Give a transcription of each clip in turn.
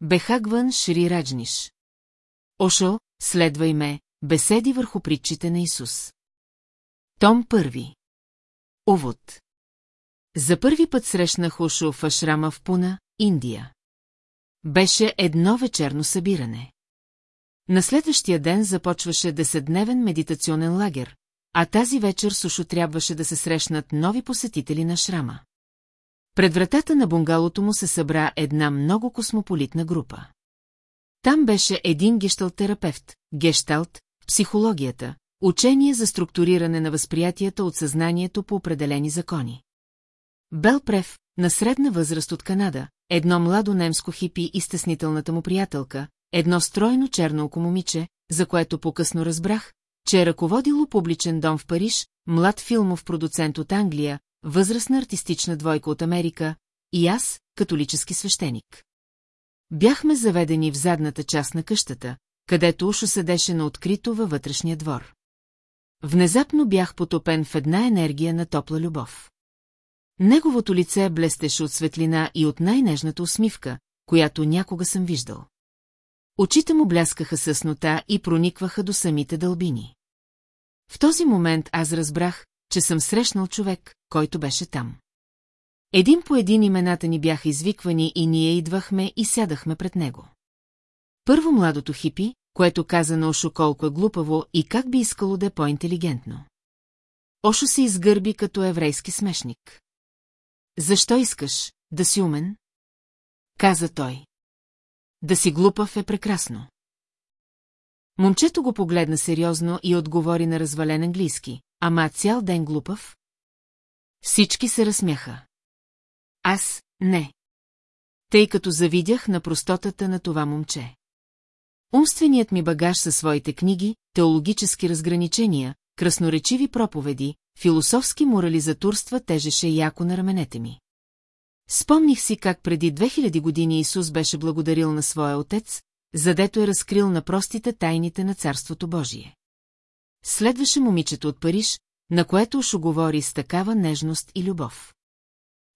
Бехагван Шри Раджниш. Ошо, следвай ме, беседи върху притчите на Исус. Том първи. Увод. За първи път срещнах Ошо в Ашрама в Пуна, Индия. Беше едно вечерно събиране. На следващия ден започваше десетдневен медитационен лагер, а тази вечер Сушо трябваше да се срещнат нови посетители на Шрама. Пред вратата на бунгалото му се събра една много космополитна група. Там беше един гешталтерапевт, гешталт, психологията, учение за структуриране на възприятията от съзнанието по определени закони. Бел Прев, на средна възраст от Канада, едно младо немско хипи и стеснителната му приятелка, едно стройно черно око момиче, за което по-късно разбрах, че е ръководило публичен дом в Париж, млад филмов продуцент от Англия, възрастна артистична двойка от Америка и аз, католически свещеник. Бяхме заведени в задната част на къщата, където Ушо седеше на открито във вътрешния двор. Внезапно бях потопен в една енергия на топла любов. Неговото лице блестеше от светлина и от най-нежната усмивка, която някога съм виждал. Очите му бляскаха съснота и проникваха до самите дълбини. В този момент аз разбрах, че съм срещнал човек, който беше там. Един по един имената ни бяха извиквани и ние идвахме и сядахме пред него. Първо младото хипи, което каза на Ошо колко е глупаво и как би искало да е по-интелигентно. Ошо се изгърби като еврейски смешник. Защо искаш да си умен? Каза той. Да си глупав е прекрасно. Момчето го погледна сериозно и отговори на развален английски. Ама цял ден глупав? Всички се разсмяха. Аз не. Тъй като завидях на простотата на това момче. Умственият ми багаж със своите книги, теологически разграничения, красноречиви проповеди, философски морализатурства тежеше яко на раменете ми. Спомних си как преди 2000 години Исус беше благодарил на своя отец, задето е разкрил на простите тайните на Царството Божие. Следваше момичето от Париж, на което уж говори с такава нежност и любов.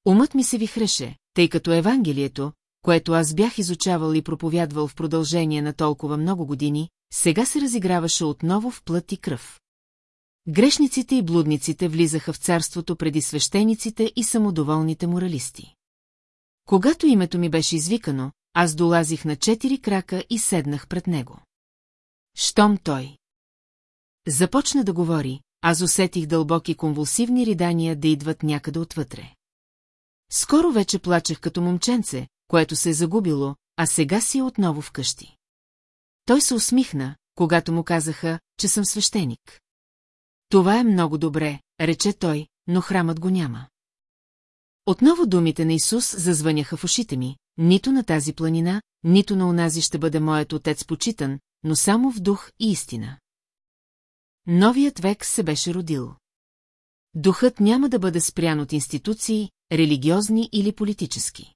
Умът ми се вихреше, тъй като Евангелието, което аз бях изучавал и проповядвал в продължение на толкова много години, сега се разиграваше отново в плът и кръв. Грешниците и блудниците влизаха в царството преди свещениците и самодоволните моралисти. Когато името ми беше извикано, аз долазих на четири крака и седнах пред него. Щом той. Започна да говори, аз усетих дълбоки конвулсивни ридания да идват някъде отвътре. Скоро вече плачех като момченце, което се е загубило, а сега си е отново вкъщи. Той се усмихна, когато му казаха, че съм свещеник. Това е много добре, рече той, но храмът го няма. Отново думите на Исус зазвъняха в ушите ми, нито на тази планина, нито на онази ще бъде моят отец почитан, но само в дух и истина. Новият век се беше родил. Духът няма да бъде спрян от институции, религиозни или политически.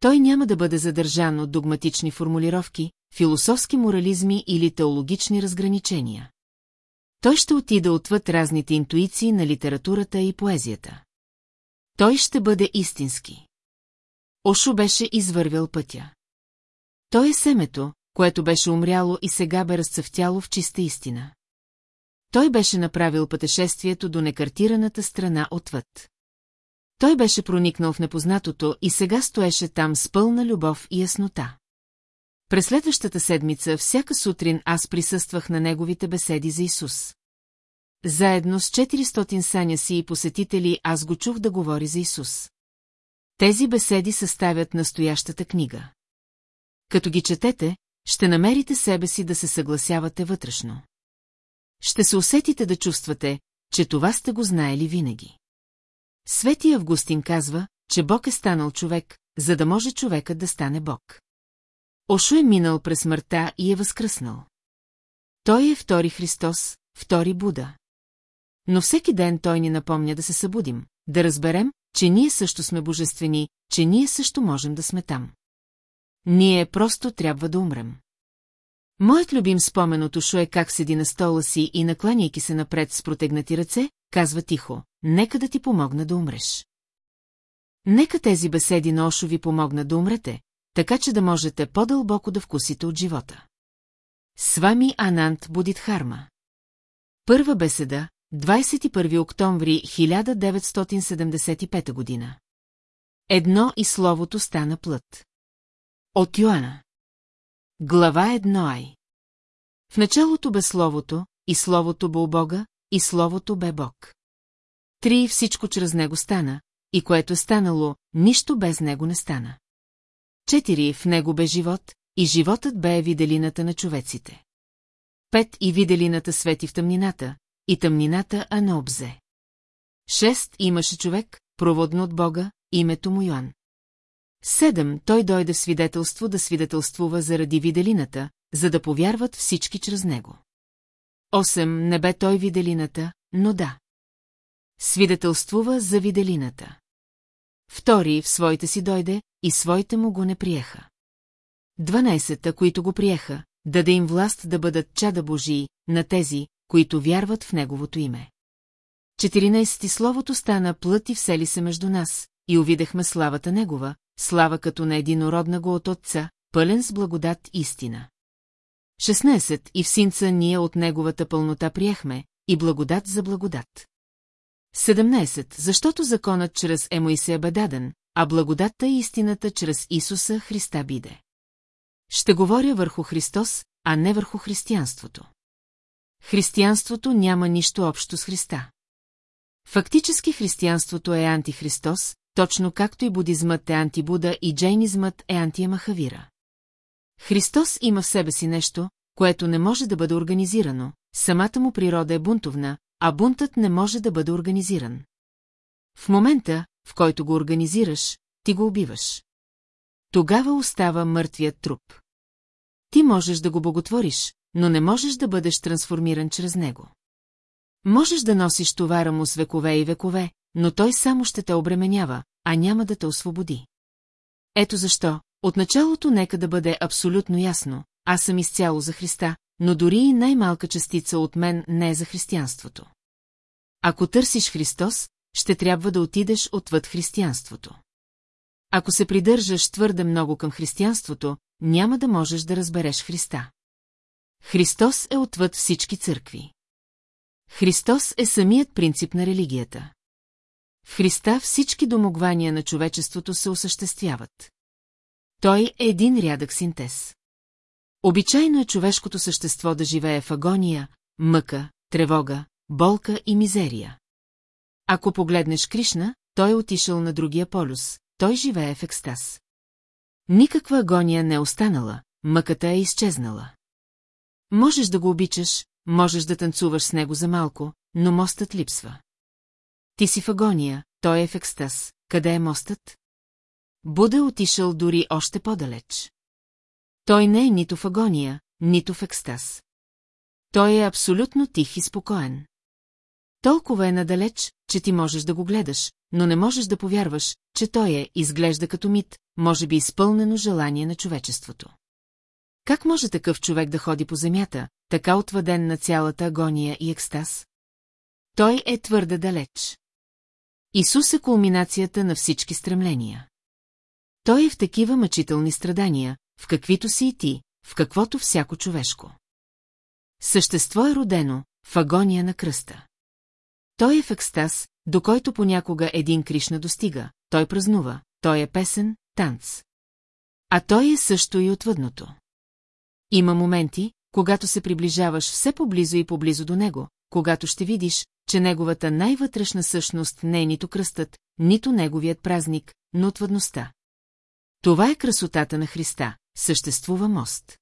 Той няма да бъде задържан от догматични формулировки, философски морализми или теологични разграничения. Той ще отида отвъд разните интуиции на литературата и поезията. Той ще бъде истински. Ошо беше извървял пътя. Той е семето, което беше умряло и сега бе разцъфтяло в чиста истина. Той беше направил пътешествието до некартираната страна отвъд. Той беше проникнал в непознатото и сега стоеше там с пълна любов и яснота. През следващата седмица всяка сутрин аз присъствах на неговите беседи за Исус. Заедно с 400 саня си и посетители аз го чух да говори за Исус. Тези беседи съставят настоящата книга. Като ги четете, ще намерите себе си да се съгласявате вътрешно. Ще се усетите да чувствате, че това сте го знаели винаги. Свети Августин казва, че Бог е станал човек, за да може човекът да стане Бог. Ошо е минал през смъртта и е възкръснал. Той е втори Христос, втори Буда. Но всеки ден той ни напомня да се събудим, да разберем, че ние също сме божествени, че ние също можем да сме там. Ние просто трябва да умрем. Моят любим спомен от Ушо е как седи на стола си и накланяйки се напред с протегнати ръце, казва тихо, нека да ти помогна да умреш. Нека тези беседи на Ошо ви помогнат да умрете, така че да можете по-дълбоко да вкусите от живота. С вами Анант Будитхарма. Първа беседа, 21 октомври 1975 година. Едно и словото стана плът. От Йоана. Глава едно ай. В началото бе словото, и словото бе у Бога, и словото бе Бог. Три всичко чрез него стана, и което е станало, нищо без него не стана. Четири в него бе живот, и животът бе виделината на човеците. Пет и виделината свети в тъмнината, и тъмнината а не обзе. Шест имаше човек, проводно от Бога, името му Йоан. Седем, той дойде в свидетелство да свидетелствува заради виделината, за да повярват всички чрез него. Осем, не бе той виделината, но да. Свидетелствува за виделината. Втори в своите си дойде, и своите му го не приеха. Дванайсета, които го приеха, даде им власт да бъдат чада Божии, на тези, които вярват в Неговото име. Четиринайсети словото стана плът и всели се между нас, и увидахме славата Негова, слава като на единородна го от Отца, пълен с благодат истина. 16. И в синца ние от неговата пълнота приехме, и благодат за благодат. 17. Защото законът чрез Емоисея бе даден, а благодатта и истината чрез Исуса Христа биде. Ще говоря върху Христос, а не върху християнството. Християнството няма нищо общо с Христа. Фактически християнството е антихристос, точно както и будизмът е антибуда и джейнизмът е антиемахавира. Христос има в себе си нещо, което не може да бъде организирано, самата му природа е бунтовна, а бунтът не може да бъде организиран. В момента, в който го организираш, ти го убиваш. Тогава остава мъртвият труп. Ти можеш да го боготвориш, но не можеш да бъдеш трансформиран чрез него. Можеш да носиш товара му с векове и векове, но той само ще те обременява, а няма да те освободи. Ето защо, от началото нека да бъде абсолютно ясно, аз съм изцяло за Христа, но дори и най-малка частица от мен не е за християнството. Ако търсиш Христос, ще трябва да отидеш отвъд християнството. Ако се придържаш твърде много към християнството, няма да можеш да разбереш Христа. Христос е отвъд всички църкви. Христос е самият принцип на религията. В Христа всички домогвания на човечеството се осъществяват. Той е един рядък синтез. Обичайно е човешкото същество да живее в агония, мъка, тревога, болка и мизерия. Ако погледнеш Кришна, той е отишъл на другия полюс, той живее в екстаз. Никаква агония не е останала, мъката е изчезнала. Можеш да го обичаш, можеш да танцуваш с него за малко, но мостът липсва. Ти си в агония, той е в екстаз. Къде е мостът? Буда отишъл дори още по-далеч. Той не е нито в агония, нито в екстаз. Той е абсолютно тих и спокоен. Толкова е надалеч, че ти можеш да го гледаш, но не можеш да повярваш, че той е, изглежда като мит, може би изпълнено желание на човечеството. Как може такъв човек да ходи по земята, така отвъден на цялата агония и екстаз? Той е твърде далеч. Исус е кулминацията на всички стремления. Той е в такива мъчителни страдания, в каквито си и ти, в каквото всяко човешко. Същество е родено в агония на кръста. Той е в екстаз, до който понякога един Кришна достига, той празнува, той е песен, танц. А той е също и отвъдното. Има моменти, когато се приближаваш все поблизо и поблизо до него, когато ще видиш, че неговата най-вътрешна същност не е нито кръстът, нито неговият празник, но отвъдността. Това е красотата на Христа, съществува мост.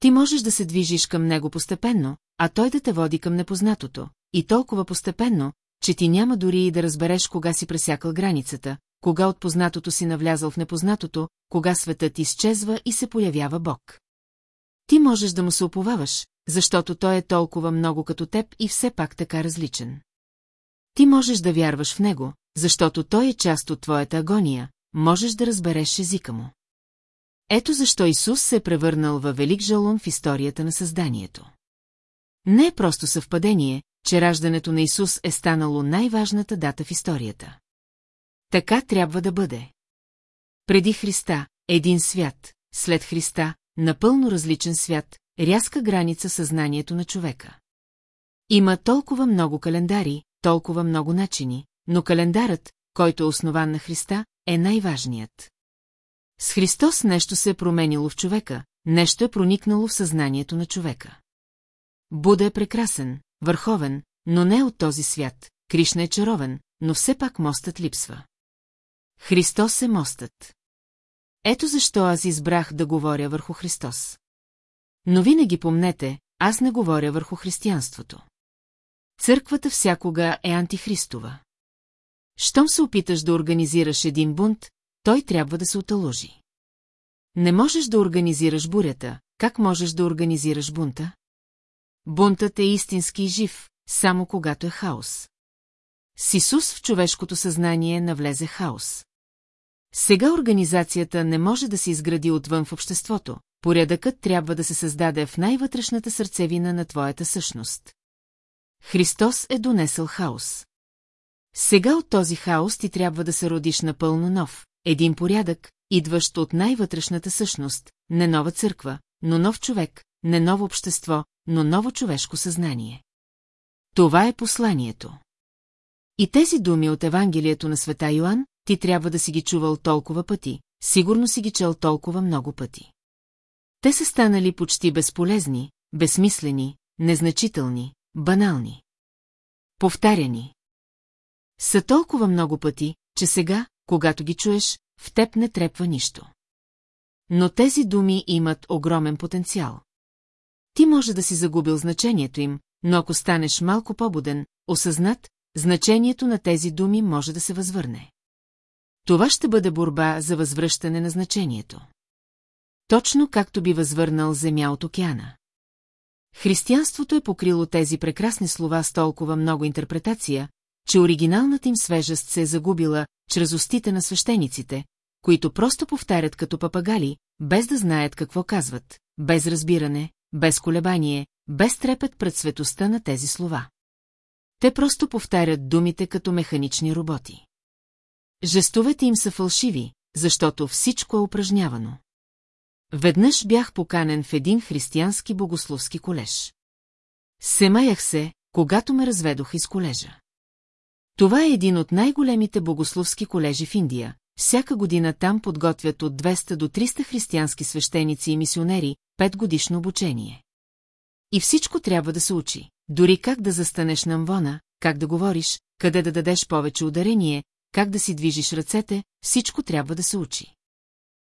Ти можеш да се движиш към него постепенно, а той да те води към непознатото, и толкова постепенно, че ти няма дори и да разбереш кога си пресякал границата, кога от познатото си навлязал в непознатото, кога светът изчезва и се появява Бог. Ти можеш да му се оповаваш, защото той е толкова много като теб и все пак така различен. Ти можеш да вярваш в него, защото той е част от твоята агония, можеш да разбереш езика му. Ето защо Исус се е превърнал във велик жалун в историята на създанието. Не е просто съвпадение, че раждането на Исус е станало най-важната дата в историята. Така трябва да бъде. Преди Христа, един свят, след Христа, напълно различен свят, рязка граница съзнанието на човека. Има толкова много календари, толкова много начини, но календарът, който е основан на Христа, е най-важният. С Христос нещо се е променило в човека, нещо е проникнало в съзнанието на човека. Буда е прекрасен, върховен, но не от този свят, Кришна е чаровен, но все пак мостът липсва. Христос е мостът. Ето защо аз избрах да говоря върху Христос. Но винаги помнете, аз не говоря върху християнството. Църквата всякога е антихристова. Щом се опиташ да организираш един бунт, той трябва да се оталожи. Не можеш да организираш бурята, как можеш да организираш бунта? Бунтът е истински и жив, само когато е хаос. С Исус в човешкото съзнание навлезе хаос. Сега организацията не може да се изгради отвън в обществото, порядъкът трябва да се създаде в най-вътрешната сърцевина на твоята същност. Христос е донесъл хаос. Сега от този хаос ти трябва да се родиш напълно нов, един порядък, идващ от най-вътрешната същност, не нова църква, но нов човек, не ново общество, но ново човешко съзнание. Това е посланието. И тези думи от Евангелието на света Йоанн, ти трябва да си ги чувал толкова пъти, сигурно си ги чел толкова много пъти. Те са станали почти безполезни, безсмислени, незначителни, банални. Повтаряни. Са толкова много пъти, че сега, когато ги чуеш, в теб не трепва нищо. Но тези думи имат огромен потенциал. Ти може да си загубил значението им, но ако станеш малко по-буден, осъзнат, значението на тези думи може да се възвърне. Това ще бъде борба за възвръщане на значението. Точно както би възвърнал земя от океана. Християнството е покрило тези прекрасни слова с толкова много интерпретация, че оригиналната им свежест се е загубила чрез устите на свещениците, които просто повтарят като папагали, без да знаят какво казват, без разбиране, без колебание, без трепет пред светостта на тези слова. Те просто повтарят думите като механични роботи. Жестовете им са фалшиви, защото всичко е упражнявано. Веднъж бях поканен в един християнски богословски колеж. Семаях се, когато ме разведох из колежа. Това е един от най-големите богословски колежи в Индия. Всяка година там подготвят от 200 до 300 християнски свещеници и мисионери, пет годишно обучение. И всичко трябва да се учи. Дори как да застанеш на амвона, как да говориш, къде да дадеш повече ударение, как да си движиш ръцете, всичко трябва да се учи.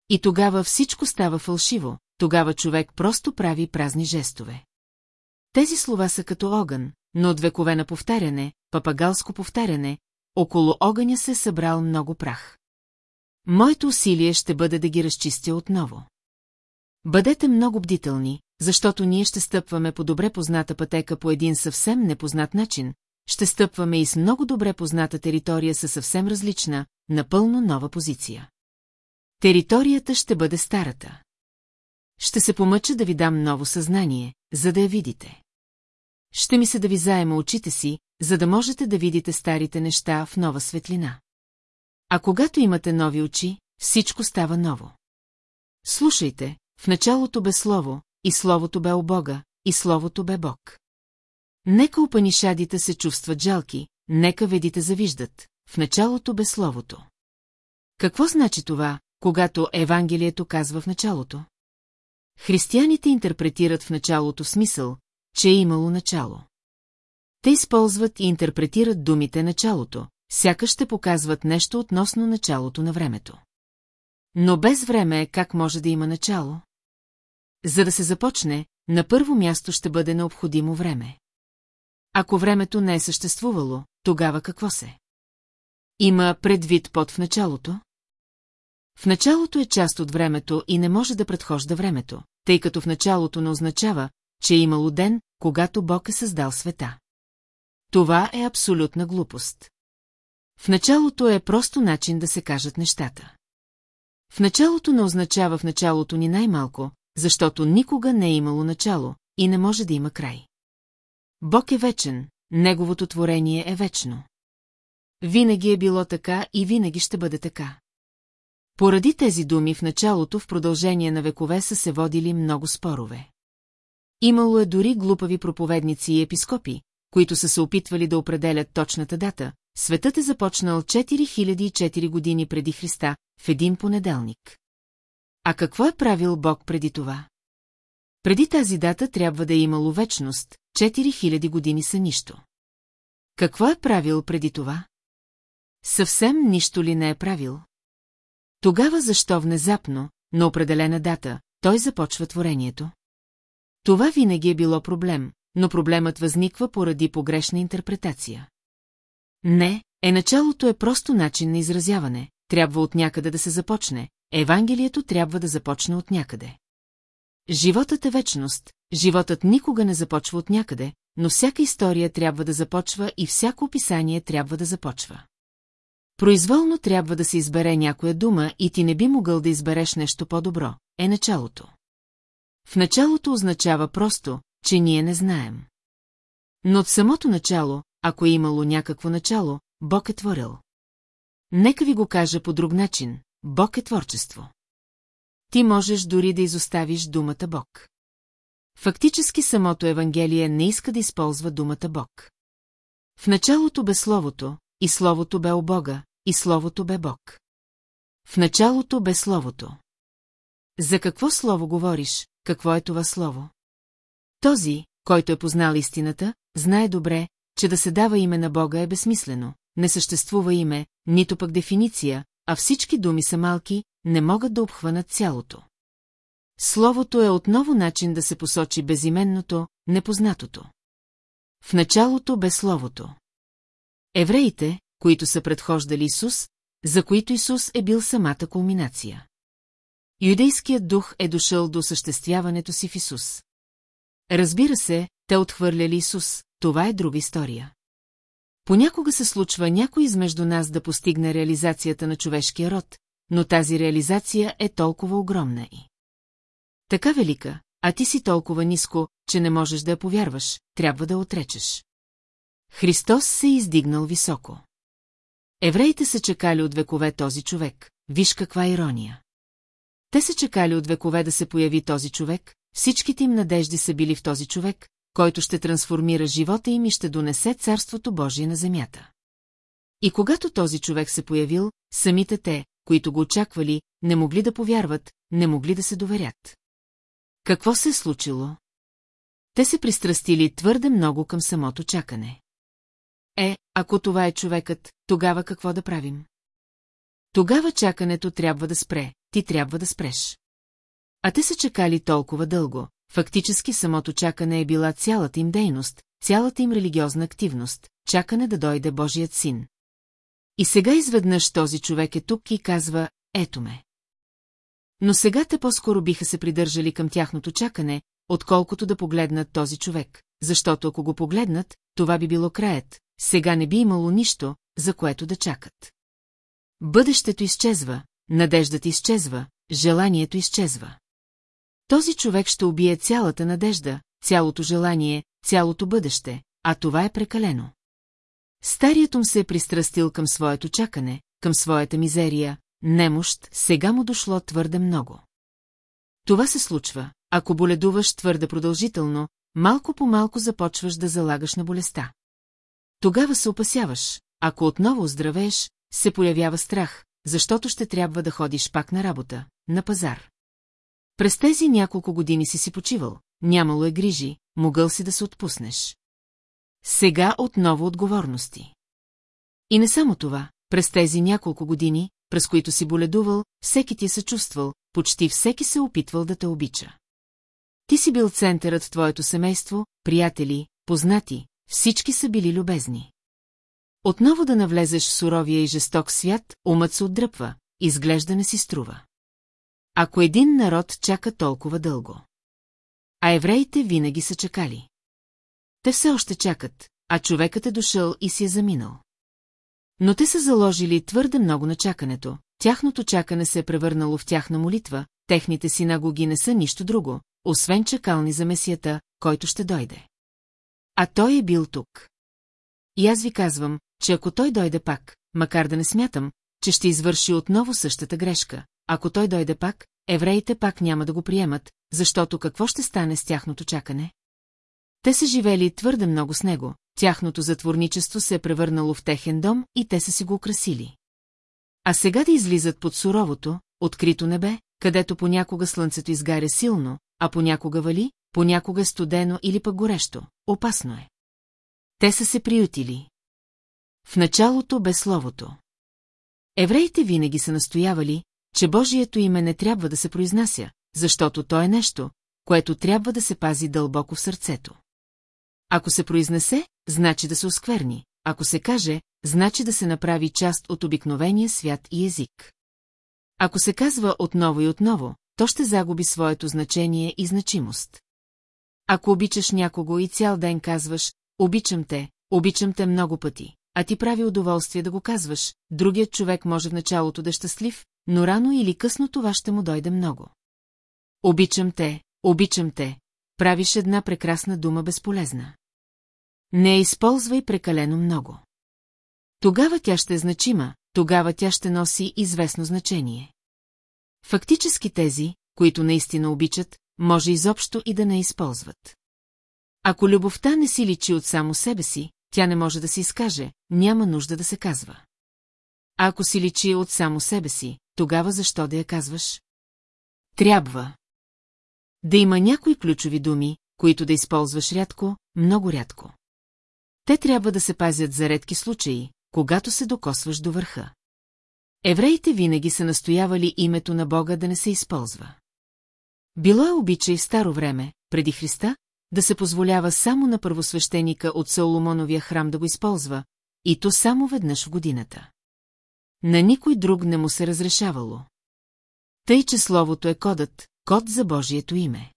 И тогава всичко става фалшиво, тогава човек просто прави празни жестове. Тези слова са като огън, но от векове на повтаряне, папагалско повтаряне, около огъня се е събрал много прах. Моето усилие ще бъде да ги разчистя отново. Бъдете много бдителни, защото ние ще стъпваме по добре позната пътека по един съвсем непознат начин, ще стъпваме и с много добре позната територия със съвсем различна, напълно нова позиция. Територията ще бъде старата. Ще се помъча да ви дам ново съзнание, за да я видите. Ще ми се да ви заема очите си, за да можете да видите старите неща в нова светлина. А когато имате нови очи, всичко става ново. Слушайте, в началото бе Слово, и Словото бе у Бога, и Словото бе Бог. Нека опанишадите се чувстват жалки, нека ведите завиждат, в началото бе Словото. Какво значи това, когато Евангелието казва в началото? Християните интерпретират в началото смисъл, че е имало начало. Те използват и интерпретират думите началото, сякаш ще показват нещо относно началото на времето. Но без време как може да има начало? За да се започне, на първо място ще бъде необходимо време. Ако времето не е съществувало, тогава какво се? Има предвид под в началото? В началото е част от времето и не може да предхожда времето, тъй като в началото не означава, че е имало ден, когато Бог е създал света. Това е абсолютна глупост. В началото е просто начин да се кажат нещата. В началото не означава в началото ни най-малко, защото никога не е имало начало и не може да има край. Бог е вечен, неговото творение е вечно. Винаги е било така и винаги ще бъде така. Поради тези думи в началото в продължение на векове са се водили много спорове. Имало е дори глупави проповедници и епископи, които са се опитвали да определят точната дата. Светът е започнал 4004 години преди Христа, в един понеделник. А какво е правил Бог преди това? Преди тази дата трябва да е имало вечност, 4000 години са нищо. Какво е правил преди това? Съвсем нищо ли не е правил? Тогава защо внезапно, на определена дата, той започва творението? Това винаги е било проблем, но проблемът възниква поради погрешна интерпретация. Не, е началото е просто начин на изразяване, трябва от някъде да се започне, Евангелието трябва да започне от някъде. Животът е вечност, животът никога не започва от някъде, но всяка история трябва да започва и всяко описание трябва да започва. Произволно трябва да се избере някоя дума и ти не би могъл да избереш нещо по-добро, е началото. В началото означава просто, че ние не знаем. Но от самото начало, ако е имало някакво начало, Бог е творил. Нека ви го кажа по друг начин, Бог е творчество. Ти можеш дори да изоставиш думата Бог. Фактически самото Евангелие не иска да използва думата Бог. В началото бе Словото, и Словото бе у Бога, и Словото бе Бог. В началото бе Словото. За какво Слово говориш, какво е това Слово? Този, който е познал истината, знае добре, че да се дава име на Бога е безсмислено, не съществува име, нито пък дефиниция, а всички думи са малки, не могат да обхванат цялото. Словото е отново начин да се посочи безименното, непознатото. В началото бе Словото. Евреите, които са предхождали Исус, за които Исус е бил самата кулминация. Юдейският дух е дошъл до осъществяването си в Исус. Разбира се, те отхвърляли Исус, това е друга история. Понякога се случва някой измежду нас да постигне реализацията на човешкия род, но тази реализация е толкова огромна и. Така велика, а ти си толкова ниско, че не можеш да я повярваш, трябва да отречеш. Христос се е издигнал високо. Евреите са чекали от векове този човек, виж каква ирония. Те са чекали от векове да се появи този човек, всичките им надежди са били в този човек, който ще трансформира живота им и ще донесе Царството Божие на земята. И когато този човек се появил, самите те, които го очаквали, не могли да повярват, не могли да се доверят. Какво се е случило? Те се пристрастили твърде много към самото чакане. Е, ако това е човекът, тогава какво да правим? Тогава чакането трябва да спре, ти трябва да спреш. А те са чакали толкова дълго, фактически самото чакане е била цялата им дейност, цялата им религиозна активност, чакане да дойде Божият син. И сега изведнъж този човек е тук и казва, ето ме. Но сега те по-скоро биха се придържали към тяхното чакане, отколкото да погледнат този човек, защото ако го погледнат, това би било краят, сега не би имало нищо, за което да чакат. Бъдещето изчезва, надеждата изчезва, желанието изчезва. Този човек ще убие цялата надежда, цялото желание, цялото бъдеще, а това е прекалено. Старият му се е пристрастил към своето чакане, към своята мизерия, немощ, сега му дошло твърде много. Това се случва, ако боледуваш твърде продължително, малко по малко започваш да залагаш на болестта. Тогава се опасяваш, ако отново оздравееш, се появява страх, защото ще трябва да ходиш пак на работа, на пазар. През тези няколко години си си почивал, нямало е грижи, могъл си да се отпуснеш. Сега отново отговорности. И не само това, през тези няколко години, през които си боледувал, всеки ти е съчувствал, почти всеки се опитвал да те обича. Ти си бил центърът в твоето семейство, приятели, познати, всички са били любезни. Отново да навлезеш в суровия и жесток свят, умът се отдръпва, изглежда не си струва. Ако един народ чака толкова дълго. А евреите винаги са чакали. Те все още чакат, а човекът е дошъл и си е заминал. Но те са заложили твърде много на чакането, тяхното чакане се е превърнало в тяхна молитва, техните синагоги не са нищо друго, освен чакални за месията, който ще дойде. А той е бил тук. И аз ви казвам, че ако той дойде пак, макар да не смятам, че ще извърши отново същата грешка. Ако той дойде пак, евреите пак няма да го приемат, защото какво ще стане с тяхното чакане? Те са живели твърде много с него, тяхното затворничество се е превърнало в техен дом и те са си го украсили. А сега да излизат под суровото, открито небе, където понякога слънцето изгаря силно, а понякога вали, понякога студено или пък горещо. Опасно е. Те са се приютили. В началото бе словото. Евреите винаги са настоявали, че Божието име не трябва да се произнася, защото то е нещо, което трябва да се пази дълбоко в сърцето. Ако се произнесе, значи да се оскверни, ако се каже, значи да се направи част от обикновения свят и език. Ако се казва отново и отново, то ще загуби своето значение и значимост. Ако обичаш някого и цял ден казваш «Обичам те, обичам те много пъти», а ти прави удоволствие да го казваш, другият човек може в началото да е щастлив, но рано или късно това ще му дойде много. Обичам те, обичам те, правиш една прекрасна дума безполезна. Не я използвай прекалено много. Тогава тя ще е значима, тогава тя ще носи известно значение. Фактически тези, които наистина обичат, може изобщо и да не използват. Ако любовта не си личи от само себе си, тя не може да се изкаже, няма нужда да се казва. А ако си личи от само себе си, тогава защо да я казваш? Трябва. Да има някои ключови думи, които да използваш рядко, много рядко. Те трябва да се пазят за редки случаи, когато се докосваш до върха. Евреите винаги са настоявали името на Бога да не се използва. Било е обичай в старо време, преди Христа, да се позволява само на първосвещеника от Соломоновия храм да го използва, и то само веднъж в годината. На никой друг не му се разрешавало. Тъй, че словото е кодът, код за Божието име.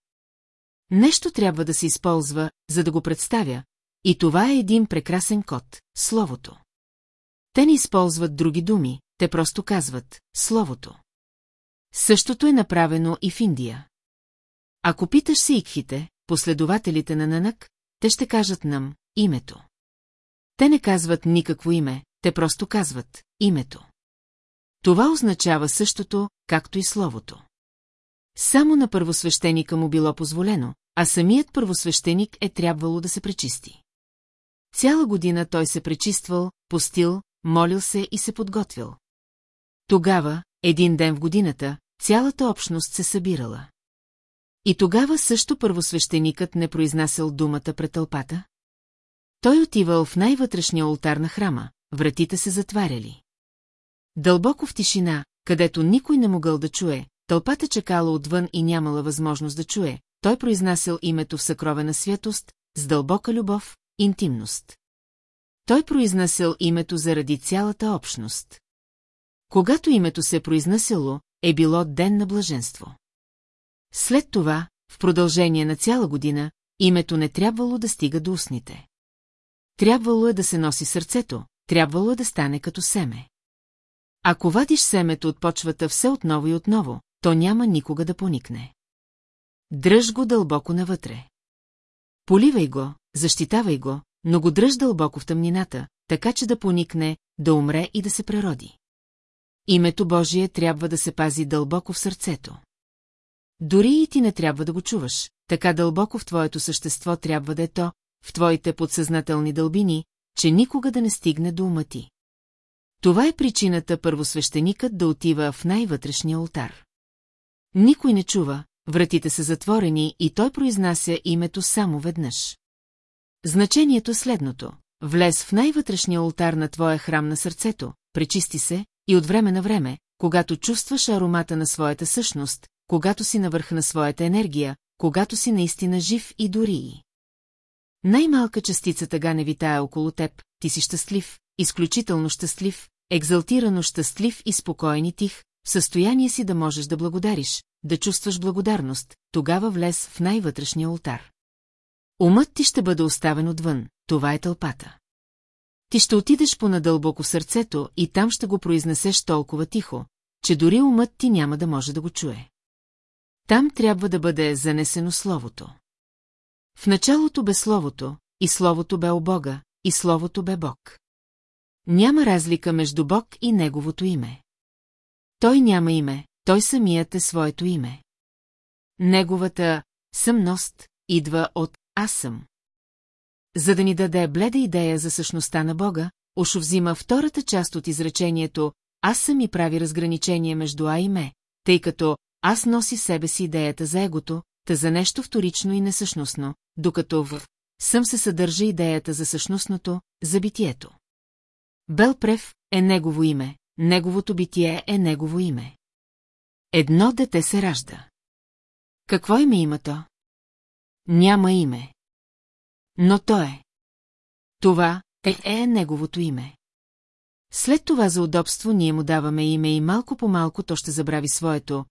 Нещо трябва да се използва, за да го представя, и това е един прекрасен код – словото. Те не използват други думи, те просто казват – словото. Същото е направено и в Индия. Ако питаш сикхите, последователите на Нанак, те ще кажат нам името. Те не казват никакво име, те просто казват името. Това означава същото, както и словото. Само на първосвещеника му било позволено, а самият първосвещеник е трябвало да се пречисти. Цяла година той се пречиствал, постил, молил се и се подготвил. Тогава, един ден в годината, цялата общност се събирала. И тогава също първосвещеникът не произнасял думата пред тълпата? Той отивал в най-вътрешния ултар на храма, вратите се затваряли. Дълбоко в тишина, където никой не могъл да чуе, тълпата чекала отвън и нямала възможност да чуе, той произнасял името в съкровена святост, с дълбока любов, интимност. Той произнасял името заради цялата общност. Когато името се произнасяло, е било ден на блаженство. След това, в продължение на цяла година, името не трябвало да стига до устните. Трябвало е да се носи сърцето, трябвало е да стане като семе. Ако вадиш семето от почвата все отново и отново, то няма никога да поникне. Дръж го дълбоко навътре. Поливай го, защитавай го, но го дръж дълбоко в тъмнината, така че да поникне, да умре и да се прероди. Името Божие трябва да се пази дълбоко в сърцето. Дори и ти не трябва да го чуваш, така дълбоко в твоето същество трябва да е то, в твоите подсъзнателни дълбини, че никога да не стигне до ума ти. Това е причината първосвещеникът да отива в най-вътрешния алтар. Никой не чува, вратите са затворени и той произнася името само веднъж. Значението е следното. Влез в най-вътрешния алтар на твоя храм на сърцето, пречисти се, и от време на време, когато чувстваш аромата на своята същност, когато си навърх на своята енергия, когато си наистина жив и дори. Най-малка частица тъга не витая около теб, ти си щастлив, изключително щастлив, екзалтирано щастлив и спокоен и тих, в състояние си да можеш да благодариш, да чувстваш благодарност, тогава влез в най-вътрешния ултар. Умът ти ще бъде оставен отвън, това е тълпата. Ти ще отидеш понадълбоко сърцето и там ще го произнесеш толкова тихо, че дори умът ти няма да може да го чуе. Там трябва да бъде занесено Словото. В началото бе Словото, и Словото бе о Бога, и Словото бе Бог. Няма разлика между Бог и Неговото име. Той няма име, той самият е своето име. Неговата съмност идва от «Аз съм». За да ни даде бледа идея за същността на Бога, Ошо взима втората част от изречението «Аз съм и прави разграничение между А и Ме», тъй като «Аз носи себе си идеята за егото», та за нещо вторично и несъщностно, докато в «Съм се съдържа идеята за същностното, за битието». Белпрев е негово име, неговото битие е негово име. Едно дете се ражда. Какво име има то? Няма име. Но то е. Това е, е неговото име. След това за удобство ние му даваме име и малко по малко то ще забрави своето,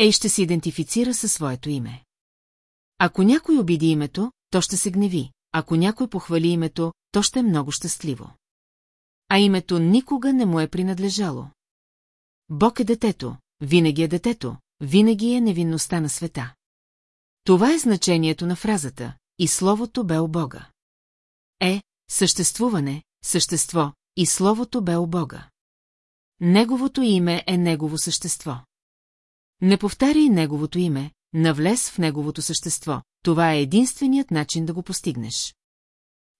е и ще се идентифицира със своето име. Ако някой обиди името, то ще се гневи, ако някой похвали името, то ще е много щастливо. А името никога не му е принадлежало. Бог е детето, винаги е детето, винаги е невинността на света. Това е значението на фразата, и словото бе у Бога. Е, съществуване, същество, и словото бе у Бога. Неговото име е негово същество. Не повтаряй неговото име, навлез в неговото същество, това е единственият начин да го постигнеш.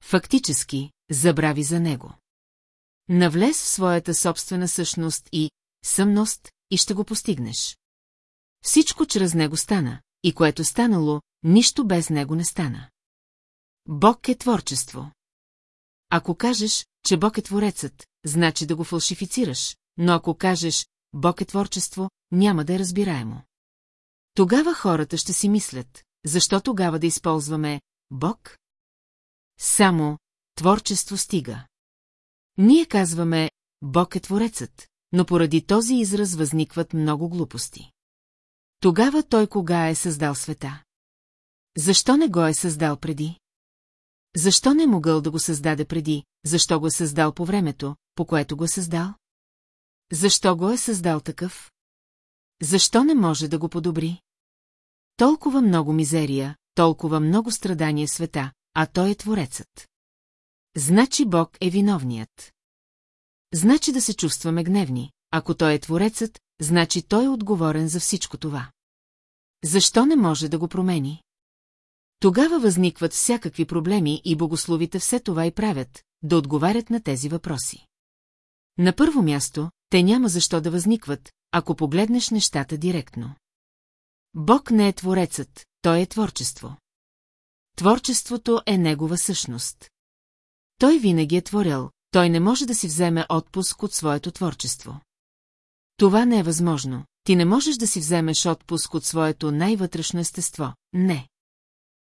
Фактически, забрави за него. Навлез в своята собствена същност и съмност и ще го постигнеш. Всичко чрез него стана, и което станало, нищо без него не стана. Бог е творчество. Ако кажеш, че Бог е творецът, значи да го фалшифицираш, но ако кажеш Бог е творчество, няма да е разбираемо. Тогава хората ще си мислят, защо тогава да използваме Бог? Само творчество стига. Ние казваме Бог е творецът, но поради този израз възникват много глупости. Тогава той кога е създал света? Защо не го е създал преди? Защо не е могъл да го създаде преди, защо го е създал по времето, по което го е създал? Защо го е създал такъв? Защо не може да го подобри? Толкова много мизерия, толкова много страдания света, а той е творецът. Значи Бог е виновният. Значи да се чувстваме гневни, ако той е творецът, значи той е отговорен за всичко това. Защо не може да го промени? Тогава възникват всякакви проблеми и богословите все това и правят, да отговарят на тези въпроси. На първо място, те няма защо да възникват, ако погледнеш нещата директно. Бог не е творецът, той е творчество. Творчеството е негова същност. Той винаги е творил, той не може да си вземе отпуск от своето творчество. Това не е възможно. Ти не можеш да си вземеш отпуск от своето най-вътрешно естество. Не.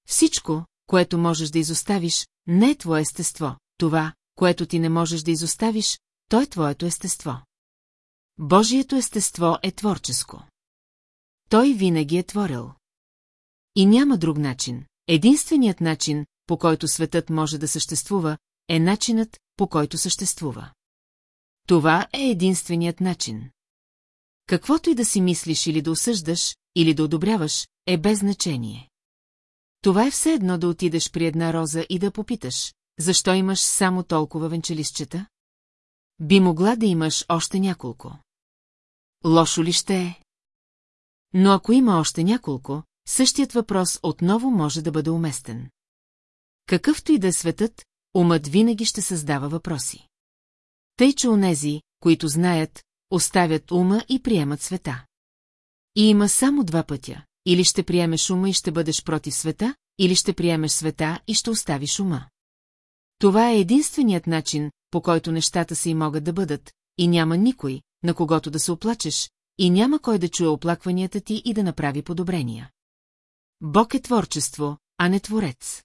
Всичко, което можеш да изоставиш, не е твое естество. Това, което ти не можеш да изоставиш, то е твоето естество. Божието естество е творческо. Той винаги е творил. И няма друг начин. Единственият начин, по който светът може да съществува, е начинът, по който съществува. Това е единственият начин. Каквото и да си мислиш или да осъждаш, или да одобряваш, е без значение. Това е все едно да отидеш при една роза и да попиташ, защо имаш само толкова венчелищчета? Би могла да имаш още няколко. Лошо ли ще е? Но ако има още няколко, същият въпрос отново може да бъде уместен. Какъвто и да е светът, умът винаги ще създава въпроси. Тъй, че онези, които знаят, оставят ума и приемат света. И има само два пътя. Или ще приемеш ума и ще бъдеш против света, или ще приемеш света и ще оставиш ума. Това е единственият начин, по който нещата си могат да бъдат, и няма никой, на когото да се оплачеш, и няма кой да чуе оплакванията ти и да направи подобрения. Бог е творчество, а не творец.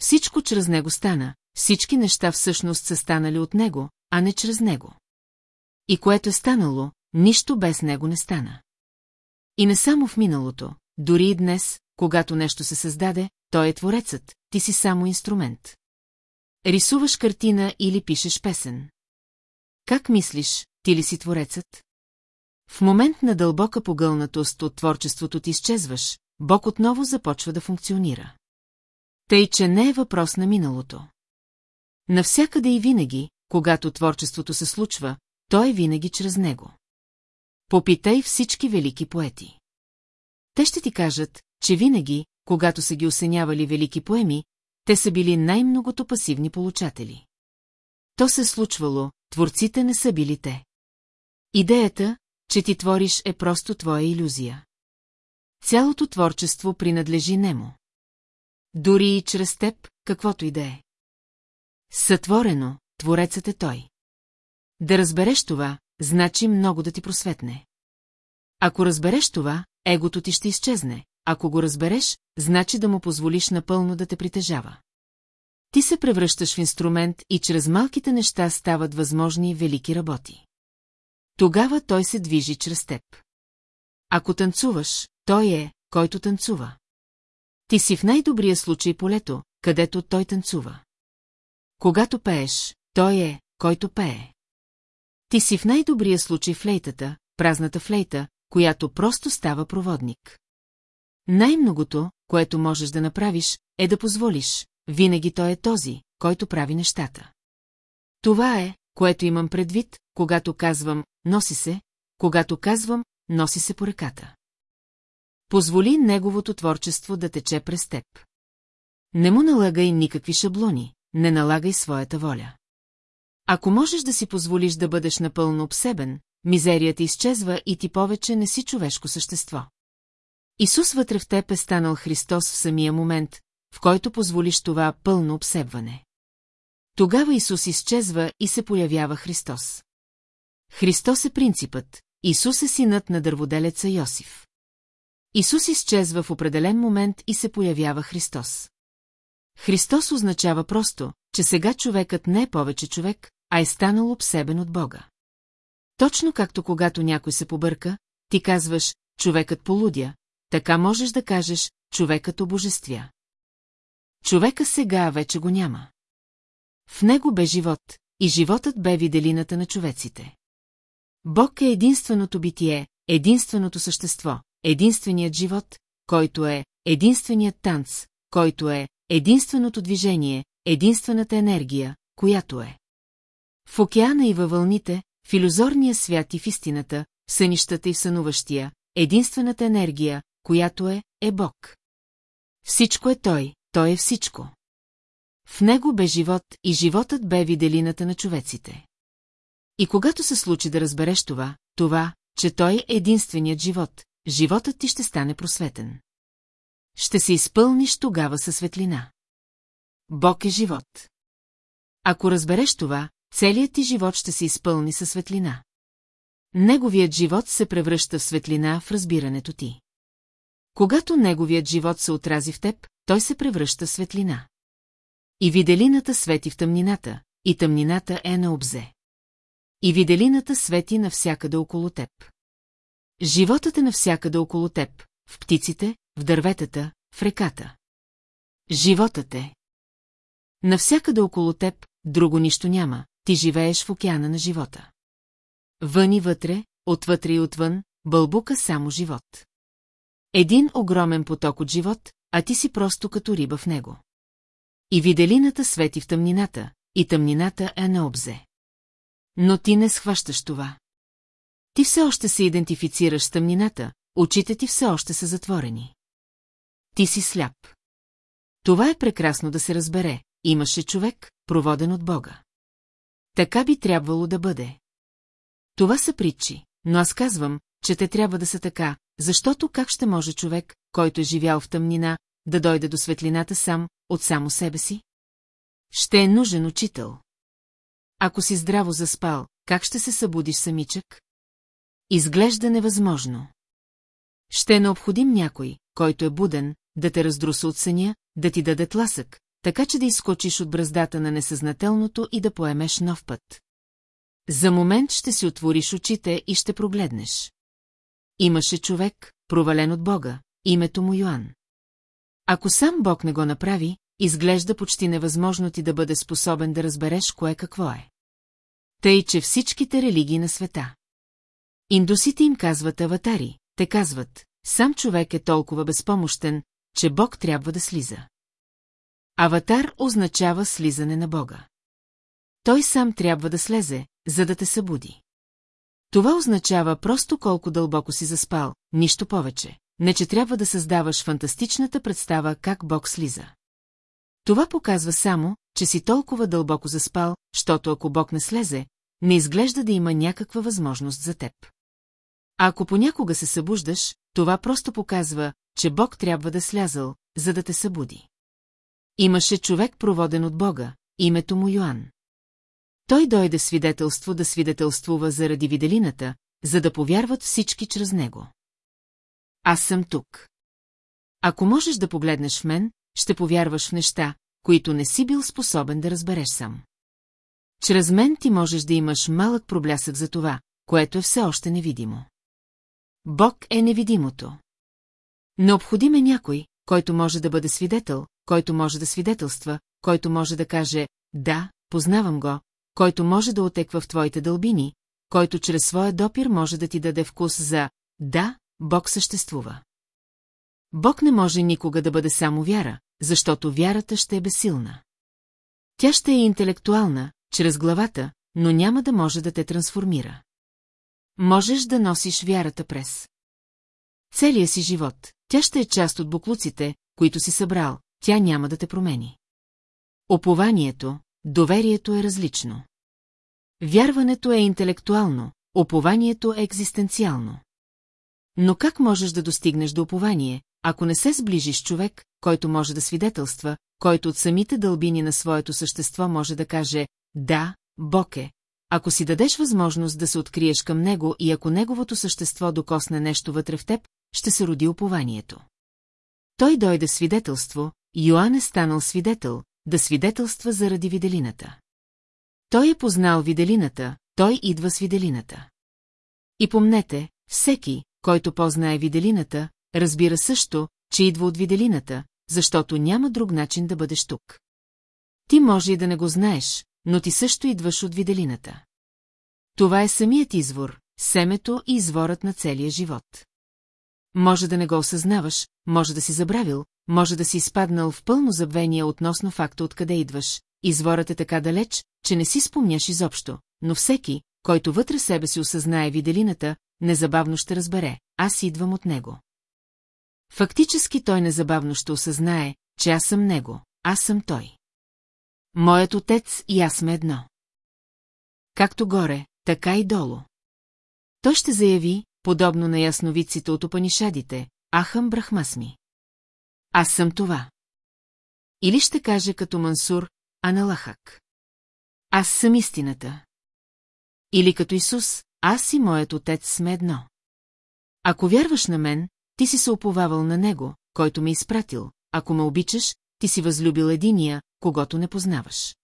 Всичко чрез него стана, всички неща всъщност са станали от него, а не чрез него. И което е станало, нищо без него не стана. И не само в миналото, дори и днес, когато нещо се създаде, той е творецът, ти си само инструмент. Рисуваш картина или пишеш песен. Как мислиш, ти ли си творецът? В момент на дълбока погълнатост от творчеството ти изчезваш, Бог отново започва да функционира. Тъй, че не е въпрос на миналото. Навсякъде и винаги, когато творчеството се случва, то е винаги чрез него. Попитай всички велики поети. Те ще ти кажат, че винаги, когато са ги осенявали велики поеми, те са били най-многото пасивни получатели. То се случвало, творците не са били те. Идеята, че ти твориш е просто твоя иллюзия. Цялото творчество принадлежи нему. Дори и чрез теб, каквото и да е. Сътворено, творецът е той. Да разбереш това, значи много да ти просветне. Ако разбереш това, егото ти ще изчезне, ако го разбереш, значи да му позволиш напълно да те притежава. Ти се превръщаш в инструмент и чрез малките неща стават възможни велики работи. Тогава той се движи чрез теб. Ако танцуваш, той е, който танцува. Ти си в най-добрия случай полето, където той танцува. Когато пееш, той е, който пее. Ти си в най-добрия случай флейтата, празната флейта, която просто става проводник. Най-многото, което можеш да направиш, е да позволиш, винаги той е този, който прави нещата. Това е, което имам предвид, когато казвам «носи се», когато казвам «носи се по ръката». Позволи неговото творчество да тече през теб. Не му налагай никакви шаблони, не налагай своята воля. Ако можеш да си позволиш да бъдеш напълно обсебен, мизерията изчезва и ти повече не си човешко същество. Исус вътре в теб е станал Христос в самия момент, в който позволиш това пълно обсебване. Тогава Исус изчезва и се появява Христос. Христос е принципът, Исус е синът на дърводелеца Йосиф. Исус изчезва в определен момент и се появява Христос. Христос означава просто, че сега човекът не е повече човек, а е станал обсебен от Бога. Точно както когато някой се побърка, ти казваш, човекът полудя, така можеш да кажеш, човекът обожествя. Човека сега вече го няма. В него бе живот, и животът бе виделината на човеците. Бог е единственото битие, единственото същество, единственият живот, който е единственият танц, който е единственото движение, единствената енергия, която е. В океана и във вълните, в иллюзорния свят и в истината, в сънищата и в сънуващия, единствената енергия, която е, е Бог. Всичко е Той, Той е всичко. В него бе живот и животът бе виделината на човеците. И когато се случи да разбереш това, това, че Той е единственият живот, животът ти ще стане просветен. Ще се изпълниш тогава със светлина. Бог е живот. Ако разбереш това, целият ти живот ще се изпълни със светлина. Неговият живот се превръща в светлина в разбирането ти. Когато неговият живот се отрази в теб, той се превръща в светлина. И виделината свети в тъмнината, и тъмнината е на обзе. И виделината свети навсякъде около теб. Животът е навсякъде около теб, в птиците, в дърветата, в реката. Животът е. Навсякъде около теб, друго нищо няма, ти живееш в океана на живота. Вън и вътре, отвътре и отвън, бълбука само живот. Един огромен поток от живот, а ти си просто като риба в него. И виделината свети в тъмнината, и тъмнината е на обзе. Но ти не схващаш това. Ти все още се идентифицираш с тъмнината, очите ти все още са затворени. Ти си сляп. Това е прекрасно да се разбере, имаше човек, проводен от Бога. Така би трябвало да бъде. Това са притчи, но аз казвам, че те трябва да са така, защото как ще може човек, който е живял в тъмнина, да дойде до светлината сам, от само себе си? Ще е нужен учител. Ако си здраво заспал, как ще се събудиш самичък? Изглежда невъзможно. Ще е необходим някой, който е буден, да те раздруса от съня, да ти даде тласък, така че да изкочиш от браздата на несъзнателното и да поемеш нов път. За момент ще си отвориш очите и ще прогледнеш. Имаше човек, провален от Бога, името му Йоан. Ако сам Бог не го направи, изглежда почти невъзможно ти да бъде способен да разбереш кое какво е. Тъй, че всичките религии на света. Индусите им казват аватари, те казват, сам човек е толкова безпомощен, че Бог трябва да слиза. Аватар означава слизане на Бога. той сам трябва да слезе, за да те събуди. Това означава просто колко дълбоко си заспал, нищо повече. Не, че трябва да създаваш фантастичната представа как Бог слиза. Това показва само, че си толкова дълбоко заспал, защото ако Бог не слезе, не изглежда да има някаква възможност за теб. А ако понякога се събуждаш, това просто показва, че Бог трябва да слязал, за да те събуди. Имаше човек проводен от Бога, името му Йоан. Той дойде свидетелство да свидетелствува заради виделината, за да повярват всички чрез него. Аз съм тук. Ако можеш да погледнеш в мен, ще повярваш в неща, които не си бил способен да разбереш сам. Чрез мен ти можеш да имаш малък проблясък за това, което е все още невидимо. Бог е невидимото. Необходим е някой, който може да бъде свидетел, който може да свидетелства, който може да каже «Да, познавам го», който може да отеква в твоите дълбини, който чрез своя допир може да ти даде вкус за «Да, Бог съществува». Бог не може никога да бъде само вяра, защото вярата ще е безсилна. Тя ще е интелектуална, чрез главата, но няма да може да те трансформира. Можеш да носиш вярата през. Целия си живот, тя ще е част от буклуците, които си събрал, тя няма да те промени. Опованието, доверието е различно. Вярването е интелектуално, опованието е екзистенциално. Но как можеш да достигнеш до упование, ако не се сближиш човек, който може да свидетелства, който от самите дълбини на своето същество може да каже «Да, Бог е», ако си дадеш възможност да се откриеш към него и ако неговото същество докосне нещо вътре в теб, ще се роди упованието. Той дойде свидетелство, Йоанн е станал свидетел, да свидетелства заради виделината. Той е познал виделината, той идва с виделината. И помнете, всеки, който познае виделината, разбира също, че идва от виделината, защото няма друг начин да бъдеш тук. Ти може и да не го знаеш, но ти също идваш от виделината. Това е самият извор, семето и изворът на целия живот. Може да не го осъзнаваш, може да си забравил, може да си изпаднал в пълно забвение относно факта откъде идваш. Изворът е така далеч, че не си спомняш изобщо, но всеки, който вътре себе си осъзнае виделината, незабавно ще разбере, аз идвам от него. Фактически той незабавно ще осъзнае, че аз съм него, аз съм той. Моят отец и аз сме едно. Както горе, така и долу. Той ще заяви, подобно на ясновиците от опанишадите, Ахам Брахмасми. Аз съм това. Или ще каже като Мансур, Аналахак. Аз съм истината. Или като Исус, аз и моят отец сме едно. Ако вярваш на мен, ти си се оповавал на него, който ме изпратил. Ако ме обичаш, ти си възлюбил единия, когато не познаваш.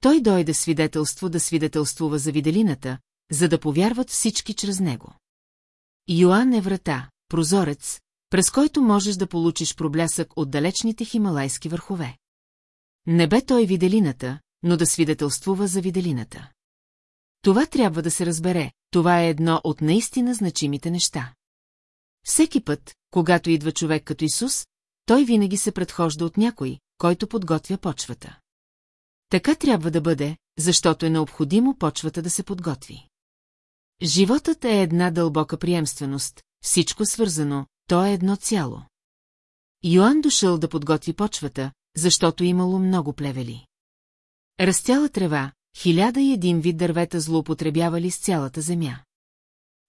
Той дойде свидетелство да свидетелствува за виделината, за да повярват всички чрез него. Йоан е врата, прозорец, през който можеш да получиш проблясък от далечните хималайски върхове. Не бе той виделината, но да свидетелствува за виделината. Това трябва да се разбере, това е едно от наистина значимите неща. Всеки път, когато идва човек като Исус, той винаги се предхожда от някой, който подготвя почвата. Така трябва да бъде, защото е необходимо почвата да се подготви. Животът е една дълбока приемственост, всичко свързано, то е едно цяло. Йоанн дошъл да подготви почвата, защото имало много плевели. Растяла трева, хиляда и един вид дървета злоупотребявали с цялата земя.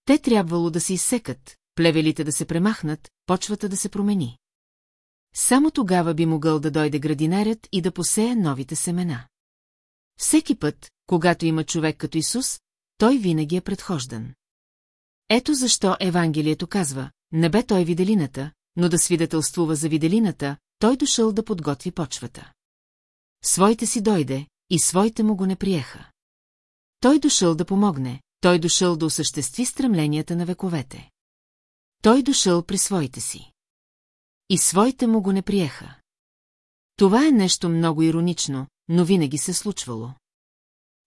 Те трябвало да се изсекат, плевелите да се премахнат, почвата да се промени. Само тогава би могъл да дойде градинарят и да посее новите семена. Всеки път, когато има човек като Исус, той винаги е предхождан. Ето защо Евангелието казва, не бе той виделината, но да свидетелствува за виделината, той дошъл да подготви почвата. Своите си дойде, и своите му го не приеха. Той дошъл да помогне, той дошъл да осъществи стремленията на вековете. Той дошъл при своите си. И своите му го не приеха. Това е нещо много иронично, но винаги се случвало.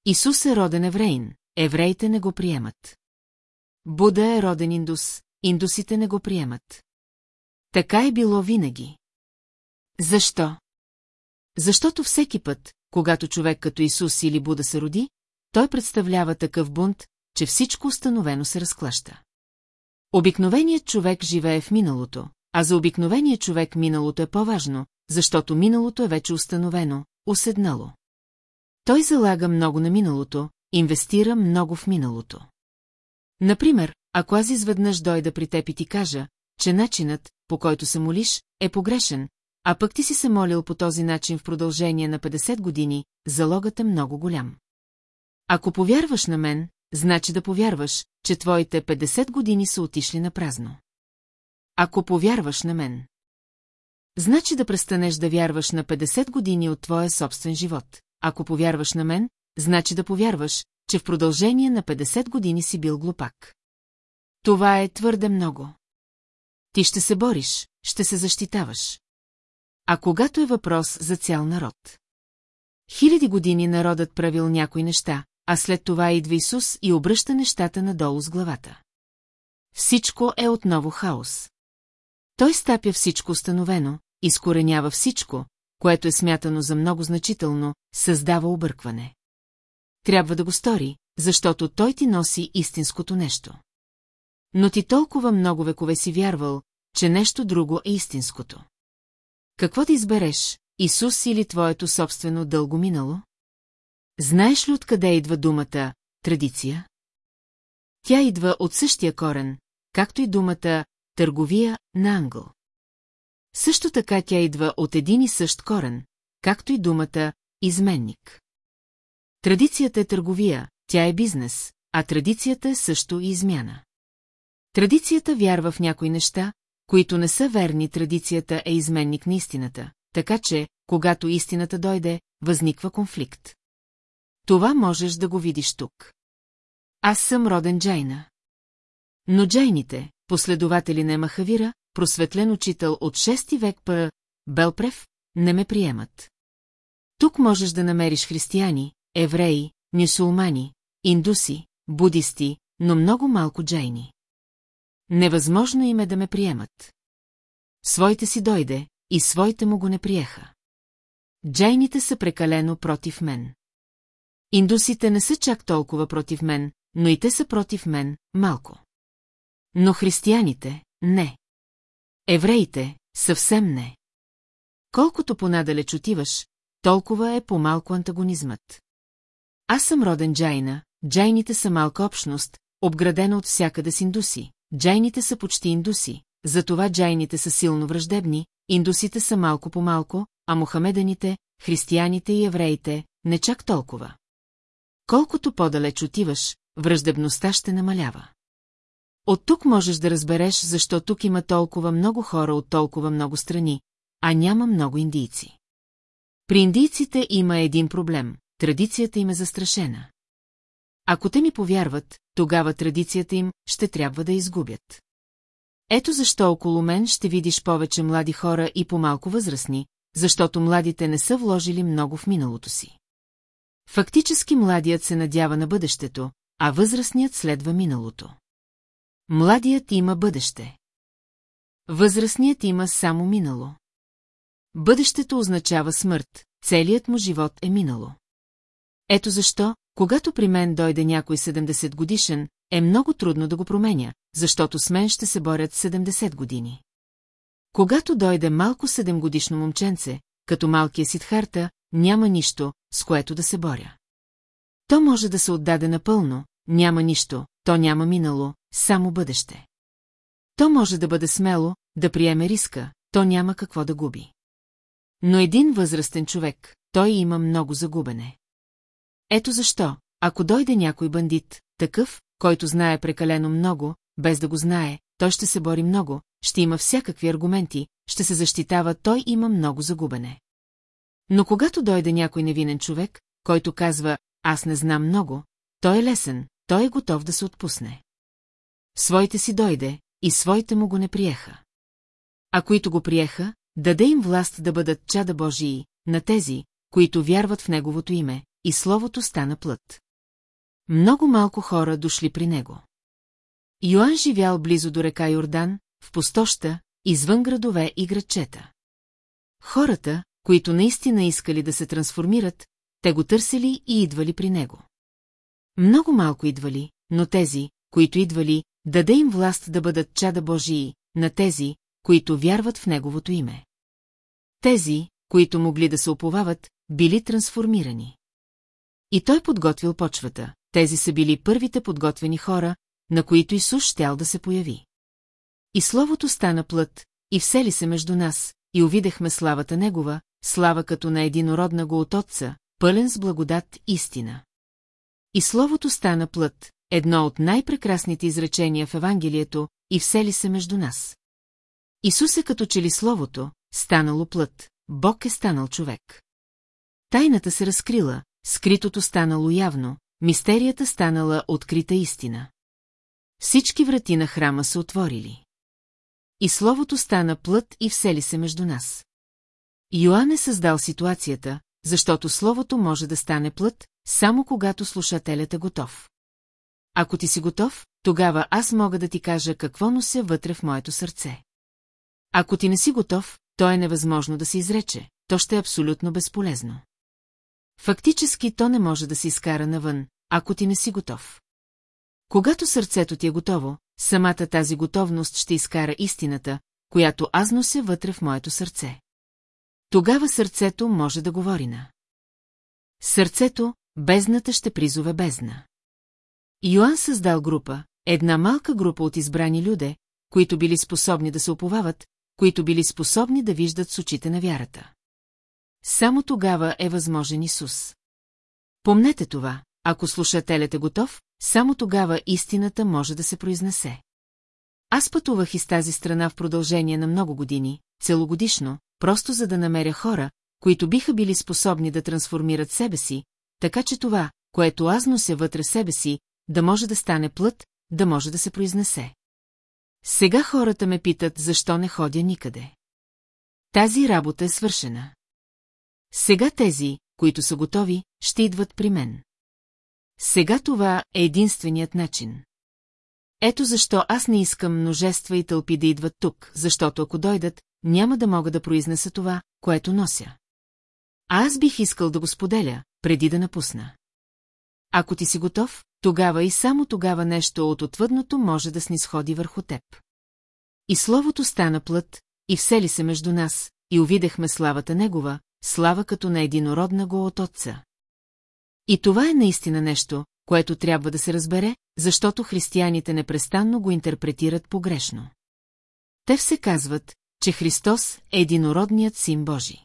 Исус е роден евреин, евреите не го приемат. Буда е роден индус, индусите не го приемат. Така е било винаги. Защо? Защото всеки път, когато човек като Исус или Буда се роди, той представлява такъв бунт, че всичко установено се разклаща. Обикновеният човек живее в миналото, а за обикновения човек миналото е по-важно, защото миналото е вече установено, уседнало. Той залага много на миналото, инвестира много в миналото. Например, ако аз изведнъж дойда при теб и ти кажа, че начинът, по който се молиш, е погрешен, а пък ти си се молил по този начин в продължение на 50 години, залогът е много голям. Ако повярваш на мен, значи да повярваш, че твоите 50 години са отишли на празно. Ако повярваш на мен. Значи да престанеш да вярваш на 50 години от твоя собствен живот. Ако повярваш на мен, значи да повярваш, че в продължение на 50 години си бил глупак. Това е твърде много. Ти ще се бориш, ще се защитаваш. А когато е въпрос за цял народ? Хиляди години народът правил някои неща, а след това идва Исус и обръща нещата надолу с главата. Всичко е отново хаос. Той стапя всичко установено, изкоренява всичко, което е смятано за много значително, създава объркване. Трябва да го стори, защото той ти носи истинското нещо. Но ти толкова много векове си вярвал, че нещо друго е истинското. Какво да избереш, Исус или твоето собствено дълго минало? Знаеш ли откъде идва думата «традиция»? Тя идва от същия корен, както и думата «търговия» на англ. Също така тя идва от един и същ корен, както и думата «изменник». Традицията е търговия, тя е бизнес, а традицията е също и измяна. Традицията вярва в някои неща, които не са верни, традицията е изменник на истината, така че, когато истината дойде, възниква конфликт. Това можеш да го видиш тук. Аз съм роден джайна. Но джайните, последователи на Махавира, просветлен учител от 6 век П. Белпрев, не ме приемат. Тук можеш да намериш християни, евреи, мюсулмани, индуси, будисти, но много малко джайни. Невъзможно им е да ме приемат. Своите си дойде, и своите му го не приеха. Джайните са прекалено против мен. Индусите не са чак толкова против мен, но и те са против мен, малко. Но християните – не. Евреите – съвсем не. Колкото понадалеч отиваш, толкова е по-малко антагонизмът. Аз съм роден джайна, джайните са малка общност, обградена от всякъде с индуси. Джайните са почти индуси, затова джайните са силно враждебни, индусите са малко по малко, а мухамеданите, християните и евреите – не чак толкова. Колкото по-далеч отиваш, враждебността ще намалява. От тук можеш да разбереш, защо тук има толкова много хора от толкова много страни, а няма много индийци. При индийците има един проблем – традицията им е застрашена. Ако те ми повярват, тогава традицията им ще трябва да изгубят. Ето защо около мен ще видиш повече млади хора и по-малко възрастни, защото младите не са вложили много в миналото си. Фактически младият се надява на бъдещето, а възрастният следва миналото. Младият има бъдеще. Възрастният има само минало. Бъдещето означава смърт, целият му живот е минало. Ето защо, когато при мен дойде някой 70 годишен, е много трудно да го променя, защото с мен ще се борят 70 години. Когато дойде малко 7 годишно момченце, като малкия Сидхарта, няма нищо, с което да се боря. То може да се отдаде напълно, няма нищо, то няма минало, само бъдеще. То може да бъде смело, да приеме риска, то няма какво да губи. Но един възрастен човек, той има много загубене. Ето защо, ако дойде някой бандит, такъв, който знае прекалено много, без да го знае, той ще се бори много, ще има всякакви аргументи, ще се защитава, той има много загубене. Но когато дойде някой невинен човек, който казва, аз не знам много, той е лесен, той е готов да се отпусне. Своите си дойде, и своите му го не приеха. А които го приеха, даде им власт да бъдат чада Божии, на тези, които вярват в Неговото име, и Словото стана плът. Много малко хора дошли при него. Йоан живял близо до река Йордан, в пустоща, извън градове и градчета. Хората, които наистина искали да се трансформират, те го търсили и идвали при него. Много малко идвали, но тези, които идвали, даде им власт да бъдат чада Божии, на тези, които вярват в Неговото име. Тези, които могли да се оповават, били трансформирани. И той подготвил почвата, тези са били първите подготвени хора, на които Исус щял да се появи. И Словото стана плът, и всели се между нас, и увидахме славата Негова, слава като на единородна го от Отца, пълен с благодат истина. И Словото стана плът, едно от най-прекрасните изречения в Евангелието, и всели се между нас. Исус е като че ли Словото, станало плът, Бог е станал човек. Тайната се разкрила, скритото станало явно, мистерията станала открита истина. Всички врати на храма се отворили. И Словото стана плът и всели се между нас. Йоанн е създал ситуацията, защото Словото може да стане плът, само когато слушателят е готов. Ако ти си готов, тогава аз мога да ти кажа какво нося вътре в моето сърце. Ако ти не си готов, то е невъзможно да се изрече, то ще е абсолютно безполезно. Фактически то не може да се изкара навън, ако ти не си готов. Когато сърцето ти е готово, самата тази готовност ще изкара истината, която аз нося вътре в моето сърце. Тогава сърцето може да говори на. Сърцето, бездната ще призове бездна. Йоанн създал група, една малка група от избрани люде, които били способни да се оповават, които били способни да виждат с очите на вярата. Само тогава е възможен Исус. Помнете това, ако слушателят е готов, само тогава истината може да се произнесе. Аз пътувах из тази страна в продължение на много години, целогодишно, просто за да намеря хора, които биха били способни да трансформират себе си, така че това, което аз нося вътре себе си, да може да стане плът, да може да се произнесе. Сега хората ме питат, защо не ходя никъде. Тази работа е свършена. Сега тези, които са готови, ще идват при мен. Сега това е единственият начин. Ето защо аз не искам множества и тълпи да идват тук, защото ако дойдат, няма да мога да произнеса това, което нося. А аз бих искал да го споделя, преди да напусна. Ако ти си готов, тогава и само тогава нещо от отвъдното може да снисходи върху теб. И словото стана плът, и всели се между нас, и увидахме славата негова, слава като на единородна го от отца. И това е наистина нещо, което трябва да се разбере, защото християните непрестанно го интерпретират погрешно. Те все казват, че Христос е единородният син Божий.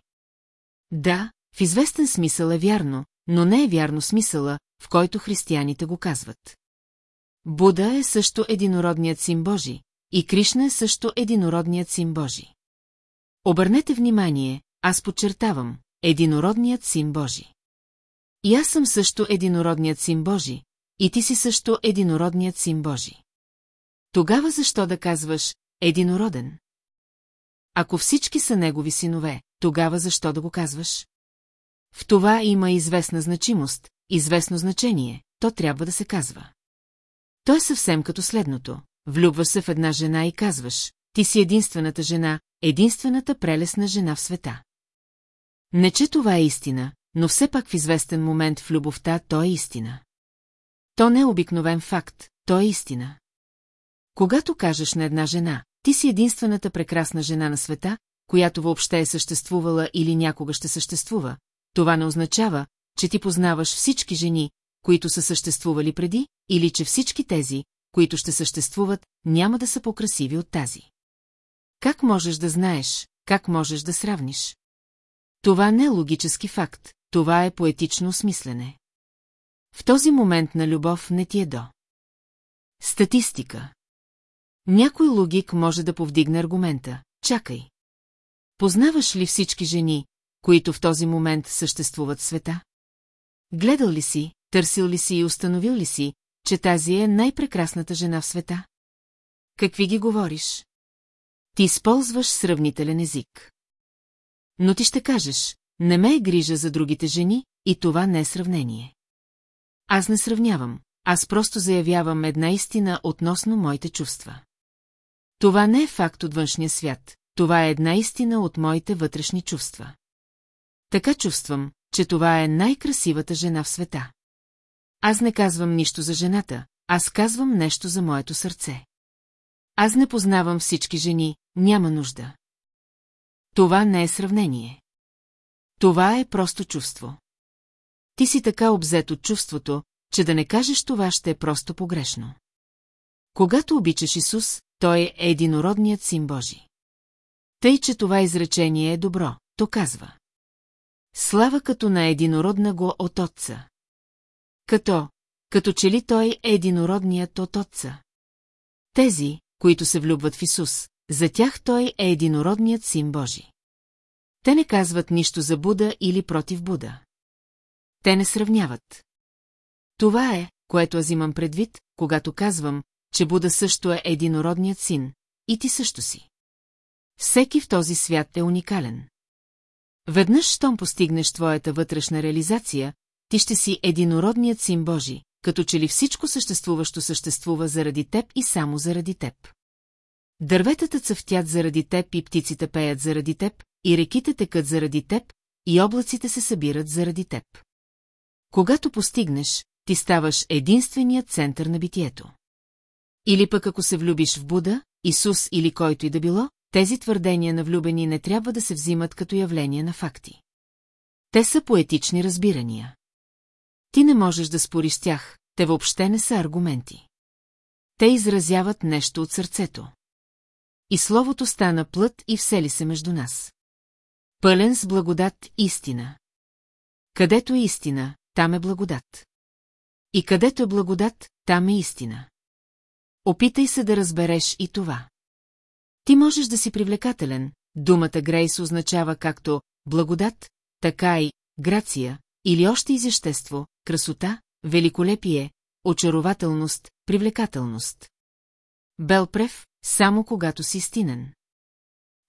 Да, в известен смисъл е вярно, но не е вярно смисъла, в който християните го казват. Буда е също единородният син Божий, и Кришна е също единородният син Божий. Обърнете внимание, аз подчертавам, единородният син Божий. И аз съм също единородният син Божий, и ти си също единородният син Божий. Тогава защо да казваш единороден? Ако всички са негови синове, тогава защо да го казваш? В това има известна значимост, известно значение, то трябва да се казва. То е съвсем като следното. Влюбваш се в една жена и казваш, ти си единствената жена, единствената прелесна жена в света. Не, че това е истина, но все пак в известен момент в любовта то е истина. То не е обикновен факт, то е истина. Когато кажеш на една жена, ти си единствената прекрасна жена на света, която въобще е съществувала или някога ще съществува, това не означава, че ти познаваш всички жени, които са съществували преди, или че всички тези, които ще съществуват, няма да са по-красиви от тази. Как можеш да знаеш, как можеш да сравниш? Това не е логически факт, това е поетично осмислене. В този момент на любов не ти е до. Статистика Някой логик може да повдигне аргумента. Чакай. Познаваш ли всички жени, които в този момент съществуват в света? Гледал ли си, търсил ли си и установил ли си, че тази е най-прекрасната жена в света? Какви ги говориш? Ти използваш сравнителен език. Но ти ще кажеш, не ме е грижа за другите жени, и това не е сравнение. Аз не сравнявам, аз просто заявявам една истина относно моите чувства. Това не е факт от външния свят, това е една истина от моите вътрешни чувства. Така чувствам, че това е най-красивата жена в света. Аз не казвам нищо за жената, аз казвам нещо за моето сърце. Аз не познавам всички жени, няма нужда. Това не е сравнение. Това е просто чувство. Ти си така обзет от чувството, че да не кажеш това ще е просто погрешно. Когато обичаш Исус, Той е единородният син Божи. Тъй, че това изречение е добро, то казва. Слава като на единородна го от Отца. Като, като че ли той е единородният от Отца. Тези, които се влюбват в Исус, за тях той е единородният син Божи. Те не казват нищо за Буда или против Буда. Те не сравняват. Това е, което аз имам предвид, когато казвам, че Буда също е единородният син, и ти също си. Всеки в този свят е уникален. Веднъж, щом постигнеш твоята вътрешна реализация, ти ще си единородният син Божи, като че ли всичко съществуващо съществува заради теб и само заради теб. Дърветата цъфтят заради теб и птиците пеят заради теб, и реките текат заради теб, и облаците се събират заради теб. Когато постигнеш, ти ставаш единственият център на битието. Или пък ако се влюбиш в Буда, Исус или който и да било, тези твърдения на влюбени не трябва да се взимат като явление на факти. Те са поетични разбирания. Ти не можеш да спориш с тях, те въобще не са аргументи. Те изразяват нещо от сърцето. И словото стана плът и всели се между нас. Пълен с благодат истина. Където е истина, там е благодат. И където е благодат, там е истина. Опитай се да разбереш и това. Ти можеш да си привлекателен, думата Грейс означава както благодат, така и грация, или още изящество, красота, великолепие, очарователност, привлекателност. Белпрев, само когато си истинен.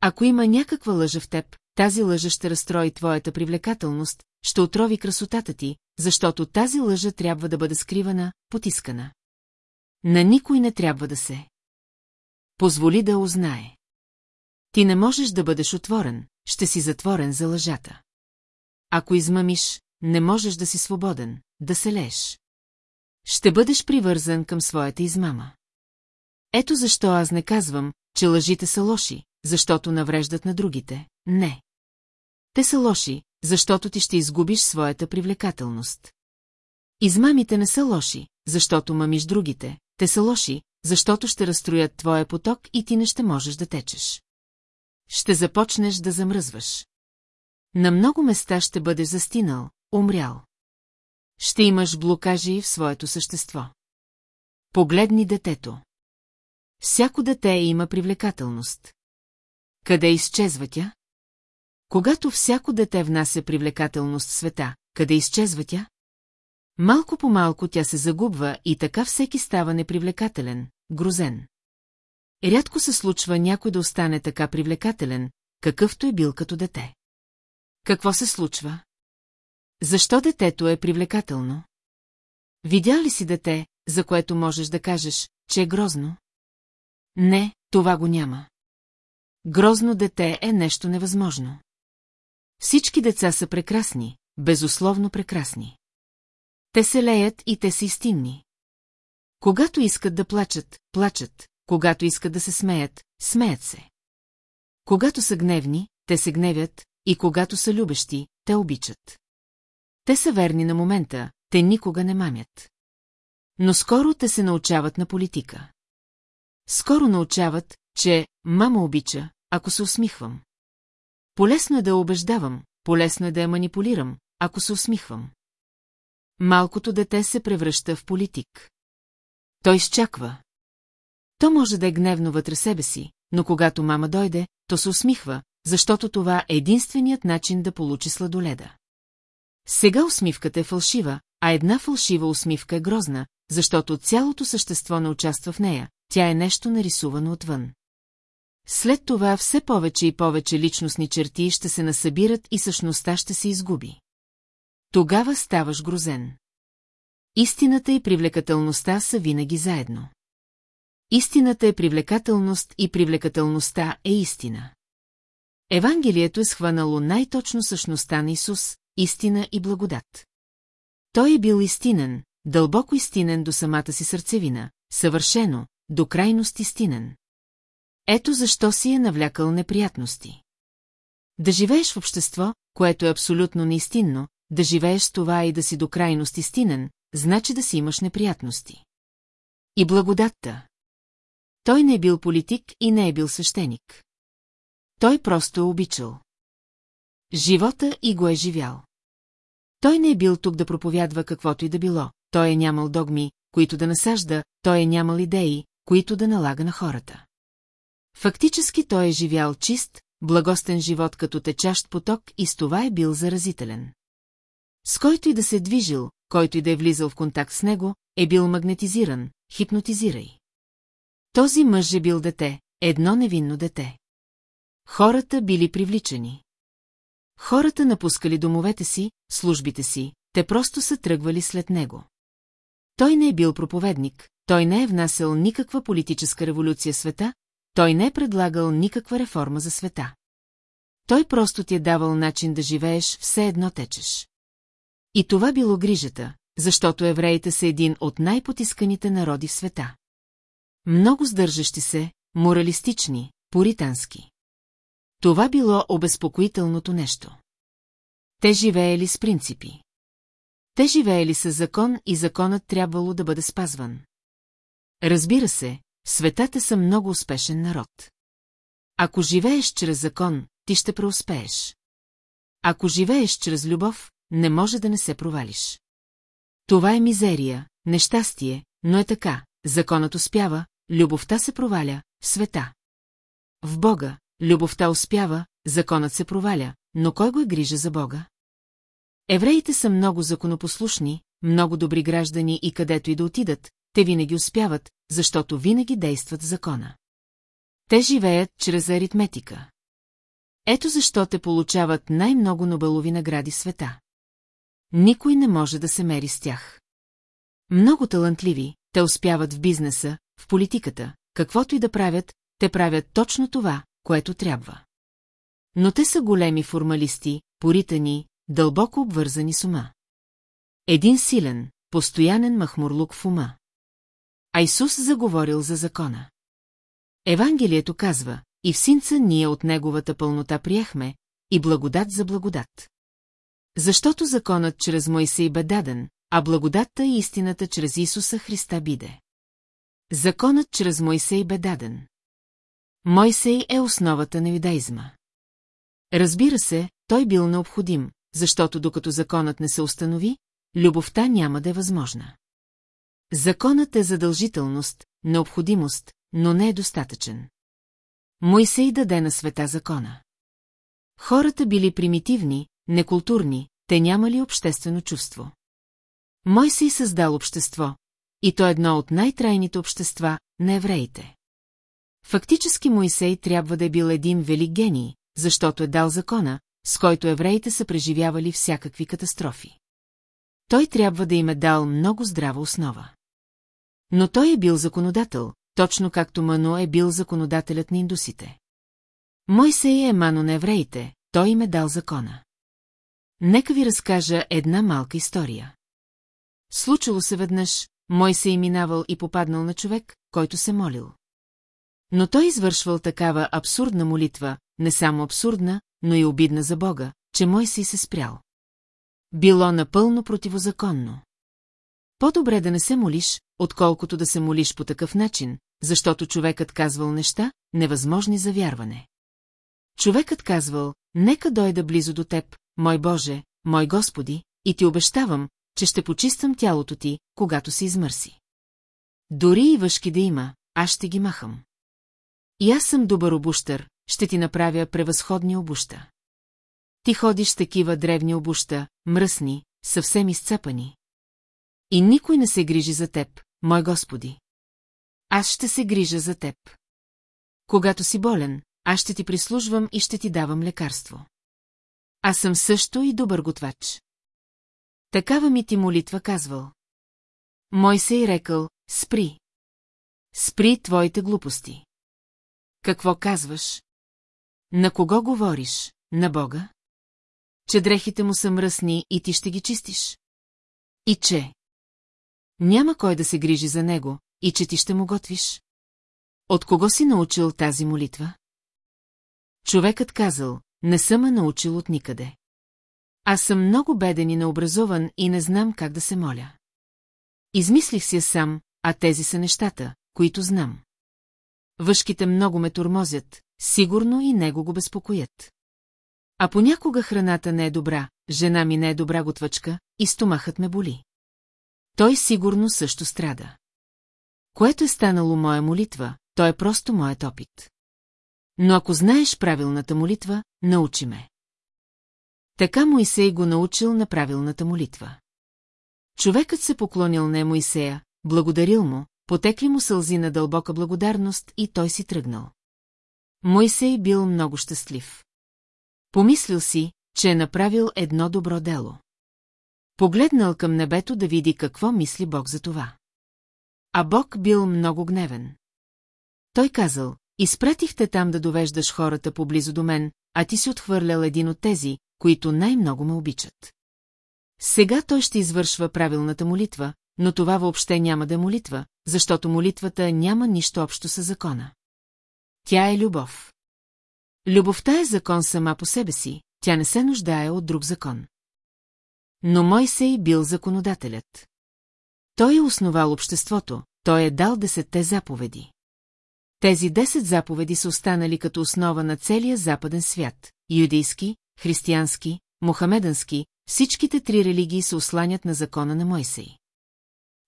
Ако има някаква лъжа в теб, тази лъжа ще разстрои твоята привлекателност, ще отрови красотата ти, защото тази лъжа трябва да бъде скривана, потискана. На никой не трябва да се. Позволи да узнае. Ти не можеш да бъдеш отворен, ще си затворен за лъжата. Ако измамиш, не можеш да си свободен, да се лееш. Ще бъдеш привързан към своята измама. Ето защо аз не казвам, че лъжите са лоши, защото навреждат на другите. Не. Те са лоши, защото ти ще изгубиш своята привлекателност. Измамите не са лоши, защото мамиш другите. Те са лоши, защото ще разстроят твоя поток и ти не ще можеш да течеш. Ще започнеш да замръзваш. На много места ще бъдеш застинал, умрял. Ще имаш блокажи в своето същество. Погледни детето. Всяко дете има привлекателност. Къде изчезва тя? Когато всяко дете внася привлекателност в света, къде изчезва тя? Малко по малко тя се загубва и така всеки става непривлекателен, грозен. Рядко се случва някой да остане така привлекателен, какъвто е бил като дете. Какво се случва? Защо детето е привлекателно? Видя ли си дете, за което можеш да кажеш, че е грозно? Не, това го няма. Грозно дете е нещо невъзможно. Всички деца са прекрасни, безусловно прекрасни. Те се леят и те са истинни. Когато искат да плачат, плачат, когато искат да се смеят, смеят се. Когато са гневни, те се гневят, и когато са любещи, те обичат. Те са верни на момента, те никога не мамят. Но скоро те се научават на политика. Скоро научават, че мама обича, ако се усмихвам. Полесно е да я убеждавам, полесно е да я манипулирам, ако се усмихвам. Малкото дете се превръща в политик. Той изчаква. То може да е гневно вътре себе си, но когато мама дойде, то се усмихва, защото това е единственият начин да получи сладоледа. Сега усмивката е фалшива, а една фалшива усмивка е грозна, защото цялото същество не участва в нея, тя е нещо нарисувано отвън. След това все повече и повече личностни черти ще се насъбират и същността ще се изгуби. Тогава ставаш грозен. Истината и привлекателността са винаги заедно. Истината е привлекателност и привлекателността е истина. Евангелието е схванало най-точно същността на Исус, истина и благодат. Той е бил истинен, дълбоко истинен до самата си сърцевина, съвършено, до крайност истинен. Ето защо си е навлякал неприятности. Да живееш в общество, което е абсолютно неистинно, да живееш това и да си до крайност истинен, значи да си имаш неприятности. И благодатта. Той не е бил политик и не е бил свещеник. Той просто е обичал. Живота и го е живял. Той не е бил тук да проповядва каквото и да било, той е нямал догми, които да насажда, той е нямал идеи, които да налага на хората. Фактически той е живял чист, благостен живот като течащ поток и с това е бил заразителен. С който и да се движил, който и да е влизал в контакт с него, е бил магнетизиран, хипнотизирай. Този мъж е бил дете, едно невинно дете. Хората били привличани. Хората напускали домовете си, службите си, те просто са тръгвали след него. Той не е бил проповедник, той не е внасял никаква политическа революция света, той не е предлагал никаква реформа за света. Той просто ти е давал начин да живееш, все едно течеш. И това било грижата, защото евреите са един от най-потисканите народи в света. Много сдържащи се, моралистични, поритански. Това било обезпокоителното нещо. Те живеели с принципи. Те живеели с закон и законът трябвало да бъде спазван. Разбира се, светата са много успешен народ. Ако живееш чрез закон, ти ще преуспееш. Ако живееш чрез любов, не може да не се провалиш. Това е мизерия, нещастие, но е така, законът успява, любовта се проваля, света. В Бога, любовта успява, законът се проваля, но кой го е грижа за Бога? Евреите са много законопослушни, много добри граждани и където и да отидат, те винаги успяват, защото винаги действат закона. Те живеят чрез аритметика. Ето защо те получават най-много Нобелови награди света. Никой не може да се мери с тях. Много талантливи, те успяват в бизнеса, в политиката, каквото и да правят, те правят точно това, което трябва. Но те са големи формалисти, поритани, дълбоко обвързани с ума. Един силен, постоянен махмурлук в ума. А Исус заговорил за закона. Евангелието казва, и в синца ние от неговата пълнота приехме, и благодат за благодат. Защото законът чрез Моисей бе даден, а благодатта и истината чрез Исуса Христа биде. Законът чрез Моисей бе даден. Мойсей е основата на юдаизма. Разбира се, той бил необходим, защото докато законът не се установи, любовта няма да е възможна. Законът е задължителност, необходимост, но не е достатъчен. Мойсей даде на света закона. Хората били примитивни, некултурни, те нямали обществено чувство. Мойсей създал общество, и то едно от най-трайните общества на евреите. Фактически Моисей трябва да е бил един велик гений, защото е дал закона, с който евреите са преживявали всякакви катастрофи. Той трябва да им е дал много здрава основа. Но той е бил законодател, точно както Мано е бил законодателят на индусите. Мойсей е Мано на евреите, той им е дал закона. Нека ви разкажа една малка история. Случило се веднъж, Мойсей минавал и попаднал на човек, който се молил. Но той извършвал такава абсурдна молитва, не само абсурдна, но и обидна за Бога, че мой си се спрял. Било напълно противозаконно. По-добре да не се молиш, отколкото да се молиш по такъв начин, защото човекът казвал неща, невъзможни за вярване. Човекът казвал, нека дойда близо до теб, мой Боже, мой Господи, и ти обещавам, че ще почистам тялото ти, когато се измърси. Дори и въшки да има, аз ще ги махам. И аз съм добър обущър, ще ти направя превъзходни обуща. Ти ходиш с такива древни обуща, мръсни, съвсем изцапани. И никой не се грижи за теб, мой Господи. Аз ще се грижа за теб. Когато си болен, аз ще ти прислужвам и ще ти давам лекарство. Аз съм също и добър готвач. Такава ми ти молитва казвал. Мой се и рекал, спри. Спри твоите глупости. Какво казваш? На кого говориш? На Бога? че дрехите му са мръсни и ти ще ги чистиш. И че няма кой да се грижи за него, и че ти ще му готвиш. От кого си научил тази молитва? Човекът казал, не съм я научил от никъде. Аз съм много беден и необразован и не знам как да се моля. Измислих си я сам, а тези са нещата, които знам. Въшките много ме тормозят, сигурно и него го безпокоят. А понякога храната не е добра, жена ми не е добра готвачка и стомахът ме боли. Той сигурно също страда. Което е станало моя молитва, то е просто моят опит. Но ако знаеш правилната молитва, научи ме. Така Моисей го научил на правилната молитва. Човекът се поклонил на Моисея, благодарил му, потекли му сълзи на дълбока благодарност и той си тръгнал. Моисей бил много щастлив. Помислил си, че е направил едно добро дело. Погледнал към небето да види какво мисли Бог за това. А Бог бил много гневен. Той казал, изпратихте там да довеждаш хората поблизо до мен, а ти си отхвърлял един от тези, които най-много ме обичат. Сега той ще извършва правилната молитва, но това въобще няма да е молитва, защото молитвата няма нищо общо с закона. Тя е любов. Любовта е закон сама по себе си, тя не се нуждае от друг закон. Но Мойсей бил законодателят. Той е основал обществото, той е дал десетте заповеди. Тези десет заповеди са останали като основа на целия западен свят – юдейски, християнски, мохамедански, всичките три религии се осланят на закона на Мойсей.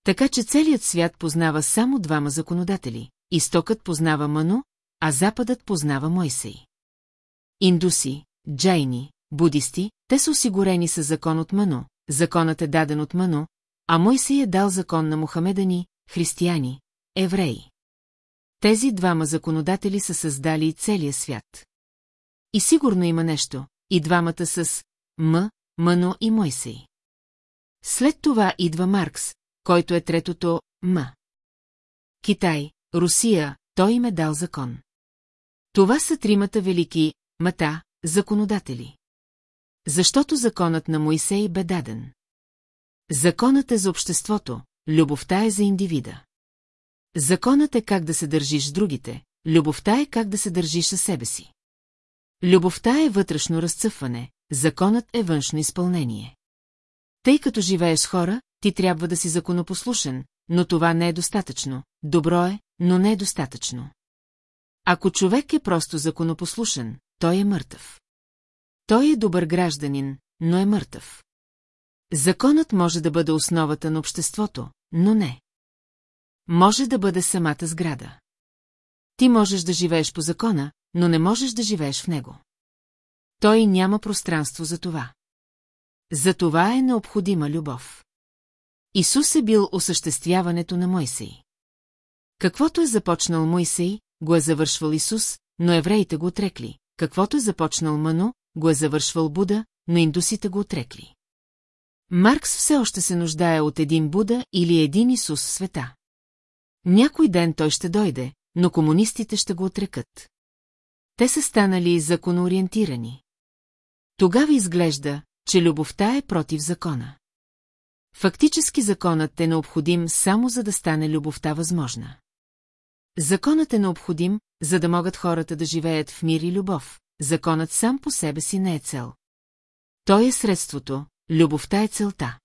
Така че целият свят познава само двама законодатели – изтокът познава Ману, а западът познава Мойсей. Индуси, джайни, будисти, те са осигурени с закон от Ману, законът е даден от Ману, а Мойсей е дал закон на мухамедани, християни, евреи. Тези двама законодатели са създали целия свят. И сигурно има нещо, и двамата с М, Мано и Мойсей. След това идва Маркс, който е третото М. Китай, Русия, той им е дал закон. Това са тримата велики мата, законодатели. Защото законът на Моисей бе даден. Законът е за обществото, любовта е за индивида. Законът е как да се държиш с другите, любовта е как да се държиш със себе си. Любовта е вътрешно разцъфване, законът е външно изпълнение. Тъй като живееш с хора, ти трябва да си законопослушен, но това не е достатъчно. Добро е, но не е достатъчно. Ако човек е просто законопослушен, той е мъртъв. Той е добър гражданин, но е мъртъв. Законът може да бъде основата на обществото, но не. Може да бъде самата сграда. Ти можеш да живееш по закона, но не можеш да живееш в него. Той няма пространство за това. За това е необходима любов. Исус е бил осъществяването на Мойсей. Каквото е започнал Мойсей, го е завършвал Исус, но евреите го отрекли. Каквото е започнал Мано, го е завършвал Буда, но индусите го отрекли. Маркс все още се нуждае от един Буда или един Исус в света. Някой ден той ще дойде, но комунистите ще го отрекат. Те са станали законоориентирани. Тогава изглежда, че любовта е против закона. Фактически законът е необходим само за да стане любовта възможна. Законът е необходим, за да могат хората да живеят в мир и любов. Законът сам по себе си не е цел. Той е средството, любовта е целта.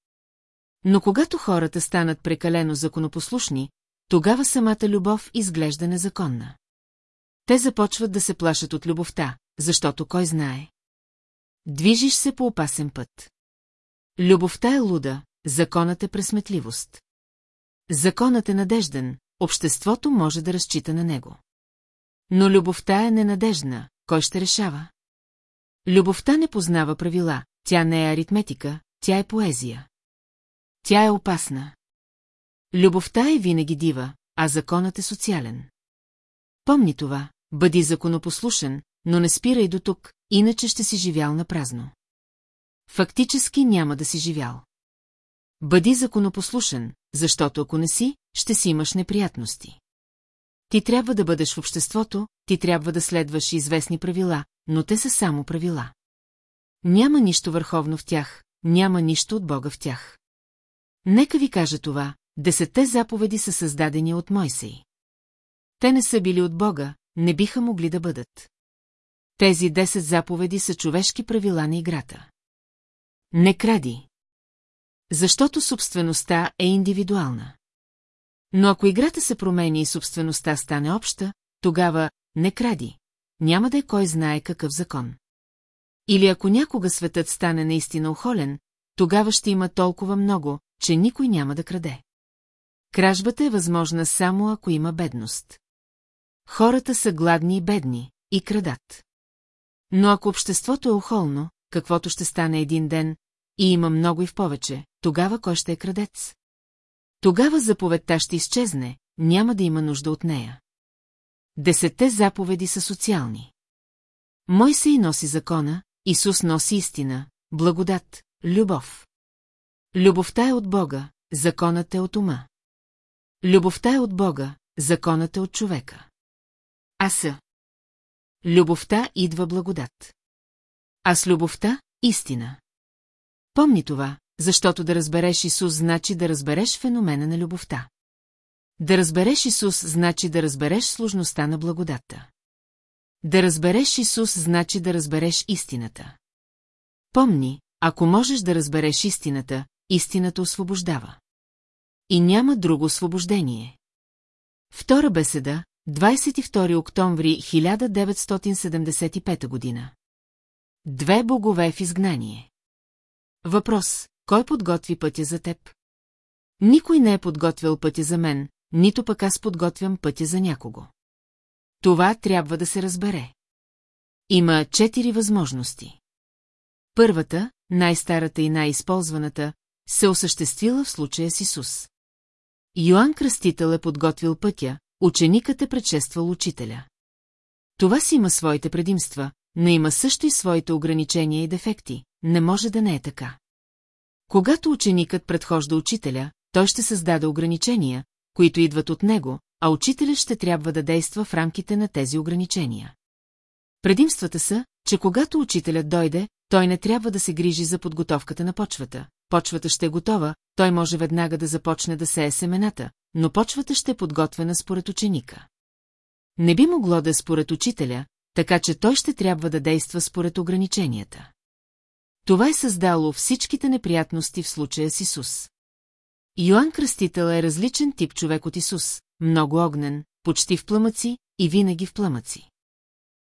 Но когато хората станат прекалено законопослушни, тогава самата любов изглежда незаконна. Те започват да се плашат от любовта, защото кой знае. Движиш се по опасен път. Любовта е луда, законът е пресметливост. Законът е надежден, обществото може да разчита на него. Но любовта е ненадежна, кой ще решава? Любовта не познава правила, тя не е аритметика, тя е поезия. Тя е опасна. Любовта е винаги дива, а законът е социален. Помни това, бъди законопослушен, но не спирай до тук, иначе ще си живял на празно. Фактически няма да си живял. Бъди законопослушен, защото ако не си, ще си имаш неприятности. Ти трябва да бъдеш в обществото, ти трябва да следваш известни правила, но те са само правила. Няма нищо върховно в тях, няма нищо от Бога в тях. Нека ви кажа това, десетте заповеди са създадени от Мойсей. Те не са били от Бога, не биха могли да бъдат. Тези 10 заповеди са човешки правила на играта. Не кради. Защото собствеността е индивидуална. Но ако играта се промени и собствеността стане обща, тогава не кради. Няма да е кой знае какъв закон. Или ако някога светът стане наистина охолен, тогава ще има толкова много, че никой няма да краде. Кражбата е възможна само ако има бедност. Хората са гладни и бедни, и крадат. Но ако обществото е охолно, каквото ще стане един ден, и има много и в повече, тогава кой ще е крадец? Тогава заповедта ще изчезне, няма да има нужда от нея. Десетте заповеди са социални. Мой се и носи закона, Исус носи истина, благодат, любов. Любовта е от Бога, законът е от ума. Любовта е от Бога, законът е от човека. А са. Любовта идва благодат. А с любовта – истина. Помни това, защото да разбереш Исус значи да разбереш феномена на любовта. Да разбереш Исус значи да разбереш сложността на благодата. Да разбереш Исус значи да разбереш истината. Помни, ако можеш да разбереш истината, истината освобождава. И няма друго освобождение. Втора беседа, 22 октомври 1975 година. Две богове в изгнание. Въпрос, кой подготви пътя за теб? Никой не е подготвил пътя за мен, нито пък аз подготвям пътя за някого. Това трябва да се разбере. Има четири възможности. Първата, най-старата и най-използваната, се осъществила в случая с Исус. Йоанн Кръстител е подготвил пътя, ученикът е предшествал учителя. Това си има своите предимства, но има също и своите ограничения и дефекти, не може да не е така. Когато ученикът предхожда учителя, той ще създаде ограничения, които идват от него, а учителят ще трябва да действа в рамките на тези ограничения. Предимствата са, че когато учителят дойде, той не трябва да се грижи за подготовката на почвата. Почвата ще е готова, той може веднага да започне да сее семената, но почвата ще е подготвена според ученика. Не би могло да е според учителя, така че той ще трябва да действа според ограниченията. Това е създало всичките неприятности в случая с Исус. Йоанн Кръстител е различен тип човек от Исус, много огнен, почти в пламъци и винаги в пламъци.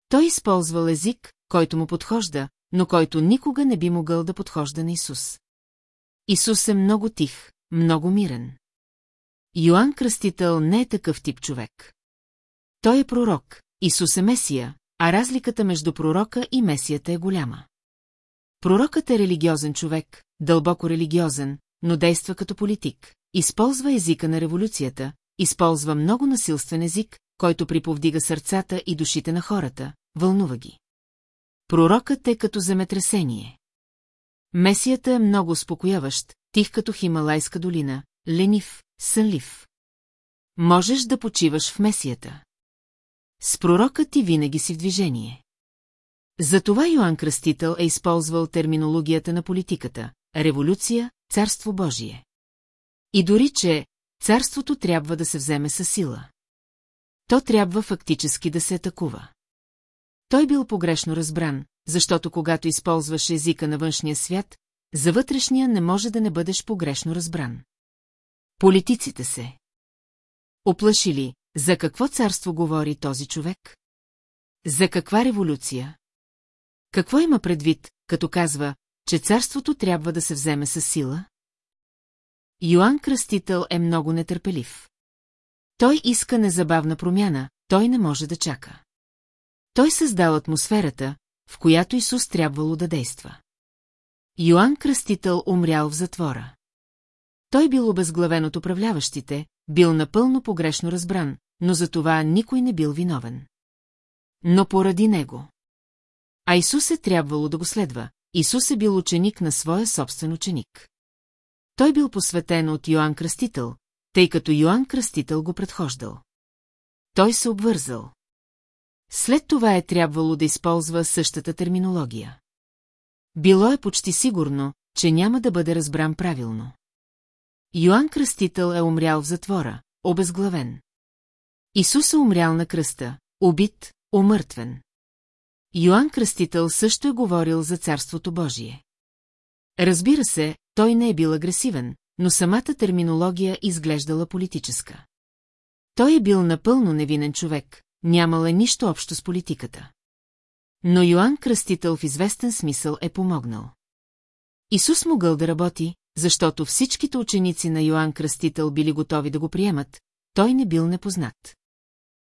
Той използвал език, който му подхожда, но който никога не би могъл да подхожда на Исус. Исус е много тих, много мирен. Йоанн Кръстител не е такъв тип човек. Той е пророк, Исус е Месия, а разликата между пророка и Месията е голяма. Пророкът е религиозен човек, дълбоко религиозен, но действа като политик. Използва езика на революцията, използва много насилствен език, който приповдига сърцата и душите на хората, вълнува ги. Пророкът е като земетресение. Месията е много успокояващ, тих като Хималайска долина, ленив, сънлив. Можеш да почиваш в месията. С пророка ти винаги си в движение. Затова Йоанн Кръстител е използвал терминологията на политиката – революция, царство Божие. И дори, че царството трябва да се вземе със сила. То трябва фактически да се атакува. Той бил погрешно разбран, защото когато използваш езика на външния свят, за вътрешния не може да не бъдеш погрешно разбран. Политиците се. Оплашили, за какво царство говори този човек? За каква революция? Какво има предвид, като казва, че царството трябва да се вземе с сила? Йоанн Кръстител е много нетърпелив. Той иска незабавна промяна, той не може да чака. Той създал атмосферата, в която Исус трябвало да действа. Йоанн Кръстител умрял в затвора. Той бил обезглавен от управляващите, бил напълно погрешно разбран, но за това никой не бил виновен. Но поради него. А Исус е трябвало да го следва. Исус е бил ученик на своя собствен ученик. Той бил посветен от Йоанн Кръстител, тъй като Йоанн Кръстител го предхождал. Той се обвързал. След това е трябвало да използва същата терминология. било е почти сигурно, че няма да бъде разбран правилно. Йоанн Кръстител е умрял в затвора, обезглавен. Исус е умрял на кръста, убит, умъртвен. Йоанн Кръстител също е говорил за Царството Божие. Разбира се, той не е бил агресивен, но самата терминология изглеждала политическа. Той е бил напълно невинен човек, нямал е нищо общо с политиката. Но Йоанн Кръстител в известен смисъл е помогнал. Исус могъл да работи, защото всичките ученици на Йоанн Кръстител били готови да го приемат, той не бил непознат.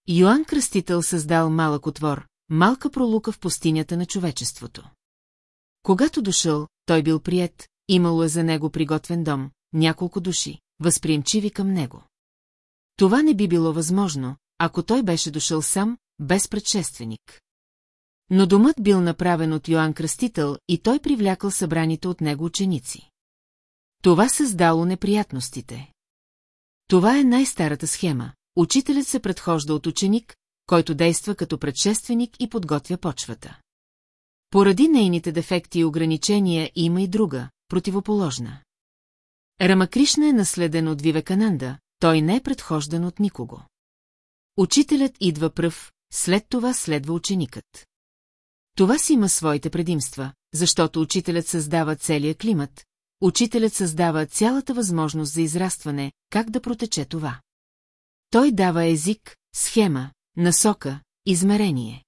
Йоанн Кръстител създал малък отвор, малка пролука в пустинята на човечеството. Когато дошъл, той бил прият, имало е за него приготвен дом, няколко души, възприемчиви към него. Това не би било възможно, ако той беше дошъл сам, без предшественик. Но домът бил направен от Йоанн Кръстител и той привлякал събраните от него ученици. Това създало неприятностите. Това е най-старата схема. Учителят се предхожда от ученик, който действа като предшественик и подготвя почвата. Поради нейните дефекти и ограничения има и друга, противоположна. Рамакришна е наследен от Вивекананда, той не е предхождан от никого. Учителят идва пръв, след това следва ученикът. Това си има своите предимства, защото учителят създава целия климат, учителят създава цялата възможност за израстване, как да протече това. Той дава език, схема, насока, измерение.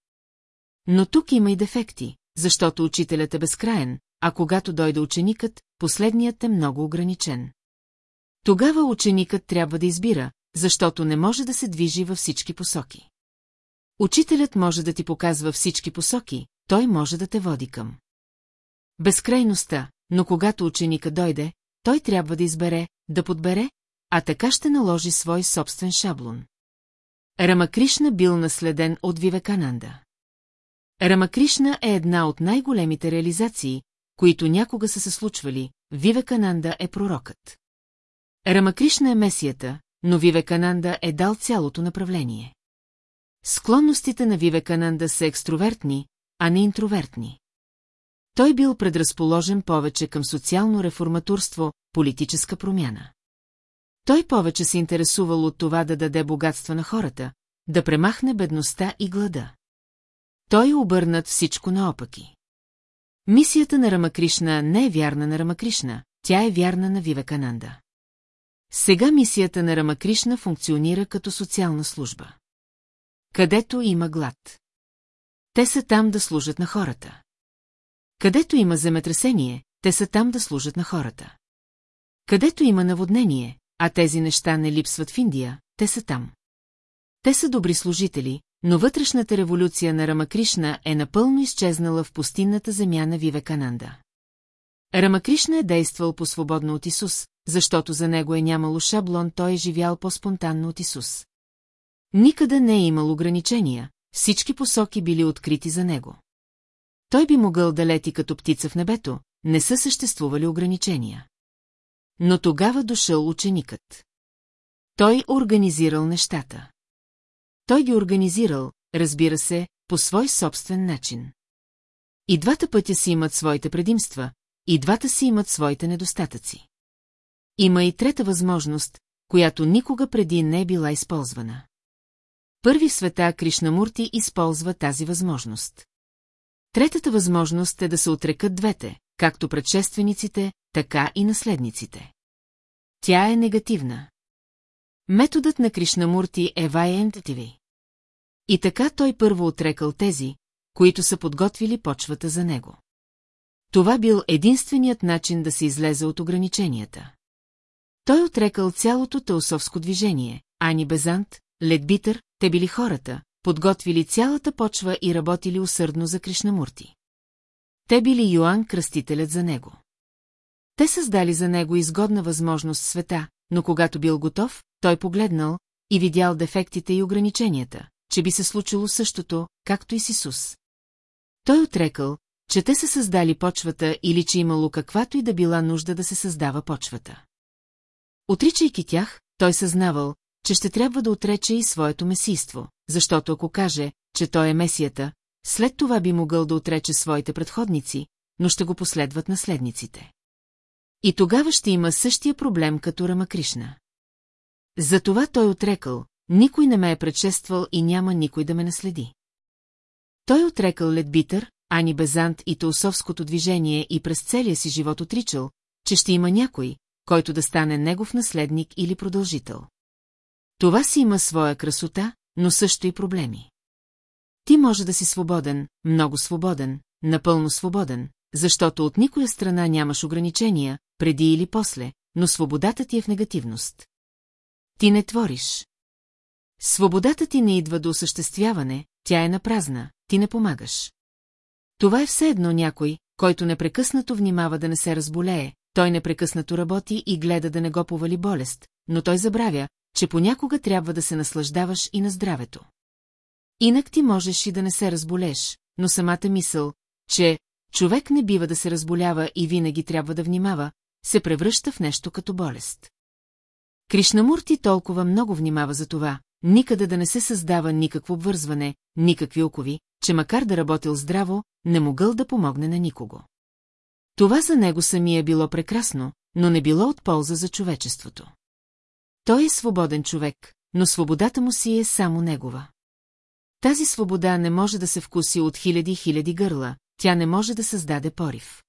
Но тук има и дефекти, защото учителят е безкраен, а когато дойде ученикът, последният е много ограничен. Тогава ученикът трябва да избира, защото не може да се движи във всички посоки. Учителят може да ти показва всички посоки, той може да те води към. Безкрайността, но когато ученика дойде, той трябва да избере, да подбере, а така ще наложи свой собствен шаблон. Рамакришна бил наследен от Вивекананда. Рамакришна е една от най-големите реализации, които някога са се случвали, Вивекананда е пророкът. Рамакришна е месията, но Вивекананда е дал цялото направление. Склонностите на Вивекананда са екстровертни, а не интровертни. Той бил предразположен повече към социално реформатурство, политическа промяна. Той повече се интересувал от това да даде богатство на хората, да премахне бедността и глада. Той обърнат всичко наопаки. Мисията на Рамакришна не е вярна на Рамакришна, тя е вярна на Вивекананда. Сега мисията на Рамакришна функционира като социална служба. Където има глад. Те са там да служат на хората. Където има земетресение, те са там да служат на хората. Където има наводнение, а тези неща не липсват в Индия, те са там. Те са добри служители, но вътрешната революция на Рамакришна е напълно изчезнала в пустинната земя на Вивекананда. Рамакришна е действал по-свободно от Исус, защото за него е нямало шаблон, той е живял по-спонтанно от Исус. Никъде не е имал ограничения, всички посоки били открити за него. Той би могъл да лети като птица в небето, не са съществували ограничения. Но тогава дошъл ученикът. Той организирал нещата. Той ги организирал, разбира се, по свой собствен начин. И двата пътя си имат своите предимства, и двата си имат своите недостатъци. Има и трета възможност, която никога преди не е била използвана. Първи в света Кришнамурти използва тази възможност. Третата възможност е да се отрекат двете, както предшествениците, така и наследниците. Тя е негативна. Методът на Кришнамурти е Вайентативи. И така той първо отрекал тези, които са подготвили почвата за него. Това бил единственият начин да се излезе от ограниченията. Той отрекал цялото теософско движение, Ани Безант, Ледбитър, те били хората, подготвили цялата почва и работили усърдно за Кришнамурти. Те били Йоанн кръстителят за него. Те създали за него изгодна възможност в света, но когато бил готов, той погледнал и видял дефектите и ограниченията, че би се случило същото, както и с Исус. Той отрекал, че те са създали почвата или че имало каквато и да била нужда да се създава почвата. Отричайки тях, той съзнавал, че ще трябва да отрече и своето месийство, защото ако каже, че той е месията, след това би могъл да отрече своите предходници, но ще го последват наследниците. И тогава ще има същия проблем като Рамакришна. Затова той отрекал, никой не ме е предшествал и няма никой да ме наследи. Той отрекал Ледбитър, Ани Безант и Теософското движение и през целия си живот отричал, че ще има някой, който да стане негов наследник или продължител. Това си има своя красота, но също и проблеми. Ти може да си свободен, много свободен, напълно свободен, защото от никоя страна нямаш ограничения, преди или после, но свободата ти е в негативност. Ти не твориш. Свободата ти не идва до осъществяване, тя е напразна, ти не помагаш. Това е все едно някой, който непрекъснато внимава да не се разболее, той непрекъснато работи и гледа да не го повали болест, но той забравя, че понякога трябва да се наслаждаваш и на здравето. Инак ти можеш и да не се разболеш, но самата мисъл, че човек не бива да се разболява и винаги трябва да внимава, се превръща в нещо като болест. Кришнамурти толкова много внимава за това, никъде да не се създава никакво обвързване, никакви окови, че макар да работил здраво, не могъл да помогне на никого. Това за него самия било прекрасно, но не било от полза за човечеството. Той е свободен човек, но свободата му си е само негова. Тази свобода не може да се вкуси от хиляди-хиляди гърла, тя не може да създаде порив.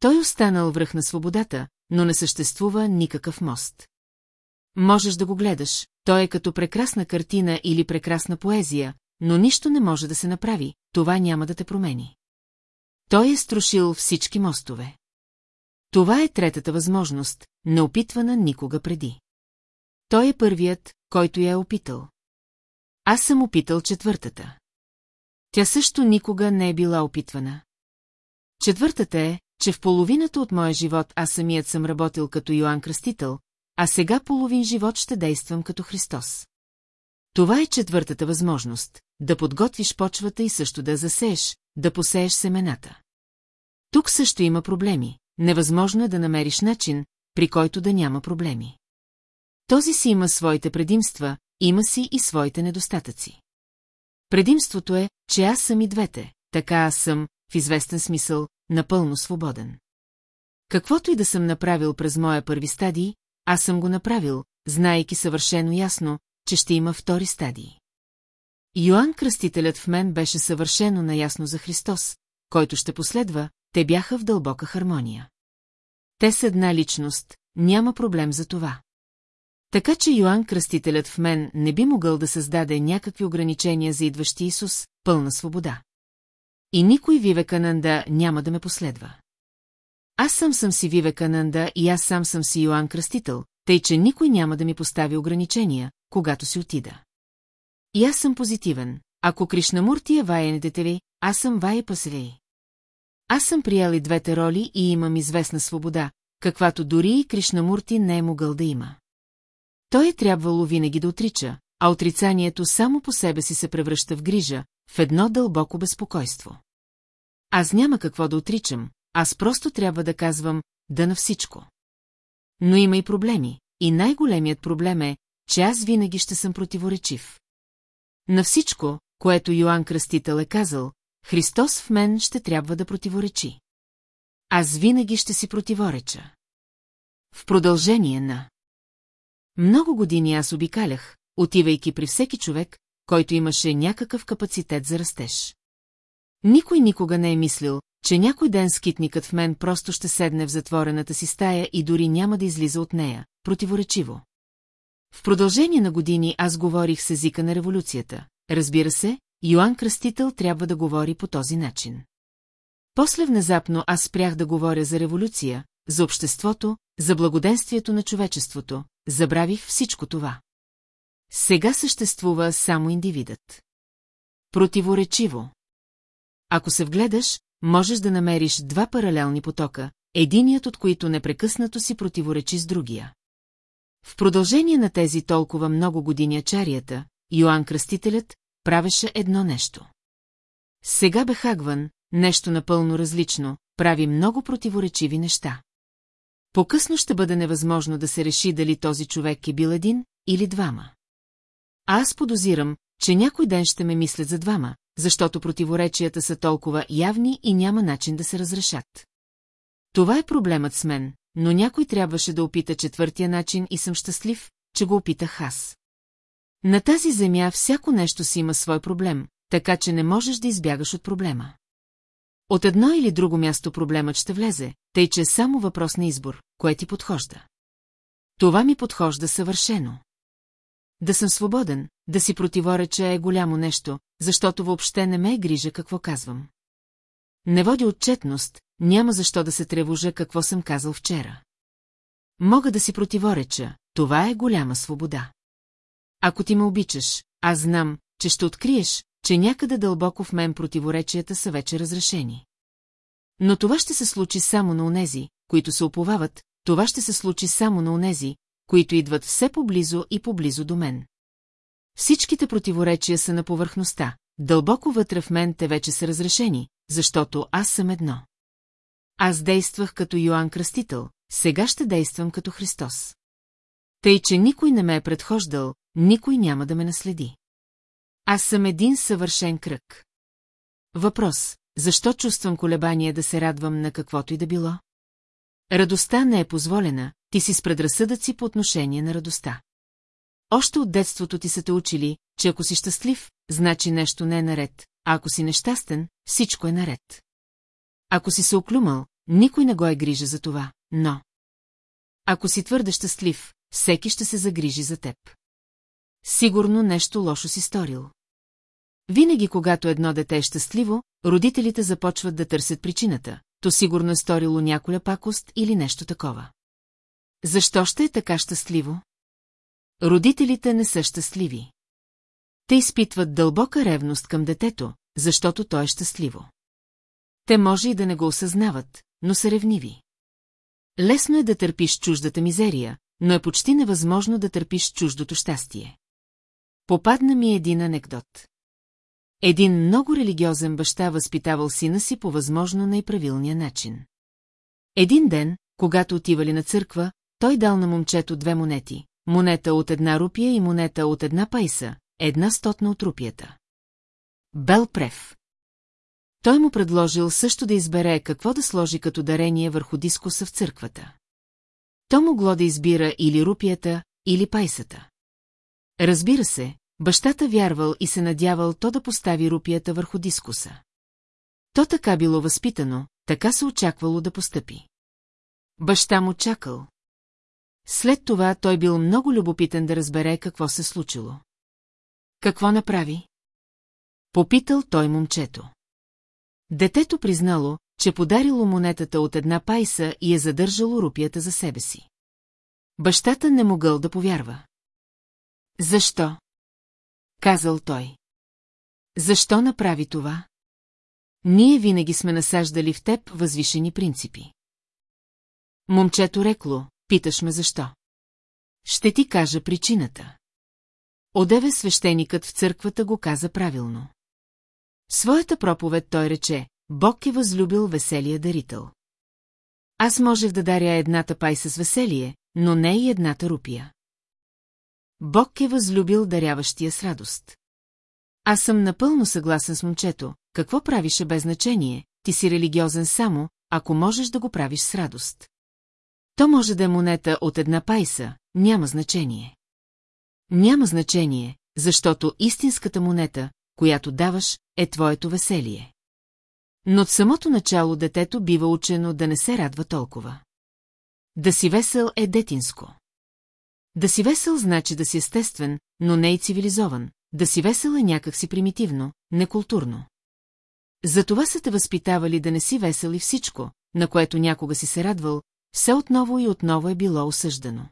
Той останал връх на свободата, но не съществува никакъв мост. Можеш да го гледаш, той е като прекрасна картина или прекрасна поезия, но нищо не може да се направи, това няма да те промени. Той е струшил всички мостове. Това е третата възможност, неопитвана никога преди. Той е първият, който я е опитал. Аз съм опитал четвъртата. Тя също никога не е била опитвана. Четвъртата е, че в половината от моя живот аз самият съм работил като Йоанн Кръстител, а сега половин живот ще действам като Христос. Това е четвъртата възможност – да подготвиш почвата и също да засееш, да посееш семената. Тук също има проблеми, невъзможно е да намериш начин, при който да няма проблеми. Този си има своите предимства, има си и своите недостатъци. Предимството е, че аз съм и двете, така аз съм, в известен смисъл, напълно свободен. Каквото и да съм направил през моя първи стадий, аз съм го направил, знаейки съвършено ясно, че ще има втори стадии. Йоанн Кръстителят в мен беше съвършено наясно за Христос, който ще последва, те бяха в дълбока хармония. Те са една личност, няма проблем за това. Така че Йоанн Кръстителят в мен не би могъл да създаде някакви ограничения за идващи Исус, пълна свобода. И никой Вивекананда няма да ме последва. Аз сам съм си Вивекананда и аз сам съм си Йоанн Кръстител, тъй че никой няма да ми постави ограничения, когато си отида. И аз съм позитивен. Ако Кришнамурти е Вая ви, аз съм Вая Пасвей. Аз съм приял и двете роли и имам известна свобода, каквато дори и Кришнамурти не е могъл да има. Той е трябвало винаги да отрича, а отрицанието само по себе си се превръща в грижа, в едно дълбоко безпокойство. Аз няма какво да отричам, аз просто трябва да казвам да на всичко. Но има и проблеми, и най-големият проблем е, че аз винаги ще съм противоречив. На всичко, което Йоанн Кръстител е казал, Христос в мен ще трябва да противоречи. Аз винаги ще си противореча. В продължение на много години аз обикалях, отивайки при всеки човек, който имаше някакъв капацитет за растеж. Никой никога не е мислил, че някой ден скитникът в мен просто ще седне в затворената си стая и дори няма да излиза от нея, противоречиво. В продължение на години аз говорих с езика на революцията. Разбира се, Йоанн Кръстител трябва да говори по този начин. После внезапно аз спрях да говоря за революция, за обществото, за благоденствието на човечеството, забравих всичко това. Сега съществува само индивидът. Противоречиво. Ако се вгледаш, можеш да намериш два паралелни потока, единият от които непрекъснато си противоречи с другия. В продължение на тези толкова много години чарията, Йоанн Кръстителят правеше едно нещо. Сега Бехагван, нещо напълно различно, прави много противоречиви неща. По-късно ще бъде невъзможно да се реши дали този човек е бил един или двама. А аз подозирам, че някой ден ще ме мислят за двама, защото противоречията са толкова явни и няма начин да се разрешат. Това е проблемът с мен, но някой трябваше да опита четвъртия начин и съм щастлив, че го опитах аз. На тази земя всяко нещо си има свой проблем, така че не можеш да избягаш от проблема. От едно или друго място проблемът ще влезе, тъй че е само въпрос на избор, кое ти подхожда. Това ми подхожда съвършено. Да съм свободен, да си противореча е голямо нещо, защото въобще не ме е грижа какво казвам. Не води отчетност, няма защо да се тревожа какво съм казал вчера. Мога да си противореча, това е голяма свобода. Ако ти ме обичаш, аз знам, че ще откриеш, че някъде дълбоко в мен противоречията са вече разрешени. Но това ще се случи само на онези, които се оповават, това ще се случи само на онези, които идват все поблизо и поблизо до мен. Всичките противоречия са на повърхността, дълбоко вътре в мен те вече са разрешени, защото аз съм едно. Аз действах като Йоанн Кръстител, сега ще действам като Христос. Тъй, че никой не ме е предхождал, никой няма да ме наследи. Аз съм един съвършен кръг. Въпрос, защо чувствам колебание да се радвам на каквото и да било? Радостта не е позволена, ти си с предразсъдъци по отношение на радостта. Още от детството ти са те учили, че ако си щастлив, значи нещо не е наред, а ако си нещастен, всичко е наред. Ако си се оклюмал, никой не го е грижа за това, но... Ако си твърде щастлив, всеки ще се загрижи за теб. Сигурно нещо лошо си сторил. Винаги, когато едно дете е щастливо, родителите започват да търсят причината, то сигурно е сторило няколя пакост или нещо такова. Защо ще е така щастливо? Родителите не са щастливи. Те изпитват дълбока ревност към детето, защото то е щастливо. Те може и да не го осъзнават, но са ревниви. Лесно е да търпиш чуждата мизерия, но е почти невъзможно да търпиш чуждото щастие. Попадна ми един анекдот. Един много религиозен баща възпитавал сина си по възможно най-правилния начин. Един ден, когато отивали на църква, той дал на момчето две монети, монета от една рупия и монета от една пайса, една стотна от рупията. Бел Прев. Той му предложил също да избере какво да сложи като дарение върху дискуса в църквата. То могло да избира или рупията, или пайсата. Разбира се, бащата вярвал и се надявал то да постави рупията върху дискуса. То така било възпитано, така се очаквало да постъпи. Баща му чакал. След това той бил много любопитен да разбере какво се случило. Какво направи? Попитал той момчето. Детето признало, че подарило монетата от една пайса и е задържало рупията за себе си. Бащата не могъл да повярва. Защо? Казал той. Защо направи това? Ние винаги сме насаждали в теб възвишени принципи. Момчето рекло, питаш ме защо. Ще ти кажа причината. Одеве свещеникът в църквата го каза правилно. Своята проповед той рече, Бог е възлюбил веселия дарител. Аз можех да даря едната пай с веселие, но не и едната рупия. Бог е възлюбил даряващия с радост. Аз съм напълно съгласен с момчето, какво правише без значение, ти си религиозен само, ако можеш да го правиш с радост. То може да е монета от една пайса, няма значение. Няма значение, защото истинската монета, която даваш, е твоето веселие. Но от самото начало детето бива учено да не се радва толкова. Да си весел е детинско. Да си весел значи да си естествен, но не и цивилизован. Да си весел е някак си примитивно, некултурно. Затова са те възпитавали да не си весел и всичко, на което някога си се радвал, все отново и отново е било осъждано.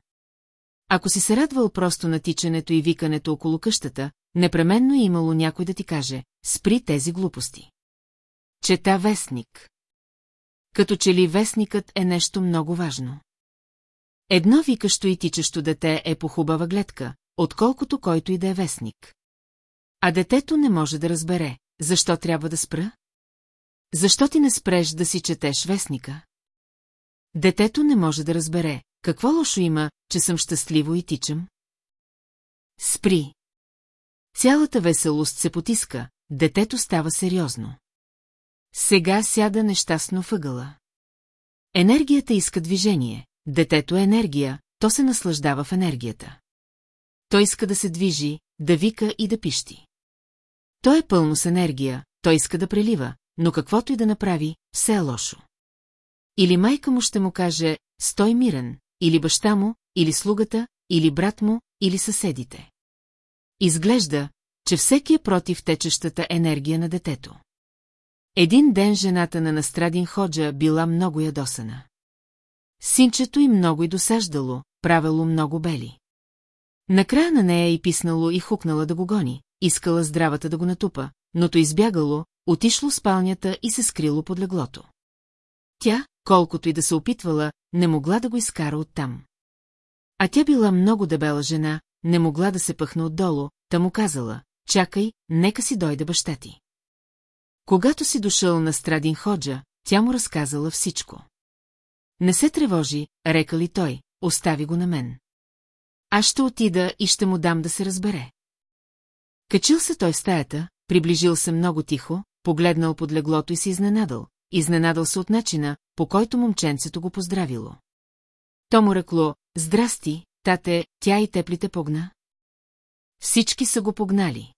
Ако си се радвал просто на тичането и викането около къщата, непременно е имало някой да ти каже, спри тези глупости. Чета вестник. Като че ли вестникът е нещо много важно. Едно викащо и тичащо дете е по хубава гледка, отколкото който и да е вестник. А детето не може да разбере, защо трябва да спра? Защо ти не спреш да си четеш вестника? Детето не може да разбере, какво лошо има, че съм щастливо и тичам. Спри. Цялата веселост се потиска, детето става сериозно. Сега сяда нещастно въгъла. Енергията иска движение, детето е енергия, то се наслаждава в енергията. Той иска да се движи, да вика и да пищи. Той е пълно с енергия, той иска да прелива, но каквото и да направи, все е лошо. Или майка му ще му каже, стой мирен, или баща му, или слугата, или брат му, или съседите. Изглежда, че всеки е против течещата енергия на детето. Един ден жената на Настрадин Ходжа била много ядосана. Синчето и много и досаждало, правило много бели. Накрая на нея и писнало и хукнала да го гони, искала здравата да го натупа, но то избягало, отишло в спалнята и се скрило под леглото. Тя, колкото и да се опитвала, не могла да го изкара оттам. А тя била много дебела жена, не могла да се пъхне отдолу, та му казала, чакай, нека си дойде баща ти. Когато си дошъл на Страдин Ходжа, тя му разказала всичко. Не се тревожи, река ли той, остави го на мен. Аз ще отида и ще му дам да се разбере. Качил се той в стаята, приближил се много тихо, погледнал под леглото и се изненадал. Изненадал се от начина, по който момченцето го поздравило. То му рекло, здрасти, тате, тя и теплите погна. Всички са го погнали.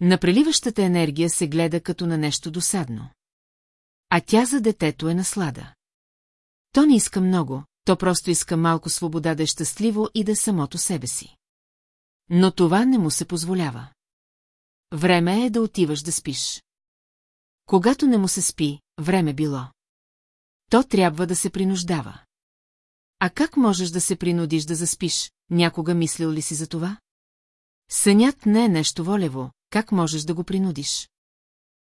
На преливащата енергия се гледа като на нещо досадно. А тя за детето е наслада. То не иска много, то просто иска малко свобода да е щастливо и да е самото себе си. Но това не му се позволява. Време е да отиваш да спиш. Когато не му се спи, време било. То трябва да се принуждава. А как можеш да се принудиш да заспиш, някога мислил ли си за това? Сънят не е нещо волево, как можеш да го принудиш?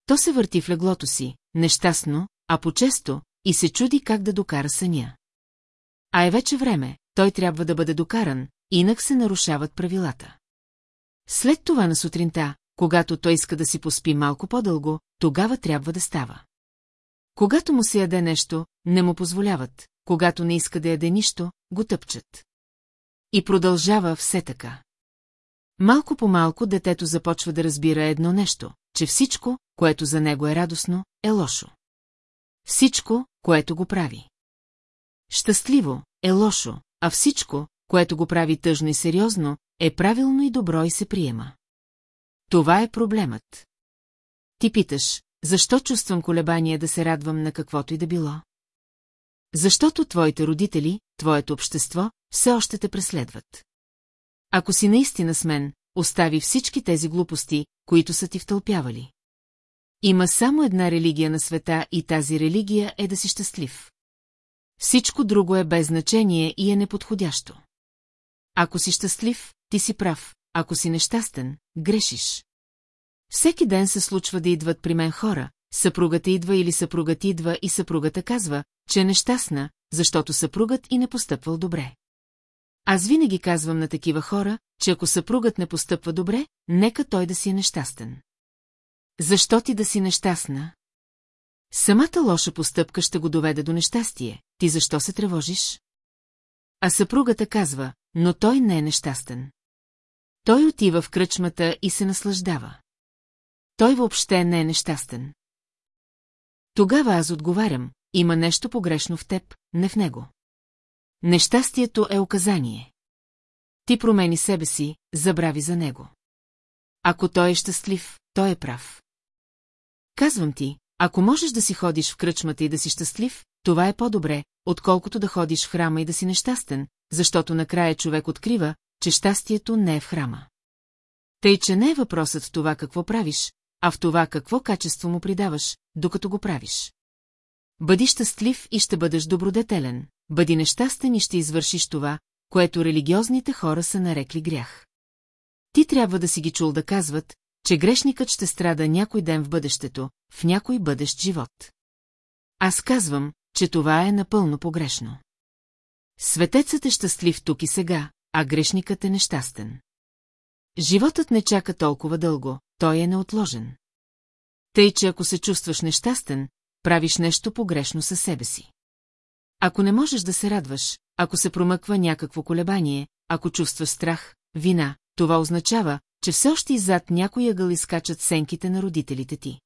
То се върти в леглото си, нещастно, а по-често, и се чуди как да докара съня. А е вече време, той трябва да бъде докаран, инак се нарушават правилата. След това на сутринта, когато той иска да си поспи малко по-дълго, тогава трябва да става. Когато му се яде нещо, не му позволяват, когато не иска да яде нищо, го тъпчат. И продължава все така. Малко по малко детето започва да разбира едно нещо, че всичко, което за него е радостно, е лошо. Всичко, което го прави. Щастливо, е лошо, а всичко, което го прави тъжно и сериозно, е правилно и добро и се приема. Това е проблемът. Ти питаш, защо чувствам колебание да се радвам на каквото и да било? Защото твоите родители, твоето общество, все още те преследват. Ако си наистина с мен, остави всички тези глупости, които са ти втълпявали. Има само една религия на света и тази религия е да си щастлив. Всичко друго е без значение и е неподходящо. Ако си щастлив, ти си прав, ако си нещастен, грешиш. Всеки ден се случва да идват при мен хора, съпругата идва или съпругът идва и съпругата казва, че е нещастна, защото съпругът и не постъпвал добре. Аз винаги казвам на такива хора, че ако съпругът не постъпва добре, нека той да си е нещастен. Защо ти да си нещастна? Самата лоша постъпка ще го доведе до нещастие. Ти защо се тревожиш? А съпругата казва, но той не е нещастен. Той отива в кръчмата и се наслаждава. Той въобще не е нещастен. Тогава аз отговарям, има нещо погрешно в теб, не в него. Нещастието е указание. Ти промени себе си, забрави за него. Ако той е щастлив, той е прав. Казвам ти, ако можеш да си ходиш в кръчмата и да си щастлив, това е по-добре, отколкото да ходиш в храма и да си нещастен, защото накрая човек открива, че щастието не е в храма. Тъй, че не е въпросът в това какво правиш, а в това какво качество му придаваш, докато го правиш. Бъди щастлив и ще бъдеш добродетелен, бъди нещастен и ще извършиш това, което религиозните хора са нарекли грях. Ти трябва да си ги чул да казват, че грешникът ще страда някой ден в бъдещето, в някой бъдещ живот. Аз казвам, че това е напълно погрешно. Светецът е щастлив тук и сега, а грешникът е нещастен. Животът не чака толкова дълго, той е неотложен. Тъй, че ако се чувстваш нещастен, правиш нещо погрешно със себе си. Ако не можеш да се радваш, ако се промъква някакво колебание, ако чувстваш страх, вина, това означава, че все още иззад някой ъгъл изкачат сенките на родителите ти.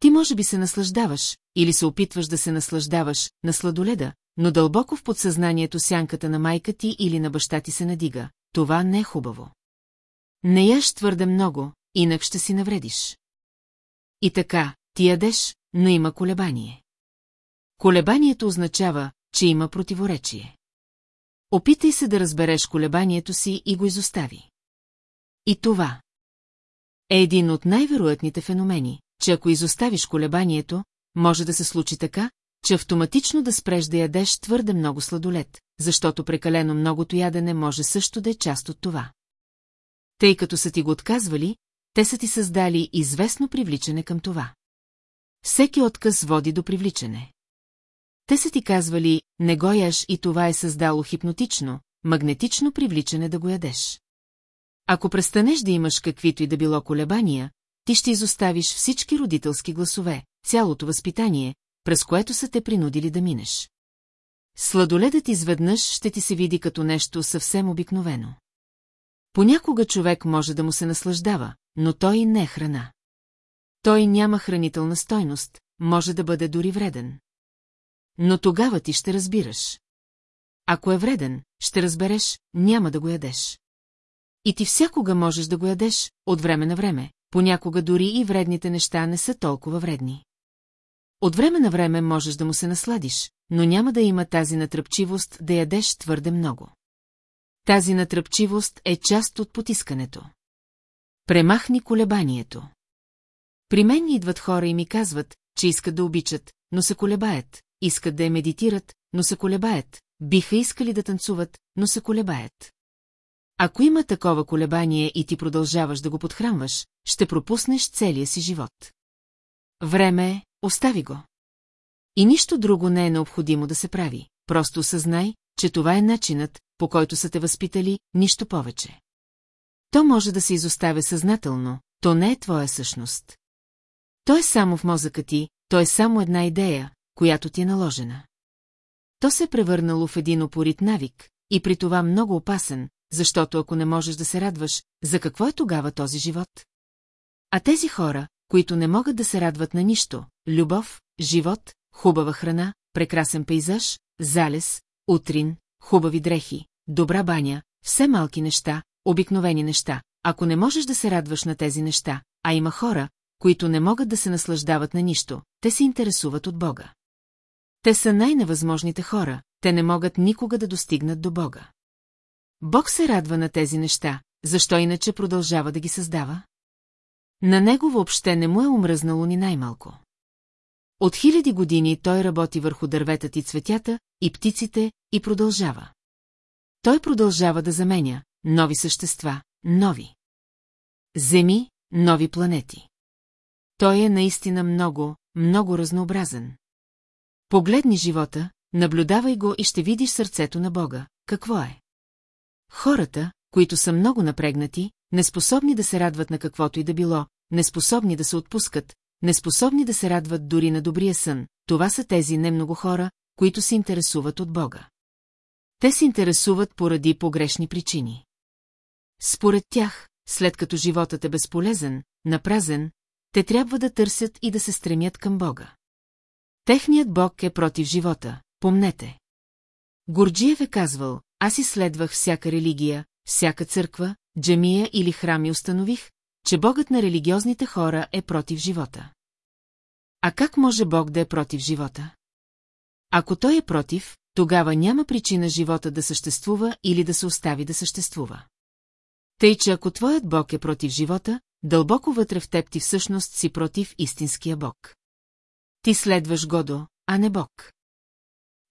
Ти може би се наслаждаваш, или се опитваш да се наслаждаваш на сладоледа, но дълбоко в подсъзнанието сянката на майка ти или на баща ти се надига. Това не е хубаво. Не яш твърде много, инак ще си навредиш. И така, ти ядеш, но има колебание. Колебанието означава, че има противоречие. Опитай се да разбереш колебанието си и го изостави. И това е един от най-вероятните феномени, че ако изоставиш колебанието, може да се случи така, че автоматично да спреш да ядеш твърде много сладолет, защото прекалено многото ядене може също да е част от това. Тъй като са ти го отказвали, те са ти създали известно привличане към това. Всеки отказ води до привличане. Те са ти казвали, не го яш и това е създало хипнотично, магнетично привличане да го ядеш. Ако престанеш да имаш каквито и да било колебания, ти ще изоставиш всички родителски гласове, цялото възпитание, през което са те принудили да минеш. Сладоледът изведнъж ще ти се види като нещо съвсем обикновено. Понякога човек може да му се наслаждава, но той не е храна. Той няма хранителна стойност, може да бъде дори вреден. Но тогава ти ще разбираш. Ако е вреден, ще разбереш, няма да го ядеш. И ти всякога можеш да го ядеш, от време на време, понякога дори и вредните неща не са толкова вредни. От време на време можеш да му се насладиш, но няма да има тази натръпчивост да ядеш твърде много. Тази натръпчивост е част от потискането. Премахни колебанието. При мен идват хора и ми казват, че искат да обичат, но се колебаят, искат да я медитират, но се колебаят, биха искали да танцуват, но се колебаят. Ако има такова колебание и ти продължаваш да го подхранваш, ще пропуснеш целия си живот. Време е, остави го. И нищо друго не е необходимо да се прави, просто съзнай, че това е начинът, по който са те възпитали, нищо повече. То може да се изоставя съзнателно, то не е твоя същност. То е само в мозъка ти, то е само една идея, която ти е наложена. То се е превърнало в един опорит навик, и при това много опасен, защото ако не можеш да се радваш, за какво е тогава този живот? А тези хора, които не могат да се радват на нищо, любов, живот, хубава храна, прекрасен пейзаж, залез, утрин, хубави дрехи, добра баня, все малки неща, обикновени неща, ако не можеш да се радваш на тези неща, а има хора, които не могат да се наслаждават на нищо, те се интересуват от Бога. Те са най-невъзможните хора, те не могат никога да достигнат до Бога. Бог се радва на тези неща, защо иначе продължава да ги създава? На него въобще не му е умръзнало ни най-малко. От хиляди години той работи върху дърветата и цветята, и птиците, и продължава. Той продължава да заменя нови същества, нови. Земи, нови планети. Той е наистина много, много разнообразен. Погледни живота, наблюдавай го и ще видиш сърцето на Бога. Какво е? Хората, които са много напрегнати, неспособни да се радват на каквото и да било, неспособни да се отпускат, неспособни да се радват дори на добрия сън, това са тези немного хора, които се интересуват от Бога. Те се интересуват поради погрешни причини. Според тях, след като животът е безполезен, напразен, те трябва да търсят и да се стремят към Бога. Техният Бог е против живота, помнете. Горджиев е казвал, аз изследвах всяка религия, всяка църква, джамия или храм и установих, че Богът на религиозните хора е против живота. А как може Бог да е против живота? Ако той е против, тогава няма причина живота да съществува или да се остави да съществува. Тъй, че ако твоят Бог е против живота, дълбоко вътре в теб ти всъщност си против истинския Бог. Ти следваш Годо, а не Бог.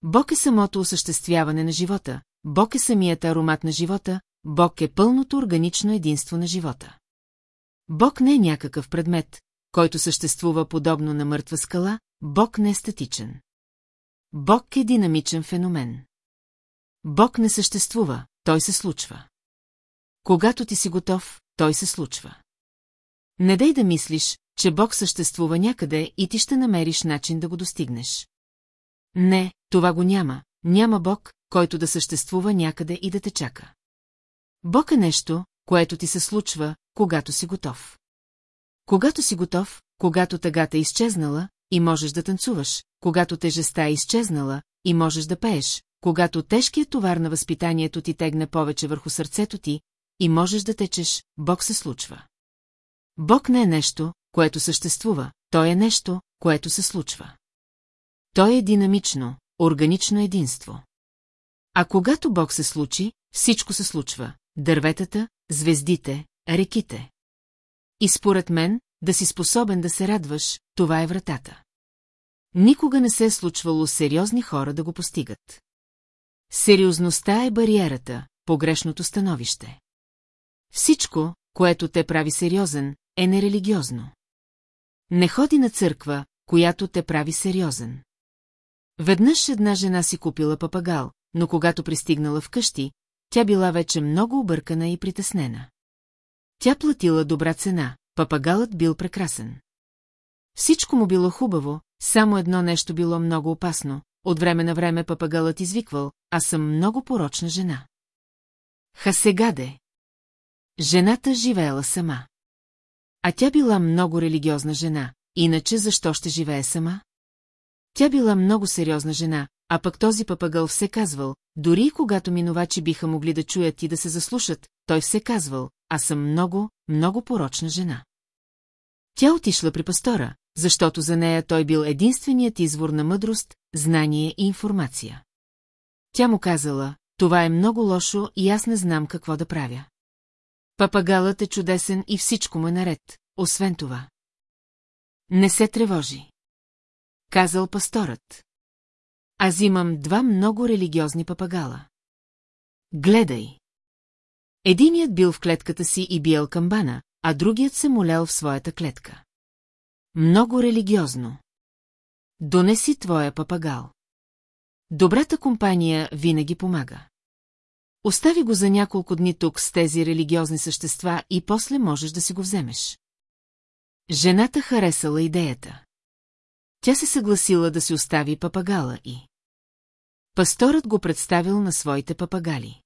Бог е самото осъществяване на живота, Бог е самият аромат на живота, Бог е пълното органично единство на живота. Бог не е някакъв предмет, който съществува подобно на мъртва скала, Бог не е статичен. Бог е динамичен феномен. Бог не съществува, той се случва. Когато ти си готов, той се случва. Не дай да мислиш, че Бог съществува някъде и ти ще намериш начин да го достигнеш. Не, това го няма, няма Бог, който да съществува някъде и да те чака. Бог е нещо, което ти се случва, когато си готов. Когато си готов, когато тъгата е изчезнала и можеш да танцуваш, когато тежеста е изчезнала и можеш да пееш, когато тежкият товар на възпитанието ти тегне повече върху сърцето ти и можеш да течеш, Бог се случва. Бог не е нещо, което съществува, той е нещо, което се случва. Той е динамично, органично единство. А когато Бог се случи, всичко се случва – дърветата, звездите, реките. И според мен, да си способен да се радваш, това е вратата. Никога не се е случвало сериозни хора да го постигат. Сериозността е бариерата, погрешното становище. Всичко, което те прави сериозен, е нерелигиозно. Не ходи на църква, която те прави сериозен. Веднъж една жена си купила папагал, но когато пристигнала вкъщи, тя била вече много объркана и притеснена. Тя платила добра цена, папагалът бил прекрасен. Всичко му било хубаво, само едно нещо било много опасно. От време на време папагалът извиквал, аз съм много порочна жена. Хасегаде. Жената живеела сама. А тя била много религиозна жена, иначе защо ще живее сама? Тя била много сериозна жена, а пък този папагъл все казвал, дори и когато минувачи биха могли да чуят и да се заслушат, той все казвал, аз съм много, много порочна жена. Тя отишла при пастора, защото за нея той бил единственият извор на мъдрост, знание и информация. Тя му казала, това е много лошо и аз не знам какво да правя. Папагалът е чудесен и всичко му е наред, освен това. Не се тревожи. Казал пасторът. Аз имам два много религиозни папагала. Гледай. Единият бил в клетката си и биел камбана, а другият се молял в своята клетка. Много религиозно. Донеси твоя папагал. Добрата компания винаги помага. Остави го за няколко дни тук с тези религиозни същества и после можеш да си го вземеш. Жената харесала идеята. Тя се съгласила да си остави папагала и... Пасторът го представил на своите папагали.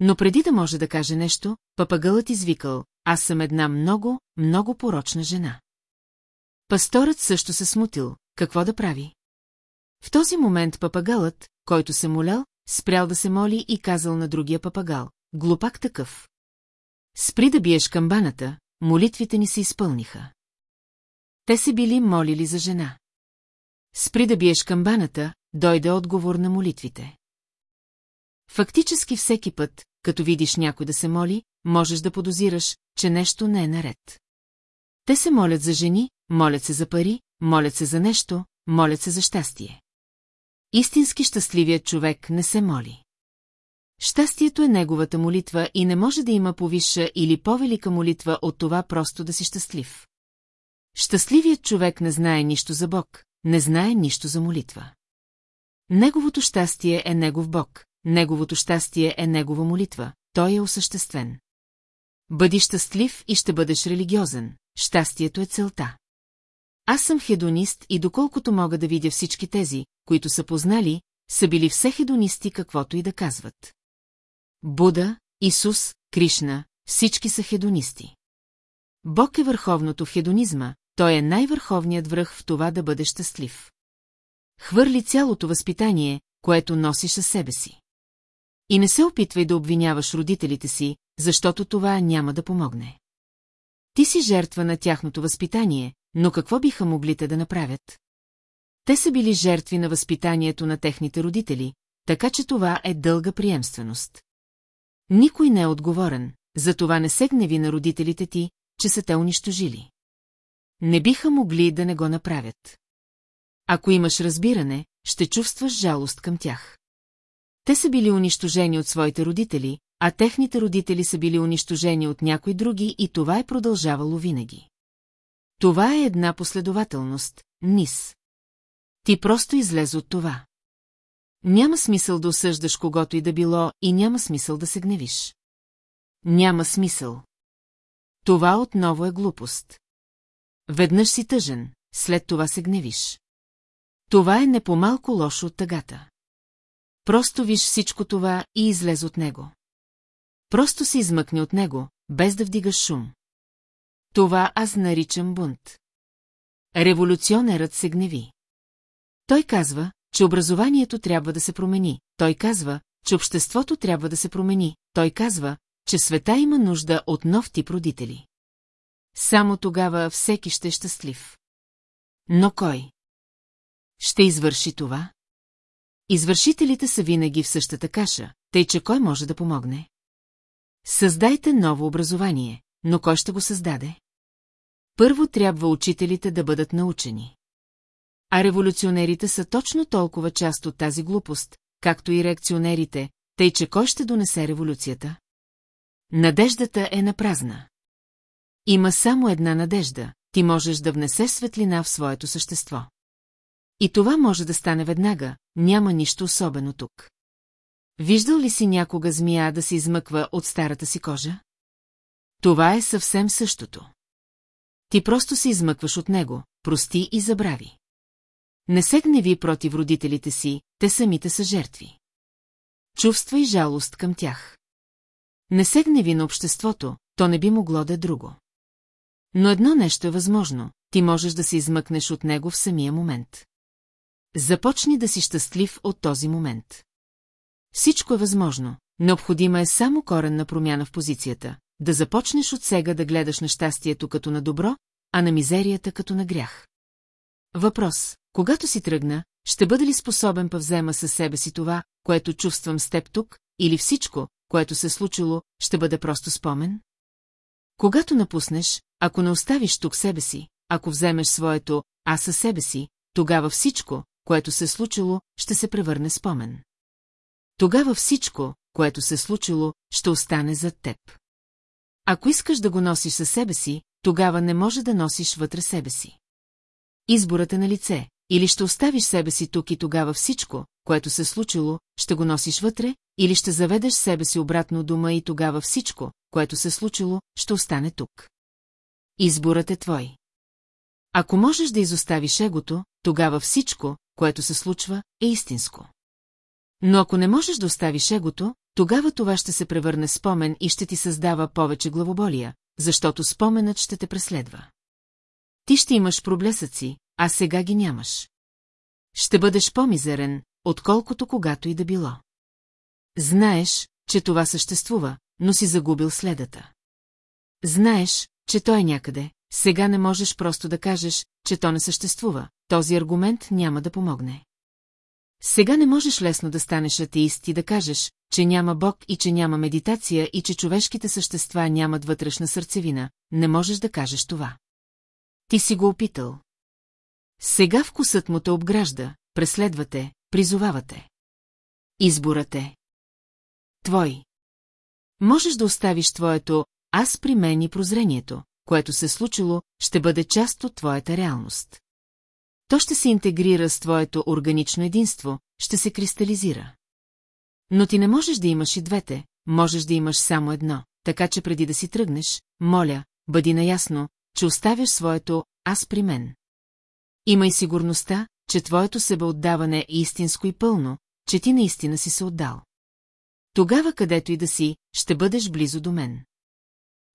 Но преди да може да каже нещо, папагалът извикал, аз съм една много, много порочна жена. Пасторът също се смутил, какво да прави? В този момент папагалът, който се молял, спрял да се моли и казал на другия папагал, глупак такъв. Спри да биеш камбаната, молитвите ни се изпълниха. Те се били молили за жена. Спри да биеш камбаната, дойде отговор на молитвите. Фактически всеки път, като видиш някой да се моли, можеш да подозираш, че нещо не е наред. Те се молят за жени, молят се за пари, молят се за нещо, молят се за щастие. Истински щастливият човек не се моли. Щастието е неговата молитва и не може да има повисша или по-велика молитва от това просто да си щастлив. Щастливият човек не знае нищо за Бог, не знае нищо за молитва. Неговото щастие е негов Бог, неговото щастие е негова молитва, той е осъществен. Бъди щастлив и ще бъдеш религиозен, щастието е целта. Аз съм хедонист и доколкото мога да видя всички тези, които са познали, са били все хедонисти каквото и да казват. Буда, Исус, Кришна, всички са хедонисти. Бог е върховното в хедонизма, той е най-върховният връх в това да бъде щастлив. Хвърли цялото възпитание, което носиш със себе си. И не се опитвай да обвиняваш родителите си, защото това няма да помогне. Ти си жертва на тяхното възпитание, но какво биха могли те да направят? Те са били жертви на възпитанието на техните родители, така че това е дълга приемственост. Никой не е отговорен, за това не се гневи на родителите ти, че са те унищожили. Не биха могли да не го направят. Ако имаш разбиране, ще чувстваш жалост към тях. Те са били унищожени от своите родители, а техните родители са били унищожени от някои други и това е продължавало винаги. Това е една последователност, низ. Ти просто излез от това. Няма смисъл да осъждаш когото и да било и няма смисъл да се гневиш. Няма смисъл. Това отново е глупост. Веднъж си тъжен, след това се гневиш. Това е не лошо от тъгата. Просто виж всичко това и излез от него. Просто се измъкни от него, без да вдигаш шум. Това аз наричам бунт. Революционерът се гневи. Той казва, че образованието трябва да се промени. Той казва, че обществото трябва да се промени. Той казва, че света има нужда от нов тип родители. Само тогава всеки ще е щастлив. Но кой? Ще извърши това? Извършителите са винаги в същата каша, тъй че кой може да помогне? Създайте ново образование, но кой ще го създаде? Първо трябва учителите да бъдат научени. А революционерите са точно толкова част от тази глупост, както и реакционерите, тъй че кой ще донесе революцията? Надеждата е напразна. Има само една надежда, ти можеш да внесеш светлина в своето същество. И това може да стане веднага, няма нищо особено тук. Виждал ли си някога змия да се измъква от старата си кожа? Това е съвсем същото. Ти просто се измъкваш от него, прости и забрави. Не се гневи против родителите си, те самите са жертви. Чувства и жалост към тях. Не се гневи на обществото, то не би могло да е друго. Но едно нещо е възможно, ти можеш да се измъкнеш от него в самия момент. Започни да си щастлив от този момент. Всичко е възможно, необходима е само коренна промяна в позицията, да започнеш от сега да гледаш на щастието като на добро, а на мизерията като на грях. Въпрос. Когато си тръгна, ще бъда ли способен пъвзема със себе си това, което чувствам с теб тук, или всичко, което се случило, ще бъде просто спомен? Когато напуснеш, ако не оставиш тук себе си, ако вземеш своето «аз със себе си», тогава всичко, което се случило, ще се превърне спомен. Тогава всичко, което се случило, ще остане зад теб. Ако искаш да го носиш със себе си, тогава не може да носиш вътре себе си. Изборът е на лице, или ще оставиш себе си тук и тогава всичко, което се случило, ще го носиш вътре, или ще заведеш себе си обратно дома и тогава всичко, което се случило, ще остане тук. Изборът е твой. Ако можеш да изоставиш егото, тогава всичко, което се случва, е истинско. Но ако не можеш да оставиш егото, тогава това ще се превърне спомен и ще ти създава повече главоболия, защото споменът ще те преследва. Ти ще имаш проблесъци, а сега ги нямаш. Ще бъдеш по-мизерен, отколкото когато и да било. Знаеш, че това съществува, но си загубил следата. Знаеш, че той е някъде, сега не можеш просто да кажеш, че то не съществува, този аргумент няма да помогне. Сега не можеш лесно да станеш атеист и да кажеш, че няма Бог и че няма медитация и че човешките същества нямат вътрешна сърцевина, не можеш да кажеш това. Ти си го опитал. Сега вкусът му те обгражда, преследвате, призовавате. Изборът е. Твой. Можеш да оставиш твоето «аз при мен и прозрението», което се случило, ще бъде част от твоята реалност. То ще се интегрира с твоето органично единство, ще се кристализира. Но ти не можеш да имаш и двете, можеш да имаш само едно, така че преди да си тръгнеш, моля, бъди наясно, че оставяш своето «аз при мен». Имай сигурността, че твоето себеотдаване е истинско и пълно, че ти наистина си се отдал. Тогава където и да си, ще бъдеш близо до мен.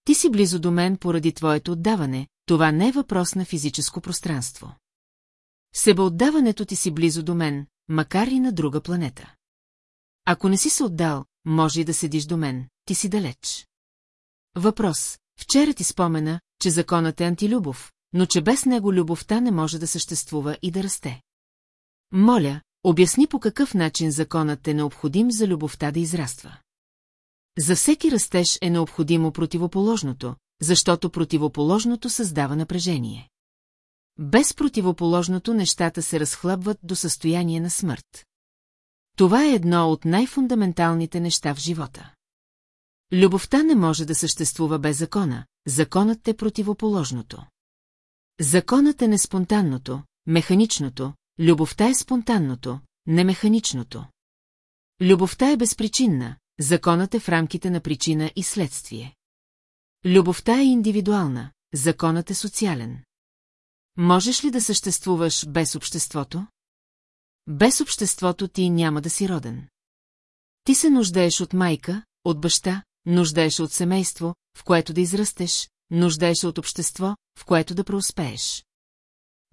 Ти си близо до мен поради твоето отдаване, това не е въпрос на физическо пространство. Себеотдаването ти си близо до мен, макар и на друга планета. Ако не си се отдал, може и да седиш до мен, ти си далеч. Въпрос. Вчера ти спомена, че законът е антилюбов, но че без него любовта не може да съществува и да расте. Моля, обясни по какъв начин законът е необходим за любовта да израства. За всеки растеж е необходимо противоположното, защото противоположното създава напрежение. Без противоположното нещата се разхлъбват до състояние на смърт. Това е едно от най-фундаменталните неща в живота. Любовта не може да съществува без закона, законът е противоположното. Законът е неспонтанното, механичното, любовта е спонтанното, немеханичното. Любовта е безпричинна, законът е в рамките на причина и следствие. Любовта е индивидуална, законът е социален. Можеш ли да съществуваш без обществото? Без обществото ти няма да си роден. Ти се нуждаеш от майка, от баща, нуждаеше от семейство, в което да израстеш, нуждаеше от общество, в което да преуспееш.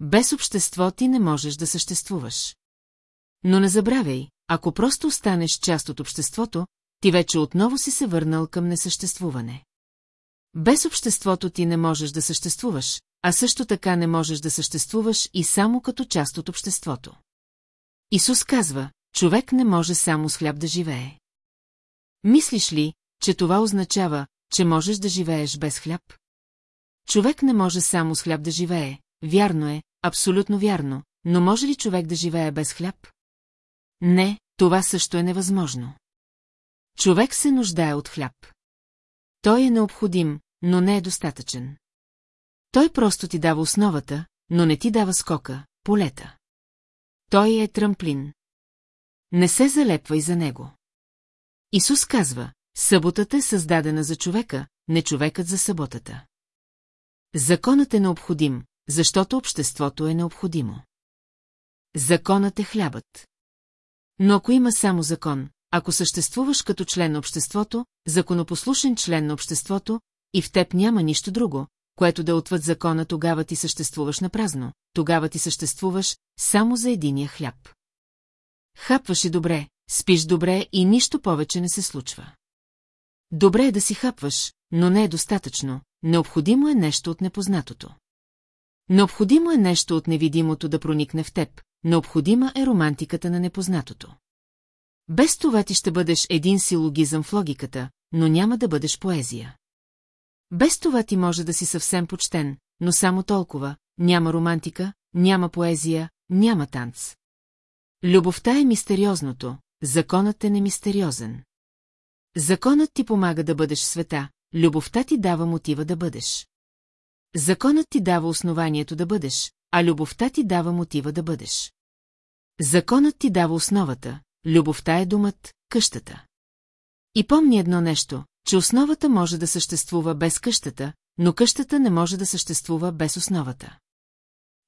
Без общество ти не можеш да съществуваш. Но не забравяй, ако просто останеш част от обществото, ти вече отново си се върнал към несъществуване. Без обществото ти не можеш да съществуваш, а също така не можеш да съществуваш и само като част от обществото. Исус казва, човек не може само с хляб да живее. Мислиш ли, че това означава, че можеш да живееш без хляб? Човек не може само с хляб да живее, вярно е, абсолютно вярно, но може ли човек да живее без хляб? Не, това също е невъзможно. Човек се нуждае от хляб. Той е необходим, но не е достатъчен. Той просто ти дава основата, но не ти дава скока, полета. Той е трамплин. Не се залепвай за него. Исус казва, съботата е създадена за човека, не човекът за съботата. Законът е необходим, защото обществото е необходимо. Законът е хлябът. Но ако има само закон, ако съществуваш като член на обществото, законопослушен член на обществото, и в теб няма нищо друго, което да отвъд закона, тогава ти съществуваш на празно, тогава ти съществуваш само за единия хляб. Хапваш и добре, спиш добре и нищо повече не се случва. Добре е да си хапваш, но не е достатъчно, необходимо е нещо от непознатото. Необходимо е нещо от невидимото да проникне в теб, необходима е романтиката на непознатото. Без това ти ще бъдеш един силогизъм в логиката, но няма да бъдеш поезия. Без това ти може да си съвсем почтен, но само толкова, няма романтика, няма поезия, няма танц. Любовта е мистериозното, законът е немистериозен. Законът ти помага да бъдеш света, любовта ти дава мотива да бъдеш. Законът ти дава основанието да бъдеш, а любовта ти дава мотива да бъдеш. Законът ти дава основата, любовта е думът, къщата. И помни едно нещо, че основата може да съществува без къщата, но къщата не може да съществува без основата.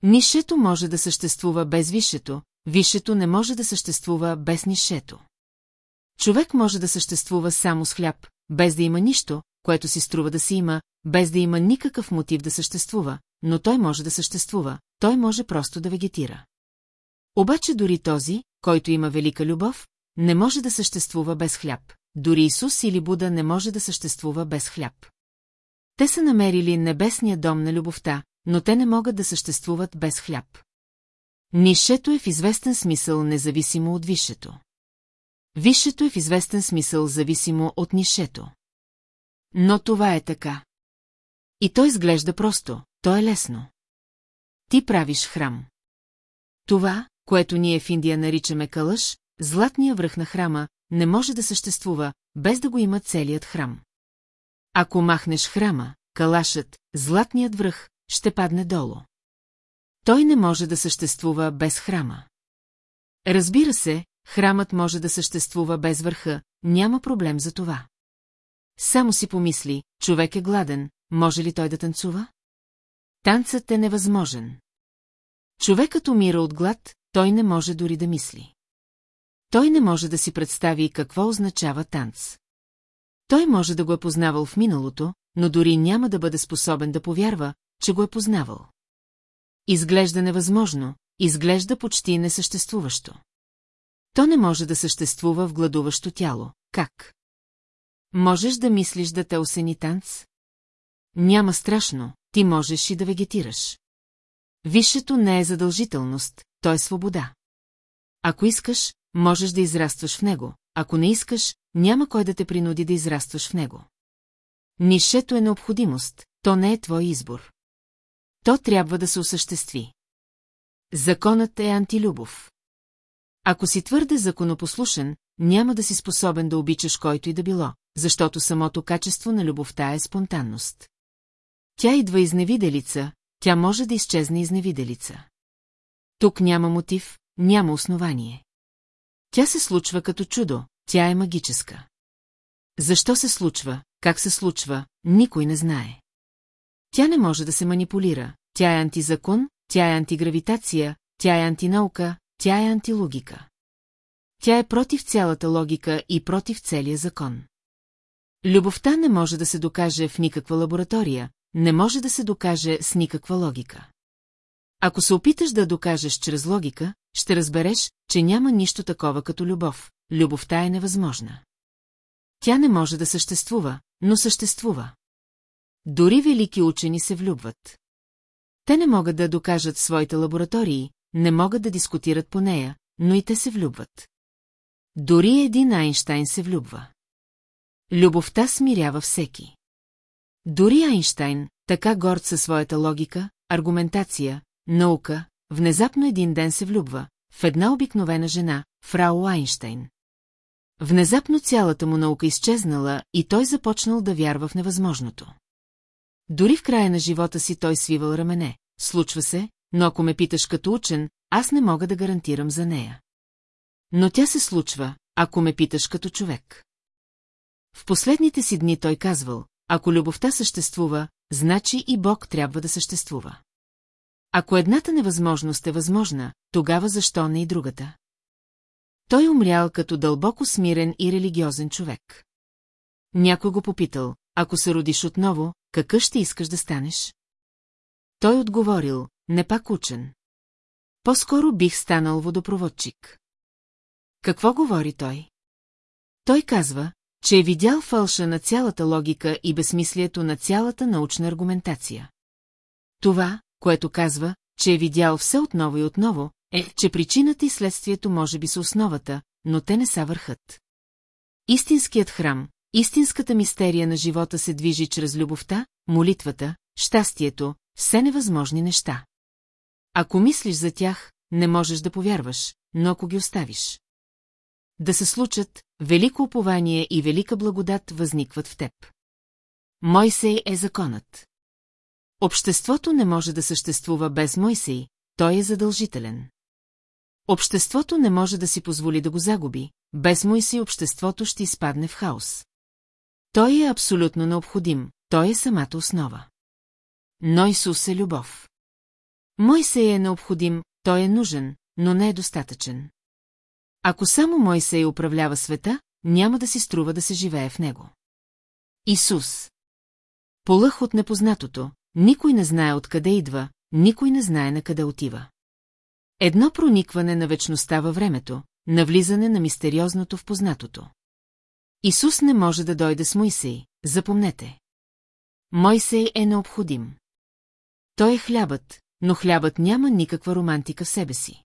Нишето може да съществува без висшето, висшето не може да съществува без нишето. Човек може да съществува само с хляб, без да има нищо, което си струва да си има, без да има никакъв мотив да съществува, но той може да съществува, той може просто да вегетира. Обаче дори този, който има велика любов, не може да съществува без хляб. Дори Исус или Буда не може да съществува без хляб. Те са намерили небесния дом на любовта, но те не могат да съществуват без хляб. Нишето е в известен смисъл независимо от висшето. Висшето е в известен смисъл зависимо от нишето. Но това е така. И то изглежда просто, то е лесно. Ти правиш храм. Това, което ние в Индия наричаме калъш, златния връх на храма, не може да съществува, без да го има целият храм. Ако махнеш храма, калашът, златният връх, ще падне долу. Той не може да съществува без храма. Разбира се, храмът може да съществува без върха, няма проблем за това. Само си помисли, човек е гладен, може ли той да танцува? Танцът е невъзможен. Човекът умира от глад, той не може дори да мисли. Той не може да си представи какво означава танц. Той може да го е познавал в миналото, но дори няма да бъде способен да повярва, че го е познавал. Изглежда невъзможно, изглежда почти несъществуващо. То не може да съществува в гладуващо тяло. Как? Можеш да мислиш да те осени танц? Няма страшно, ти можеш и да вегетираш. Висшето не е задължителност, то е свобода. Ако искаш, можеш да израстваш в него, ако не искаш, няма кой да те принуди да израстваш в него. Нишето е необходимост, то не е твой избор. То трябва да се осъществи. Законът е антилюбов. Ако си твърде законопослушен, няма да си способен да обичаш който и да било, защото самото качество на любовта е спонтанност. Тя идва изневиделица, тя може да изчезне изневиделица. Тук няма мотив, няма основание. Тя се случва като чудо, тя е магическа. Защо се случва, как се случва, никой не знае. Тя не може да се манипулира, тя е антизакон, тя е антигравитация, тя е антинаука, тя е антилогика. Тя е против цялата логика и против целия закон. Любовта не може да се докаже в никаква лаборатория, не може да се докаже с никаква логика. Ако се опиташ да докажеш чрез логика, ще разбереш, че няма нищо такова като любов. Любовта е невъзможна. Тя не може да съществува, но съществува. Дори велики учени се влюбват. Те не могат да докажат своите лаборатории, не могат да дискутират по нея, но и те се влюбват. Дори един Айнштайн се влюбва. Любовта смирява всеки. Дори Айнштайн, така горд със своята логика, аргументация, наука, внезапно един ден се влюбва в една обикновена жена, фрау Айнштайн. Внезапно цялата му наука изчезнала и той започнал да вярва в невъзможното. Дори в края на живота си той свивал рамене. Случва се, но ако ме питаш като учен, аз не мога да гарантирам за нея. Но тя се случва, ако ме питаш като човек. В последните си дни той казвал, ако любовта съществува, значи и Бог трябва да съществува. Ако едната невъзможност е възможна, тогава защо не и другата? Той умрял като дълбоко смирен и религиозен човек. Някой го попитал, ако се родиш отново, какъв ще искаш да станеш? Той отговорил, не пак учен. По-скоро бих станал водопроводчик. Какво говори той? Той казва, че е видял фалша на цялата логика и безсмислието на цялата научна аргументация. Това, което казва, че е видял все отново и отново, е, че причината и следствието може би са основата, но те не са върхът. Истинският храм, истинската мистерия на живота се движи чрез любовта, молитвата, щастието, все невъзможни неща. Ако мислиш за тях, не можеш да повярваш, но ако ги оставиш. Да се случат, велико упование и велика благодат възникват в теб. Мойсей е законът. Обществото не може да съществува без Мойсей, той е задължителен. Обществото не може да си позволи да го загуби, без Мойсей обществото ще изпадне в хаос. Той е абсолютно необходим, той е самата основа. Но Исус е любов. Мойсей е необходим, той е нужен, но не е достатъчен. Ако само Мойсей управлява света, няма да си струва да се живее в него. Исус. Полъх от непознатото, никой не знае откъде идва, никой не знае на къде отива. Едно проникване на вечността във времето, навлизане на мистериозното в познатото. Исус не може да дойде с Моисей, запомнете. Мойсей е необходим. Той е хлябът, но хлябът няма никаква романтика в себе си.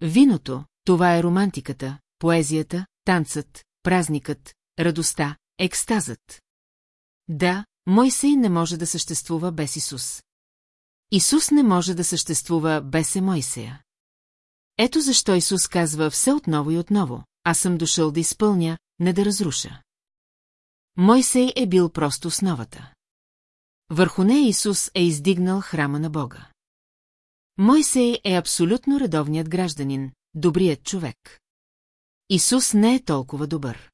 Виното, това е романтиката, поезията, танцът, празникът, радостта, екстазът. Да, Мойсей не може да съществува без Исус. Исус не може да съществува без Емойсея. Ето защо Исус казва все отново и отново, аз съм дошъл да изпълня, не да разруша. Мойсей е бил просто основата. Върху нея Исус е издигнал храма на Бога. Мойсей е абсолютно редовният гражданин, добрият човек. Исус не е толкова добър.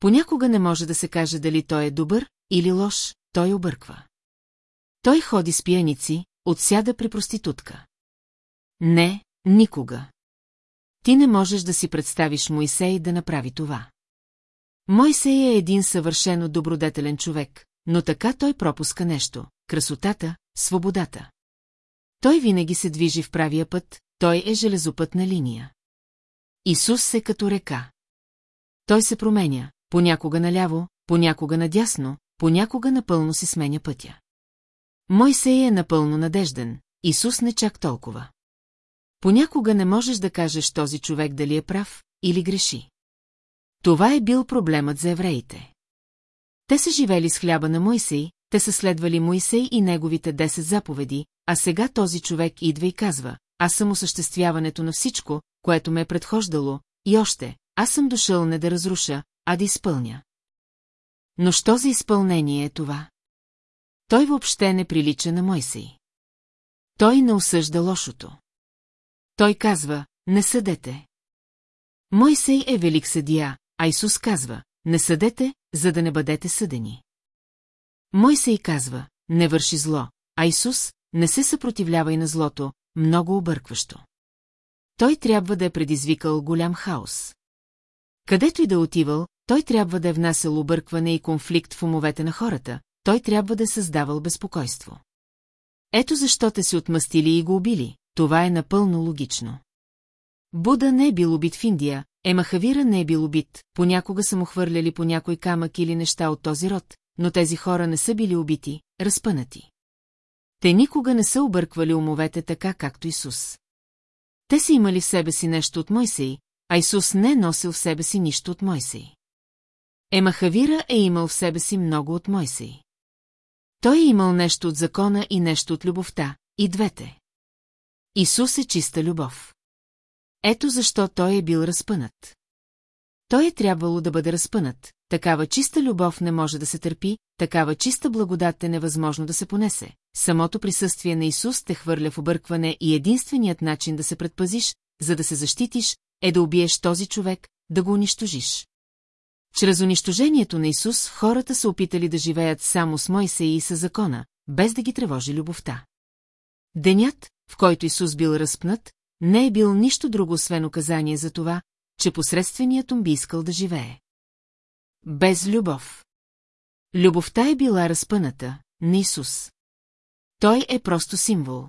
Понякога не може да се каже дали той е добър или лош, той обърква. Той ходи с пияници, отсяда при проститутка. Не, никога. Ти не можеш да си представиш Моисей да направи това. Мойсей е един съвършено добродетелен човек, но така той пропуска нещо – красотата, свободата. Той винаги се движи в правия път, той е железопътна линия. Исус е като река. Той се променя, понякога наляво, понякога надясно, понякога напълно си сменя пътя. Мойсей е напълно надежден, Исус не чак толкова. Понякога не можеш да кажеш този човек дали е прав или греши. Това е бил проблемът за евреите. Те са живели с хляба на Мойсей, те са следвали Моисей и неговите 10 заповеди, а сега този човек идва и казва, аз съм осъществяването на всичко, което ме е предхождало, и още, аз съм дошъл не да разруша, а да изпълня. Но що за изпълнение е това? Той въобще не прилича на Мойсей. Той не осъжда лошото. Той казва, не съдете. Мойсей е велик съдия, а Исус казва, не съдете, за да не бъдете съдени. Мойсей казва, не върши зло, а Исус не се съпротивлява и на злото, много объркващо. Той трябва да е предизвикал голям хаос. Където и да отивал, той трябва да е внасял объркване и конфликт в умовете на хората, той трябва да е създавал безпокойство. Ето защо те се отмъстили и го убили, това е напълно логично. Буда не е бил убит в Индия, Емахавира не е бил убит, понякога са му хвърляли по някой камък или неща от този род, но тези хора не са били убити, разпънати. Те никога не са обърквали умовете така, както Исус. Те са имали в себе си нещо от Мойсей, а Исус не е носил в себе си нищо от Мойсей. Емахавира е имал в себе си много от Мойсей. Той е имал нещо от закона и нещо от любовта, и двете. Исус е чиста любов. Ето защо той е бил разпънат. Той е трябвало да бъде разпънат, такава чиста любов не може да се търпи, такава чиста благодат е невъзможно да се понесе. Самото присъствие на Исус те хвърля в объркване и единственият начин да се предпазиш, за да се защитиш, е да убиеш този човек, да го унищожиш. Чрез унищожението на Исус хората са опитали да живеят само с Мойсей и с закона, без да ги тревожи любовта. Денят, в който Исус бил разпнат, не е бил нищо друго освен указание за това, че посредственият би искал да живее. Без любов. Любовта е била разпъната, на Исус. Той е просто символ.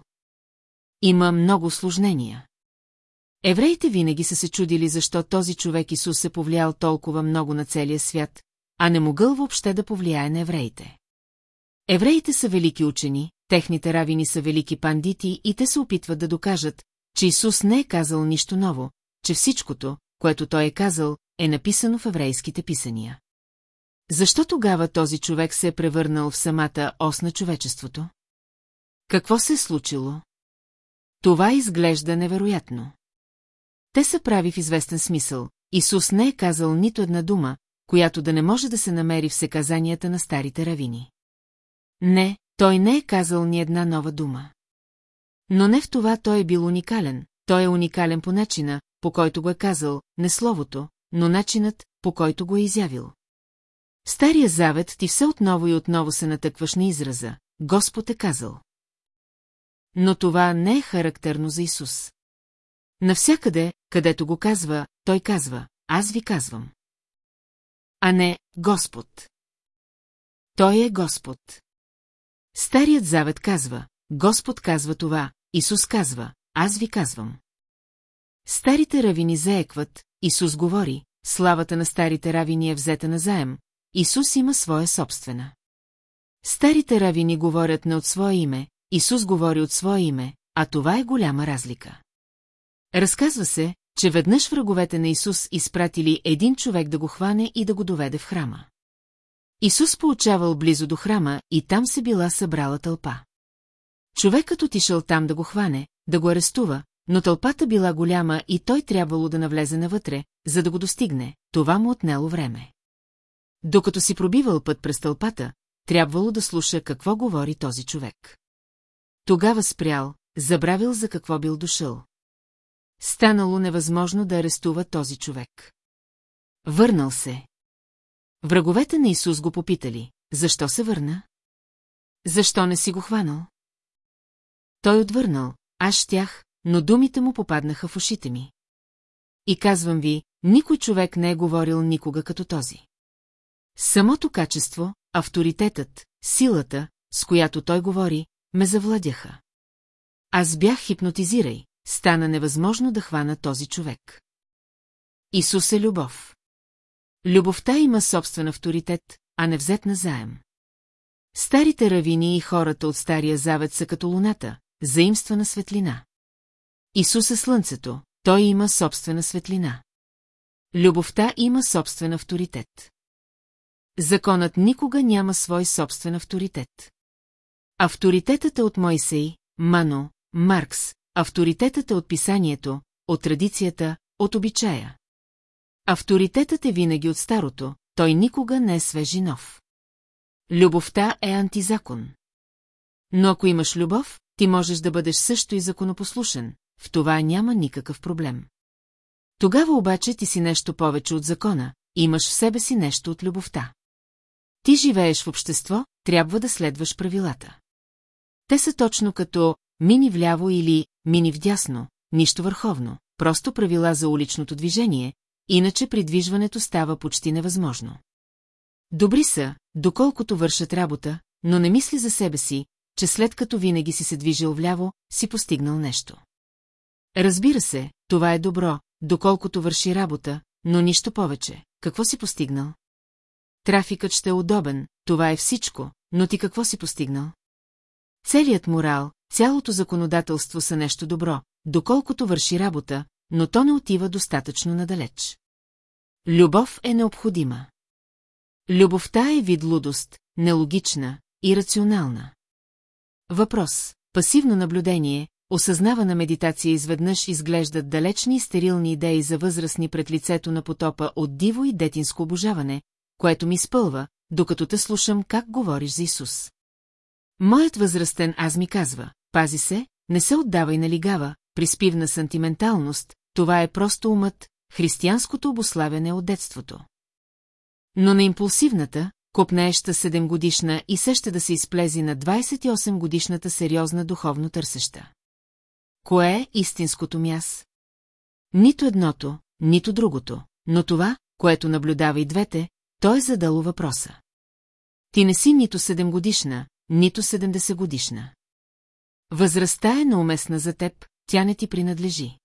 Има много осложнения. Евреите винаги са се чудили защо този човек Исус е повлиял толкова много на целия свят, а не могъл въобще да повлияе на евреите. Евреите са велики учени, техните равини са велики пандити и те се опитват да докажат, че Исус не е казал нищо ново, че всичкото, което той е казал, е написано в еврейските писания. Защо тогава този човек се е превърнал в самата ос на човечеството? Какво се е случило? Това изглежда невероятно. Те са прави в известен смисъл. Исус не е казал нито една дума, която да не може да се намери в секазанията на старите равини. Не, той не е казал ни една нова дума. Но не в това той е бил уникален, той е уникален по начина, по който го е казал, не словото, но начинът, по който го е изявил. В Стария завет ти все отново и отново се натъкваш на израза «Господ е казал». Но това не е характерно за Исус. Навсякъде, където го казва, той казва «Аз ви казвам». А не «Господ». Той е Господ. Старият завет казва «Господ казва това», Исус казва «Аз ви казвам». Старите равини заекват, Исус говори, славата на старите равини е взета на заем, Исус има своя собствена. Старите равини говорят не от свое име, Исус говори от свое име, а това е голяма разлика. Разказва се, че веднъж враговете на Исус изпратили един човек да го хване и да го доведе в храма. Исус получавал близо до храма и там се била събрала тълпа. Човекът отишъл там да го хване, да го арестува, но тълпата била голяма и той трябвало да навлезе навътре, за да го достигне, това му отнело време. Докато си пробивал път през тълпата, трябвало да слуша какво говори този човек. Тогава спрял, забравил за какво бил дошъл. Станало невъзможно да арестува този човек. Върнал се. Враговете на Исус го попитали, защо се върна? Защо не си го хванал? Той отвърнал, аз щях, но думите му попаднаха в ушите ми. И казвам ви, никой човек не е говорил никога като този. Самото качество, авторитетът, силата, с която той говори, ме завладяха. Аз бях хипнотизирай, стана невъзможно да хвана този човек. Исус е любов. Любовта има собствен авторитет, а не взет на заем. Старите равини и хората от Стария Завет са като луната, заимствана светлина. Исус е слънцето, той има собствена светлина. Любовта има собствен авторитет. Законът никога няма свой собствен авторитет. Авторитетът е от Мойсей, Мано, Маркс, авторитетът е от писанието, от традицията, от обичая. Авторитетът е винаги от старото, той никога не е свежи нов. Любовта е антизакон. Но ако имаш любов, ти можеш да бъдеш също и законопослушен, в това няма никакъв проблем. Тогава обаче ти си нещо повече от закона, имаш в себе си нещо от любовта. Ти живееш в общество, трябва да следваш правилата. Те са точно като мини вляво или мини вдясно, нищо върховно, просто правила за уличното движение, иначе придвижването става почти невъзможно. Добри са, доколкото вършат работа, но не мисли за себе си, че след като винаги си се движил вляво, си постигнал нещо. Разбира се, това е добро, доколкото върши работа, но нищо повече. Какво си постигнал? Трафикът ще е удобен, това е всичко, но ти какво си постигнал? Целият морал, цялото законодателство са нещо добро, доколкото върши работа, но то не отива достатъчно надалеч. Любов е необходима. Любовта е вид лудост, нелогична, и рационална. Въпрос. Пасивно наблюдение, осъзнавана медитация изведнъж изглеждат далечни и стерилни идеи за възрастни пред лицето на потопа от диво и детинско обожаване, което ми спълва, докато те слушам как говориш за Исус. Моят възрастен аз ми казва, пази се, не се отдавай на лигава, приспивна сантименталност, това е просто умът, християнското обославяне от детството. Но на импулсивната, копнееща 7 годишна и се ще да се изплези на 28 годишната сериозна духовно търсеща. Кое е истинското мяс? Нито едното, нито другото, но това, което наблюдава и двете, той е задало въпроса. Ти не си нито 7 годишна, нито 70 годишна. Възрастта е неуместна за теб, тя не ти принадлежи.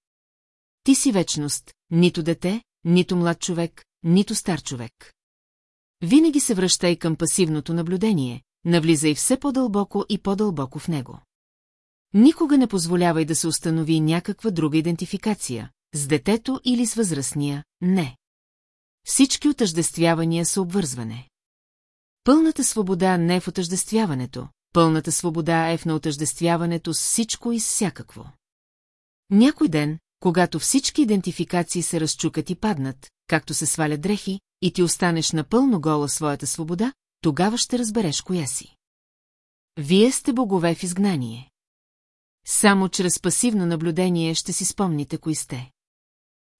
Ти си вечност, нито дете, нито млад човек, нито стар човек. Винаги се връщай към пасивното наблюдение, навлизай все по-дълбоко и по-дълбоко в него. Никога не позволявай да се установи някаква друга идентификация, с детето или с възрастния, не. Всички отъждествявания са обвързване. Пълната свобода не е в отъждествяването, пълната свобода е в неотъждествяването с всичко и с всякакво. Някой ден, когато всички идентификации се разчукат и паднат, както се свалят дрехи, и ти останеш напълно гола своята свобода, тогава ще разбереш коя си. Вие сте богове в изгнание. Само чрез пасивно наблюдение ще си спомните кои сте.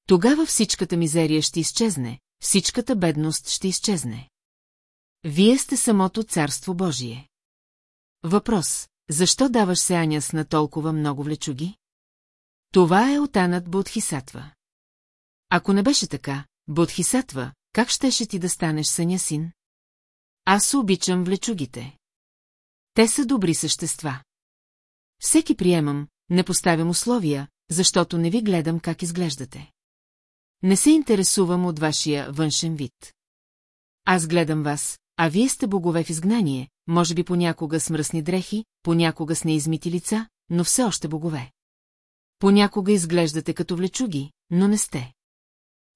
Тогава всичката мизерия ще изчезне, всичката бедност ще изчезне. Вие сте самото Царство Божие. Въпрос. Защо даваш се Аняс на толкова много влечуги? Това е отанът Будхисатва. Ако не беше така, Будхисатва, как щеше ти да станеш съня син? Аз обичам влечугите. Те са добри същества. Всеки приемам, не поставям условия, защото не ви гледам как изглеждате. Не се интересувам от вашия външен вид. Аз гледам вас, а вие сте богове в изгнание, може би понякога с мръсни дрехи, понякога с неизмити лица, но все още богове. Понякога изглеждате като влечуги, но не сте.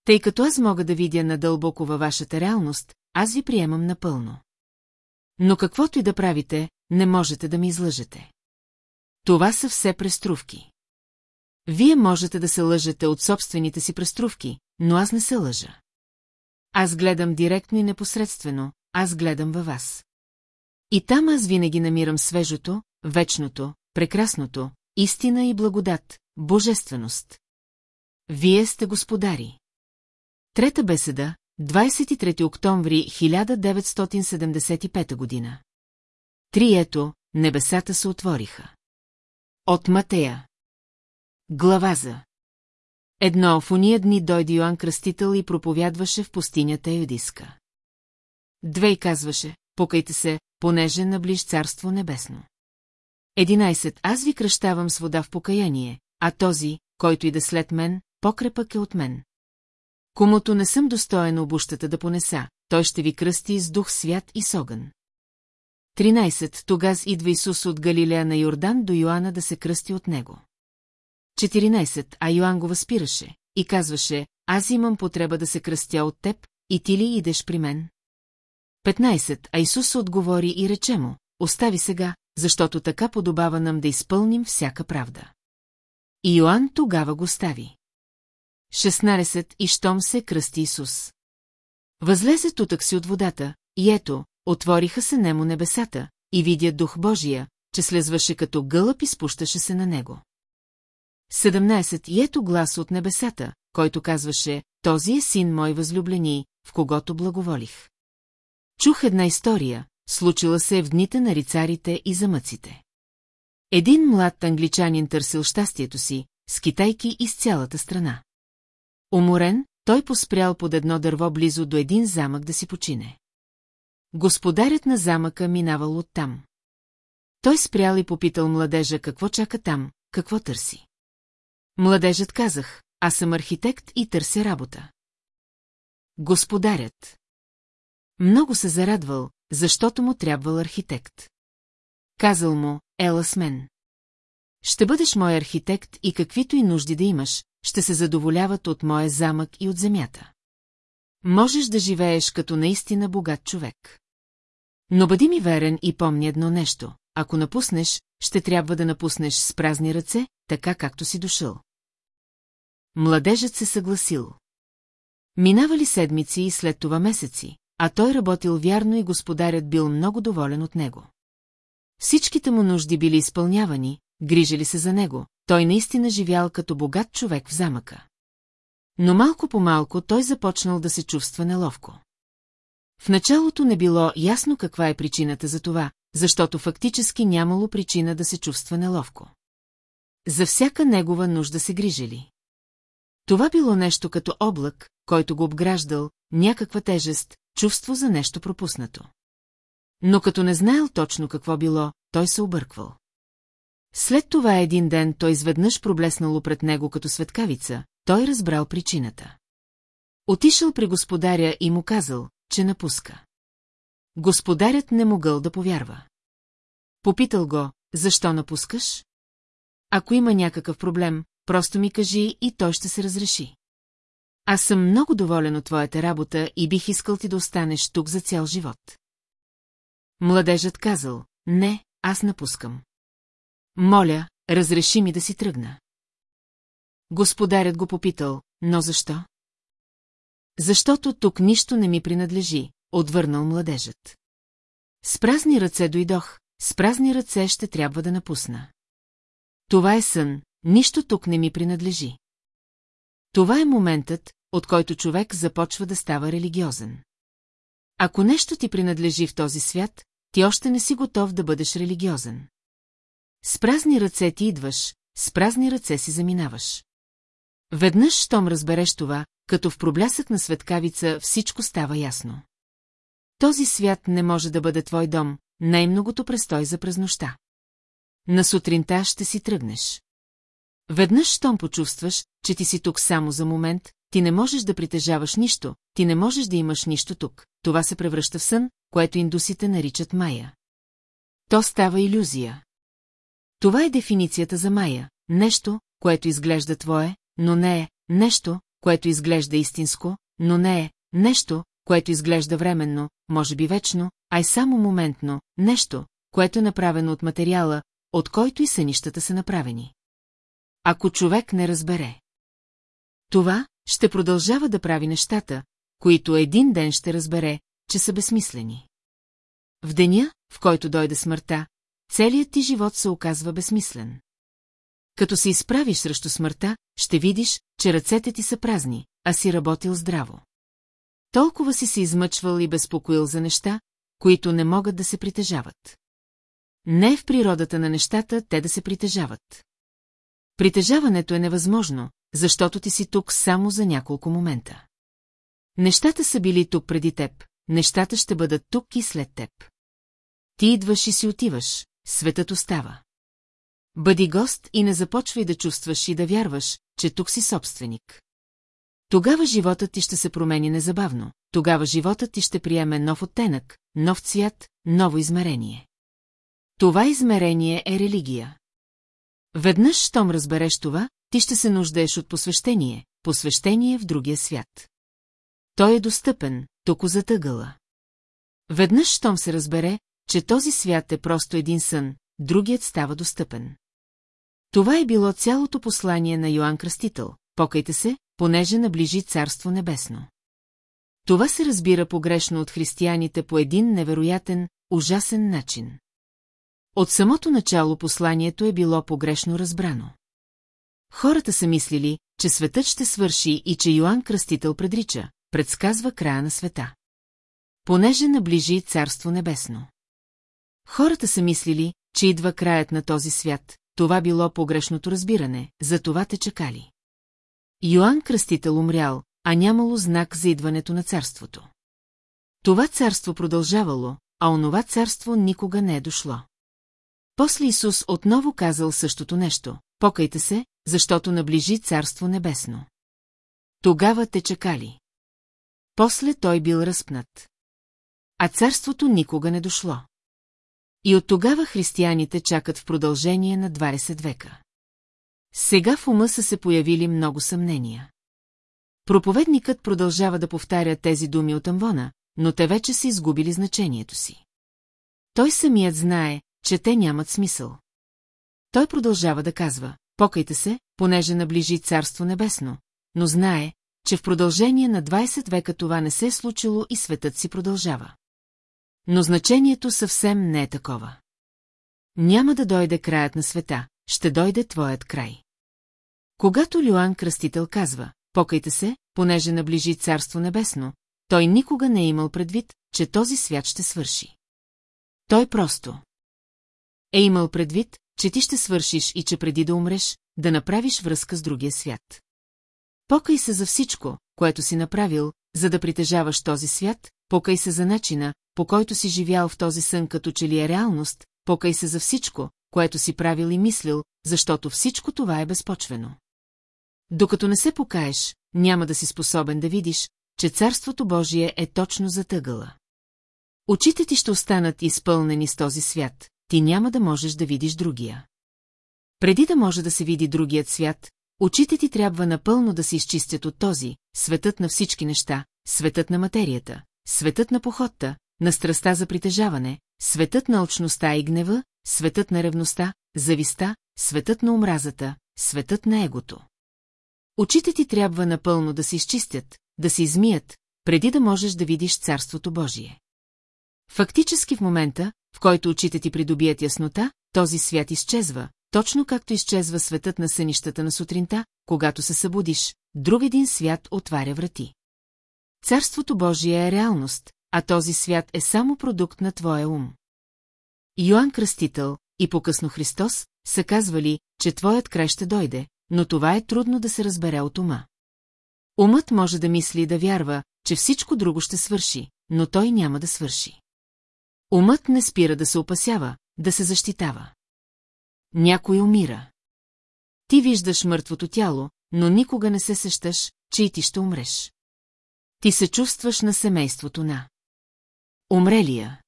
Тъй като аз мога да видя надълбоко във вашата реалност, аз ви приемам напълно. Но каквото и да правите, не можете да ми излъжете. Това са все преструвки. Вие можете да се лъжете от собствените си преструвки, но аз не се лъжа. Аз гледам директно и непосредствено, аз гледам във вас. И там аз винаги намирам свежото, вечното, прекрасното, истина и благодат, божественост. Вие сте господари. Трета беседа, 23 октомври 1975 година. Трието, небесата се отвориха. От Матея. Глава за. Едно в уния дни дойде Йоанн Кръстител и проповядваше в пустинята Юдиска. Две казваше, покайте се, понеже наближ Царство Небесно. Единайсет, аз ви кръщавам с вода в покаяние, а този, който иде след мен, покрепък е от мен. Комуто не съм достоен обущата да понеса, той ще ви кръсти с дух свят и с огън. 13. Тогаз идва Исус от Галилея на Йордан до Йоанна да се кръсти от него. 14. А Йоанн го възпираше и казваше, аз имам потреба да се кръстя от теб, и ти ли идеш при мен? 15. А Исус отговори и рече му, остави сега, защото така подобава нам да изпълним всяка правда. И Йоанн тогава го стави. 16. И щом се кръсти Исус. Възлезе тутък си от водата, и ето, отвориха се немо небесата, и видя Дух Божия, че слезваше като гълъб и спущаше се на него. 17. И ето глас от небесата, който казваше, този е син мой възлюблени, в когото благоволих. Чух една история, случила се в дните на рицарите и замъците. Един млад англичанин търсил щастието си, с китайки из цялата страна. Уморен, той поспрял под едно дърво близо до един замък да си почине. Господарят на замъка минавал оттам. Той спрял и попитал младежа какво чака там, какво търси. Младежът казах, аз съм архитект и търся работа. Господарят. Много се зарадвал, защото му трябвал архитект. Казал му, ела с мен. Ще бъдеш мой архитект и каквито и нужди да имаш, ще се задоволяват от моя замък и от земята. Можеш да живееш като наистина богат човек. Но бъди ми верен и помни едно нещо. Ако напуснеш, ще трябва да напуснеш с празни ръце, така както си дошъл. Младежът се съгласил. Минавали седмици и след това месеци, а той работил вярно и господарят бил много доволен от него. Всичките му нужди били изпълнявани, грижили се за него, той наистина живял като богат човек в замъка. Но малко по малко той започнал да се чувства неловко. В началото не било ясно каква е причината за това, защото фактически нямало причина да се чувства неловко. За всяка негова нужда се грижили. Това било нещо като облак, който го обграждал, някаква тежест, чувство за нещо пропуснато. Но като не знаел точно какво било, той се обърквал. След това един ден той изведнъж проблеснало пред него като светкавица, той разбрал причината. Отишъл при господаря и му казал, че напуска. Господарят не могъл да повярва. Попитал го, защо напускаш? Ако има някакъв проблем, просто ми кажи и той ще се разреши. Аз съм много доволен от твоята работа и бих искал ти да останеш тук за цял живот. Младежът казал, не, аз напускам. Моля, разреши ми да си тръгна. Господарят го попитал, но защо? Защото тук нищо не ми принадлежи, отвърнал младежът. С празни ръце дойдох, с празни ръце ще трябва да напусна. Това е сън, нищо тук не ми принадлежи. Това е моментът, от който човек започва да става религиозен. Ако нещо ти принадлежи в този свят, ти още не си готов да бъдеш религиозен. С празни ръце ти идваш, с празни ръце си заминаваш. Веднъж, щом разбереш това, като в проблясък на светкавица всичко става ясно. Този свят не може да бъде твой дом, най-многото престой за през нощта. На сутринта ще си тръгнеш. Веднъж, щом почувстваш, че ти си тук само за момент, ти не можеш да притежаваш нищо, ти не можеш да имаш нищо тук. Това се превръща в сън, което индусите наричат Майя. То става иллюзия. Това е дефиницията за Майя. Нещо, което изглежда твое, но не е, нещо, което изглежда истинско, но не е, нещо, което изглежда временно, може би вечно, а и само моментно, нещо, което е направено от материала, от който и сънищата са направени. Ако човек не разбере. Това ще продължава да прави нещата, които един ден ще разбере, че са безсмислени. В деня, в който дойде смъртта, целият ти живот се оказва безсмислен. Като се изправиш срещу смъртта, ще видиш, че ръцете ти са празни, а си работил здраво. Толкова си се измъчвал и безпокоил за неща, които не могат да се притежават. Не е в природата на нещата те да се притежават. Притежаването е невъзможно, защото ти си тук само за няколко момента. Нещата са били тук преди теб, нещата ще бъдат тук и след теб. Ти идваш и си отиваш, светът остава. Бъди гост и не започвай да чувстваш и да вярваш, че тук си собственик. Тогава животът ти ще се промени незабавно, тогава животът ти ще приеме нов оттенък, нов цвят, ново измерение. Това измерение е религия. Веднъж, щом разбереш това, ти ще се нуждаеш от посвещение, посвещение в другия свят. Той е достъпен, тук затъгъла. Веднъж, щом се разбере, че този свят е просто един сън, другият става достъпен. Това е било цялото послание на Йоанн Кръстител. Покайте се, понеже наближи Царство Небесно. Това се разбира погрешно от християните по един невероятен, ужасен начин. От самото начало посланието е било погрешно разбрано. Хората са мислили, че светът ще свърши и че Йоанн Кръстител предрича, предсказва края на света. Понеже наближи Царство Небесно. Хората са мислили, че идва краят на този свят, това било погрешното разбиране, за това те чакали. Йоанн Кръстител умрял, а нямало знак за идването на царството. Това царство продължавало, а онова царство никога не е дошло. После Исус отново казал същото нещо. Покайте се, защото наближи Царство Небесно. Тогава те чакали. После той бил разпнат. А царството никога не дошло. И от тогава християните чакат в продължение на 20 века. Сега в ума са се появили много съмнения. Проповедникът продължава да повтаря тези думи от Амвона, но те вече са изгубили значението си. Той самият знае, че те нямат смисъл. Той продължава да казва, покайте се, понеже наближи Царство Небесно, но знае, че в продължение на 20 века това не се е случило и светът си продължава. Но значението съвсем не е такова. Няма да дойде краят на света, ще дойде твоят край. Когато Люан Кръстител казва, покайте се, понеже наближи Царство Небесно, той никога не е имал предвид, че този свят ще свърши. Той просто е имал предвид, че ти ще свършиш и че преди да умреш, да направиш връзка с другия свят. Покай се за всичко, което си направил, за да притежаваш този свят, покай се за начина, по който си живял в този сън като че ли е реалност, покай се за всичко, което си правил и мислил, защото всичко това е безпочвено. Докато не се покаеш, няма да си способен да видиш, че Царството Божие е точно затъгала. Очите ти ще останат изпълнени с този свят, ти няма да можеш да видиш другия. Преди да може да се види другият свят, очите ти трябва напълно да се изчистят от този, светът на всички неща, светът на материята, светът на походта, на страста за притежаване, светът на очността и гнева, светът на ревността, зависта, светът на омразата, светът на егото. Очите ти трябва напълно да се изчистят, да се измият, преди да можеш да видиш Царството Божие. Фактически в момента, в който очите ти придобият яснота, този свят изчезва, точно както изчезва светът на сънищата на сутринта, когато се събудиш, друг един свят отваря врати. Царството Божие е реалност, а този свят е само продукт на твоя ум. Йоанн Кръстител и по-късно Христос са казвали, че твоят край ще дойде, но това е трудно да се разбере от ума. Умът може да мисли и да вярва, че всичко друго ще свърши, но той няма да свърши. Умът не спира да се опасява, да се защитава. Някой умира. Ти виждаш мъртвото тяло, но никога не се сещаш, че и ти ще умреш. Ти се чувстваш на семейството на. Умрелия.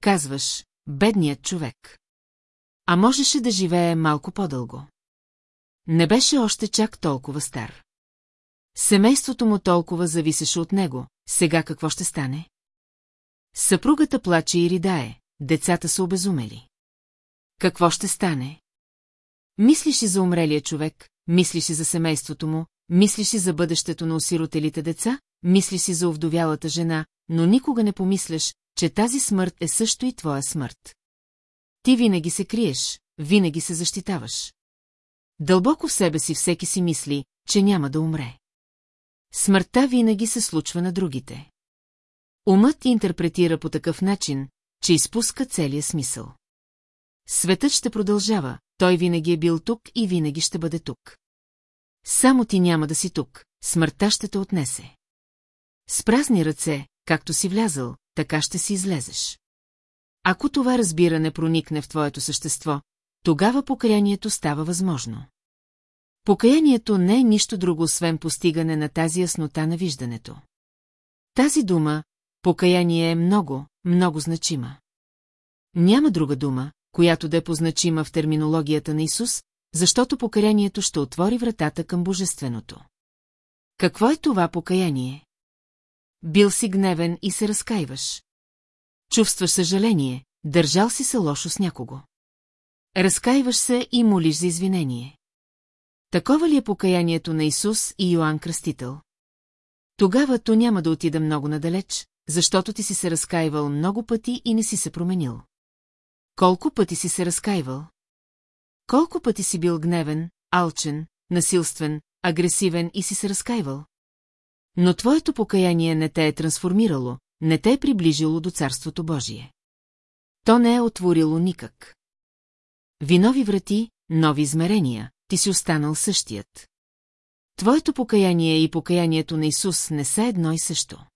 Казваш, бедният човек. А можеше да живее малко по-дълго. Не беше още чак толкова стар. Семейството му толкова зависеше от него, сега какво ще стане? Съпругата плаче и ридае, децата са обезумели. Какво ще стане? Мислиш и за умрелия човек, мислиш и за семейството му, мислиш и за бъдещето на осиротелите деца, мислиш и за овдовялата жена, но никога не помисляш, че тази смърт е също и твоя смърт. Ти винаги се криеш, винаги се защитаваш. Дълбоко в себе си всеки си мисли, че няма да умре. Смъртта винаги се случва на другите. Умът интерпретира по такъв начин, че изпуска целия смисъл. Светът ще продължава, той винаги е бил тук и винаги ще бъде тук. Само ти няма да си тук, смъртта ще те отнесе. С празни ръце, както си влязъл, така ще си излезеш. Ако това разбиране проникне в твоето същество, тогава покаянието става възможно. Покаянието не е нищо друго, освен постигане на тази яснота на виждането. Тази дума, покаяние е много, много значима. Няма друга дума, която да е позначима в терминологията на Исус, защото покаянието ще отвори вратата към Божественото. Какво е това покаяние? Бил си гневен и се разкаиваш. Чувстваш съжаление, държал си се лошо с някого. Разкаиваш се и молиш за извинение. Такова ли е покаянието на Исус и Йоанн Кръстител? Тогава то няма да отида много надалеч, защото ти си се разкаивал много пъти и не си се променил. Колко пъти си се разкаивал? Колко пъти си бил гневен, алчен, насилствен, агресивен и си се разкаивал? Но твоето покаяние не те е трансформирало, не те е приближило до Царството Божие. То не е отворило никак. Винови врати, нови измерения, ти си останал същият. Твоето покаяние и покаянието на Исус не са едно и също.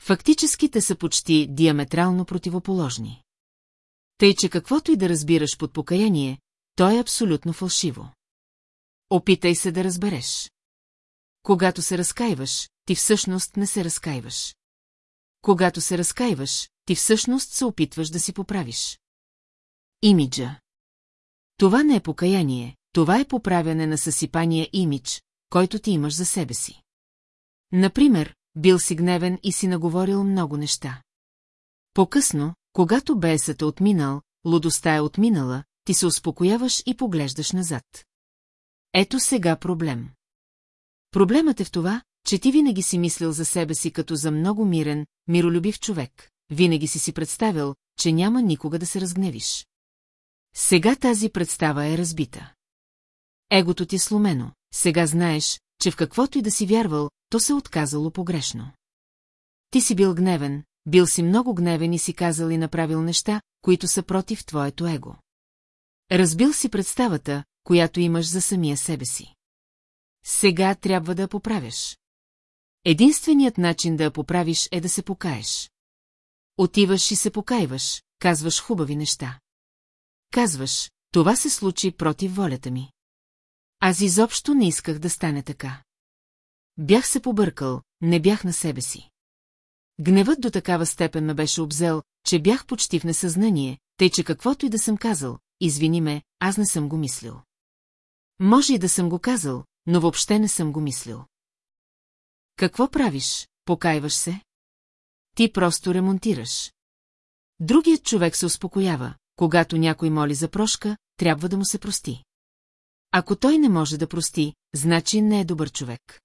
Фактически те са почти диаметрално противоположни. Тъй, че каквото и да разбираш под покаяние, то е абсолютно фалшиво. Опитай се да разбереш. Когато се разкаиваш, ти всъщност не се разкаиваш. Когато се разкаиваш, ти всъщност се опитваш да си поправиш. Имиджа. Това не е покаяние, това е поправяне на съсипания имидж, който ти имаш за себе си. Например, бил си гневен и си наговорил много неща. По-късно, когато бесът е отминал, лудостта е отминала, ти се успокояваш и поглеждаш назад. Ето сега проблем. Проблемът е в това, че ти винаги си мислил за себе си като за много мирен, миролюбив човек. Винаги си си представил, че няма никога да се разгневиш. Сега тази представа е разбита. Егото ти е сломено, сега знаеш, че в каквото и да си вярвал, то се отказало погрешно. Ти си бил гневен, бил си много гневен и си казал и направил неща, които са против твоето его. Разбил си представата, която имаш за самия себе си. Сега трябва да я поправяш. Единственият начин да я поправиш е да се покаеш. Отиваш и се покаиваш, казваш хубави неща. Казваш, това се случи против волята ми. Аз изобщо не исках да стане така. Бях се побъркал, не бях на себе си. Гневът до такава степен ме беше обзел, че бях почти в несъзнание, тъй че каквото и да съм казал, извини ме, аз не съм го мислил. Може и да съм го казал, но въобще не съм го мислил. Какво правиш, покайваш се? Ти просто ремонтираш. Другият човек се успокоява, когато някой моли за прошка, трябва да му се прости. Ако той не може да прости, значи не е добър човек.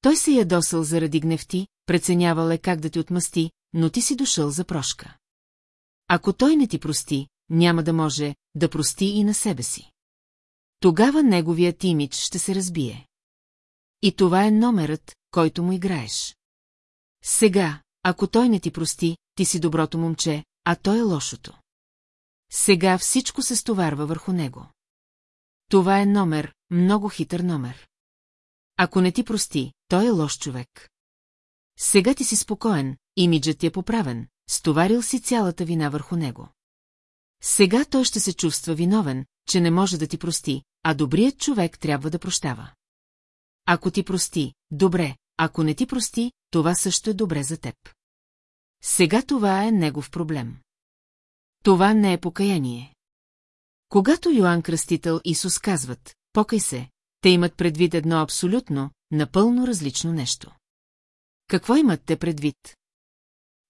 Той се ядосал заради гневти, преценявал е как да ти отмъсти, но ти си дошъл за прошка. Ако той не ти прости, няма да може да прости и на себе си. Тогава неговият имидж ще се разбие. И това е номерът, който му играеш. Сега, ако той не ти прости, ти си доброто момче, а той е лошото. Сега всичко се стоварва върху него. Това е номер, много хитър номер. Ако не ти прости, той е лош човек. Сега ти си спокоен, имиджът ти е поправен, стоварил си цялата вина върху него. Сега той ще се чувства виновен, че не може да ти прости, а добрият човек трябва да прощава. Ако ти прости, добре, ако не ти прости, това също е добре за теб. Сега това е негов проблем. Това не е покаяние. Когато Йоанн Кръстител Исус казват, покай се, те имат предвид едно абсолютно, напълно различно нещо. Какво имат те предвид?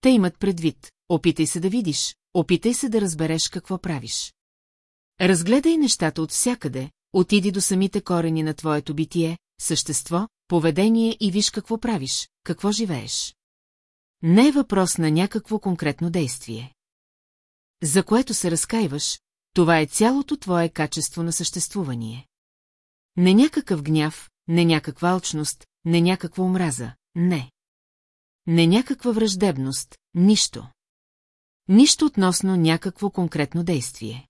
Те имат предвид, опитай се да видиш, опитай се да разбереш какво правиш. Разгледай нещата от всякъде, отиди до самите корени на твоето битие, същество, поведение и виж какво правиш, какво живееш. Не е въпрос на някакво конкретно действие. За което се разкаиваш, това е цялото твое качество на съществувание. Не някакъв гняв, не някаква алчност, не някаква омраза, не. Не някаква враждебност, нищо. Нищо относно някакво конкретно действие.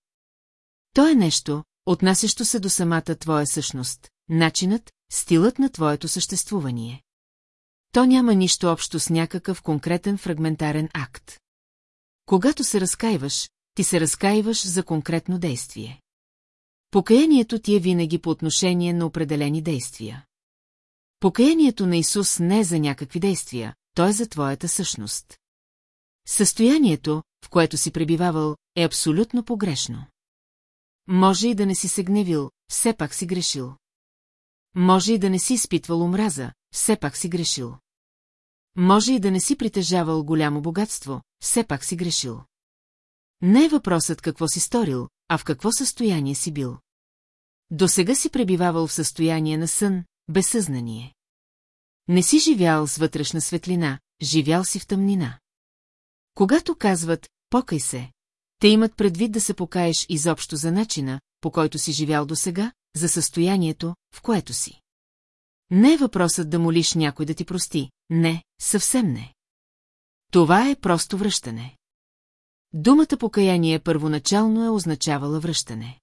То е нещо, отнасящо се до самата твоя същност, начинът, стилът на твоето съществуване. То няма нищо общо с някакъв конкретен фрагментарен акт. Когато се разкаиваш, ти се разкаиваш за конкретно действие. Покаянието ти е винаги по отношение на определени действия. Покаянието на Исус не е за някакви действия, то е за твоята същност. Състоянието, в което си пребивавал, е абсолютно погрешно. Може и да не си се гневил, все пак си грешил. Може и да не си изпитвал омраза, все пак си грешил. Може и да не си притежавал голямо богатство, все пак си грешил. Не е въпросът какво си сторил, а в какво състояние си бил. До сега си пребивавал в състояние на сън, без съзнание. Не си живял с вътрешна светлина, живял си в тъмнина. Когато казват «покай се», те имат предвид да се покаеш изобщо за начина, по който си живял досега, за състоянието, в което си. Не е въпросът да молиш някой да ти прости, не, съвсем не. Това е просто връщане. Думата покаяние първоначално е означавала връщане.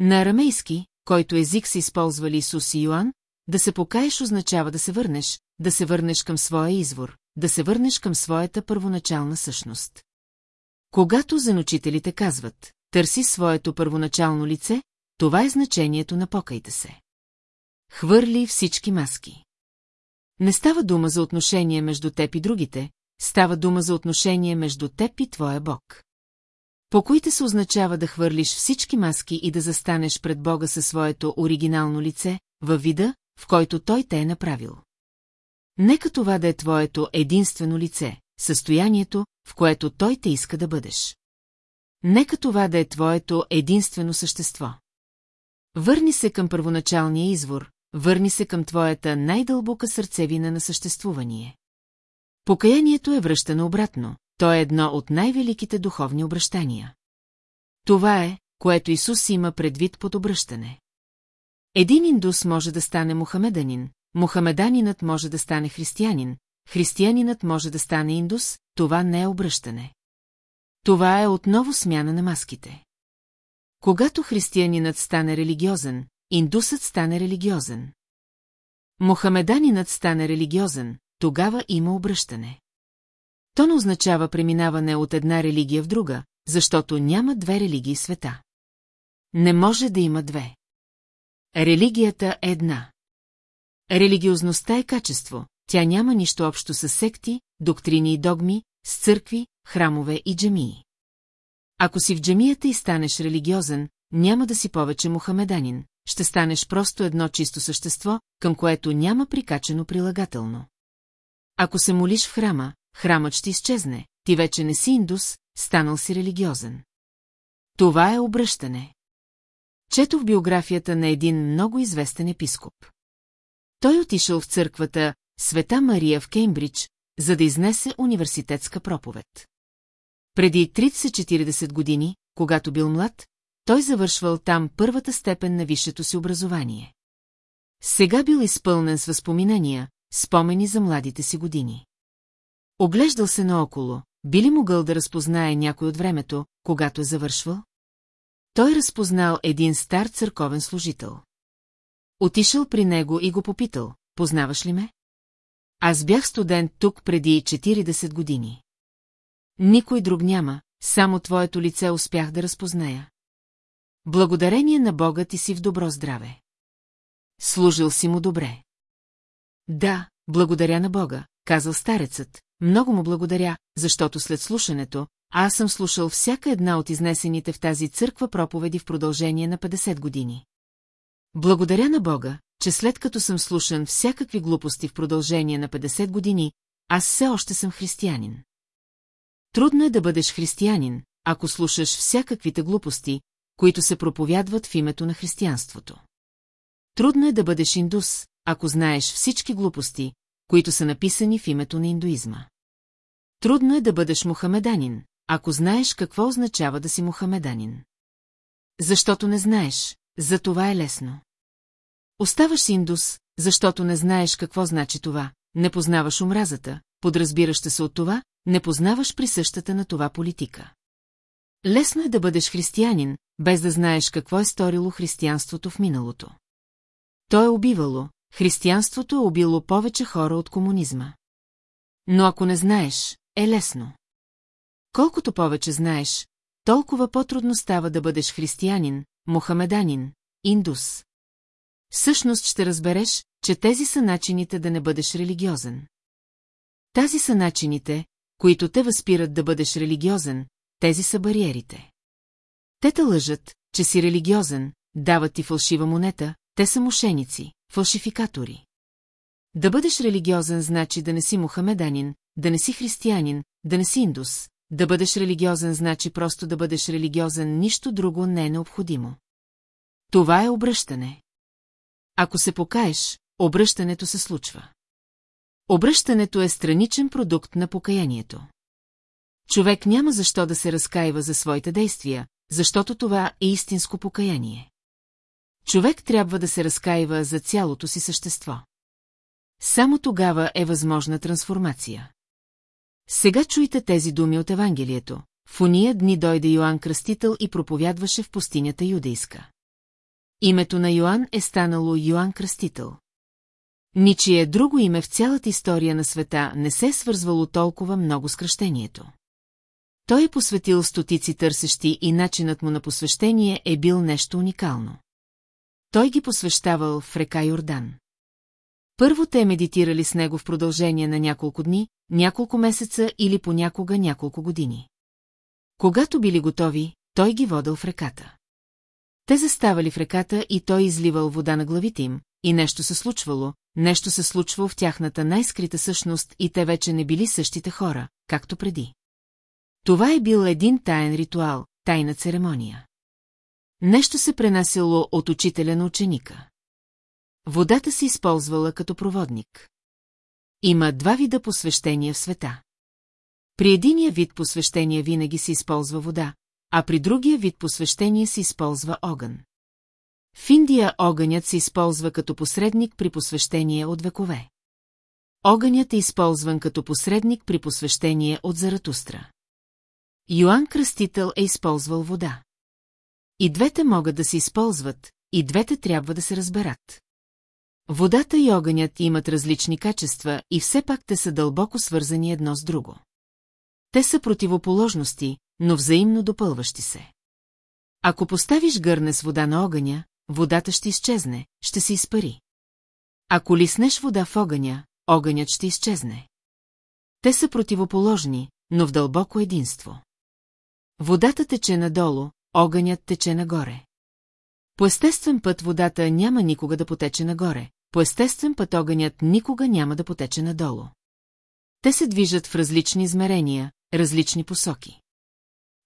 На арамейски, който език са използвали Исус и Йоан, да се покаеш означава да се върнеш, да се върнеш към своя извор, да се върнеш към своята първоначална същност. Когато занучителите казват, търси своето първоначално лице, това е значението на покайте се. Хвърли всички маски. Не става дума за отношение между теб и другите, става дума за отношение между теб и твоя Бог. Покоите се означава да хвърлиш всички маски и да застанеш пред Бога със своето оригинално лице, във вида, в който Той те е направил. Нека това да е твоето единствено лице, състоянието, в което Той те иска да бъдеш. Нека това да е твоето единствено същество. Върни се към първоначалния извор, върни се към твоята най-дълбока сърцевина на съществувание. Покаянието е връщане обратно, то е едно от най-великите духовни обращания. Това е, което Исус има предвид под обръщане. Един индус може да стане мухамеданин, мухамеданинът може да стане християнин, християнинът може да стане индус, това не е обръщане. Това е отново смяна на маските. Когато християнинът стане религиозен, индусът стане религиозен. Мохамеданинът стане религиозен, тогава има обръщане. То не означава преминаване от една религия в друга, защото няма две религии света. Не може да има две. Религията е една. Религиозността е качество, тя няма нищо общо с секти, доктрини и догми, с църкви, храмове и джамии. Ако си в джамията и станеш религиозен, няма да си повече мухамеданин, ще станеш просто едно чисто същество, към което няма прикачено прилагателно. Ако се молиш в храма, храмът ще изчезне, ти вече не си индус, станал си религиозен. Това е обръщане. Чето в биографията на един много известен епископ. Той отишъл в църквата Света Мария в Кеймбридж, за да изнесе университетска проповед. Преди 30-40 години, когато бил млад, той завършвал там първата степен на висшето си образование. Сега бил изпълнен с възпоминания, спомени за младите си години. Оглеждал се наоколо, би ли могъл да разпознае някой от времето, когато е завършвал? Той разпознал един стар църковен служител. Отишъл при него и го попитал, познаваш ли ме? Аз бях студент тук преди 40 години. Никой друг няма, само твоето лице успях да разпозная. Благодарение на Бога ти си в добро здраве. Служил си му добре. Да, благодаря на Бога, казал старецът, много му благодаря, защото след слушането, аз съм слушал всяка една от изнесените в тази църква проповеди в продължение на 50 години. Благодаря на Бога, че след като съм слушан всякакви глупости в продължение на 50 години, аз все още съм християнин. Трудно е да бъдеш християнин, ако слушаш всякаквите глупости, които се проповядват в името на християнството. Трудно е да бъдеш индус, ако знаеш всички глупости, които са написани в името на индуизма. Трудно е да бъдеш мухамеданин, ако знаеш какво означава да си мухамеданин. Защото не знаеш, за това е лесно. Оставаш индус, защото не знаеш какво значи това, не познаваш омразата, подразбираща се от това, не познаваш присъщата на това политика. Лесно е да бъдеш християнин, без да знаеш какво е сторило християнството в миналото. То е убивало, християнството е убило повече хора от комунизма. Но ако не знаеш, е лесно. Колкото повече знаеш, толкова по-трудно става да бъдеш християнин, мухамеданин, индус. Всъщност ще разбереш, че тези са начините да не бъдеш религиозен. Тази са начините, които те възпират да бъдеш религиозен, тези са бариерите. Те те лъжат, че си религиозен, дават ти фалшива монета, те са мошеници, фалшификатори. Да бъдеш религиозен значи да не си мухамеданин, да не си християнин, да не си индус. Да бъдеш религиозен значи просто да бъдеш религиозен, нищо друго не е необходимо. Това е обръщане. Ако се покаеш, обръщането се случва. Обръщането е страничен продукт на покаянието. Човек няма защо да се разкаива за своите действия, защото това е истинско покаяние. Човек трябва да се разкаива за цялото си същество. Само тогава е възможна трансформация. Сега чуйте тези думи от Евангелието. В уния дни дойде Йоанн Кръстител и проповядваше в пустинята юдейска. Името на Йоанн е станало Йоанн Кръстител. Ничие друго име в цялата история на света не се е свързвало толкова много с кръщението. Той е посветил стотици търсещи и начинът му на посвещение е бил нещо уникално. Той ги посвещавал в река Йордан. Първо те медитирали с него в продължение на няколко дни, няколко месеца или понякога няколко години. Когато били готови, той ги водил в реката. Те заставали в реката и той изливал вода на главите им, и нещо се случвало, нещо се случвало в тяхната най-скрита същност и те вече не били същите хора, както преди. Това е бил един таен ритуал, тайна церемония. Нещо се пренасило от учителя на ученика. Водата се използвала като проводник. Има два вида посвещения в света. При единия вид посвещение винаги се използва вода, а при другия вид посвещение се използва огън. В Индия огънят се използва като посредник при посвещение от векове. Огънят е използван като посредник при посвещение от Заратустра. Йоанн Кръстител е използвал вода. И двете могат да се използват, и двете трябва да се разберат. Водата и огънят имат различни качества и все пак те са дълбоко свързани едно с друго. Те са противоположности, но взаимно допълващи се. Ако поставиш гърне с вода на огъня, водата ще изчезне, ще се изпари. Ако лиснеш вода в огъня, огънят ще изчезне. Те са противоположни, но в дълбоко единство. Водата тече надолу, огънят тече нагоре. По естествен път водата няма никога да потече нагоре, по естествен път огънят никога няма да потече надолу. Те се движат в различни измерения, различни посоки.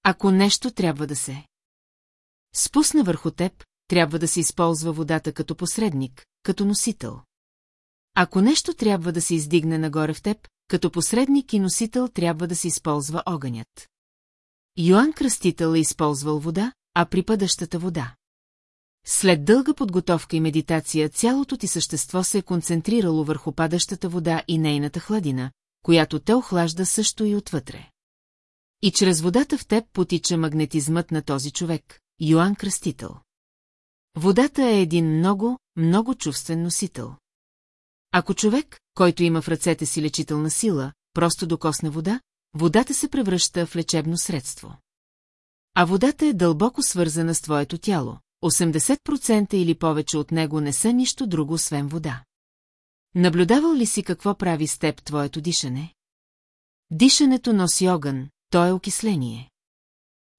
Ако нещо трябва да се спусне върху теб, трябва да се използва водата като посредник, като носител. Ако нещо трябва да се издигне нагоре в теб, като посредник и носител трябва да се използва огънят. Йоанн Кръстител е използвал вода, а при падащата вода. След дълга подготовка и медитация цялото ти същество се е концентрирало върху падащата вода и нейната хладина, която те охлажда също и отвътре. И чрез водата в теб потича магнетизмът на този човек, Йоанн Кръстител. Водата е един много, много чувствен носител. Ако човек, който има в ръцете си лечителна сила, просто докосне вода, водата се превръща в лечебно средство. А водата е дълбоко свързана с твоето тяло. 80% или повече от него не са нищо друго, освен вода. Наблюдавал ли си какво прави с теб твоето дишане? Дишането носи огън, то е окисление.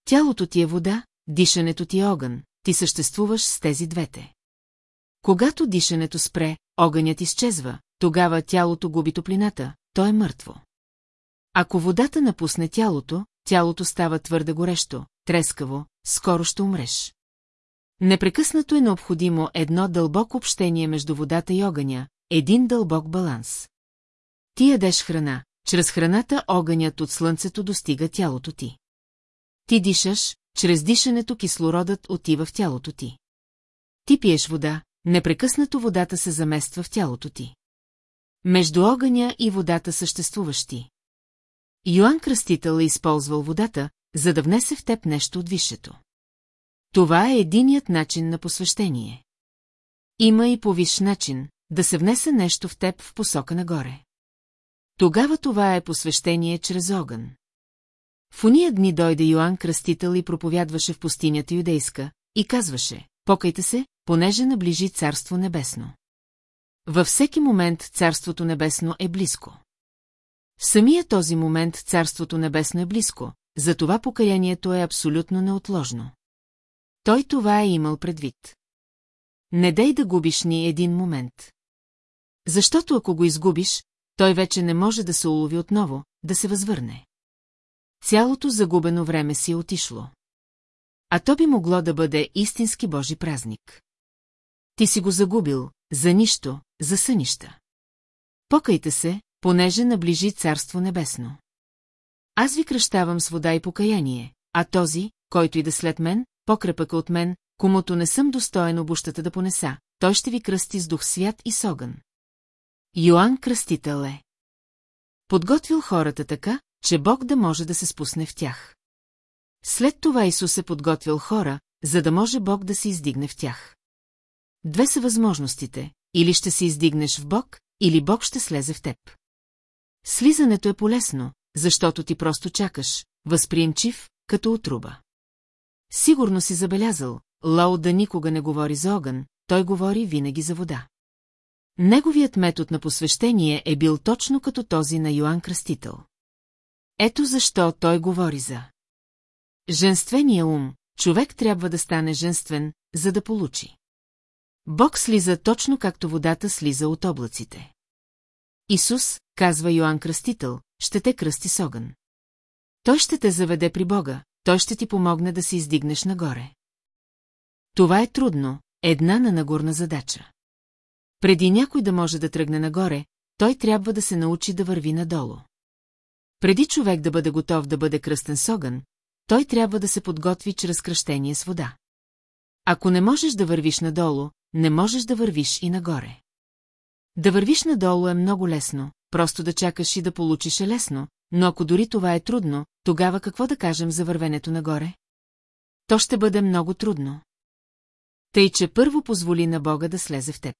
Тялото ти е вода, дишането ти е огън, ти съществуваш с тези двете. Когато дишането спре, огънят изчезва, тогава тялото губи топлината, то е мъртво. Ако водата напусне тялото, тялото става твърде горещо, трескаво, скоро ще умреш. Непрекъснато е необходимо едно дълбоко общение между водата и огъня, един дълбок баланс. Ти ядеш храна, чрез храната огънят от слънцето достига тялото ти. Ти дишаш, чрез дишането кислородът отива в тялото ти. Ти пиеш вода, непрекъснато водата се замества в тялото ти. Между огъня и водата съществуваш ти. Йоанн Кръстител е използвал водата, за да внесе в теб нещо от висшето. Това е единият начин на посвещение. Има и повиш начин, да се внесе нещо в теб в посока нагоре. Тогава това е посвещение чрез огън. В уния дни дойде Йоанн Кръстител и проповядваше в пустинята юдейска, и казваше, покайте се, понеже наближи Царство Небесно. Във всеки момент Царството Небесно е близко. В самия този момент Царството Небесно е близко, затова покаянието е абсолютно неотложно. Той това е имал предвид. Не дай да губиш ни един момент. Защото ако го изгубиш, той вече не може да се улови отново, да се възвърне. Цялото загубено време си е отишло. А то би могло да бъде истински Божи празник. Ти си го загубил, за нищо, за сънища. Покайте се, понеже наближи Царство Небесно. Аз ви кръщавам с вода и покаяние, а този, който и да след мен, покрепъка от мен, комуто не съм достоен обущата да понеса, той ще ви кръсти с дух свят и с огън. Йоанн Кръстител е. Подготвил хората така, че Бог да може да се спусне в тях. След това Исус е подготвил хора, за да може Бог да се издигне в тях. Две са възможностите или ще се издигнеш в Бог, или Бог ще слезе в теб. Слизането е полезно, защото ти просто чакаш, възприемчив, като отруба. Сигурно си забелязал, Лауда никога не говори за огън, той говори винаги за вода. Неговият метод на посвещение е бил точно като този на Йоанн Кръстител. Ето защо той говори за женствения ум, човек трябва да стане женствен, за да получи. Бог слиза точно както водата слиза от облаците. Исус, казва Йоанн Кръстител, ще те кръсти с огън. Той ще те заведе при Бога, той ще ти помогне да се издигнеш нагоре. Това е трудно, една на нагорна задача. Преди някой да може да тръгне нагоре, той трябва да се научи да върви надолу. Преди човек да бъде готов да бъде кръстен с огън, той трябва да се подготви чрез кръщение с вода. Ако не можеш да вървиш надолу, не можеш да вървиш и нагоре. Да вървиш надолу е много лесно, просто да чакаш и да получиш е лесно, но ако дори това е трудно, тогава какво да кажем за вървенето нагоре? То ще бъде много трудно. Тъй, че първо позволи на Бога да слезе в теб.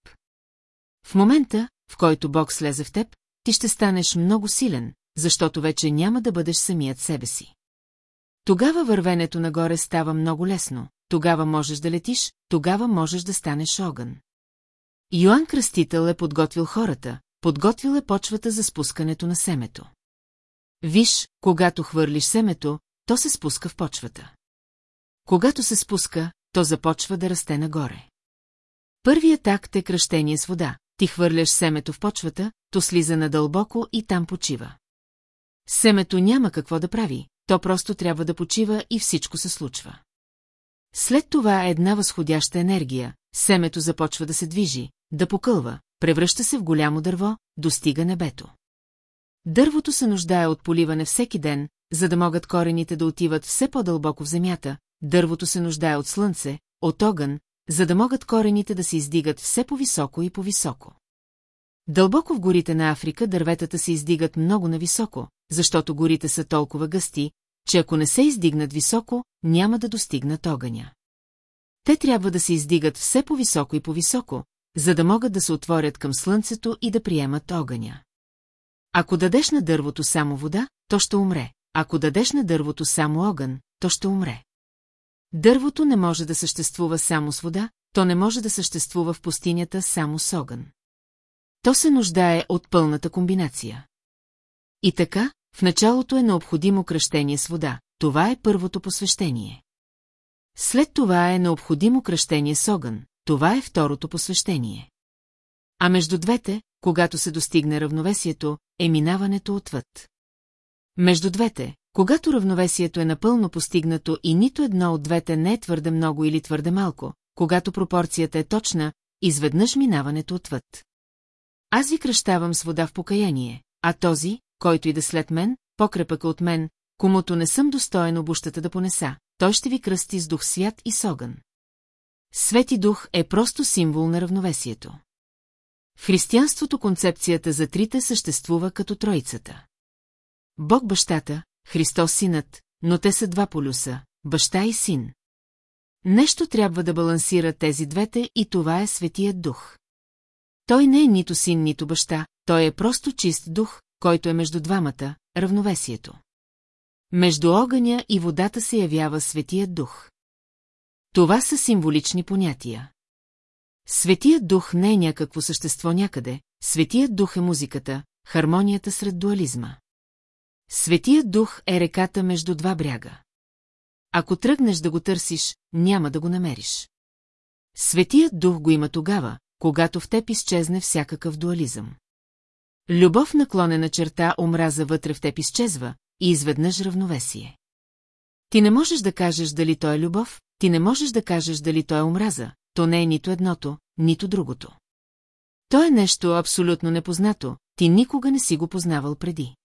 В момента, в който Бог слезе в теб, ти ще станеш много силен, защото вече няма да бъдеш самият себе си. Тогава вървенето нагоре става много лесно, тогава можеш да летиш, тогава можеш да станеш огън. Йоанн Кръстител е подготвил хората, подготвил е почвата за спускането на семето. Виж, когато хвърлиш семето, то се спуска в почвата. Когато се спуска, то започва да расте нагоре. Първият акт е кръщение с вода. Ти хвърляш семето в почвата, то слиза надълбоко и там почива. Семето няма какво да прави, то просто трябва да почива и всичко се случва. След това е една възходяща енергия, семето започва да се движи, да покълва, превръща се в голямо дърво, достига небето. Дървото се нуждае от поливане всеки ден, за да могат корените да отиват все по-дълбоко в земята, дървото се нуждае от слънце, от огън, за да могат корените да се издигат все по-високо и по-високо. Дълбоко в горите на Африка дърветата се издигат много нависоко, защото горите са толкова гъсти, че ако не се издигнат високо, няма да достигнат огъня. Те трябва да се издигат все по-високо и по-високо, за да могат да се отворят към слънцето и да приемат огъня. Ако дадеш на дървото само вода, то ще умре. Ако дадеш на дървото само огън, то ще умре. Дървото не може да съществува само с вода, то не може да съществува в пустинята само с огън. То се нуждае от пълната комбинация. И така, в началото е необходимо кръщение с вода, това е първото посвещение. След това е необходимо кръщение с огън, това е второто посвещение. А между двете, когато се достигне равновесието, е минаването отвъд. Между двете, когато равновесието е напълно постигнато и нито едно от двете не е твърде много или твърде малко, когато пропорцията е точна, изведнъж минаването отвъд. Аз ви кръщавам с вода в покаяние, а този, който и да след мен, покрепъка от мен, комуто не съм достоен обущата да понеса, той ще ви кръсти с дух свят и с огън. Свети дух е просто символ на равновесието. В християнството концепцията за трите съществува като троицата. Бог бащата, Христос синът, но те са два полюса – баща и син. Нещо трябва да балансира тези двете и това е Светият Дух. Той не е нито син, нито баща, той е просто чист дух, който е между двамата, равновесието. Между огъня и водата се явява Светият Дух. Това са символични понятия. Светият дух не е някакво същество някъде, Светият дух е музиката, хармонията сред дуализма. Светият дух е реката между два бряга. Ако тръгнеш да го търсиш, няма да го намериш. Светият дух го има тогава, когато в теб изчезне всякакъв дуализъм. Любов наклонена черта омраза вътре в теб изчезва и изведнъж равновесие. Ти не можеш да кажеш дали то е любов, ти не можеш да кажеш дали то е омраза, то не е нито едното, нито другото. То е нещо абсолютно непознато, ти никога не си го познавал преди.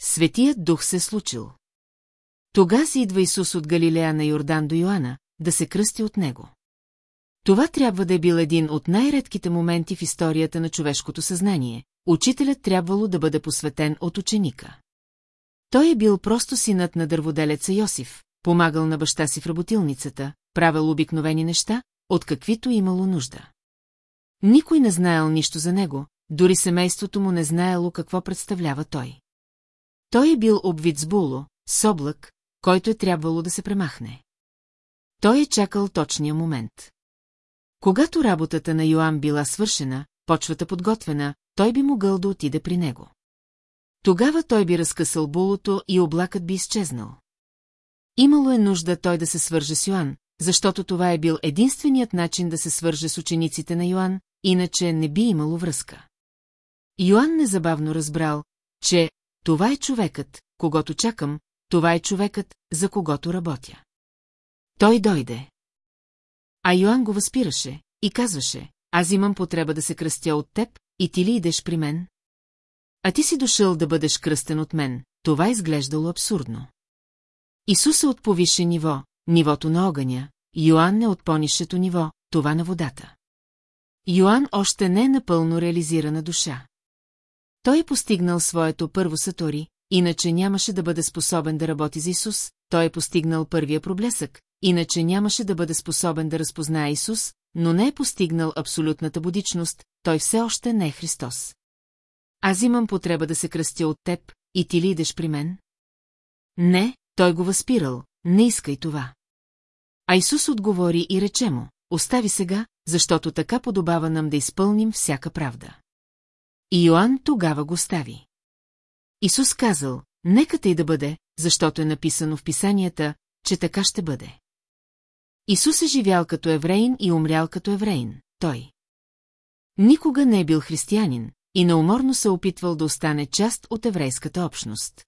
Светият дух се е случил. Тога си идва Исус от Галилея на Йордан до Йоанна, да се кръсти от него. Това трябва да е бил един от най-редките моменти в историята на човешкото съзнание. Учителят трябвало да бъде посветен от ученика. Той е бил просто синът на дърводелеца Йосиф, помагал на баща си в работилницата, правил обикновени неща, от каквито имало нужда. Никой не знаел нищо за него, дори семейството му не знаело какво представлява той. Той е бил обвит с було, с облак, който е трябвало да се премахне. Той е чакал точния момент. Когато работата на Йоан била свършена, почвата подготвена, той би могъл да отиде при него. Тогава той би разкъсал булото и облакът би изчезнал. Имало е нужда той да се свърже с Йоан, защото това е бил единственият начин да се свърже с учениците на Йоан, иначе не би имало връзка. Йоан незабавно разбрал, че това е човекът, когато чакам, това е човекът, за когото работя. Той дойде. А Йоан го възпираше и казваше, аз имам потреба да се кръстя от теб, и ти ли идеш при мен? А ти си дошъл да бъдеш кръстен от мен, това изглеждало абсурдно. Исус е от повише ниво, нивото на огъня, Йоанн е от понишето ниво, това на водата. Йоанн още не е напълно реализирана душа. Той е постигнал своето първо сатори, иначе нямаше да бъде способен да работи за Исус, той е постигнал първия проблесък, иначе нямаше да бъде способен да разпознае Исус, но не е постигнал абсолютната будичност, той все още не е Христос. Аз имам потреба да се кръстя от теб, и ти ли идеш при мен? Не, той го възпирал, не искай това. А Исус отговори и рече му, остави сега, защото така подобава нам да изпълним всяка правда. И Йоанн тогава го стави. Исус казал, нека тъй да бъде, защото е написано в писанията, че така ще бъде. Исус е живял като евреин и умрял като евреин, той. Никога не е бил християнин и неуморно се опитвал да остане част от еврейската общност.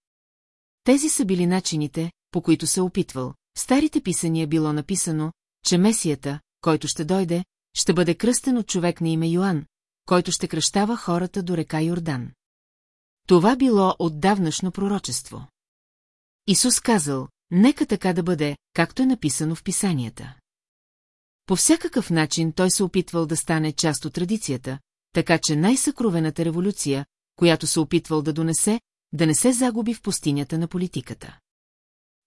Тези са били начините, по които се опитвал. В старите писания било написано, че Месията, който ще дойде, ще бъде кръстен от човек на име Йоанн, който ще кръщава хората до река Йордан. Това било отдавнашно пророчество. Исус казал, нека така да бъде, както е написано в писанията. По всякакъв начин той се опитвал да стане част от традицията, така че най-съкровената революция, която се опитвал да донесе, да не се загуби в пустинята на политиката.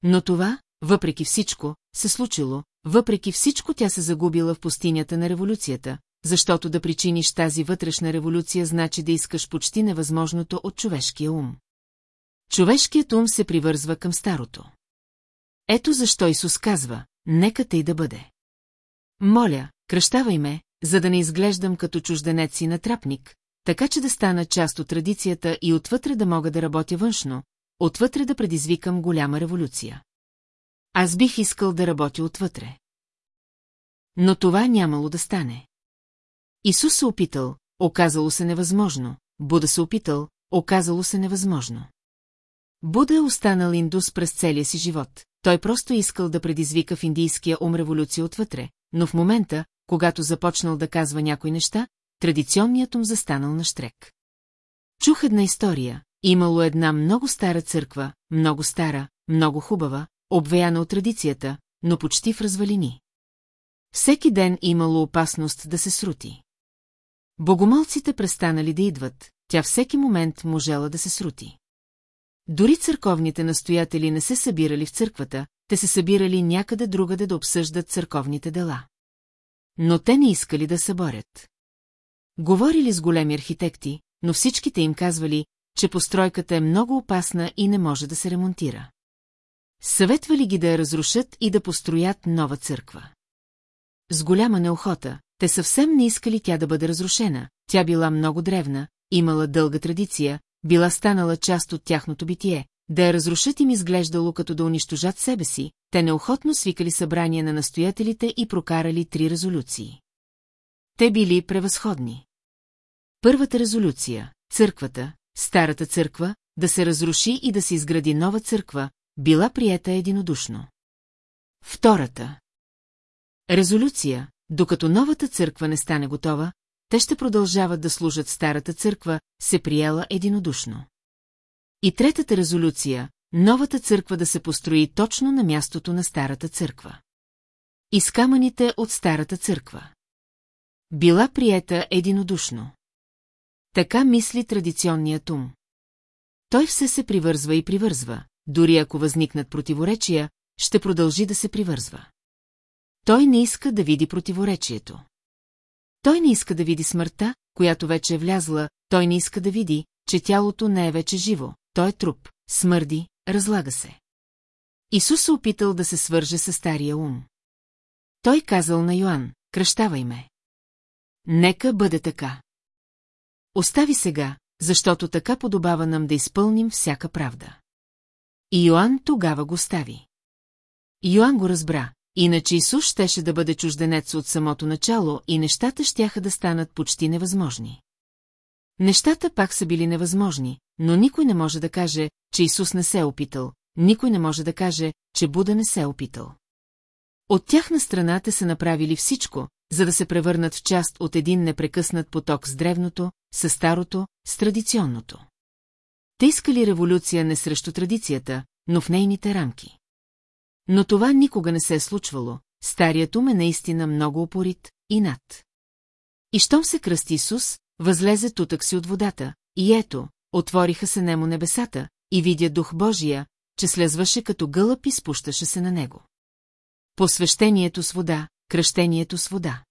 Но това, въпреки всичко, се случило, въпреки всичко тя се загубила в пустинята на революцията, защото да причиниш тази вътрешна революция значи да искаш почти невъзможното от човешкия ум. Човешкият ум се привързва към старото. Ето защо Исус казва, нека тъй да бъде. Моля, кръщавай ме, за да не изглеждам като чужденец и натрапник, така че да стана част от традицията и отвътре да мога да работя външно, отвътре да предизвикам голяма революция. Аз бих искал да работя отвътре. Но това нямало да стане. Исус се опитал, оказало се невъзможно, Буда се опитал, оказало се невъзможно. Буда е останал индус през целия си живот, той просто искал да предизвика в индийския ум революция отвътре, но в момента, когато започнал да казва някои неща, традиционният ум застанал на штрек. Чух една история, имало една много стара църква, много стара, много хубава, обвеяна от традицията, но почти в развалини. Всеки ден имало опасност да се срути. Богомолците престанали да идват, тя всеки момент можела да се срути. Дори църковните настоятели не се събирали в църквата, те се събирали някъде другаде да обсъждат църковните дела. Но те не искали да съборят. Говорили с големи архитекти, но всичките им казвали, че постройката е много опасна и не може да се ремонтира. Съветвали ги да я разрушат и да построят нова църква. С голяма неохота, те съвсем не искали тя да бъде разрушена, тя била много древна, имала дълга традиция, била станала част от тяхното битие, да я разрушат им изглеждало като да унищожат себе си, те неохотно свикали събрание на настоятелите и прокарали три резолюции. Те били превъзходни. Първата резолюция – църквата, старата църква, да се разруши и да се изгради нова църква, била приета единодушно. Втората резолюция, докато новата църква не стане готова, те ще продължават да служат старата църква, се приела единодушно. И третата резолюция – новата църква да се построи точно на мястото на старата църква. Изкаманите от старата църква. Била приета единодушно. Така мисли традиционният ум. Той все се привързва и привързва, дори ако възникнат противоречия, ще продължи да се привързва. Той не иска да види противоречието. Той не иска да види смъртта, която вече е влязла, той не иска да види, че тялото не е вече живо, той е труп, смърди, разлага се. Исус се опитал да се свърже с стария ум. Той казал на Йоанн, кръщавай ме. Нека бъде така. Остави сега, защото така подобава нам да изпълним всяка правда. И Йоанн тогава го стави. Йоанн го разбра, иначе Исус щеше да бъде чужденец от самото начало и нещата щяха да станат почти невъзможни. Нещата пак са били невъзможни, но никой не може да каже, че Исус не се е опитал, никой не може да каже, че Буда не се е опитал. От тяхна страна те са направили всичко, за да се превърнат в част от един непрекъснат поток с древното, с старото, с традиционното. Те искали революция не срещу традицията, но в нейните рамки. Но това никога не се е случвало, старият ум е наистина много опорит и над. И щом се кръсти Исус, възлезе тутък си от водата, и ето, отвориха се немо небесата, и видя Дух Божия, че слезваше като гълъб и спущаше се на него. Посвещението с вода, кръщението с вода.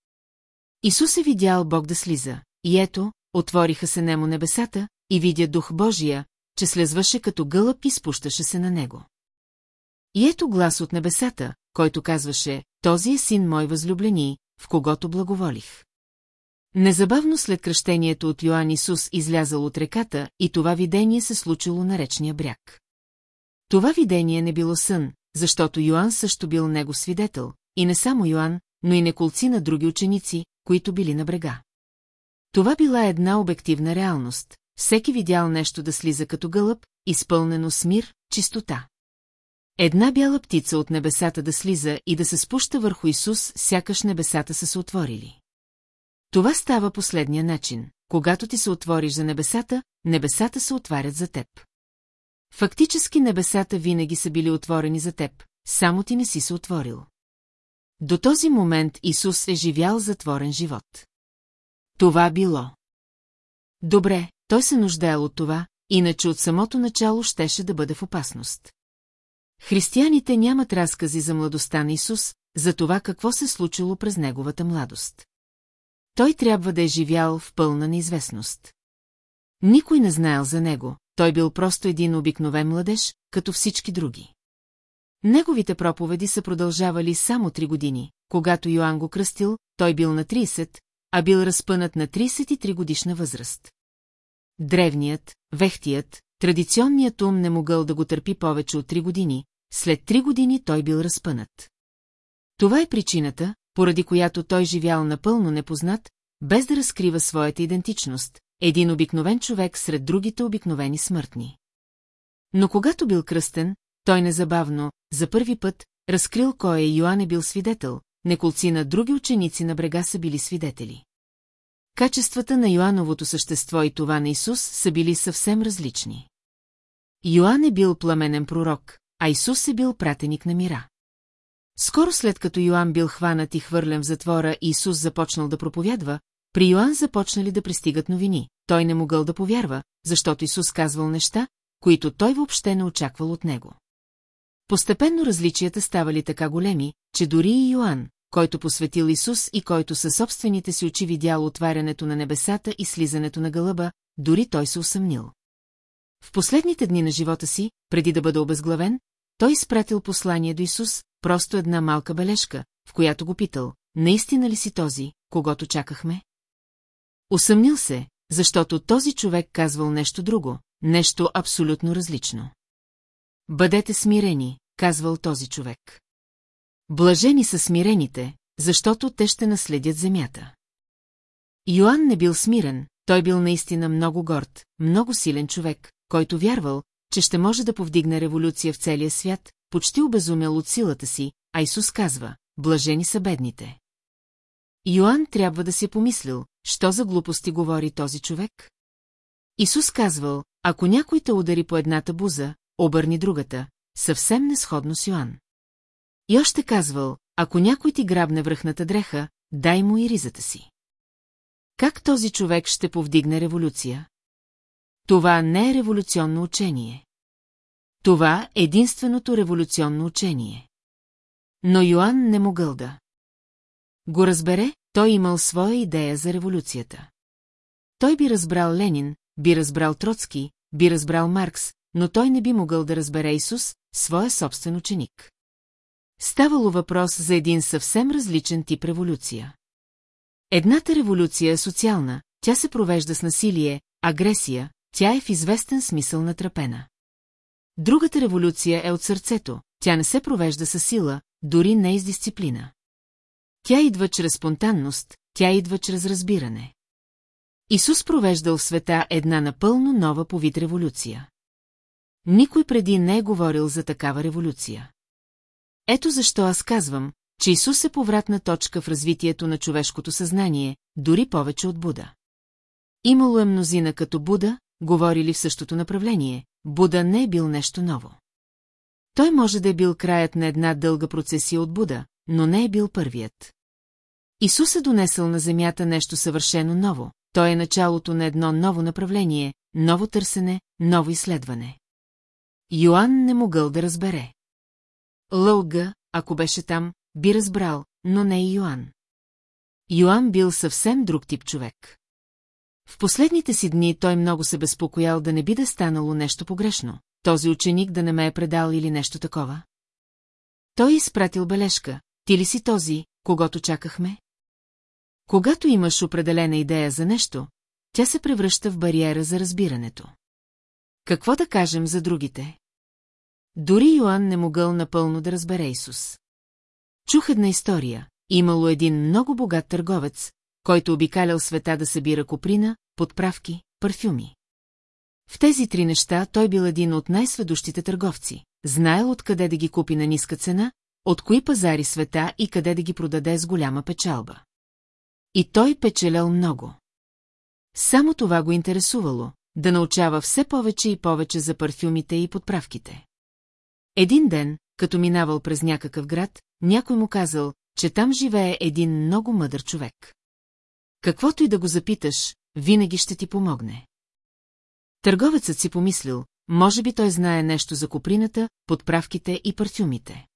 Исус е видял Бог да слиза, и ето, отвориха се немо небесата, и видя Дух Божия, че слезваше като гълъб и спущаше се на него. И ето глас от небесата, който казваше, този е син мой възлюблени, в когото благоволих. Незабавно след кръщението от Йоанн Исус излязал от реката и това видение се случило на речния бряг. Това видение не било сън, защото Йоанн също бил него свидетел, и не само Йоанн, но и неколци на други ученици, които били на брега. Това била една обективна реалност, всеки видял нещо да слиза като гълъб, изпълнено с мир, чистота. Една бяла птица от небесата да слиза и да се спуща върху Исус, сякаш небесата са се отворили. Това става последния начин. Когато ти се отвориш за небесата, небесата се отварят за теб. Фактически небесата винаги са били отворени за теб, само ти не си се отворил. До този момент Исус е живял затворен живот. Това било. Добре, той се нуждаел от това, иначе от самото начало щеше да бъде в опасност. Християните нямат разкази за младостта на Исус, за това какво се случило през неговата младост. Той трябва да е живял в пълна неизвестност. Никой не знаел за него, той бил просто един обикновен младеж, като всички други. Неговите проповеди са продължавали само три години. Когато Йоанн го кръстил, той бил на 30, а бил разпънат на 33 годишна възраст. Древният, вехтият, традиционният ум не могъл да го търпи повече от три години, след три години той бил разпънат. Това е причината, поради която той живял напълно непознат, без да разкрива своята идентичност, един обикновен човек сред другите обикновени смъртни. Но когато бил кръстен, той незабавно, за първи път, разкрил кой е Йоан е бил свидетел, неколци на други ученици на брега са били свидетели. Качествата на Йоановото същество и това на Исус са били съвсем различни. Йоан е бил пламенен пророк, а Исус е бил пратеник на мира. Скоро след като Йоан бил хванат и хвърлен в затвора и Исус започнал да проповядва, при Йоан започнали да пристигат новини. Той не могъл да повярва, защото Исус казвал неща, които той въобще не очаквал от него. Постепенно различията ставали така големи, че дори и Йоан, който посветил Исус и който със собствените си очи видял отварянето на небесата и слизането на гълъба, дори той се усъмнил. В последните дни на живота си, преди да бъде обезглавен, той изпратил послание до Исус, просто една малка бележка, в която го питал, наистина ли си този, когато чакахме? Усъмнил се, защото този човек казвал нещо друго, нещо абсолютно различно. Бъдете смирени, казвал този човек. Блажени са смирените, защото те ще наследят земята. Йоанн не бил смирен, той бил наистина много горд, много силен човек, който вярвал, че ще може да повдигне революция в целия свят, почти обезумел от силата си, а Исус казва, блажени са бедните. Йоанн трябва да си е помислил, що за глупости говори този човек? Исус казвал, ако някой те удари по едната буза, обърни другата, съвсем несходно с Йоанн. И още казвал, ако някой ти грабне връхната дреха, дай му и ризата си. Как този човек ще повдигне революция? Това не е революционно учение. Това е единственото революционно учение. Но Йоанн не могъл да. Го разбере, той имал своя идея за революцията. Той би разбрал Ленин, би разбрал Троцки, би разбрал Маркс, но той не би могъл да разбере Исус, своя собствен ученик. Ставало въпрос за един съвсем различен тип революция. Едната революция е социална, тя се провежда с насилие, агресия, тя е в известен смисъл натрапена. Другата революция е от сърцето, тя не се провежда със сила, дори не и с дисциплина. Тя идва чрез спонтанност, тя идва чрез разбиране. Исус провеждал в света една напълно нова по вид революция. Никой преди не е говорил за такава революция. Ето защо аз казвам, че Исус е повратна точка в развитието на човешкото съзнание, дори повече от Буда. Имало е мнозина като Буда, говорили в същото направление, Буда не е бил нещо ново. Той може да е бил краят на една дълга процесия от Буда, но не е бил първият. Исус е донесъл на земята нещо съвършено ново, той е началото на едно ново направление, ново търсене, ново изследване. Йоанн не могъл да разбере. Лълга, ако беше там, би разбрал, но не и Йоанн. Йоанн бил съвсем друг тип човек. В последните си дни той много се безпокоял да не би да станало нещо погрешно, този ученик да не ме е предал или нещо такова. Той изпратил бележка, ти ли си този, когато чакахме? Когато имаш определена идея за нещо, тя се превръща в бариера за разбирането. Какво да кажем за другите? Дори Йоанн не могъл напълно да разбере Исус. Чух една история. Имало един много богат търговец, който обикалял света да събира коприна, подправки, парфюми. В тези три неща той бил един от най-сведущите търговци. Знаел откъде да ги купи на ниска цена, от кои пазари света и къде да ги продаде с голяма печалба. И той печелял много. Само това го интересувало, да научава все повече и повече за парфюмите и подправките. Един ден, като минавал през някакъв град, някой му казал, че там живее един много мъдър човек. Каквото и да го запиташ, винаги ще ти помогне. Търговецът си помислил, може би той знае нещо за коприната, подправките и парфюмите.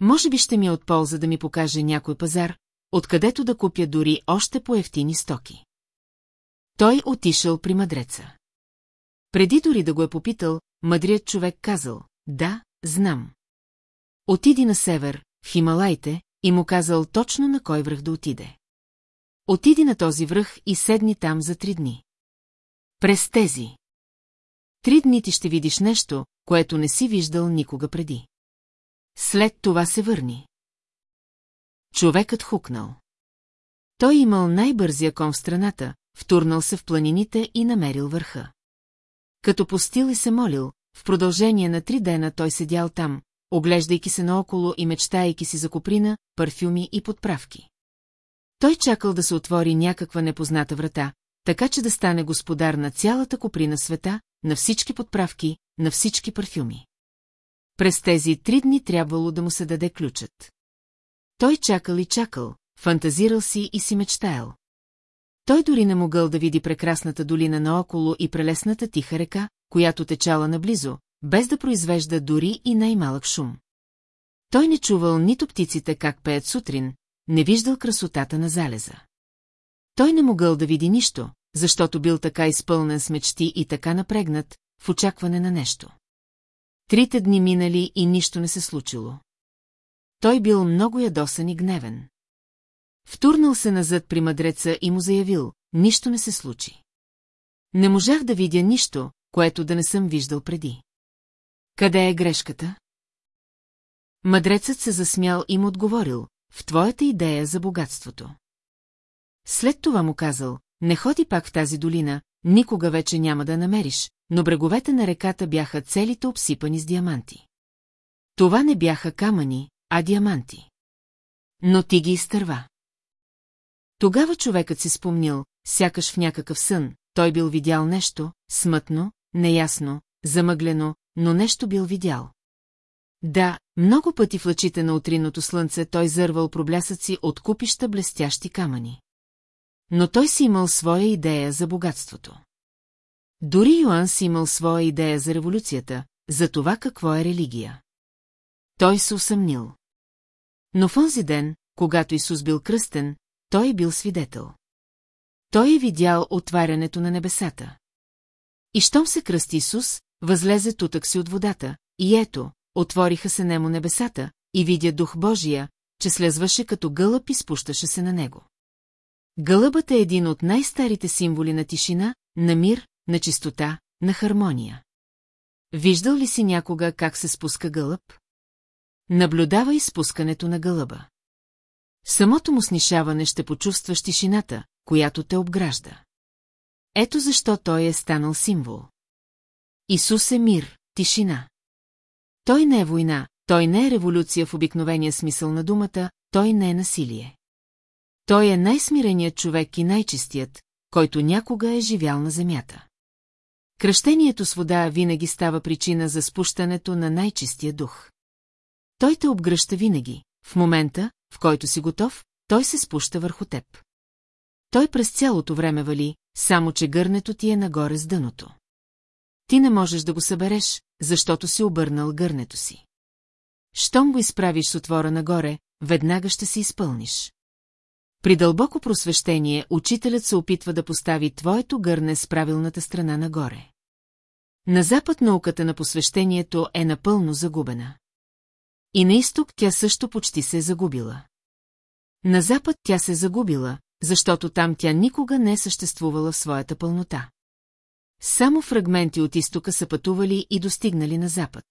Може би ще ми е от полза да ми покаже някой пазар, откъдето да купя дори още по-ефтини стоки. Той отишъл при мъдреца. Преди дори да го е попитал, мъдрият човек казал, да, знам. Отиди на север, в Хималайте, и му казал точно на кой връх да отиде. Отиди на този връх и седни там за три дни. През тези. Три дни ти ще видиш нещо, което не си виждал никога преди. След това се върни. Човекът хукнал. Той имал най-бързия кон в страната, втурнал се в планините и намерил върха. Като постил и се молил, в продължение на три дена той седял там, оглеждайки се наоколо и мечтайки си за коприна, парфюми и подправки. Той чакал да се отвори някаква непозната врата, така че да стане господар на цялата коприна света, на всички подправки, на всички парфюми. През тези три дни трябвало да му се даде ключът. Той чакал и чакал, фантазирал си и си мечтаял. Той дори не могъл да види прекрасната долина наоколо и прелесната тиха река, която течала наблизо, без да произвежда дори и най-малък шум. Той не чувал нито птиците как пеят сутрин, не виждал красотата на залеза. Той не могъл да види нищо, защото бил така изпълнен с мечти и така напрегнат, в очакване на нещо. Трите дни минали и нищо не се случило. Той бил много ядосан и гневен. Втурнал се назад при мъдреца и му заявил, нищо не се случи. Не можах да видя нищо, което да не съм виждал преди. Къде е грешката? Мъдрецът се засмял и му отговорил, в твоята идея за богатството. След това му казал, не ходи пак в тази долина, никога вече няма да намериш, но бреговете на реката бяха целите обсипани с диаманти. Това не бяха камъни, а диаманти. Но ти ги изтърва. Тогава човекът си спомнил, сякаш в някакъв сън, той бил видял нещо, смътно, неясно, замъглено, но нещо бил видял. Да, много пъти в лъчите на утриното слънце той зървал проблясъци от купища блестящи камъни. Но той си имал своя идея за богатството. Дори Йоанн си имал своя идея за революцията, за това какво е религия. Той се усъмнил. Но в онзи ден, когато Исус бил кръстен, той е бил свидетел. Той е видял отварянето на небесата. И щом се кръсти Исус, възлезе тутък си от водата, и ето, отвориха се немо небесата, и видя Дух Божия, че слезваше като гълъб и спущаше се на него. Гълъбът е един от най-старите символи на тишина, на мир, на чистота, на хармония. Виждал ли си някога как се спуска гълъб? Наблюдавай спускането на гълъба. Самото му снишаване ще почувстваш тишината, която те обгражда. Ето защо той е станал символ. Исус е мир, тишина. Той не е война, той не е революция в обикновения смисъл на думата, той не е насилие. Той е най-смиреният човек и най-чистият, който някога е живял на земята. Кръщението с вода винаги става причина за спущането на най-чистия дух. Той те обгръща винаги, в момента, в който си готов, той се спуща върху теб. Той през цялото време вали, само че гърнето ти е нагоре с дъното. Ти не можеш да го събереш, защото си обърнал гърнето си. Щом го изправиш с отвора нагоре, веднага ще се изпълниш. При дълбоко просвещение учителят се опитва да постави твоето гърне с правилната страна нагоре. На запад науката на посвещението е напълно загубена. И на изток тя също почти се е загубила. На запад тя се е загубила, защото там тя никога не е съществувала в своята пълнота. Само фрагменти от изтока са пътували и достигнали на запад.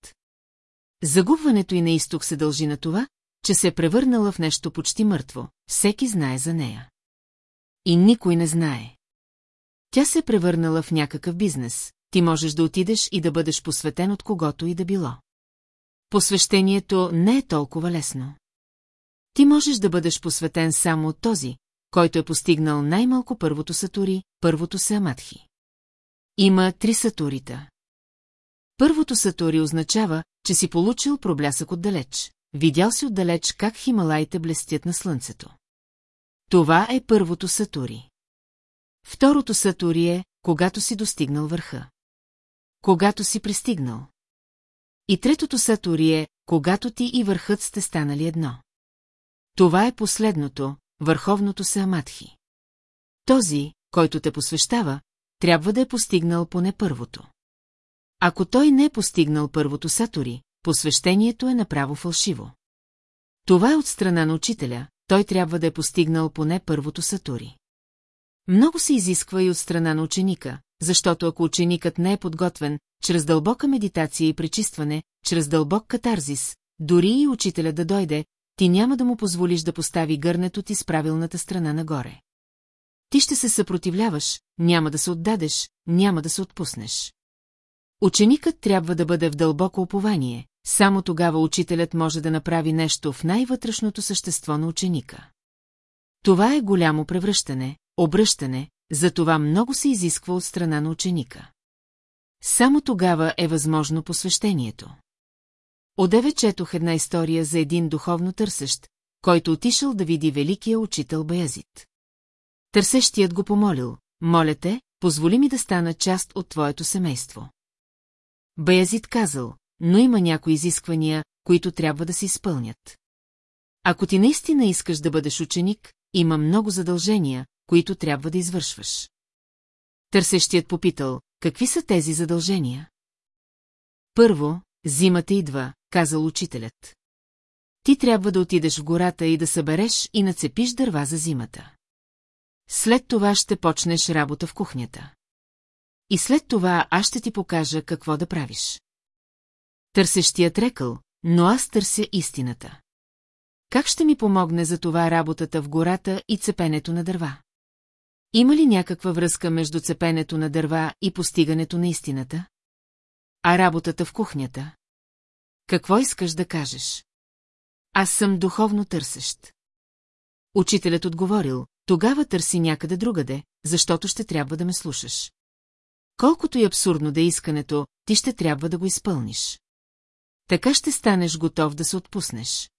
Загубването и на изток се дължи на това, че се е превърнала в нещо почти мъртво, всеки знае за нея. И никой не знае. Тя се е превърнала в някакъв бизнес, ти можеш да отидеш и да бъдеш посветен от когото и да било. Посвещението не е толкова лесно. Ти можеш да бъдеш посветен само от този, който е постигнал най-малко първото сатури, първото се аматхи. Има три сатурита. Първото сатури означава, че си получил проблясък отдалеч. Видял си отдалеч как хималаите блестят на слънцето. Това е първото сатури. Второто сатури е, когато си достигнал върха. Когато си пристигнал. И третото сатури е, когато ти и върхът сте станали едно. Това е последното, върховното се Аматхи. Този, който те посвещава, трябва да е постигнал поне първото. Ако той не е постигнал първото сатори, посвещението е направо фалшиво. Това е от страна на учителя, той трябва да е постигнал поне първото сатури. Много се изисква и от страна на ученика, защото ако ученикът не е подготвен, чрез дълбока медитация и пречистване, чрез дълбок катарзис, дори и учителя да дойде, ти няма да му позволиш да постави гърнето ти с правилната страна нагоре. Ти ще се съпротивляваш, няма да се отдадеш, няма да се отпуснеш. Ученикът трябва да бъде в дълбоко упование, само тогава учителят може да направи нещо в най-вътрешното същество на ученика. Това е голямо превръщане, обръщане, за това много се изисква от страна на ученика. Само тогава е възможно посвещението. Одеве четох една история за един духовно търсещ, който отишъл да види великия учител Баязит. Търсещият го помолил, моля те, позволи ми да стана част от твоето семейство. Баязит казал, но има някои изисквания, които трябва да се изпълнят. Ако ти наистина искаш да бъдеш ученик, има много задължения, които трябва да извършваш. Търсещият попитал, какви са тези задължения? Първо, зимата идва, казал учителят. Ти трябва да отидеш в гората и да събереш и нацепиш дърва за зимата. След това ще почнеш работа в кухнята. И след това аз ще ти покажа какво да правиш. Търсещият рекъл, но аз търся истината. Как ще ми помогне за това работата в гората и цепенето на дърва? Има ли някаква връзка между цепенето на дърва и постигането на истината? А работата в кухнята? Какво искаш да кажеш? Аз съм духовно търсещ. Учителят отговорил, тогава търси някъде другаде, защото ще трябва да ме слушаш. Колкото и абсурдно да е искането, ти ще трябва да го изпълниш. Така ще станеш готов да се отпуснеш.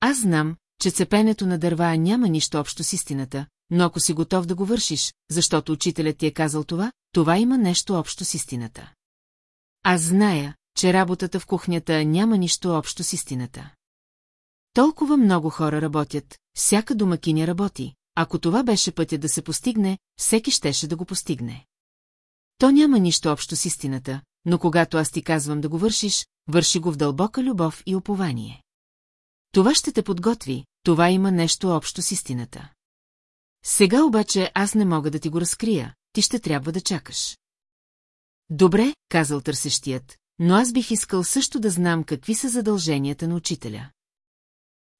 Аз знам, че цепенето на дърва няма нищо общо с истината, но ако си готов да го вършиш, защото учителят ти е казал това, това има нещо общо с истината. Аз зная, че работата в кухнята няма нищо общо с истината. Толкова много хора работят, всяка домакиня работи, ако това беше пътя да се постигне, всеки щеше да го постигне. То няма нищо общо с истината, но когато аз ти казвам да го вършиш, върши го в дълбока любов и упование. Това ще те подготви, това има нещо общо с истината. Сега обаче аз не мога да ти го разкрия, ти ще трябва да чакаш. Добре, казал търсещият, но аз бих искал също да знам какви са задълженията на учителя.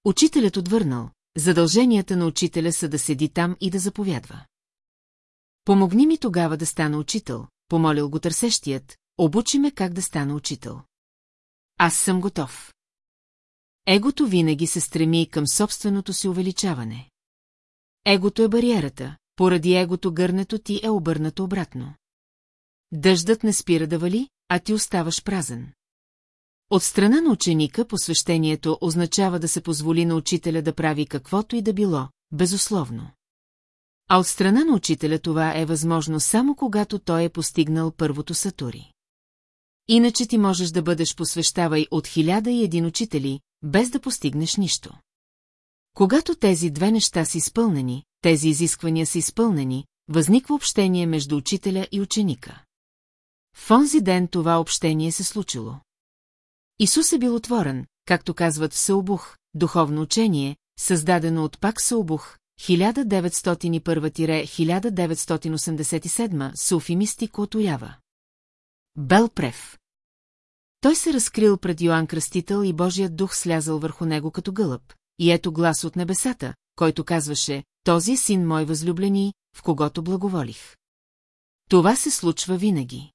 Учителят отвърнал, задълженията на учителя са да седи там и да заповядва. Помогни ми тогава да стана учител, помолил го търсещият, обучи ме как да стана учител. Аз съм готов. Егото винаги се стреми към собственото си увеличаване. Егото е бариерата, поради егото гърнето ти е обърнато обратно. Дъждът не спира да вали, а ти оставаш празен. От страна на ученика посвещението означава да се позволи на учителя да прави каквото и да било, безусловно. А от страна на учителя това е възможно само когато той е постигнал първото сатури. Иначе ти можеш да бъдеш посвещавай от хиляда и един учители, без да постигнеш нищо. Когато тези две неща са изпълнени, тези изисквания са изпълнени, възниква общение между учителя и ученика. В онзи ден това общение се случило. Исус е бил отворен, както казват в Саубух, духовно учение, създадено от Пак Саубух, 1901-1987, Суфи Мистик от Оява. Белпрев. Той се разкрил пред Йоанн Кръстител и Божият дух слязал върху него като гълъб, и ето глас от небесата, който казваше, този е син мой възлюблени, в когото благоволих. Това се случва винаги.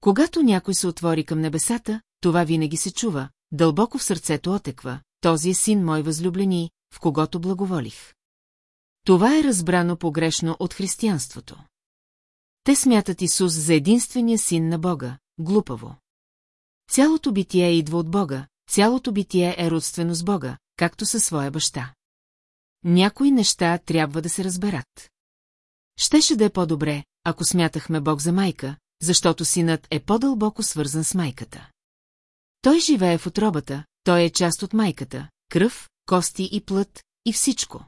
Когато някой се отвори към небесата, това винаги се чува, дълбоко в сърцето отеква, този е син мой възлюблени, в когото благоволих. Това е разбрано погрешно от християнството. Те смятат Исус за единствения син на Бога, глупаво. Цялото битие идва от Бога, цялото битие е родствено с Бога, както със своя баща. Някои неща трябва да се разберат. Щеше да е по-добре, ако смятахме Бог за майка, защото синът е по-дълбоко свързан с майката. Той живее в отробата, той е част от майката, кръв, кости и плът, и всичко.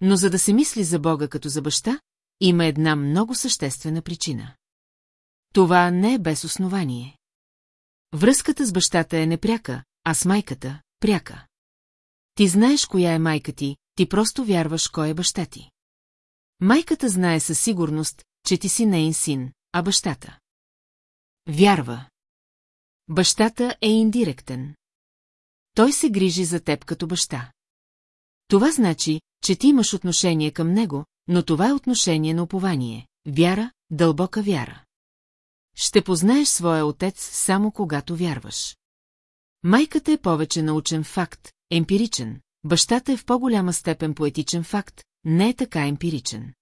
Но за да се мисли за Бога като за баща, има една много съществена причина. Това не е без основание. Връзката с бащата е непряка, а с майката – пряка. Ти знаеш коя е майка ти, ти просто вярваш кой е баща ти. Майката знае със сигурност, че ти си нейн син, а бащата. Вярва. Бащата е индиректен. Той се грижи за теб като баща. Това значи, че ти имаш отношение към него, но това е отношение на упование, вяра, дълбока вяра. Ще познаеш своя отец само когато вярваш. Майката е повече научен факт, емпиричен, бащата е в по-голяма степен поетичен факт, не е така емпиричен.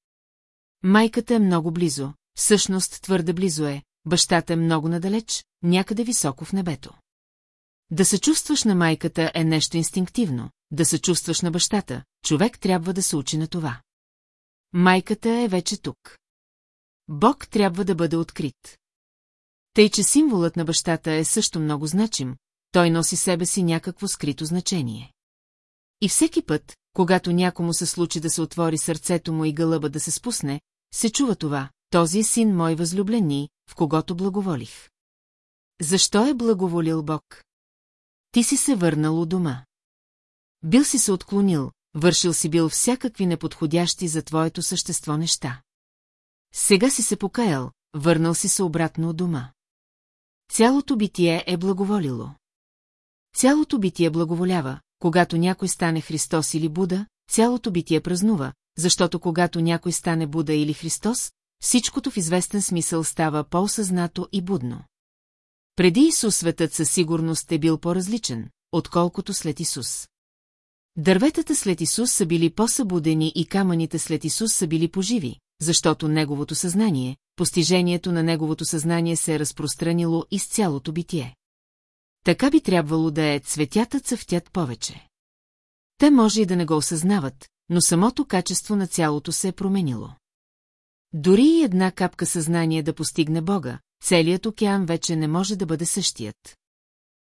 Майката е много близо, всъщност твърде близо е, бащата е много надалеч, някъде високо в небето. Да се чувстваш на майката е нещо инстинктивно, да се чувстваш на бащата, човек трябва да се учи на това. Майката е вече тук. Бог трябва да бъде открит. Тъй, че символът на бащата е също много значим, той носи себе си някакво скрито значение. И всеки път, когато някому се случи да се отвори сърцето му и гълъба да се спусне, се чува това, този син мой възлюблени, в когото благоволих. Защо е благоволил Бог? Ти си се върнал у дома. Бил си се отклонил, вършил си бил всякакви неподходящи за твоето същество неща. Сега си се покаял, върнал си се обратно от дома. Цялото битие е благоволило. Цялото битие благоволява, когато някой стане Христос или Буда, цялото битие празнува, защото когато някой стане Буда или Христос, всичкото в известен смисъл става по-осъзнато и будно. Преди Исус светът със сигурност е бил по-различен, отколкото след Исус. Дърветата след Исус са били по-събудени и камъните след Исус са били поживи, защото неговото съзнание, постижението на неговото съзнание се е разпространило из цялото битие. Така би трябвало да е, цветята цъфтят повече. Те може и да не го осъзнават, но самото качество на цялото се е променило. Дори и една капка съзнание да постигне Бога, целият океан вече не може да бъде същият.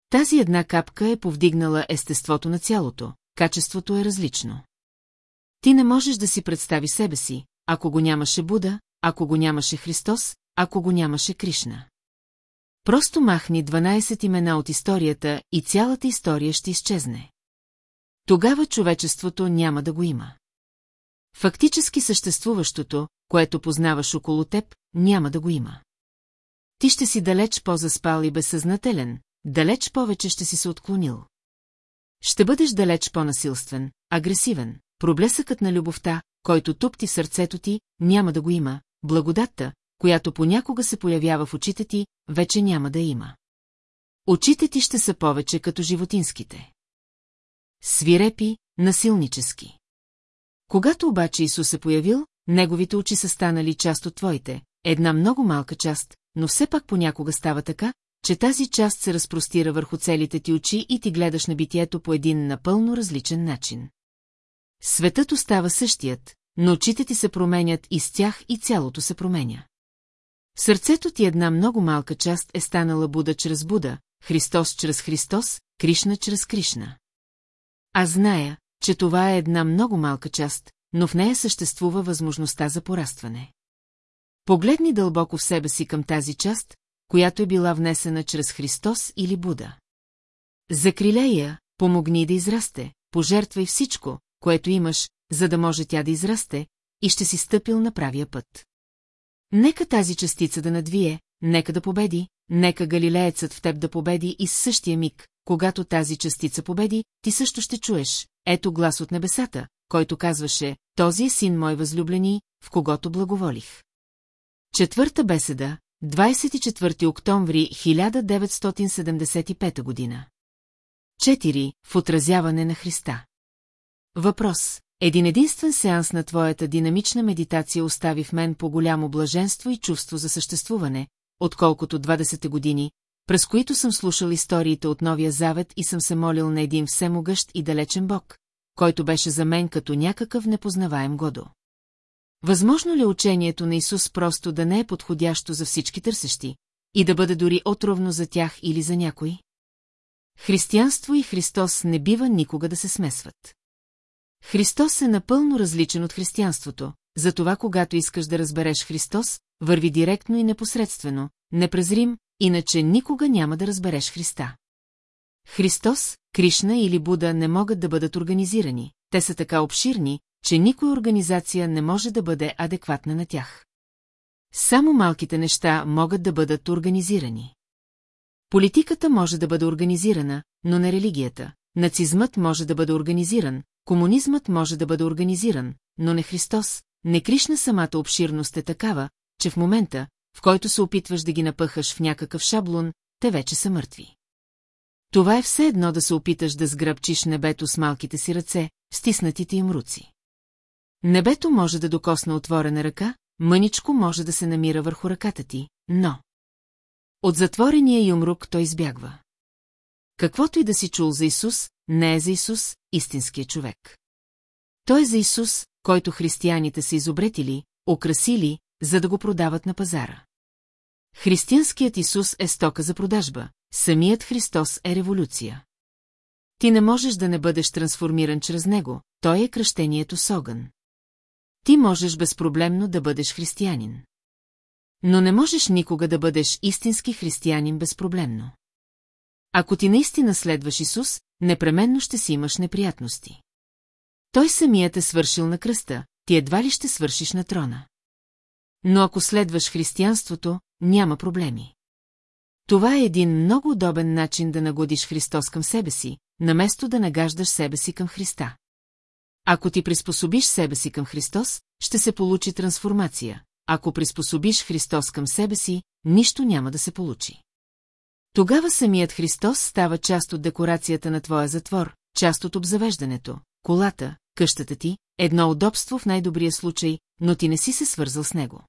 Тази една капка е повдигнала естеството на цялото, качеството е различно. Ти не можеш да си представи себе си, ако го нямаше Буда, ако го нямаше Христос, ако го нямаше Кришна. Просто махни 12 имена от историята и цялата история ще изчезне. Тогава човечеството няма да го има. Фактически съществуващото, което познаваш около теб, няма да го има. Ти ще си далеч по-заспал и безсъзнателен, далеч повече ще си се отклонил. Ще бъдеш далеч по-насилствен, агресивен, проблесъкът на любовта, който тупти в сърцето ти, няма да го има, благодатта, която понякога се появява в очите ти, вече няма да има. Очите ти ще са повече като животинските. Свирепи, насилнически. Когато обаче Исус се появил, неговите очи са станали част от твоите, една много малка част, но все пак понякога става така, че тази част се разпростира върху целите ти очи и ти гледаш на битието по един напълно различен начин. Светът остава същият, но очите ти се променят и с тях и цялото се променя. Сърцето ти една много малка част е станала Буда чрез Буда, Христос чрез Христос, Кришна чрез Кришна. Аз зная, че това е една много малка част, но в нея съществува възможността за порастване. Погледни дълбоко в себе си към тази част, която е била внесена чрез Христос или Буда. Закриля я, помогни да израсте, пожертвай всичко, което имаш, за да може тя да израсте, и ще си стъпил на правия път. Нека тази частица да надвие, нека да победи, нека галилеецът в теб да победи и същия миг, когато тази частица победи, ти също ще чуеш, ето глас от небесата, който казваше, този е син мой възлюблени, в когото благоволих. Четвърта беседа, 24 октомври 1975 година. 4. В отразяване на Христа. Въпрос. Един единствен сеанс на твоята динамична медитация остави в мен по-голямо блаженство и чувство за съществуване, отколкото 20 години, през които съм слушал историите от Новия Завет и съм се молил на един всемогъщ и далечен Бог, който беше за мен като някакъв непознаваем годо. Възможно ли учението на Исус просто да не е подходящо за всички търсещи и да бъде дори отровно за тях или за някой? Християнство и Христос не бива никога да се смесват. Христос е напълно различен от християнството, затова когато искаш да разбереш Христос, върви директно и непосредствено, непрезрим, иначе никога няма да разбереш Христа. Христос, Кришна или Буда не могат да бъдат организирани, те са така обширни, че никоя организация не може да бъде адекватна на тях. Само малките неща могат да бъдат организирани. Политиката може да бъде организирана, но не религията. Нацизмът може да бъде организиран, комунизмът може да бъде организиран, но не Христос, не Кришна самата обширност е такава, че в момента, в който се опитваш да ги напъхаш в някакъв шаблон, те вече са мъртви. Това е все едно да се опиташ да сгръбчиш небето с малките си ръце, стиснатите им руци. Небето може да докосне отворена ръка, мъничко може да се намира върху ръката ти, но... От затворения юмрук той избягва. Каквото и да си чул за Исус, не е за Исус, истинския човек. Той е за Исус, който християните са изобретили, окрасили, за да го продават на пазара. Християнският Исус е стока за продажба, самият Христос е революция. Ти не можеш да не бъдеш трансформиран чрез него, той е кръщението с огън. Ти можеш безпроблемно да бъдеш християнин. Но не можеш никога да бъдеш истински християнин безпроблемно. Ако ти наистина следваш Исус, непременно ще си имаш неприятности. Той самият е свършил на кръста, ти едва ли ще свършиш на трона. Но ако следваш християнството, няма проблеми. Това е един много удобен начин да нагодиш Христос към себе си, наместо да нагаждаш себе си към Христа. Ако ти приспособиш себе си към Христос, ще се получи трансформация. Ако приспособиш Христос към себе си, нищо няма да се получи. Тогава самият Христос става част от декорацията на твоя затвор, част от обзавеждането, колата, къщата ти, едно удобство в най-добрия случай, но ти не си се свързал с него.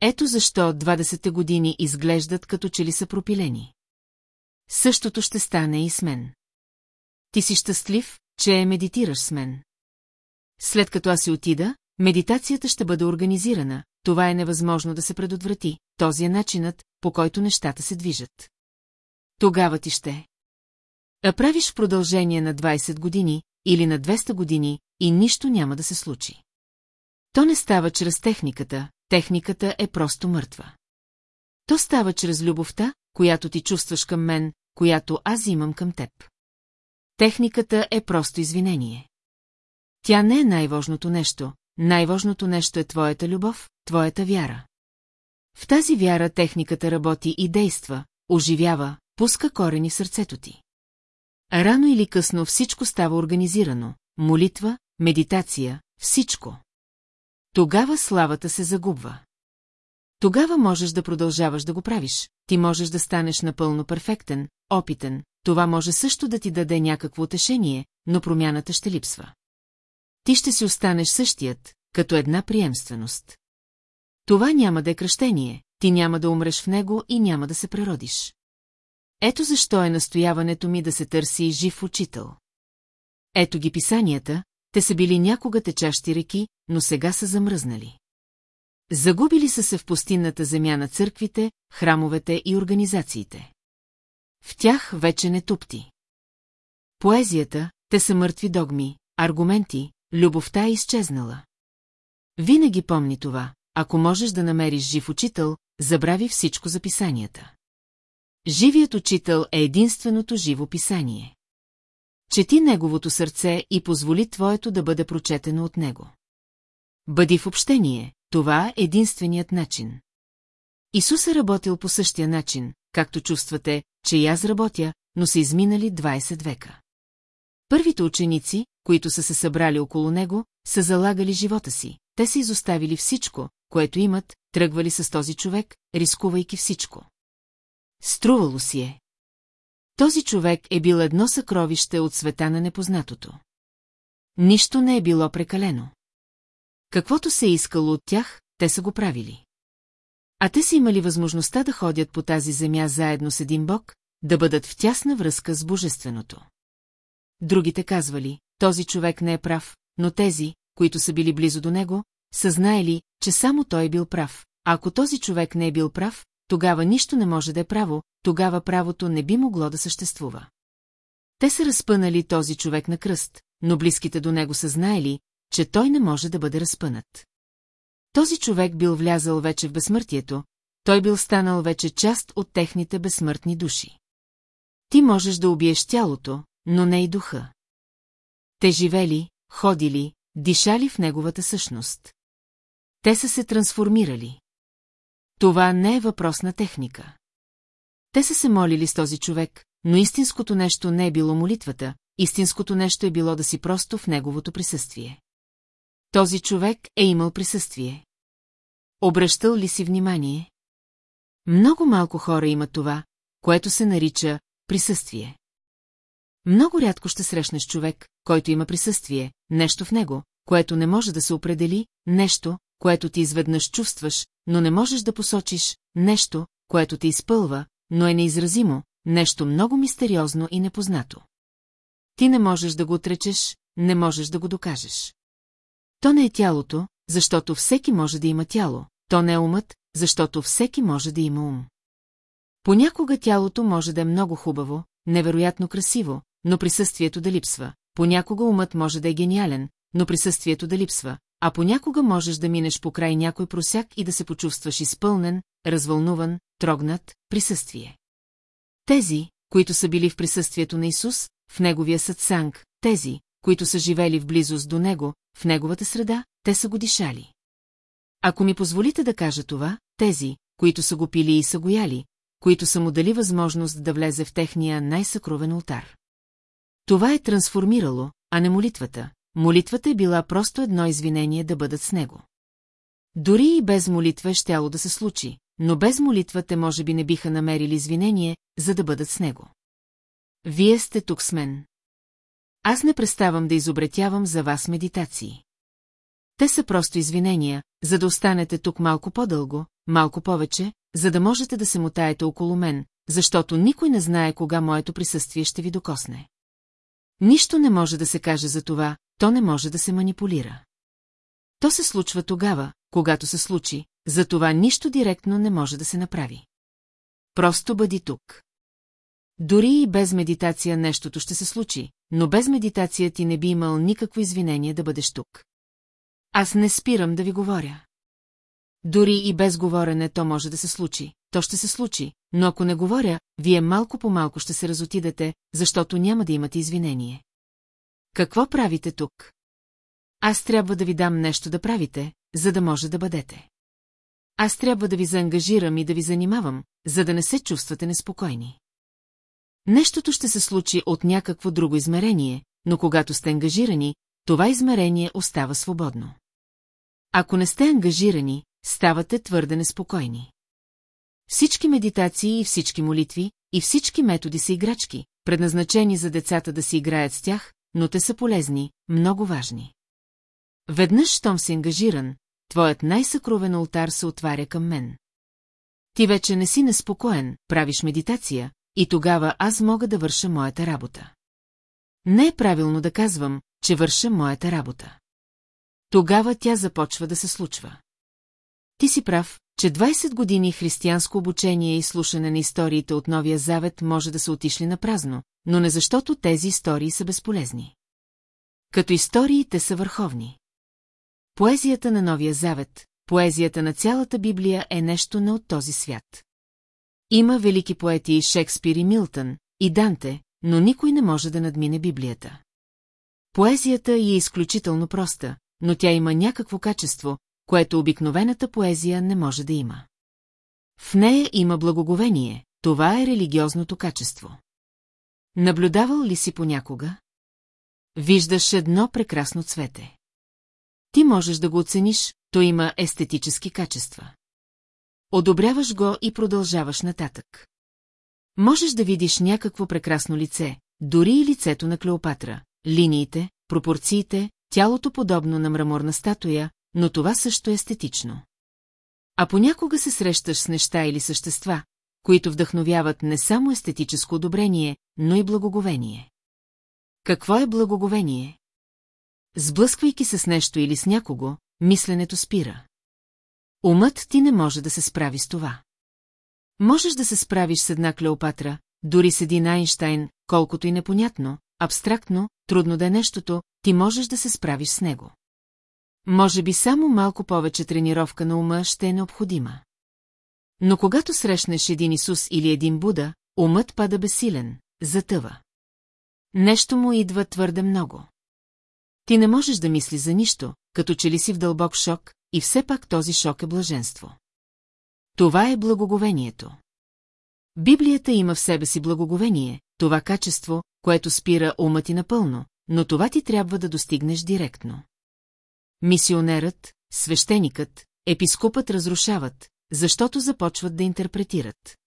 Ето защо 20-те години изглеждат като че ли са пропилени. Същото ще стане и с мен. Ти си щастлив, че медитираш с мен. След като аз си отида, медитацията ще бъде организирана, това е невъзможно да се предотврати, този е начинът, по който нещата се движат. Тогава ти ще. А правиш продължение на 20 години, или на 200 години, и нищо няма да се случи. То не става чрез техниката, техниката е просто мъртва. То става чрез любовта, която ти чувстваш към мен, която аз имам към теб. Техниката е просто извинение. Тя не е най-важното нещо, най-важното нещо е твоята любов, твоята вяра. В тази вяра техниката работи и действа, оживява, пуска корени в сърцето ти. Рано или късно всичко става организирано, молитва, медитация, всичко. Тогава славата се загубва. Тогава можеш да продължаваш да го правиш, ти можеш да станеш напълно перфектен, опитен, това може също да ти даде някакво утешение, но промяната ще липсва. Ти ще си останеш същият, като една приемственост. Това няма да е кръщение, ти няма да умреш в него и няма да се преродиш. Ето защо е настояването ми да се търси жив учител. Ето ги писанията, те са били някога течащи реки, но сега са замръзнали. Загубили са се в пустинната земя на църквите, храмовете и организациите. В тях вече не тупти. Поезията, те са мъртви догми, аргументи, любовта е изчезнала. Винаги помни това, ако можеш да намериш жив учител, забрави всичко за писанията. Живият учител е единственото живо писание. Чети неговото сърце и позволи твоето да бъде прочетено от него. Бъди в общение, това е единственият начин. Исус е работил по същия начин, както чувствате, че и аз работя, но са изминали 20 века. Първите ученици, които са се събрали около него, са залагали живота си. Те са изоставили всичко, което имат, тръгвали с този човек, рискувайки всичко. Струвало си е. Този човек е бил едно съкровище от света на непознатото. Нищо не е било прекалено. Каквото се е искало от тях, те са го правили. А те са имали възможността да ходят по тази земя заедно с един бог, да бъдат в тясна връзка с божественото. Другите казвали, този човек не е прав, но тези, които са били близо до него, са знаели, че само той е бил прав. А ако този човек не е бил прав, тогава нищо не може да е право, тогава правото не би могло да съществува. Те са разпънали този човек на кръст, но близките до него са знаели, че той не може да бъде разпънат. Този човек бил влязал вече в безсмъртието, той бил станал вече част от техните безсмъртни души. Ти можеш да убиеш тялото, но не и духа. Те живели, ходили, дишали в неговата същност. Те са се трансформирали. Това не е въпрос на техника. Те са се молили с този човек, но истинското нещо не е било молитвата, истинското нещо е било да си просто в неговото присъствие. Този човек е имал присъствие. Обръщал ли си внимание? Много малко хора имат това, което се нарича присъствие. Много рядко ще срещнеш човек, който има присъствие, нещо в него, което не може да се определи, нещо, което ти изведнъж чувстваш, но не можеш да посочиш, нещо, което те изпълва, но е неизразимо, нещо много мистериозно и непознато. Ти не можеш да го отречеш, не можеш да го докажеш. То не е тялото, защото всеки може да има тяло, то не е умът, защото всеки може да има ум. Понякога тялото може да е много хубаво, невероятно красиво, но присъствието да липсва. Понякога умът може да е гениален, но присъствието да липсва, а понякога можеш да минеш по край някой просяк и да се почувстваш изпълнен, развълнуван, трогнат, присъствие. Тези, които са били в присъствието на Исус, в неговия съдсанг, тези, които са живели в близост до него, в неговата среда, те са го дишали. Ако ми позволите да кажа това, тези, които са го пили и са го яли, които са му дали възможност да влезе в техния най-съкровен ултар. Това е трансформирало, а не молитвата. Молитвата е била просто едно извинение да бъдат с него. Дори и без молитва е щяло да се случи, но без молитва те може би не биха намерили извинение, за да бъдат с него. Вие сте тук с мен. Аз не преставам да изобретявам за вас медитации. Те са просто извинения, за да останете тук малко по-дълго, малко повече, за да можете да се мотаете около мен, защото никой не знае кога моето присъствие ще ви докосне. Нищо не може да се каже за това, то не може да се манипулира. То се случва тогава, когато се случи, за това нищо директно не може да се направи. Просто бъди тук. Дори и без медитация нещото ще се случи, но без медитация ти не би имал никакво извинение да бъдеш тук. Аз не спирам да ви говоря. Дори и без говорене то може да се случи, то ще се случи, но ако не говоря, вие малко по малко ще се разотидете, защото няма да имате извинение. Какво правите тук? Аз трябва да ви дам нещо да правите, за да може да бъдете. Аз трябва да ви заангажирам и да ви занимавам, за да не се чувствате неспокойни. Нещото ще се случи от някакво друго измерение, но когато сте ангажирани, това измерение остава свободно. Ако не сте ангажирани, ставате твърде неспокойни. Всички медитации и всички молитви, и всички методи са играчки, предназначени за децата да си играят с тях, но те са полезни, много важни. Веднъж, щом си ангажиран, твоят най-съкровен алтар се отваря към мен. Ти вече не си неспокоен, правиш медитация, и тогава аз мога да върша моята работа. Не е правилно да казвам, че върша моята работа. Тогава тя започва да се случва. Ти си прав, че 20 години християнско обучение и слушане на историите от Новия Завет може да се отишли на празно, но не защото тези истории са безполезни. Като истории те са върховни. Поезията на Новия Завет, поезията на цялата Библия е нещо не от този свят. Има велики поети и Шекспир и Милтън, и Данте, но никой не може да надмине Библията. Поезията е изключително проста, но тя има някакво качество, което обикновената поезия не може да има. В нея има благоговение, това е религиозното качество. Наблюдавал ли си понякога? Виждаш едно прекрасно цвете. Ти можеш да го оцениш, то има естетически качества. Одобряваш го и продължаваш нататък. Можеш да видиш някакво прекрасно лице, дори и лицето на Клеопатра, линиите, пропорциите, тялото подобно на мраморна статуя, но това също е естетично. А понякога се срещаш с неща или същества, които вдъхновяват не само естетическо одобрение, но и благоговение. Какво е благоговение? Сблъсквайки се с нещо или с някого, мисленето спира. Умът ти не може да се справи с това. Можеш да се справиш с една Клеопатра, дори с един Айнштайн, колкото и непонятно, абстрактно, трудно да е нещото, ти можеш да се справиш с него. Може би само малко повече тренировка на ума ще е необходима. Но когато срещнеш един Исус или един Буда, умът пада безсилен, затъва. Нещо му идва твърде много. Ти не можеш да мисли за нищо, като че ли си в дълбок шок, и все пак този шок е блаженство. Това е благоговението. Библията има в себе си благоговение, това качество, което спира ума ти напълно, но това ти трябва да достигнеш директно. Мисионерът, свещеникът, епископът разрушават, защото започват да интерпретират.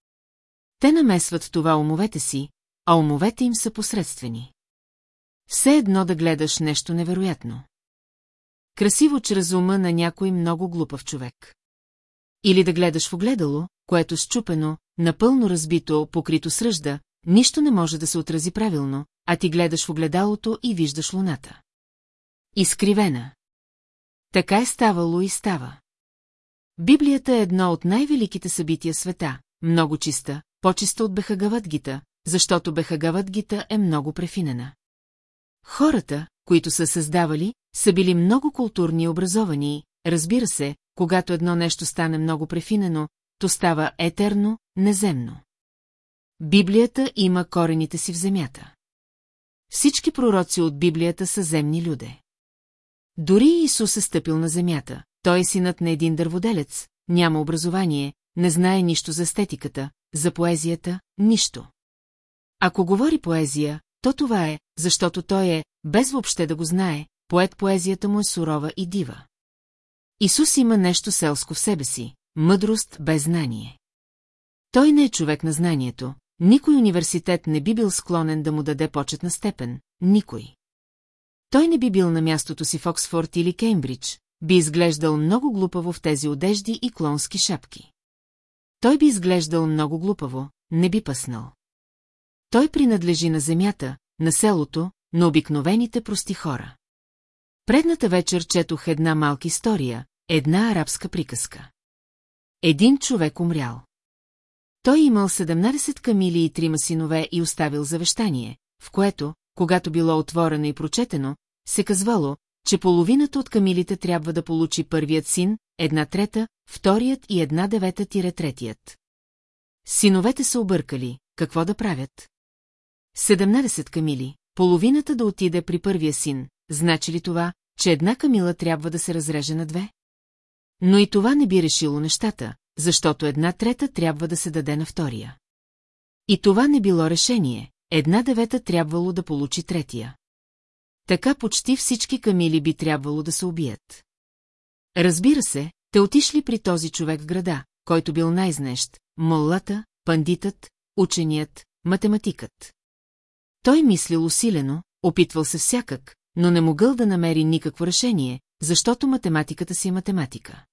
Те намесват това умовете си, а умовете им са посредствени. Все едно да гледаш нещо невероятно. Красиво чрез ума на някой много глупав човек. Или да гледаш в огледало, което счупено, напълно разбито, покрито сръжда, нищо не може да се отрази правилно, а ти гледаш в огледалото и виждаш луната. Изкривена. Така е ставало и става. Библията е едно от най-великите събития света, много чиста, по-чиста от Бехагавадгита, защото Бехагавадгита е много префинена. Хората, които са създавали, са били много културни и образовани, разбира се, когато едно нещо стане много префинено, то става етерно, неземно. Библията има корените си в земята. Всички пророци от Библията са земни люде. Дори Исус е стъпил на земята, той е синът на един дърводелец, няма образование, не знае нищо за естетиката, за поезията, нищо. Ако говори поезия, то това е, защото той е, без въобще да го знае, поет поезията му е сурова и дива. Исус има нещо селско в себе си, мъдрост без знание. Той не е човек на знанието, никой университет не би бил склонен да му даде почетна степен, никой. Той не би бил на мястото си в Оксфорд или Кеймбридж, би изглеждал много глупаво в тези одежди и клонски шапки. Той би изглеждал много глупаво, не би пъснал. Той принадлежи на земята, на селото, на обикновените прости хора. Предната вечер четох една малка история, една арабска приказка. Един човек умрял. Той имал 17 камили и трима синове и оставил завещание, в което, когато било отворено и прочетено, се казвало, че половината от камилите трябва да получи първият син, една трета, вторият и една девета тире третият. Синовете са объркали, какво да правят? 17 камили, половината да отиде при първия син, значи ли това, че една камила трябва да се разреже на две? Но и това не би решило нещата, защото една трета трябва да се даде на втория. И това не било решение, една девета трябвало да получи третия. Така почти всички камили би трябвало да се убият. Разбира се, те отишли при този човек в града, който бил най-знещ, моллата, пандитът, ученият, математикът. Той мислил усилено, опитвал се всякак, но не могъл да намери никакво решение, защото математиката си е математика.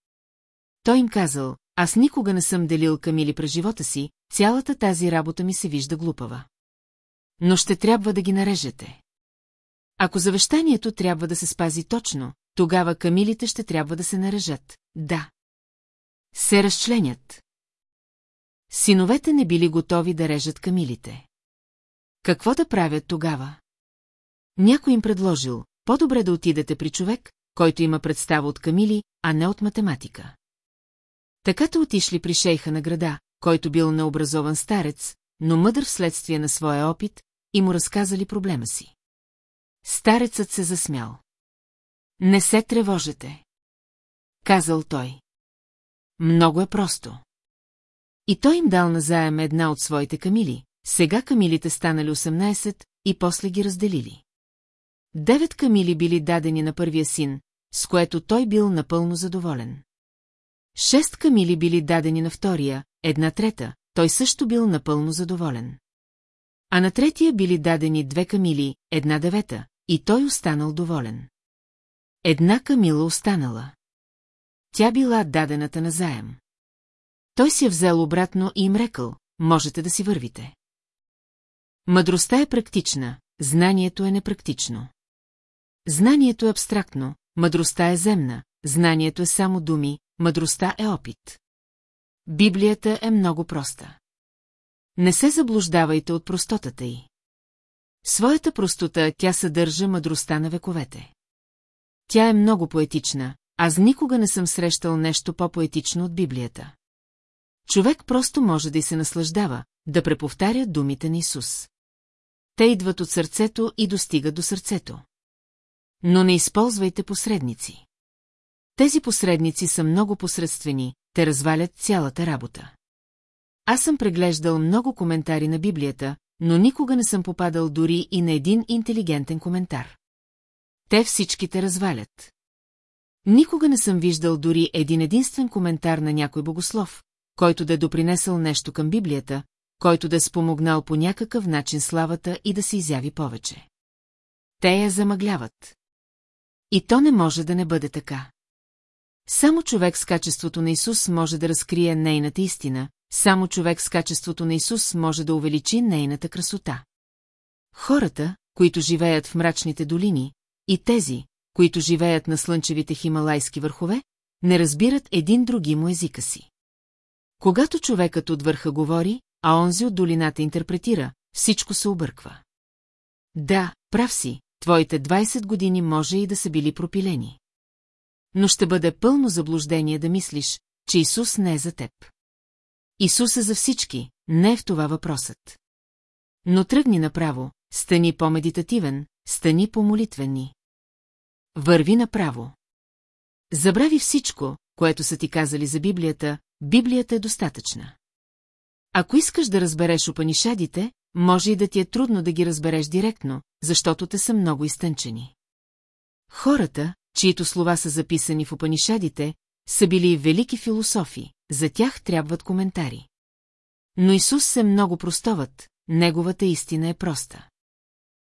Той им казал, аз никога не съм делил камили през живота си, цялата тази работа ми се вижда глупава. Но ще трябва да ги нарежете. Ако завещанието трябва да се спази точно, тогава камилите ще трябва да се нарежат. Да. Се разчленят. Синовете не били готови да режат камилите. Какво да правят тогава? Някой им предложил, по-добре да отидете при човек, който има представа от камили, а не от математика. Таката отишли при шейха на града, който бил необразован старец, но мъдър вследствие на своя опит, и му разказали проблема си. Старецът се засмял. Не се тревожете. Казал той. Много е просто. И той им дал назаем една от своите камили, сега камилите станали 18 и после ги разделили. Девет камили били дадени на първия син, с което той бил напълно задоволен. Шест камили били дадени на втория, една трета, той също бил напълно задоволен. А на третия били дадени две камили, една девета, и той останал доволен. Една камила останала. Тя била дадената на заем. Той си я взел обратно и им рекал, можете да си вървите. Мъдростта е практична, знанието е непрактично. Знанието е абстрактно, мъдростта е земна, знанието е само думи, мъдростта е опит. Библията е много проста. Не се заблуждавайте от простотата й. Своята простота тя съдържа мъдростта на вековете. Тя е много поетична, аз никога не съм срещал нещо по-поетично от Библията. Човек просто може да й се наслаждава, да преповтаря думите на Исус. Те идват от сърцето и достигат до сърцето. Но не използвайте посредници. Тези посредници са много посредствени, те развалят цялата работа. Аз съм преглеждал много коментари на Библията, но никога не съм попадал дори и на един интелигентен коментар. Те всичките развалят. Никога не съм виждал дори един единствен коментар на някой богослов, който да е допринесъл нещо към Библията, който да е спомогнал по някакъв начин славата и да се изяви повече. Те я замъгляват. И то не може да не бъде така. Само човек с качеството на Исус може да разкрие нейната истина, само човек с качеството на Исус може да увеличи нейната красота. Хората, които живеят в мрачните долини, и тези, които живеят на слънчевите хималайски върхове, не разбират един други му езика си. Когато човекът от върха говори, а онзи от долината интерпретира, всичко се обърква. Да, прав си, твоите 20 години може и да са били пропилени. Но ще бъде пълно заблуждение да мислиш, че Исус не е за теб. Исус е за всички, не е в това въпросът. Но тръгни направо, стани по-медитативен, стани по-молитвени. Върви направо. Забрави всичко, което са ти казали за Библията, Библията е достатъчна. Ако искаш да разбереш опанишадите, може и да ти е трудно да ги разбереш директно, защото те са много изтънчени. Хората, чието слова са записани в опанишадите, са били велики философи, за тях трябват коментари. Но Исус е много простоват, неговата истина е проста.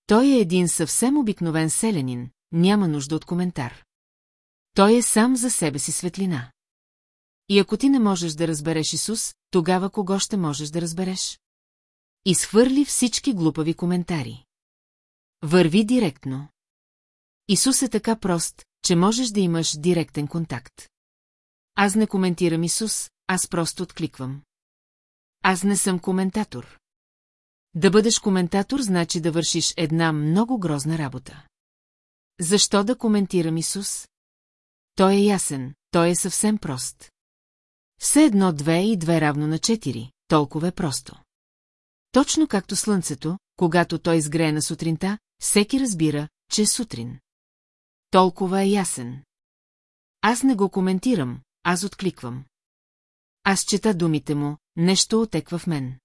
Той е един съвсем обикновен селянин, няма нужда от коментар. Той е сам за себе си светлина. И ако ти не можеш да разбереш Исус, тогава кого ще можеш да разбереш? Изхвърли всички глупави коментари. Върви директно. Исус е така прост, че можеш да имаш директен контакт. Аз не коментирам Исус, аз просто откликвам. Аз не съм коментатор. Да бъдеш коментатор значи да вършиш една много грозна работа. Защо да коментирам Исус? Той е ясен, той е съвсем прост. Все едно две и две равно на четири, толкова е просто. Точно както слънцето, когато той изгрее на сутринта, всеки разбира, че е сутрин. Толкова е ясен. Аз не го коментирам, аз откликвам. Аз чета думите му, нещо отеква в мен.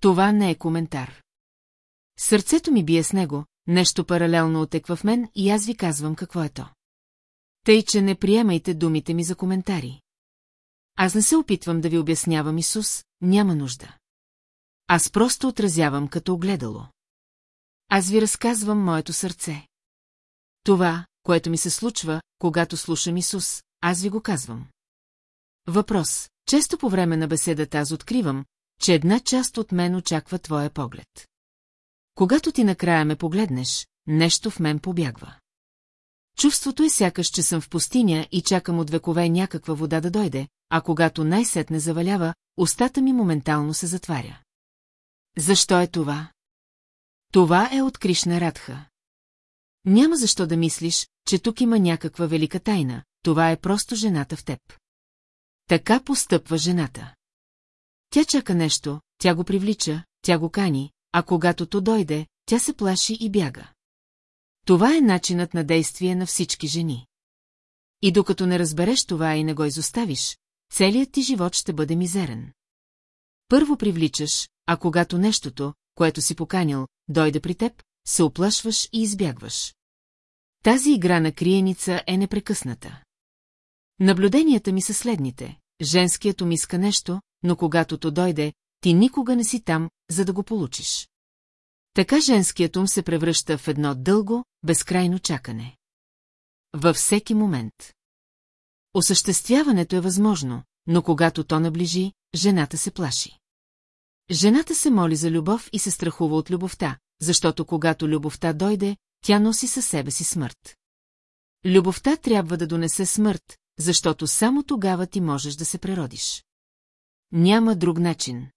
Това не е коментар. Сърцето ми бие с него, нещо паралелно отеква в мен и аз ви казвам какво е то. Тъй, че не приемайте думите ми за коментари. Аз не се опитвам да ви обяснявам Исус, няма нужда. Аз просто отразявам като огледало. Аз ви разказвам моето сърце. Това, което ми се случва, когато слушам Исус, аз ви го казвам. Въпрос. Често по време на беседата аз откривам, че една част от мен очаква твоя поглед. Когато ти накрая ме погледнеш, нещо в мен побягва. Чувството е сякаш, че съм в пустиня и чакам от векове някаква вода да дойде, а когато най-сетне завалява, устата ми моментално се затваря. Защо е това? Това е от Кришна Радха. Няма защо да мислиш, че тук има някаква велика тайна, това е просто жената в теб. Така постъпва жената. Тя чака нещо, тя го привлича, тя го кани, а когато то дойде, тя се плаши и бяга. Това е начинът на действие на всички жени. И докато не разбереш това и не го изоставиш, целият ти живот ще бъде мизерен. Първо привличаш, а когато нещото, което си поканил, дойде при теб, се оплашваш и избягваш. Тази игра на криеница е непрекъсната. Наблюденията ми са следните. Женският ум иска нещо, но когато то дойде, ти никога не си там, за да го получиш. Така женският ум се превръща в едно дълго, безкрайно чакане. Във всеки момент. Осъществяването е възможно, но когато то наближи, жената се плаши. Жената се моли за любов и се страхува от любовта, защото когато любовта дойде, тя носи със себе си смърт. Любовта трябва да донесе смърт, защото само тогава ти можеш да се преродиш. Няма друг начин.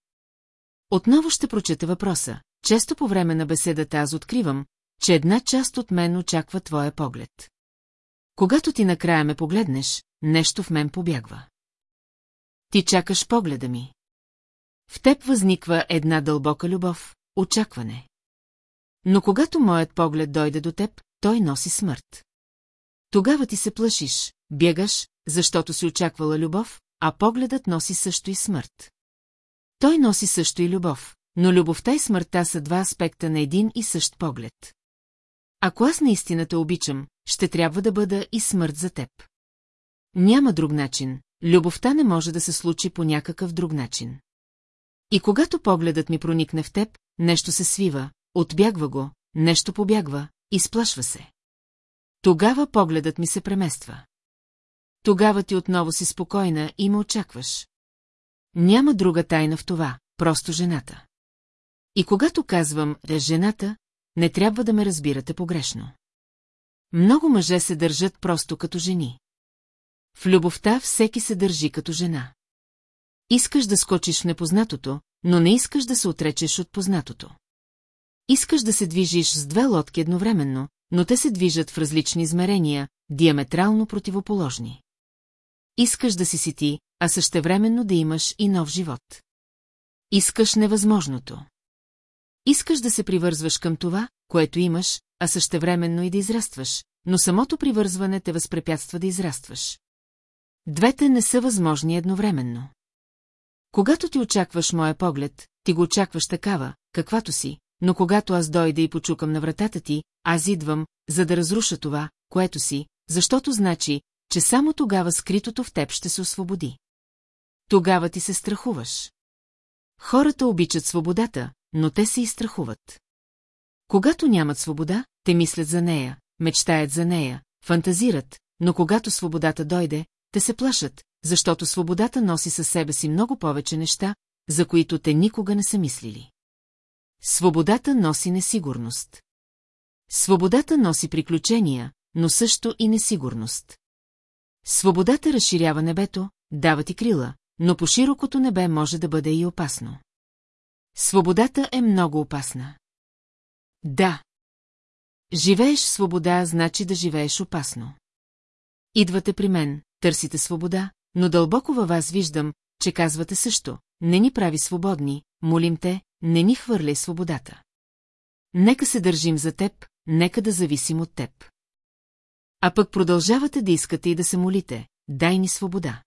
Отново ще прочета въпроса. Често по време на беседата аз откривам, че една част от мен очаква твоя поглед. Когато ти накрая ме погледнеш, нещо в мен побягва. Ти чакаш погледа ми. В теб възниква една дълбока любов, очакване. Но когато моят поглед дойде до теб, той носи смърт. Тогава ти се плашиш, бягаш, защото си очаквала любов, а погледът носи също и смърт. Той носи също и любов, но любовта и смъртта са два аспекта на един и същ поглед. Ако аз наистина те обичам, ще трябва да бъда и смърт за теб. Няма друг начин, любовта не може да се случи по някакъв друг начин. И когато погледът ми проникне в теб, нещо се свива, отбягва го, нещо побягва, изплашва се. Тогава погледът ми се премества. Тогава ти отново си спокойна и ме очакваш. Няма друга тайна в това, просто жената. И когато казвам е жената, не трябва да ме разбирате погрешно. Много мъже се държат просто като жени. В любовта всеки се държи като жена. Искаш да скочиш в непознатото, но не искаш да се отречеш от познатото. Искаш да се движиш с две лодки едновременно, но те се движат в различни измерения, диаметрално противоположни. Искаш да си си ти, а същевременно да имаш и нов живот. Искаш невъзможното. Искаш да се привързваш към това, което имаш, а същевременно и да израстваш, но самото привързване те възпрепятства да израстваш. Двете не са възможни едновременно. Когато ти очакваш моя поглед, ти го очакваш такава, каквато си, но когато аз дойда и почукам на вратата ти, аз идвам, за да разруша това, което си, защото значи, че само тогава скритото в теб ще се освободи. Тогава ти се страхуваш. Хората обичат свободата, но те се изстрахуват. Когато нямат свобода, те мислят за нея, мечтаят за нея, фантазират, но когато свободата дойде, те се плашат, защото свободата носи със себе си много повече неща, за които те никога не са мислили. Свободата носи несигурност. Свободата носи приключения, но също и несигурност. Свободата разширява небето, дава ти крила, но по широкото небе може да бъде и опасно. Свободата е много опасна. Да. Живееш свобода, значи да живееш опасно. Идвате при мен, търсите свобода, но дълбоко във вас виждам, че казвате също, не ни прави свободни, молим те, не ни хвърляй свободата. Нека се държим за теб, нека да зависим от теб. А пък продължавате да искате и да се молите, дай ни свобода.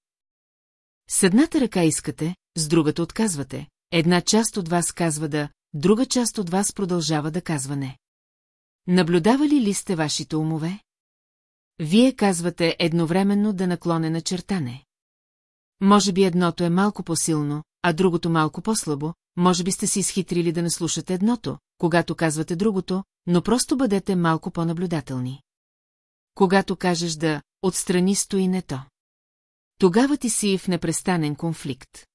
С едната ръка искате, с другата отказвате, една част от вас казва да, друга част от вас продължава да казва не. Наблюдавали ли сте вашите умове? Вие казвате едновременно да наклоне на чертане. Може би едното е малко по-силно, а другото малко по-слабо, може би сте си изхитрили да не слушате едното, когато казвате другото, но просто бъдете малко по-наблюдателни. Когато кажеш да отстрани стои не то. Тогава ти си в непрестанен конфликт.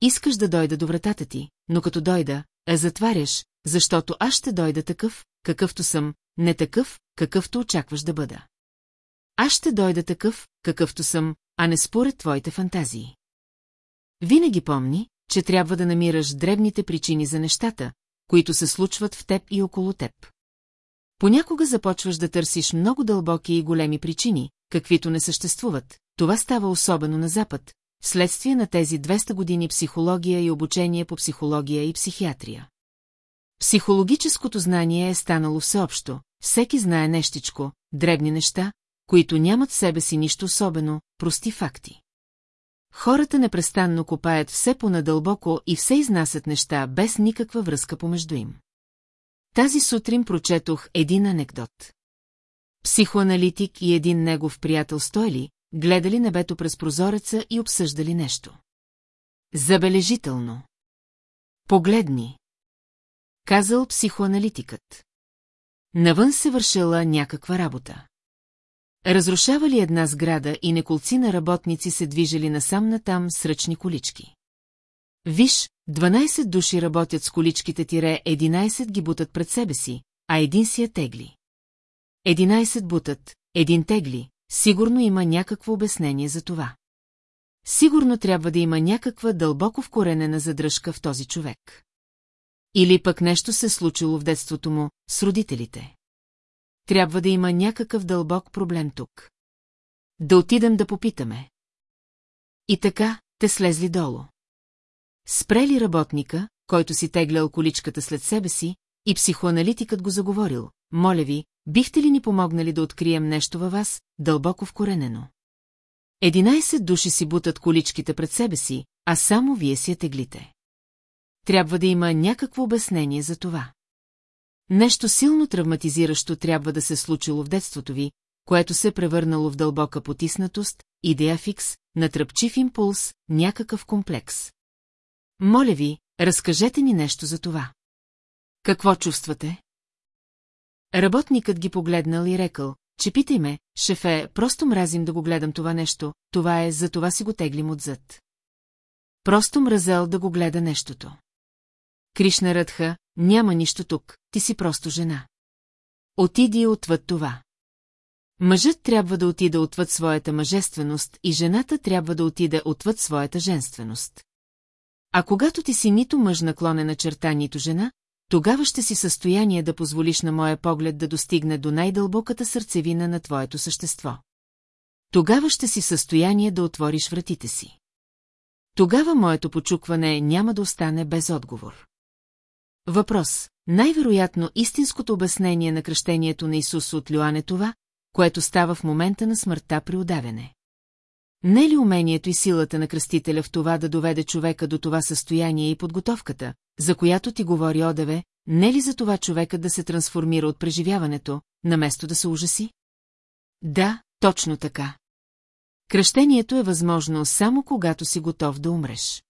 Искаш да дойда до вратата ти, но като дойда, а затваряш, защото аз ще дойда такъв, какъвто съм, не такъв, какъвто очакваш да бъда. Аз ще дойда такъв, какъвто съм, а не според твоите фантазии. Винаги помни, че трябва да намираш дребните причини за нещата, които се случват в теб и около теб. Понякога започваш да търсиш много дълбоки и големи причини, каквито не съществуват. Това става особено на Запад, вследствие на тези 200 години психология и обучение по психология и психиатрия. Психологическото знание е станало всеобщо, всеки знае нещичко, дребни неща, които нямат в себе си нищо особено, прости факти. Хората непрестанно копаят все по-надълбоко и все изнасят неща без никаква връзка помежду им. Тази сутрин прочетох един анекдот. Психоаналитик и един негов приятел Стойли гледали небето през прозореца и обсъждали нещо. Забележително. Погледни. Казал психоаналитикът. Навън се вършила някаква работа. Разрушавали една сграда и неколци на работници се движели насам-натам с ръчни колички. Виж, 12 души работят с количките тире, 11 ги бутат пред себе си, а един си я тегли. 11 бутат, един тегли, сигурно има някакво обяснение за това. Сигурно трябва да има някаква дълбоко вкоренена задръжка в този човек. Или пък нещо се случило в детството му, с родителите. Трябва да има някакъв дълбок проблем тук. Да отидем да попитаме. И така, те слезли долу. Спрели работника, който си теглял количката след себе си, и психоаналитикът го заговорил. Моля ви, бихте ли ни помогнали да открием нещо във вас, дълбоко вкоренено? Единайсет души си бутат количките пред себе си, а само вие си я теглите. Трябва да има някакво обяснение за това. Нещо силно травматизиращо трябва да се случило в детството ви, което се превърнало в дълбока потиснатост, идея фикс, натръпчив импулс, някакъв комплекс. Моля ви, разкажете ни нещо за това. Какво чувствате? Работникът ги погледнал и рекал, че питай ме, шефе, просто мразим да го гледам това нещо, това е, за това си го теглим отзад. Просто мразел да го гледа нещото. Кришна Радха, няма нищо тук, ти си просто жена. Отиди отвъд това. Мъжът трябва да отида отвъд своята мъжественост и жената трябва да отида отвъд своята женственост. А когато ти си нито мъж наклонена черта, нито жена, тогава ще си състояние да позволиш на моя поглед да достигне до най-дълбоката сърцевина на твоето същество. Тогава ще си състояние да отвориш вратите си. Тогава моето почукване няма да остане без отговор. Въпрос. Най-вероятно истинското обяснение на кръщението на Исус от Люан е това, което става в момента на смъртта при удавяне. Не ли умението и силата на кръстителя в това да доведе човека до това състояние и подготовката, за която ти говори Одеве, не ли за това човекът да се трансформира от преживяването, наместо да се ужаси? Да, точно така. Кръщението е възможно само когато си готов да умреш.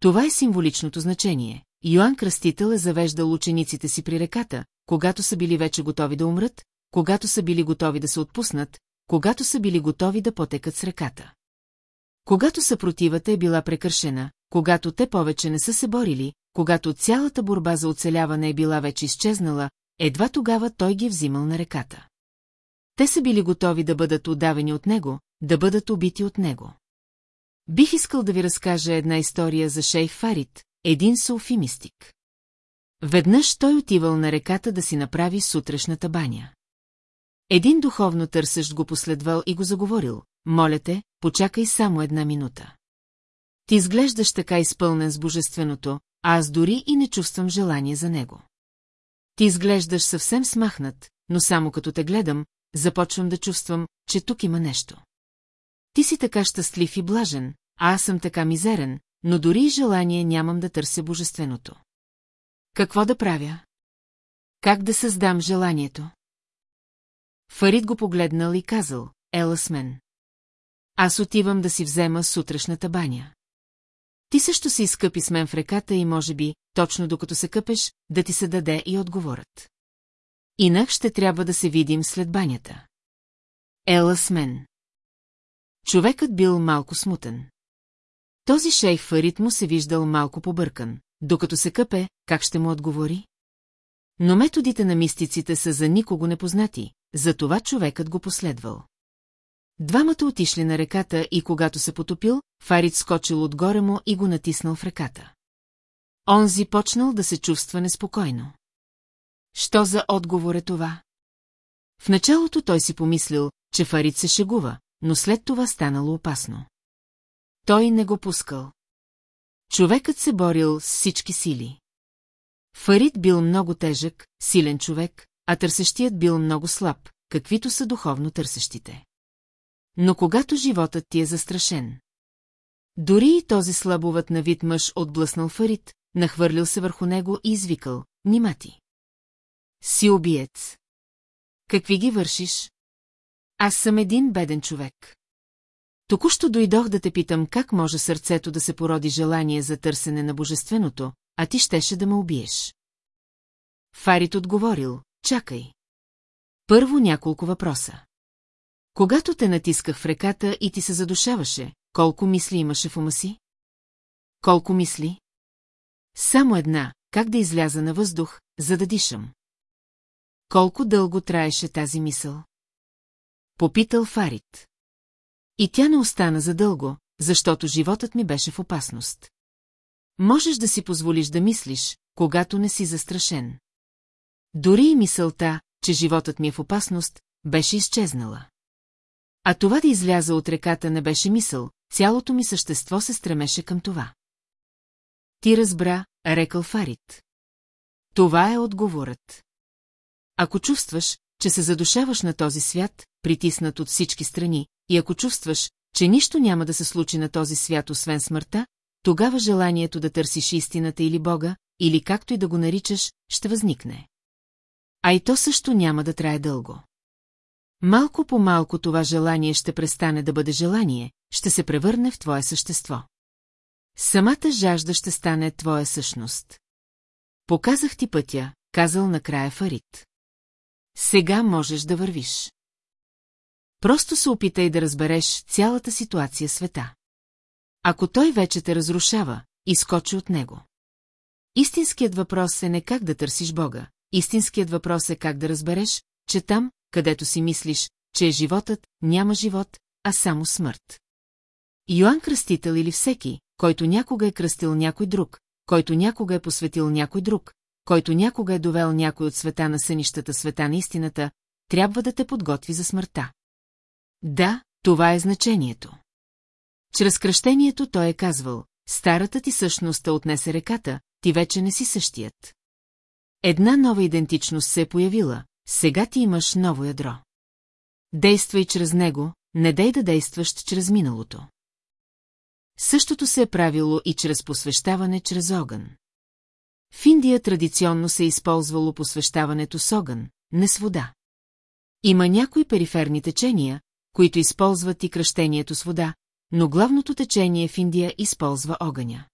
Това е символичното значение. Йоанн Кръстител е завеждал учениците си при реката, когато са били вече готови да умрат, когато са били готови да се отпуснат, когато са били готови да потекат с реката. Когато съпротивата е била прекършена, когато те повече не са се борили, когато цялата борба за оцеляване е била вече изчезнала, едва тогава той ги е взимал на реката. Те са били готови да бъдат удавени от него, да бъдат убити от него. Бих искал да ви разкажа една история за шейх Фарид, един суфимистик. Веднъж той отивал на реката да си направи сутрешната баня. Един духовно търсещ го последвал и го заговорил. Моля те, почакай само една минута. Ти изглеждаш така изпълнен с божественото, а аз дори и не чувствам желание за него. Ти изглеждаш съвсем смахнат, но само като те гледам, започвам да чувствам, че тук има нещо. Ти си така щастлив и блажен, а аз съм така мизерен, но дори и желание нямам да търся божественото. Какво да правя? Как да създам желанието? Фарид го погледнал и казал, ела с мен. Аз отивам да си взема сутрешната баня. Ти също се изкъпи с мен в реката и може би, точно докато се къпеш, да ти се даде и отговорът. Инак ще трябва да се видим след банята. Ела с мен. Човекът бил малко смутен. Този шейх Фарид му се виждал малко побъркан. Докато се къпе, как ще му отговори? Но методите на мистиците са за никого непознати, затова човекът го последвал. Двамата отишли на реката и когато се потопил, Фарид скочил отгоре му и го натиснал в реката. Онзи почнал да се чувства неспокойно. Що за отговор е това? В началото той си помислил, че Фарид се шегува, но след това станало опасно. Той не го пускал. Човекът се борил с всички сили. Фарид бил много тежък, силен човек, а търсещият бил много слаб, каквито са духовно търсещите. Но когато животът ти е застрашен. Дори и този слабоват на вид мъж отблъснал Фарид, нахвърлил се върху него и извикал, нима ти. Си убиец. Какви ги вършиш? Аз съм един беден човек. Току-що дойдох да те питам как може сърцето да се породи желание за търсене на божественото, а ти щеше да ме убиеш. Фарит отговорил, чакай. Първо няколко въпроса. Когато те натисках в реката и ти се задушаваше, колко мисли имаше в ума си? Колко мисли? Само една, как да изляза на въздух, за да дишам. Колко дълго траеше тази мисъл? Попитал Фарит. И тя не остана задълго, защото животът ми беше в опасност. Можеш да си позволиш да мислиш, когато не си застрашен. Дори и мисълта, че животът ми е в опасност, беше изчезнала. А това да изляза от реката не беше мисъл, цялото ми същество се стремеше към това. Ти разбра, рекал Фарит. Това е отговорът. Ако чувстваш, че се задушаваш на този свят, притиснат от всички страни, и ако чувстваш, че нищо няма да се случи на този свят освен смъртта, тогава желанието да търсиш истината или Бога, или както и да го наричаш, ще възникне. А и то също няма да трае дълго. Малко по малко това желание ще престане да бъде желание, ще се превърне в твое същество. Самата жажда ще стане твоя същност. Показах ти пътя, казал накрая Фарит. Сега можеш да вървиш. Просто се опитай да разбереш цялата ситуация света. Ако той вече те разрушава, изкочи от него. Истинският въпрос е не как да търсиш Бога. Истинският въпрос е как да разбереш, че там, където си мислиш, че е животът, няма живот, а само смърт. Йоанн Кръстител или всеки, който някога е кръстил някой друг, който някога е посветил някой друг, който някога е довел някой от света на сънищата света на истината, трябва да те подготви за смъртта. Да, това е значението. Чрез кръщението той е казвал, старата ти същност отнесе реката, ти вече не си същият. Една нова идентичност се е появила, сега ти имаш ново ядро. Действай чрез него, не дай да действаш чрез миналото. Същото се е правило и чрез посвещаване чрез огън. В Индия традиционно се е използвало посвещаването с огън, не с вода. Има някои периферни течения, които използват и кръщението с вода, но главното течение в Индия използва огъня.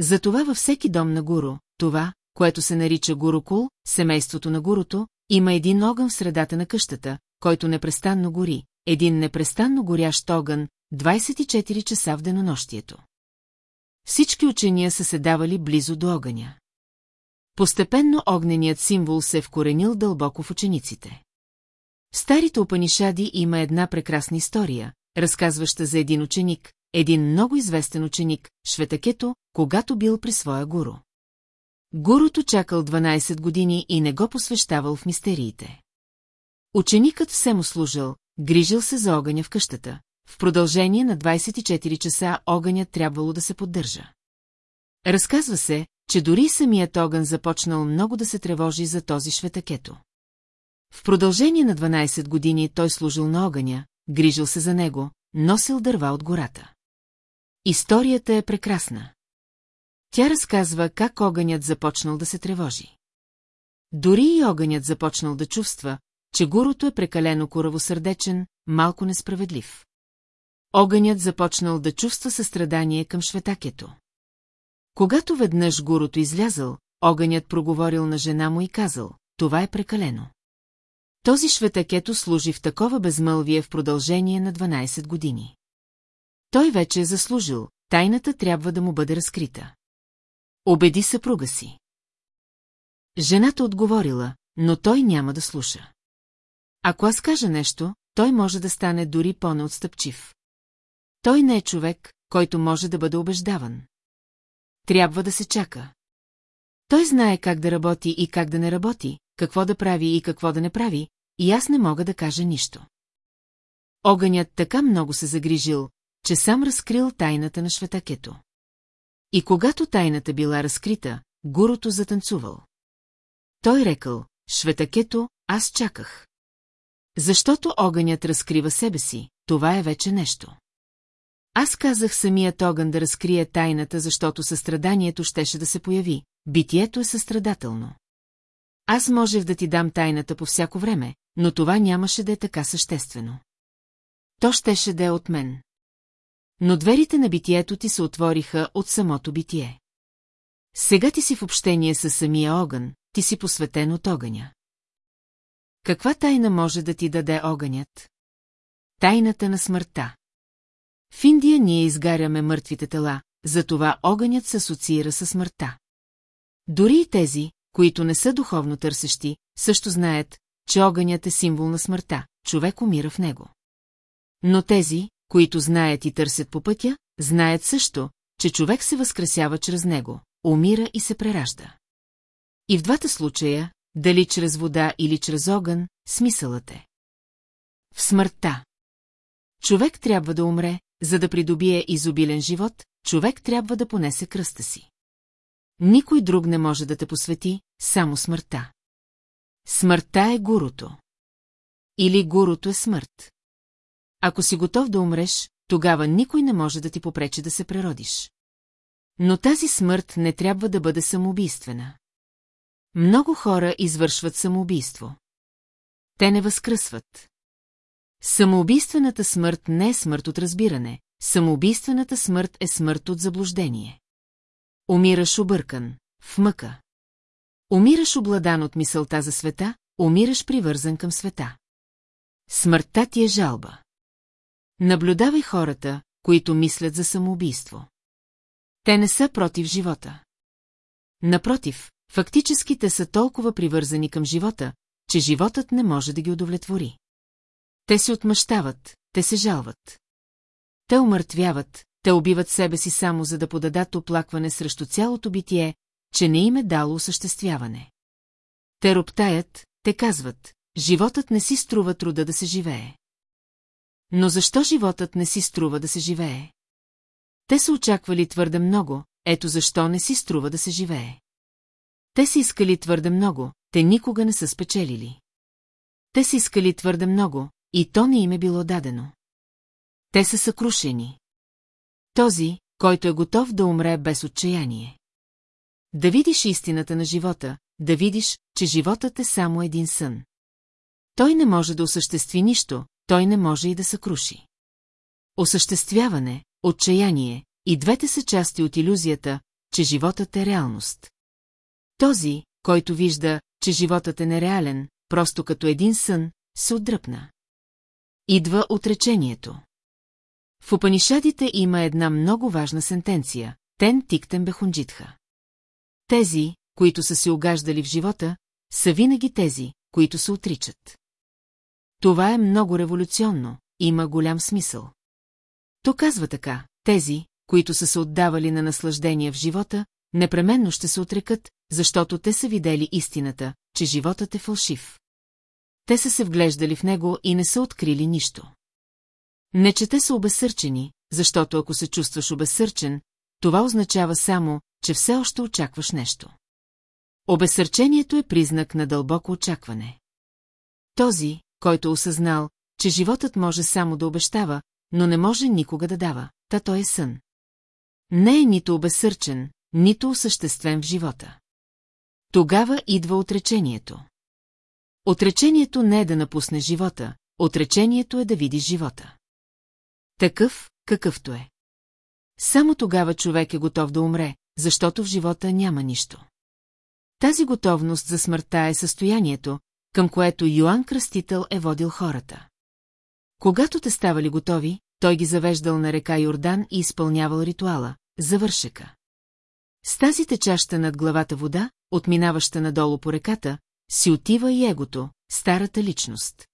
Затова във всеки дом на гуру, това, което се нарича гурукул, семейството на гуруто, има един огън в средата на къщата, който непрестанно гори, един непрестанно горящ огън, 24 часа в денонощието. Всички учения са се давали близо до огъня. Постепенно огненият символ се е вкоренил дълбоко в учениците. Старите Опанишади има една прекрасна история, разказваща за един ученик, един много известен ученик, Шветакето, когато бил при своя гуру. Гурото чакал 12 години и не го посвещавал в мистериите. Ученикът все му служил, грижил се за огъня в къщата. В продължение на 24 часа огънят трябвало да се поддържа. Разказва се, че дори самият огън започнал много да се тревожи за този шветакето. В продължение на 12 години той служил на огъня, грижил се за него, носил дърва от гората. Историята е прекрасна. Тя разказва как огънят започнал да се тревожи. Дори и огънят започнал да чувства, че гурото е прекалено коравосърдечен, малко несправедлив. Огънят започнал да чувства състрадание към шветакето. Когато веднъж гурото излязъл, огънят проговорил на жена му и казал, това е прекалено. Този шветакето служи в такова безмълвие в продължение на 12 години. Той вече е заслужил, тайната трябва да му бъде разкрита. Обеди съпруга си. Жената отговорила, но той няма да слуша. Ако аз кажа нещо, той може да стане дори по-неотстъпчив. Той не е човек, който може да бъде убеждаван. Трябва да се чака. Той знае как да работи и как да не работи, какво да прави и какво да не прави, и аз не мога да кажа нищо. Огънят така много се загрижил, че сам разкрил тайната на шветакето. И когато тайната била разкрита, гурото затанцувал. Той рекал, шветакето, аз чаках. Защото огънят разкрива себе си, това е вече нещо. Аз казах самият огън да разкрие тайната, защото състраданието щеше да се появи, битието е състрадателно. Аз можех да ти дам тайната по всяко време, но това нямаше да е така съществено. То щеше да е от мен. Но дверите на битието ти се отвориха от самото битие. Сега ти си в общение с самия огън, ти си посветен от огъня. Каква тайна може да ти даде огънят? Тайната на смъртта. В Индия ние изгаряме мъртвите тела, затова огънят се асоциира с смъртта. Дори и тези, които не са духовно търсещи, също знаят, че огънят е символ на смъртта, човек умира в него. Но тези, които знаят и търсят по пътя, знаят също, че човек се възкресява чрез него, умира и се преражда. И в двата случая, дали чрез вода или чрез огън, смисълът е. В смъртта. Човек трябва да умре, за да придобие изобилен живот, човек трябва да понесе кръста си. Никой друг не може да те посвети, само смъртта. Смъртта е гурото. Или гурото е смърт. Ако си готов да умреш, тогава никой не може да ти попречи да се преродиш. Но тази смърт не трябва да бъде самоубийствена. Много хора извършват самоубийство. Те не възкръсват. Самоубийствената смърт не е смърт от разбиране, самоубийствената смърт е смърт от заблуждение. Умираш объркан, в мъка. Умираш обладан от мисълта за света, умираш привързан към света. Смъртта ти е жалба. Наблюдавай хората, които мислят за самоубийство. Те не са против живота. Напротив, фактически те са толкова привързани към живота, че животът не може да ги удовлетвори. Те се отмъщават, те се жалват. Те умъртвяват, те убиват себе си само за да подадат оплакване срещу цялото битие, че не им е дало осъществяване. Те роптаят, те казват, животът не си струва труда да се живее. Но защо животът не си струва да се живее? Те са очаквали твърде много, ето защо не си струва да се живее. Те са искали твърде много, те никога не са спечелили. Те са искали твърде много, и то не им е било дадено. Те са съкрушени. Този, който е готов да умре без отчаяние. Да видиш истината на живота, да видиш, че животът е само един сън. Той не може да осъществи нищо, той не може и да съкруши. Осъществяване, отчаяние, и двете са части от иллюзията, че животът е реалност. Този, който вижда, че животът е нереален, просто като един сън, се отдръпна. Идва отречението. В Упанишадите има една много важна сентенция – Тен тиктен бехунджитха. Тези, които са се огаждали в живота, са винаги тези, които се отричат. Това е много революционно, има голям смисъл. То казва така, тези, които са се отдавали на наслаждение в живота, непременно ще се отрекат, защото те са видели истината, че животът е фалшив. Те са се вглеждали в него и не са открили нищо. Не, че те са обесърчени, защото ако се чувстваш обесърчен, това означава само, че все още очакваш нещо. Обесърчението е признак на дълбоко очакване. Този, който осъзнал, че животът може само да обещава, но не може никога да дава, та той е сън. Не е нито обесърчен, нито осъществен в живота. Тогава идва отречението. Отречението не е да напусне живота, отречението е да видиш живота. Такъв, какъвто е. Само тогава човек е готов да умре, защото в живота няма нищо. Тази готовност за смъртта е състоянието, към което Йоанн Кръстител е водил хората. Когато те ставали готови, той ги завеждал на река Йордан и изпълнявал ритуала, завършека. С тази течаща над главата вода, отминаваща надолу по реката, си отива и егото, старата личност.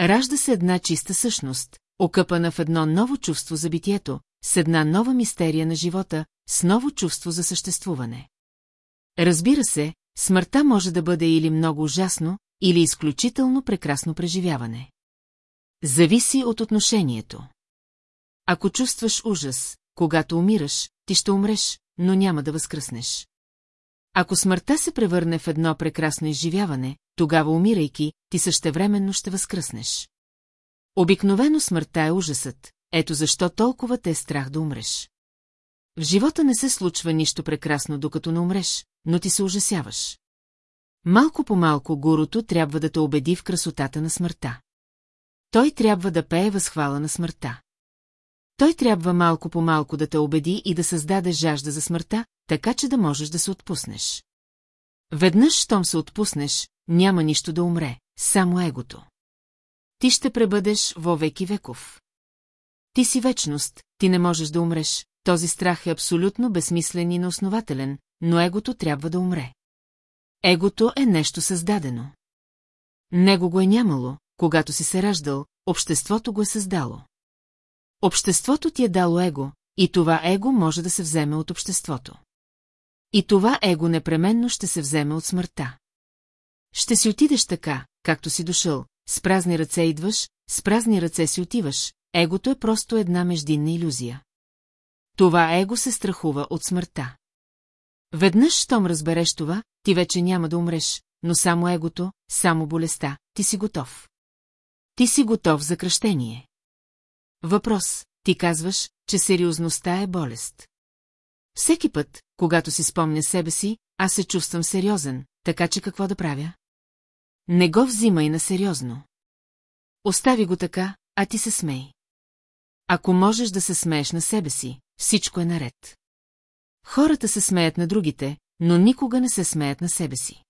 Ражда се една чиста същност, окъпана в едно ново чувство за битието, с една нова мистерия на живота, с ново чувство за съществуване. Разбира се, смъртта може да бъде или много ужасно, или изключително прекрасно преживяване. Зависи от отношението. Ако чувстваш ужас, когато умираш, ти ще умреш, но няма да възкръснеш. Ако смъртта се превърне в едно прекрасно изживяване, тогава умирайки, ти същевременно ще възкръснеш. Обикновено смъртта е ужасът, ето защо толкова те е страх да умреш. В живота не се случва нищо прекрасно, докато не умреш, но ти се ужасяваш. Малко по малко гурото трябва да те убеди в красотата на смъртта. Той трябва да пее възхвала на смъртта. Той трябва малко по малко да те убеди и да създаде жажда за смъртта, така че да можеш да се отпуснеш. Веднъж, щом се отпуснеш, няма нищо да умре, само егото. Ти ще пребъдеш во веки веков. Ти си вечност, ти не можеш да умреш, този страх е абсолютно безсмислен и неоснователен, но егото трябва да умре. Егото е нещо създадено. Него го е нямало, когато си се раждал, обществото го е създало. Обществото ти е дало его, и това его може да се вземе от обществото. И това его непременно ще се вземе от смъртта. Ще си отидеш така, както си дошъл, с празни ръце идваш, с празни ръце си отиваш, егото е просто една междинна иллюзия. Това его се страхува от смъртта. Веднъж, щом разбереш това, ти вече няма да умреш, но само егото, само болестта, ти си готов. Ти си готов за кръщение. Въпрос, ти казваш, че сериозността е болест. Всеки път, когато си спомня себе си, аз се чувствам сериозен, така че какво да правя? Не го взимай на сериозно. Остави го така, а ти се смей. Ако можеш да се смееш на себе си, всичко е наред. Хората се смеят на другите, но никога не се смеят на себе си.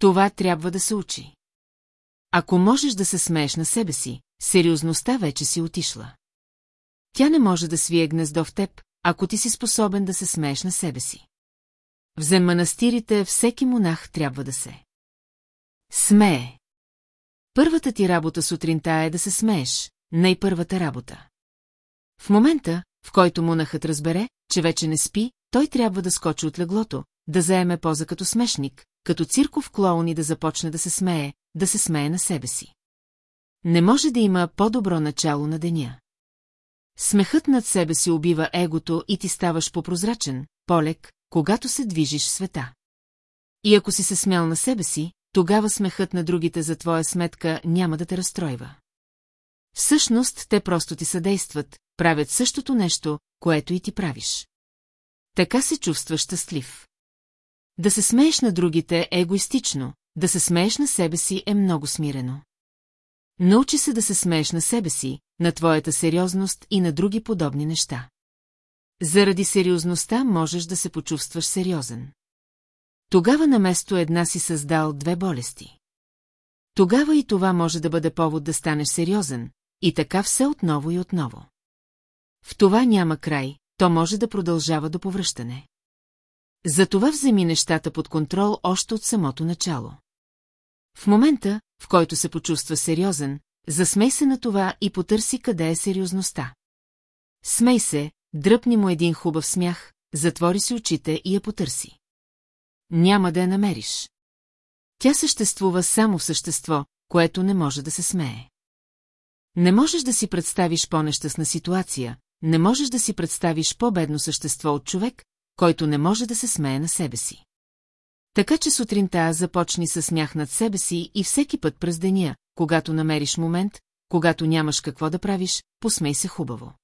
Това трябва да се учи. Ако можеш да се смееш на себе си, сериозността вече си отишла. Тя не може да свие гнездо в теб, ако ти си способен да се смееш на себе си. В манастирите всеки монах трябва да се. Смее. Първата ти работа сутринта е да се смееш, най-първата работа. В момента, в който монахът разбере, че вече не спи, той трябва да скочи от леглото, да заеме поза като смешник, като цирков клоун и да започне да се смее, да се смее на себе си. Не може да има по-добро начало на деня. Смехът над себе си убива егото и ти ставаш по-прозрачен, полек, когато се движиш в света. И ако си се смял на себе си, тогава смехът на другите за твоя сметка няма да те разстройва. Всъщност, те просто ти съдействат, правят същото нещо, което и ти правиш. Така се чувстваш щастлив. Да се смееш на другите е егоистично, да се смееш на себе си е много смирено. Научи се да се смееш на себе си, на твоята сериозност и на други подобни неща. Заради сериозността можеш да се почувстваш сериозен. Тогава наместо една си създал две болести. Тогава и това може да бъде повод да станеш сериозен, и така все отново и отново. В това няма край, то може да продължава до повръщане. Затова вземи нещата под контрол още от самото начало. В момента, в който се почувства сериозен, засмей се на това и потърси къде е сериозността. Смей се, дръпни му един хубав смях, затвори си очите и я потърси. Няма да я намериш. Тя съществува само в същество, което не може да се смее. Не можеш да си представиш по-нещастна ситуация, не можеш да си представиш по-бедно същество от човек, който не може да се смее на себе си. Така че сутринта започни със смях над себе си и всеки път през деня, когато намериш момент, когато нямаш какво да правиш, посмей се хубаво.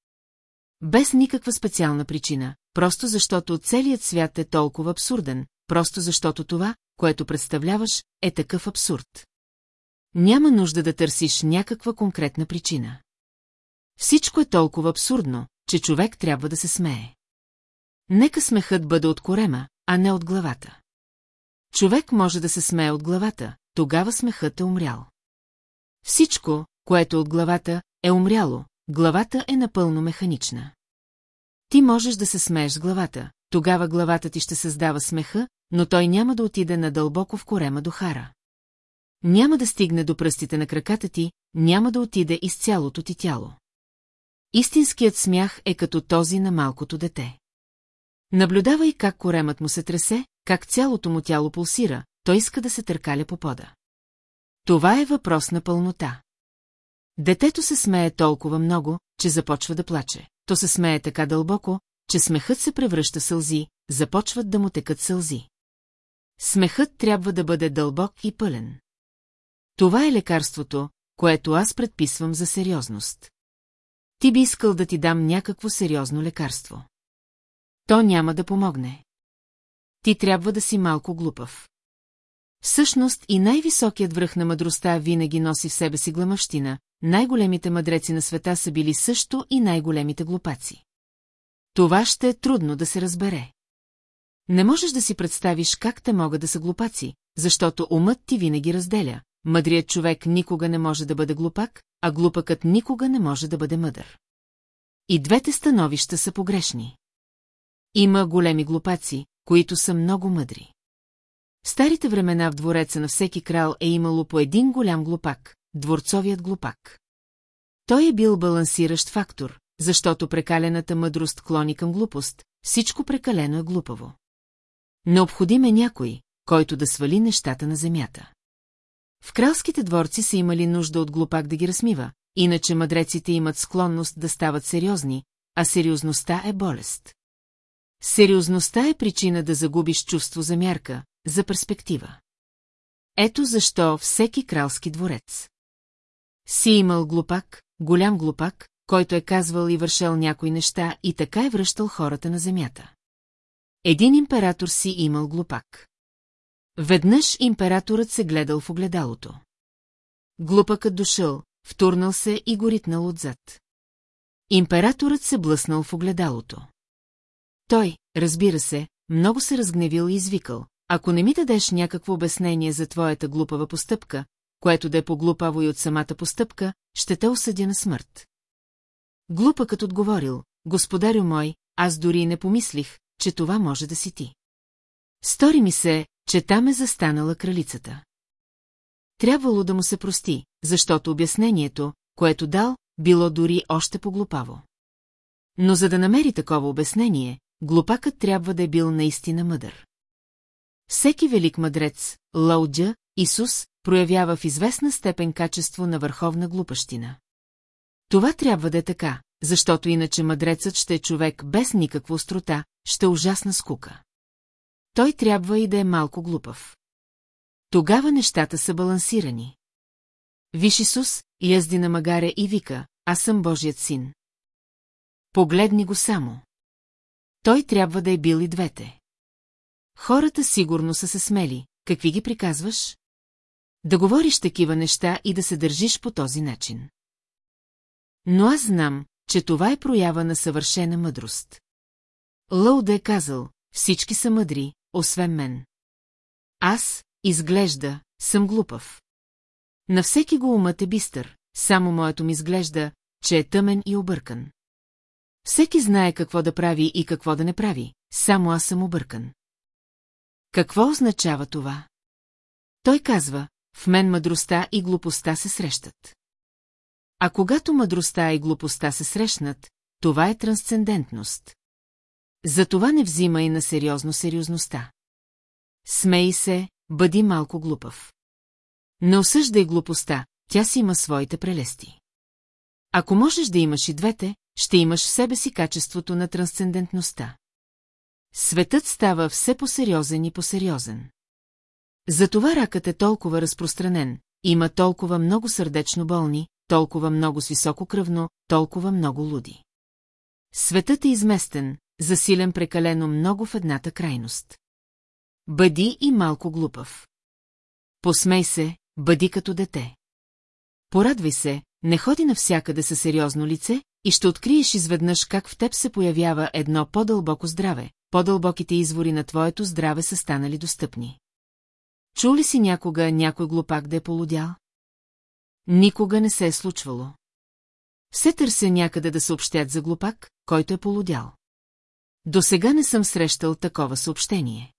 Без никаква специална причина, просто защото целият свят е толкова абсурден, просто защото това, което представляваш, е такъв абсурд. Няма нужда да търсиш някаква конкретна причина. Всичко е толкова абсурдно, че човек трябва да се смее. Нека смехът бъде от корема, а не от главата. Човек може да се смее от главата, тогава смехът е умрял. Всичко, което е от главата, е умряло, главата е напълно механична. Ти можеш да се смееш с главата, тогава главата ти ще създава смеха, но той няма да отиде надълбоко в корема до хара. Няма да стигне до пръстите на краката ти, няма да отиде из цялото ти тяло. Истинският смях е като този на малкото дете. Наблюдавай как коремът му се тресе, как цялото му тяло пулсира, той иска да се търкаля по пода. Това е въпрос на пълнота. Детето се смее толкова много, че започва да плаче. То се смее така дълбоко, че смехът се превръща сълзи, започват да му текат сълзи. Смехът трябва да бъде дълбок и пълен. Това е лекарството, което аз предписвам за сериозност. Ти би искал да ти дам някакво сериозно лекарство. То няма да помогне. Ти трябва да си малко глупав. Всъщност и най-високият връх на мъдростта винаги носи в себе си гламъщина, най-големите мъдреци на света са били също и най-големите глупаци. Това ще е трудно да се разбере. Не можеш да си представиш как те могат да са глупаци, защото умът ти винаги разделя. Мъдрият човек никога не може да бъде глупак, а глупакът никога не може да бъде мъдър. И двете становища са погрешни. Има големи глупаци, които са много мъдри. В старите времена в двореца на всеки крал е имало по един голям глупак, дворцовият глупак. Той е бил балансиращ фактор, защото прекалената мъдрост клони към глупост, всичко прекалено е глупаво. Необходим е някой, който да свали нещата на земята. В кралските дворци са имали нужда от глупак да ги размива, иначе мъдреците имат склонност да стават сериозни, а сериозността е болест. Сериозността е причина да загубиш чувство за мярка, за перспектива. Ето защо всеки кралски дворец. Си имал глупак, голям глупак, който е казвал и вършел някои неща и така е връщал хората на земята. Един император си имал глупак. Веднъж императорът се гледал в огледалото. Глупакът дошъл, втурнал се и горитнал отзад. Императорът се блъснал в огледалото. Той, разбира се, много се разгневил и извикал. Ако не ми дадеш някакво обяснение за твоята глупава постъпка, което да е поглупаво и от самата постъпка, ще те осъдя на смърт. Глупакът отговорил, господарю мой, аз дори не помислих, че това може да си ти. Стори ми се, че там е застанала кралицата. Трябвало да му се прости, защото обяснението, което дал, било дори още поглупаво. Но за да намери такова обяснение, глупакът трябва да е бил наистина мъдър. Всеки велик мъдрец, Лауджа, Исус, проявява в известна степен качество на върховна глупащина. Това трябва да е така, защото иначе мъдрецът ще е човек без никаква острота, ще е ужасна скука. Той трябва и да е малко глупав. Тогава нещата са балансирани. Виж Исус, язди на магаря и вика, аз съм Божият син. Погледни го само. Той трябва да е бил и двете. Хората сигурно са се смели. Какви ги приказваш? Да говориш такива неща и да се държиш по този начин. Но аз знам, че това е проява на съвършена мъдрост. Лоуда е казал, всички са мъдри, освен мен. Аз, изглежда, съм глупав. На всеки го умът е бистър, само моето ми изглежда, че е тъмен и объркан. Всеки знае какво да прави и какво да не прави, само аз съм объркан. Какво означава това? Той казва, в мен мъдростта и глупостта се срещат. А когато мъдростта и глупостта се срещнат, това е трансцендентност. Затова не взимай на сериозно сериозността. Смей се, бъди малко глупав. Не осъждай глупостта, тя си има своите прелести. Ако можеш да имаш и двете, ще имаш в себе си качеството на трансцендентността. Светът става все по-сериозен и по-сериозен. Затова ракът е толкова разпространен, има толкова много сърдечно болни, толкова много с високо кръвно, толкова много луди. Светът е изместен, засилен прекалено много в едната крайност. Бъди и малко глупав. Посмей се, бъди като дете. Порадвай се, не ходи навсякъде със сериозно лице и ще откриеш изведнъж как в теб се появява едно по-дълбоко здраве, по-дълбоките извори на твоето здраве са станали достъпни. Чу ли си някога някой глупак да е полудял? Никога не се е случвало. Все търся някъде да съобщят за глупак, който е полудял. До сега не съм срещал такова съобщение.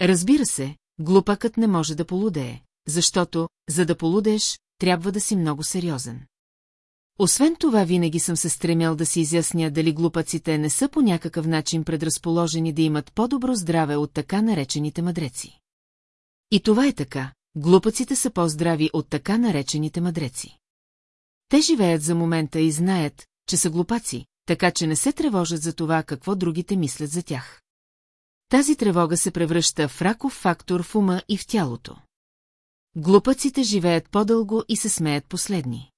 Разбира се, глупакът не може да полудее, защото, за да полудееш, трябва да си много сериозен. Освен това, винаги съм се стремял да си изясня дали глупаците не са по някакъв начин предразположени да имат по-добро здраве от така наречените мъдреци. И това е така, глупаците са по-здрави от така наречените мъдреци. Те живеят за момента и знаят, че са глупаци, така че не се тревожат за това какво другите мислят за тях. Тази тревога се превръща в раков фактор в ума и в тялото. Глупаците живеят по-дълго и се смеят последни.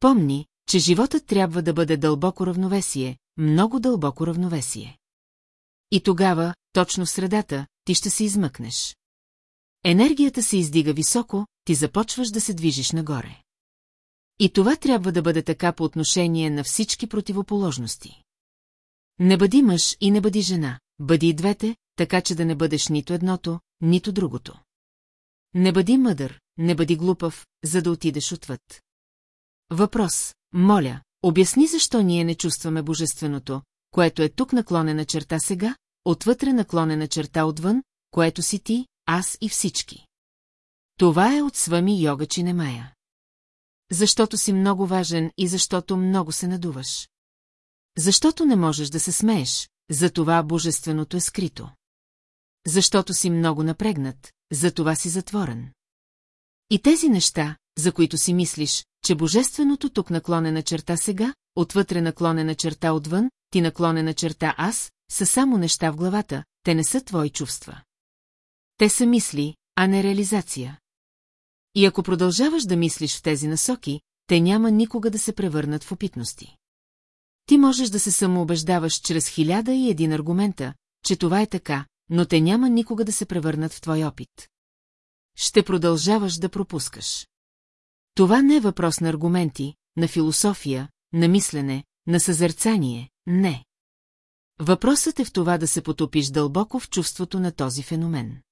Помни, че животът трябва да бъде дълбоко равновесие, много дълбоко равновесие. И тогава, точно в средата, ти ще се измъкнеш. Енергията се издига високо, ти започваш да се движиш нагоре. И това трябва да бъде така по отношение на всички противоположности. Не бъди мъж и не бъди жена, бъди и двете, така че да не бъдеш нито едното, нито другото. Не бъди мъдър, не бъди глупав, за да отидеш отвъд. Въпрос, моля, обясни защо ние не чувстваме божественото, което е тук наклонена черта сега, отвътре наклонена черта отвън, което си ти, аз и всички. Това е от свами йога Чинемая. Защото си много важен и защото много се надуваш. Защото не можеш да се смееш, за това божественото е скрито. Защото си много напрегнат, за това си затворен. И тези неща, за които си мислиш, че божественото тук наклонена черта сега, отвътре наклонена черта отвън, ти наклонена черта аз, са само неща в главата, те не са твои чувства. Те са мисли, а не реализация. И ако продължаваш да мислиш в тези насоки, те няма никога да се превърнат в опитности. Ти можеш да се самоубеждаваш чрез хиляда и един аргумента, че това е така, но те няма никога да се превърнат в твой опит. Ще продължаваш да пропускаш. Това не е въпрос на аргументи, на философия, на мислене, на съзерцание, не. Въпросът е в това да се потопиш дълбоко в чувството на този феномен.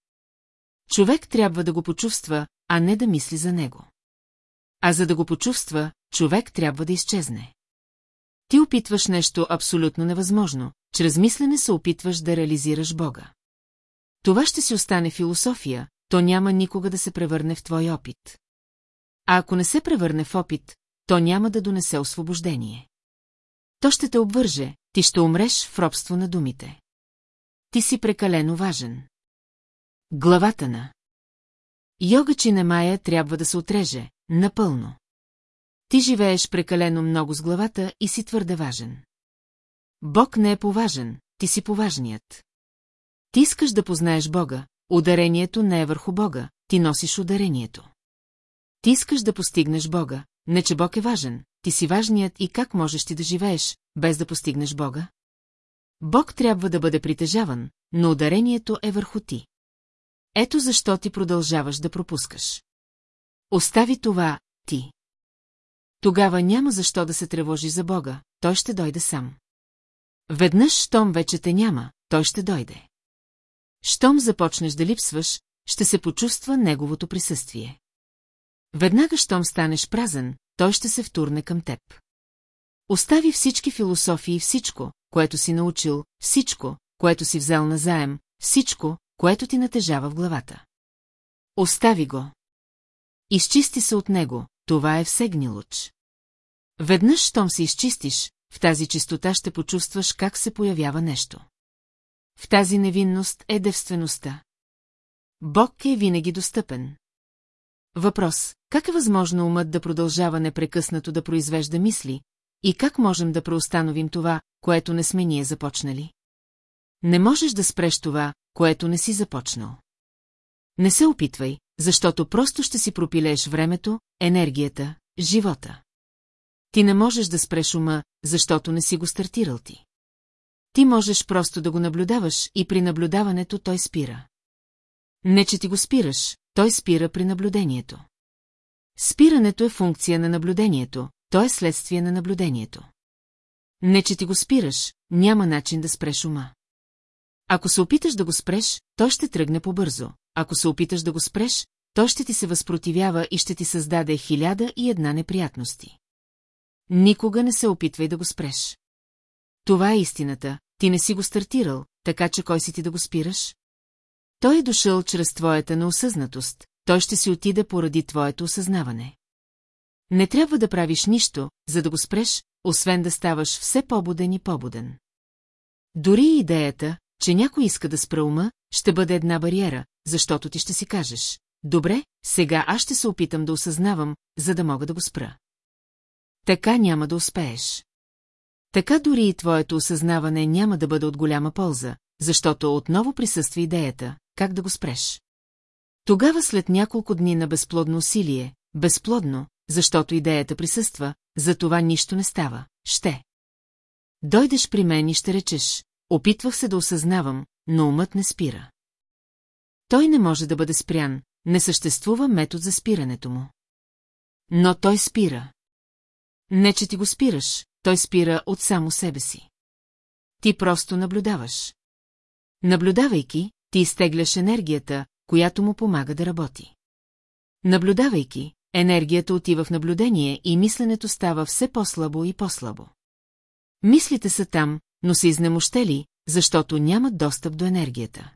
Човек трябва да го почувства, а не да мисли за него. А за да го почувства, човек трябва да изчезне. Ти опитваш нещо абсолютно невъзможно, чрез мислене се опитваш да реализираш Бога. Това ще си остане философия, то няма никога да се превърне в твой опит. А ако не се превърне в опит, то няма да донесе освобождение. То ще те обвърже, ти ще умреш в робство на думите. Ти си прекалено важен. Главата на Йога Чинемая трябва да се отреже, напълно. Ти живееш прекалено много с главата и си твърде важен. Бог не е поважен, ти си поважният. Ти искаш да познаеш Бога, ударението не е върху Бога, ти носиш ударението. Ти искаш да постигнеш Бога, не че Бог е важен, ти си важният и как можеш ти да живееш, без да постигнеш Бога? Бог трябва да бъде притежаван, но ударението е върху ти. Ето защо ти продължаваш да пропускаш. Остави това, ти. Тогава няма защо да се тревожи за Бога, той ще дойде сам. Веднъж, щом вече те няма, той ще дойде. Щом започнеш да липсваш, ще се почувства неговото присъствие. Веднага, щом станеш празен, той ще се втурне към теб. Остави всички философии и всичко, което си научил, всичко, което си взел на заем, всичко, което ти натежава в главата. Остави го. Изчисти се от него, това е все гнилуч. Веднъж, щом се изчистиш, в тази чистота ще почувстваш как се появява нещо. В тази невинност е девствеността. Бог е винаги достъпен. Въпрос – как е възможно умът да продължава непрекъснато да произвежда мисли и как можем да преустановим това, което не сме ние започнали? Не можеш да спреш това, което не си започнал. Не се опитвай, защото просто ще си пропилееш времето, енергията, живота. Ти не можеш да спреш ума, защото не си го стартирал ти. Ти можеш просто да го наблюдаваш и при наблюдаването той спира. Не, че ти го спираш, той спира при наблюдението. Спирането е функция на наблюдението, то е следствие на наблюдението. Не, че ти го спираш, няма начин да спреш ума. Ако се опиташ да го спреш, той ще тръгне побързо. Ако се опиташ да го спреш, той ще ти се възпротивява и ще ти създаде хиляда и една неприятности. Никога не се опитвай да го спреш. Това е истината, ти не си го стартирал, така че кой си ти да го спираш? Той е дошъл чрез твоята неосъзнатост, той ще си отиде поради твоето осъзнаване. Не трябва да правиш нищо, за да го спреш, освен да ставаш все по-буден и по-буден. Дори идеята, че някой иска да спра ума, ще бъде една бариера, защото ти ще си кажеш. Добре, сега аз ще се опитам да осъзнавам, за да мога да го спра. Така няма да успееш. Така дори и твоето осъзнаване няма да бъде от голяма полза, защото отново присъства идеята, как да го спреш. Тогава след няколко дни на безплодно усилие, безплодно, защото идеята присъства, за това нищо не става, ще. Дойдеш при мен и ще речеш, опитвах се да осъзнавам, но умът не спира. Той не може да бъде спрян, не съществува метод за спирането му. Но той спира. Не, че ти го спираш, той спира от само себе си. Ти просто наблюдаваш. Наблюдавайки, ти изтегляш енергията, която му помага да работи. Наблюдавайки, енергията отива в наблюдение и мисленето става все по-слабо и по-слабо. Мислите са там, но са изнемощели, защото нямат достъп до енергията.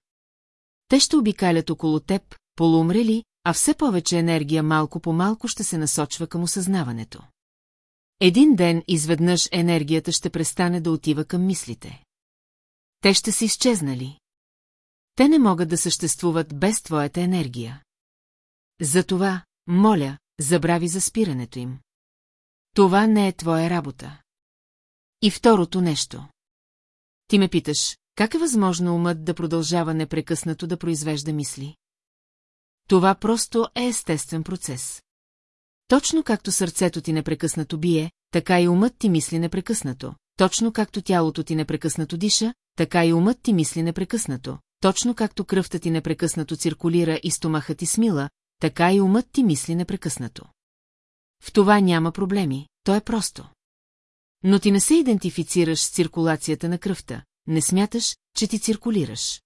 Те ще обикалят около теб, полуумрели, а все повече енергия малко по малко ще се насочва към осъзнаването. Един ден изведнъж енергията ще престане да отива към мислите. Те ще са изчезнали. Те не могат да съществуват без твоята енергия. Затова, моля, забрави за спирането им. Това не е твоя работа. И второто нещо. Ти ме питаш, как е възможно умът да продължава непрекъснато да произвежда мисли? Това просто е естествен процес. Точно както сърцето ти непрекъснато бие, така и умът ти мисли непрекъснато. Точно както тялото ти непрекъснато диша, така и умът ти мисли непрекъснато. Точно както кръвта ти непрекъснато циркулира и стомахът ти смила, така и умът ти мисли непрекъснато. В това няма проблеми, то е просто. Но ти не се идентифицираш с циркулацията на кръвта, не смяташ, че ти циркулираш.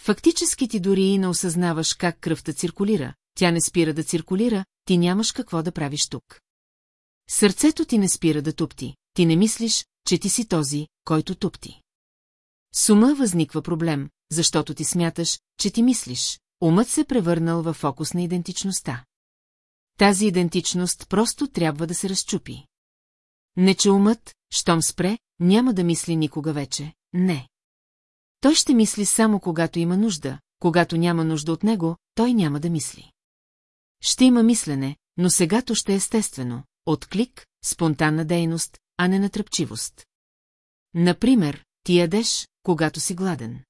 Фактически ти дори и не осъзнаваш как кръвта циркулира, тя не спира да циркулира, ти нямаш какво да правиш тук. Сърцето ти не спира да тупти, ти не мислиш, че ти си този, който тупти. Сума възниква проблем, защото ти смяташ, че ти мислиш. Умът се превърнал в фокус на идентичността. Тази идентичност просто трябва да се разчупи. Не че умът, щом спре, няма да мисли никога вече, не. Той ще мисли само когато има нужда, когато няма нужда от него, той няма да мисли. Ще има мислене, но сегато ще е естествено, отклик, спонтанна дейност, а не натръпчивост. Например, ти ядеш, когато си гладен.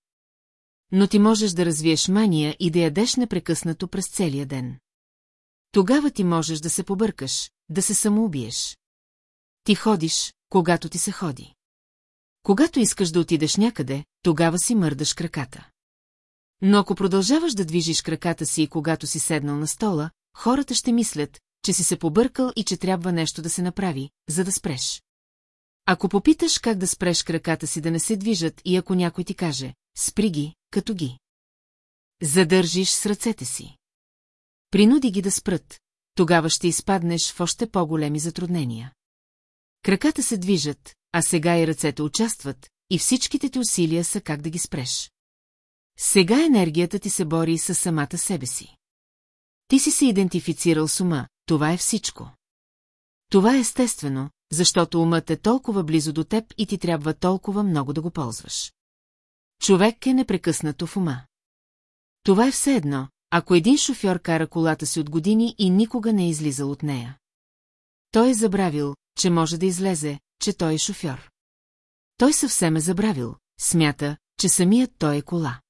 Но ти можеш да развиеш мания и да ядеш непрекъснато през целия ден. Тогава ти можеш да се побъркаш, да се самоубиеш. Ти ходиш, когато ти се ходи. Когато искаш да отидеш някъде, тогава си мърдаш краката. Но ако продължаваш да движиш краката си, когато си седнал на стола, хората ще мислят, че си се побъркал и че трябва нещо да се направи, за да спреш. Ако попиташ как да спреш краката си да не се движат и ако някой ти каже, спри ги, като ги. Задържиш с ръцете си. Принуди ги да спрат, тогава ще изпаднеш в още по-големи затруднения. Краката се движат, а сега и ръцете участват, и всичките ти усилия са как да ги спреш. Сега енергията ти се бори с самата себе си. Ти си се идентифицирал с ума, това е всичко. Това е естествено, защото умът е толкова близо до теб и ти трябва толкова много да го ползваш. Човек е непрекъснато в ума. Това е все едно, ако един шофьор кара колата си от години и никога не е излизал от нея. Той е забравил, че може да излезе, че той е шофьор. Той съвсем е забравил, смята, че самият той е кола.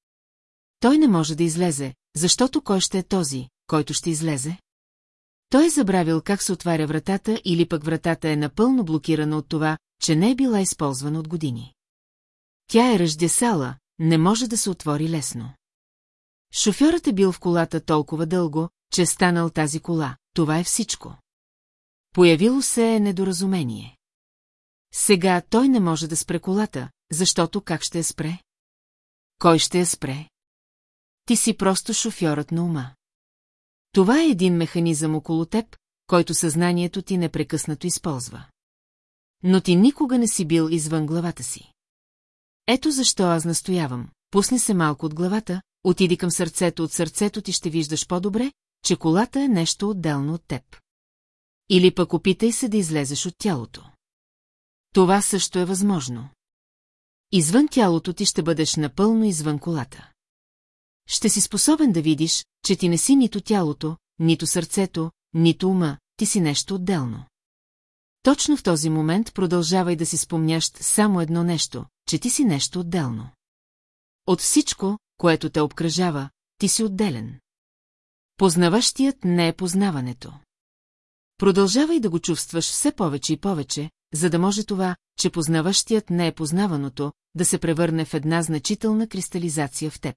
Той не може да излезе, защото кой ще е този, който ще излезе? Той е забравил как се отваря вратата или пък вратата е напълно блокирана от това, че не е била използвана от години. Тя е ръждесала, не може да се отвори лесно. Шофьорът е бил в колата толкова дълго, че е станал тази кола, това е всичко. Появило се е недоразумение. Сега той не може да спре колата, защото как ще я спре? Кой ще я спре? Ти си просто шофьорът на ума. Това е един механизъм около теб, който съзнанието ти непрекъснато използва. Но ти никога не си бил извън главата си. Ето защо аз настоявам. Пусни се малко от главата, отиди към сърцето, от сърцето ти ще виждаш по-добре, че колата е нещо отделно от теб. Или пък опитай се да излезеш от тялото. Това също е възможно. Извън тялото ти ще бъдеш напълно извън колата. Ще си способен да видиш, че ти не си нито тялото, нито сърцето, нито ума, ти си нещо отделно. Точно в този момент продължавай да си спомняш само едно нещо, че ти си нещо отделно. От всичко, което те обкръжава, ти си отделен. Познаващият не е познаването. Продължавай да го чувстваш все повече и повече, за да може това, че познаващият не е познаваното, да се превърне в една значителна кристализация в теб.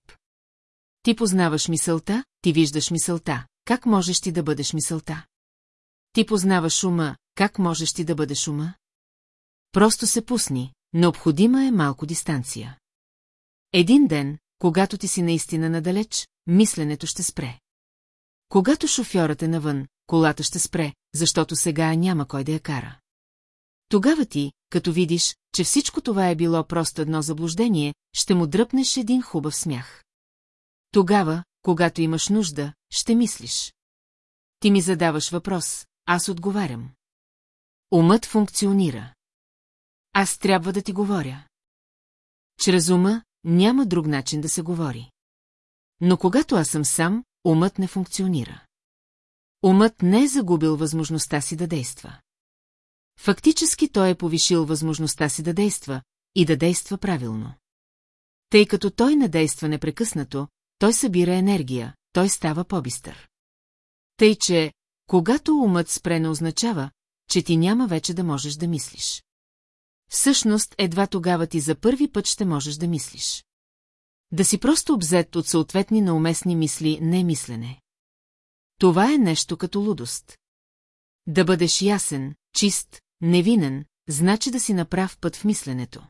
Ти познаваш мисълта, ти виждаш мисълта, как можеш ти да бъдеш мисълта? Ти познаваш ума, как можеш ти да бъдеш ума? Просто се пусни, необходима е малко дистанция. Един ден, когато ти си наистина надалеч, мисленето ще спре. Когато шофьорът е навън, колата ще спре, защото сега няма кой да я кара. Тогава ти, като видиш, че всичко това е било просто едно заблуждение, ще му дръпнеш един хубав смях. Тогава, когато имаш нужда, ще мислиш. Ти ми задаваш въпрос, аз отговарям. Умът функционира. Аз трябва да ти говоря. Чрез ума няма друг начин да се говори. Но когато аз съм сам, умът не функционира. Умът не е загубил възможността си да действа. Фактически той е повишил възможността си да действа и да действа правилно. Тъй като той не действа непрекъснато, той събира енергия, той става по-бистър. Тъй, че, когато умът спре не означава, че ти няма вече да можеш да мислиш. Всъщност, едва тогава ти за първи път ще можеш да мислиш. Да си просто обзет от съответни науместни мисли не мислене. Това е нещо като лудост. Да бъдеш ясен, чист, невинен, значи да си направ път в мисленето.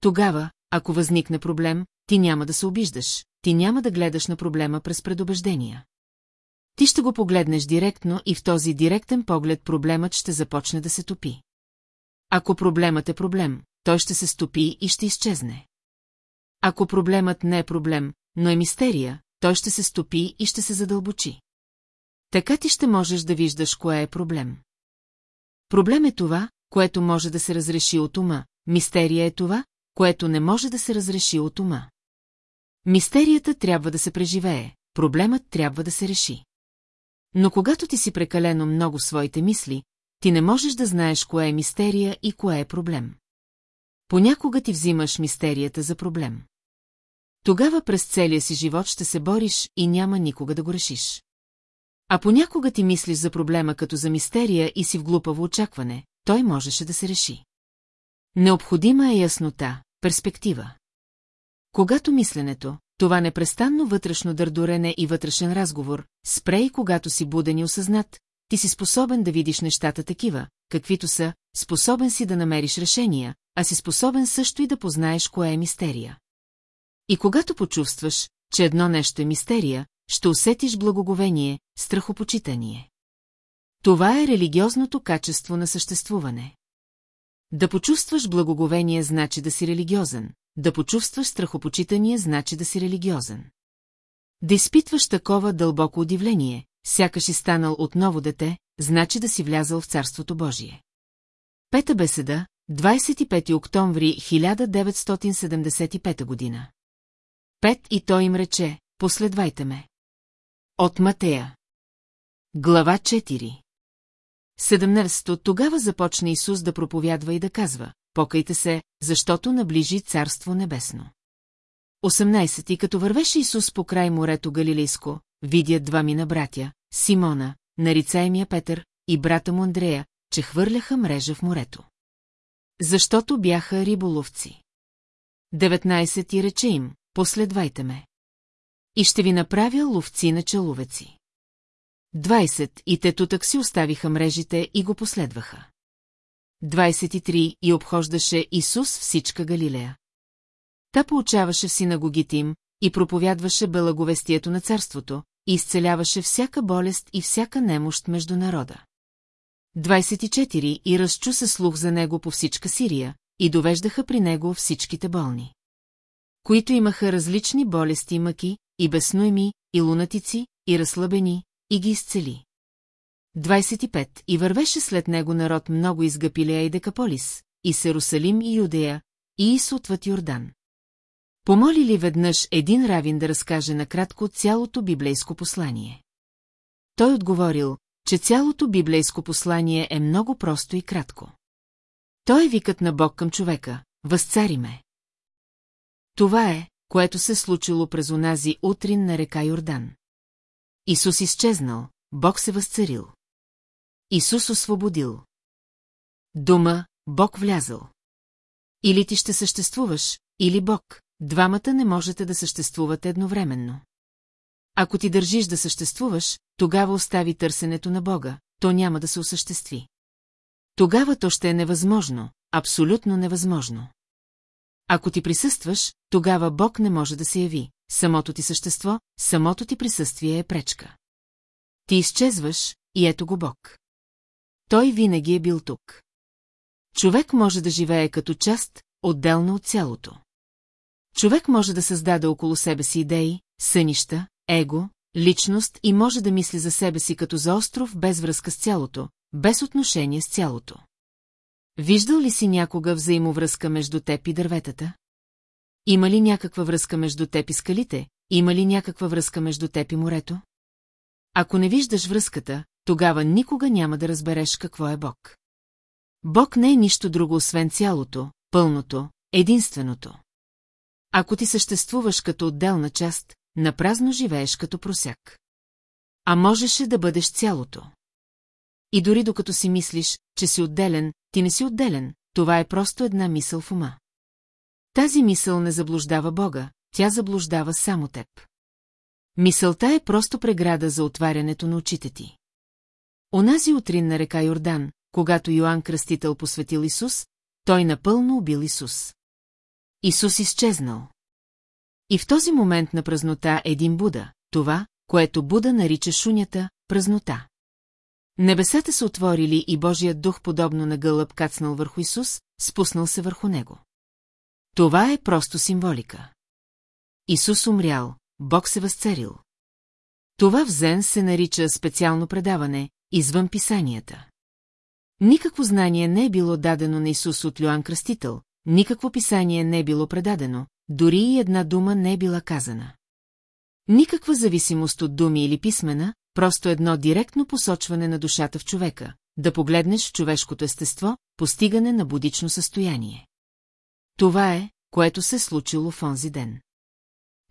Тогава, ако възникне проблем, ти няма да се обиждаш, ти няма да гледаш на проблема през предубеждения. Ти ще го погледнеш директно и в този директен поглед проблемът ще започне да се топи. Ако проблемът е проблем, той ще се стопи и ще изчезне. Ако проблемът не е проблем, но е мистерия, той ще се стопи и ще се задълбочи. Така ти ще можеш да виждаш кое е проблем. Проблем е това, което може да се разреши от ума, мистерия е това, което не може да се разреши от ума. Мистерията трябва да се преживее, проблемът трябва да се реши. Но когато ти си прекалено много своите мисли, ти не можеш да знаеш кое е мистерия и кое е проблем. Понякога ти взимаш мистерията за проблем. Тогава през целия си живот ще се бориш и няма никога да го решиш. А понякога ти мислиш за проблема като за мистерия и си в глупаво очакване, той можеше да се реши. Необходима е яснота, перспектива. Когато мисленето, това непрестанно вътрешно дърдорене и вътрешен разговор, спре и когато си буден и осъзнат, ти си способен да видиш нещата такива, каквито са, способен си да намериш решения, а си способен също и да познаеш кое е мистерия. И когато почувстваш, че едно нещо е мистерия, ще усетиш благоговение, страхопочитание. Това е религиозното качество на съществуване. Да почувстваш благоговение значи да си религиозен, да почувстваш страхопочитание значи да си религиозен. Да изпитваш такова дълбоко удивление, сякаш и станал отново дете, значи да си влязал в Царството Божие. Пета беседа, 25 октомври 1975 година. Пет и той им рече, последвайте ме. От Матея. Глава 4 17 тогава започна Исус да проповядва и да казва, покайте се, защото наближи Царство Небесно. 18 и като вървеше Исус по край морето Галилейско, видят два мина братя, Симона, нарицаемия Петър, и брата му Андрея, че хвърляха мрежа в морето. Защото бяха риболовци. 19 и рече им, последвайте ме. И ще ви направя ловци на человеци. 20 и те тутък си оставиха мрежите и го последваха. 23 и обхождаше Исус всичка Галилея. Та получаваше в синагогите им и проповядваше белаговестието на царството, и изцеляваше всяка болест и всяка немощ между народа. 24 и разчу се слух за него по всичка Сирия, и довеждаха при него всичките болни. Които имаха различни болести и мъки, и безснуеми, и лунатици, и разслабени, и ги изцели. 25 и вървеше след него народ много из Гапилея и Декаполис, и Серусалим и Юдея, и Исотват Йордан. Помоли ли веднъж един равин да разкаже накратко цялото библейско послание? Той отговорил, че цялото библейско послание е много просто и кратко. Той е викът на Бог към човека, възцари ме. Това е, което се случило през онази утрин на река Йордан. Исус изчезнал, Бог се възцарил. Исус освободил. Дума, Бог влязал. Или ти ще съществуваш, или Бог, двамата не можете да съществувате едновременно. Ако ти държиш да съществуваш, тогава остави търсенето на Бога, то няма да се осъществи. Тогава то ще е невъзможно, абсолютно невъзможно. Ако ти присъстваш, тогава Бог не може да се яви, самото ти същество, самото ти присъствие е пречка. Ти изчезваш, и ето го Бог. Той винаги е бил тук. Човек може да живее като част, отделно от цялото. Човек може да създаде около себе си идеи, сънища, его, личност и може да мисли за себе си като за остров без връзка с цялото, без отношение с цялото. Виждал ли си някога взаимовръзка между теб и дърветата? Има ли някаква връзка между теб и скалите? Има ли някаква връзка между теб и морето? Ако не виждаш връзката, тогава никога няма да разбереш какво е Бог. Бог не е нищо друго, освен цялото, пълното, единственото. Ако ти съществуваш като отделна част, напразно живееш като просяк. А можеше да бъдеш цялото. И дори докато си мислиш, че си отделен, ти не си отделен, това е просто една мисъл в ума. Тази мисъл не заблуждава Бога, тя заблуждава само теб. Мисълта е просто преграда за отварянето на очите ти. Онази утрин на река Йордан, когато Йоанн Кръстител посветил Исус, той напълно убил Исус. Исус изчезнал. И в този момент на празнота един Буда, това, което Буда нарича шунята, празнота. Небесата се отворили и Божият дух, подобно на гълъб, кацнал върху Исус, спуснал се върху него. Това е просто символика. Исус умрял, Бог се възцарил. Това в Зен се нарича специално предаване, извън писанията. Никакво знание не е било дадено на Исус от Йоанн Кръстител, никакво писание не е било предадено, дори и една дума не е била казана. Никаква зависимост от думи или писмена, просто едно директно посочване на душата в човека, да погледнеш в човешкото естество, постигане на будично състояние. Това е, което се случило в онзи ден.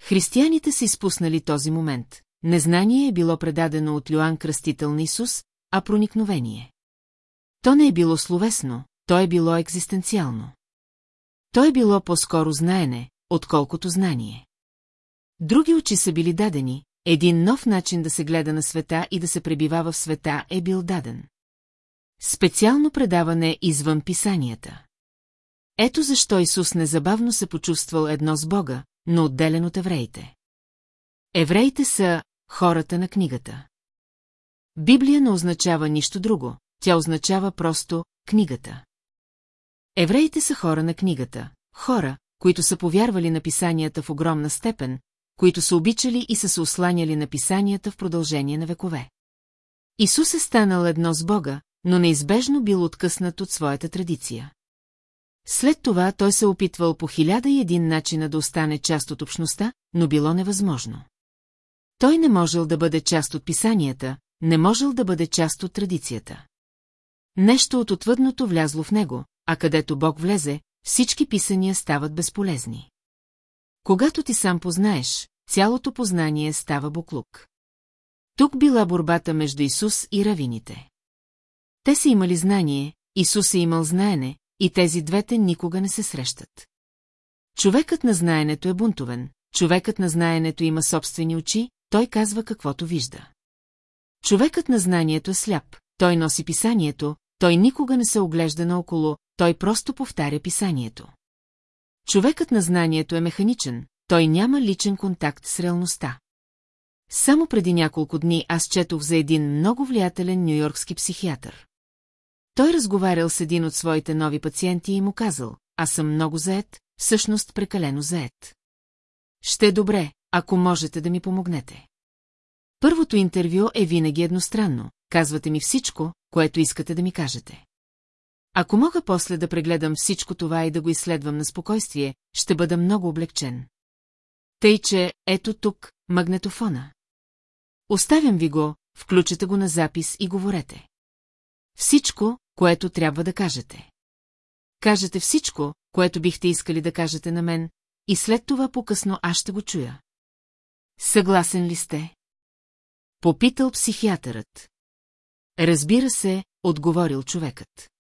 Християните са изпуснали този момент. Незнание е било предадено от Йоанн Кръстител на Исус, а проникновение. То не е било словесно, то е било екзистенциално. То е било по-скоро знаене, отколкото знание. Други очи са били дадени, един нов начин да се гледа на света и да се пребивава в света е бил даден. Специално предаване извън писанията. Ето защо Исус незабавно се почувствал едно с Бога, но отделен от евреите. Евреите са хората на книгата. Библия не означава нищо друго, тя означава просто книгата. Евреите са хора на книгата, хора, които са повярвали на писанията в огромна степен, които са обичали и са се осланяли на писанията в продължение на векове. Исус е станал едно с Бога, но неизбежно бил откъснат от своята традиция. След това той се опитвал по хиляда и един начина да остане част от общността, но било невъзможно. Той не можел да бъде част от писанията, не можел да бъде част от традицията. Нещо от отвъдното влязло в него, а където Бог влезе, всички писания стават безполезни. Когато ти сам познаеш, цялото познание става буклук. Тук била борбата между Исус и равините. Те са имали знание, Исус е имал знаене, и тези двете никога не се срещат. Човекът на знаенето е бунтовен, човекът на знаенето има собствени очи, той казва каквото вижда. Човекът на знанието е сляп, той носи писанието, той никога не се оглежда наоколо, той просто повтаря писанието. Човекът на знанието е механичен, той няма личен контакт с реалността. Само преди няколко дни аз четох за един много влиятелен нью-йоркски психиатър. Той разговарял с един от своите нови пациенти и му казал, аз съм много заед, всъщност прекалено заед. Ще е добре, ако можете да ми помогнете. Първото интервю е винаги едностранно, казвате ми всичко, което искате да ми кажете. Ако мога после да прегледам всичко това и да го изследвам на спокойствие, ще бъда много облегчен. Тъй, че ето тук, магнетофона. Оставям ви го, включете го на запис и говорете. Всичко, което трябва да кажете. Кажете всичко, което бихте искали да кажете на мен, и след това по-късно аз ще го чуя. Съгласен ли сте? Попитал психиатърът. Разбира се, отговорил човекът.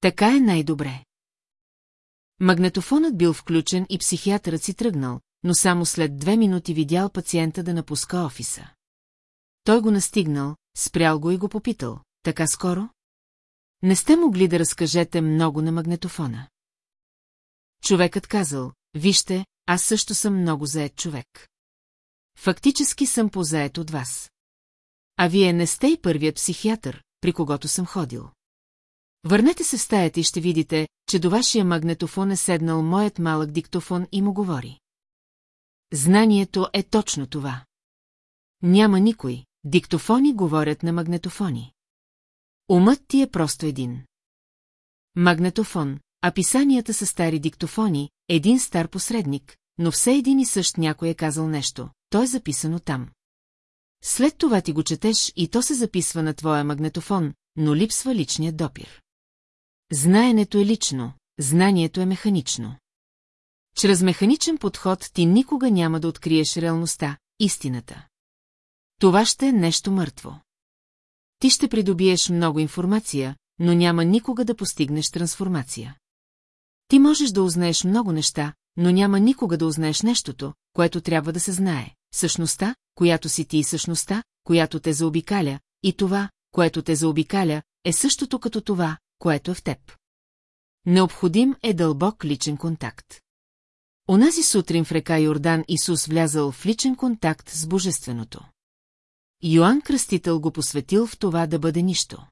Така е най-добре. Магнетофонът бил включен и психиатърът си тръгнал, но само след две минути видял пациента да напуска офиса. Той го настигнал, спрял го и го попитал. Така скоро? Не сте могли да разкажете много на магнетофона. Човекът казал, вижте, аз също съм много заед човек. Фактически съм позаед от вас. А вие не сте и първият психиатър, при когото съм ходил. Върнете се в стаята и ще видите, че до вашия магнетофон е седнал моят малък диктофон и му говори. Знанието е точно това. Няма никой, диктофони говорят на магнетофони. Умът ти е просто един. Магнетофон, а писанията са стари диктофони, един стар посредник, но все един и същ някой е казал нещо, то е записано там. След това ти го четеш и то се записва на твоя магнетофон, но липсва личният допир. Знаенето е лично, знанието е механично. Чрез механичен подход ти никога няма да откриеш реалността, истината. Това ще е нещо мъртво. Ти ще придобиеш много информация, но няма никога да постигнеш трансформация. Ти можеш да узнаеш много неща, но няма никога да узнаеш нещото, което трябва да се знае. Същността, която си ти и същността, която те заобикаля, и това, което те заобикаля, е същото като това, което е в теб. Необходим е дълбок личен контакт. Онази сутрин в река Йордан Исус влязал в личен контакт с Божественото. Йоанн Кръстител го посветил в това да бъде нищо.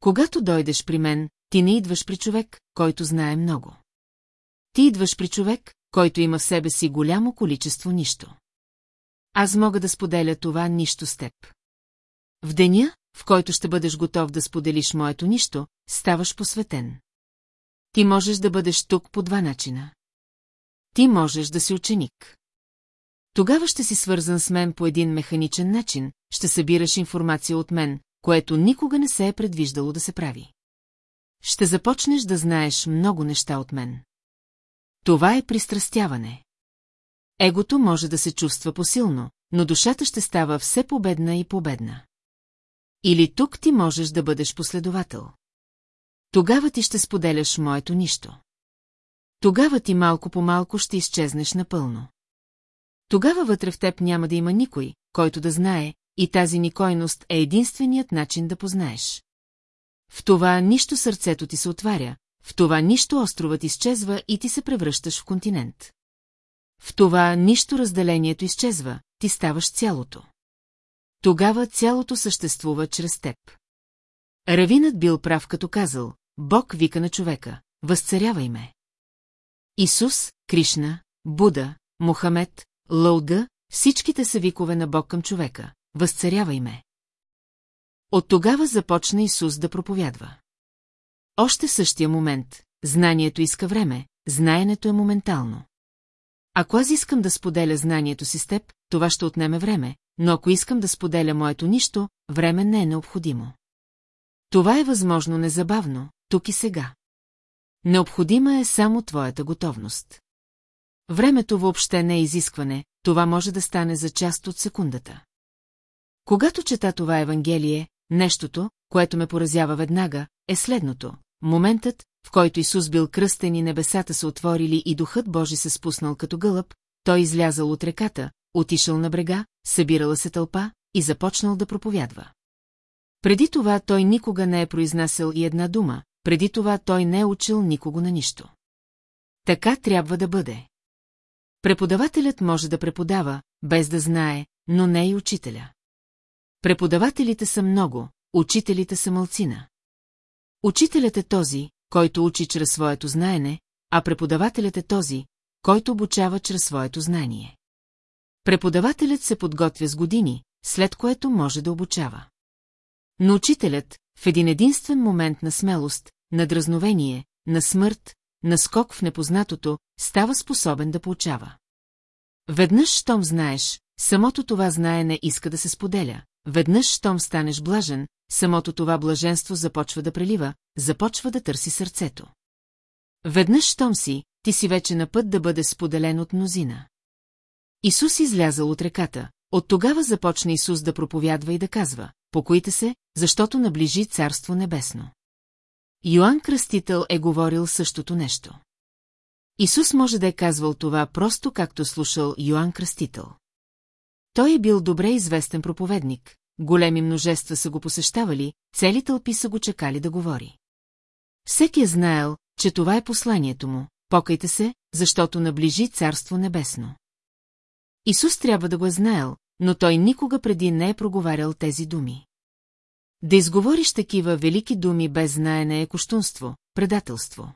Когато дойдеш при мен, ти не идваш при човек, който знае много. Ти идваш при човек, който има в себе си голямо количество нищо. Аз мога да споделя това нищо с теб. В деня, в който ще бъдеш готов да споделиш моето нищо, ставаш посветен. Ти можеш да бъдеш тук по два начина. Ти можеш да си ученик. Тогава ще си свързан с мен по един механичен начин, ще събираш информация от мен, което никога не се е предвиждало да се прави. Ще започнеш да знаеш много неща от мен. Това е пристрастяване. Егото може да се чувства посилно, но душата ще става все победна и победна. Или тук ти можеш да бъдеш последовател. Тогава ти ще споделяш моето нищо. Тогава ти малко по малко ще изчезнеш напълно. Тогава вътре в теб няма да има никой, който да знае, и тази никойност е единственият начин да познаеш. В това нищо сърцето ти се отваря, в това нищо островът изчезва и ти се превръщаш в континент. В това нищо разделението изчезва, ти ставаш цялото. Тогава цялото съществува чрез теб. Равинът бил прав като казал, Бог вика на човека, възцарявай ме. Исус, Кришна, Буда, Мохамед, Лълга, всичките са викове на Бог към човека, възцарявай ме. От тогава започна Исус да проповядва. Още същия момент, знанието иска време, знаенето е моментално. Ако аз искам да споделя знанието си с теб, това ще отнеме време, но ако искам да споделя моето нищо, време не е необходимо. Това е възможно незабавно, тук и сега. Необходима е само твоята готовност. Времето въобще не е изискване, това може да стане за част от секундата. Когато чета това Евангелие, нещото, което ме поразява веднага, е следното. Моментът, в който Исус бил кръстен и небесата се отворили и Духът Божи се спуснал като гълъб, той излязал от реката, отишъл на брега, събирала се тълпа и започнал да проповядва. Преди това той никога не е произнасял и една дума, преди това той не е учил никого на нищо. Така трябва да бъде. Преподавателят може да преподава, без да знае, но не и учителя. Преподавателите са много, учителите са мълцина. Учителят е този, който учи чрез своето знаене, а преподавателят е този, който обучава чрез своето знание. Преподавателят се подготвя с години, след което може да обучава. Но учителят, в един единствен момент на смелост, на дразновение, на смърт, на скок в непознатото, става способен да получава. Веднъж, щом знаеш, самото това знаене иска да се споделя. Веднъж, щом станеш блажен, самото това блаженство започва да прелива, започва да търси сърцето. Веднъж, щом си, ти си вече на път да бъде споделен от мнозина. Исус излязал от реката, от тогава започна Исус да проповядва и да казва, покоите се, защото наближи Царство Небесно. Йоанн Кръстител е говорил същото нещо. Исус може да е казвал това просто както слушал Йоанн Кръстител. Той е бил добре известен проповедник, големи множества са го посещавали, цели тълпи са го чекали да говори. Всеки е знаел, че това е посланието му, покайте се, защото наближи Царство Небесно. Исус трябва да го е знаел, но той никога преди не е проговарял тези думи. Да изговориш такива велики думи без знаене е кощунство, предателство.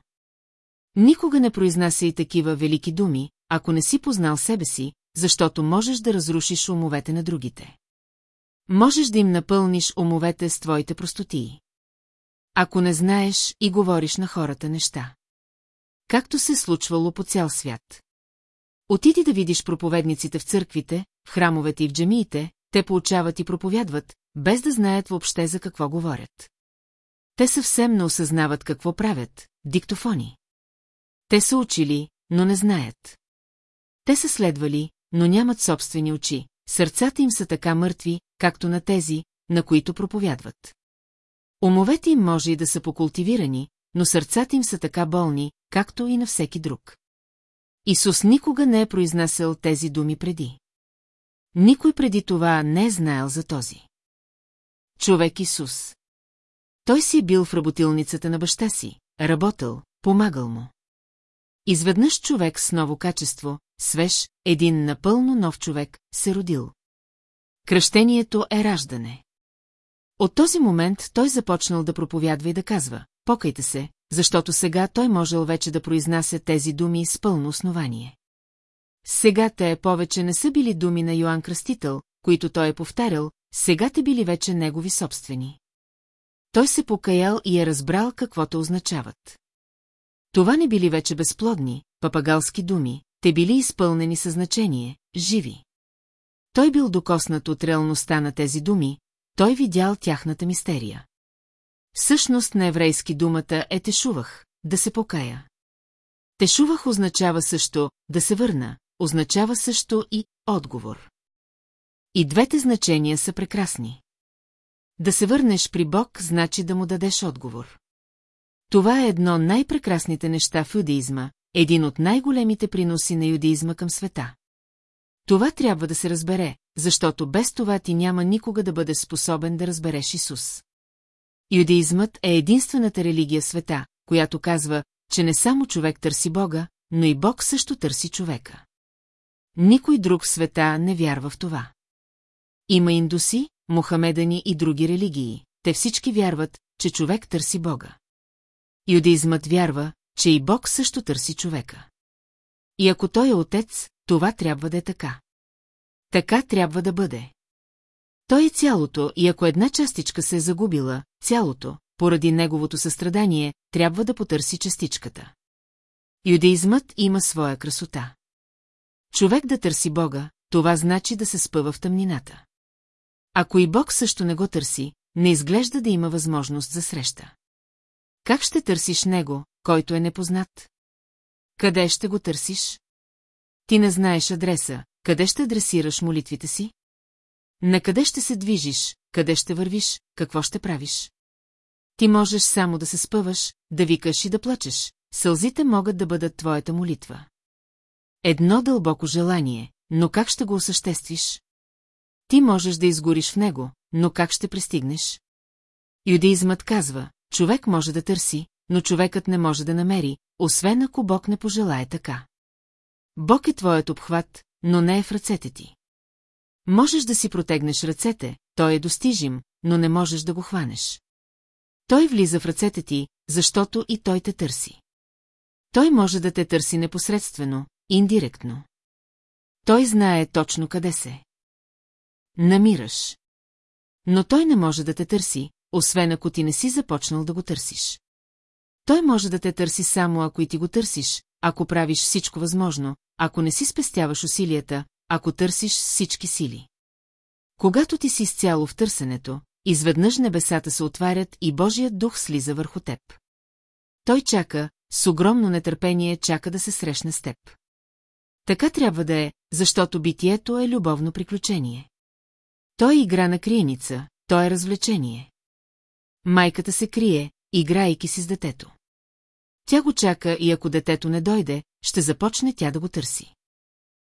Никога не произнася и такива велики думи, ако не си познал себе си, защото можеш да разрушиш умовете на другите. Можеш да им напълниш умовете с твоите простотии. Ако не знаеш и говориш на хората неща. Както се случвало по цял свят. Отиди да видиш проповедниците в църквите, в храмовете и в джамиите, те получават и проповядват, без да знаят въобще за какво говорят. Те съвсем не осъзнават какво правят, диктофони. Те са учили, но не знаят. Те са следвали, но нямат собствени очи, сърцата им са така мъртви, както на тези, на които проповядват. Умовете им може и да са покултивирани, но сърцата им са така болни, както и на всеки друг. Исус никога не е произнасял тези думи преди. Никой преди това не е знаел за този. Човек Исус. Той си е бил в работилницата на баща си, работил, помагал му. Изведнъж човек с ново качество, свеж, един напълно нов човек, се родил. Кръщението е раждане. От този момент той започнал да проповядва и да казва, покайте се, защото сега той можел вече да произнася тези думи с пълно основание. Сега те повече не са били думи на Йоанн Кръстител, които той е повтарял, сега те били вече негови собствени. Той се покаял и е разбрал каквото означават. Това не били вече безплодни, папагалски думи, те били изпълнени със значение, живи. Той бил докоснат от реалността на тези думи, той видял тяхната мистерия. Всъщност на еврейски думата е тешувах, да се покая. Тешувах означава също да се върна, означава също и отговор. И двете значения са прекрасни. Да се върнеш при Бог значи да му дадеш отговор. Това е едно най-прекрасните неща в юдеизма, един от най-големите приноси на юдеизма към света. Това трябва да се разбере, защото без това ти няма никога да бъде способен да разбереш Исус. Юдеизмът е единствената религия света, която казва, че не само човек търси Бога, но и Бог също търси човека. Никой друг в света не вярва в това. Има индуси, мухамедани и други религии. Те всички вярват, че човек търси Бога. Юдеизмът вярва, че и Бог също търси човека. И ако той е отец, това трябва да е така. Така трябва да бъде. Той е цялото и ако една частичка се е загубила, цялото, поради неговото състрадание, трябва да потърси частичката. Юдеизмът има своя красота. Човек да търси Бога, това значи да се спъва в тъмнината. Ако и Бог също не го търси, не изглежда да има възможност за среща. Как ще търсиш Него, който е непознат? Къде ще го търсиш? Ти не знаеш адреса, къде ще адресираш молитвите си? На къде ще се движиш, къде ще вървиш, какво ще правиш? Ти можеш само да се спъваш, да викаш и да плачеш. Сълзите могат да бъдат твоята молитва. Едно дълбоко желание, но как ще го осъществиш? Ти можеш да изгориш в него, но как ще пристигнеш? Юдеизмът казва, човек може да търси, но човекът не може да намери, освен ако Бог не пожелае така. Бог е твоят обхват, но не е в ръцете ти. Можеш да си протегнеш ръцете, той е достижим, но не можеш да го хванеш. Той влиза в ръцете ти, защото и той те търси. Той може да те търси непосредствено, индиректно. Той знае точно къде се. Намираш. Но той не може да те търси, освен ако ти не си започнал да го търсиш. Той може да те търси само ако и ти го търсиш, ако правиш всичко възможно, ако не си спестяваш усилията, ако търсиш всички сили. Когато ти си изцяло в търсенето, изведнъж небесата се отварят и Божият дух слиза върху теб. Той чака, с огромно нетърпение чака да се срещне с теб. Така трябва да е, защото битието е любовно приключение. Той е игра на криеница, той е развлечение. Майката се крие, играйки си с детето. Тя го чака и ако детето не дойде, ще започне тя да го търси.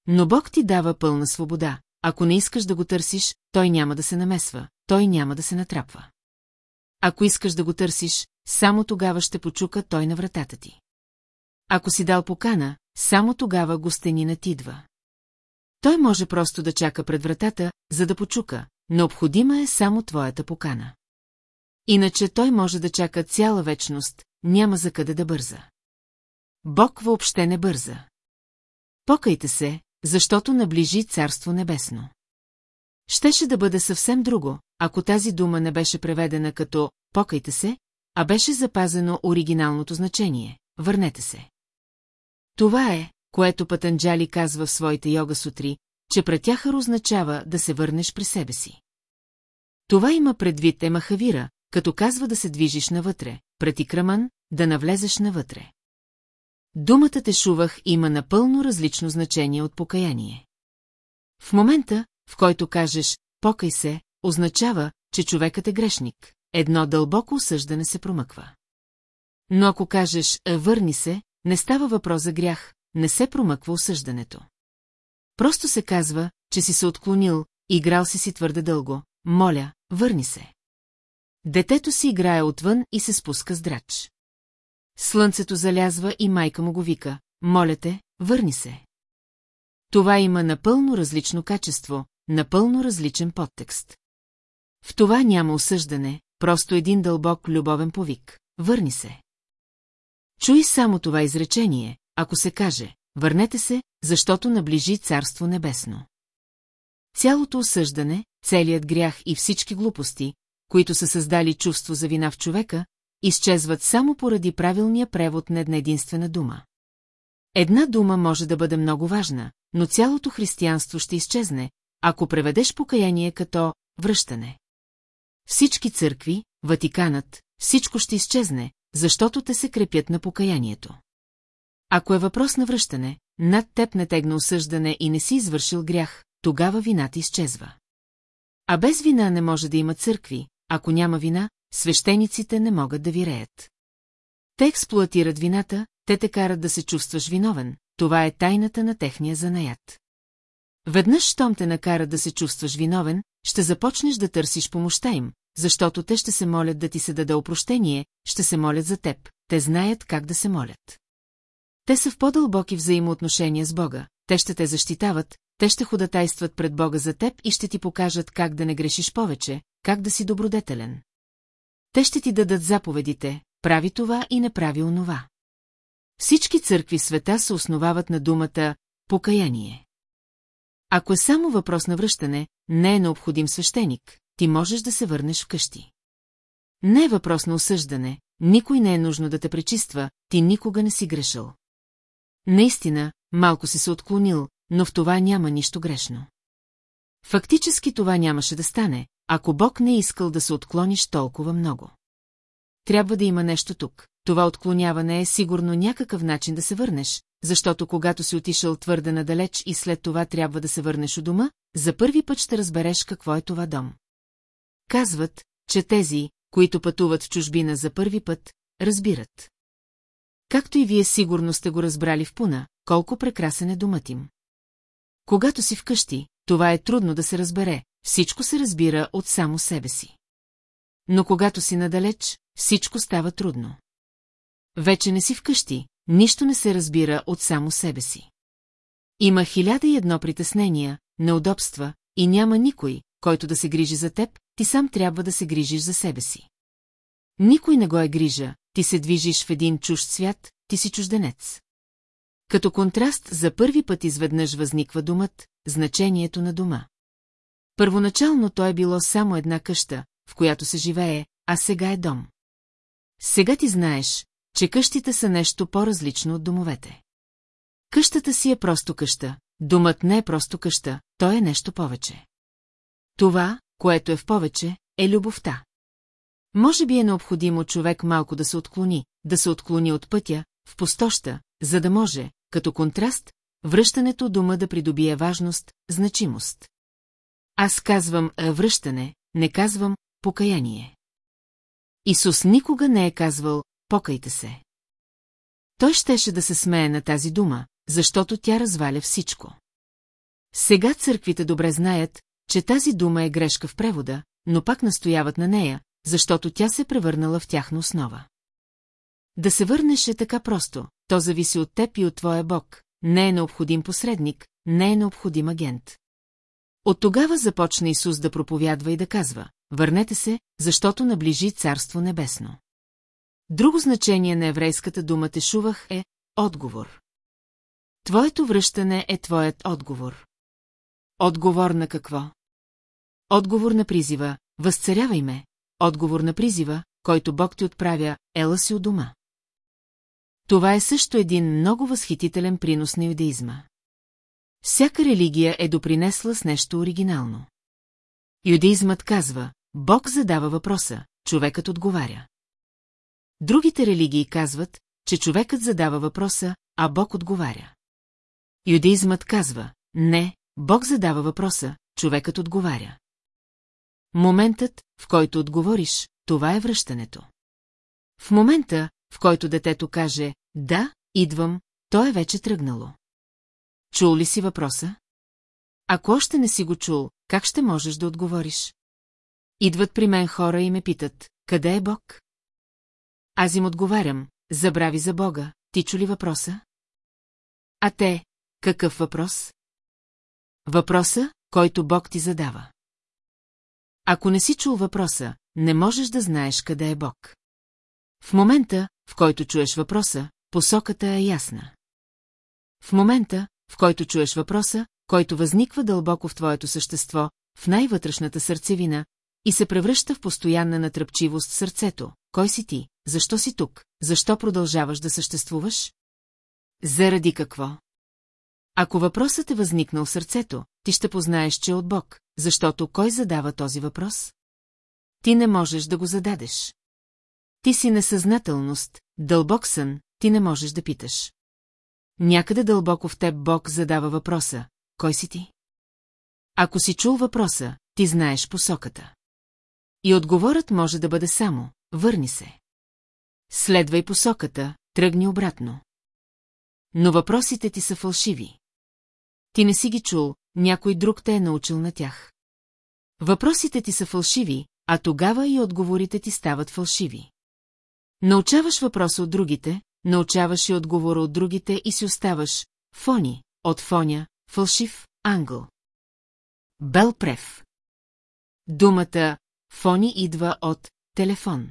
Но Бог ти дава пълна свобода. Ако не искаш да го търсиш, той няма да се намесва, той няма да се натрапва. Ако искаш да го търсиш, само тогава ще почука той на вратата ти. Ако си дал покана, само тогава гостенинът идва. Той може просто да чака пред вратата, за да почука, необходима е само твоята покана. Иначе той може да чака цяла вечност, няма за къде да бърза. Бог въобще не бърза. Покайте се, защото наближи Царство Небесно. Щеше да бъде съвсем друго, ако тази дума не беше преведена като «покайте се», а беше запазено оригиналното значение «върнете се». Това е, което Патанджали казва в своите йога сутри, че пратяхар означава да се върнеш при себе си. Това има предвид Емахавира, като казва да се движиш навътре, прати Краман, да навлезеш навътре. Думата тешувах има напълно различно значение от покаяние. В момента, в който кажеш «покай се», означава, че човекът е грешник. Едно дълбоко осъждане се промъква. Но ако кажеш «върни се», не става въпрос за грях, не се промъква осъждането. Просто се казва, че си се отклонил, играл си си твърде дълго. Моля, върни се. Детето си играе отвън и се спуска с драч. Слънцето залязва и майка му го вика. Моля те, върни се. Това има напълно различно качество, напълно различен подтекст. В това няма осъждане, просто един дълбок любовен повик. Върни се. Чуй само това изречение, ако се каже, върнете се, защото наближи Царство Небесно. Цялото осъждане, целият грях и всички глупости, които са създали чувство за вина в човека, изчезват само поради правилния превод на една единствена дума. Една дума може да бъде много важна, но цялото християнство ще изчезне, ако преведеш покаяние като връщане. Всички църкви, Ватиканът, всичко ще изчезне, защото те се крепят на покаянието. Ако е въпрос на връщане, над теб не тегна осъждане и не си извършил грях, тогава вината изчезва. А без вина не може да има църкви, ако няма вина, свещениците не могат да виреят. Те експлуатират вината, те те карат да се чувстваш виновен, това е тайната на техния занаят. Веднъж, щом те накарат да се чувстваш виновен, ще започнеш да търсиш помощта им, защото те ще се молят да ти се даде опрощение, ще се молят за теб, те знаят как да се молят. Те са в по-дълбоки взаимоотношения с Бога, те ще те защитават, те ще ходатайстват пред Бога за теб и ще ти покажат как да не грешиш повече, как да си добродетелен. Те ще ти дадат заповедите, прави това и не прави онова. Всички църкви света се основават на думата «покаяние». Ако е само въпрос на връщане, не е необходим свещеник, ти можеш да се върнеш вкъщи. Не е въпрос на осъждане, никой не е нужно да те пречиства, ти никога не си грешил. Наистина, малко си се отклонил, но в това няма нищо грешно. Фактически това нямаше да стане, ако Бог не е искал да се отклониш толкова много. Трябва да има нещо тук. Това отклоняване е сигурно някакъв начин да се върнеш, защото когато си отишъл твърде надалеч и след това трябва да се върнеш у дома, за първи път ще разбереш какво е това дом. Казват, че тези, които пътуват в чужбина за първи път, разбират. Както и вие сигурно сте го разбрали в Пуна, колко прекрасен е домът им. Когато си вкъщи, това е трудно да се разбере, всичко се разбира от само себе си. Но когато си надалеч, всичко става трудно. Вече не си вкъщи, нищо не се разбира от само себе си. Има хиляда и едно притеснения, неудобства и няма никой, който да се грижи за теб, ти сам трябва да се грижиш за себе си. Никой не го е грижа, ти се движиш в един чужд свят, ти си чужденец. Като контраст за първи път изведнъж възниква думът, значението на дома. Първоначално то е било само една къща, в която се живее, а сега е дом. Сега ти знаеш, че къщите са нещо по-различно от домовете. Къщата си е просто къща, домът не е просто къща, то е нещо повече. Това, което е в повече, е любовта. Може би е необходимо човек малко да се отклони, да се отклони от пътя, в пустоща, за да може, като контраст, връщането дома да придобие важност, значимост. Аз казвам връщане, не казвам покаяние. Исус никога не е казвал покайте се. Той щеше да се смее на тази дума, защото тя разваля всичко. Сега църквите добре знаят, че тази дума е грешка в превода, но пак настояват на нея, защото тя се превърнала в тяхна основа. Да се върнеш е така просто, то зависи от теб и от твоя Бог, не е необходим посредник, не е необходим агент. От тогава започна Исус да проповядва и да казва, върнете се, защото наближи Царство Небесно. Друго значение на еврейската дума Тешувах е отговор. Твоето връщане е твоят отговор. Отговор на какво? Отговор на призива, възцарявай ме, отговор на призива, който Бог ти отправя, ела си у дома. Това е също един много възхитителен принос на юдеизма. Всяка религия е допринесла с нещо оригинално. Юдеизмът казва, Бог задава въпроса, човекът отговаря. Другите религии казват, че човекът задава въпроса, а Бог отговаря. Юдеизмът казва, не, Бог задава въпроса, човекът отговаря. Моментът, в който отговориш, това е връщането. В момента, в който детето каже «Да, идвам», то е вече тръгнало. Чул ли си въпроса? Ако още не си го чул, как ще можеш да отговориш? Идват при мен хора и ме питат, къде е Бог? Аз им отговарям, забрави за Бога, ти чули въпроса? А те, какъв въпрос? Въпроса, който Бог ти задава. Ако не си чул въпроса, не можеш да знаеш къде е Бог. В момента, в който чуеш въпроса, посоката е ясна. В момента, в който чуеш въпроса, който възниква дълбоко в твоето същество, в най-вътрешната сърцевина, и се превръща в постоянна натръпчивост в сърцето. Кой си ти? Защо си тук? Защо продължаваш да съществуваш? Заради какво? Ако въпросът е възникнал в сърцето, ти ще познаеш, че е от Бог, защото кой задава този въпрос? Ти не можеш да го зададеш. Ти си несъзнателност, дълбок сън, ти не можеш да питаш. Някъде дълбоко в теб Бог задава въпроса, кой си ти? Ако си чул въпроса, ти знаеш посоката. И отговорът може да бъде само, върни се. Следвай посоката, тръгни обратно. Но въпросите ти са фалшиви. Ти не си ги чул, някой друг те е научил на тях. Въпросите ти са фалшиви, а тогава и отговорите ти стават фалшиви. Научаваш въпроса от другите, научаваш и отговора от другите и си оставаш фони, от фоня, фалшив, англ. Белпрев. Думата фони идва от телефон.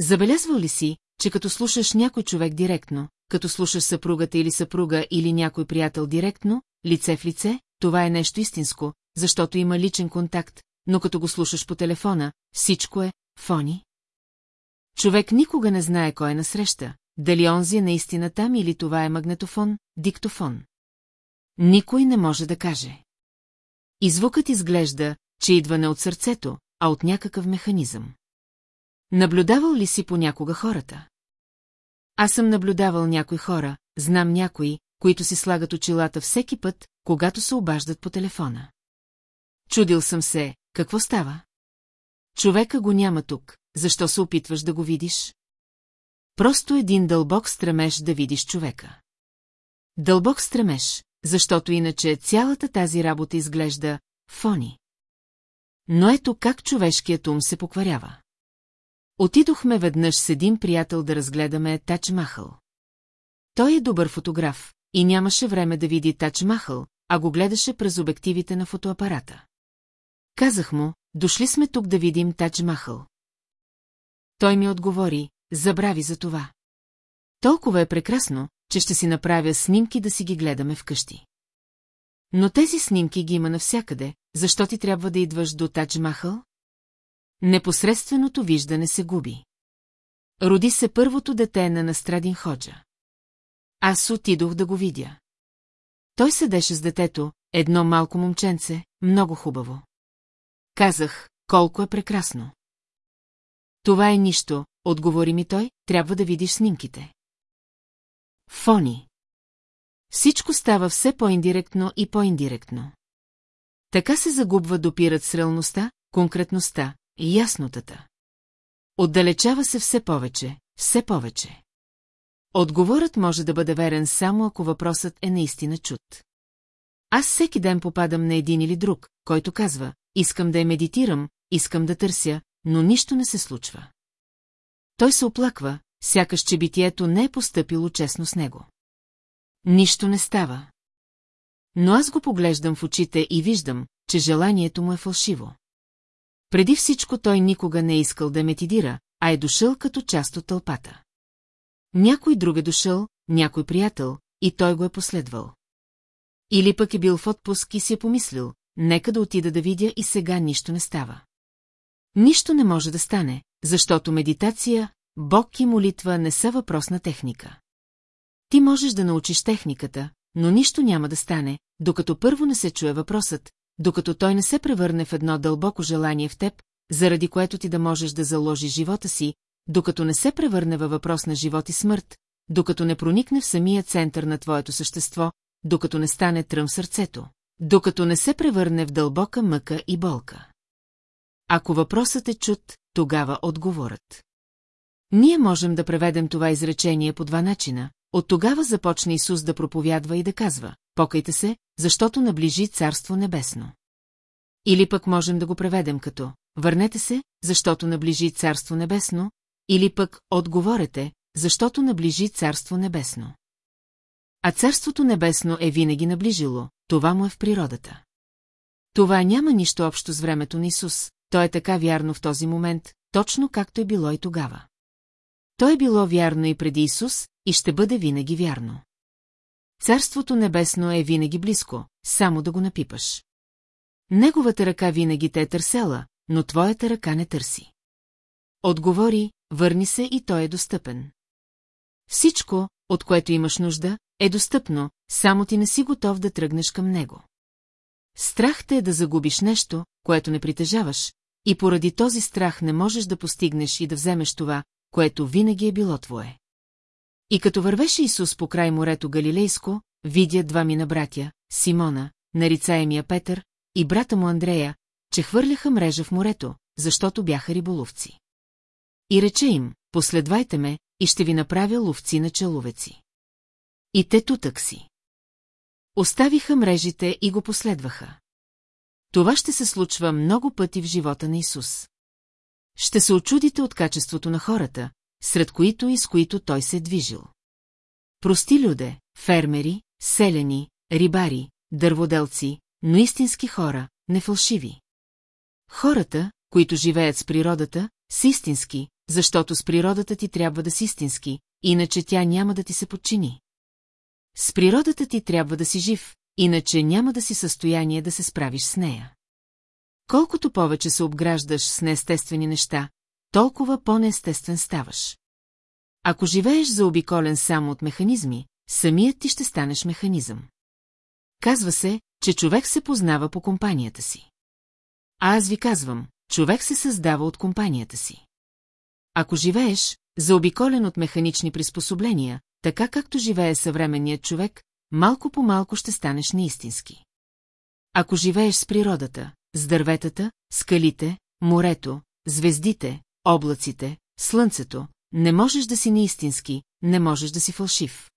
Забелязвал ли си, че като слушаш някой човек директно, като слушаш съпругата или съпруга или някой приятел директно, лице в лице, това е нещо истинско, защото има личен контакт, но като го слушаш по телефона, всичко е фони. Човек никога не знае кой е насреща, дали онзи е наистина там или това е магнетофон, диктофон. Никой не може да каже. И звукът изглежда, че идва не от сърцето, а от някакъв механизъм. Наблюдавал ли си понякога хората? Аз съм наблюдавал някои хора, знам някои, които си слагат очилата всеки път, когато се обаждат по телефона. Чудил съм се, какво става? Човека го няма тук, защо се опитваш да го видиш? Просто един дълбок стремеж да видиш човека. Дълбок стремеж, защото иначе цялата тази работа изглежда фони. Но ето как човешкият ум се покварява. Отидохме веднъж с един приятел да разгледаме Тач Махъл. Той е добър фотограф и нямаше време да види Тач Махъл, а го гледаше през обективите на фотоапарата. Казах му, дошли сме тук да видим Тач Махъл. Той ми отговори, забрави за това. Толкова е прекрасно, че ще си направя снимки да си ги гледаме вкъщи. Но тези снимки ги има навсякъде, защо ти трябва да идваш до Тадж Махъл? Непосредственото виждане се губи. Роди се първото дете на Настрадин Ходжа. Аз отидох да го видя. Той седеше с детето, едно малко момченце, много хубаво. Казах, колко е прекрасно. Това е нищо, отговори ми той, трябва да видиш снимките. Фони. Всичко става все по-индиректно и по-индиректно. Така се загубва допират с реалността, конкретността и яснотата. Отдалечава се все повече, все повече. Отговорът може да бъде верен само ако въпросът е наистина чут. Аз всеки ден попадам на един или друг, който казва, искам да я медитирам, искам да търся, но нищо не се случва. Той се оплаква, сякаш че битието не е постъпило честно с него. Нищо не става. Но аз го поглеждам в очите и виждам, че желанието му е фалшиво. Преди всичко той никога не е искал да метидира, а е дошъл като част от тълпата. Някой друг е дошъл, някой приятел, и той го е последвал. Или пък е бил в отпуск и си е помислил, нека да отида да видя и сега нищо не става. Нищо не може да стане, защото медитация, Бог и молитва не са въпрос на техника. Ти можеш да научиш техниката, но нищо няма да стане, докато първо не се чуе въпросът, докато той не се превърне в едно дълбоко желание в теб, заради което ти да можеш да заложиш живота си, докато не се превърне във въпрос на живот и смърт, докато не проникне в самия център на твоето същество, докато не стане тръм в сърцето, докато не се превърне в дълбока мъка и болка. Ако въпросът е чут, тогава отговорът. Ние можем да преведем това изречение по два начина. От тогава започна Исус да проповядва и да казва, покайте се, защото наближи Царство Небесно. Или пък можем да го преведем като, върнете се, защото наближи Царство Небесно, или пък отговорете, защото наближи Царство Небесно. А Царството Небесно е винаги наближило, това му е в природата. Това няма нищо общо с времето на Исус, то е така вярно в този момент, точно както е било и тогава. То е било вярно и преди Исус, и ще бъде винаги вярно. Царството небесно е винаги близко, само да го напипаш. Неговата ръка винаги те е търсела, но твоята ръка не търси. Отговори, върни се и той е достъпен. Всичко, от което имаш нужда, е достъпно, само ти не си готов да тръгнеш към него. Страх те е да загубиш нещо, което не притежаваш, и поради този страх не можеш да постигнеш и да вземеш това, което винаги е било твое. И като вървеше Исус по край морето Галилейско, видя два мина братя, Симона, нарицаемия Петър, и брата му Андрея, че хвърляха мрежа в морето, защото бяха риболовци. И рече им, последвайте ме, и ще ви направя ловци на человеци. И те тутък си. Оставиха мрежите и го последваха. Това ще се случва много пъти в живота на Исус. Ще се очудите от качеството на хората, сред които и с които той се е движил. Прости люде, фермери, селени, рибари, дърводелци, но истински хора, не фалшиви. Хората, които живеят с природата, са истински, защото с природата ти трябва да си истински, иначе тя няма да ти се подчини. С природата ти трябва да си жив, иначе няма да си състояние да се справиш с нея. Колкото повече се обграждаш с неестествени неща, толкова по-неестествен ставаш. Ако живееш заобиколен само от механизми, самият ти ще станеш механизъм. Казва се, че човек се познава по компанията си. А аз ви казвам, човек се създава от компанията си. Ако живееш, заобиколен от механични приспособления, така както живее съвременният човек, малко по малко ще станеш неистински. Ако живееш с природата, с дърветата, скалите, морето, звездите, облаците, слънцето, не можеш да си неистински, не можеш да си фалшив.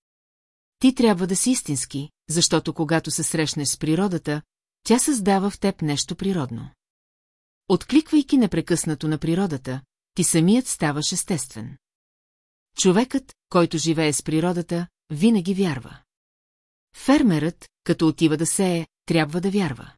Ти трябва да си истински, защото когато се срещнеш с природата, тя създава в теб нещо природно. Откликвайки непрекъснато на природата, ти самият ставаш естествен. Човекът, който живее с природата, винаги вярва. Фермерът, като отива да сее, трябва да вярва.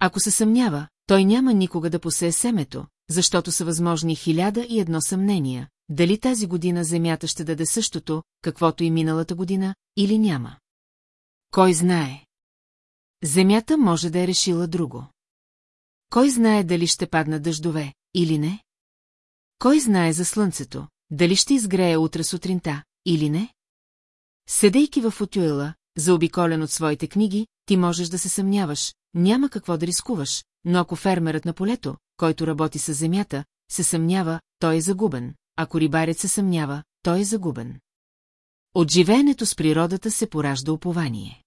Ако се съмнява, той няма никога да посее семето, защото са възможни хиляда и едно съмнения, дали тази година земята ще даде същото, каквото и миналата година, или няма. Кой знае? Земята може да е решила друго. Кой знае дали ще падна дъждове, или не? Кой знае за слънцето, дали ще изгрее утре сутринта, или не? Седейки в отюела, заобиколен от своите книги, ти можеш да се съмняваш, няма какво да рискуваш, но ако фермерът на полето, който работи с земята, се съмнява, той е загубен, ако рибарят се съмнява, той е загубен. От живеенето с природата се поражда упование.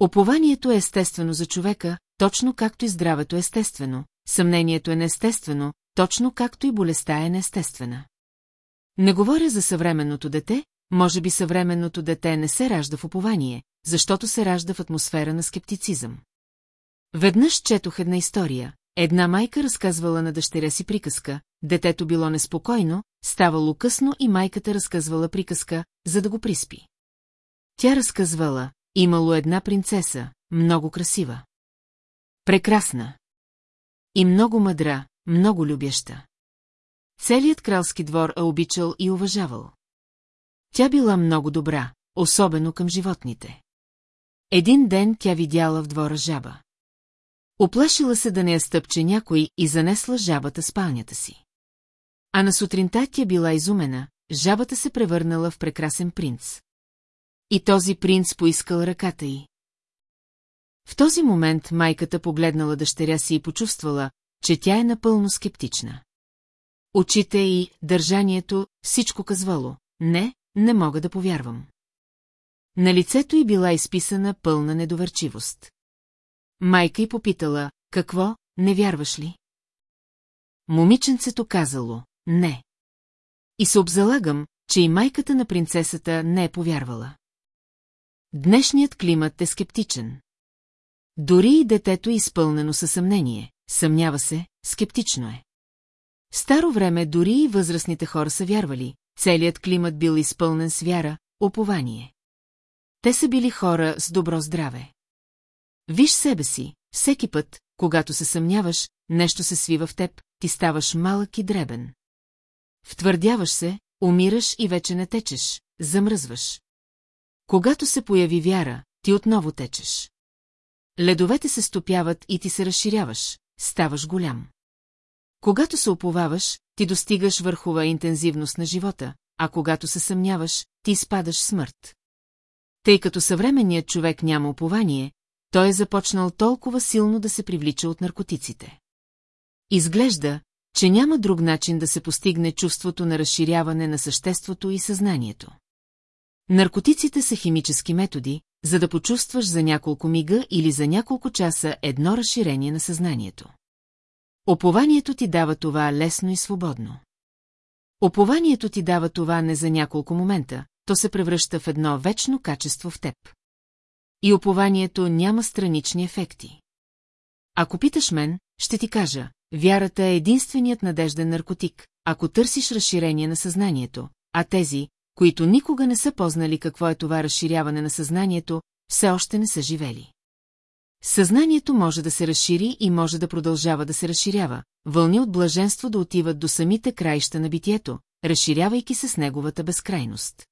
Опованието е естествено за човека, точно както и здравето е естествено, съмнението е неестествено, точно както и болестта е неестествена. Не говоря за съвременното дете, може би съвременното дете не се ражда в упование, защото се ражда в атмосфера на скептицизъм. Веднъж четох една история. Една майка разказвала на дъщеря си приказка, детето било неспокойно, ставало късно и майката разказвала приказка, за да го приспи. Тя разказвала, имало една принцеса, много красива. Прекрасна. И много мъдра, много любяща. Целият кралски двор е обичал и уважавал. Тя била много добра, особено към животните. Един ден тя видяла в двора жаба. Оплашила се да не я стъпче някой и занесла жабата спалнята си. А на сутринта тя била изумена, жабата се превърнала в прекрасен принц. И този принц поискал ръката й. В този момент майката погледнала дъщеря си и почувствала, че тя е напълно скептична. Очите и държанието, всичко казвало. Не, не мога да повярвам. На лицето й била изписана пълна недоверчивост. Майка й попитала, какво, не вярваш ли? Момиченцето казало, не. И се обзалагам, че и майката на принцесата не е повярвала. Днешният климат е скептичен. Дори и детето е изпълнено със съмнение, съмнява се, скептично е. Старо време дори и възрастните хора са вярвали, целият климат бил изпълнен с вяра, опование. Те са били хора с добро здраве. Виж себе си, всеки път, когато се съмняваш, нещо се свива в теб, ти ставаш малък и дребен. Втвърдяваш се, умираш и вече не течеш, замръзваш. Когато се появи вяра, ти отново течеш. Ледовете се стопяват и ти се разширяваш, ставаш голям. Когато се оповаваш, ти достигаш върхова интензивност на живота, а когато се съмняваш, ти изпадаш смърт. Тъй като съвременният човек няма упование, той е започнал толкова силно да се привлича от наркотиците. Изглежда, че няма друг начин да се постигне чувството на разширяване на съществото и съзнанието. Наркотиците са химически методи, за да почувстваш за няколко мига или за няколко часа едно разширение на съзнанието. Опованието ти дава това лесно и свободно. Опованието ти дава това не за няколко момента, то се превръща в едно вечно качество в теб. И опованието няма странични ефекти. Ако питаш мен, ще ти кажа, вярата е единственият надежден наркотик, ако търсиш разширение на съзнанието, а тези, които никога не са познали какво е това разширяване на съзнанието, все още не са живели. Съзнанието може да се разшири и може да продължава да се разширява, вълни от блаженство да отиват до самите краища на битието, разширявайки се с неговата безкрайност.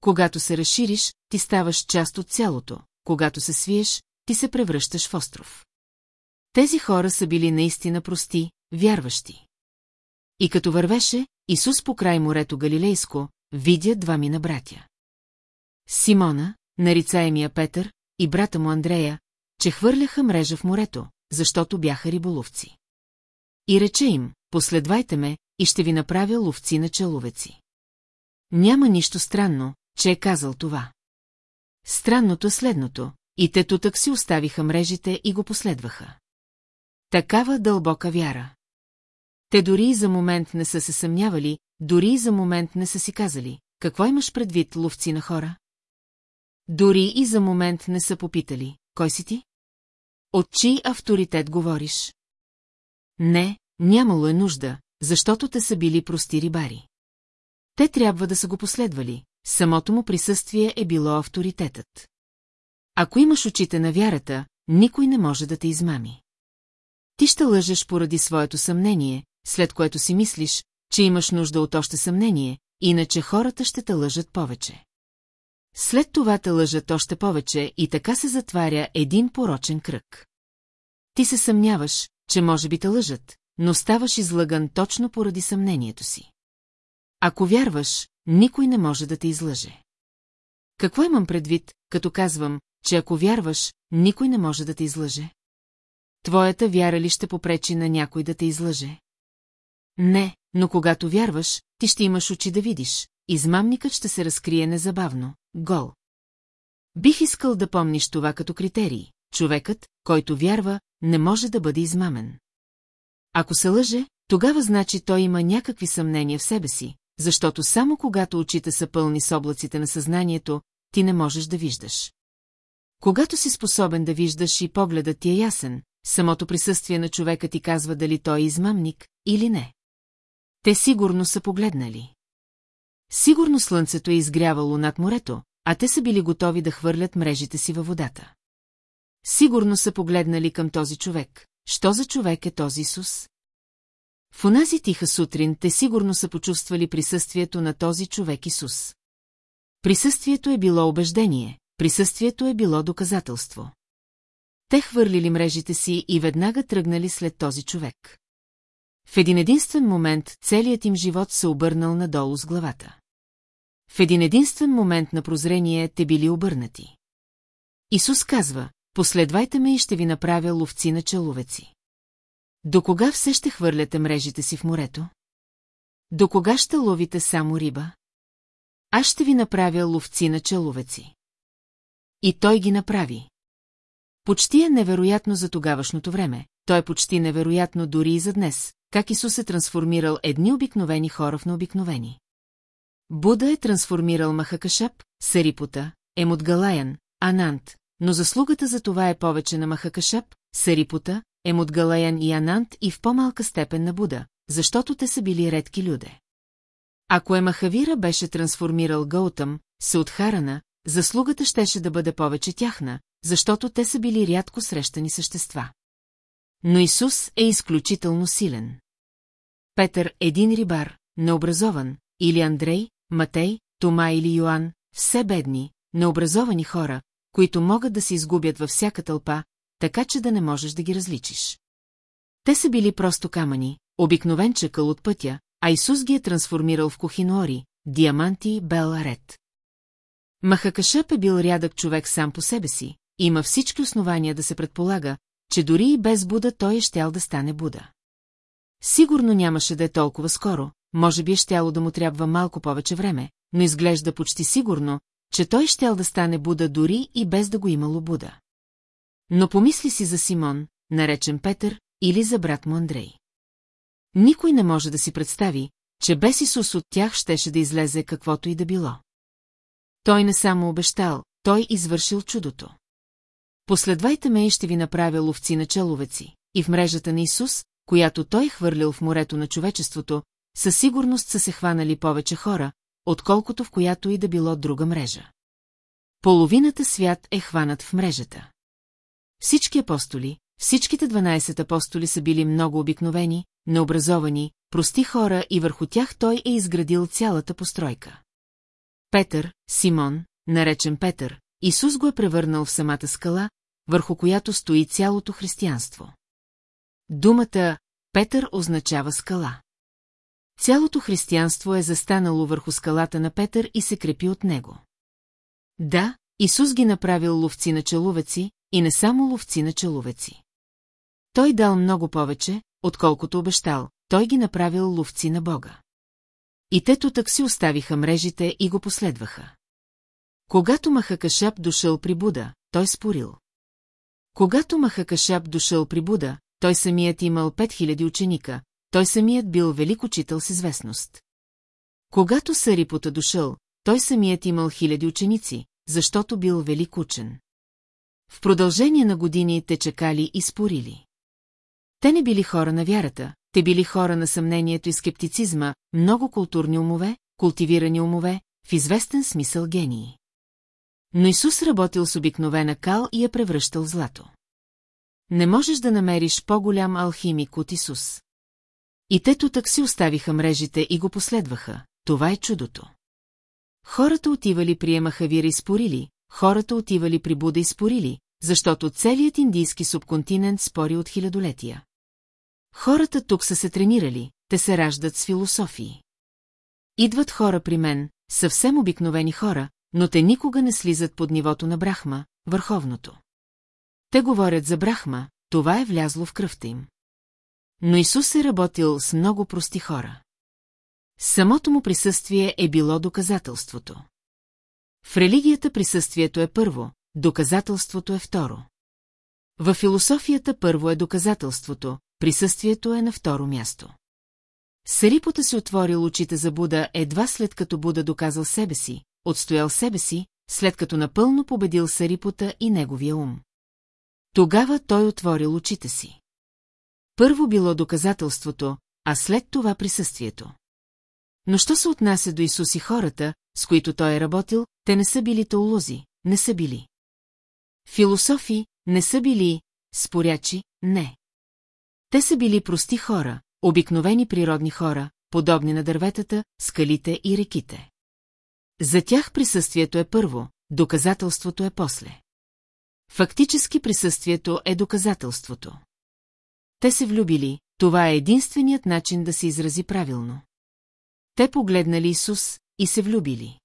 Когато се разшириш, ти ставаш част от цялото, когато се свиеш, ти се превръщаш в остров. Тези хора са били наистина прости, вярващи. И като вървеше, Исус по край морето Галилейско, видя два мина братя. Симона, нарицаемия Петър, и брата му Андрея, че хвърляха мрежа в морето, защото бяха риболовци. И рече им, последвайте ме, и ще ви направя ловци на человеци. Няма нищо странно, че е казал това. Странното е следното, и те тутък си оставиха мрежите и го последваха. Такава дълбока вяра. Те дори и за момент не са се съмнявали, дори и за момент не са си казали, какво имаш предвид, ловци на хора? Дори и за момент не са попитали, кой си ти? От чий авторитет говориш? Не, нямало е нужда, защото те са били прости рибари. Те трябва да са го последвали, самото му присъствие е било авторитетът. Ако имаш очите на вярата, никой не може да те измами. Ти ще лъжеш поради своето съмнение, след което си мислиш, че имаш нужда от още съмнение, иначе хората ще те лъжат повече. След това те лъжат още повече и така се затваря един порочен кръг. Ти се съмняваш, че може би те лъжат, но ставаш излъган точно поради съмнението си. Ако вярваш, никой не може да те излъже. Какво имам предвид, като казвам, че ако вярваш, никой не може да те излъже? Твоята вяра ли ще попречи на някой да те излъже? Не, но когато вярваш, ти ще имаш очи да видиш. Измамникът ще се разкрие незабавно. Гол. Бих искал да помниш това като критерий. Човекът, който вярва, не може да бъде измамен. Ако се лъже, тогава значи той има някакви съмнения в себе си, защото само когато очите са пълни с облаците на съзнанието, ти не можеш да виждаш. Когато си способен да виждаш и погледът ти е ясен, самото присъствие на човека ти казва дали той е измамник или не. Те сигурно са погледнали. Сигурно слънцето е изгрявало над морето, а те са били готови да хвърлят мрежите си във водата. Сигурно са погледнали към този човек. Що за човек е този Исус? В онази тиха сутрин те сигурно са почувствали присъствието на този човек Исус. Присъствието е било убеждение, присъствието е било доказателство. Те хвърлили мрежите си и веднага тръгнали след този човек. В един единствен момент целият им живот се обърнал надолу с главата. В един единствен момент на прозрение те били обърнати. Исус казва, последвайте ме и ще ви направя ловци на человеци. До кога все ще хвърляте мрежите си в морето? До кога ще ловите само риба? Аз ще ви направя ловци на человеци. И той ги направи. Почти е невероятно за тогавашното време, то е почти невероятно дори и за днес, как Исус е трансформирал едни обикновени хора в необикновени. Буда е трансформирал Махакашап, Сарипота, Емутгалаян, Анант, но заслугата за това е повече на Махакашап, Сарипота, Емутгалаян и Анант и в по-малка степен на Буда, защото те са били редки люде. Ако Емахавира беше трансформирал Гаутъм, Саудхарана, заслугата щеше да бъде повече тяхна, защото те са били рядко срещани същества. Но Исус е изключително силен. Петър – един рибар, необразован, или Андрей, Матей, Тома или Йоан, все бедни, необразовани хора, които могат да се изгубят във всяка тълпа, така че да не можеш да ги различиш. Те са били просто камъни, обикновен чакъл от пътя, а Исус ги е трансформирал в кухинори, диаманти, беларет. Махакашъп е бил рядък човек сам по себе си, има всички основания да се предполага, че дори и без Буда той е щял да стане Буда. Сигурно нямаше да е толкова скоро, може би е щяло да му трябва малко повече време, но изглежда почти сигурно, че той щял да стане Буда дори и без да го имало Буда. Но помисли си за Симон, наречен Петър, или за брат му Андрей. Никой не може да си представи, че без Исус от тях щеше да излезе каквото и да било. Той не само обещал, той извършил чудото. Последвайте ме и ще ви направя ловци на человеци, и в мрежата на Исус, която той хвърлил в морето на човечеството, със сигурност са се хванали повече хора, отколкото в която и да било друга мрежа. Половината свят е хванат в мрежата. Всички апостоли, всичките 12 апостоли са били много обикновени, необразовани, прости хора и върху тях той е изградил цялата постройка. Петър, Симон, наречен Петър, Исус го е превърнал в самата скала, върху която стои цялото християнство. Думата Петър означава скала. Цялото християнство е застанало върху скалата на Петър и се крепи от него. Да, Исус ги направил ловци на челувеци, и не само ловци на челувеци. Той дал много повече, отколкото обещал, той ги направил ловци на Бога. И те тутък си оставиха мрежите и го последваха. Когато Махакашап дошъл при Буда, той спорил. Когато Махакашап дошъл при Буда, той самият имал 5000 ученика, той самият бил велик учител с известност. Когато Сарипота дошъл, той самият имал хиляди ученици, защото бил велик учен. В продължение на години те чекали и спорили. Те не били хора на вярата, те били хора на съмнението и скептицизма, много културни умове, култивирани умове, в известен смисъл гении. Но Исус работил с обикновена кал и я превръщал в злато. Не можеш да намериш по-голям алхимик от Исус. И те тутък си оставиха мрежите и го последваха. Това е чудото. Хората отивали приемаха вира и спорили, хората отивали при Буда и спорили, защото целият индийски субконтинент спори от хилядолетия. Хората тук са се тренирали, те се раждат с философии. Идват хора при мен, съвсем обикновени хора, но те никога не слизат под нивото на Брахма, върховното. Те говорят за Брахма, това е влязло в кръвта им. Но Исус е работил с много прости хора. Самото му присъствие е било доказателството. В религията присъствието е първо, доказателството е второ. В философията първо е доказателството, присъствието е на второ място. Сарипота си отворил очите за Буда едва след като Буда доказал себе си, отстоял себе си, след като напълно победил Сарипота и неговия ум. Тогава той отворил очите си. Първо било доказателството, а след това присъствието. Но що се отнася до Исус и хората, с които той е работил, те не са били теолози, не са били. Философи, не са били, спорячи, не. Те са били прости хора, обикновени природни хора, подобни на дърветата, скалите и реките. За тях присъствието е първо, доказателството е после. Фактически присъствието е доказателството. Те се влюбили, това е единственият начин да се изрази правилно. Те погледнали Исус и се влюбили.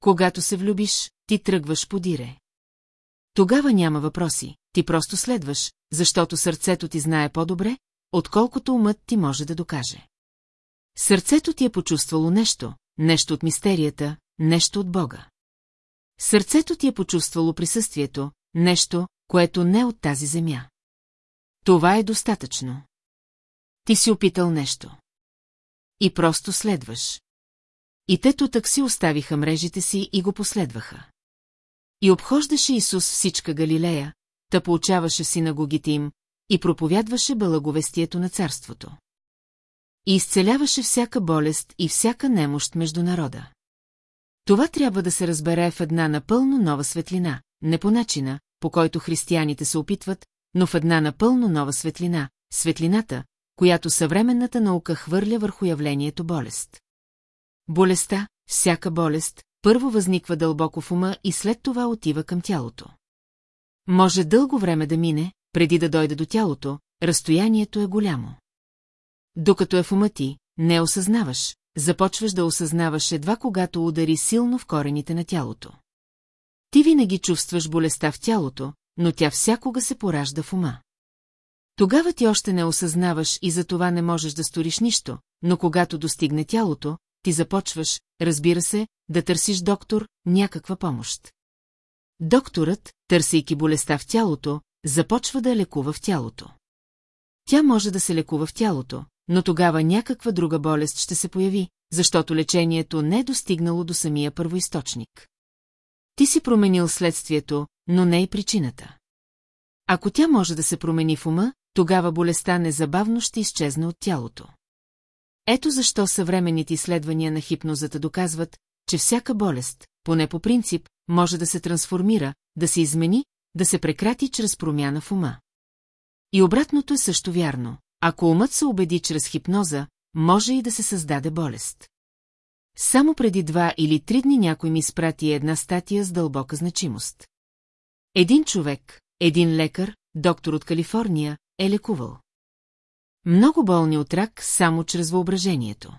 Когато се влюбиш, ти тръгваш подире. Тогава няма въпроси, ти просто следваш, защото сърцето ти знае по-добре, отколкото умът ти може да докаже. Сърцето ти е почувствало нещо, нещо от мистерията, нещо от Бога. Сърцето ти е почувствало присъствието, нещо, което не е от тази земя. Това е достатъчно. Ти си опитал нещо. И просто следваш. И те тутък си оставиха мрежите си и го последваха. И обхождаше Исус всичка Галилея, та получаваше синагогите им и проповядваше благовестието на царството. И изцеляваше всяка болест и всяка немощ между народа. Това трябва да се разбере в една напълно нова светлина, не по начина, по който християните се опитват, но в една напълно нова светлина, светлината, която съвременната наука хвърля върху явлението болест. Болестта, всяка болест, първо възниква дълбоко в ума и след това отива към тялото. Може дълго време да мине, преди да дойде до тялото, разстоянието е голямо. Докато е в ума ти, не осъзнаваш, започваш да осъзнаваш едва когато удари силно в корените на тялото. Ти винаги чувстваш болестта в тялото, но тя всякога се поражда в ума. Тогава ти още не осъзнаваш и за това не можеш да сториш нищо, но когато достигне тялото, ти започваш, разбира се, да търсиш доктор, някаква помощ. Докторът, търсейки болестта в тялото, започва да лекува в тялото. Тя може да се лекува в тялото, но тогава някаква друга болест ще се появи, защото лечението не е достигнало до самия първоисточник. Ти си променил следствието, но не и причината. Ако тя може да се промени в ума, тогава болестта незабавно ще изчезне от тялото. Ето защо съвременните изследвания на хипнозата доказват, че всяка болест, поне по принцип, може да се трансформира, да се измени, да се прекрати чрез промяна в ума. И обратното е също вярно. Ако умът се убеди чрез хипноза, може и да се създаде болест. Само преди два или три дни някой ми спрати една статия с дълбока значимост. Един човек, един лекар, доктор от Калифорния, е лекувал. Много болни от рак само чрез въображението.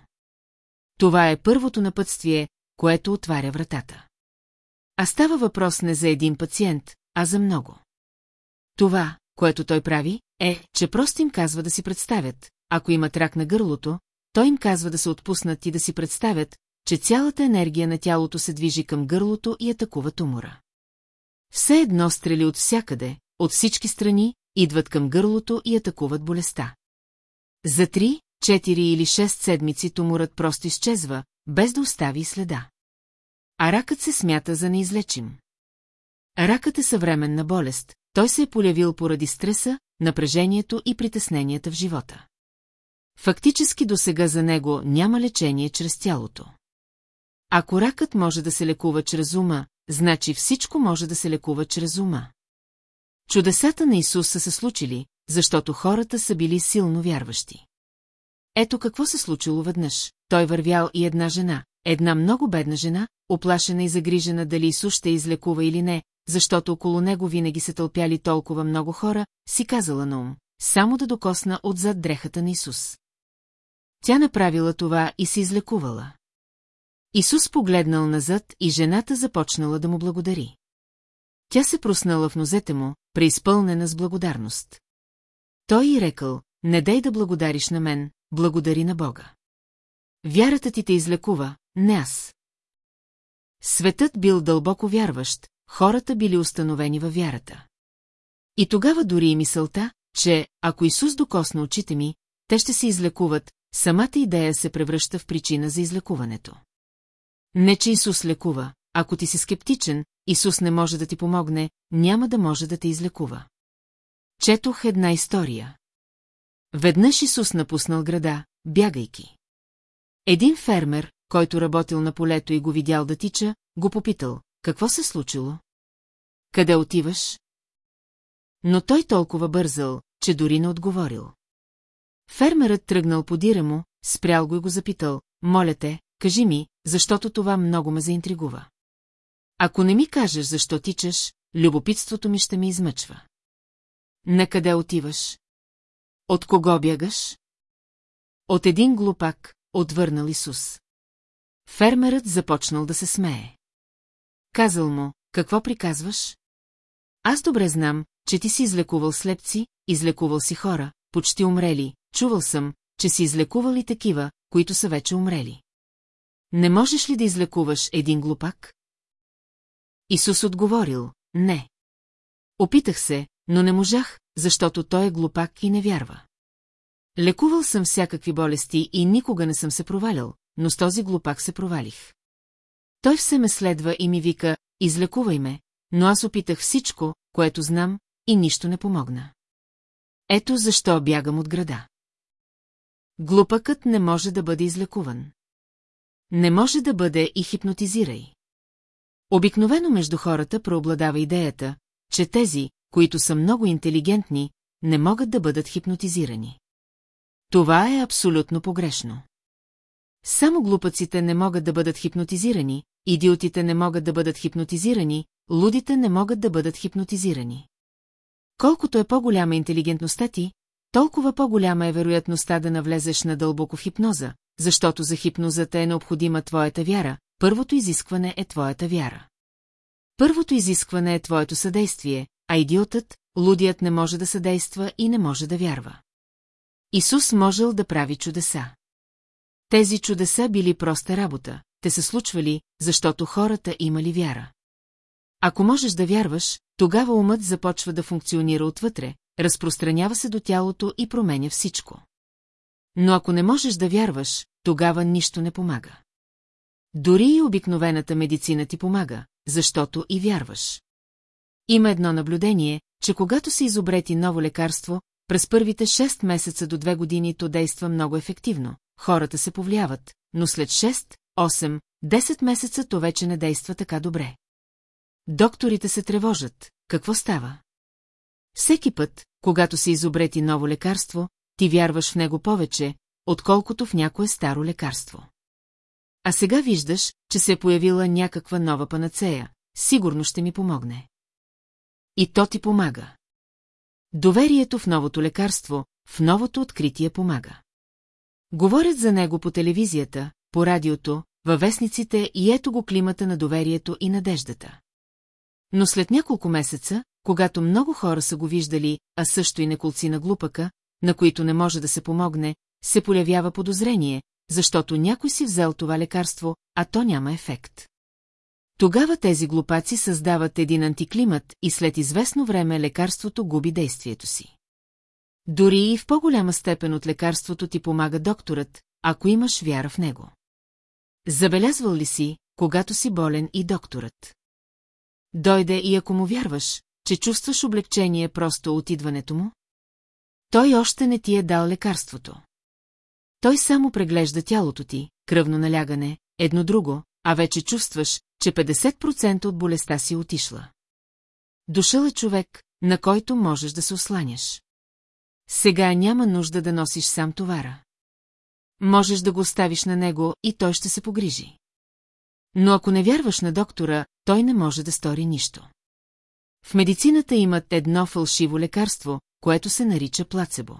Това е първото напътствие, което отваря вратата. А става въпрос не за един пациент, а за много. Това, което той прави, е, че просто им казва да си представят, ако имат рак на гърлото, той им казва да се отпуснат и да си представят, че цялата енергия на тялото се движи към гърлото и атакува тумора. Все едно стрели от всякъде, от всички страни, идват към гърлото и атакуват болестта. За три, четири или шест седмици туморът просто изчезва, без да остави следа. А ракът се смята за неизлечим. Ракът е съвременна болест, той се е полявил поради стреса, напрежението и притесненията в живота. Фактически до сега за него няма лечение чрез тялото. Ако ракът може да се лекува чрез ума, значи всичко може да се лекува чрез ума. Чудесата на Исус са се случили, защото хората са били силно вярващи. Ето какво се случило веднъж. Той вървял и една жена, една много бедна жена, оплашена и загрижена дали Исус ще излекува или не, защото около него винаги се тълпяли толкова много хора, си казала на ум, само да докосна отзад дрехата на Исус. Тя направила това и се излекувала. Исус погледнал назад и жената започнала да му благодари. Тя се проснала в нозете му, преизпълнена с благодарност. Той й рекал, не дай да благодариш на мен, благодари на Бога. Вярата ти те излекува, не аз. Светът бил дълбоко вярващ, хората били установени във вярата. И тогава дори и мисълта, че, ако Исус докосна очите ми, те ще се излекуват, самата идея се превръща в причина за излекуването. Не, че Исус лекува, ако ти си скептичен, Исус не може да ти помогне, няма да може да те излекува. Четох една история. Веднъж Исус напуснал града, бягайки. Един фермер, който работил на полето и го видял да тича, го попитал, какво се случило? Къде отиваш? Но той толкова бързал, че дори не отговорил. Фермерът тръгнал по дира му, спрял го и го запитал, моля те, кажи ми, защото това много ме заинтригува. Ако не ми кажеш защо тичаш, любопитството ми ще ме измъчва. На къде отиваш? От кого бягаш? От един глупак, отвърнал Исус. Фермерът започнал да се смее. Казал му, какво приказваш? Аз добре знам, че ти си излекувал слепци, излекувал си хора, почти умрели, чувал съм, че си излекувал и такива, които са вече умрели. Не можеш ли да излекуваш един глупак? Исус отговорил, не. Опитах се, но не можах, защото той е глупак и не вярва. Лекувал съм всякакви болести и никога не съм се провалял, но с този глупак се провалих. Той все ме следва и ми вика, излекувай ме, но аз опитах всичко, което знам, и нищо не помогна. Ето защо бягам от града. Глупакът не може да бъде излекуван. Не може да бъде и хипнотизирай. Обикновено между хората преобладава идеята, че тези, които са много интелигентни, не могат да бъдат хипнотизирани. Това е абсолютно погрешно. Само глупаците не могат да бъдат хипнотизирани, идиотите не могат да бъдат хипнотизирани, лудите не могат да бъдат хипнотизирани. Колкото е по-голяма интелигентността ти, толкова по-голяма е вероятността да навлезеш на дълбоко в хипноза, защото за хипнозата е необходима твоята вяра, първото изискване е твоята вяра. Първото изискване е твоето съдействие, а идиотът, лудият не може да съдейства и не може да вярва. Исус можел да прави чудеса. Тези чудеса били проста работа, те се случвали, защото хората имали вяра. Ако можеш да вярваш, тогава умът започва да функционира отвътре, разпространява се до тялото и променя всичко. Но ако не можеш да вярваш, тогава нищо не помага. Дори и обикновената медицина ти помага, защото и вярваш. Има едно наблюдение, че когато се изобрети ново лекарство, през първите 6 месеца до 2 години то действа много ефективно. Хората се повлияват, но след 6, 8, 10 месеца то вече не действа така добре. Докторите се тревожат. Какво става? Всеки път, когато се изобрети ново лекарство, ти вярваш в него повече, отколкото в някое старо лекарство. А сега виждаш, че се е появила някаква нова панацея. Сигурно ще ми помогне. И то ти помага. Доверието в новото лекарство, в новото откритие помага. Говорят за него по телевизията, по радиото, във вестниците и ето го климата на доверието и надеждата. Но след няколко месеца, когато много хора са го виждали, а също и неколци на глупака, на които не може да се помогне, се появява подозрение, защото някой си взел това лекарство, а то няма ефект. Тогава тези глупаци създават един антиклимат и след известно време лекарството губи действието си. Дори и в по-голяма степен от лекарството ти помага докторът, ако имаш вяра в него. Забелязвал ли си, когато си болен и докторът? Дойде и ако му вярваш, че чувстваш облегчение просто от идването му? Той още не ти е дал лекарството. Той само преглежда тялото ти, кръвно налягане, едно друго, а вече чувстваш, че 50% от болестта си отишла. Дошъл е човек, на който можеш да се осланяш. Сега няма нужда да носиш сам товара. Можеш да го оставиш на него и той ще се погрижи. Но ако не вярваш на доктора, той не може да стори нищо. В медицината имат едно фалшиво лекарство, което се нарича плацебо.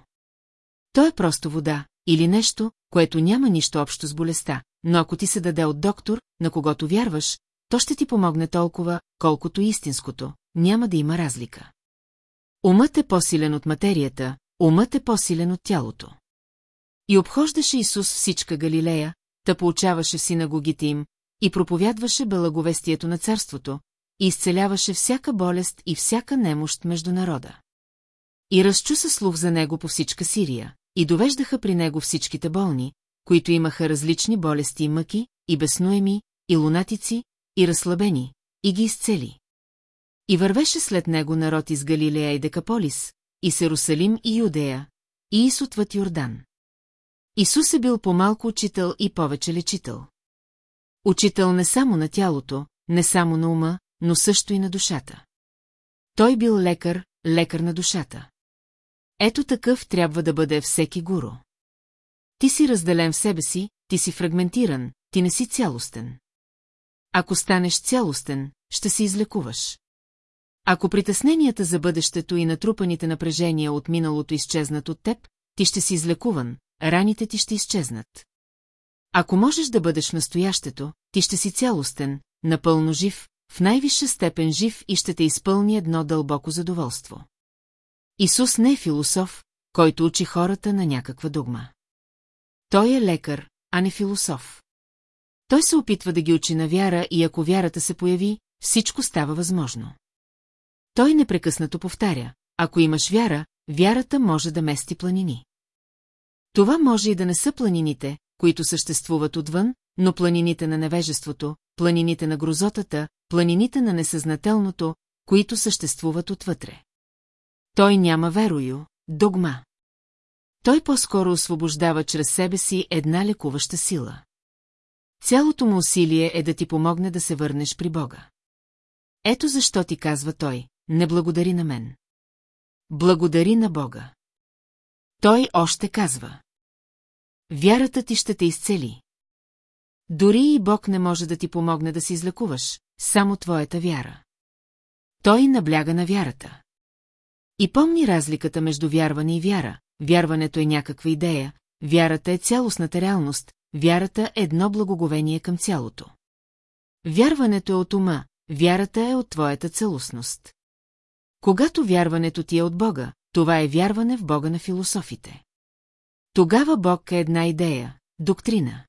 То е просто вода, или нещо, което няма нищо общо с болестта, но ако ти се даде от доктор, на когото вярваш, то ще ти помогне толкова, колкото истинското, няма да има разлика. Умът е по-силен от материята, умът е по-силен от тялото. И обхождаше Исус всичка Галилея, та получаваше в синагогите им, и проповядваше белаговестието на царството, и изцеляваше всяка болест и всяка немощ между народа. И разчу се слух за него по всичка Сирия, и довеждаха при него всичките болни, които имаха различни болести и мъки, и безнуеми, и лунатици, и разслабени, и ги изцели. И вървеше след него народ из Галилея и Декаполис, и Серусалим и Юдея, и Исотвът Йордан. Исус е бил по-малко учител и повече лечител. Учител не само на тялото, не само на ума, но също и на душата. Той бил лекар, лекар на душата. Ето такъв трябва да бъде всеки гуру. Ти си разделен в себе си, ти си фрагментиран, ти не си цялостен. Ако станеш цялостен, ще се излекуваш. Ако притесненията за бъдещето и натрупаните напрежения от миналото изчезнат от теб, ти ще си излекуван, раните ти ще изчезнат. Ако можеш да бъдеш настоящето, ти ще си цялостен, напълно жив, в най-висша степен жив и ще те изпълни едно дълбоко задоволство. Исус не е философ, който учи хората на някаква догма. Той е лекар, а не философ. Той се опитва да ги учи на вяра и ако вярата се появи, всичко става възможно. Той непрекъснато повтаря, ако имаш вяра, вярата може да мести планини. Това може и да не са планините, които съществуват отвън, но планините на невежеството, планините на грозотата, планините на несъзнателното, които съществуват отвътре. Той няма верою, догма. Той по-скоро освобождава чрез себе си една лекуваща сила. Цялото му усилие е да ти помогне да се върнеш при Бога. Ето защо ти казва той, не благодари на мен. Благодари на Бога. Той още казва. Вярата ти ще те изцели. Дори и Бог не може да ти помогне да се излекуваш, само твоята вяра. Той набляга на вярата. И помни разликата между вярване и вяра. Вярването е някаква идея, вярата е цялостната реалност, вярата е едно благоговение към цялото. Вярването е от ума, вярата е от твоята целостност. Когато вярването ти е от Бога, това е вярване в Бога на философите. Тогава Бог е една идея, доктрина.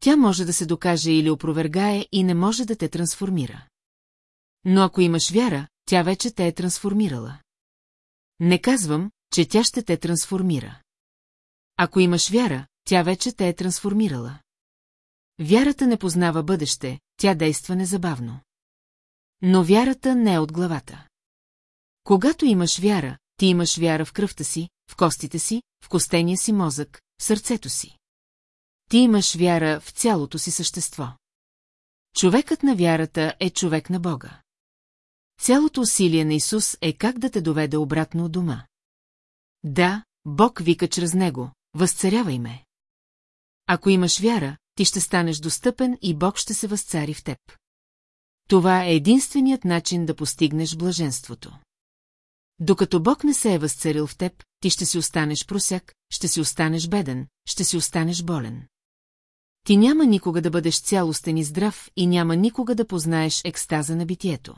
Тя може да се докаже или опровергае и не може да те трансформира. Но ако имаш вяра, тя вече те е трансформирала. Не казвам, че тя ще те трансформира. Ако имаш вяра, тя вече те е трансформирала. Вярата не познава бъдеще, тя действа незабавно. Но вярата не е от главата. Когато имаш вяра, ти имаш вяра в кръвта си, в костите си, в костения си мозък, в сърцето си. Ти имаш вяра в цялото си същество. Човекът на вярата е човек на Бога. Цялото усилие на Исус е как да те доведе обратно от дома. Да, Бог вика чрез него, възцарявай ме. Ако имаш вяра, ти ще станеш достъпен и Бог ще се възцари в теб. Това е единственият начин да постигнеш блаженството. Докато Бог не се е възцарил в теб, ти ще си останеш просяк, ще си останеш беден, ще си останеш болен. Ти няма никога да бъдеш цялостен и здрав и няма никога да познаеш екстаза на битието.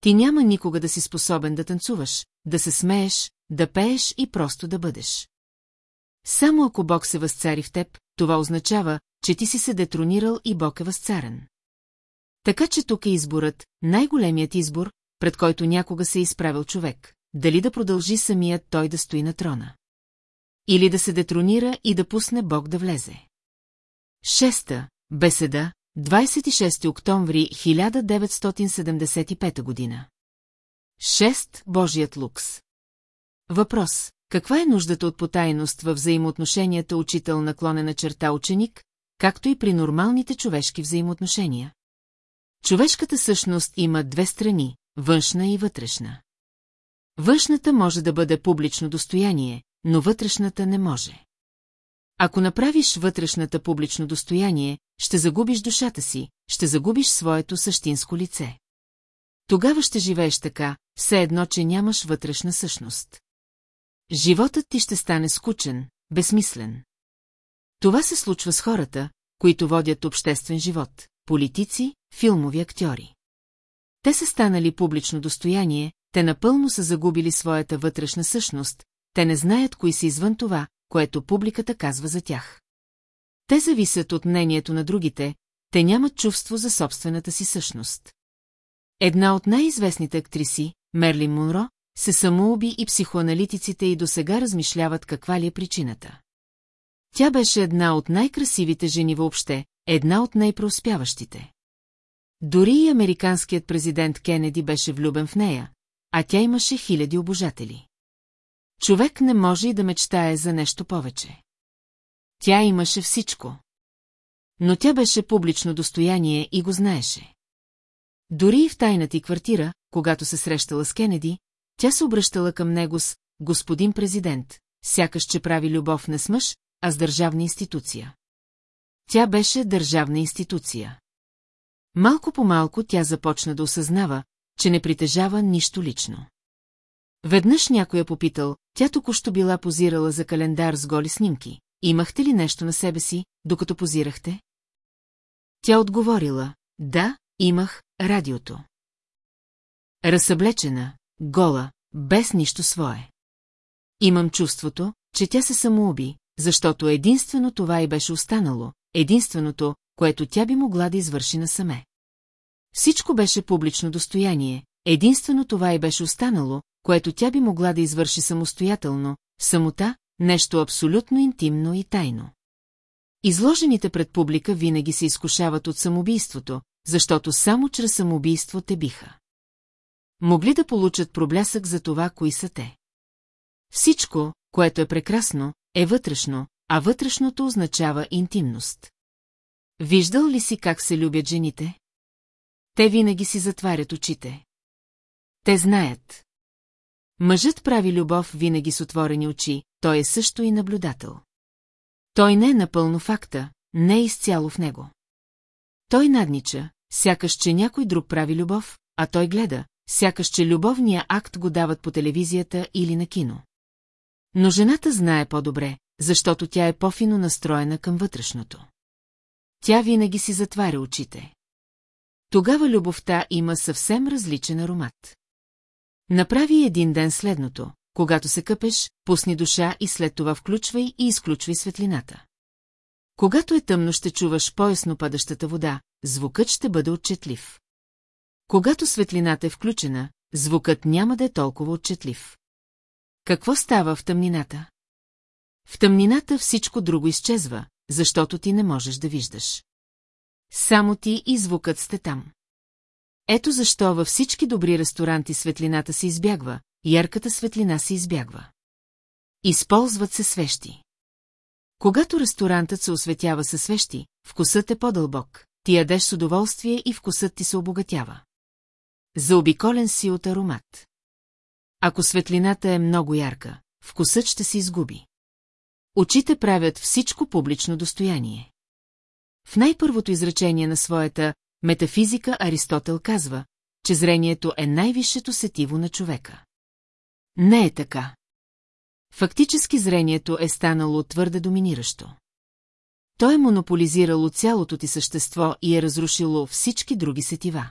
Ти няма никога да си способен да танцуваш, да се смееш, да пееш и просто да бъдеш. Само ако Бог се възцари в теб, това означава, че ти си се детронирал и Бог е възцарен. Така че тук е изборът, най-големият избор, пред който някога се е изправил човек, дали да продължи самият той да стои на трона. Или да се детронира и да пусне Бог да влезе. Шеста, беседа, 26 октомври 1975 година. Шест, Божият лукс. Въпрос. Каква е нуждата от потайност във взаимоотношенията учител наклонена черта ученик, както и при нормалните човешки взаимоотношения? Човешката същност има две страни – външна и вътрешна. Външната може да бъде публично достояние, но вътрешната не може. Ако направиш вътрешната публично достояние, ще загубиш душата си, ще загубиш своето същинско лице. Тогава ще живееш така, все едно, че нямаш вътрешна същност. Животът ти ще стане скучен, безсмислен. Това се случва с хората, които водят обществен живот, политици, филмови актьори. Те са станали публично достояние, те напълно са загубили своята вътрешна същност, те не знаят кои са извън това, което публиката казва за тях. Те зависят от мнението на другите, те нямат чувство за собствената си същност. Една от най-известните актриси, Мерлин Монро, се самоуби и психоаналитиците и досега размишляват каква ли е причината. Тя беше една от най-красивите жени въобще, една от най-преуспяващите. Дори и американският президент Кенеди беше влюбен в нея, а тя имаше хиляди обожатели. Човек не може и да мечтае за нещо повече. Тя имаше всичко. Но тя беше публично достояние и го знаеше. Дори и в тайната и квартира, когато се срещала с Кенеди, тя се обръщала към него с «Господин президент», сякаш че прави любов не с мъж, а с държавна институция. Тя беше държавна институция. Малко по малко тя започна да осъзнава, че не притежава нищо лично. Веднъж някой я попитал, тя току-що била позирала за календар с голи снимки. Имахте ли нещо на себе си, докато позирахте? Тя отговорила, да, имах радиото. Разсъблечена, гола, без нищо свое. Имам чувството, че тя се самоуби, защото единствено това и беше останало, единственото, което тя би могла да извърши насаме. Всичко беше публично достояние, единствено това и беше останало, което тя би могла да извърши самостоятелно, самота, нещо абсолютно интимно и тайно. Изложените пред публика винаги се изкушават от самоубийството, защото само чрез самоубийство те биха. Могли да получат проблясък за това, кои са те. Всичко, което е прекрасно, е вътрешно, а вътрешното означава интимност. Виждал ли си как се любят жените? Те винаги си затварят очите. Те знаят. Мъжът прави любов винаги с отворени очи, той е също и наблюдател. Той не е напълно факта, не е изцяло в него. Той наднича, сякаш че някой друг прави любов, а той гледа, сякаш че любовния акт го дават по телевизията или на кино. Но жената знае по-добре, защото тя е по-фино настроена към вътрешното. Тя винаги си затваря очите. Тогава любовта има съвсем различен аромат. Направи един ден следното, когато се къпеш, пусни душа и след това включвай и изключвай светлината. Когато е тъмно ще чуваш поясно падащата вода, звукът ще бъде отчетлив. Когато светлината е включена, звукът няма да е толкова отчетлив. Какво става в тъмнината? В тъмнината всичко друго изчезва, защото ти не можеш да виждаш. Само ти и звукът сте там. Ето защо във всички добри ресторанти светлината се избягва, ярката светлина се избягва. Използват се свещи. Когато ресторантът се осветява със свещи, вкусът е по-дълбок, ти ядеш с удоволствие и вкусът ти се обогатява. Заобиколен си от аромат. Ако светлината е много ярка, вкусът ще се изгуби. Очите правят всичко публично достояние. В най-първото изречение на своята метафизика Аристотел казва, че зрението е най-висшето сетиво на човека. Не е така. Фактически зрението е станало твърде доминиращо. Той е монополизирало цялото ти същество и е разрушило всички други сетива.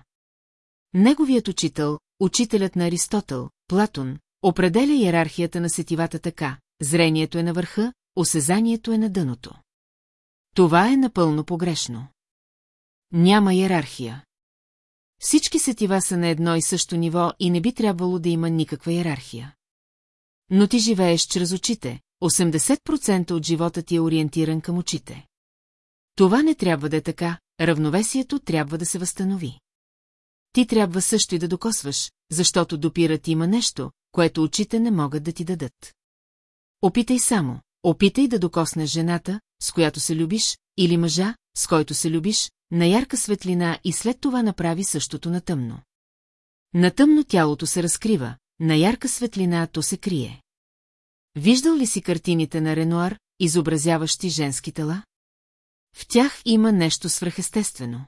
Неговият учител, учителят на Аристотел, Платон, определя иерархията на сетивата така, зрението е на върха, осезанието е на дъното. Това е напълно погрешно. Няма иерархия. Всички сетива са на едно и също ниво и не би трябвало да има никаква иерархия. Но ти живееш чрез очите, 80% от живота ти е ориентиран към очите. Това не трябва да е така, равновесието трябва да се възстанови. Ти трябва също и да докосваш, защото допират има нещо, което очите не могат да ти дадат. Опитай само, опитай да докоснеш жената, с която се любиш, или мъжа, с който се любиш, на ярка светлина и след това направи същото на тъмно. На тъмно тялото се разкрива, на ярка светлина то се крие. Виждал ли си картините на Ренуар, изобразяващи женски тела? В тях има нещо свръхестествено.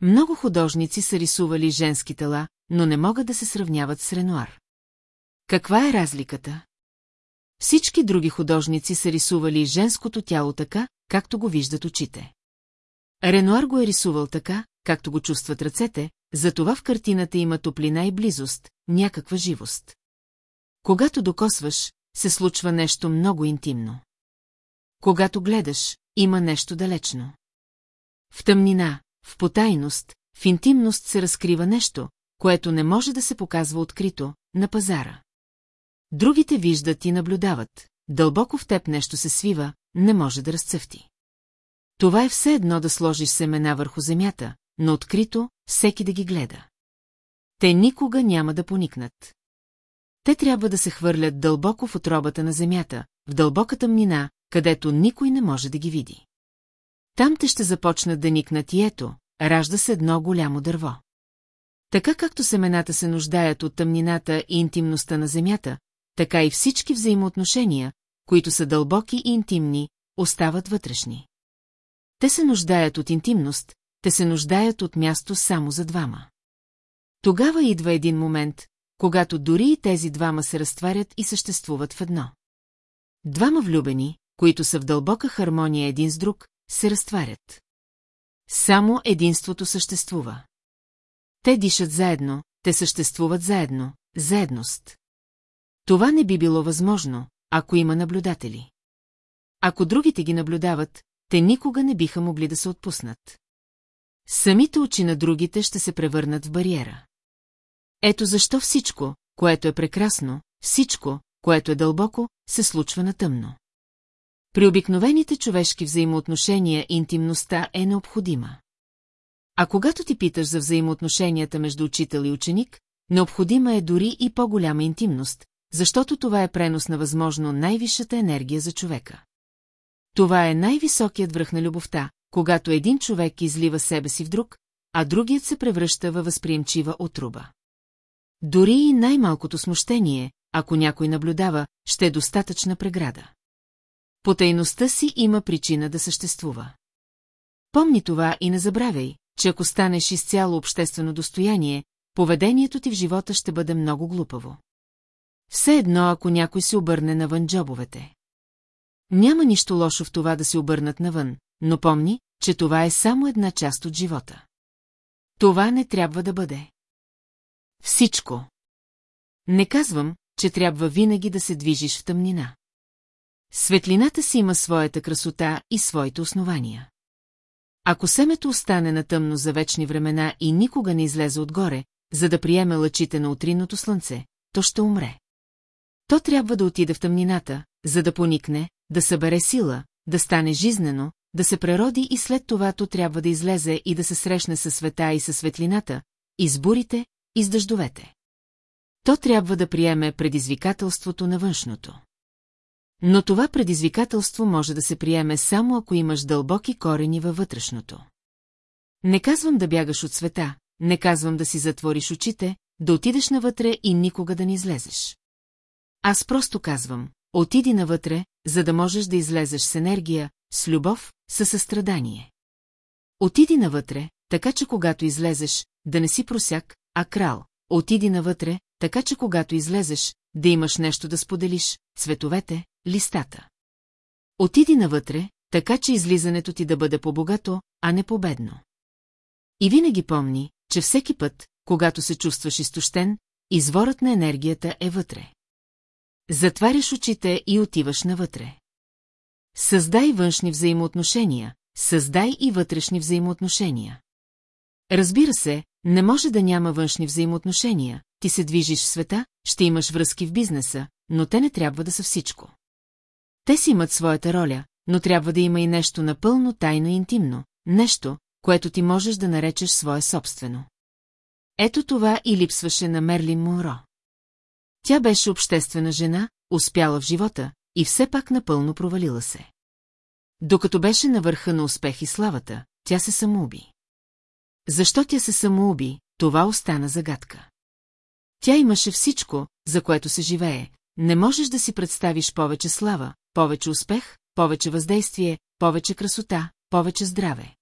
Много художници са рисували женски тела, но не могат да се сравняват с Ренуар. Каква е разликата? Всички други художници са рисували женското тяло така, както го виждат очите. Ренуар го е рисувал така, както го чувстват ръцете, затова в картината има топлина и близост, някаква живост. Когато докосваш, се случва нещо много интимно. Когато гледаш, има нещо далечно. В тъмнина, в потайност, в интимност се разкрива нещо, което не може да се показва открито, на пазара. Другите виждат и наблюдават, дълбоко в теб нещо се свива, не може да разцъфти. Това е все едно да сложиш семена върху земята, но открито, всеки да ги гледа. Те никога няма да поникнат. Те трябва да се хвърлят дълбоко в отробата на земята, в дълбоката мнина, където никой не може да ги види. Там те ще започнат да никнат и ето, ражда се едно голямо дърво. Така както семената се нуждаят от тъмнината и интимността на земята, така и всички взаимоотношения, които са дълбоки и интимни, остават вътрешни. Те се нуждаят от интимност, те се нуждаят от място само за двама. Тогава идва един момент, когато дори и тези двама се разтварят и съществуват в едно. Двама влюбени, които са в дълбока хармония един с друг, се разтварят. Само единството съществува. Те дишат заедно, те съществуват заедно, заедност. Това не би било възможно, ако има наблюдатели. Ако другите ги наблюдават, те никога не биха могли да се отпуснат. Самите очи на другите ще се превърнат в бариера. Ето защо всичко, което е прекрасно, всичко, което е дълбоко, се случва на тъмно. При обикновените човешки взаимоотношения интимността е необходима. А когато ти питаш за взаимоотношенията между учител и ученик, необходима е дори и по-голяма интимност, защото това е пренос на възможно най-висшата енергия за човека. Това е най-високият връх на любовта, когато един човек излива себе си в друг, а другият се превръща във възприемчива отруба. Дори и най-малкото смущение, ако някой наблюдава, ще е достатъчна преграда. Потайността си има причина да съществува. Помни това и не забравяй, че ако станеш изцяло обществено достояние, поведението ти в живота ще бъде много глупаво. Все едно, ако някой се обърне навън джобовете. Няма нищо лошо в това да се обърнат навън, но помни, че това е само една част от живота. Това не трябва да бъде. Всичко. Не казвам, че трябва винаги да се движиш в тъмнина. Светлината си има своята красота и своите основания. Ако семето остане на тъмно за вечни времена и никога не излезе отгоре, за да приеме лъчите на утринното слънце, то ще умре. То трябва да отиде в тъмнината, за да поникне, да събере сила, да стане жизнено, да се прероди и след това то трябва да излезе и да се срещне със света и със светлината, и с бурите, и с дъждовете. То трябва да приеме предизвикателството на външното. Но това предизвикателство може да се приеме само ако имаш дълбоки корени във вътрешното. Не казвам да бягаш от света, не казвам да си затвориш очите, да отидеш навътре и никога да не излезеш. Аз просто казвам, отиди навътре, за да можеш да излезеш с енергия, с любов, със състрадание. Отиди навътре, така че когато излезеш, да не си просяк, а крал. Отиди навътре, така че когато излезеш, да имаш нещо да споделиш, цветовете, листата. Отиди навътре, така че излизането ти да бъде по-богато, а не победно. И винаги помни, че всеки път, когато се чувстваш изтощен, изворът на енергията е вътре. Затваряш очите и отиваш навътре. Създай външни взаимоотношения, създай и вътрешни взаимоотношения. Разбира се, не може да няма външни взаимоотношения, ти се движиш в света, ще имаш връзки в бизнеса, но те не трябва да са всичко. Те си имат своята роля, но трябва да има и нещо напълно тайно и интимно, нещо, което ти можеш да наречеш свое собствено. Ето това и липсваше на Мерлин Монро. Тя беше обществена жена, успяла в живота и все пак напълно провалила се. Докато беше на върха на успех и славата, тя се самоуби. Защо тя се самоуби, това остана загадка. Тя имаше всичко, за което се живее. Не можеш да си представиш повече слава, повече успех, повече въздействие, повече красота, повече здраве.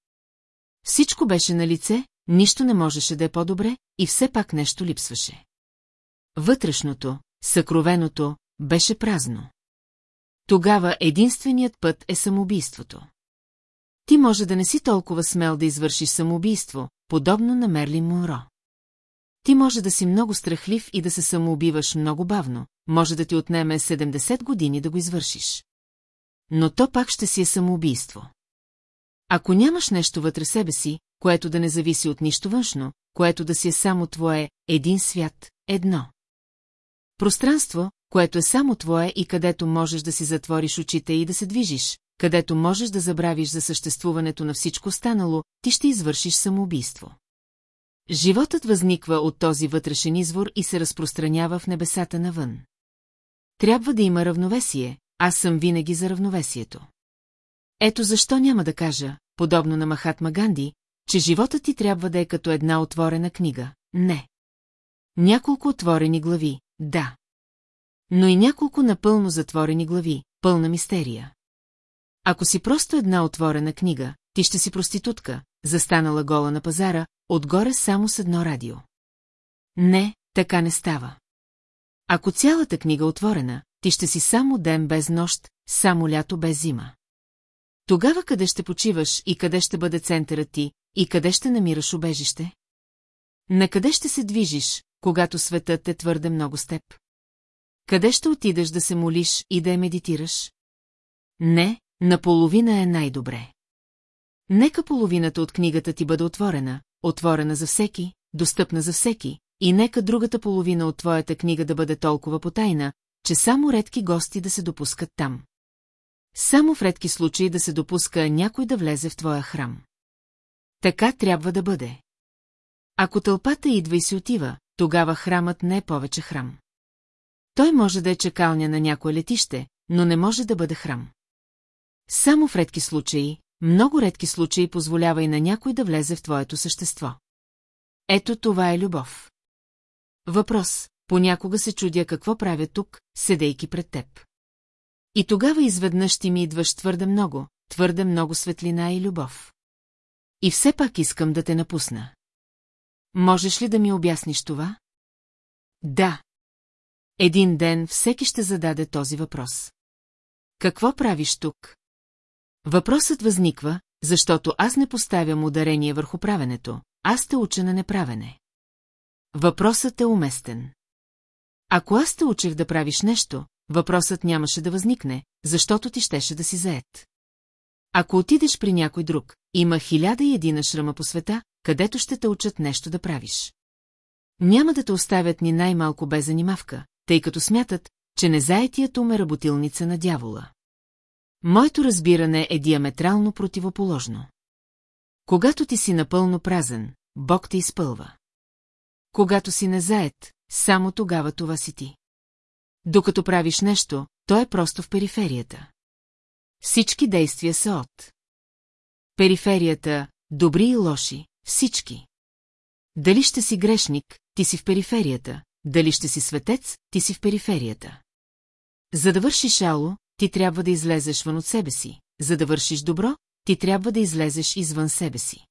Всичко беше на лице, нищо не можеше да е по-добре и все пак нещо липсваше. Вътрешното, съкровеното, беше празно. Тогава единственият път е самоубийството. Ти може да не си толкова смел да извършиш самоубийство, подобно на Мерлин Монро. Ти може да си много страхлив и да се самоубиваш много бавно, може да ти отнеме 70 години да го извършиш. Но то пак ще си е самоубийство. Ако нямаш нещо вътре себе си, което да не зависи от нищо външно, което да си е само твое, един свят, едно. Пространство, което е само твое и където можеш да си затвориш очите и да се движиш, където можеш да забравиш за съществуването на всичко станало, ти ще извършиш самоубийство. Животът възниква от този вътрешен извор и се разпространява в небесата навън. Трябва да има равновесие, аз съм винаги за равновесието. Ето защо няма да кажа, подобно на Махатма Ганди, че животът ти трябва да е като една отворена книга. Не. Няколко отворени глави, да. Но и няколко напълно затворени глави, пълна мистерия. Ако си просто една отворена книга, ти ще си проститутка, застанала гола на пазара, отгоре само с едно радио. Не, така не става. Ако цялата книга е отворена, ти ще си само ден без нощ, само лято без зима. Тогава къде ще почиваш и къде ще бъде центърът ти, и къде ще намираш убежище? На къде ще се движиш, когато светът е твърде много с теб? Къде ще отидеш да се молиш и да я медитираш? Не, наполовина е най-добре. Нека половината от книгата ти бъде отворена, отворена за всеки, достъпна за всеки, и нека другата половина от твоята книга да бъде толкова потайна, че само редки гости да се допускат там. Само в редки случаи да се допуска някой да влезе в твоя храм. Така трябва да бъде. Ако тълпата идва и си отива, тогава храмът не е повече храм. Той може да е чекалня на някое летище, но не може да бъде храм. Само в редки случаи, много редки случаи позволява и на някой да влезе в твоето същество. Ето това е любов. Въпрос. Понякога се чудя какво правя тук, седейки пред теб. И тогава изведнъж ти ми идваш твърде много, твърде много светлина и любов. И все пак искам да те напусна. Можеш ли да ми обясниш това? Да. Един ден всеки ще зададе този въпрос. Какво правиш тук? Въпросът възниква, защото аз не поставям ударение върху правенето, аз те уча на неправене. Въпросът е уместен. Ако аз те учех да правиш нещо, въпросът нямаше да възникне, защото ти щеше да си заед. Ако отидеш при някой друг, има хиляда и едина шрама по света, където ще те учат нещо да правиш. Няма да те оставят ни най-малко без занимавка, тъй като смятат, че незаетият ум е работилница на дявола. Моето разбиране е диаметрално противоположно. Когато ти си напълно празен, Бог те изпълва. Когато си незаед, само тогава това си ти. Докато правиш нещо, то е просто в периферията. Всички действия са от. Периферията, добри и лоши, всички. Дали ще си грешник, ти си в периферията, дали ще си светец, ти си в периферията. За да вършиш ало, ти трябва да излезеш вън от себе си. За да вършиш добро, ти трябва да излезеш извън себе си.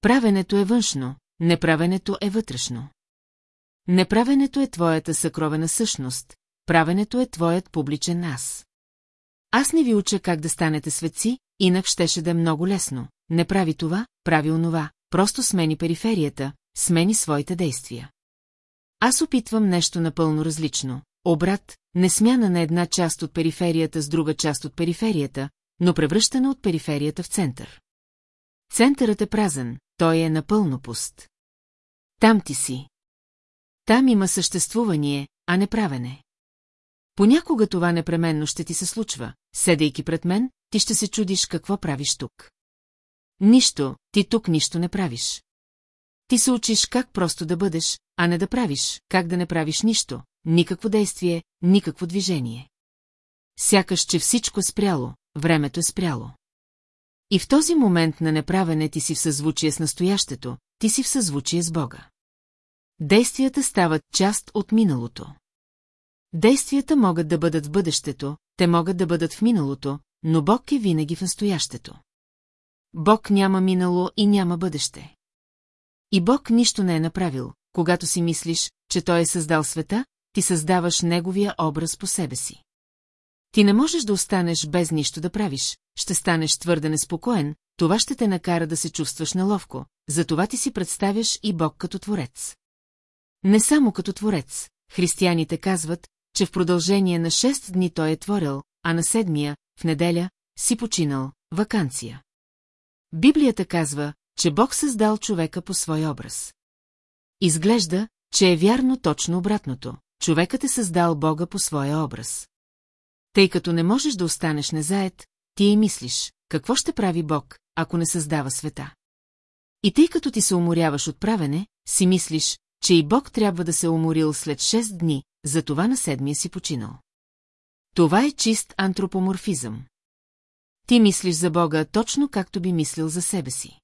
Правенето е външно, неправенето е вътрешно. Неправенето е твоята съкровена същност, правенето е твоят публичен аз. Аз не ви уча как да станете светци, инак щеше да е много лесно. Не прави това, прави онова, просто смени периферията, смени своите действия. Аз опитвам нещо напълно различно. Обрат, не смяна на една част от периферията с друга част от периферията, но превръщане от периферията в център. Центърът е празен, той е напълно пуст. Там ти си. Там има съществувание, а не правене. Понякога това непременно ще ти се случва. Седейки пред мен, ти ще се чудиш какво правиш тук. Нищо, ти тук нищо не правиш. Ти се учиш как просто да бъдеш, а не да правиш, как да не правиш нищо, никакво действие, никакво движение. Сякаш, че всичко спряло, времето е спряло. И в този момент на неправене ти си в съзвучие с настоящето, ти си в съзвучие с Бога. Действията стават част от миналото. Действията могат да бъдат в бъдещето, те могат да бъдат в миналото, но Бог е винаги в настоящето. Бог няма минало и няма бъдеще. И Бог нищо не е направил, когато си мислиш, че Той е създал света, ти създаваш Неговия образ по себе си. Ти не можеш да останеш без нищо да правиш, ще станеш твърде неспокоен, това ще те накара да се чувстваш неловко, затова ти си представяш и Бог като творец. Не само като творец, християните казват, че в продължение на 6 дни той е творил, а на седмия, в неделя, си починал, вакансия. Библията казва, че Бог създал човека по свой образ. Изглежда, че е вярно точно обратното. Човекът е създал Бога по своя образ. Тъй като не можеш да останеш незаед, ти и мислиш, какво ще прави Бог, ако не създава света. И тъй като ти се уморяваш от правене, си мислиш, че и Бог трябва да се уморил след 6 дни, затова на седмия си починал. Това е чист антропоморфизъм. Ти мислиш за Бога точно както би мислил за себе си.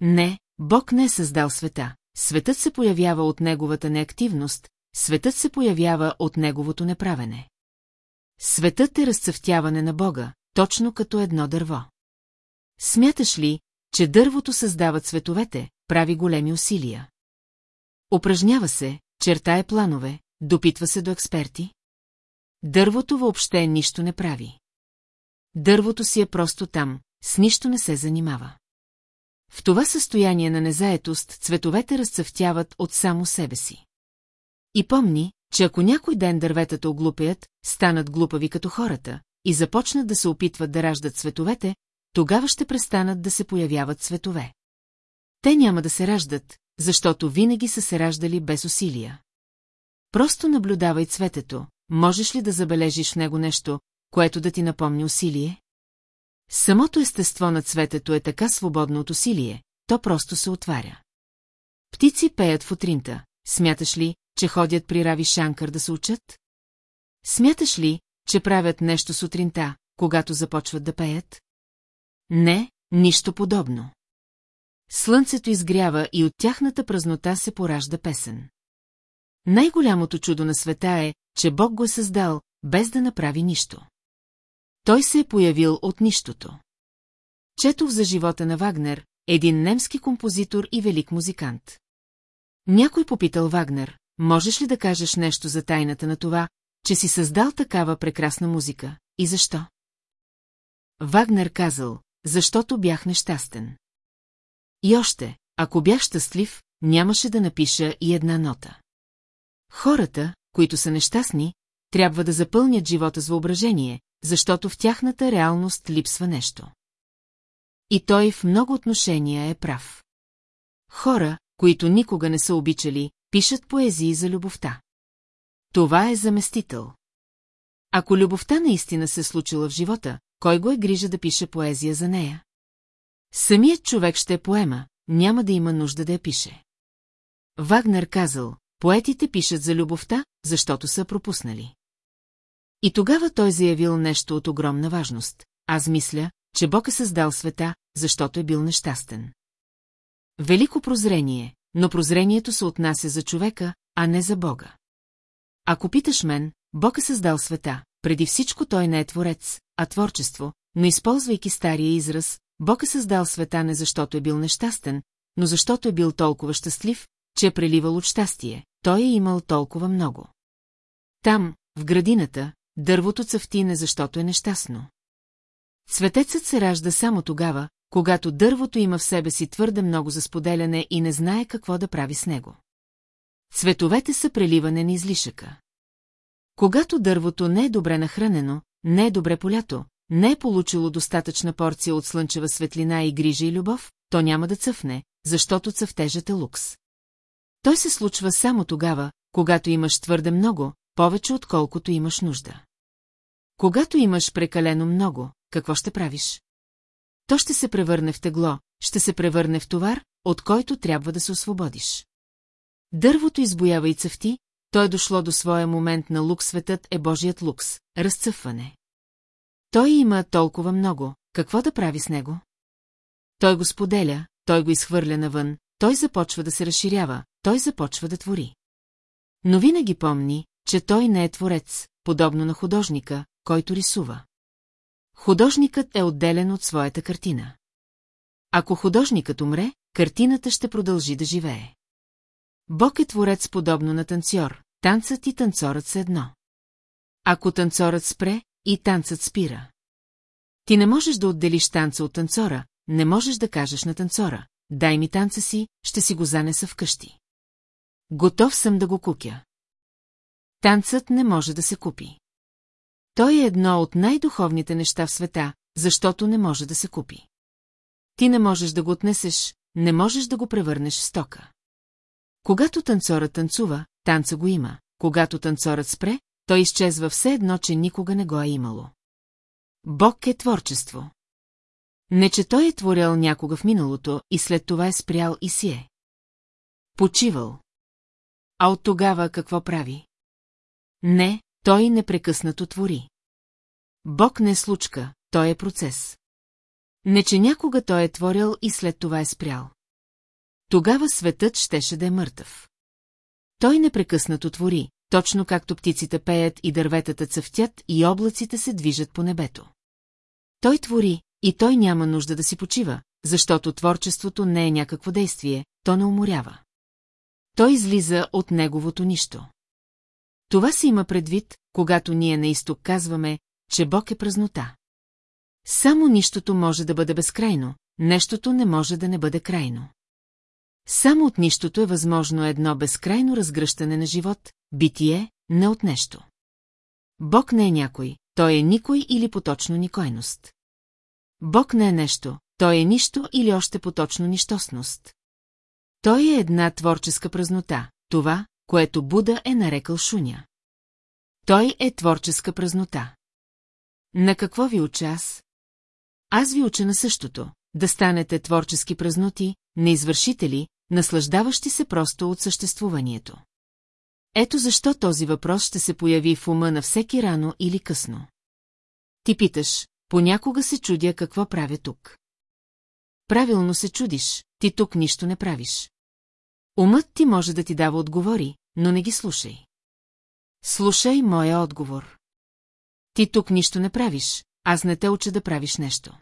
Не, Бог не е създал света. Светът се появява от неговата неактивност, светът се появява от неговото неправене. Светът е разцъфтяване на Бога, точно като едно дърво. Смяташ ли, че дървото създава цветовете, прави големи усилия? Упражнява се, чертае планове, допитва се до експерти? Дървото въобще нищо не прави. Дървото си е просто там, с нищо не се занимава. В това състояние на незаетост цветовете разцъфтяват от само себе си. И помни, че ако някой ден дърветата оглупеят, станат глупави като хората и започнат да се опитват да раждат цветовете, тогава ще престанат да се появяват цветове. Те няма да се раждат, защото винаги са се раждали без усилия. Просто наблюдавай цветето, можеш ли да забележиш в него нещо, което да ти напомни усилие? Самото естество на цветето е така свободно от усилие, то просто се отваря. Птици пеят в утринта. Смяташ ли, че ходят при Рави Шанкър да се учат? Смяташ ли, че правят нещо сутринта, когато започват да пеят? Не, нищо подобно. Слънцето изгрява и от тяхната празнота се поражда песен. Най-голямото чудо на света е, че Бог го е създал, без да направи нищо. Той се е появил от нищото. Четов за живота на Вагнер, един немски композитор и велик музикант. Някой попитал Вагнер, можеш ли да кажеш нещо за тайната на това, че си създал такава прекрасна музика, и защо? Вагнер казал, защото бях нещастен. И още, ако бях щастлив, нямаше да напиша и една нота. Хората, които са нещастни, трябва да запълнят живота с въображение, защото в тяхната реалност липсва нещо. И той в много отношения е прав. Хора, които никога не са обичали, пишат поезии за любовта. Това е заместител. Ако любовта наистина се е случила в живота, кой го е грижа да пише поезия за нея? Самият човек ще е поема, няма да има нужда да я пише. Вагнер казал, поетите пишат за любовта, защото са пропуснали. И тогава той заявил нещо от огромна важност. Аз мисля, че Бог е създал света, защото е бил нещастен. Велико прозрение, но прозрението се отнася за човека, а не за Бога. Ако питаш мен, Бог е създал света, преди всичко той не е творец, а творчество, но използвайки стария израз, Бог е създал света не защото е бил нещастен, но защото е бил толкова щастлив, че е преливал от щастие, той е имал толкова много. Там, в градината, дървото цъфти не защото е нещастно. Цветецът се ражда само тогава, когато дървото има в себе си твърде много за споделяне и не знае какво да прави с него. Цветовете са преливане на излишъка. Когато дървото не е добре нахранено, не е добре полято, не е получило достатъчна порция от слънчева светлина и грижа и любов, то няма да цъфне, защото цъфтежът е лукс. Той се случва само тогава, когато имаш твърде много, повече отколкото имаш нужда. Когато имаш прекалено много, какво ще правиш? То ще се превърне в тегло, ще се превърне в товар, от който трябва да се освободиш. Дървото избоява и цъфти, той е дошло до своя момент на лук светът е Божият лукс, разцъфване. Той има толкова много, какво да прави с него? Той го споделя, той го изхвърля навън, той започва да се разширява, той започва да твори. Но винаги помни, че той не е творец, подобно на художника, който рисува. Художникът е отделен от своята картина. Ако художникът умре, картината ще продължи да живее. Бог е творец подобно на танцор, танцът и танцорът са едно. Ако танцорът спре, и танцът спира. Ти не можеш да отделиш танца от танцора, не можеш да кажеш на танцора, дай ми танца си, ще си го занеса вкъщи. Готов съм да го купя. Танцът не може да се купи. Той е едно от най-духовните неща в света, защото не може да се купи. Ти не можеш да го отнесеш, не можеш да го превърнеш в стока. Когато танцорът танцува, танца го има. Когато танцорът спре, той изчезва все едно, че никога не го е имало. Бог е творчество. Не, че той е творял някога в миналото и след това е спрял и си е. Почивал. А от тогава какво прави? Не, той непрекъснато твори. Бог не е случка, той е процес. Не, че някога той е творил и след това е спрял. Тогава светът щеше да е мъртъв. Той непрекъснато твори, точно както птиците пеят и дърветата цъфтят и облаците се движат по небето. Той твори, и той няма нужда да си почива, защото творчеството не е някакво действие, то не уморява. Той излиза от неговото нищо. Това се има предвид, когато ние на изток казваме, че Бог е празнота. Само нищото може да бъде безкрайно, нещото не може да не бъде крайно. Само от нищото е възможно едно безкрайно разгръщане на живот, битие, не от нещо. Бог не е някой, той е никой или поточно никойност. Бог не е нещо, той е нищо или още поточно нищостност. Той е една творческа празнота, това, което Буда е нарекал шуня. Той е творческа празнота. На какво ви уча аз? Аз ви уча на същото, да станете творчески празноти, неизвършители, наслаждаващи се просто от съществуванието. Ето защо този въпрос ще се появи в ума на всеки рано или късно. Ти питаш, понякога се чудя какво правя тук. Правилно се чудиш, ти тук нищо не правиш. Умът ти може да ти дава отговори, но не ги слушай. Слушай моя отговор. Ти тук нищо не правиш, аз не те уча да правиш нещо.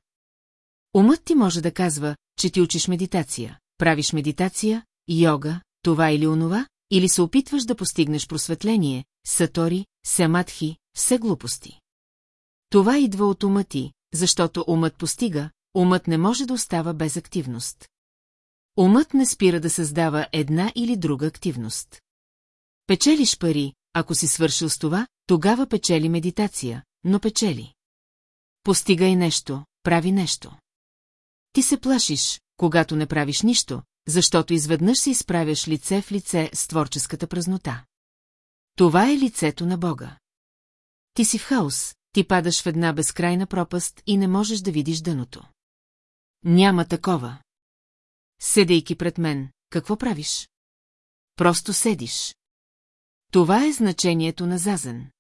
Умът ти може да казва, че ти учиш медитация, правиш медитация, йога, това или онова, или се опитваш да постигнеш просветление, сатори, сематхи, все глупости. Това идва от ума ти, защото умът постига, умът не може да остава без активност. Умът не спира да създава една или друга активност. Печелиш пари, ако си свършил с това, тогава печели медитация, но печели. Постигай нещо, прави нещо. Ти се плашиш, когато не правиш нищо, защото изведнъж се изправяш лице в лице с творческата празнота. Това е лицето на Бога. Ти си в хаос, ти падаш в една безкрайна пропаст и не можеш да видиш дъното. Няма такова. Седейки пред мен, какво правиш? Просто седиш. Това е значението на зазен.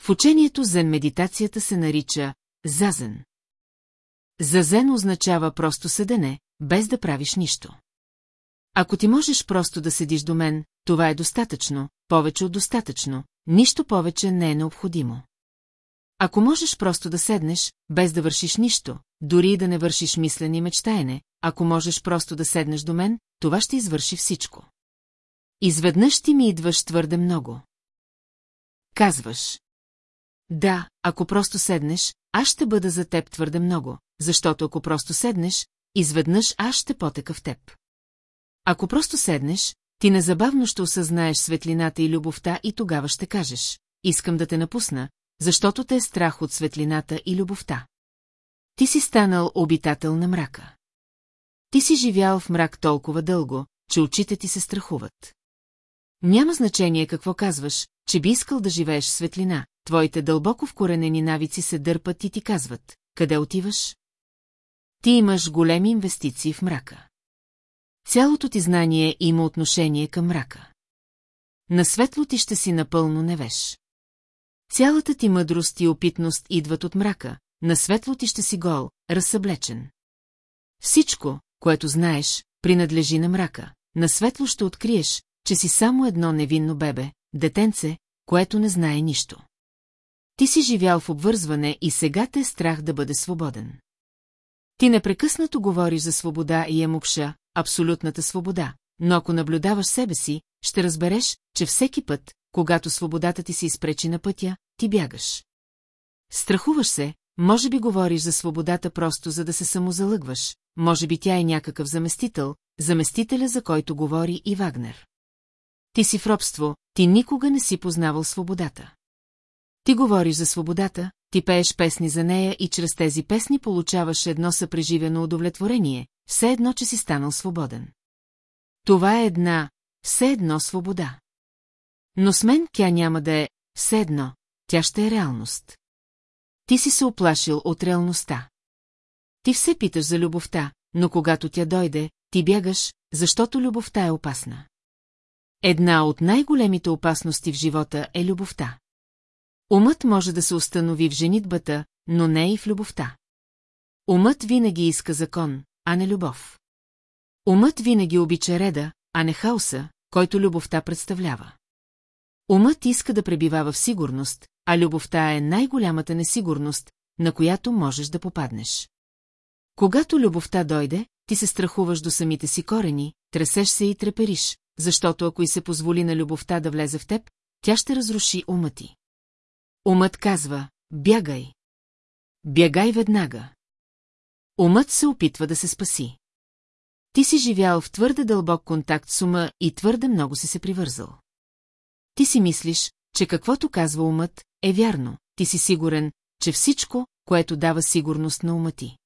В учението зен медитацията се нарича зазен. Зазен означава просто седене, без да правиш нищо. Ако ти можеш просто да седиш до мен, това е достатъчно, повече от достатъчно, нищо повече не е необходимо. Ако можеш просто да седнеш, без да вършиш нищо, дори и да не вършиш мислене и мечтаене, ако можеш просто да седнеш до мен, това ще извърши всичко. Изведнъж ти ми идваш твърде много. Казваш. Да, ако просто седнеш, аз ще бъда за теб твърде много, защото ако просто седнеш, изведнъж аз ще потека в теб. Ако просто седнеш, ти незабавно ще осъзнаеш светлината и любовта и тогава ще кажеш, искам да те напусна, защото те е страх от светлината и любовта. Ти си станал обитател на мрака. Ти си живял в мрак толкова дълго, че очите ти се страхуват. Няма значение какво казваш, че би искал да живееш светлина, твоите дълбоко вкоренени навици се дърпат и ти казват, къде отиваш? Ти имаш големи инвестиции в мрака. Цялото ти знание има отношение към мрака. На светло ти ще си напълно невеж. Цялата ти мъдрост и опитност идват от мрака, на светло ти ще си гол, разсъблечен. Всичко, което знаеш, принадлежи на мрака. На светло ще откриеш, че си само едно невинно бебе, детенце, което не знае нищо. Ти си живял в обвързване и сега те е страх да бъде свободен. Ти непрекъснато говориш за свобода и емокша, абсолютната свобода, но ако наблюдаваш себе си, ще разбереш, че всеки път, когато свободата ти се изпречи на пътя, ти бягаш. Страхуваш се, може би говориш за свободата просто за да се самозалъгваш, може би тя е някакъв заместител, заместителя за който говори и Вагнер. Ти си в робство, ти никога не си познавал свободата. Ти говориш за свободата, ти пееш песни за нея и чрез тези песни получаваш едно съпреживено удовлетворение, все едно, че си станал свободен. Това е една, все едно свобода. Но с мен тя няма да е все едно, тя ще е реалност. Ти си се оплашил от реалността. Ти все питаш за любовта, но когато тя дойде, ти бягаш, защото любовта е опасна. Една от най-големите опасности в живота е любовта. Умът може да се установи в женитбата, но не и в любовта. Умът винаги иска закон, а не любов. Умът винаги обича реда, а не хаоса, който любовта представлява. Умът иска да пребивава в сигурност, а любовта е най-голямата несигурност, на която можеш да попаднеш. Когато любовта дойде, ти се страхуваш до самите си корени, тресеш се и трепериш, защото ако и се позволи на любовта да влезе в теб, тя ще разруши ума ти. Умът казва, бягай. Бягай веднага. Умът се опитва да се спаси. Ти си живял в твърде дълбок контакт с ума и твърде много си се привързал. Ти си мислиш, че каквото казва умът, е вярно, ти си сигурен, че всичко, което дава сигурност на ума ти.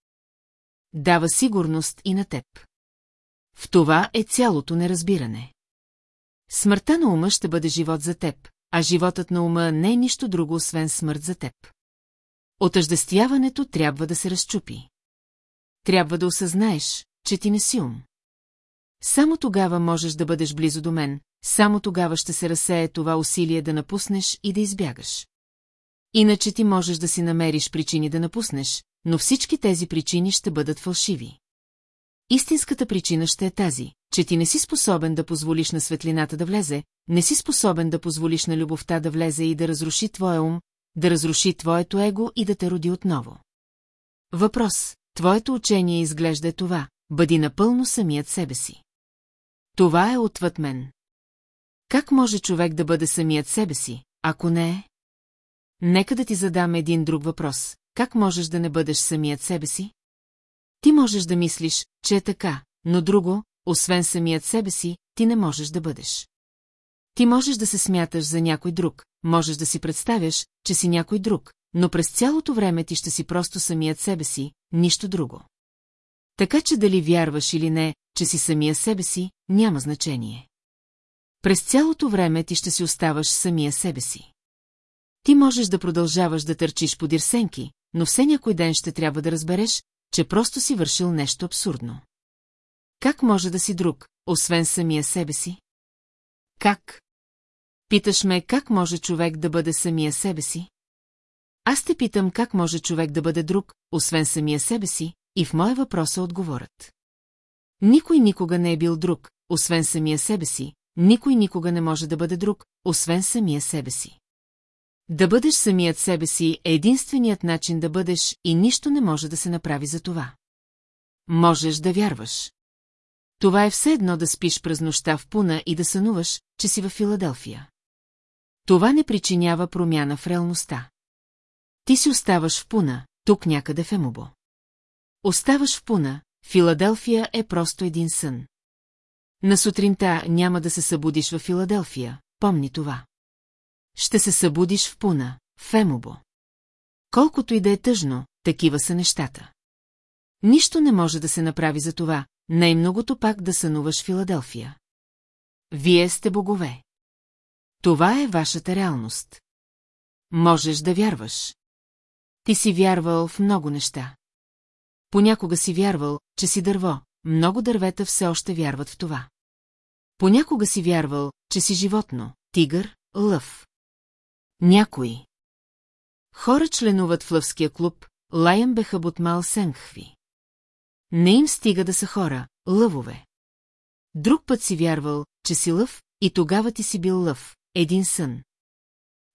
Дава сигурност и на теб. В това е цялото неразбиране. Смъртта на ума ще бъде живот за теб, а животът на ума не е нищо друго, освен смърт за теб. Отъждествяването трябва да се разчупи. Трябва да осъзнаеш, че ти не си ум. Само тогава можеш да бъдеш близо до мен, само тогава ще се разсее това усилие да напуснеш и да избягаш. Иначе ти можеш да си намериш причини да напуснеш, но всички тези причини ще бъдат фалшиви. Истинската причина ще е тази, че ти не си способен да позволиш на светлината да влезе, не си способен да позволиш на любовта да влезе и да разруши твоя ум, да разруши твоето его и да те роди отново. Въпрос. Твоето учение изглежда е това, бъди напълно самият себе си. Това е отвъд мен. Как може човек да бъде самият себе си, ако не е? Нека да ти задам един друг въпрос. Как можеш да не бъдеш самият себе си? Ти можеш да мислиш, че е така, но друго, освен самият себе си, ти не можеш да бъдеш. Ти можеш да се смяташ за някой друг, можеш да си представяш, че си някой друг, но през цялото време ти ще си просто самият себе си, нищо друго. Така че дали вярваш или не, че си самия себе си, няма значение. През цялото време ти ще си оставаш самия себе си. Ти можеш да продължаваш да търчиш по дирсенки, но все някой ден ще трябва да разбереш, че просто си вършил нещо абсурдно. Как може да си друг, освен самия себе си? Как? Питаш ме, как може човек да бъде самия себе си? Аз те питам, как може човек да бъде друг, освен самия себе си, и в моя въпрос е. Никой никога не е бил друг, освен самия себе си, никой никога не може да бъде друг, освен самия себе си. Да бъдеш самият себе си е единственият начин да бъдеш и нищо не може да се направи за това. Можеш да вярваш. Това е все едно да спиш през нощта в Пуна и да сънуваш, че си в Филаделфия. Това не причинява промяна в реалността. Ти си оставаш в Пуна, тук някъде в Емобо. Оставаш в Пуна, Филаделфия е просто един сън. На сутринта няма да се събудиш в Филаделфия, помни това. Ще се събудиш в Пуна, в. Колкото и да е тъжно, такива са нещата. Нищо не може да се направи за това, най-многото пак да сънуваш Филаделфия. Вие сте богове. Това е вашата реалност. Можеш да вярваш. Ти си вярвал в много неща. Понякога си вярвал, че си дърво, много дървета все още вярват в това. Понякога си вярвал, че си животно, тигър, лъв. Някои. Хора членуват в лъвския клуб, Лайен Бехабутмал Сенгхви. Не им стига да са хора, лъвове. Друг път си вярвал, че си лъв, и тогава ти си бил лъв, един сън.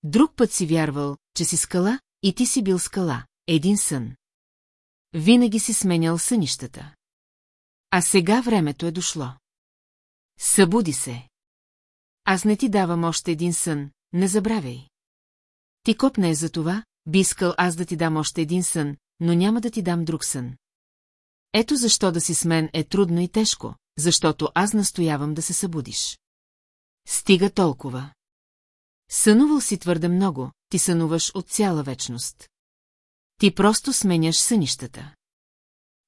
Друг път си вярвал, че си скала, и ти си бил скала, един сън. Винаги си сменял сънищата. А сега времето е дошло. Събуди се. Аз не ти давам още един сън, не забравяй. Ти копне е за това, би искал аз да ти дам още един сън, но няма да ти дам друг сън. Ето защо да си с мен е трудно и тежко, защото аз настоявам да се събудиш. Стига толкова. Сънувал си твърде много, ти сънуваш от цяла вечност. Ти просто сменяш сънищата.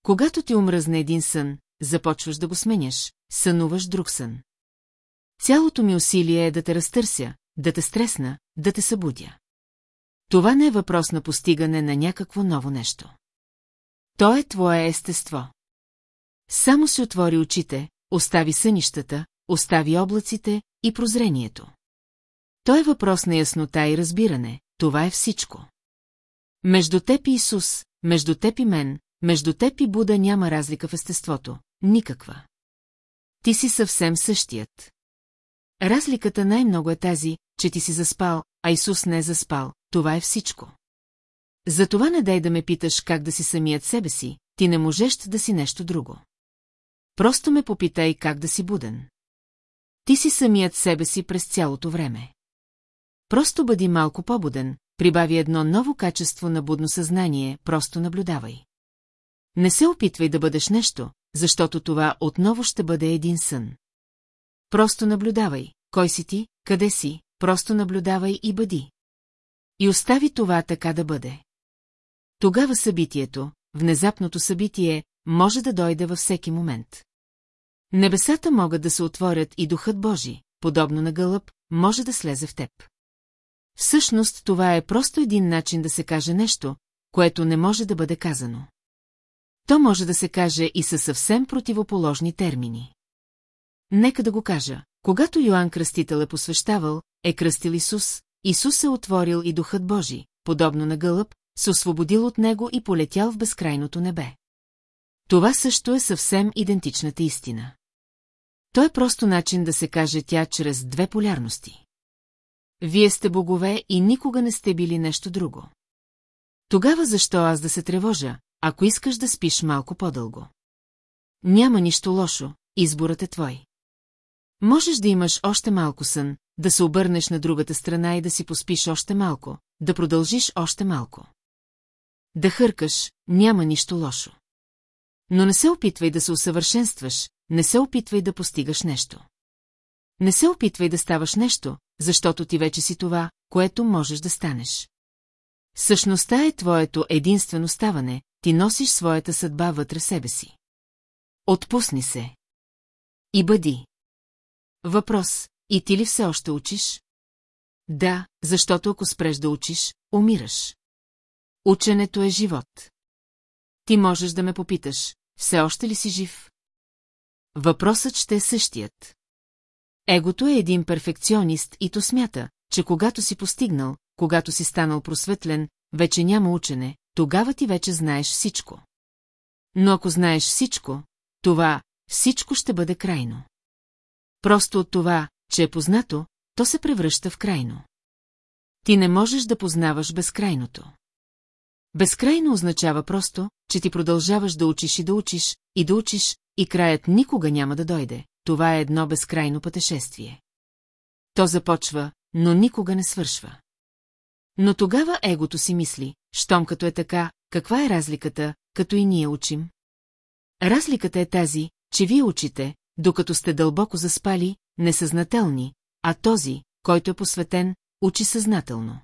Когато ти умръзне един сън, започваш да го сменяш, сънуваш друг сън. Цялото ми усилие е да те разтърся, да те стресна, да те събудя. Това не е въпрос на постигане на някакво ново нещо. То е твое естество. Само се отвори очите, остави сънищата, остави облаците и прозрението. То е въпрос на яснота и разбиране, това е всичко. Между теб и Исус, между теб и мен, между теб и Буда няма разлика в естеството, никаква. Ти си съвсем същият. Разликата най-много е тази, че ти си заспал, а Исус не е заспал, това е всичко. Затова не дай да ме питаш как да си самият себе си, ти не можеш да си нещо друго. Просто ме попитай как да си буден. Ти си самият себе си през цялото време. Просто бъди малко по-буден, прибави едно ново качество на будно съзнание, просто наблюдавай. Не се опитвай да бъдеш нещо, защото това отново ще бъде един сън. Просто наблюдавай, кой си ти, къде си, просто наблюдавай и бъди. И остави това така да бъде. Тогава събитието, внезапното събитие, може да дойде във всеки момент. Небесата могат да се отворят и духът Божи, подобно на гълъб, може да слезе в теб. Всъщност това е просто един начин да се каже нещо, което не може да бъде казано. То може да се каже и със съвсем противоположни термини. Нека да го кажа. Когато Йоанн Кръстител е посвещавал, е кръстил Исус, Исус е отворил и Духът Божи, подобно на гълъб, се освободил от него и полетял в безкрайното небе. Това също е съвсем идентичната истина. То е просто начин да се каже тя чрез две полярности. Вие сте богове и никога не сте били нещо друго. Тогава защо аз да се тревожа, ако искаш да спиш малко по-дълго? Няма нищо лошо, изборът е твой. Можеш да имаш още малко сън, да се обърнеш на другата страна и да си поспиш още малко, да продължиш още малко. Да хъркаш, няма нищо лошо. Но не се опитвай да се усъвършенстваш, не се опитвай да постигаш нещо. Не се опитвай да ставаш нещо, защото ти вече си това, което можеш да станеш. Същността е твоето единствено ставане, ти носиш своята съдба вътре себе си. Отпусни се. И бъди. Въпрос, и ти ли все още учиш? Да, защото ако спреш да учиш, умираш. Ученето е живот. Ти можеш да ме попиташ, все още ли си жив? Въпросът ще е същият. Егото е един перфекционист и то смята, че когато си постигнал, когато си станал просветлен, вече няма учене, тогава ти вече знаеш всичко. Но ако знаеш всичко, това всичко ще бъде крайно. Просто от това, че е познато, то се превръща в крайно. ти не можеш да познаваш безкрайното. Безкрайно означава просто, че ти продължаваш да учиш и да учиш, и да учиш, и краят никога няма да дойде. Това е едно безкрайно пътешествие. То започва, но никога не свършва. Но тогава егото си мисли, щом като е така, каква е разликата, като и ние учим? Разликата е тази, че вие учите, докато сте дълбоко заспали, несъзнателни, а този, който е посветен, учи съзнателно.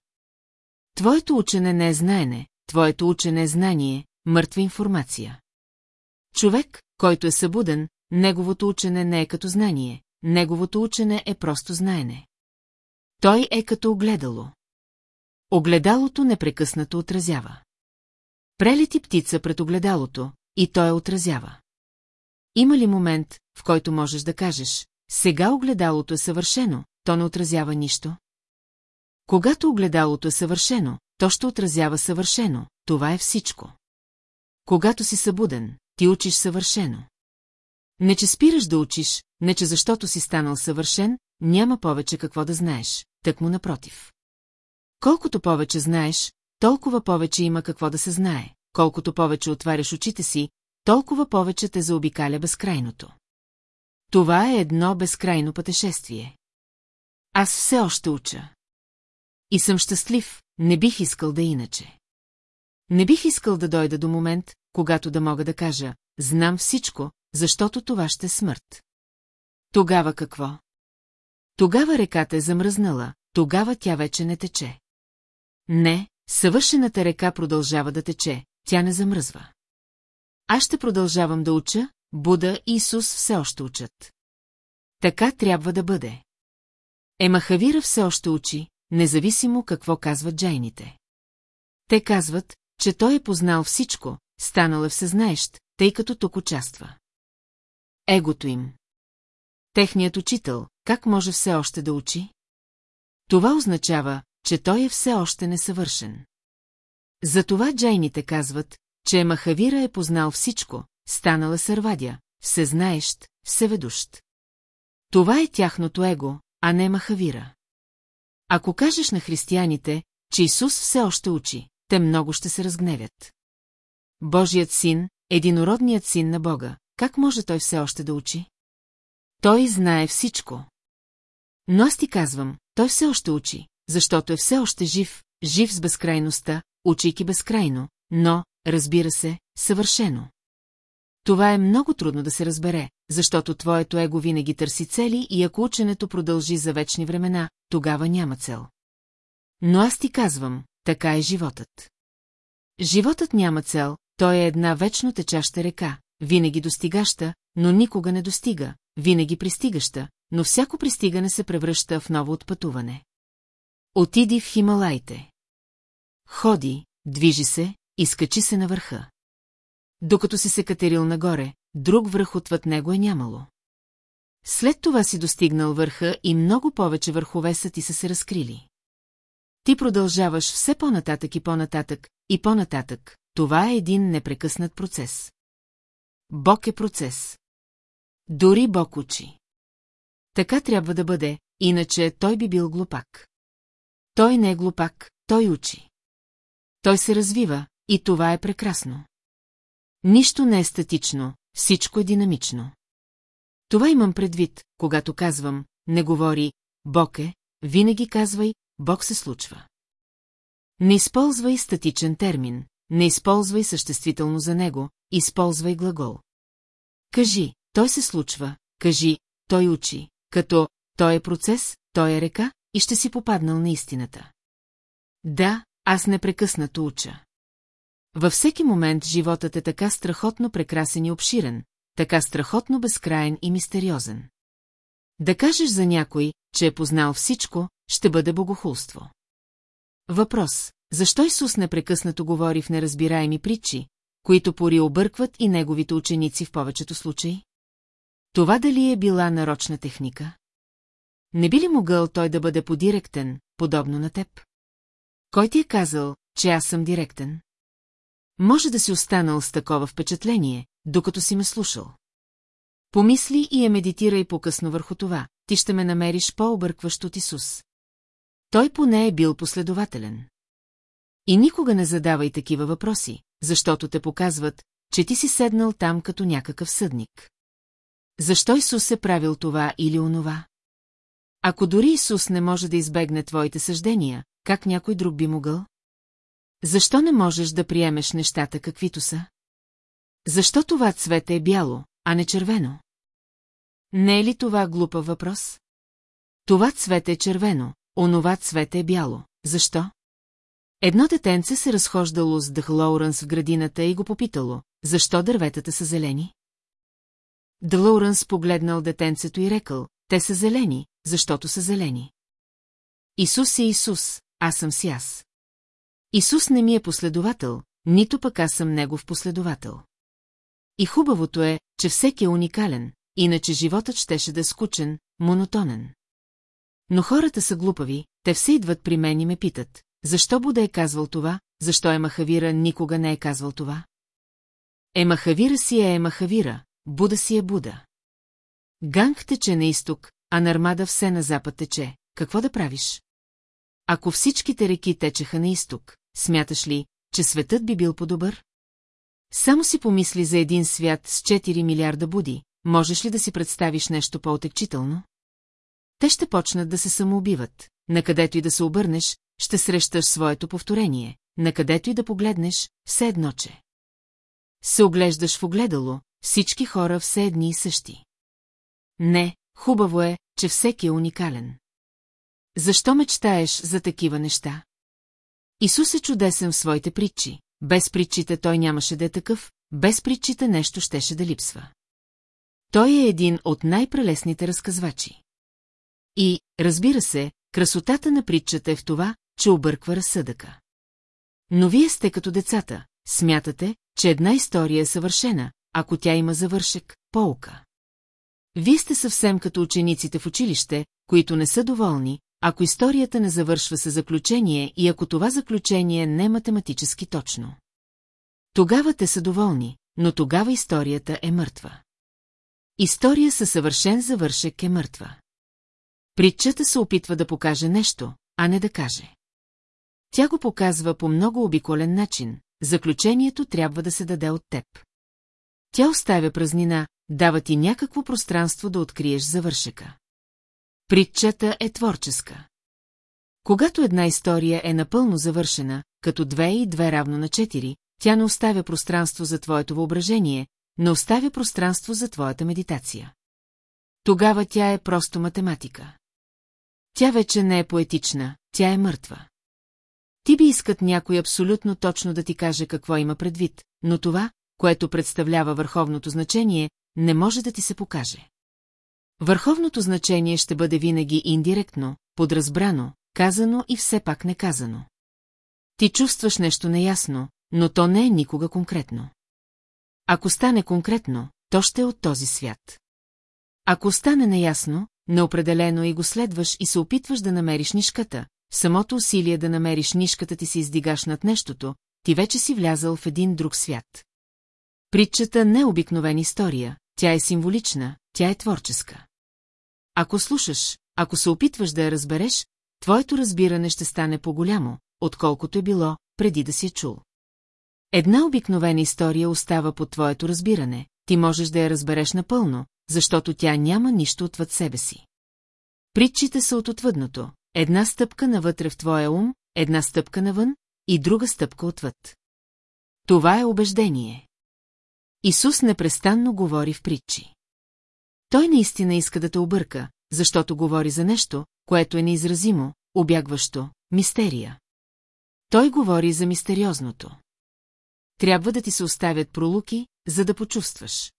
Твоето учене не е знаене, твоето учене е знание, мъртва информация. Човек, който е събуден, неговото учене не е като знание, неговото учене е просто знаене. Той е като огледало. Огледалото непрекъснато отразява. Прелети птица пред огледалото, и той отразява. Има ли момент, в който можеш да кажеш, сега огледалото е съвършено, то не отразява нищо? Когато огледалото е съвършено, то ще отразява съвършено, това е всичко. Когато си събуден, ти учиш съвършено. Не че спираш да учиш, не че защото си станал съвършен, няма повече какво да знаеш, так му напротив. Колкото повече знаеш, толкова повече има какво да се знае, колкото повече отваряш очите си, толкова повече те заобикаля безкрайното. Това е едно безкрайно пътешествие. Аз все още уча. И съм щастлив, не бих искал да иначе. Не бих искал да дойда до момент, когато да мога да кажа, знам всичко, защото това ще е смърт. Тогава какво? Тогава реката е замръзнала, тогава тя вече не тече. Не, съвършената река продължава да тече, тя не замръзва. Аз ще продължавам да уча, Буда и Исус все още учат. Така трябва да бъде. Емахавира все още учи, независимо какво казват джайните. Те казват, че той е познал всичко, станал е всезнаещ, тъй като тук участва. Егото им. Техният учител, как може все още да учи? Това означава, че той е все още несъвършен. Затова джайните казват, че Махавира е познал всичко, станала сървадя, всезнаещ, всеведущ. Това е тяхното его, а не Махавира. Ако кажеш на християните, че Исус все още учи, те много ще се разгневят. Божият син, единородният син на Бога, как може той все още да учи? Той знае всичко. Но аз ти казвам, той все още учи, защото е все още жив, жив с безкрайността, учейки безкрайно, но, разбира се, съвършено. Това е много трудно да се разбере, защото твоето его винаги търси цели и ако ученето продължи за вечни времена, тогава няма цел. Но аз ти казвам, така е животът. Животът няма цел, той е една вечно течаща река, винаги достигаща, но никога не достига, винаги пристигаща, но всяко пристигане се превръща в ново отпътуване. Отиди в Хималайте. Ходи, движи се, изкачи се на върха. Докато си се катерил нагоре, друг връх отвъд него е нямало. След това си достигнал върха и много повече върхове са ти са се разкрили. Ти продължаваш все по-нататък и по-нататък, и по-нататък. Това е един непрекъснат процес. Бог е процес. Дори Бог учи. Така трябва да бъде, иначе той би бил глупак. Той не е глупак, той учи. Той се развива, и това е прекрасно. Нищо не е статично, всичко е динамично. Това имам предвид, когато казвам, не говори, Бог е, винаги казвай, Бог се случва. Не използвай статичен термин, не използвай съществително за него, използвай глагол. Кажи, той се случва, кажи, той учи, като той е процес, той е река и ще си попаднал на истината. Да, аз непрекъснато уча. Във всеки момент животът е така страхотно прекрасен и обширен, така страхотно безкраен и мистериозен. Да кажеш за някой, че е познал всичко, ще бъде богохулство. Въпрос. Защо Исус непрекъснато говори в неразбираеми притчи, които пори объркват и неговите ученици в повечето случаи? Това дали е била нарочна техника? Не би ли могъл той да бъде подиректен, подобно на теб? Кой ти е казал, че аз съм директен? Може да си останал с такова впечатление, докато си ме слушал. Помисли и я медитирай по-късно върху това, ти ще ме намериш по-объркващ от Исус. Той поне е бил последователен. И никога не задавай такива въпроси, защото те показват, че ти си седнал там като някакъв съдник. Защо Исус е правил това или онова? Ако дори Исус не може да избегне твоите съждения, как някой друг би могъл? Защо не можеш да приемеш нещата каквито са? Защо това цвете е бяло, а не червено? Не е ли това глупа въпрос? Това цвете е червено, онова цвете е бяло. Защо? Едно детенце се разхождало с Дъх Лоуренс в градината и го попитало, защо дърветата са зелени? Длоуренс погледнал детенцето и рекал, те са зелени, защото са зелени. Исус е Исус, аз съм си аз. Исус не ми е последовател, нито пък аз съм негов последовател. И хубавото е, че всеки е уникален, иначе животът щеше да е скучен, монотонен. Но хората са глупави, те все идват при мен и ме питат, защо Буда е казвал това, защо Емахавира никога не е казвал това? Емахавира си е Емахавира, Буда си е Буда. Ганг тече на изток, а Нармада все на запад тече. Какво да правиш? Ако всичките реки течеха на изток, смяташ ли, че светът би бил по-добър? Само си помисли за един свят с 4 милиарда буди, можеш ли да си представиш нещо по-отекчително? Те ще почнат да се самоубиват. Накъдето и да се обърнеш, ще срещаш своето повторение. Накъдето и да погледнеш, все едно, че. Се оглеждаш в огледало, всички хора все едни и същи. Не, хубаво е, че всеки е уникален. Защо мечтаеш за такива неща? Исус е чудесен в своите притчи. Без притчите той нямаше да е такъв, без притчите нещо щеше да липсва. Той е един от най-прелесните разказвачи. И, разбира се, красотата на притчата е в това, че обърква разсъдъка. Но вие сте като децата, смятате, че една история е съвършена, ако тя има завършек, полка. Вие сте съвсем като учениците в училище, които не са доволни, ако историята не завършва с заключение и ако това заключение не е математически точно. Тогава те са доволни, но тогава историята е мъртва. История със съвършен завършек е мъртва. Притчата се опитва да покаже нещо, а не да каже. Тя го показва по много обиколен начин, заключението трябва да се даде от теб. Тя оставя празнина, дава ти някакво пространство да откриеш завършека. Притчата е творческа. Когато една история е напълно завършена, като две и две равно на четири, тя не оставя пространство за твоето въображение, не оставя пространство за твоята медитация. Тогава тя е просто математика. Тя вече не е поетична, тя е мъртва. Ти би искат някой абсолютно точно да ти каже какво има предвид, но това, което представлява върховното значение, не може да ти се покаже. Върховното значение ще бъде винаги индиректно, подразбрано, казано и все пак неказано. Ти чувстваш нещо неясно, но то не е никога конкретно. Ако стане конкретно, то ще е от този свят. Ако стане неясно, неопределено и го следваш и се опитваш да намериш нишката, самото усилие да намериш нишката ти си издигаш над нещото, ти вече си влязал в един друг свят. Притчата не е обикновена история, тя е символична, тя е творческа. Ако слушаш, ако се опитваш да я разбереш, твоето разбиране ще стане по-голямо, отколкото е било, преди да си е чул. Една обикновена история остава под твоето разбиране, ти можеш да я разбереш напълно, защото тя няма нищо отвъд себе си. Притчите са от отвъдното, една стъпка навътре в твоя ум, една стъпка навън и друга стъпка отвъд. Това е убеждение. Исус непрестанно говори в притчи. Той наистина иска да те обърка, защото говори за нещо, което е неизразимо, обягващо, мистерия. Той говори за мистериозното. Трябва да ти се оставят пролуки, за да почувстваш.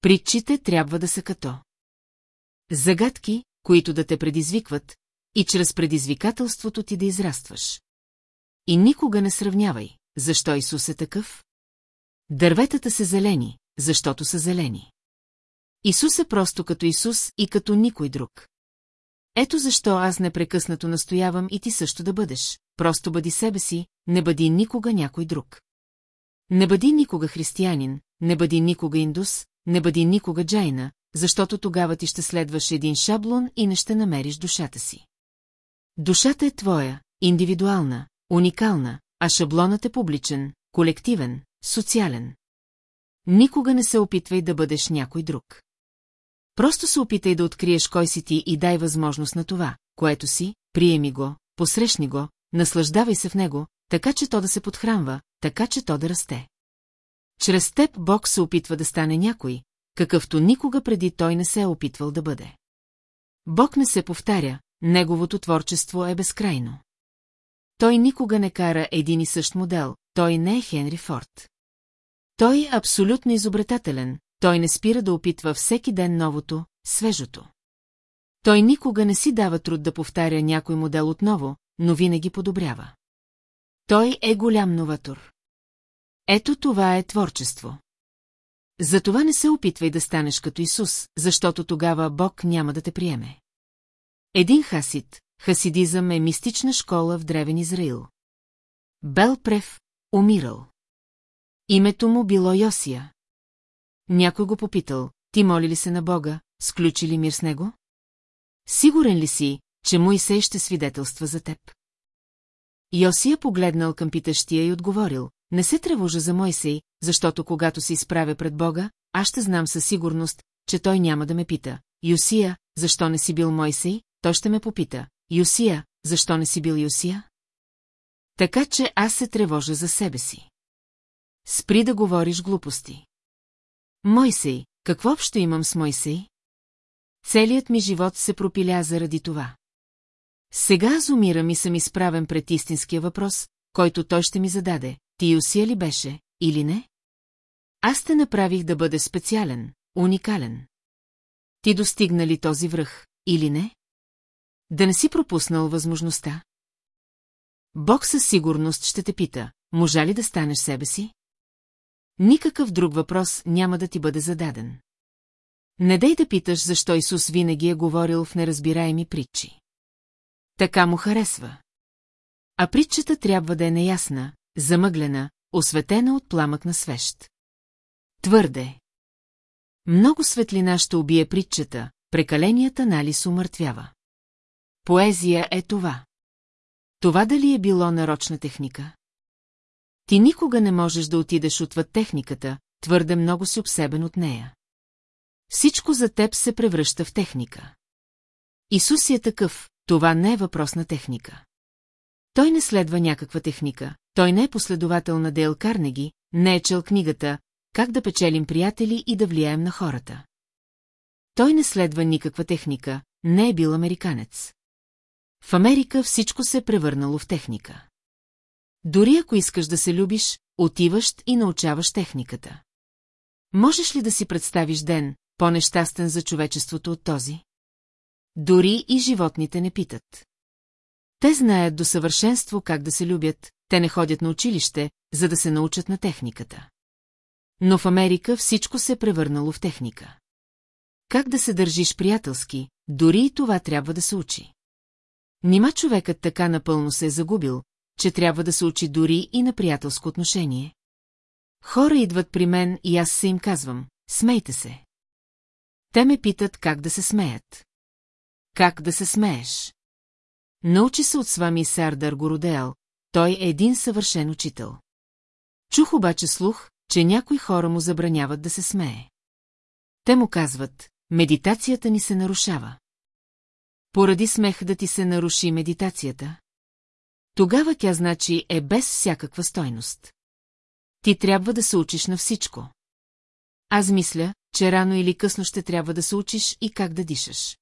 Притчите трябва да са като. Загадки, които да те предизвикват, и чрез предизвикателството ти да израстваш. И никога не сравнявай, защо Исус е такъв? Дърветата са зелени, защото са зелени. Исус е просто като Исус и като никой друг. Ето защо аз непрекъснато настоявам и ти също да бъдеш. Просто бъди себе си, не бъди никога някой друг. Не бъди никога християнин, не бъди никога индус, не бъди никога джайна, защото тогава ти ще следваш един шаблон и не ще намериш душата си. Душата е твоя, индивидуална, уникална, а шаблонът е публичен, колективен, социален. Никога не се опитвай да бъдеш някой друг. Просто се опитай да откриеш кой си ти и дай възможност на това, което си, приеми го, посрещни го, наслаждавай се в него, така че то да се подхранва, така че то да расте. Чрез теб Бог се опитва да стане някой, какъвто никога преди той не се е опитвал да бъде. Бог не се повтаря, неговото творчество е безкрайно. Той никога не кара един и същ модел, той не е Хенри Форд. Той е абсолютно изобретателен, той не спира да опитва всеки ден новото, свежото. Той никога не си дава труд да повтаря някой модел отново, но винаги подобрява. Той е голям новатор. Ето това е творчество. Затова не се опитвай да станеш като Исус, защото тогава Бог няма да те приеме. Един хасид, хасидизъм е мистична школа в древен Израил. Бел Прев, умирал. Името му било Йосия. Някой го попитал, ти моли ли се на Бога, сключи ли мир с него? Сигурен ли си, че Моисей ще свидетелства за теб? Йосия погледнал към питащия и отговорил, не се тревожа за Мойсей, защото когато се изправя пред Бога, аз ще знам със сигурност, че той няма да ме пита. Йосия, защо не си бил Мойсей? Той ще ме попита. Йосия, защо не си бил Йосия? Така че аз се тревожа за себе си. Спри да говориш глупости. Мойсей, какво общо имам с Мойсей? Целият ми живот се пропиля заради това. Сега аз умирам и съм изправен пред истинския въпрос, който той ще ми зададе. Ти Йосия ли беше, или не? Аз те направих да бъде специален, уникален. Ти достигна ли този връх, или не? Да не си пропуснал възможността? Бог със сигурност ще те пита, можа ли да станеш себе си? Никакъв друг въпрос няма да ти бъде зададен. Не дай да питаш, защо Исус винаги е говорил в неразбираеми притчи. Така му харесва. А притчата трябва да е неясна, замъглена, осветена от пламък на свещ. Твърде. Много светлина ще убие притчата, прекаленият анализ умъртвява. Поезия е това. Това дали е било нарочна техника? Ти никога не можеш да отидеш отвъд техниката, твърде много си обсебен от нея. Всичко за теб се превръща в техника. Исус е такъв, това не е въпрос на техника. Той не следва някаква техника, той не е последовател на Дейл Карнеги, не е чел книгата «Как да печелим приятели и да влияем на хората». Той не следва никаква техника, не е бил американец. В Америка всичко се е превърнало в техника. Дори ако искаш да се любиш, отиваш и научаваш техниката. Можеш ли да си представиш ден, по-нещастен за човечеството от този? Дори и животните не питат. Те знаят до съвършенство как да се любят, те не ходят на училище, за да се научат на техниката. Но в Америка всичко се е превърнало в техника. Как да се държиш приятелски, дори и това трябва да се учи. Нима човекът така напълно се е загубил, че трябва да се учи дори и на приятелско отношение. Хора идват при мен и аз се им казвам, смейте се. Те ме питат как да се смеят. Как да се смееш? Научи се от свами Сардар Городеал, той е един съвършен учител. Чух обаче слух, че някои хора му забраняват да се смее. Те му казват, медитацията ни се нарушава. Поради смех да ти се наруши медитацията. Тогава тя значи е без всякаква стойност. Ти трябва да се учиш на всичко. Аз мисля, че рано или късно ще трябва да се учиш и как да дишаш.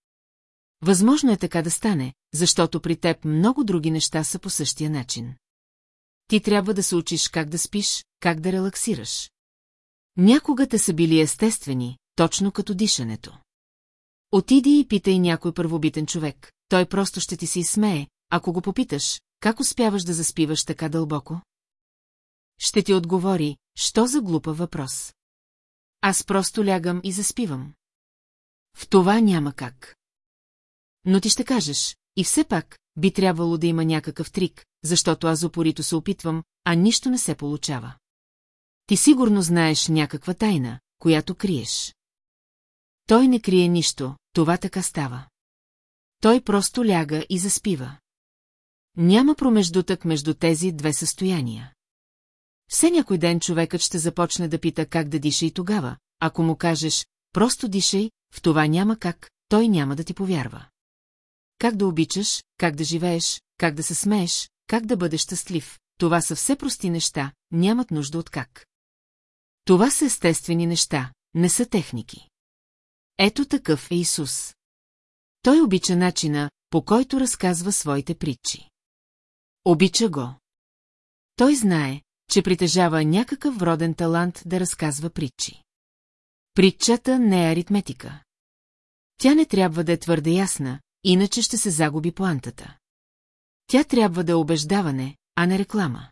Възможно е така да стане, защото при теб много други неща са по същия начин. Ти трябва да се учиш как да спиш, как да релаксираш. Някога те са били естествени, точно като дишането. Отиди и питай някой първобитен човек, той просто ще ти се изсмее, ако го попиташ, как успяваш да заспиваш така дълбоко? Ще ти отговори, що за глупа въпрос. Аз просто лягам и заспивам. В това няма как. Но ти ще кажеш, и все пак, би трябвало да има някакъв трик, защото аз опорито се опитвам, а нищо не се получава. Ти сигурно знаеш някаква тайна, която криеш. Той не крие нищо, това така става. Той просто ляга и заспива. Няма промеждутък между тези две състояния. Все някой ден човекът ще започне да пита как да диша и тогава, ако му кажеш, просто дишай, в това няма как, той няма да ти повярва. Как да обичаш, как да живееш, как да се смееш, как да бъдеш щастлив, това са все прости неща, нямат нужда от как. Това са естествени неща, не са техники. Ето такъв е Исус. Той обича начина, по който разказва своите притчи. Обича го. Той знае, че притежава някакъв роден талант да разказва притчи. Притчата не е аритметика. Тя не трябва да е твърде ясна, иначе ще се загуби поантата. Тя трябва да е убеждаване, а не реклама.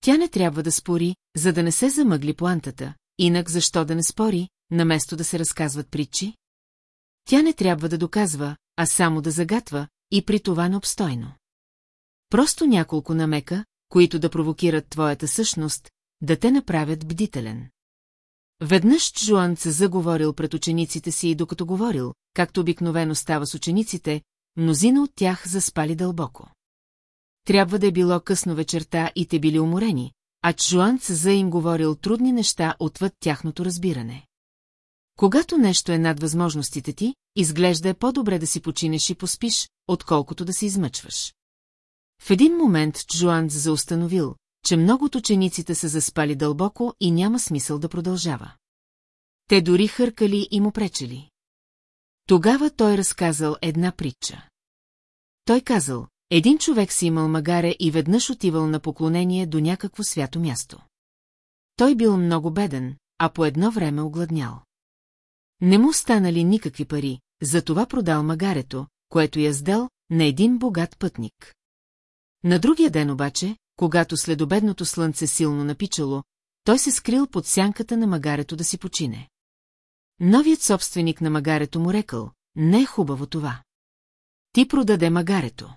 Тя не трябва да спори, за да не се замъгли поантата, инак защо да не спори, наместо да се разказват притчи? Тя не трябва да доказва, а само да загатва, и при това необстойно. Просто няколко намека, които да провокират твоята същност, да те направят бдителен. Веднъж Джуан се заговорил пред учениците си и докато говорил, както обикновено става с учениците, мнозина от тях заспали дълбоко. Трябва да е било късно вечерта и те били уморени, а Чжуанц за им говорил трудни неща отвъд тяхното разбиране. Когато нещо е над възможностите ти, изглежда е по-добре да си починеш и поспиш, отколкото да се измъчваш. В един момент Чжуанц заустановил, че много от учениците са заспали дълбоко и няма смисъл да продължава. Те дори хъркали и му пречели. Тогава той разказал една притча. Той казал, един човек си имал магаре и веднъж отивал на поклонение до някакво свято място. Той бил много беден, а по едно време огладнял. Не му станали никакви пари, затова продал магарето, което я сдал на един богат пътник. На другия ден обаче, когато следобедното слънце силно напичало, той се скрил под сянката на магарето да си почине. Новият собственик на магарето му рекал, не е хубаво това. Ти продаде магарето.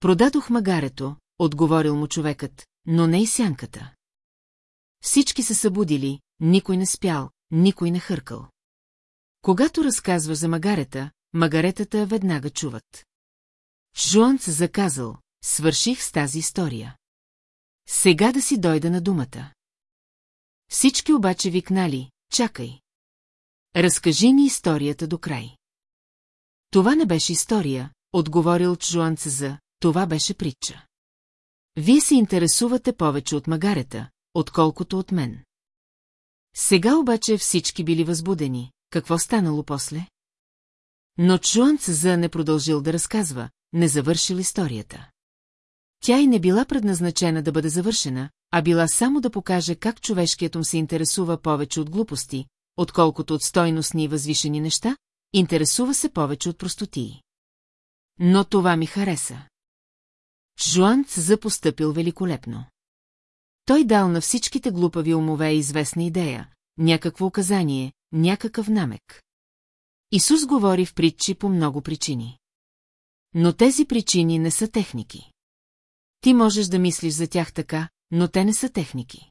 Продадох магарето, отговорил му човекът, но не и сянката. Всички се събудили, никой не спял, никой не хъркал. Когато разказваш за магарета, магаретата веднага чуват. Жуанц заказал, свърших с тази история. Сега да си дойда на думата. Всички обаче викнали, чакай. Разкажи ни историята до край. Това не беше история, отговорил Чжуанц за, това беше притча. Вие се интересувате повече от магарета, отколкото от мен. Сега обаче всички били възбудени. Какво станало после? Но Чуанц за не продължил да разказва, не завършил историята. Тя и не била предназначена да бъде завършена, а била само да покаже как човешкият ум се интересува повече от глупости, отколкото от стойностни и възвишени неща, интересува се повече от простотии. Но това ми хареса. Жуанц запостъпил великолепно. Той дал на всичките глупави умове известна идея, някакво указание, някакъв намек. Исус говори в притчи по много причини. Но тези причини не са техники. Ти можеш да мислиш за тях така, но те не са техники.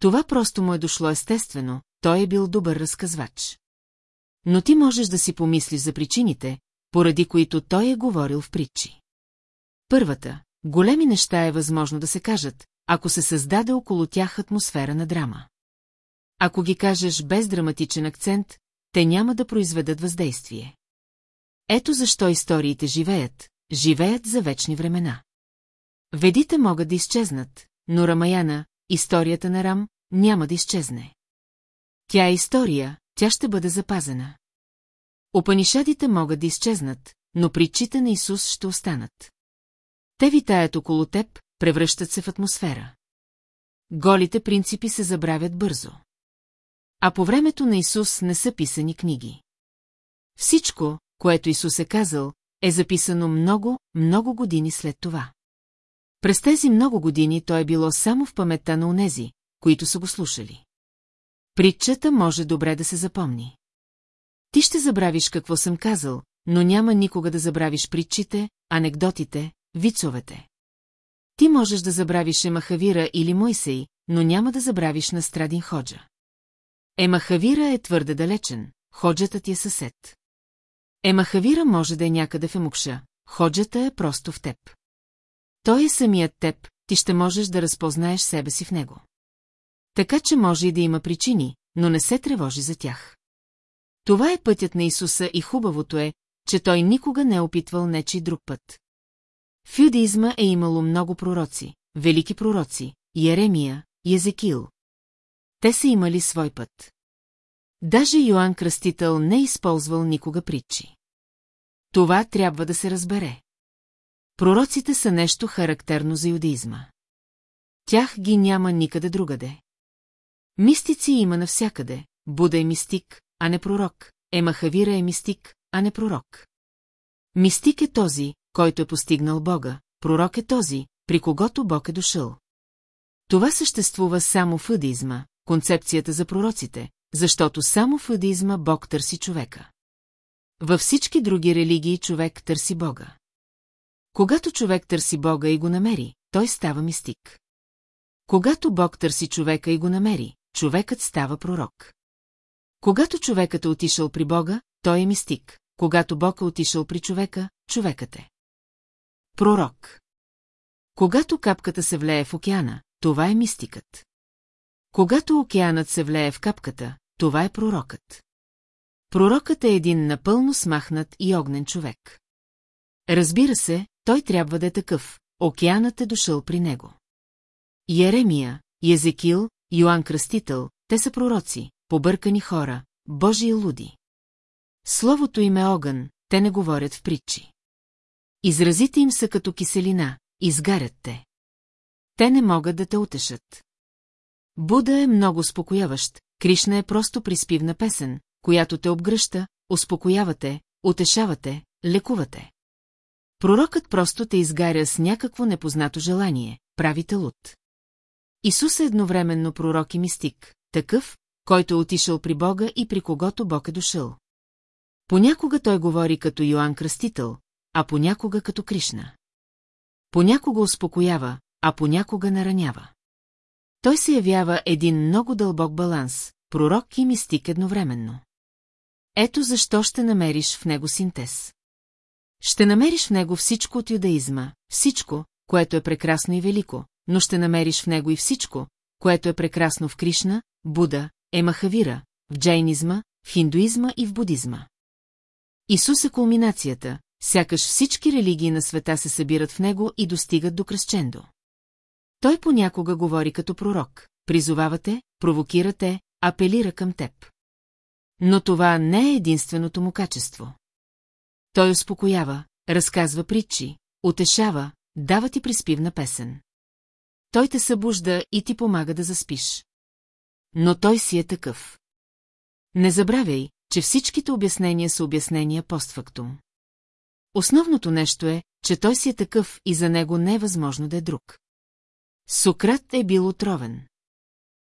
Това просто му е дошло естествено, той е бил добър разказвач. Но ти можеш да си помислиш за причините, поради които той е говорил в притчи. Първата, големи неща е възможно да се кажат, ако се създаде около тях атмосфера на драма. Ако ги кажеш без драматичен акцент, те няма да произведат въздействие. Ето защо историите живеят, живеят за вечни времена. Ведите могат да изчезнат, но Рамаяна, историята на Рам, няма да изчезне. Тя е история, тя ще бъде запазена. Опанишадите могат да изчезнат, но притчите на Исус ще останат. Те витаят около теб, превръщат се в атмосфера. Голите принципи се забравят бързо. А по времето на Исус не са писани книги. Всичко, което Исус е казал, е записано много, много години след това. През тези много години то е било само в паметта на онези, които са го слушали. Притчата може добре да се запомни. Ти ще забравиш какво съм казал, но няма никога да забравиш притчите, анекдотите, вицовете. Ти можеш да забравиш Емахавира или Мойсей, но няма да забравиш на Страдин Ходжа. Емахавира е твърде далечен, Ходжата ти е съсед. Емахавира може да е някъде в Емукша, ходжата е просто в теб. Той е самият теб, ти ще можеш да разпознаеш себе си в него. Така че може и да има причини, но не се тревожи за тях. Това е пътят на Исуса и хубавото е, че той никога не е опитвал нечи друг път. В юдизма е имало много пророци, велики пророци, Еремия, Езекил. Те са имали свой път. Даже Йоанн Кръстител не е използвал никога притчи. Това трябва да се разбере. Пророците са нещо характерно за юдеизма. Тях ги няма никъде другаде. Мистици има навсякъде. Буда е мистик, а не пророк. Емахавира е мистик, а не пророк. Мистик е този, който е постигнал Бога, пророк е този, при когото Бог е дошъл. Това съществува само в юдеизма, концепцията за пророците, защото само в юдеизма Бог търси човека. Във всички други религии човек търси Бога. Когато човек търси Бога и го намери, той става мистик. Когато Бог търси човека и го намери, човекът става пророк. Когато човекът е отишъл при Бога, той е мистик. Когато Бог е отишъл при човека, човекът е. Пророк. Когато капката се влее в океана, това е мистикът. Когато океанът се влее в капката, това е пророкът. Пророкът е един напълно смахнат и огнен човек. Разбира се, той трябва да е такъв, океанът е дошъл при него. Еремия, Езекил, Йоанн Кръстител, те са пророци, побъркани хора, Божии луди. Словото им е огън, те не говорят в притчи. Изразите им са като киселина, изгарят те. Те не могат да те утешат. Буда е много успокояващ, Кришна е просто приспивна песен, която те обгръща, успокоявате, утешавате, лекувате. Пророкът просто те изгаря с някакво непознато желание, правите луд. Исус е едновременно пророк и мистик, такъв, който е отишъл при Бога и при когото Бог е дошъл. Понякога той говори като Йоанн Кръстител, а понякога като Кришна. Понякога успокоява, а понякога наранява. Той се явява един много дълбок баланс, пророк и мистик едновременно. Ето защо ще намериш в него синтез. Ще намериш в него всичко от юдаизма, всичко, което е прекрасно и велико, но ще намериш в него и всичко, което е прекрасно в Кришна, Буда, Емахавира, в джайнизма, в хиндуизма и в будизма. Исус е кулминацията, сякаш всички религии на света се събират в него и достигат до кръщендо. Той понякога говори като пророк, призовавате, провокирате, апелира към теб. Но това не е единственото му качество. Той успокоява, разказва притчи, утешава, дава ти приспивна песен. Той те събужда и ти помага да заспиш. Но той си е такъв. Не забравяй, че всичките обяснения са обяснения постфактум. Основното нещо е, че той си е такъв и за него не е възможно да е друг. Сократ е бил отровен.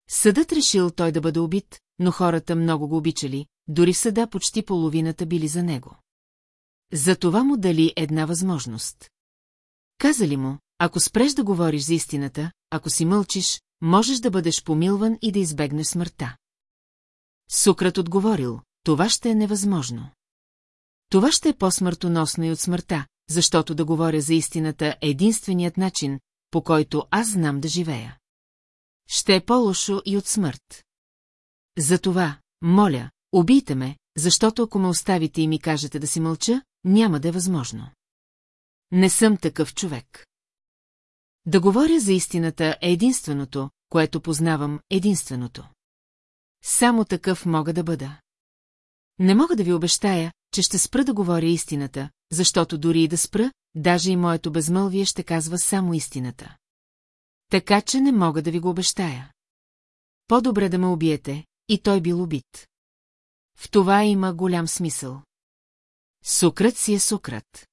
Съдът решил той да бъде убит, но хората много го обичали, дори в съда почти половината били за него. За това му дали една възможност. Казали му, ако спреш да говориш за истината, ако си мълчиш, можеш да бъдеш помилван и да избегнеш смъртта. Сукрат отговорил, това ще е невъзможно. Това ще е по-смъртоносно и от смъртта, защото да говоря за истината е единственият начин, по който аз знам да живея. Ще е по-лошо и от смърт. Затова, моля, убийте ме, защото ако ме оставите и ми кажете да си мълча, няма да е възможно. Не съм такъв човек. Да говоря за истината е единственото, което познавам, единственото. Само такъв мога да бъда. Не мога да ви обещая, че ще спра да говоря истината, защото дори и да спра, даже и моето безмълвие ще казва само истината. Така че не мога да ви го обещая. По-добре да ме убиете, и той бил убит. В това има голям смисъл. Сукрат си е Сукрат.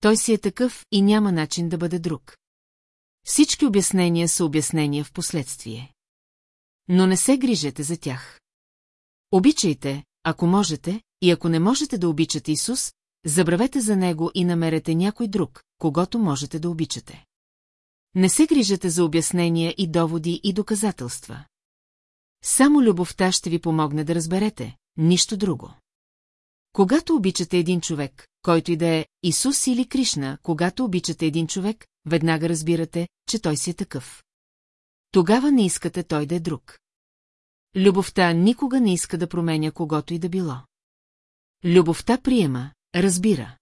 Той си е такъв и няма начин да бъде друг. Всички обяснения са обяснения в последствие. Но не се грижете за тях. Обичайте, ако можете, и ако не можете да обичате Исус, забравете за Него и намерете някой друг, когато можете да обичате. Не се грижете за обяснения и доводи и доказателства. Само любовта ще ви помогне да разберете, нищо друго. Когато обичате един човек, който и да е Исус или Кришна, когато обичате един човек, веднага разбирате, че той си е такъв. Тогава не искате той да е друг. Любовта никога не иска да променя когото и да било. Любовта приема, разбира.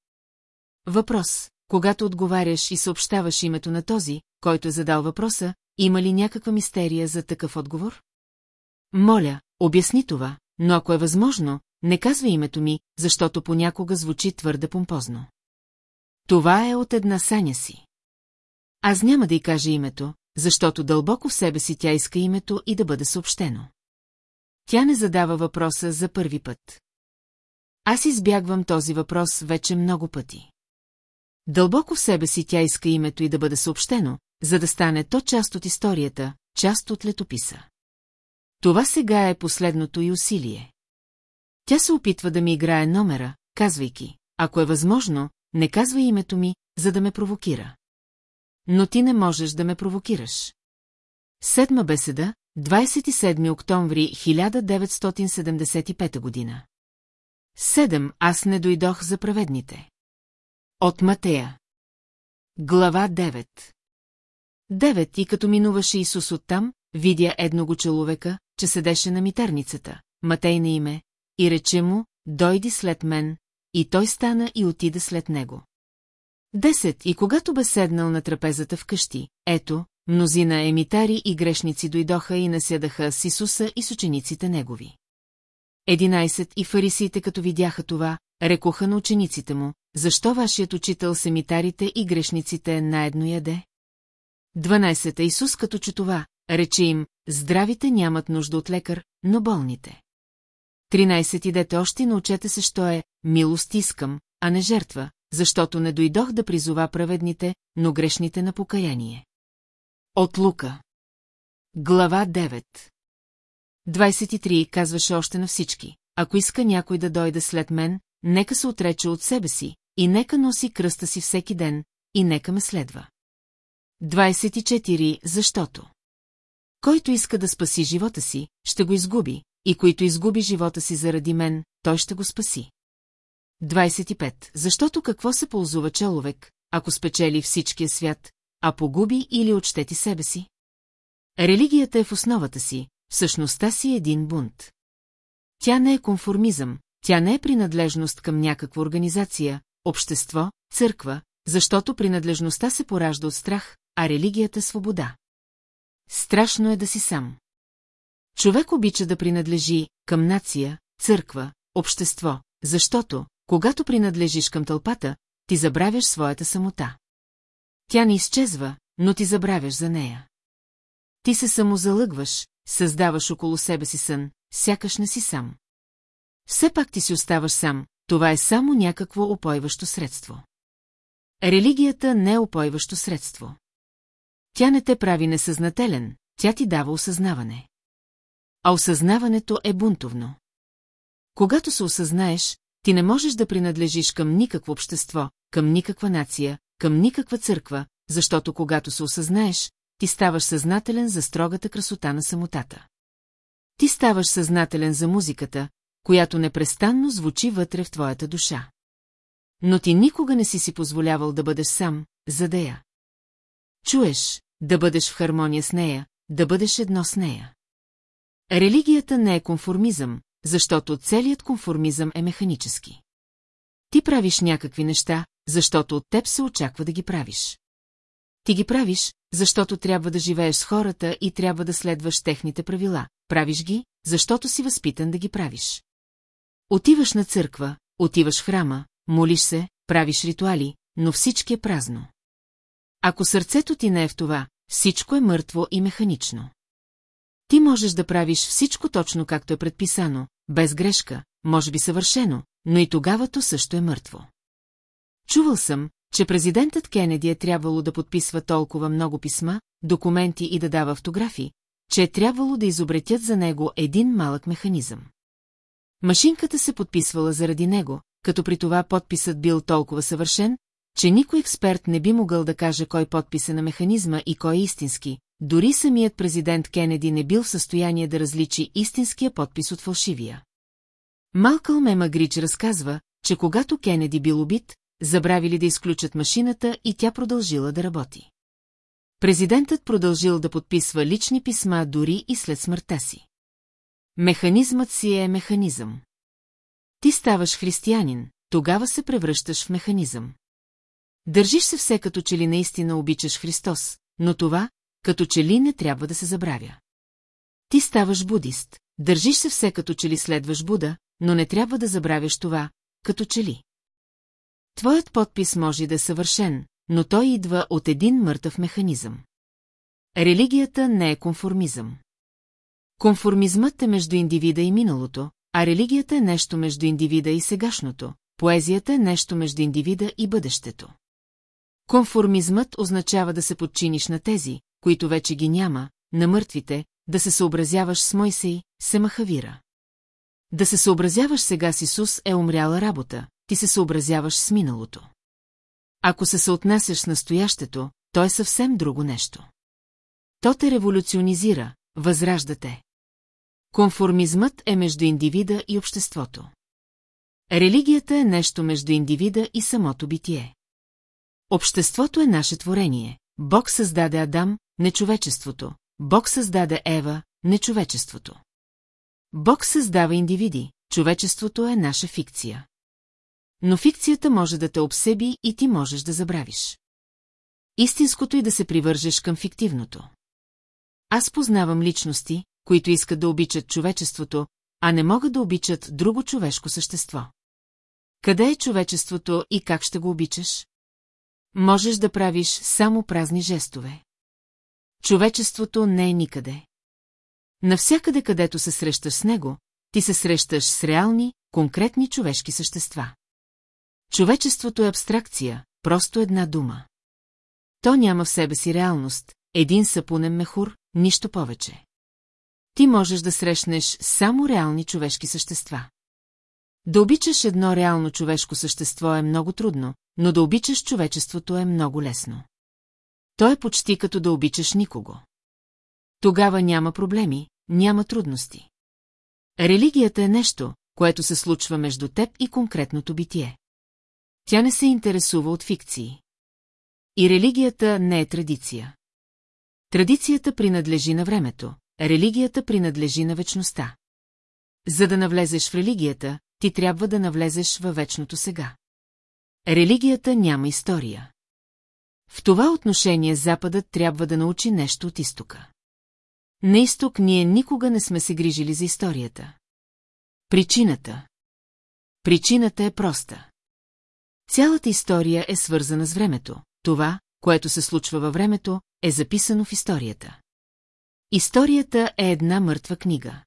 Въпрос. Когато отговаряш и съобщаваш името на този, който е задал въпроса, има ли някаква мистерия за такъв отговор? Моля, обясни това, но ако е възможно, не казвай името ми, защото понякога звучи твърде помпозно. Това е от една саня си. Аз няма да й кажа името, защото дълбоко в себе си тя иска името и да бъде съобщено. Тя не задава въпроса за първи път. Аз избягвам този въпрос вече много пъти. Дълбоко в себе си тя иска името и да бъде съобщено, за да стане то част от историята, част от летописа. Това сега е последното и усилие. Тя се опитва да ми играе номера, казвайки, ако е възможно, не казвай името ми, за да ме провокира. Но ти не можеш да ме провокираш. Седма беседа, 27 октомври 1975 година. Седем, аз не дойдох за праведните. От Матея. Глава 9 Девет и като минуваше Исус оттам, видя едного човека, че седеше на митарницата, Матей на име, и рече му, дойди след мен, и той стана и отида след него. Десет и когато бе седнал на трапезата в къщи, ето, мнозина емитари и грешници дойдоха и насядаха с Исуса и с учениците негови. Единайсет и фарисиите като видяха това, рекоха на учениците му, защо вашият учител с емитарите и грешниците наедно яде? Дванайсета Исус като че това, рече им, здравите нямат нужда от лекар, но болните. Тринайсет идете още научете се, що е милост искам, а не жертва, защото не дойдох да призова праведните, но грешните на покаяние. От Лука Глава 9 23 казваше още на всички, ако иска някой да дойде след мен, нека се отрече от себе си, и нека носи кръста си всеки ден, и нека ме следва. 24 Защото Който иска да спаси живота си, ще го изгуби, и който изгуби живота си заради мен, той ще го спаси. 25. Защото какво се ползува човек, ако спечели всичкия свят, а погуби или отщети себе си? Религията е в основата си, всъщността си е един бунт. Тя не е конформизъм, тя не е принадлежност към някаква организация, общество, църква, защото принадлежността се поражда от страх, а религията – свобода. Страшно е да си сам. Човек обича да принадлежи към нация, църква, общество, защото, когато принадлежиш към тълпата, ти забравяш своята самота. Тя не изчезва, но ти забравяш за нея. Ти се самозалъгваш, създаваш около себе си сън, сякаш не си сам. Все пак ти си оставаш сам, това е само някакво опойващо средство. Религията не е опойващо средство. Тя не те прави несъзнателен, тя ти дава осъзнаване. А осъзнаването е бунтовно. Когато се осъзнаеш, ти не можеш да принадлежиш към никакво общество, към никаква нация, към никаква църква, защото когато се осъзнаеш, ти ставаш съзнателен за строгата красота на самотата. Ти ставаш съзнателен за музиката, която непрестанно звучи вътре в твоята душа. Но ти никога не си си позволявал да бъдеш сам, за да я. Чуеш, да бъдеш в хармония с нея, да бъдеш едно с нея. Религията не е конформизъм, защото целият конформизъм е механически. Ти правиш някакви неща, защото от теб се очаква да ги правиш. Ти ги правиш, защото трябва да живееш с хората и трябва да следваш техните правила. Правиш ги, защото си възпитан да ги правиш. Отиваш на църква, отиваш в храма, молиш се, правиш ритуали, но всички е празно. Ако сърцето ти не е в това, всичко е мъртво и механично. Ти можеш да правиш всичко точно както е предписано, без грешка, може би съвършено, но и тогава то също е мъртво. Чувал съм, че президентът Кенеди е трябвало да подписва толкова много писма, документи и да дава автографи, че е трябвало да изобретят за него един малък механизъм. Машинката се подписвала заради него, като при това подписът бил толкова съвършен, че никой експерт не би могъл да каже кой подпис е на механизма и кой е истински, дори самият президент Кенеди не бил в състояние да различи истинския подпис от фалшивия. Малкъл Ме Магрич разказва, че когато Кенеди бил убит, забравили да изключат машината и тя продължила да работи. Президентът продължил да подписва лични писма дори и след смъртта си. Механизмът си е механизъм. Ти ставаш християнин, тогава се превръщаш в механизъм. Държиш се все като че ли наистина обичаш Христос, но това, като че ли не трябва да се забравя. Ти ставаш будист, държиш се все като че ли следваш Буда, но не трябва да забравяш това, като че ли. Твоят подпис може да е съвършен, но той идва от един мъртъв механизъм. Религията не е конформизъм. Конформизмът е между индивида и миналото, а религията е нещо между индивида и сегашното, поезията е нещо между индивида и бъдещето. Конформизмът означава да се подчиниш на тези, които вече ги няма, на мъртвите, да се съобразяваш с Мойсей, се махавира. Да се съобразяваш сега с Исус е умряла работа, ти се съобразяваш с миналото. Ако се съотнасяш с настоящето, то е съвсем друго нещо. То те революционизира, възражда те. Конформизмът е между индивида и обществото. Религията е нещо между индивида и самото битие. Обществото е наше творение. Бог създаде Адам, нечовечеството. Бог създаде Ева, нечовечеството. Бог създава индивиди, човечеството е наша фикция. Но фикцията може да те обсеби и ти можеш да забравиш. Истинското и да се привържеш към фиктивното. Аз познавам личности, които искат да обичат човечеството, а не могат да обичат друго човешко същество. Къде е човечеството и как ще го обичаш? Можеш да правиш само празни жестове. Човечеството не е никъде. Навсякъде, където се срещаш с него, ти се срещаш с реални, конкретни човешки същества. Човечеството е абстракция, просто една дума. То няма в себе си реалност, един сапунен мехур, нищо повече. Ти можеш да срещнеш само реални човешки същества. Да обичаш едно реално човешко същество е много трудно, но да обичаш човечеството е много лесно. То е почти като да обичаш никого. Тогава няма проблеми, няма трудности. Религията е нещо, което се случва между теб и конкретното битие. Тя не се интересува от фикции. И религията не е традиция. Традицията принадлежи на времето, религията принадлежи на вечността. За да навлезеш в религията, ти трябва да навлезеш във вечното сега. Религията няма история. В това отношение Западът трябва да научи нещо от изтока. На изток ние никога не сме се грижили за историята. Причината. Причината е проста. Цялата история е свързана с времето. Това, което се случва във времето, е записано в историята. Историята е една мъртва книга.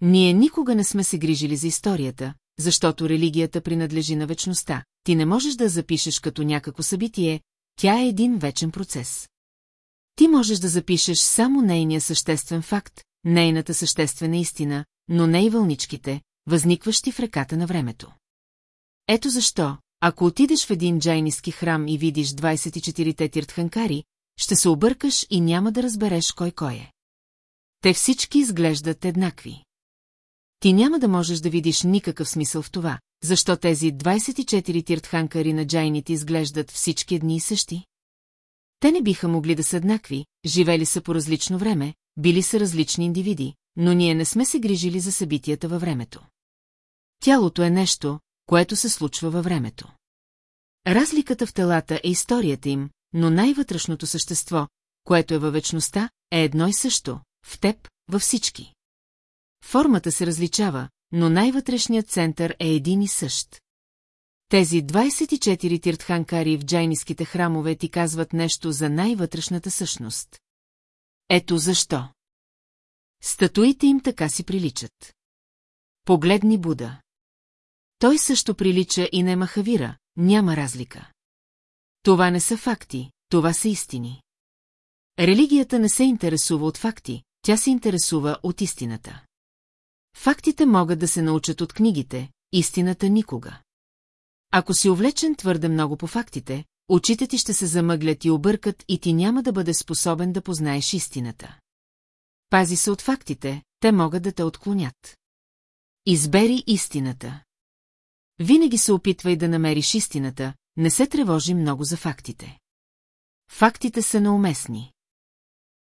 Ние никога не сме се грижили за историята, защото религията принадлежи на вечността. Ти не можеш да запишеш като някакво събитие, тя е един вечен процес. Ти можеш да запишеш само нейния съществен факт, нейната съществена истина, но не и вълничките, възникващи в реката на времето. Ето защо, ако отидеш в един джайниски храм и видиш 24-те тиртханкари, ще се объркаш и няма да разбереш кой кой е. Те всички изглеждат еднакви. Ти няма да можеш да видиш никакъв смисъл в това, защо тези 24 тиртханкари на джайните изглеждат всички едни и същи. Те не биха могли да са еднакви, живели са по различно време, били са различни индивиди, но ние не сме се грижили за събитията във времето. Тялото е нещо, което се случва във времето. Разликата в телата е историята им, но най-вътрешното същество, което е във вечността, е едно и също, в теб, във всички. Формата се различава, но най-вътрешният център е един и същ. Тези 24 тиртханкари в джайниските храмове ти казват нещо за най-вътрешната същност. Ето защо. Статуите им така си приличат. Погледни Буда. Той също прилича и на Махавира, няма разлика. Това не са факти, това са истини. Религията не се интересува от факти, тя се интересува от истината. Фактите могат да се научат от книгите, истината никога. Ако си увлечен твърде много по фактите, очите ти ще се замъглят и объркат и ти няма да бъде способен да познаеш истината. Пази се от фактите, те могат да те отклонят. Избери истината. Винаги се опитвай да намериш истината, не се тревожи много за фактите. Фактите са неуместни.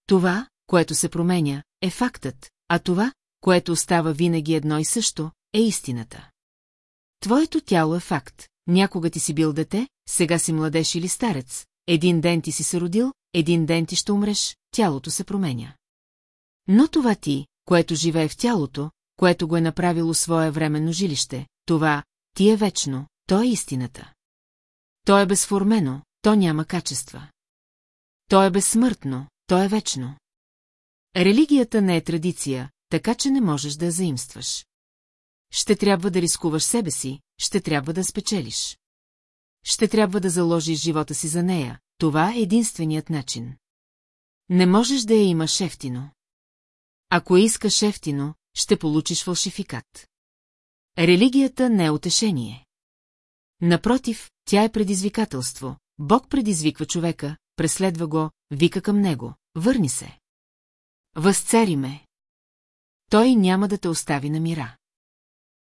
Това, което се променя, е фактът, а това, което остава винаги едно и също, е истината. Твоето тяло е факт. Някога ти си бил дете, сега си младеж или старец, един ден ти си се родил, един ден ти ще умреш, тялото се променя. Но това ти, което живее в тялото, което го е направило свое временно жилище, това ти е вечно, то е истината. То е безформено, то няма качества. То е безсмъртно, то е вечно. Религията не е традиция, така че не можеш да я заимстваш. Ще трябва да рискуваш себе си, ще трябва да спечелиш. Ще трябва да заложиш живота си за нея, това е единственият начин. Не можеш да я имаш ефтино. Ако искаш ефтино, ще получиш фалшификат. Религията не е утешение. Напротив, тя е предизвикателство. Бог предизвиква човека, преследва го, вика към него, върни се. Възцари ме. Той няма да те остави на мира.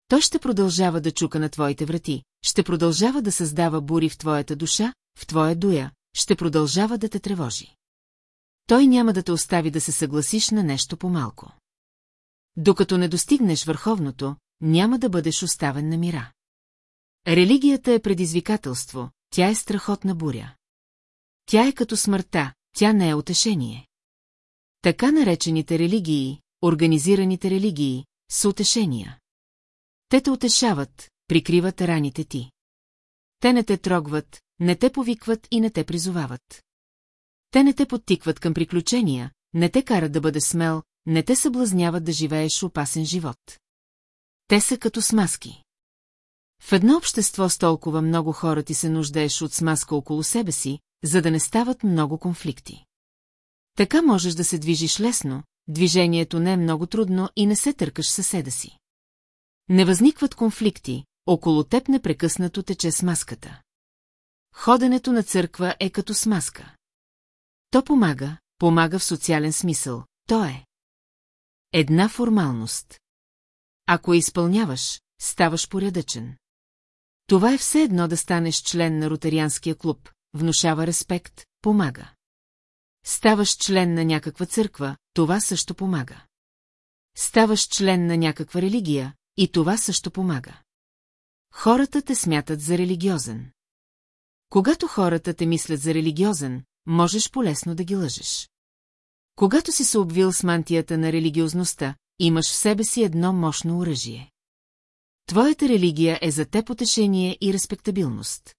Той ще продължава да чука на твоите врати, ще продължава да създава бури в твоята душа, в твоя дуя, ще продължава да те тревожи. Той няма да те остави да се съгласиш на нещо по-малко. Докато не достигнеш върховното, няма да бъдеш оставен на мира. Религията е предизвикателство, тя е страхотна буря. Тя е като смъртта, тя не е утешение. Така наречените религии, организираните религии, са утешения. Те те утешават, прикриват раните ти. Те не те трогват, не те повикват и не те призовават. Те не те подтикват към приключения, не те карат да бъде смел, не те съблазняват да живееш опасен живот. Те са като смазки. В едно общество с толкова много хора ти се нуждаеш от смазка около себе си, за да не стават много конфликти. Така можеш да се движиш лесно, движението не е много трудно и не се търкаш съседа си. Не възникват конфликти, около теб непрекъснато тече смазката. Ходенето на църква е като смазка. То помага, помага в социален смисъл, то е. Една формалност. Ако я изпълняваш, ставаш порядъчен. Това е все едно да станеш член на ротарианския клуб, внушава респект, помага. Ставаш член на някаква църква, това също помага. Ставаш член на някаква религия, и това също помага. Хората те смятат за религиозен. Когато хората те мислят за религиозен, можеш полесно да ги лъжеш. Когато си се обвил с мантията на религиозността, имаш в себе си едно мощно оръжие. Твоята религия е за те потешение и респектабилност.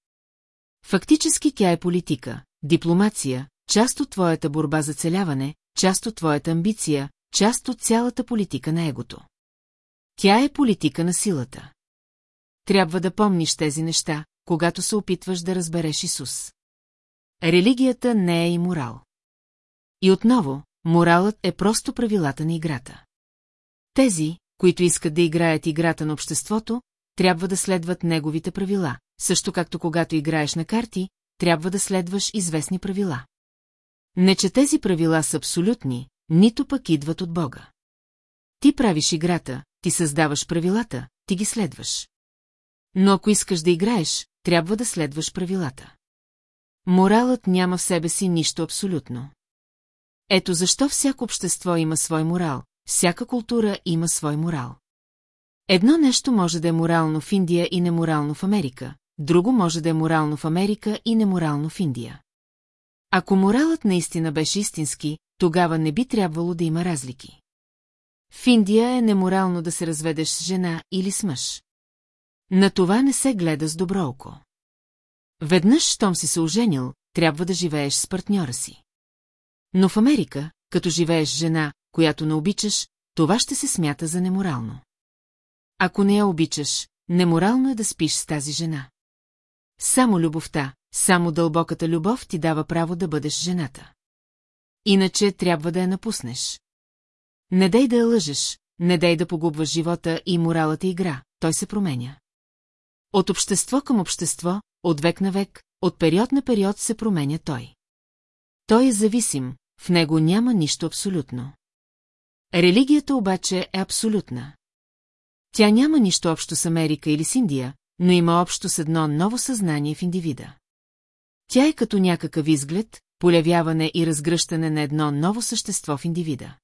Фактически тя е политика, дипломация, част от твоята борба за целяване, част от твоята амбиция, част от цялата политика на егото. Тя е политика на силата. Трябва да помниш тези неща, когато се опитваш да разбереш Исус. Религията не е и морал. И отново, моралът е просто правилата на играта. Тези, които искат да играят играта на обществото, трябва да следват неговите правила, също както когато играеш на карти, трябва да следваш известни правила. Не, че тези правила са абсолютни, нито пък идват от Бога. Ти правиш играта, ти създаваш правилата, ти ги следваш. Но ако искаш да играеш, трябва да следваш правилата. Моралът няма в себе си нищо абсолютно. Ето защо всяко общество има свой морал, всяка култура има свой морал. Едно нещо може да е морално в Индия и неморално в Америка, друго може да е морално в Америка и неморално в Индия. Ако моралът наистина беше истински, тогава не би трябвало да има разлики. В Индия е неморално да се разведеш с жена или с мъж. На това не се гледа с добро око. Веднъж, щом си се оженил, трябва да живееш с партньора си. Но в Америка, като живееш с жена, която не обичаш, това ще се смята за неморално. Ако не я обичаш, неморално е да спиш с тази жена. Само любовта, само дълбоката любов ти дава право да бъдеш жената. Иначе трябва да я напуснеш. Не дай да я лъжеш, не дай да погубваш живота и моралата игра, той се променя. От общество към общество, от век на век, от период на период се променя той. Той е зависим, в него няма нищо абсолютно. Религията обаче е абсолютна. Тя няма нищо общо с Америка или с Индия, но има общо с едно ново съзнание в индивида. Тя е като някакъв изглед, полявяване и разгръщане на едно ново същество в индивида.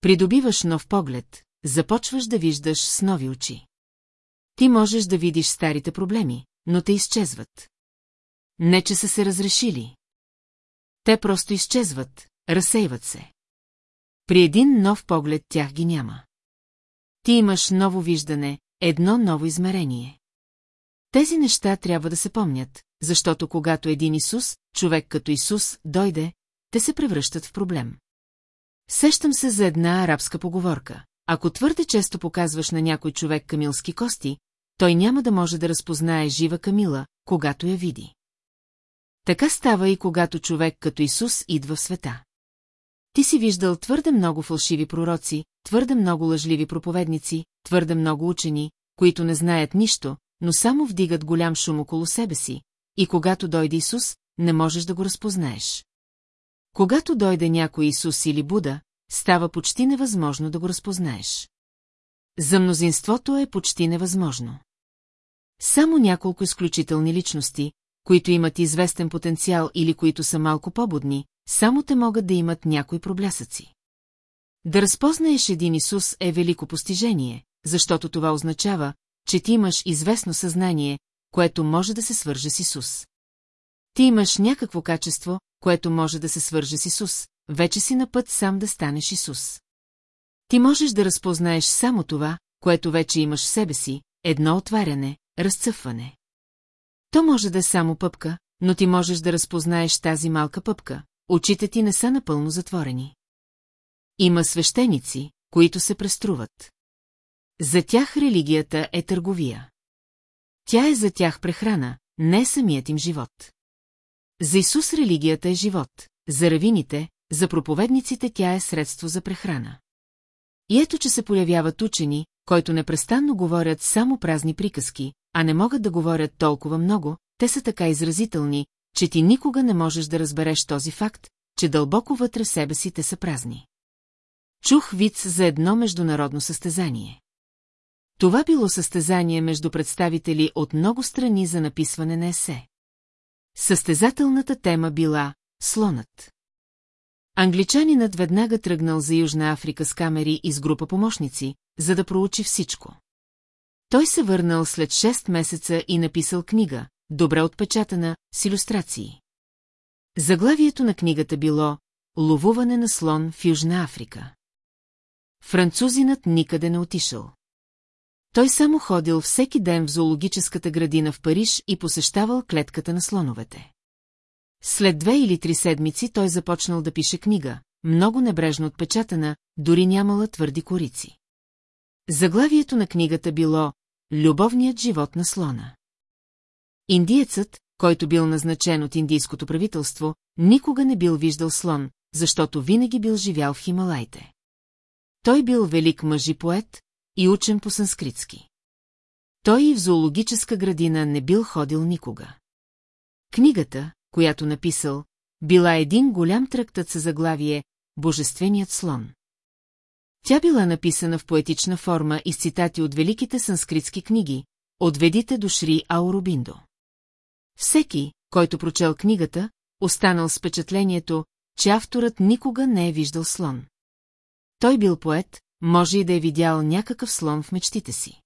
Придобиваш нов поглед, започваш да виждаш с нови очи. Ти можеш да видиш старите проблеми, но те изчезват. Не, че са се разрешили. Те просто изчезват, разсейват се. При един нов поглед тях ги няма. Ти имаш ново виждане, едно ново измерение. Тези неща трябва да се помнят, защото когато един Исус, човек като Исус, дойде, те се превръщат в проблем. Сещам се за една арабска поговорка. Ако твърде често показваш на някой човек камилски кости, той няма да може да разпознае жива камила, когато я види. Така става и когато човек като Исус идва в света. Ти си виждал твърде много фалшиви пророци, твърде много лъжливи проповедници, твърде много учени, които не знаят нищо, но само вдигат голям шум около себе си, и когато дойде Исус, не можеш да го разпознаеш. Когато дойде някой Исус или Буда, става почти невъзможно да го разпознаеш. За мнозинството е почти невъзможно. Само няколко изключителни личности, които имат известен потенциал или които са малко по-будни, само те могат да имат някои проблясъци. Да разпознаеш един Исус е велико постижение, защото това означава, че ти имаш известно съзнание, което може да се свърже с Исус. Ти имаш някакво качество, което може да се свърже с Исус, вече си на път сам да станеш Исус. Ти можеш да разпознаеш само това, което вече имаш в себе си, едно отваряне, разцъфване. То може да е само пъпка, но ти можеш да разпознаеш тази малка пъпка, очите ти не са напълно затворени. Има свещеници, които се преструват. За тях религията е търговия. Тя е за тях прехрана, не самият им живот. За Исус религията е живот, за равините, за проповедниците тя е средство за прехрана. И ето, че се появяват учени, които непрестанно говорят само празни приказки, а не могат да говорят толкова много, те са така изразителни, че ти никога не можеш да разбереш този факт, че дълбоко вътре себе си те са празни. Чух виц за едно международно състезание. Това било състезание между представители от много страни за написване на есе. Състезателната тема била «Слонът». Англичанинът веднага тръгнал за Южна Африка с камери и с група помощници, за да проучи всичко. Той се върнал след 6 месеца и написал книга, добре отпечатана, с иллюстрации. Заглавието на книгата било «Ловуване на слон в Южна Африка». Французинът никъде не отишъл. Той само ходил всеки ден в зоологическата градина в Париж и посещавал клетката на слоновете. След две или три седмици той започнал да пише книга, много небрежно отпечатана, дори нямала твърди корици. Заглавието на книгата било «Любовният живот на слона». Индиецът, който бил назначен от индийското правителство, никога не бил виждал слон, защото винаги бил живял в Хималайте. Той бил велик мъж и поет и учен по санскритски. Той и в зоологическа градина не бил ходил никога. Книгата, която написал, била един голям трактът със заглавие «Божественият слон». Тя била написана в поетична форма и с цитати от великите санскритски книги, от ведите до Шри Аурубиндо. Всеки, който прочел книгата, останал с впечатлението, че авторът никога не е виждал слон. Той бил поет, може и да е видял някакъв слон в мечтите си.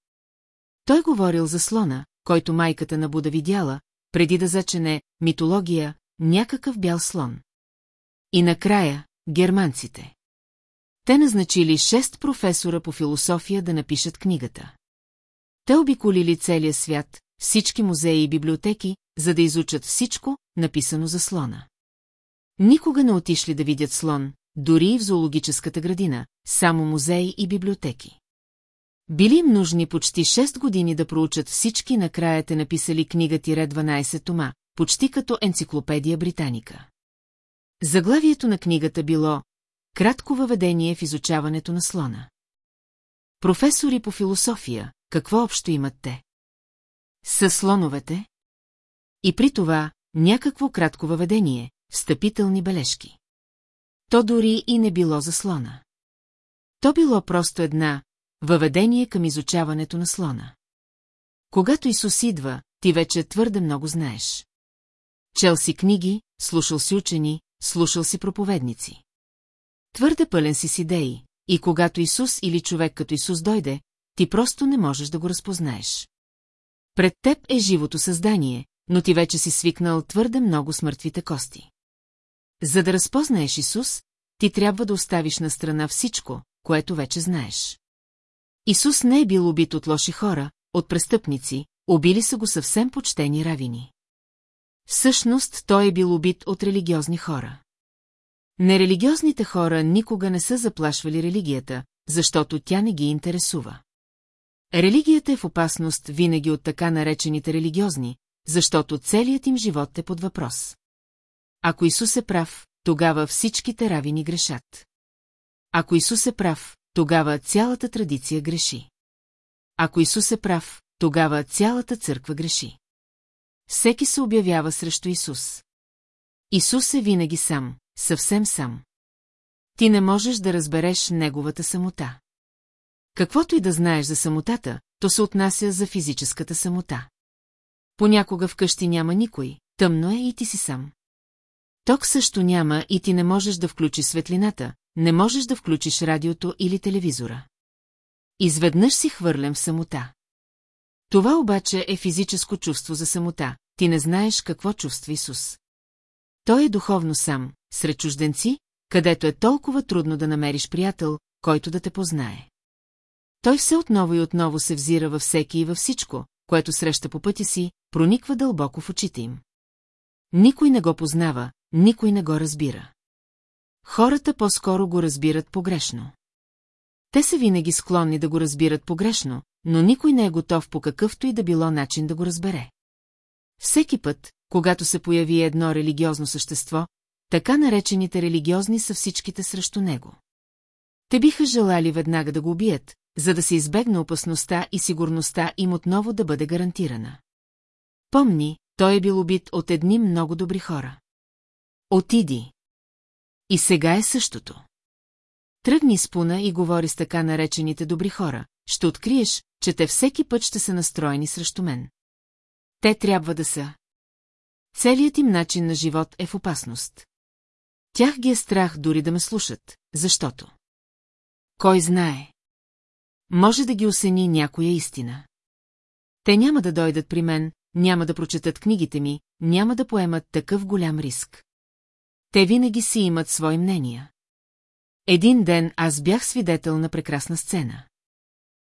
Той говорил за слона, който майката на Буда видяла, преди да зачене митология, някакъв бял слон. И накрая, германците. Те назначили шест професора по философия да напишат книгата. Те обиколили целия свят, всички музеи и библиотеки, за да изучат всичко, написано за слона. Никога не отишли да видят слон, дори и в зоологическата градина, само музеи и библиотеки. Били им нужни почти 6 години да проучат всички, накрая те написали книга тире 12 тома, почти като енциклопедия Британика. Заглавието на книгата било «Кратко въведение в изучаването на слона». Професори по философия, какво общо имат те? Със слоновете? И при това някакво кратко въведение, встъпителни бележки. То дори и не било за слона. То било просто една въведение към изучаването на слона. Когато Исус идва, ти вече твърде много знаеш. Чел си книги, слушал си учени, слушал си проповедници. Твърде пълен си с идеи, и когато Исус или човек като Исус дойде, ти просто не можеш да го разпознаеш. Пред теб е живото създание, но ти вече си свикнал твърде много с мъртвите кости. За да разпознаеш Исус, ти трябва да оставиш на страна всичко, което вече знаеш. Исус не е бил убит от лоши хора, от престъпници, убили са го съвсем почтени равини. Всъщност той е бил убит от религиозни хора. Нерелигиозните хора никога не са заплашвали религията, защото тя не ги интересува. Религията е в опасност винаги от така наречените религиозни, защото целият им живот е под въпрос. Ако Исус е прав, тогава всичките равини грешат. Ако Исус е прав, тогава цялата традиция греши. Ако Исус е прав, тогава цялата църква греши. Всеки се обявява срещу Исус. Исус е винаги сам, съвсем сам. Ти не можеш да разбереш неговата самота. Каквото и да знаеш за самотата, то се отнася за физическата самота. Понякога вкъщи няма никой, тъмно е и ти си сам. Ток също няма и ти не можеш да включиш светлината, не можеш да включиш радиото или телевизора. Изведнъж си хвърлям в самота. Това обаче е физическо чувство за самота, ти не знаеш какво чувства Исус. Той е духовно сам, сред чужденци, където е толкова трудно да намериш приятел, който да те познае. Той все отново и отново се взира във всеки и във всичко, което среща по пътя си, прониква дълбоко в очите им. Никой не го познава, никой не го разбира. Хората по-скоро го разбират погрешно. Те са винаги склонни да го разбират погрешно, но никой не е готов по какъвто и да било начин да го разбере. Всеки път, когато се появи едно религиозно същество, така наречените религиозни са всичките срещу него. Те биха желали веднага да го убият, за да се избегне опасността и сигурността им отново да бъде гарантирана. Помни, той е бил убит от едни много добри хора. Отиди. И сега е същото. Тръгни с пуна и говори с така наречените добри хора. Ще откриеш, че те всеки път ще са настроени срещу мен. Те трябва да са. Целият им начин на живот е в опасност. Тях ги е страх дори да ме слушат, защото... Кой знае? Може да ги осени някоя истина. Те няма да дойдат при мен, няма да прочетат книгите ми, няма да поемат такъв голям риск. Те винаги си имат свои мнения. Един ден аз бях свидетел на прекрасна сцена.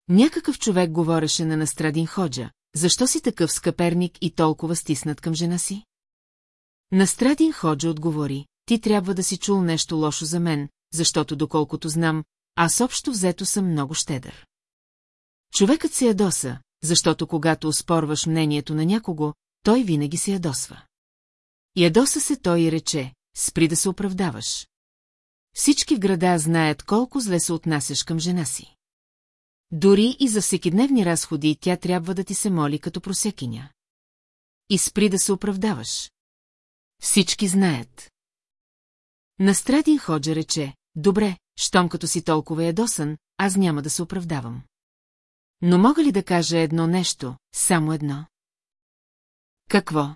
Някакъв човек говореше на Настрадин Ходжа, защо си такъв скъперник и толкова стиснат към жена си? Настрадин Ходжа отговори, ти трябва да си чул нещо лошо за мен, защото доколкото знам, аз общо взето съм много щедър. Човекът се ядоса, защото когато оспорваш мнението на някого, той винаги се ядосва. Ядоса се той и рече, спри да се оправдаваш. Всички в града знаят колко зле се отнасяш към жена си. Дори и за всекидневни разходи тя трябва да ти се моли като просекиня. И спри да се оправдаваш. Всички знаят. Настрадин Ходжа рече, добре, щом като си толкова ядосан, аз няма да се оправдавам. Но мога ли да кажа едно нещо, само едно? Какво?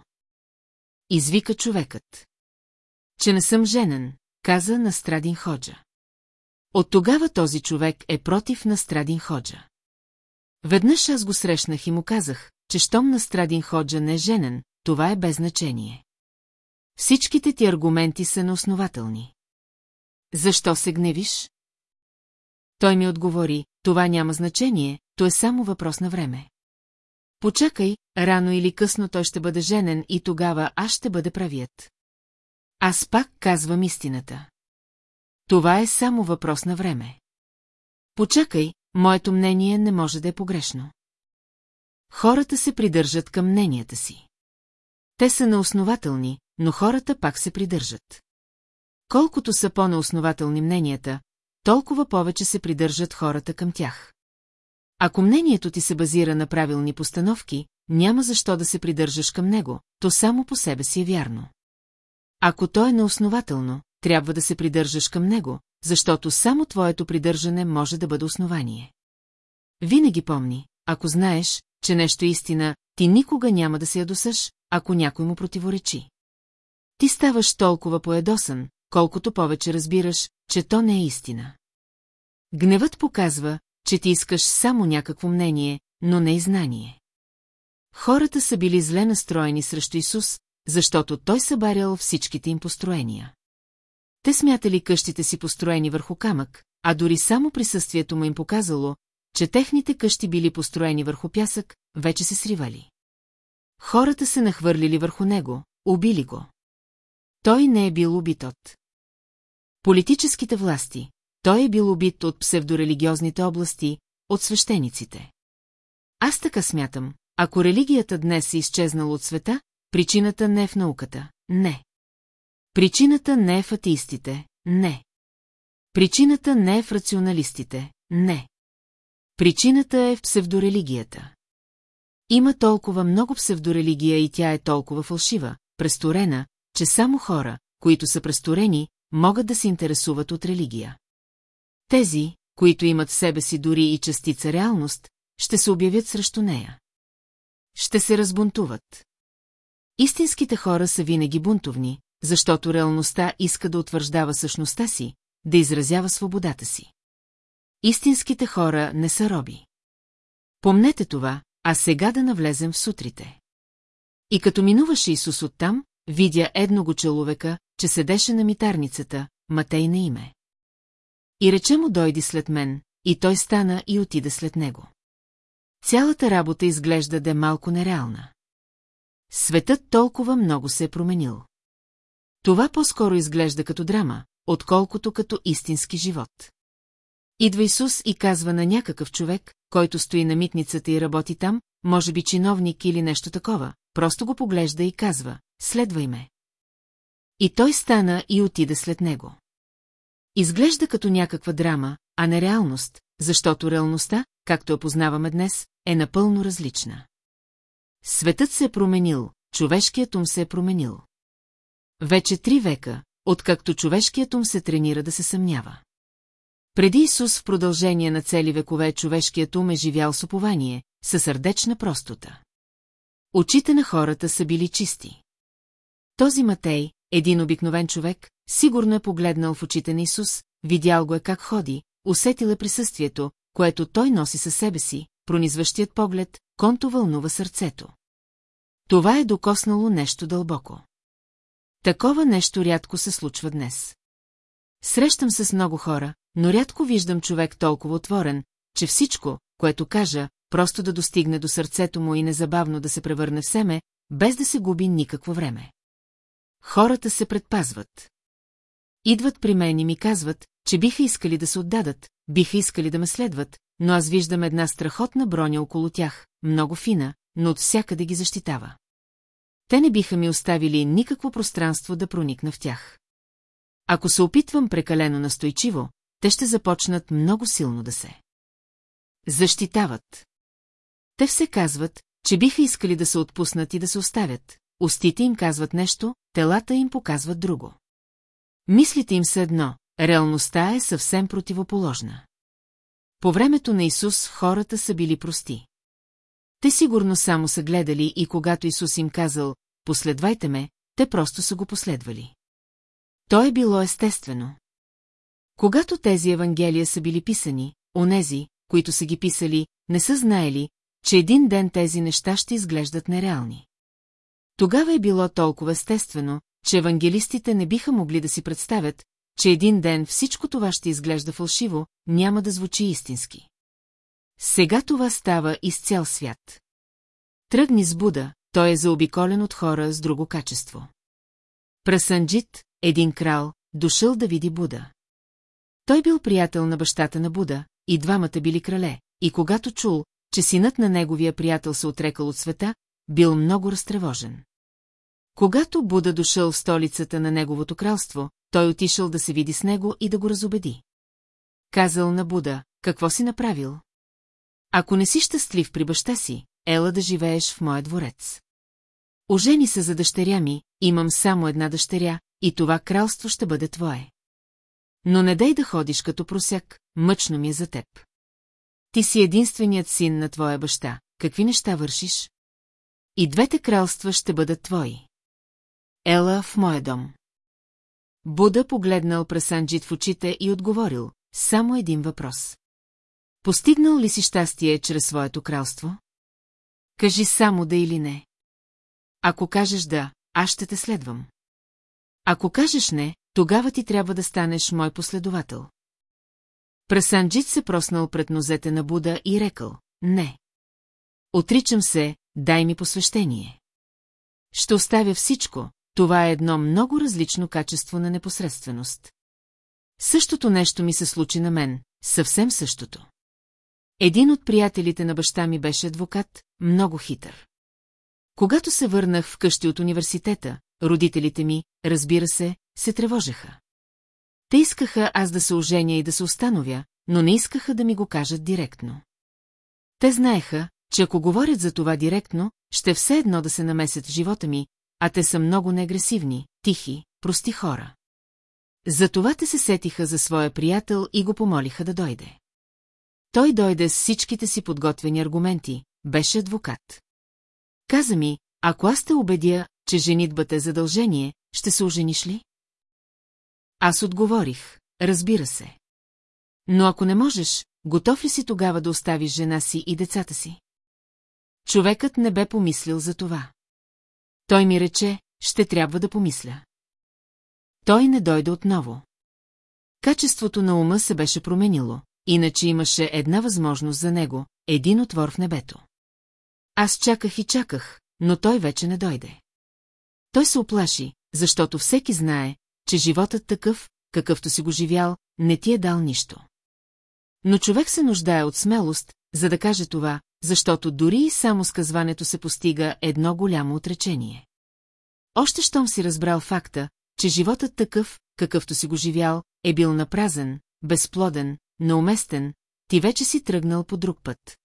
Извика човекът. Че не съм женен, каза Настрадин Ходжа. От тогава този човек е против Настрадин Ходжа. Веднъж аз го срещнах и му казах, че щом Настрадин Ходжа не е женен, това е без значение. Всичките ти аргументи са неоснователни. Защо се гневиш? Той ми отговори, това няма значение, то е само въпрос на време. Почакай, рано или късно той ще бъде женен и тогава аз ще бъде правият. Аз пак казвам истината. Това е само въпрос на време. Почакай, моето мнение не може да е погрешно. Хората се придържат към мненията си. Те са неоснователни, но хората пак се придържат. Колкото са по-неоснователни мненията, толкова повече се придържат хората към тях. Ако мнението ти се базира на правилни постановки, няма защо да се придържаш към него, то само по себе си е вярно. Ако то е неоснователно, трябва да се придържаш към него, защото само твоето придържане може да бъде основание. винаги помни, ако знаеш, че нещо е истина, ти никога няма да се ядосаш, ако някой му противоречи. Ти ставаш толкова поедосан, колкото повече разбираш, че то не е истина. Гневът показва, че ти искаш само някакво мнение, но не и знание. Хората са били зле настроени срещу Исус, защото той събарял всичките им построения. Те смятали къщите си построени върху камък, а дори само присъствието му им показало, че техните къщи били построени върху пясък, вече се сривали. Хората се нахвърлили върху него, убили го. Той не е бил убит от. Политическите власти. Той е бил убит от псевдорелигиозните области, от свещениците. Аз така смятам, ако религията днес е изчезнала от света, причината не е в науката, не. Причината не е в атеистите, не. Причината не е в рационалистите, не. Причината е в псевдорелигията. Има толкова много псевдорелигия и тя е толкова фалшива, престорена, че само хора, които са престорени, могат да се интересуват от религия. Тези, които имат в себе си дори и частица реалност, ще се обявят срещу нея. Ще се разбунтуват. Истинските хора са винаги бунтовни, защото реалността иска да утвърждава същността си, да изразява свободата си. Истинските хора не са роби. Помнете това, а сега да навлезем в сутрите. И като минуваше Исус оттам, видя едного човека, че седеше на митарницата, Матей на име. И рече му дойди след мен, и той стана и отида след него. Цялата работа изглежда да е малко нереална. Светът толкова много се е променил. Това по-скоро изглежда като драма, отколкото като истински живот. Идва Исус и казва на някакъв човек, който стои на митницата и работи там, може би чиновник или нещо такова, просто го поглежда и казва, следвай ме. И той стана и отида след него. Изглежда като някаква драма, а не реалност, защото реалността, както я познаваме днес, е напълно различна. Светът се е променил, човешкият ум се е променил. Вече три века, откакто човешкият ум се тренира да се съмнява. Преди Исус в продължение на цели векове човешкият ум е живял с упование, със сърдечна простота. Очите на хората са били чисти. Този Матей, един обикновен човек, сигурно е погледнал в очите на Исус, видял го е как ходи, усетил е присъствието, което той носи със себе си, пронизващият поглед, конто вълнува сърцето. Това е докоснало нещо дълбоко. Такова нещо рядко се случва днес. Срещам се с много хора, но рядко виждам човек толкова отворен, че всичко, което кажа, просто да достигне до сърцето му и незабавно да се превърне в семе, без да се губи никакво време. Хората се предпазват. Идват при мен и ми казват, че биха искали да се отдадат, биха искали да ме следват, но аз виждам една страхотна броня около тях, много фина, но от всякъде ги защитава. Те не биха ми оставили никакво пространство да проникна в тях. Ако се опитвам прекалено настойчиво, те ще започнат много силно да се. Защитават. Те все казват, че биха искали да се отпуснат и да се оставят. Устите им казват нещо, телата им показват друго. Мислите им са едно, реалността е съвсем противоположна. По времето на Исус хората са били прости. Те сигурно само са гледали и когато Исус им казал, последвайте ме, те просто са го последвали. То е било естествено. Когато тези евангелия са били писани, онези, които са ги писали, не са знаели, че един ден тези неща ще изглеждат нереални. Тогава е било толкова естествено, че евангелистите не биха могли да си представят, че един ден всичко това ще изглежда фалшиво, няма да звучи истински. Сега това става из цял свят. Тръгни с Буда, той е заобиколен от хора с друго качество. Прасанджит, един крал, дошъл да види Буда. Той бил приятел на бащата на Буда, и двамата били крале, и когато чул, че синът на неговия приятел се отрекал от света, бил много разтревожен. Когато Буда дошъл в столицата на неговото кралство, той отишъл да се види с него и да го разобеди. Казал на Буда, какво си направил? Ако не си щастлив при баща си, ела да живееш в моя дворец. Ожени се за дъщеря ми, имам само една дъщеря, и това кралство ще бъде твое. Но не дай да ходиш като просяк, мъчно ми е за теб. ти си единственият син на твоя баща. Какви неща вършиш? И двете кралства ще бъдат твои. Ела в моя дом. Буда погледнал Прасанджит в очите и отговорил, само един въпрос. Постигнал ли си щастие чрез своето кралство? Кажи само да или не. Ако кажеш да, аз ще те следвам. Ако кажеш не, тогава ти трябва да станеш мой последовател. Прасанджит се проснал пред нозете на Буда и рекал, не. Отричам се, дай ми посвещение. Ще оставя всичко, това е едно много различно качество на непосредственост. Същото нещо ми се случи на мен, съвсем същото. Един от приятелите на баща ми беше адвокат, много хитър. Когато се върнах вкъщи от университета, родителите ми, разбира се, се тревожеха. Те искаха аз да се оженя и да се установя, но не искаха да ми го кажат директно. Те знаеха, че ако говорят за това директно, ще все едно да се намесят в живота ми, а те са много неагресивни, тихи, прости хора. Затова те се сетиха за своя приятел и го помолиха да дойде. Той дойде с всичките си подготвени аргументи, беше адвокат. Каза ми, ако аз те убедя, че женитбата е задължение, ще се ожениш ли? Аз отговорих, разбира се. Но ако не можеш, готов ли си тогава да оставиш жена си и децата си? Човекът не бе помислил за това. Той ми рече, ще трябва да помисля. Той не дойде отново. Качеството на ума се беше променило, иначе имаше една възможност за него, един отвор в небето. Аз чаках и чаках, но той вече не дойде. Той се оплаши, защото всеки знае, че животът такъв, какъвто си го живял, не ти е дал нищо. Но човек се нуждае от смелост, за да каже това, защото дори и само сказването се постига едно голямо отречение. Още щом си разбрал факта, че животът такъв, какъвто си го живял, е бил напразен, безплоден, неуместен, ти вече си тръгнал по друг път.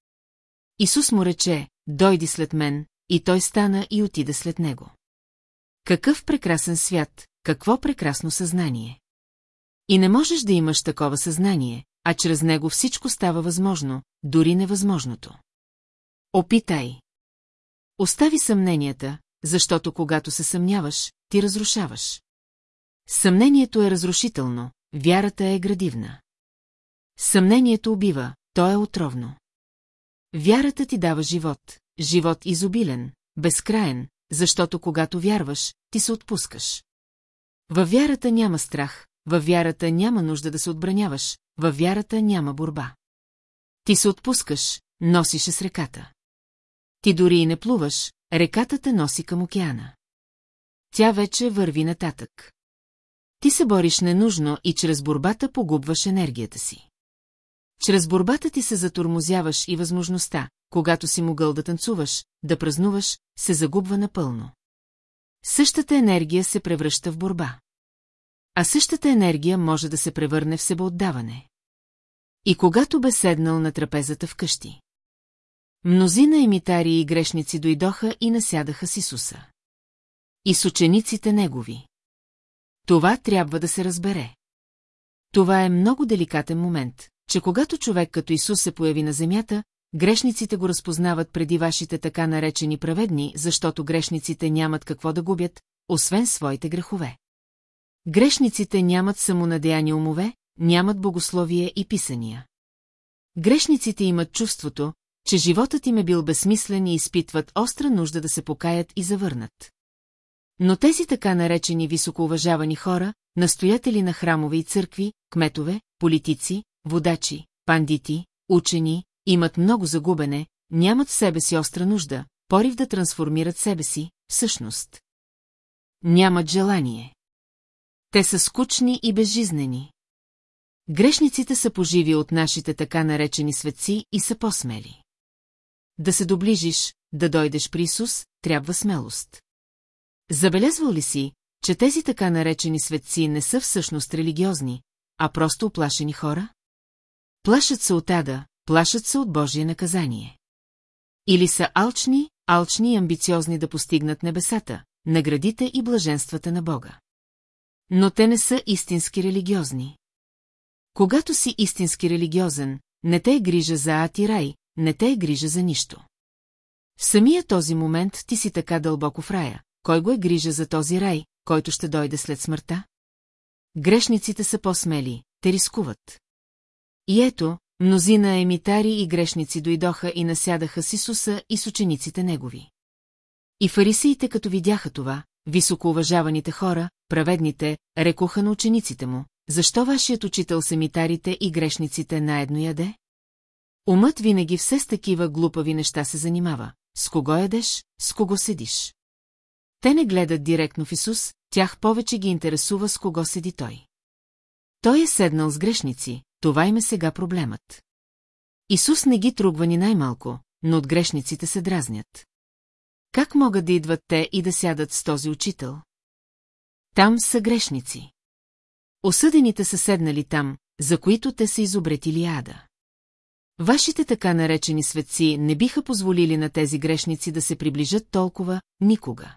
Исус му рече, дойди след мен, и той стана и отида след него. Какъв прекрасен свят, какво прекрасно съзнание. И не можеш да имаш такова съзнание, а чрез него всичко става възможно, дори невъзможното. Опитай. Остави съмненията, защото когато се съмняваш, ти разрушаваш. Съмнението е разрушително, вярата е градивна. Съмнението убива, то е отровно. Вярата ти дава живот, живот изобилен, безкраен, защото когато вярваш, ти се отпускаш. Във вярата няма страх, във вярата няма нужда да се отбраняваш, във вярата няма борба. Ти се отпускаш, носиш с реката. Ти дори и не плуваш, реката те носи към океана. Тя вече върви нататък. Ти се бориш ненужно и чрез борбата погубваш енергията си. Чрез борбата ти се затормозяваш и възможността, когато си могъл да танцуваш, да празнуваш, се загубва напълно. Същата енергия се превръща в борба. А същата енергия може да се превърне в себеотдаване. И когато бе седнал на трапезата вкъщи. Мнозина емитари и грешници дойдоха и насядаха с Исуса. И с учениците негови. Това трябва да се разбере. Това е много деликатен момент, че когато човек като Исус се появи на земята, грешниците го разпознават преди вашите така наречени праведни, защото грешниците нямат какво да губят, освен своите грехове. Грешниците нямат самонадеяни умове, нямат богословие и писания. Грешниците имат чувството, че животът им е бил безсмислен и изпитват остра нужда да се покаят и завърнат. Но тези така наречени високоуважавани хора, настоятели на храмове и църкви, кметове, политици, водачи, пандити, учени, имат много загубене, нямат в себе си остра нужда, порив да трансформират себе си, всъщност. Нямат желание. Те са скучни и безжизнени. Грешниците са поживи от нашите така наречени светци и са по-смели. Да се доближиш, да дойдеш при Исус, трябва смелост. Забелязвал ли си, че тези така наречени светци не са всъщност религиозни, а просто оплашени хора? Плашат се от ада, плашат се от Божие наказание. Или са алчни, алчни и амбициозни да постигнат небесата, наградите и блаженствата на Бога. Но те не са истински религиозни. Когато си истински религиозен, не те е грижа за ад и рай, не те е грижа за нищо. В самия този момент ти си така дълбоко в рая. Кой го е грижа за този рай, който ще дойде след смъртта? Грешниците са по-смели, те рискуват. И ето, мнозина емитари и грешници дойдоха и насядаха с Исуса и с учениците негови. И фарисиите, като видяха това, високоуважаваните хора, праведните, рекоха на учениците му, защо вашият учител семитарите и грешниците наедно яде? Умът винаги все с такива глупави неща се занимава. С кого ядеш, с кого седиш. Те не гледат директно в Исус, тях повече ги интересува с кого седи Той. Той е седнал с грешници, това им е сега проблемът. Исус не ги тругва ни най-малко, но от грешниците се дразнят. Как могат да идват те и да сядат с този учител? Там са грешници. Осъдените са седнали там, за които те са изобретили ада. Вашите така наречени светци не биха позволили на тези грешници да се приближат толкова никога.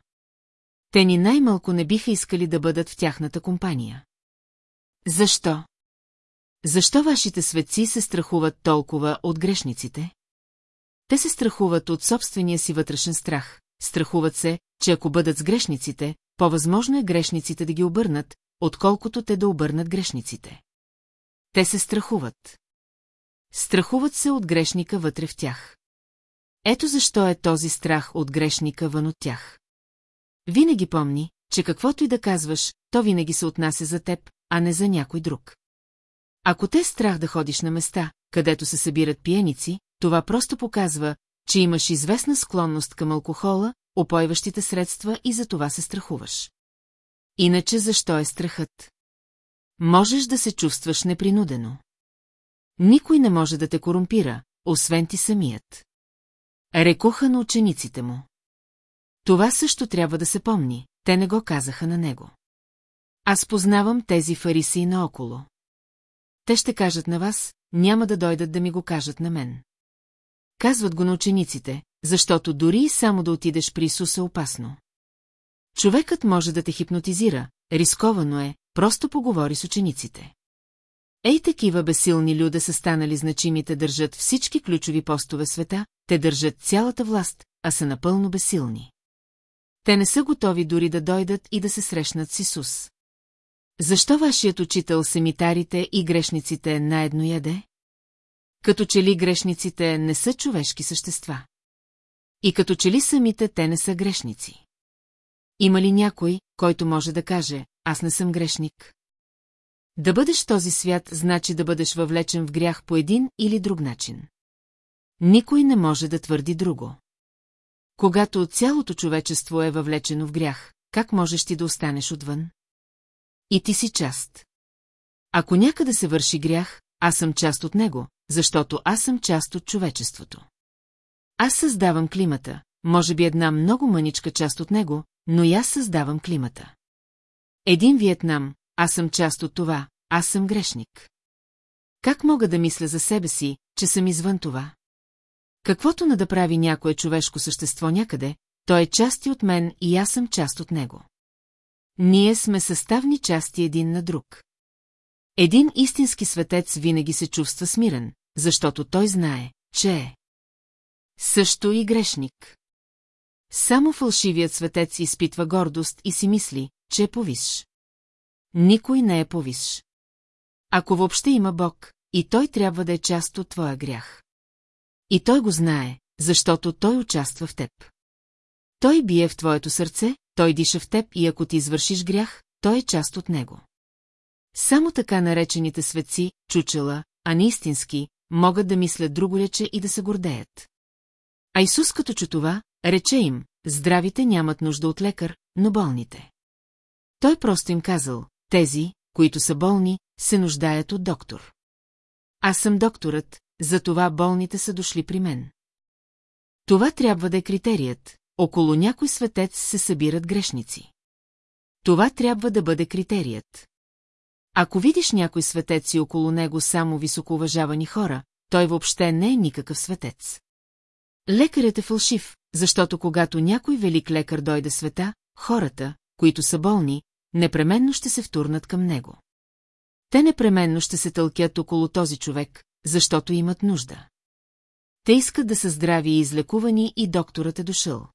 Те ни най-малко не биха искали да бъдат в тяхната компания. Защо? Защо вашите светци се страхуват толкова от грешниците? Те се страхуват от собствения си вътрешен страх, страхуват се, че ако бъдат с грешниците, по-възможно е грешниците да ги обърнат, отколкото те да обърнат грешниците. Те се страхуват. Страхуват се от грешника вътре в тях. Ето защо е този страх от грешника вън от тях. Винаги помни, че каквото и да казваш, то винаги се отнася за теб, а не за някой друг. Ако те страх да ходиш на места, където се събират пиеници, това просто показва, че имаш известна склонност към алкохола, опойващите средства и за това се страхуваш. Иначе защо е страхът? Можеш да се чувстваш непринудено. Никой не може да те корумпира, освен ти самият. Рекоха на учениците му. Това също трябва да се помни, те не го казаха на него. Аз познавам тези фарисии наоколо. Те ще кажат на вас, няма да дойдат да ми го кажат на мен. Казват го на учениците, защото дори и само да отидеш при Исус е опасно. Човекът може да те хипнотизира, рисковано е, просто поговори с учениците. Ей такива безсилни люде са станали значимите държат всички ключови постове света, те държат цялата власт, а са напълно безсилни. Те не са готови дори да дойдат и да се срещнат с Исус. Защо вашият учител семитарите и грешниците наедно яде? Като че ли грешниците не са човешки същества? И като че ли самите те не са грешници? Има ли някой, който може да каже, аз не съм грешник? Да бъдеш този свят значи да бъдеш въвлечен в грях по един или друг начин. Никой не може да твърди друго. Когато цялото човечество е въвлечено в грях, как можеш ти да останеш отвън? И ти си част. Ако някъде се върши грях, аз съм част от него, защото аз съм част от човечеството. Аз създавам климата, може би една много мъничка част от него, но и аз създавам климата. Един Виетнам, аз съм част от това, аз съм грешник. Как мога да мисля за себе си, че съм извън това? Каквото на да прави някое човешко същество някъде, то е части от мен и аз съм част от него. Ние сме съставни части един на друг. Един истински светец винаги се чувства смирен, защото той знае, че е. Също и грешник. Само фалшивият светец изпитва гордост и си мисли, че е повиш. Никой не е повиш. Ако въобще има Бог, и той трябва да е част от твоя грях. И той го знае, защото той участва в теб. Той бие в твоето сърце, той диша в теб и ако ти извършиш грях, той е част от него. Само така наречените светци, чучела, а не истински, могат да мислят друго рече и да се гордеят. А Исус като чу това, рече им, здравите нямат нужда от лекар, но болните. Той просто им казал, тези, които са болни, се нуждаят от доктор. Аз съм докторът, затова болните са дошли при мен. Това трябва да е критерият, около някой светец се събират грешници. Това трябва да бъде критерият. Ако видиш някой светец и около него само високоуважавани хора, той въобще не е никакъв светец. Лекарят е фалшив, защото когато някой велик лекар дойде света, хората, които са болни, непременно ще се втурнат към него. Те непременно ще се тълкят около този човек, защото имат нужда. Те искат да са здрави и излекувани и докторът е дошъл.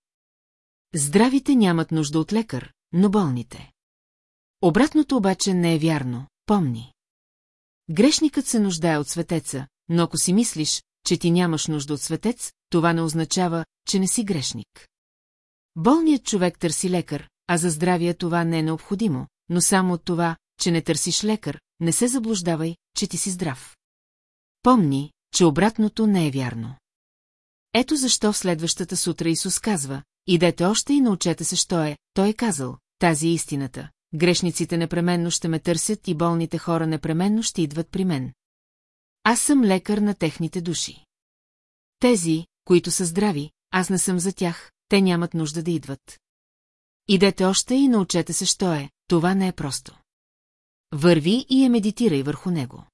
Здравите нямат нужда от лекар, но болните. Обратното обаче не е вярно, помни. Грешникът се нуждае от светеца, но ако си мислиш, че ти нямаш нужда от светец, това не означава, че не си грешник. Болният човек търси лекар, а за здравие това не е необходимо, но само от това, че не търсиш лекар, не се заблуждавай, че ти си здрав. Помни, че обратното не е вярно. Ето защо в следващата сутра Исус казва, идете още и научете се, що е, той е казал, тази е истината. Грешниците непременно ще ме търсят и болните хора непременно ще идват при мен. Аз съм лекар на техните души. Тези, които са здрави, аз не съм за тях, те нямат нужда да идват. Идете още и научете се, що е, това не е просто. Върви и я медитирай върху него.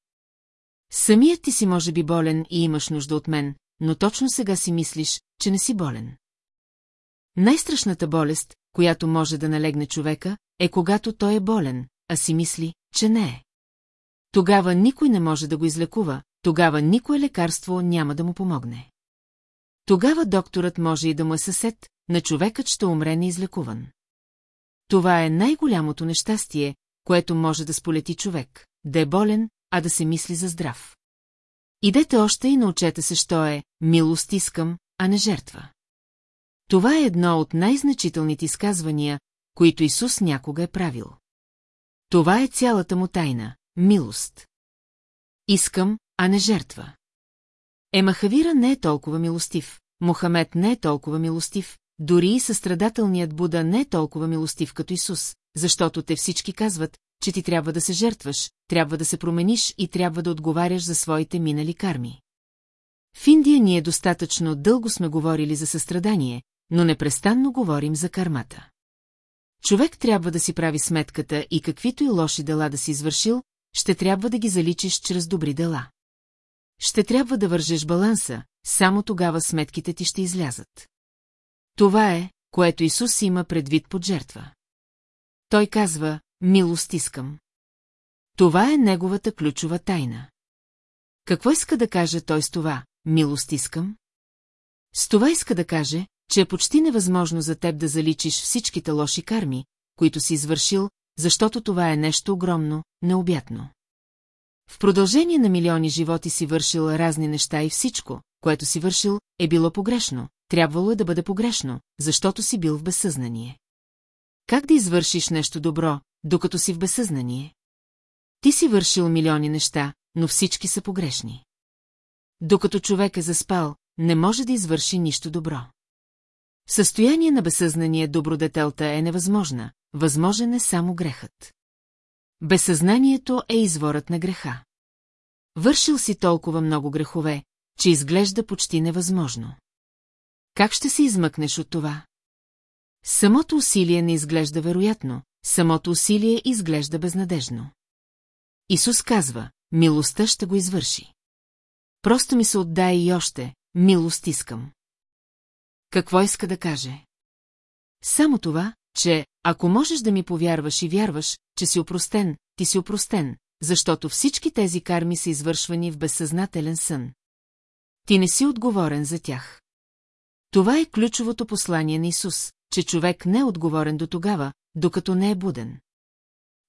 Самият ти си може би болен и имаш нужда от мен, но точно сега си мислиш, че не си болен. Най-страшната болест, която може да налегне човека, е когато той е болен, а си мисли, че не е. Тогава никой не може да го излекува, тогава никое лекарство няма да му помогне. Тогава докторът може и да му е съсед, на човекът ще умре неизлекуван. Това е най-голямото нещастие, което може да сполети човек, да е болен, а да се мисли за здрав. Идете още и научете се, що е «милост искам, а не жертва». Това е едно от най-значителните изказвания, които Исус някога е правил. Това е цялата му тайна – милост. Искам, а не жертва. Емахавира не е толкова милостив, Мохамед не е толкова милостив, дори и състрадателният Буда не е толкова милостив като Исус, защото те всички казват, че ти трябва да се жертваш, трябва да се промениш и трябва да отговаряш за своите минали карми. В Индия ние достатъчно дълго сме говорили за състрадание, но непрестанно говорим за кармата. Човек трябва да си прави сметката и каквито и лоши дела да си извършил, ще трябва да ги заличиш чрез добри дела. Ще трябва да вържеш баланса, само тогава сметките ти ще излязат. Това е, което Исус има предвид под жертва. Той казва, милост искам. Това е неговата ключова тайна. Какво иска да каже той с това, милост искам? С това иска да каже, че е почти невъзможно за теб да заличиш всичките лоши карми, които си извършил, защото това е нещо огромно, необятно. В продължение на милиони животи си вършил разни неща и всичко, което си вършил, е било погрешно, трябвало е да бъде погрешно, защото си бил в безсъзнание. Как да извършиш нещо добро, докато си в безсъзнание? Ти си вършил милиони неща, но всички са погрешни. Докато човек е заспал, не може да извърши нищо добро. В състояние на безсъзнание добродетелта е невъзможна, възможен е само грехът. Безсъзнанието е изворът на греха. Вършил си толкова много грехове, че изглежда почти невъзможно. Как ще се измъкнеш от това? Самото усилие не изглежда вероятно, самото усилие изглежда безнадежно. Исус казва, милостта ще го извърши. Просто ми се отдай и още, милост искам. Какво иска да каже? Само това, че, ако можеш да ми повярваш и вярваш, че си опростен, ти си опростен, защото всички тези карми са извършвани в безсъзнателен сън. Ти не си отговорен за тях. Това е ключовото послание на Исус, че човек не е отговорен до тогава, докато не е буден.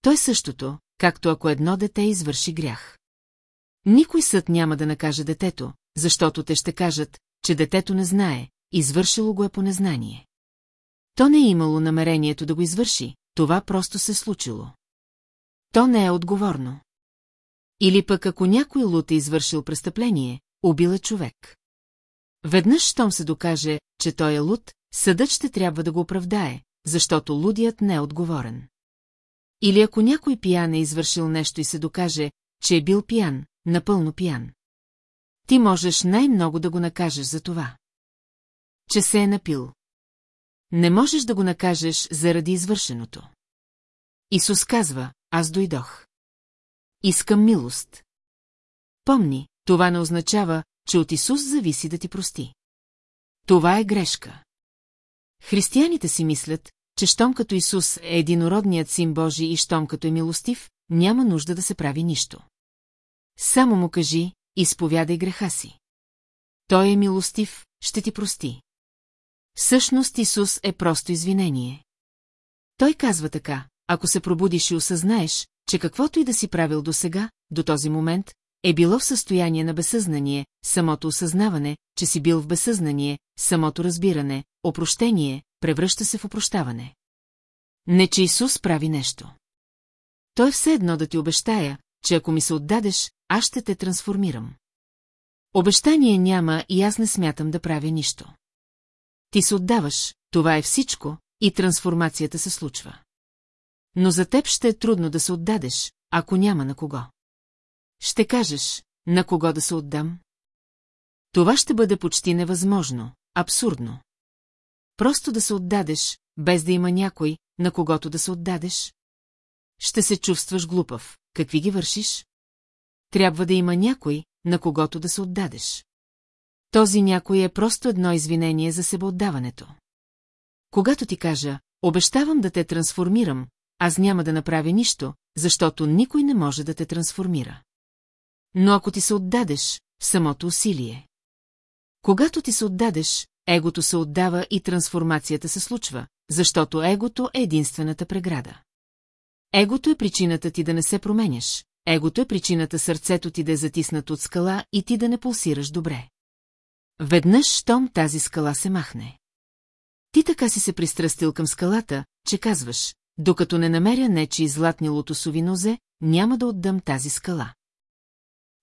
Той същото, както ако едно дете извърши грях. Никой съд няма да накаже детето, защото те ще кажат, че детето не знае, извършило го е по незнание. То не е имало намерението да го извърши, това просто се случило. То не е отговорно. Или пък ако някой лут е извършил престъпление, убил е човек. Веднъж, щом се докаже, че той е луд, съдът ще трябва да го оправдае, защото лудият не е отговорен. Или ако някой пиян е извършил нещо и се докаже, че е бил пиян, напълно пиян. Ти можеш най-много да го накажеш за това. Че се е напил. Не можеш да го накажеш заради извършеното. Исус казва, аз дойдох. Искам милост. Помни, това не означава, че от Исус зависи да ти прости. Това е грешка. Християните си мислят, че щом като Исус е единородният син Божий и щом като е милостив, няма нужда да се прави нищо. Само му кажи, изповядай греха си. Той е милостив, ще ти прости. Всъщност Исус е просто извинение. Той казва така, ако се пробудиш и осъзнаеш, че каквото и да си правил до сега, до този момент, е било в състояние на безсъзнание, самото осъзнаване, че си бил в безсъзнание, самото разбиране, опрощение, превръща се в опрощаване. Не, че Исус прави нещо. Той все едно да ти обещая, че ако ми се отдадеш, аз ще те трансформирам. Обещание няма и аз не смятам да правя нищо. Ти се отдаваш, това е всичко, и трансформацията се случва. Но за теб ще е трудно да се отдадеш, ако няма на кого. Ще кажеш, на кого да се отдам? Това ще бъде почти невъзможно, абсурдно. Просто да се отдадеш, без да има някой, на когото да се отдадеш? Ще се чувстваш глупав. Какви ги вършиш? Трябва да има някой, на когото да се отдадеш. Този някой е просто едно извинение за себеотдаването. Когато ти кажа, обещавам да те трансформирам, аз няма да направя нищо, защото никой не може да те трансформира. Но ако ти се отдадеш, самото усилие. Когато ти се отдадеш, егото се отдава и трансформацията се случва, защото егото е единствената преграда. Егото е причината ти да не се променяш, егото е причината сърцето ти да е затиснато от скала и ти да не пулсираш добре. Веднъж, щом тази скала се махне. Ти така си се пристрастил към скалата, че казваш, докато не намеря нечи златни лотосови нозе, няма да отдам тази скала.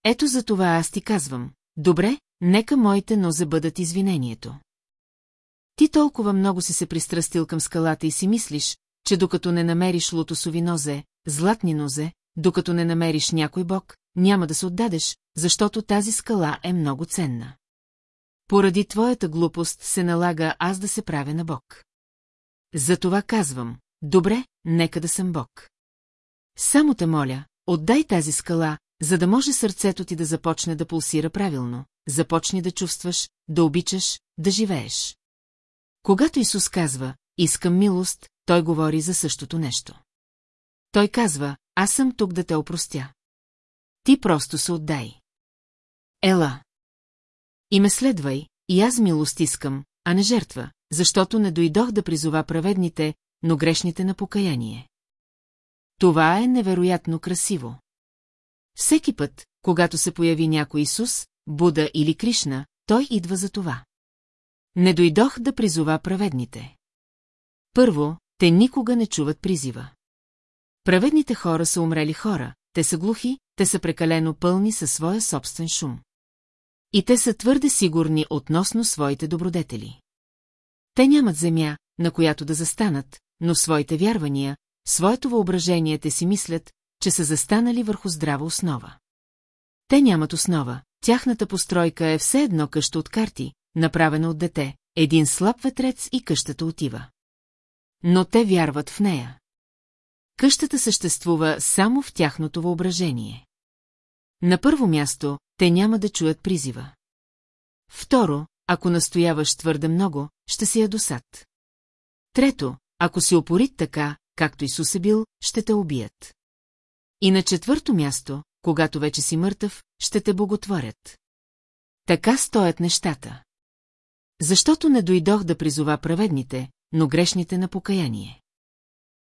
Ето за това аз ти казвам, добре, нека моите нозе бъдат извинението. Ти толкова много си се пристрастил към скалата и си мислиш, че докато не намериш лотосови нозе, златни нозе, докато не намериш някой бог, няма да се отдадеш, защото тази скала е много ценна. Поради твоята глупост се налага аз да се правя на бог. Затова казвам, добре, нека да съм бог. Само те моля, отдай тази скала, за да може сърцето ти да започне да пулсира правилно, започни да чувстваш, да обичаш, да живееш. Когато Исус казва, искам милост, той говори за същото нещо. Той казва, аз съм тук да те опростя. Ти просто се отдай. Ела. И ме следвай, и аз милост искам, а не жертва, защото не дойдох да призова праведните, но грешните на покаяние. Това е невероятно красиво. Всеки път, когато се появи някой Исус, Буда или Кришна, той идва за това. Не дойдох да призова праведните. Първо, те никога не чуват призива. Праведните хора са умрели хора, те са глухи, те са прекалено пълни със своя собствен шум. И те са твърде сигурни относно своите добродетели. Те нямат земя, на която да застанат, но своите вярвания, своето въображение те си мислят, че са застанали върху здрава основа. Те нямат основа, тяхната постройка е все едно къща от карти, направена от дете, един слаб ветрец и къщата отива. Но те вярват в нея. Къщата съществува само в тяхното въображение. На първо място, те няма да чуят призива. Второ, ако настояваш твърде много, ще си я досад. Трето, ако си опорит така, както Исус е бил, ще те убият. И на четвърто място, когато вече си мъртъв, ще те боготворят. Така стоят нещата. Защото не дойдох да призова праведните, но грешните на покаяние.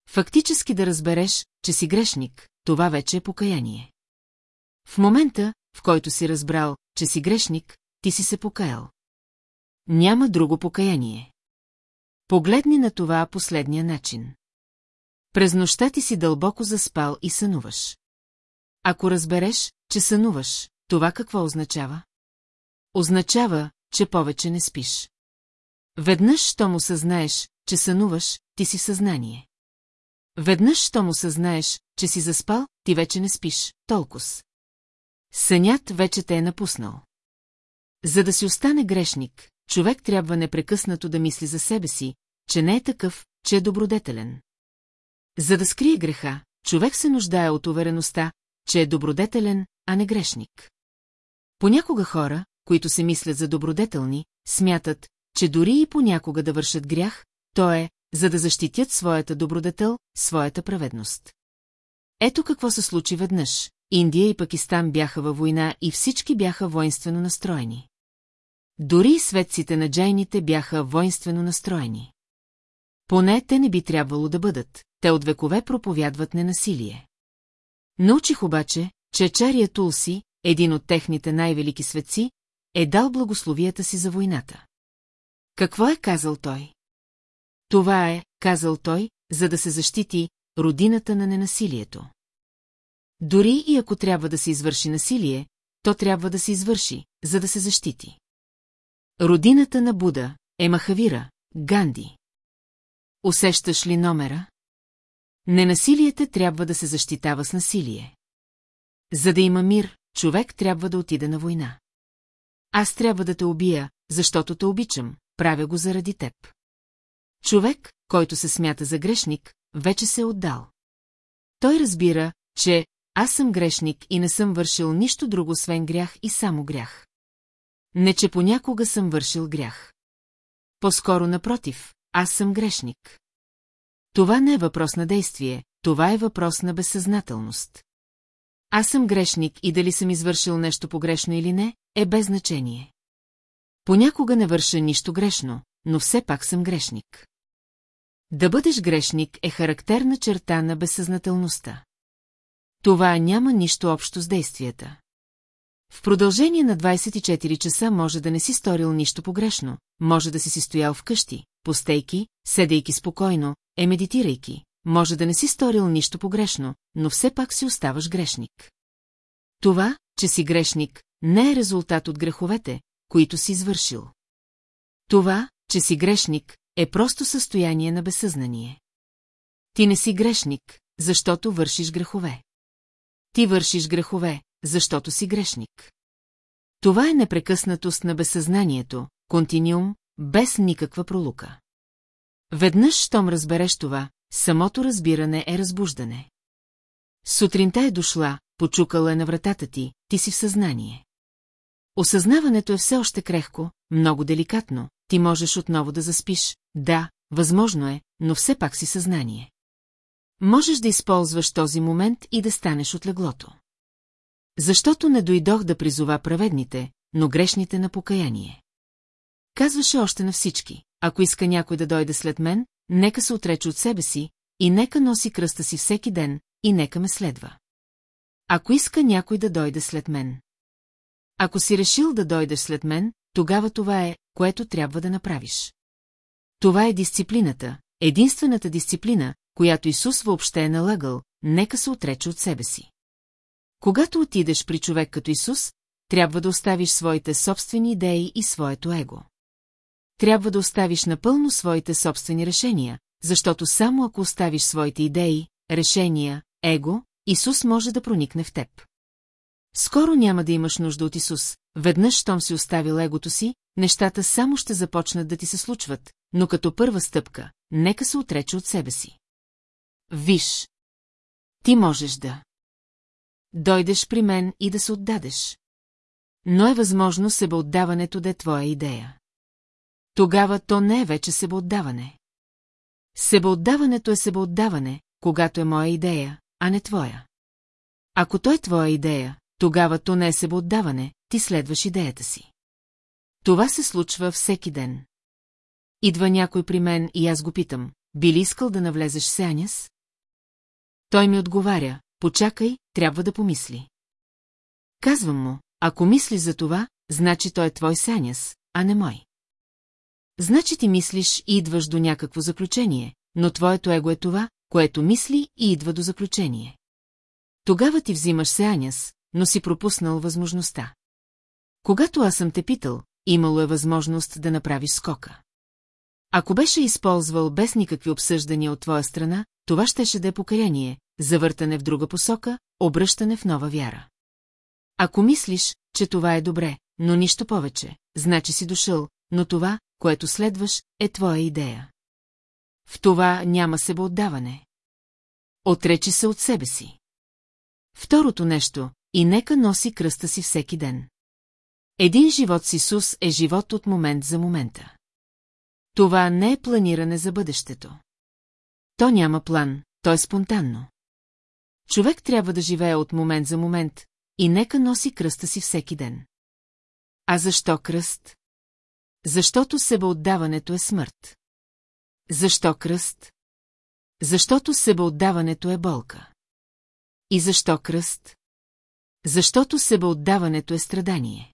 Фактически да разбереш, че си грешник, това вече е покаяние. В момента, в който си разбрал, че си грешник, ти си се покаял. Няма друго покаяние. Погледни на това последния начин. През нощта ти си дълбоко заспал и сънуваш. Ако разбереш, че сънуваш, това какво означава? Означава, че повече не спиш. Веднъж, що му съзнаеш, че сънуваш, ти си съзнание. Веднъж, що му съзнаеш, че си заспал, ти вече не спиш, толкова. Сънят вече те е напуснал. За да си остане грешник, човек трябва непрекъснато да мисли за себе си, че не е такъв, че е добродетелен. За да скрие греха, човек се нуждае от увереността, че е добродетелен, а не грешник. Понякога хора, които се мислят за добродетелни, смятат, че дори и понякога да вършат грях, то е, за да защитят своята добродетел, своята праведност. Ето какво се случи веднъж. Индия и Пакистан бяха във война и всички бяха воинствено настроени. Дори и светците на джайните бяха воинствено настроени. Поне те не би трябвало да бъдат, те от векове проповядват ненасилие. Научих обаче, че Чария Тулси, един от техните най-велики светци, е дал благословията си за войната. Какво е казал той? Това е, казал той, за да се защити родината на ненасилието. Дори и ако трябва да се извърши насилие, то трябва да се извърши, за да се защити. Родината на Буда е Махавира, Ганди. Усещаш ли номера? Ненасилието трябва да се защитава с насилие. За да има мир, човек трябва да отиде на война. Аз трябва да те убия, защото те обичам, правя го заради теб. Човек, който се смята за грешник, вече се е отдал. Той разбира, че аз съм грешник и не съм вършил нищо друго, освен грях и само грях. Не, че понякога съм вършил грях. По-скоро напротив, аз съм грешник. Това не е въпрос на действие, това е въпрос на безсъзнателност. Аз съм грешник и дали съм извършил нещо погрешно или не, е без значение. Понякога не върша нищо грешно, но все пак съм грешник. Да бъдеш грешник е характерна черта на безсъзнателността. Това няма нищо общо с действията. В продължение на 24 часа може да не си сторил нищо погрешно, може да си си стоял вкъщи, постейки, седейки спокойно, е медитирайки, може да не си сторил нищо погрешно, но все пак си оставаш грешник. Това, че си грешник, не е резултат от греховете, които си извършил. Това, че си грешник, е просто състояние на безсъзнание. Ти не си грешник, защото вършиш грехове. Ти вършиш грехове, защото си грешник. Това е непрекъснатост на безсъзнанието, континиум, без никаква пролука. Веднъж, щом разбереш това, самото разбиране е разбуждане. Сутринта е дошла, почукала е на вратата ти, ти си в съзнание. Осъзнаването е все още крехко, много деликатно, ти можеш отново да заспиш, да, възможно е, но все пак си съзнание. Можеш да използваш този момент и да станеш от леглото. Защото не дойдох да призова праведните, но грешните на покаяние. Казваше още на всички, ако иска някой да дойде след мен, нека се отрече от себе си, и нека носи кръста си всеки ден, и нека ме следва. Ако иска някой да дойде след мен. Ако си решил да дойдеш след мен, тогава това е, което трябва да направиш. Това е дисциплината, единствената дисциплина, която Исус въобще е налагал, нека се отрече от себе си. Когато отидеш при човек като Исус, трябва да оставиш своите собствени идеи и своето его. Трябва да оставиш напълно своите собствени решения, защото само ако оставиш своите идеи, решения, его, Исус може да проникне в теб. Скоро няма да имаш нужда от Исус, веднъж, щом си оставил егото си, нещата само ще започнат да ти се случват, но като първа стъпка, нека се отрече от себе си. Виж. Ти можеш да. Дойдеш при мен и да се отдадеш. Но е възможно себеотдаването да е твоя идея. Тогава то не е вече себеотдаване. Себеотдаването е себеотдаване, когато е моя идея, а не твоя. Ако той е твоя идея, тогава то не е себеотдаване, ти следваш идеята си. Това се случва всеки ден. Идва някой при мен и аз го питам, би ли искал да навлезеш с Аняс? Той ми отговаря, почакай, трябва да помисли. Казвам му, ако мисли за това, значи той е твой Саняс, а не мой. Значи ти мислиш и идваш до някакво заключение, но твоето его е това, което мисли и идва до заключение. Тогава ти взимаш Сеаняс, но си пропуснал възможността. Когато аз съм те питал, имало е възможност да направиш скока. Ако беше използвал без никакви обсъждания от твоя страна, това щеше да е покаяние, завъртане в друга посока, обръщане в нова вяра. Ако мислиш, че това е добре, но нищо повече, значи си дошъл, но това, което следваш, е твоя идея. В това няма себеотдаване. Отречи се от себе си. Второто нещо, и нека носи кръста си всеки ден. Един живот с Исус е живот от момент за момента. Това не е планиране за бъдещето. То няма план, то е спонтанно. Човек трябва да живее от момент за момент и нека носи кръста си всеки ден. А защо кръст? Защото себеотдаването е смърт. Защо кръст? Защото себеотдаването е болка. И защо кръст? Защото себеотдаването е страдание.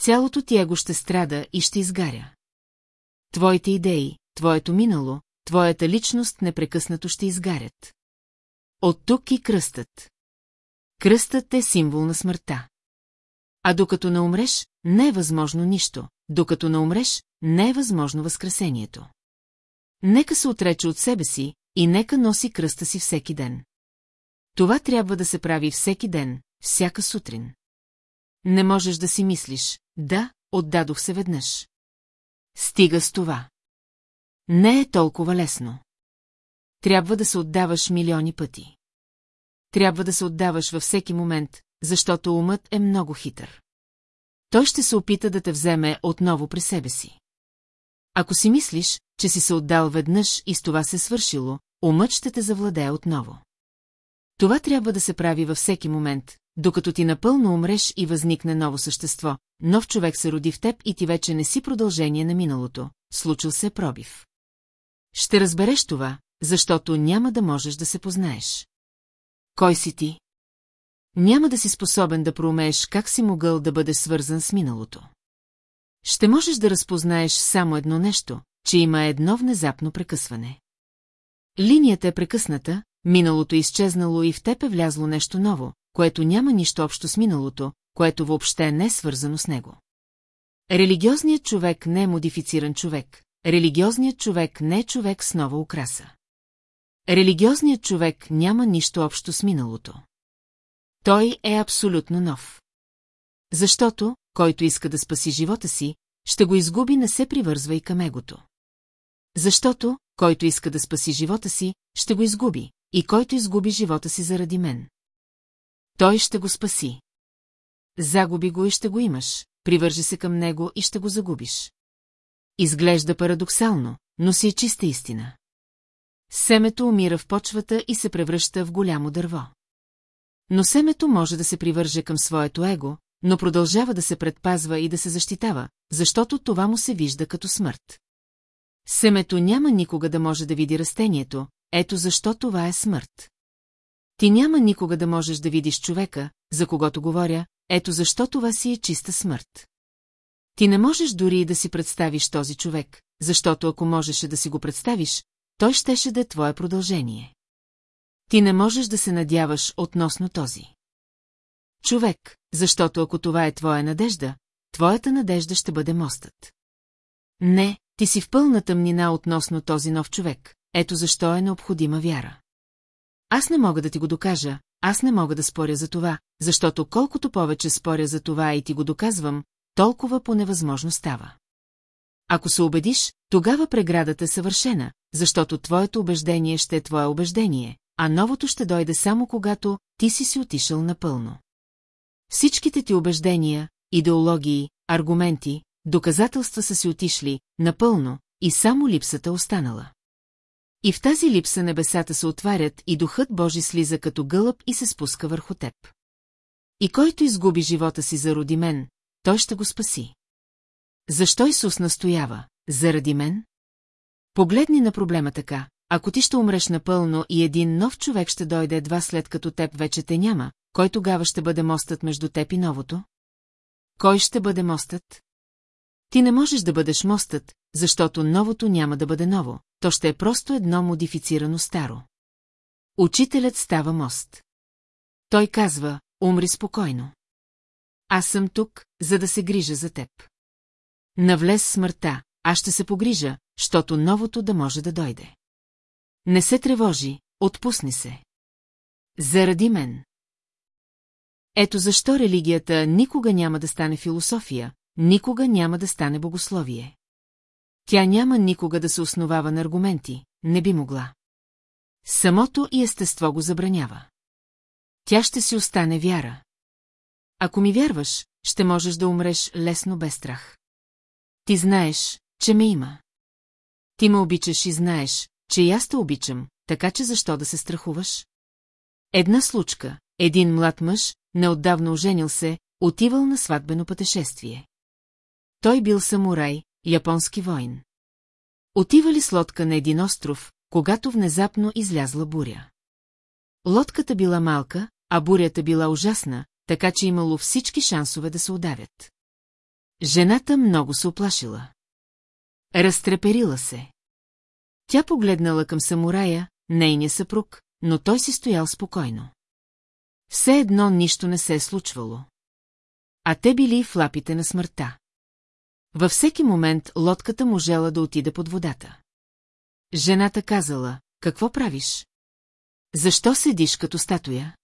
Цялото ти его ще страда и ще изгаря. Твоите идеи, твоето минало, твоята личност непрекъснато ще изгарят. От тук и кръстът. Кръстът е символ на смъртта. А докато не умреш, не е възможно нищо, докато не умреш, не е възможно възкресението. Нека се отрече от себе си и нека носи кръста си всеки ден. Това трябва да се прави всеки ден, всяка сутрин. Не можеш да си мислиш, да, отдадох се веднъж. Стига с това. Не е толкова лесно. Трябва да се отдаваш милиони пъти. Трябва да се отдаваш във всеки момент, защото умът е много хитър. Той ще се опита да те вземе отново при себе си. Ако си мислиш, че си се отдал веднъж и с това се свършило, умът ще те завладее отново. Това трябва да се прави във всеки момент, докато ти напълно умреш и възникне ново същество, нов човек се роди в теб и ти вече не си продължение на миналото, случил се пробив. Ще разбереш това, защото няма да можеш да се познаеш. Кой си ти? Няма да си способен да проумееш как си могъл да бъдеш свързан с миналото. Ще можеш да разпознаеш само едно нещо, че има едно внезапно прекъсване. Линията е прекъсната, миналото е изчезнало и в теб е влязло нещо ново, което няма нищо общо с миналото, което въобще не е свързано с него. Религиозният човек не е модифициран човек, религиозният човек не е човек с нова украса. Религиозният човек няма нищо общо с миналото. Той е абсолютно нов. Защото, който иска да спаси живота си, ще го изгуби, не се привързва и към егото. Защото, който иска да спаси живота си, ще го изгуби, и който изгуби живота си заради мен. Той ще го спаси. Загуби го и ще го имаш, привържи се към него и ще го загубиш. Изглежда парадоксално, но си е чиста истина. Семето умира в почвата и се превръща в голямо дърво. Но семето може да се привърже към своето его, но продължава да се предпазва и да се защитава, защото това му се вижда като смърт. Семето няма никога да може да види растението, ето защо това е смърт. Ти няма никога да можеш да видиш човека, за когото говоря, ето защо това си е чиста смърт. Ти не можеш дори и да си представиш този човек, защото ако можеше да си го представиш, той щеше да е твое продължение. Ти не можеш да се надяваш относно този. Човек, защото ако това е твоя надежда, твоята надежда ще бъде мостът. Не, ти си в пълна тъмнина относно този нов човек, ето защо е необходима вяра. Аз не мога да ти го докажа, аз не мога да споря за това, защото колкото повече споря за това и ти го доказвам, толкова по невъзможно става. Ако се убедиш, тогава преградата е съвършена, защото твоето убеждение ще е твое убеждение, а новото ще дойде само когато ти си си отишъл напълно. Всичките ти убеждения, идеологии, аргументи, доказателства са си отишли напълно и само липсата останала. И в тази липса небесата се отварят и духът Божи слиза като гълъб и се спуска върху теб. И който изгуби живота си заради мен, той ще го спаси. Защо Исус настоява? Заради мен? Погледни на проблема така. Ако ти ще умреш напълно и един нов човек ще дойде едва след като теб вече те няма, кой тогава ще бъде мостът между теб и новото? Кой ще бъде мостът? Ти не можеш да бъдеш мостът, защото новото няма да бъде ново, то ще е просто едно модифицирано старо. Учителят става мост. Той казва, умри спокойно. Аз съм тук, за да се грижа за теб. Навлез смъртта, аз ще се погрижа, щото новото да може да дойде. Не се тревожи, отпусни се. Заради мен. Ето защо религията никога няма да стане философия, никога няма да стане богословие. Тя няма никога да се основава на аргументи, не би могла. Самото и естество го забранява. Тя ще си остане вяра. Ако ми вярваш, ще можеш да умреш лесно без страх. Ти знаеш, че ме има. Ти ме обичаш и знаеш, че и аз те обичам, така че защо да се страхуваш? Една случка, един млад мъж, неотдавна оженил се, отивал на сватбено пътешествие. Той бил самурай, японски воин. Отивали с лодка на един остров, когато внезапно излязла буря. Лодката била малка, а бурята била ужасна, така че имало всички шансове да се удавят. Жената много се оплашила. Разтреперила се. Тя погледнала към самурая, нейния съпруг, но той си стоял спокойно. Все едно нищо не се е случвало. А те били в лапите на смъртта. Във всеки момент лодката можела да отиде под водата. Жената казала, какво правиш? Защо седиш като статуя?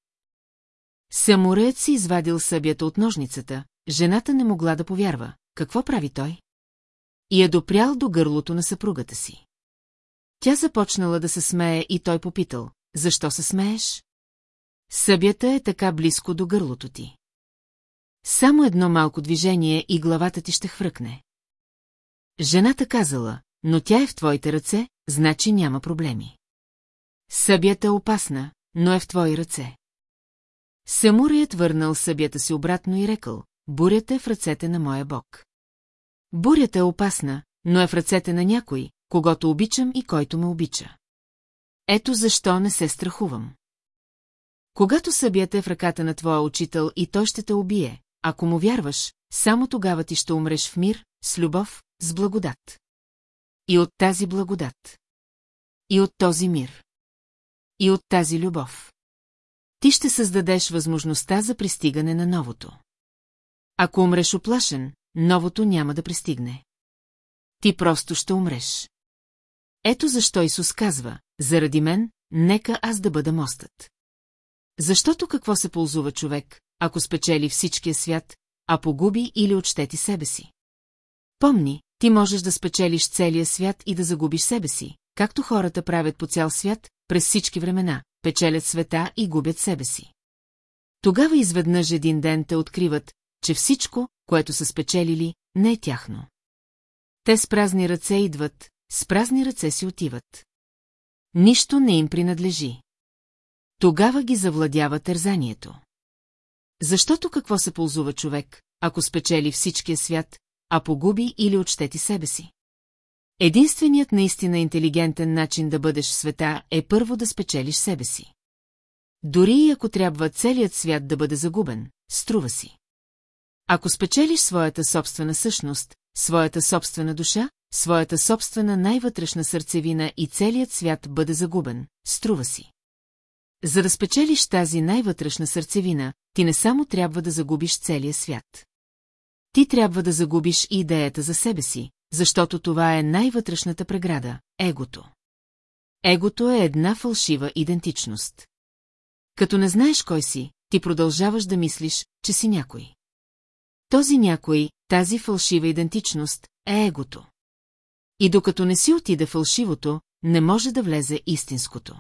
Самуреят си извадил събята от ножницата, жената не могла да повярва. Какво прави той? И е допрял до гърлото на съпругата си. Тя започнала да се смее и той попитал, защо се смееш? Събята е така близко до гърлото ти. Само едно малко движение и главата ти ще хвръкне. Жената казала, но тя е в твоите ръце, значи няма проблеми. Събята е опасна, но е в твои ръце. Самурият върнал събята си обратно и рекал, бурята е в ръцете на моя бог. Бурята е опасна, но е в ръцете на някой, когато обичам и който ме обича. Ето защо не се страхувам. Когато събията е в ръката на твоя учител и той ще те убие, ако му вярваш, само тогава ти ще умреш в мир, с любов, с благодат. И от тази благодат. И от този мир. И от тази любов. Ти ще създадеш възможността за пристигане на новото. Ако умреш оплашен, новото няма да пристигне. Ти просто ще умреш. Ето защо Исус казва, заради мен, нека аз да бъда мостът. Защото какво се ползува човек, ако спечели всичкия свят, а погуби или отщети себе си? Помни, ти можеш да спечелиш целия свят и да загубиш себе си, както хората правят по цял свят, през всички времена, печелят света и губят себе си. Тогава изведнъж един ден те откриват, че всичко, което са спечелили, не е тяхно. Те с празни ръце идват, с празни ръце си отиват. Нищо не им принадлежи. Тогава ги завладява тързанието. Защото какво се ползува човек, ако спечели всичкия свят, а погуби или отщети себе си? Единственият наистина интелигентен начин да бъдеш в света е първо да спечелиш себе си. Дори и ако трябва целият свят да бъде загубен, струва си. Ако спечелиш своята собствена същност, своята собствена душа, своята собствена най-вътрешна сърцевина и целият свят бъде загубен, струва си. За да спечелиш тази най-вътрешна сърцевина, ти не само трябва да загубиш целия свят. Ти трябва да загубиш и идеята за себе си, защото това е най-вътрешната преграда – егото. Егото е една фалшива идентичност. Като не знаеш кой си, ти продължаваш да мислиш, че си някой. Този някой, тази фалшива идентичност, е егото. И докато не си отиде фалшивото, не може да влезе истинското.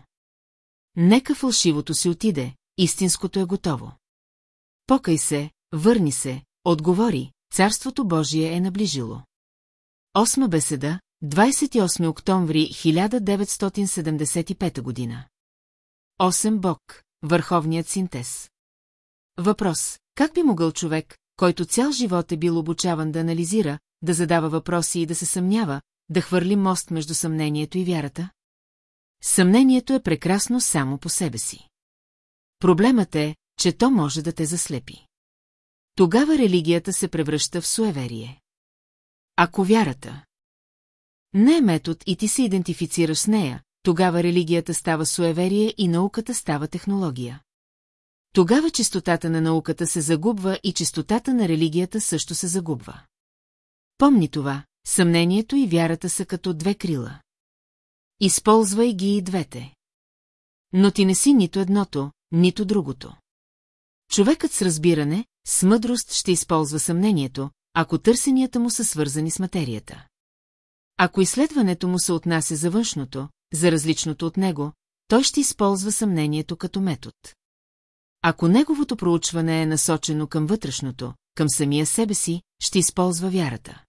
Нека фалшивото си отиде, истинското е готово. Покай се, върни се, отговори, Царството Божие е наближило. Осма беседа, 28 октомври 1975 година. Осем Бог, Върховният синтез. Въпрос. Как би могъл човек, който цял живот е бил обучаван да анализира, да задава въпроси и да се съмнява, да хвърли мост между съмнението и вярата? Съмнението е прекрасно само по себе си. Проблемът е, че то може да те заслепи. Тогава религията се превръща в суеверие. Ако вярата не е метод и ти се идентифицираш с нея, тогава религията става суеверие и науката става технология. Тогава чистотата на науката се загубва и чистотата на религията също се загубва. Помни това, съмнението и вярата са като две крила. Използвай ги и двете. Но ти не си нито едното, нито другото. Човекът с разбиране, с мъдрост ще използва съмнението, ако търсенията му са свързани с материята. Ако изследването му се отнася за външното, за различното от него, той ще използва съмнението като метод. Ако неговото проучване е насочено към вътрешното, към самия себе си, ще използва вярата.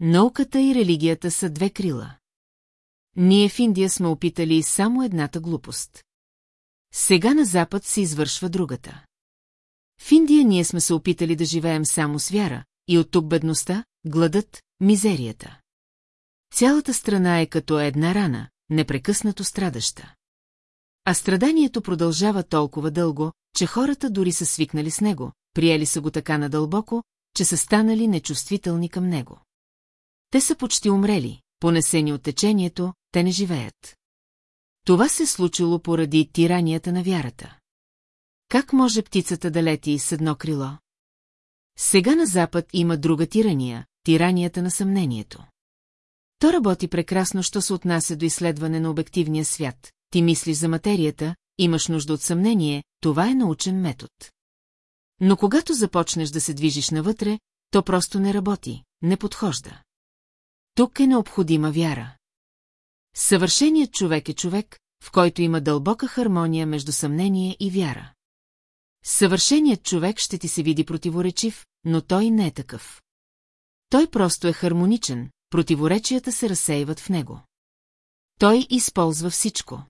Науката и религията са две крила. Ние в Индия сме опитали само едната глупост. Сега на Запад се извършва другата. В Индия ние сме се опитали да живеем само с вяра, и от тук бедността, гладът, мизерията. Цялата страна е като една рана, непрекъснато страдаща. А страданието продължава толкова дълго, че хората дори са свикнали с него, приели са го така надълбоко, че са станали нечувствителни към него. Те са почти умрели, понесени от течението, те не живеят. Това се е случило поради тиранията на вярата. Как може птицата да лети с едно крило? Сега на Запад има друга тирания, тиранията на съмнението. То работи прекрасно, що се отнася до изследване на обективния свят. Ти мислиш за материята, имаш нужда от съмнение, това е научен метод. Но когато започнеш да се движиш навътре, то просто не работи, не подхожда. Тук е необходима вяра. Съвършеният човек е човек, в който има дълбока хармония между съмнение и вяра. Съвършеният човек ще ти се види противоречив, но той не е такъв. Той просто е хармоничен, противоречията се разсейват в него. Той използва всичко.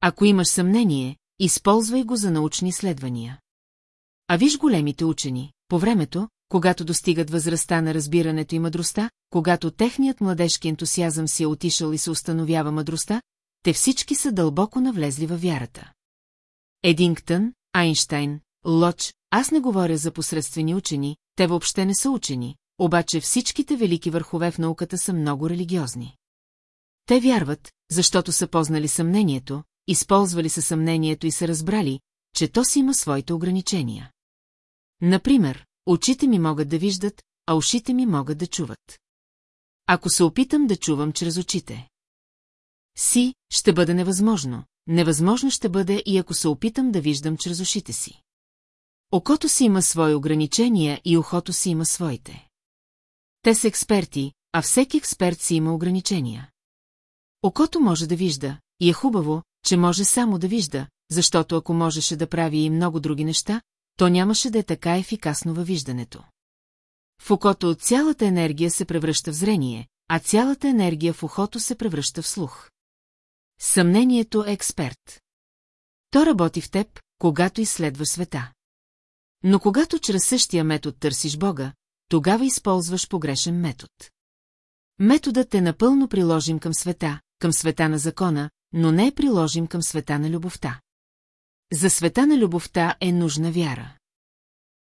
Ако имаш съмнение, използвай го за научни изследвания. А виж големите учени, по времето, когато достигат възрастта на разбирането и мъдростта, когато техният младежки ентусиазъм си е отишъл и се установява мъдростта, те всички са дълбоко навлезли във вярата. Едингтън, Айнштайн, Лоч, аз не говоря за посредствени учени, те въобще не са учени, обаче всичките велики върхове в науката са много религиозни. Те вярват, защото са познали съмнението, използвали са съмнението и са разбрали, че то си има своите ограничения. Например, очите ми могат да виждат, а ушите ми могат да чуват. Ако се опитам да чувам чрез очите. Си, ще бъде невъзможно. Невъзможно ще бъде и ако се опитам да виждам чрез ушите си. Окото си има свои ограничения и ухото си има своите. Те са експерти, а всеки експерт си има ограничения. Окото може да вижда, и е хубаво, че може само да вижда, защото ако можеше да прави и много други неща, то нямаше да е така ефикасно във виждането. В окото цялата енергия се превръща в зрение, а цялата енергия в ухото се превръща в слух. Съмнението е експерт. То работи в теб, когато изследваш света. Но когато чрез същия метод търсиш Бога, тогава използваш погрешен метод. Методът е напълно приложим към света, към света на закона, но не е приложим към света на любовта. За света на любовта е нужна вяра.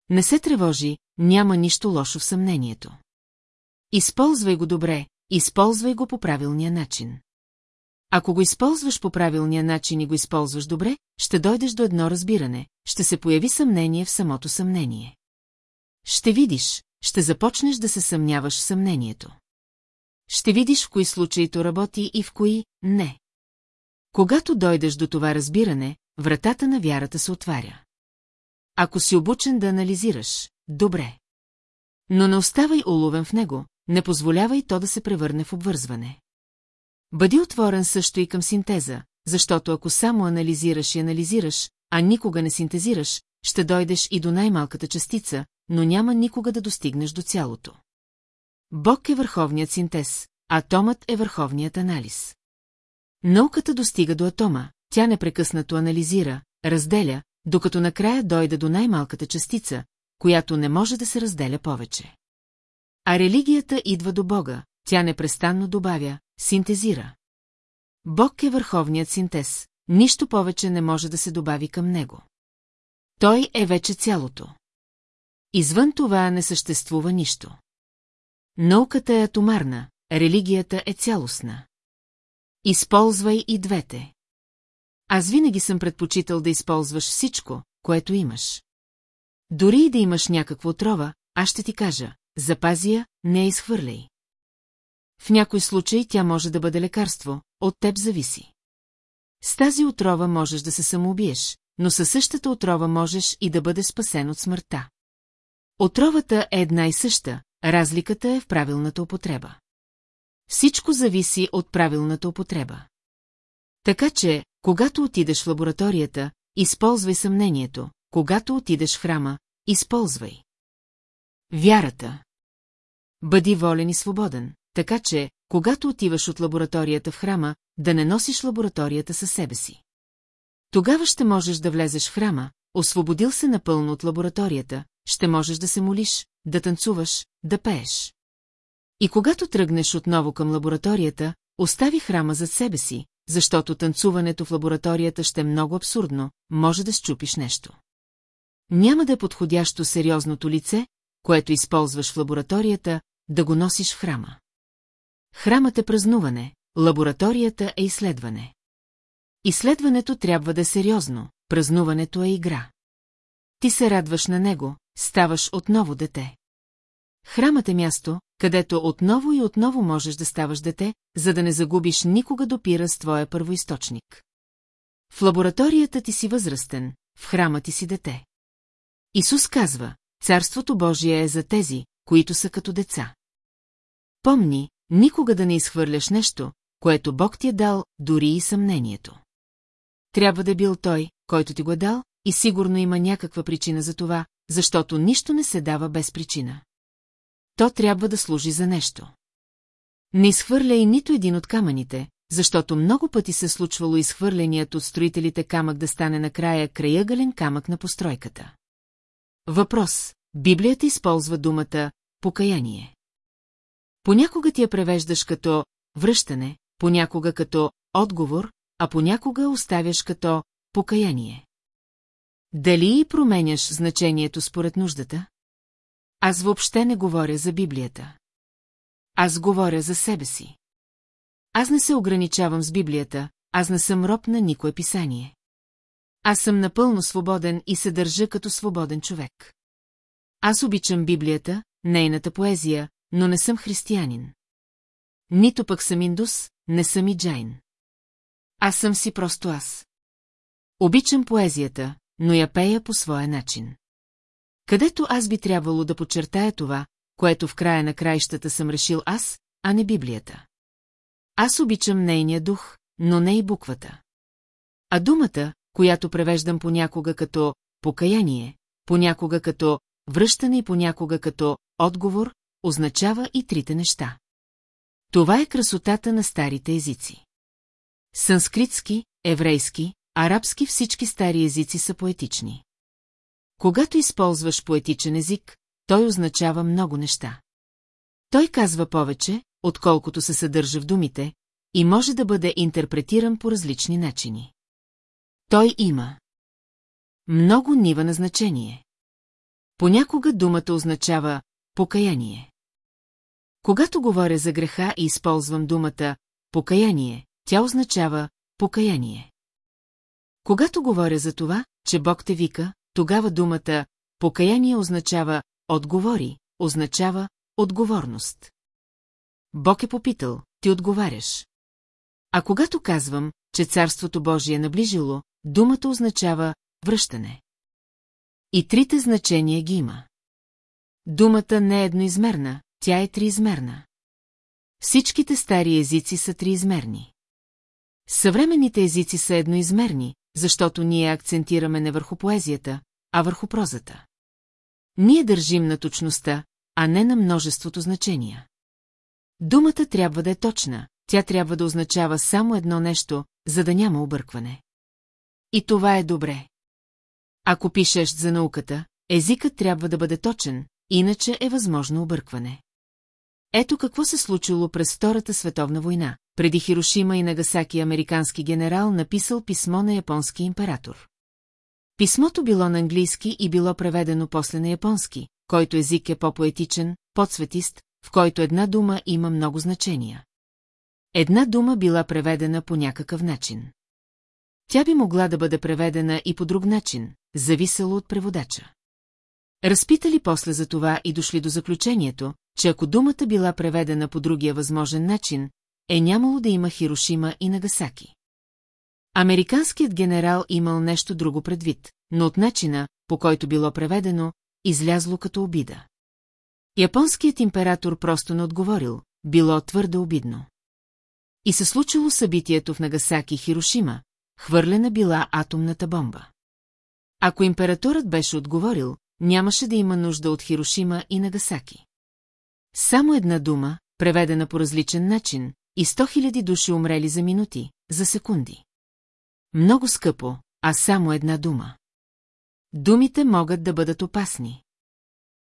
Не се тревожи, няма нищо лошо в съмнението. Използвай го добре, използвай го по правилния начин. Ако го използваш по правилния начин и го използваш добре, ще дойдеш до едно разбиране, ще се появи съмнение в самото съмнение. Ще видиш, ще започнеш да се съмняваш в съмнението. Ще видиш в кои случаи то работи и в кои – не. Когато дойдеш до това разбиране, вратата на вярата се отваря. Ако си обучен да анализираш, добре. Но не оставай уловен в него, не позволявай то да се превърне в обвързване. Бъди отворен също и към синтеза, защото ако само анализираш и анализираш, а никога не синтезираш, ще дойдеш и до най-малката частица, но няма никога да достигнеш до цялото. Бог е върховният синтез, атомът е върховният анализ. Науката достига до атома, тя непрекъснато анализира, разделя, докато накрая дойде до най-малката частица, която не може да се разделя повече. А религията идва до Бога, тя непрестанно добавя, синтезира. Бог е върховният синтез, нищо повече не може да се добави към него. Той е вече цялото. Извън това не съществува нищо. Науката е атомарна, религията е цялостна. Използвай и двете. Аз винаги съм предпочитал да използваш всичко, което имаш. Дори и да имаш някаква отрова, аз ще ти кажа, запази я, не я изхвърляй. В някой случай тя може да бъде лекарство, от теб зависи. С тази отрова можеш да се самоубиеш, но със същата отрова можеш и да бъде спасен от смъртта. Отровата е една и съща, разликата е в правилната употреба. Всичко зависи от правилната употреба. Така че, когато отидеш в лабораторията, използвай съмнението, когато отидеш в храма, използвай. Вярата. Бъди волен и свободен, така че, когато отиваш от лабораторията в храма, да не носиш лабораторията със себе си. Тогава ще можеш да влезеш в храма, освободил се напълно от лабораторията, ще можеш да се молиш, да танцуваш, да пееш. И когато тръгнеш отново към лабораторията, остави храма зад себе си, защото танцуването в лабораторията ще е много абсурдно, може да щупиш нещо. Няма да е подходящо сериозното лице, което използваш в лабораторията, да го носиш в храма. Храмът е празнуване, лабораторията е изследване. Изследването трябва да е сериозно, празнуването е игра. Ти се радваш на него, ставаш отново дете. Храмът е място, където отново и отново можеш да ставаш дете, за да не загубиш никога допира с твоя първоисточник. В лабораторията ти си възрастен, в храма ти си дете. Исус казва, Царството Божие е за тези, които са като деца. Помни, никога да не изхвърляш нещо, което Бог ти е дал, дори и съмнението. Трябва да е бил той, който ти го е дал, и сигурно има някаква причина за това, защото нищо не се дава без причина. То трябва да служи за нещо. Не изхвърля и нито един от камъните, защото много пъти се случвало изхвърленият от строителите камък да стане накрая краягален камък на постройката. Въпрос. Библията използва думата «покаяние». Понякога ти я превеждаш като «връщане», понякога като «отговор», а понякога оставяш като «покаяние». Дали и променяш значението според нуждата? Аз въобще не говоря за Библията. Аз говоря за себе си. Аз не се ограничавам с Библията, аз не съм роб на никое писание. Аз съм напълно свободен и се държа като свободен човек. Аз обичам Библията, нейната поезия, но не съм християнин. Нито пък съм индус, не съм и джайн. Аз съм си просто аз. Обичам поезията, но я пея по своя начин. Където аз би трябвало да подчертая това, което в края на краищата съм решил аз, а не Библията. Аз обичам нейния дух, но не и буквата. А думата, която превеждам понякога като покаяние, понякога като връщане и понякога като отговор, означава и трите неща. Това е красотата на старите езици. Санскритски, еврейски, арабски всички стари езици са поетични. Когато използваш поетичен език, той означава много неща. Той казва повече, отколкото се съдържа в думите, и може да бъде интерпретиран по различни начини. Той има много нива на значение. Понякога думата означава покаяние. Когато говоря за греха и използвам думата покаяние, тя означава покаяние. Когато говоря за това, че Бог те вика, тогава думата покаяние означава отговори, означава отговорност. Бог е попитал, ти отговаряш. А когато казвам, че Царството Божие е наближило, думата означава връщане. И трите значения ги има. Думата не е едноизмерна, тя е триизмерна. Всичките стари езици са триизмерни. Съвременните езици са едноизмерни, защото ние акцентираме не върху поезията, а върху прозата. Ние държим на точността, а не на множеството значения. Думата трябва да е точна, тя трябва да означава само едно нещо, за да няма объркване. И това е добре. Ако пишеш за науката, езикът трябва да бъде точен, иначе е възможно объркване. Ето какво се случило през Втората световна война. Преди Хирошима и Нагасаки американски генерал написал писмо на японски император. Писмото било на английски и било преведено после на японски, който език е по-поетичен, по-цветист, в който една дума има много значения. Една дума била преведена по някакъв начин. Тя би могла да бъде преведена и по друг начин, зависело от преводача. Разпитали после за това и дошли до заключението, че ако думата била преведена по другия възможен начин, е нямало да има Хирошима и Нагасаки. Американският генерал имал нещо друго предвид, но от начина, по който било преведено, излязло като обида. Японският император просто не отговорил, било твърде обидно. И се случило събитието в Нагасаки Хирошима, хвърлена била атомната бомба. Ако императорът беше отговорил, нямаше да има нужда от Хирошима и Нагасаки. Само една дума, преведена по различен начин, и сто хиляди души умрели за минути, за секунди. Много скъпо, а само една дума. Думите могат да бъдат опасни.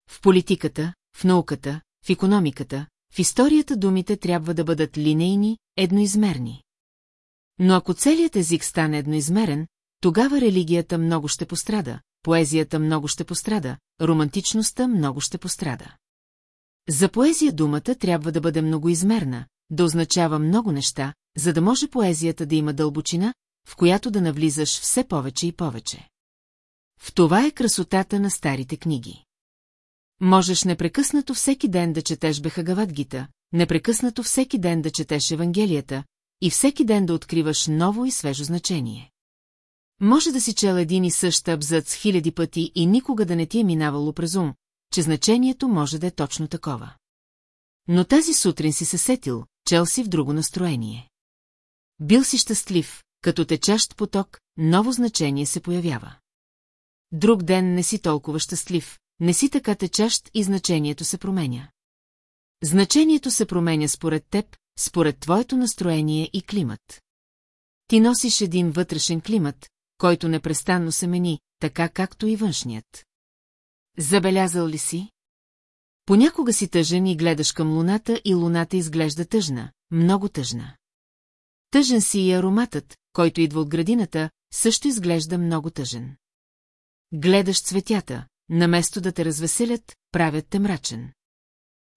В политиката, в науката, в економиката, в историята думите трябва да бъдат линейни, едноизмерни. Но ако целият език стане едноизмерен, тогава религията много ще пострада, поезията много ще пострада, романтичността много ще пострада. За поезия думата трябва да бъде многоизмерна, да означава много неща, за да може поезията да има дълбочина, в която да навлизаш все повече и повече. В това е красотата на старите книги. Можеш непрекъснато всеки ден да четеш Бехагавадгита, непрекъснато всеки ден да четеш Евангелията и всеки ден да откриваш ново и свежо значение. Може да си чел един и същ абзац хиляди пъти и никога да не ти е минавало през ум, че значението може да е точно такова. Но тази сутрин си се сетил, чел си в друго настроение. Бил си щастлив, като течащ поток, ново значение се появява. Друг ден не си толкова щастлив, не си така течащ и значението се променя. Значението се променя според теб, според твоето настроение и климат. Ти носиш един вътрешен климат, който непрестанно се мени, така както и външният. Забелязал ли си? Понякога си тъжен и гледаш към луната и луната изглежда тъжна, много тъжна. Тъжен си и ароматът, който идва от градината, също изглежда много тъжен. Гледаш цветята, наместо да те развеселят, правят те мрачен.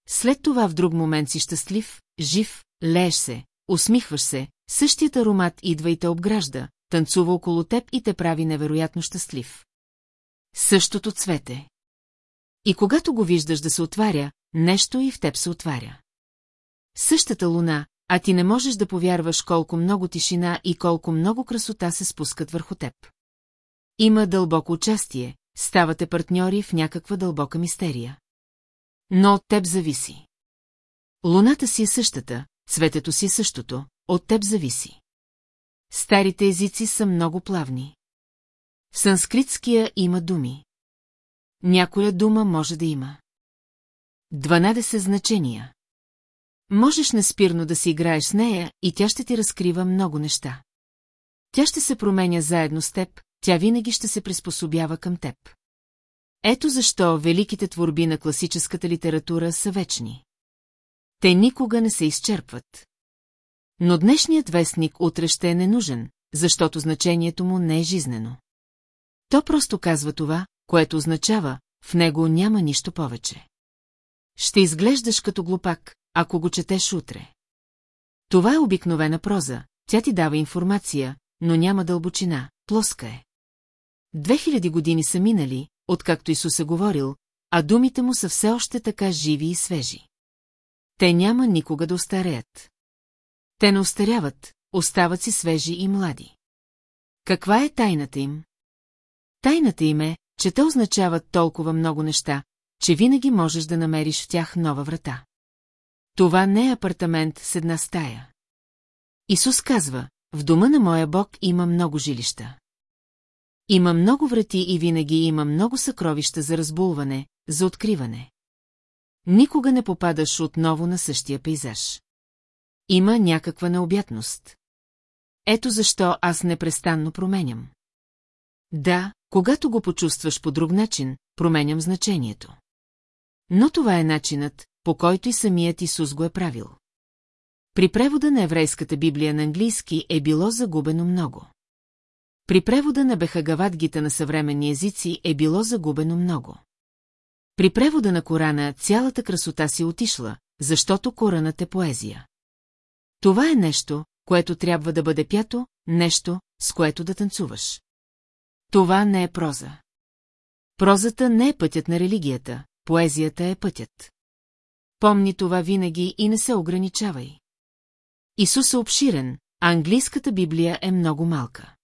След това в друг момент си щастлив, жив, лееш се, усмихваш се, същият аромат идва и те обгражда, танцува около теб и те прави невероятно щастлив. Същото цвете. И когато го виждаш да се отваря, нещо и в теб се отваря. Същата луна, а ти не можеш да повярваш колко много тишина и колко много красота се спускат върху теб. Има дълбоко участие, ставате партньори в някаква дълбока мистерия. Но от теб зависи. Луната си е същата, цветето си е същото, от теб зависи. Старите езици са много плавни. В санскритския има думи. Някоя дума може да има. 12 значения. Можеш неспирно да си играеш с нея и тя ще ти разкрива много неща. Тя ще се променя заедно с теб, тя винаги ще се приспособява към теб. Ето защо великите творби на класическата литература са вечни. Те никога не се изчерпват. Но днешният вестник утре ще е ненужен, защото значението му не е жизнено. То просто казва това, което означава, в него няма нищо повече. Ще изглеждаш като глупак, ако го четеш утре. Това е обикновена проза, тя ти дава информация, но няма дълбочина, плоска е. Две хиляди години са минали, откакто Исус е говорил, а думите му са все още така живи и свежи. Те няма никога да остареят. Те не остаряват, остават си свежи и млади. Каква е тайната им? Тайната им е, че те означават толкова много неща, че винаги можеш да намериш в тях нова врата. Това не е апартамент с една стая. Исус казва, в дома на моя Бог има много жилища. Има много врати и винаги има много съкровища за разбулване, за откриване. Никога не попадаш отново на същия пейзаж. Има някаква необятност. Ето защо аз непрестанно променям. Да, когато го почувстваш по друг начин, променям значението. Но това е начинът, по който и самият Исус го е правил. При превода на еврейската Библия на английски е било загубено много. При превода на Бехагавадгита на съвременни езици е било загубено много. При превода на Корана цялата красота си отишла, защото Коранът е поезия. Това е нещо, което трябва да бъде пято, нещо, с което да танцуваш. Това не е проза. Прозата не е пътят на религията, поезията е пътят. Помни това винаги и не се ограничавай. Исус е обширен, а английската Библия е много малка.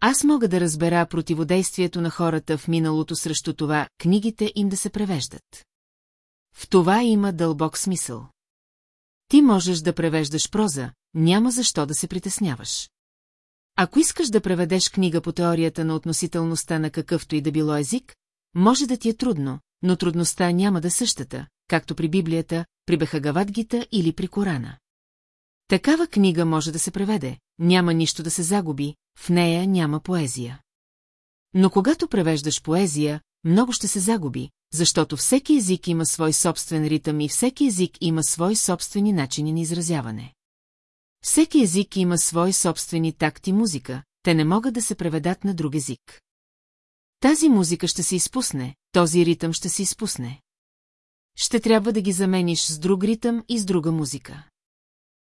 Аз мога да разбера противодействието на хората в миналото срещу това книгите им да се превеждат. В това има дълбок смисъл. Ти можеш да превеждаш проза, няма защо да се притесняваш. Ако искаш да преведеш книга по теорията на относителността на какъвто и да било език, може да ти е трудно, но трудността няма да същата, както при Библията, при Бехагавадгита или при Корана. Такава книга може да се преведе, няма нищо да се загуби, в нея няма поезия. Но когато превеждаш поезия, много ще се загуби, защото всеки език има свой собствен ритъм и всеки език има свои собствени начини на изразяване. Всеки език има свои собствени такти музика, те не могат да се преведат на друг език. Тази музика ще се изпусне, този ритъм ще се изпусне. Ще трябва да ги замениш с друг ритъм и с друга музика.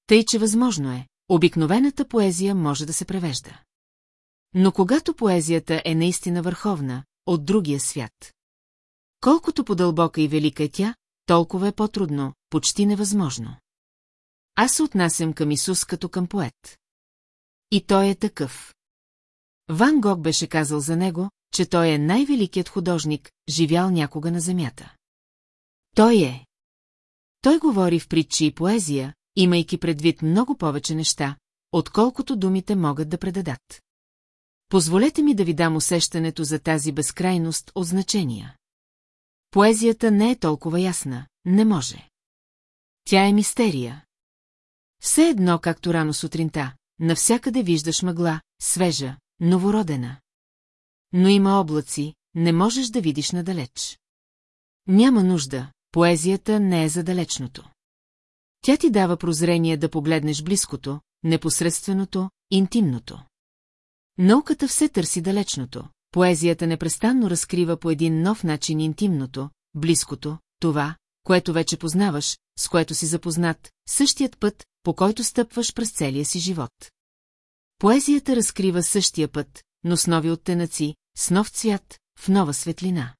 Тъй, че възможно е, обикновената поезия може да се превежда. Но когато поезията е наистина върховна, от другия свят. Колкото по-дълбока и велика е тя, толкова е по-трудно, почти невъзможно. Аз се отнасям към Исус като към поет. И той е такъв. Ван Гог беше казал за него, че той е най-великият художник, живял някога на земята. Той е. Той говори в притчи и поезия, имайки предвид много повече неща, отколкото думите могат да предадат. Позволете ми да ви дам усещането за тази безкрайност от значения. Поезията не е толкова ясна, не може. Тя е мистерия. Все едно, както рано сутринта, навсякъде виждаш мъгла, свежа, новородена. Но има облаци, не можеш да видиш надалеч. Няма нужда, поезията не е за далечното. Тя ти дава прозрение да погледнеш близкото, непосредственото, интимното. Науката все търси далечното, поезията непрестанно разкрива по един нов начин интимното, близкото, това, което вече познаваш, с което си запознат, същият път, по който стъпваш през целия си живот. Поезията разкрива същия път, но с нови оттенъци, с нов цвят, в нова светлина.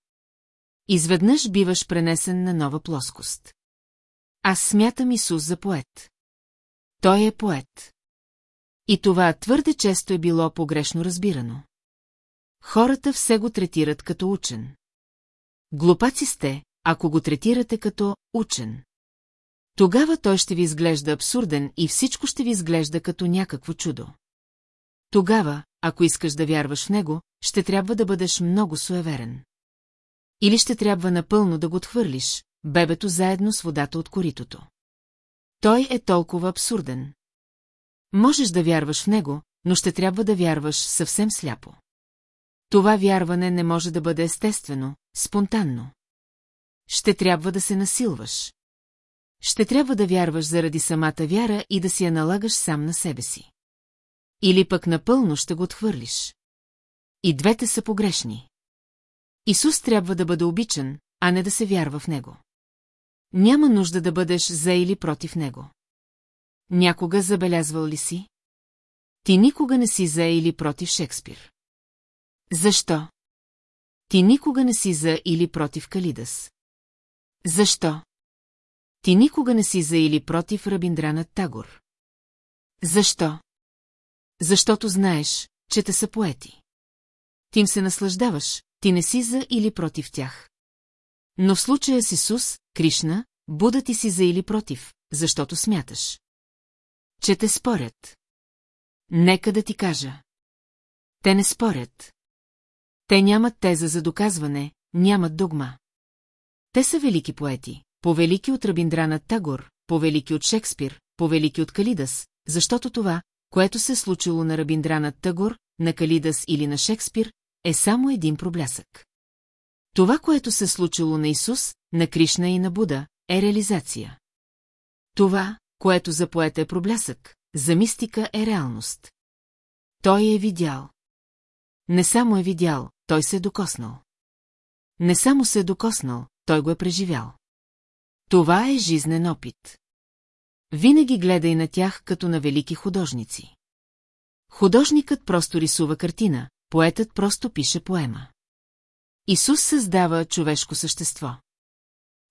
Изведнъж биваш пренесен на нова плоскост. Аз смятам Исус за поет. Той е поет. И това твърде често е било погрешно разбирано. Хората все го третират като учен. Глупаци сте, ако го третирате като учен. Тогава той ще ви изглежда абсурден и всичко ще ви изглежда като някакво чудо. Тогава, ако искаш да вярваш в него, ще трябва да бъдеш много суеверен. Или ще трябва напълно да го отхвърлиш, бебето заедно с водата от коритото. Той е толкова абсурден. Можеш да вярваш в него, но ще трябва да вярваш съвсем сляпо. Това вярване не може да бъде естествено, спонтанно. Ще трябва да се насилваш. Ще трябва да вярваш заради самата вяра и да си я налагаш сам на себе си. Или пък напълно ще го отхвърлиш. И двете са погрешни. Исус трябва да бъде обичан, а не да се вярва в него. Няма нужда да бъдеш за или против него. Някога забелязвал ли си? Ти никога не си за или против Шекспир. Защо? Ти никога не си за или против Калидас. Защо? Ти никога не си за или против Рабиндрана Тагор. Защо? Защото знаеш, че те са поети. Ти им се наслаждаваш, ти не си за или против тях. Но в случая с Исус, Кришна, Буда ти си за или против, защото смяташ. Че те спорят. Нека да ти кажа. Те не спорят. Те нямат теза за доказване, нямат догма. Те са велики поети, повелики от Рабиндрана Тагор, повелики от Шекспир, повелики от Калидас, защото това, което се е случило на Рабиндрана Тагор, на Калидас или на Шекспир, е само един проблясък. Това, което се е случило на Исус, на Кришна и на Буда, е реализация. Това, което за поета е проблясък, за мистика е реалност. Той е видял. Не само е видял, той се е докоснал. Не само се е докоснал, той го е преживял. Това е жизнен опит. Винаги гледай на тях като на велики художници. Художникът просто рисува картина, поетът просто пише поема. Исус създава човешко същество.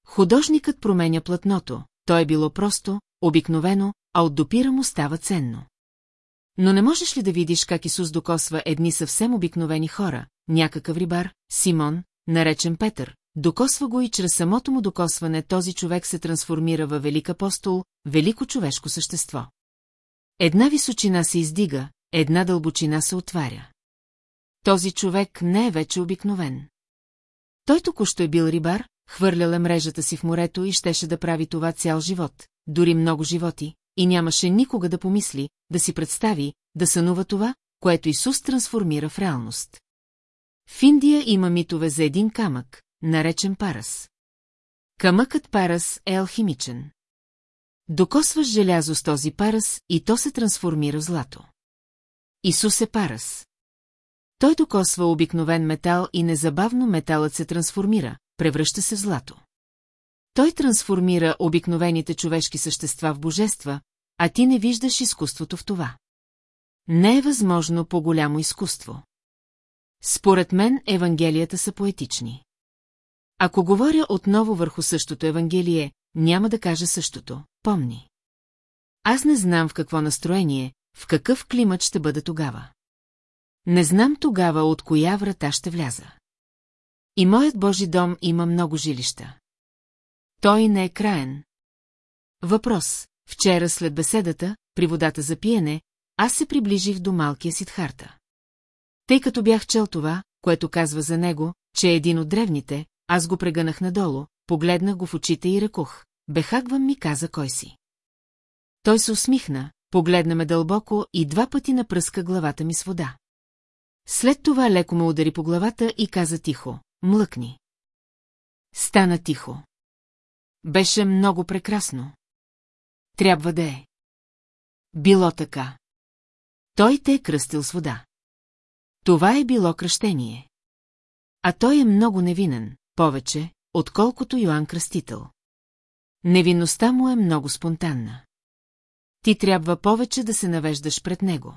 Художникът променя платното, то е било просто, обикновено, а от допира му става ценно. Но не можеш ли да видиш как Исус докосва едни съвсем обикновени хора, някакъв рибар, Симон, наречен Петър, докосва го и чрез самото му докосване този човек се трансформира във велик апостол, велико човешко същество. Една височина се издига, една дълбочина се отваря. Този човек не е вече обикновен. Той току-що е бил рибар, хвърлял е мрежата си в морето и щеше да прави това цял живот, дори много животи, и нямаше никога да помисли, да си представи, да сънува това, което Исус трансформира в реалност. В Индия има митове за един камък, наречен парас. Камъкът парас е алхимичен. Докосваш желязо с този парас и то се трансформира в злато. Исус е парас. Той докосва обикновен метал и незабавно металът се трансформира, превръща се в злато. Той трансформира обикновените човешки същества в божества, а ти не виждаш изкуството в това. Не е възможно по-голямо изкуство. Според мен Евангелията са поетични. Ако говоря отново върху същото Евангелие, няма да кажа същото, помни. Аз не знам в какво настроение, в какъв климат ще бъда тогава. Не знам тогава от коя врата ще вляза. И моят Божи дом има много жилища. Той не е краен. Въпрос. Вчера след беседата, при водата за пиене, аз се приближих до малкия Сидхарта. Тъй като бях чел това, което казва за него, че е един от древните, аз го прегънах надолу, погледнах го в очите и рекох. Бехагвам ми каза кой си. Той се усмихна, погледна ме дълбоко и два пъти напръска главата ми с вода. След това леко ме удари по главата и каза тихо, млъкни. Стана тихо. Беше много прекрасно. Трябва да е. Било така. Той те е кръстил с вода. Това е било кръщение. А той е много невинен, повече, отколкото Йоанн Кръстител. Невинността му е много спонтанна. Ти трябва повече да се навеждаш пред него.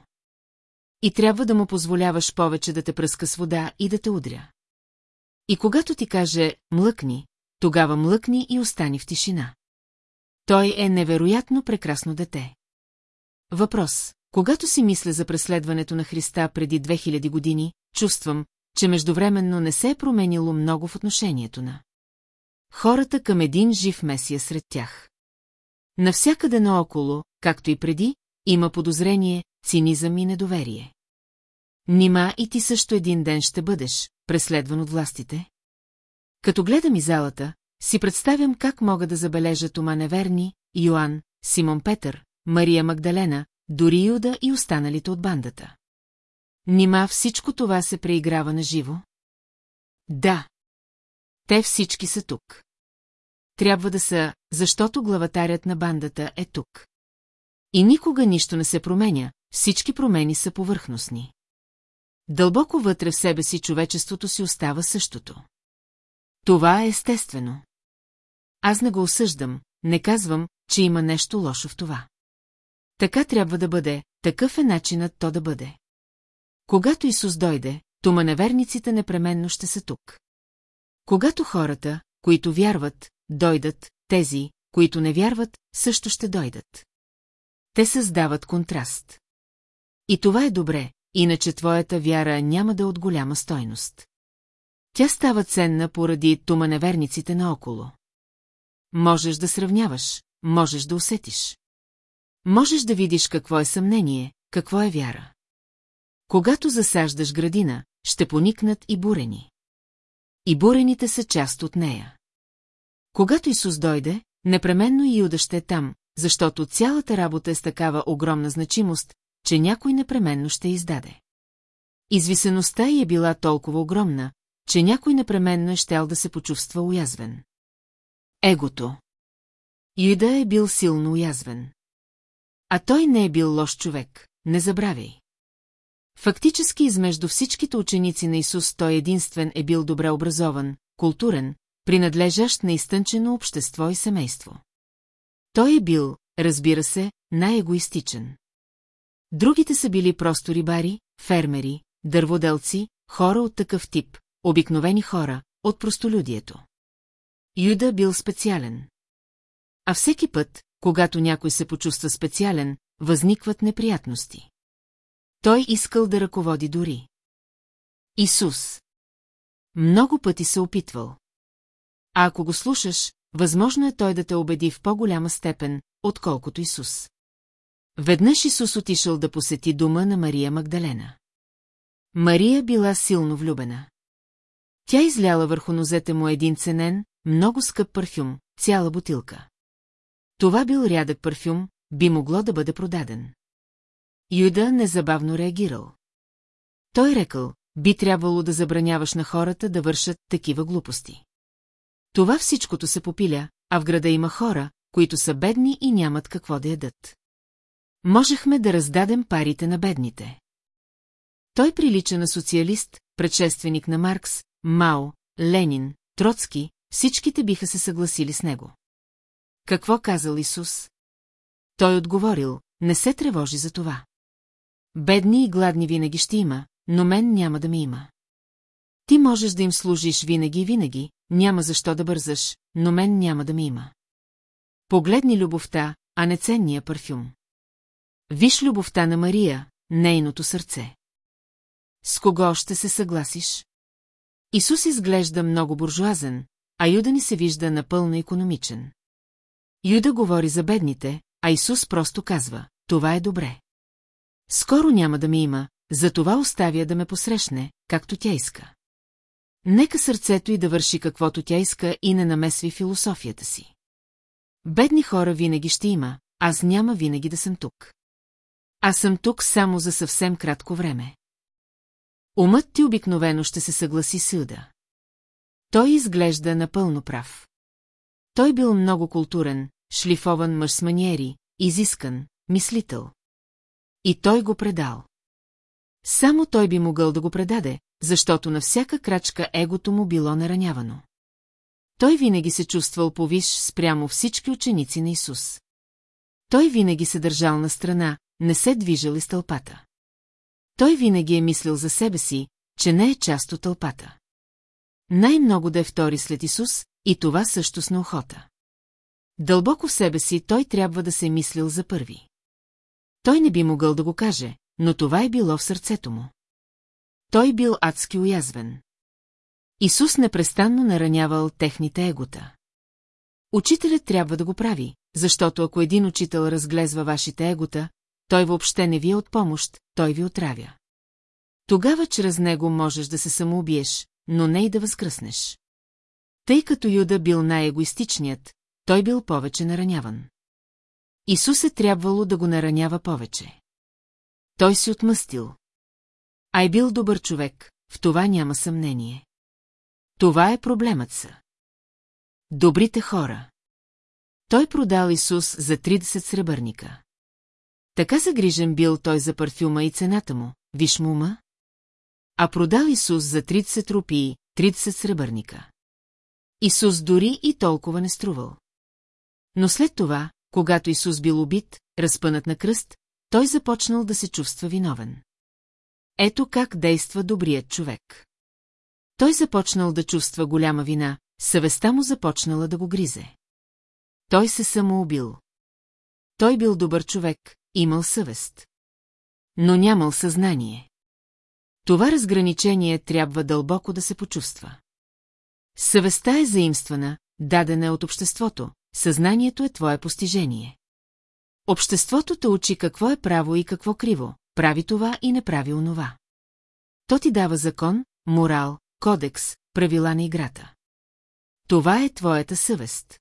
И трябва да му позволяваш повече да те пръска с вода и да те удря. И когато ти каже «млъкни», тогава млъкни и остани в тишина. Той е невероятно прекрасно дете. Въпрос. Когато си мисля за преследването на Христа преди 2000 години, чувствам, че междувременно не се е променило много в отношението на хората към един жив месия сред тях. Навсякъде наоколо, както и преди, има подозрение, цинизъм и недоверие. Нима и ти също един ден ще бъдеш, преследван от властите? Като гледам и залата, си представям как мога да забележа Тома Неверни, Йоан, Симон Петър, Мария Магдалена, дори Юда и останалите от бандата. Нима всичко това се преиграва на живо? Да. Те всички са тук. Трябва да са, защото главатарят на бандата е тук. И никога нищо не се променя, всички промени са повърхностни. Дълбоко вътре в себе си човечеството си остава същото. Това е естествено. Аз не го осъждам, не казвам, че има нещо лошо в това. Така трябва да бъде, такъв е начинът то да бъде. Когато Исус дойде, тома неверниците непременно ще са тук. Когато хората, които вярват, дойдат, тези, които не вярват, също ще дойдат. Те създават контраст. И това е добре, иначе твоята вяра няма да е от голяма стойност. Тя става ценна поради тума неверниците наоколо. Можеш да сравняваш, можеш да усетиш. Можеш да видиш какво е съмнение, какво е вяра. Когато засаждаш градина, ще поникнат и бурени. И бурените са част от нея. Когато Исус дойде, непременно и Юда ще е там, защото цялата работа е с такава огромна значимост, че някой непременно ще издаде. Извисеността й е била толкова огромна, че някой непременно е щел да се почувства уязвен. Егото. Юда е бил силно уязвен. А той не е бил лош човек, не забравяй. Фактически измежду всичките ученици на Исус той единствен е бил добре образован, културен, принадлежащ на изтънчено общество и семейство. Той е бил, разбира се, най-егоистичен. Другите са били просто рибари, фермери, дърводелци, хора от такъв тип, обикновени хора, от простолюдието. Юда бил специален. А всеки път, когато някой се почувства специален, възникват неприятности. Той искал да ръководи дори. Исус. Много пъти се опитвал. А ако го слушаш, възможно е той да те убеди в по-голяма степен, отколкото Исус. Веднъж Исус отишъл да посети дома на Мария Магдалена. Мария била силно влюбена. Тя изляла върху нозете му един ценен, много скъп парфюм, цяла бутилка. Това бил рядък парфюм, би могло да бъде продаден. Юда незабавно реагирал. Той рекал, би трябвало да забраняваш на хората да вършат такива глупости. Това всичкото се попиля, а в града има хора, които са бедни и нямат какво да ядат. Можехме да раздадем парите на бедните. Той прилича на социалист, предшественик на Маркс, Мао, Ленин, Троцки, всичките биха се съгласили с него. Какво казал Исус? Той отговорил, не се тревожи за това. Бедни и гладни винаги ще има, но мен няма да ми има. Ти можеш да им служиш винаги и винаги, няма защо да бързаш, но мен няма да ми има. Погледни любовта, а не ценния парфюм. Виж любовта на Мария, нейното сърце. С кого ще се съгласиш? Исус изглежда много буржуазен, а Юда ни се вижда напълно економичен. Юда говори за бедните, а Исус просто казва, това е добре. Скоро няма да ми има, затова оставя да ме посрещне, както тя иска. Нека сърцето й да върши каквото тя иска и не намесви философията си. Бедни хора винаги ще има, аз няма винаги да съм тук. Аз съм тук само за съвсем кратко време. Умът ти обикновено ще се съгласи с Юда. Той изглежда напълно прав. Той бил много културен, шлифован мъж с маниери, изискан, мислител. И той го предал. Само той би могъл да го предаде, защото на всяка крачка егото му било наранявано. Той винаги се чувствал повиш спрямо всички ученици на Исус. Той винаги се държал на страна, не се движал из тълпата. Той винаги е мислил за себе си, че не е част от тълпата. Най-много да е втори след Исус, и това също с неохота. Дълбоко в себе си той трябва да се е мислил за първи. Той не би могъл да го каже, но това е било в сърцето му. Той бил адски уязвен. Исус непрестанно наранявал техните егота. Учителят трябва да го прави, защото ако един учител разглезва вашите егота, той въобще не ви е от помощ, той ви отравя. Тогава чрез него можеш да се самоубиеш, но не и да възкръснеш. Тъй като Юда бил най-егоистичният, той бил повече нараняван. Исус е трябвало да го наранява повече. Той си отмъстил. А е бил добър човек, в това няма съмнение. Това е проблемът са. Добрите хора. Той продал Исус за 30 сребърника. Така загрижен бил той за парфюма и цената му, виж му ума? А продал Исус за 30 рупии, 30 сребърника. Исус дори и толкова не струвал. Но след това, когато Исус бил убит, разпънат на кръст, той започнал да се чувства виновен. Ето как действа добрият човек. Той започнал да чувства голяма вина, съвестта му започнала да го гризе. Той се самоубил. Той бил добър човек, имал съвест. Но нямал съзнание. Това разграничение трябва дълбоко да се почувства. Съвестта е заимствана, дадена от обществото, съзнанието е твое постижение. Обществото те учи какво е право и какво криво, прави това и не прави онова. То ти дава закон, морал, кодекс, правила на играта. Това е твоята съвест.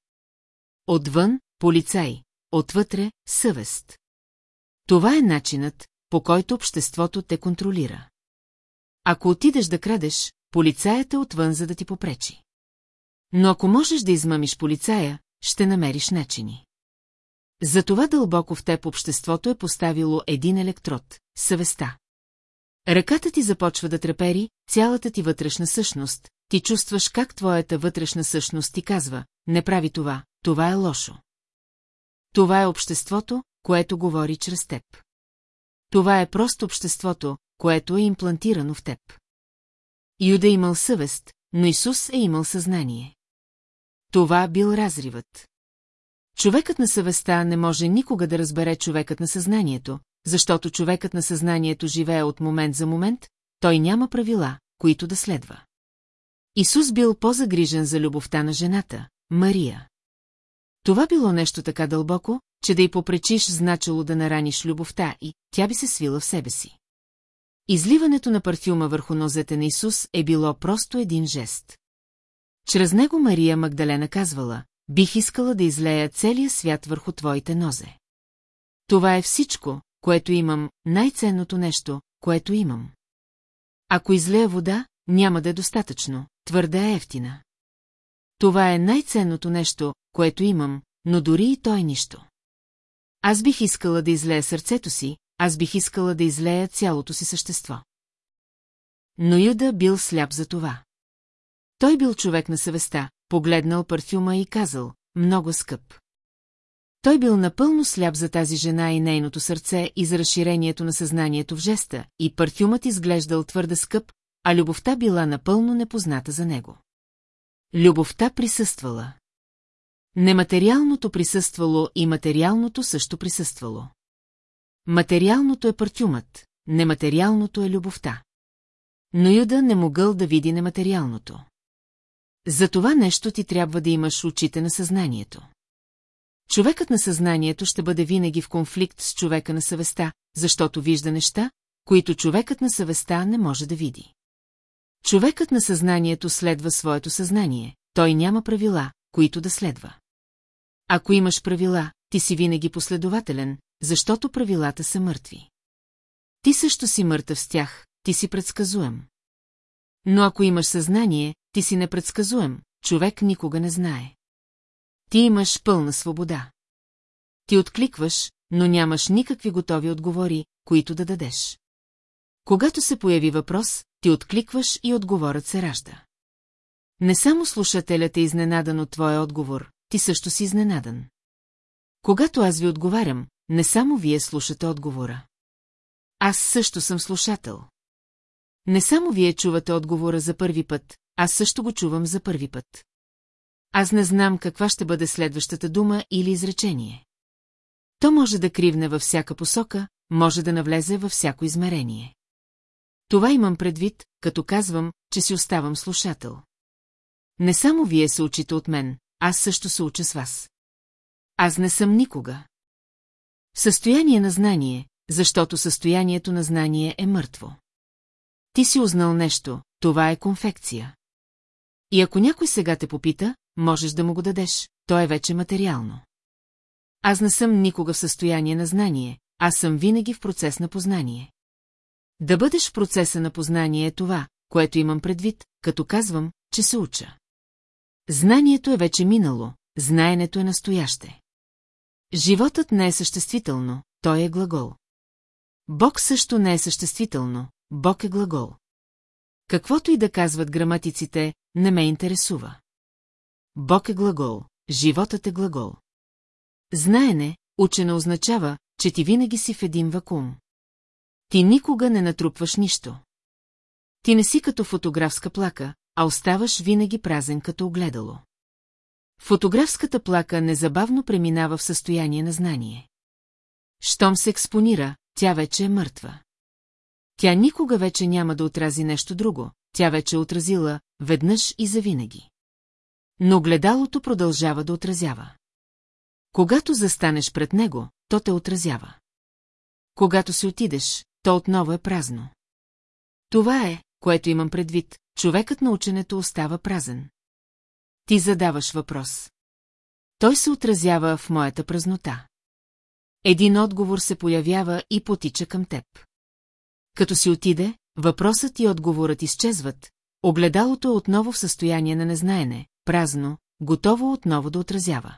Отвън – полицай, отвътре – съвест. Това е начинът, по който обществото те контролира. Ако отидеш да крадеш, полицаят е отвън, за да ти попречи. Но ако можеш да измамиш полицая, ще намериш начини. Затова дълбоко в теб обществото е поставило един електрод – съвестта. Ръката ти започва да трепери, цялата ти вътрешна същност, ти чувстваш как твоята вътрешна същност ти казва, не прави това, това е лошо. Това е обществото, което говори чрез теб. Това е просто обществото, което е имплантирано в теб. Юда имал съвест, но Исус е имал съзнание. Това бил разривът. Човекът на съвестта не може никога да разбере човекът на съзнанието, защото човекът на съзнанието живее от момент за момент, той няма правила, които да следва. Исус бил по-загрижен за любовта на жената, Мария. Това било нещо така дълбоко, че да й попречиш значило да нараниш любовта и тя би се свила в себе си. Изливането на парфюма върху нозете на Исус е било просто един жест. Чрез него Мария Магдалена казвала, бих искала да излея целия свят върху твоите нозе. Това е всичко, което имам, най-ценното нещо, което имам. Ако излея вода, няма да е достатъчно, твърде е ефтина. Това е най-ценното нещо, което имам, но дори и той нищо. Аз бих искала да излея сърцето си, аз бих искала да излея цялото си същество. Но Юда бил сляп за това. Той бил човек на съвестта, погледнал парфюма и казал, много скъп. Той бил напълно сляп за тази жена и нейното сърце и за разширението на съзнанието в жеста, и парфюмът изглеждал твърде скъп, а любовта била напълно непозната за него. Любовта присъствала. Нематериалното присъствало и материалното също присъствало. Материалното е парфюмът, нематериалното е любовта. Но Юда не могъл да види нематериалното. За това нещо ти трябва да имаш очите на съзнанието. Човекът на съзнанието ще бъде винаги в конфликт с човека на съвестта, защото вижда неща, които човекът на съвестта не може да види. Човекът на съзнанието следва своето съзнание, той няма правила, които да следва. Ако имаш правила, ти си винаги последователен, защото правилата са мъртви. Ти също си мъртъв с тях, ти си предсказуем. Но ако имаш съзнание, ти си непредсказуем, човек никога не знае. Ти имаш пълна свобода. Ти откликваш, но нямаш никакви готови отговори, които да дадеш. Когато се появи въпрос, ти откликваш и отговорът се ражда. Не само слушателят е изненадан от твоя отговор, ти също си изненадан. Когато аз ви отговарям, не само вие слушате отговора. Аз също съм слушател. Не само вие чувате отговора за първи път, аз също го чувам за първи път. Аз не знам каква ще бъде следващата дума или изречение. То може да кривне във всяка посока, може да навлезе във всяко измерение. Това имам предвид, като казвам, че си оставам слушател. Не само вие се учите от мен, аз също се уча с вас. Аз не съм никога. Състояние на знание, защото състоянието на знание е мъртво. Ти си узнал нещо, това е конфекция. И ако някой сега те попита, можеш да му го дадеш, то е вече материално. Аз не съм никога в състояние на знание, аз съм винаги в процес на познание. Да бъдеш в процеса на познание е това, което имам предвид, като казвам, че се уча. Знанието е вече минало, знаенето е настояще. Животът не е съществително, той е глагол. Бог също не е съществително, Бог е глагол. Каквото и да казват граматиците, не ме интересува. Бог е глагол, животът е глагол. Знаене, учене означава, че ти винаги си в един вакуум. Ти никога не натрупваш нищо. Ти не си като фотографска плака, а оставаш винаги празен като огледало. Фотографската плака незабавно преминава в състояние на знание. Щом се експонира, тя вече е мъртва. Тя никога вече няма да отрази нещо друго, тя вече е отразила, веднъж и завинаги. Но гледалото продължава да отразява. Когато застанеш пред него, то те отразява. Когато си отидеш, то отново е празно. Това е, което имам предвид, човекът на ученето остава празен. Ти задаваш въпрос. Той се отразява в моята празнота. Един отговор се появява и потича към теб. Като си отиде, въпросът и отговорът изчезват, огледалото е отново в състояние на незнаене, празно, готово отново да отразява.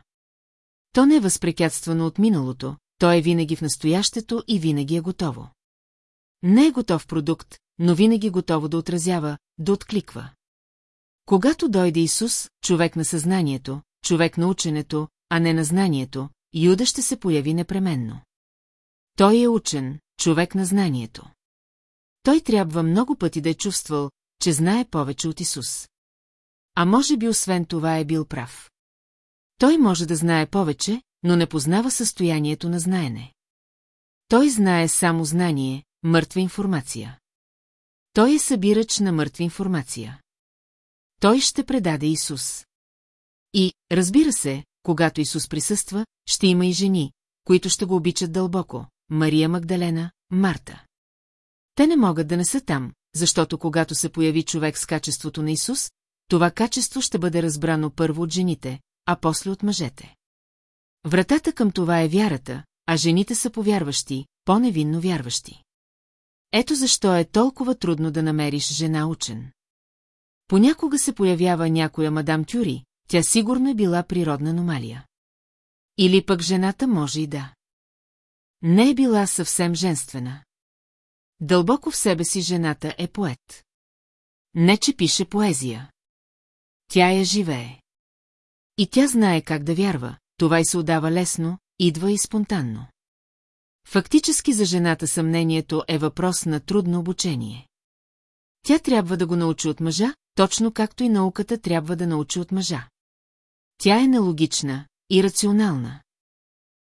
То не е възпрекятствано от миналото, то е винаги в настоящето и винаги е готово. Не е готов продукт, но винаги готово да отразява, да откликва. Когато дойде Исус, човек на съзнанието, човек на ученето, а не на знанието, Юда ще се появи непременно. Той е учен, човек на знанието. Той трябва много пъти да е чувствал, че знае повече от Исус. А може би освен това е бил прав. Той може да знае повече, но не познава състоянието на знаене. Той знае само знание, мъртва информация. Той е събирач на мъртва информация. Той ще предаде Исус. И, разбира се, когато Исус присъства, ще има и жени, които ще го обичат дълбоко. Мария Магдалена, Марта. Те не могат да не са там, защото когато се появи човек с качеството на Исус, това качество ще бъде разбрано първо от жените, а после от мъжете. Вратата към това е вярата, а жените са повярващи, по-невинно вярващи. Ето защо е толкова трудно да намериш жена учен. Понякога се появява някоя мадам Тюри, тя сигурно е била природна аномалия. Или пък жената може и да. Не е била съвсем женствена. Дълбоко в себе си жената е поет. Не, че пише поезия. Тя я живее. И тя знае как да вярва, това и се отдава лесно, идва и спонтанно. Фактически за жената съмнението е въпрос на трудно обучение. Тя трябва да го научи от мъжа, точно както и науката трябва да научи от мъжа. Тя е нелогична и рационална.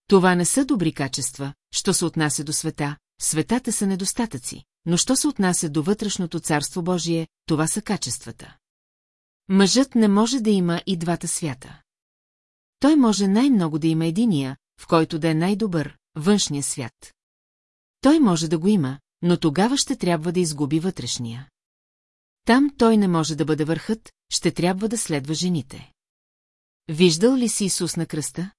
Това не са добри качества, що се отнася до света, светата са недостатъци, но що се отнася до вътрешното царство Божие, това са качествата. Мъжът не може да има и двата свята. Той може най-много да има единия, в който да е най-добър, външния свят. Той може да го има, но тогава ще трябва да изгуби вътрешния. Там той не може да бъде върхът, ще трябва да следва жените. Виждал ли си Исус на кръста?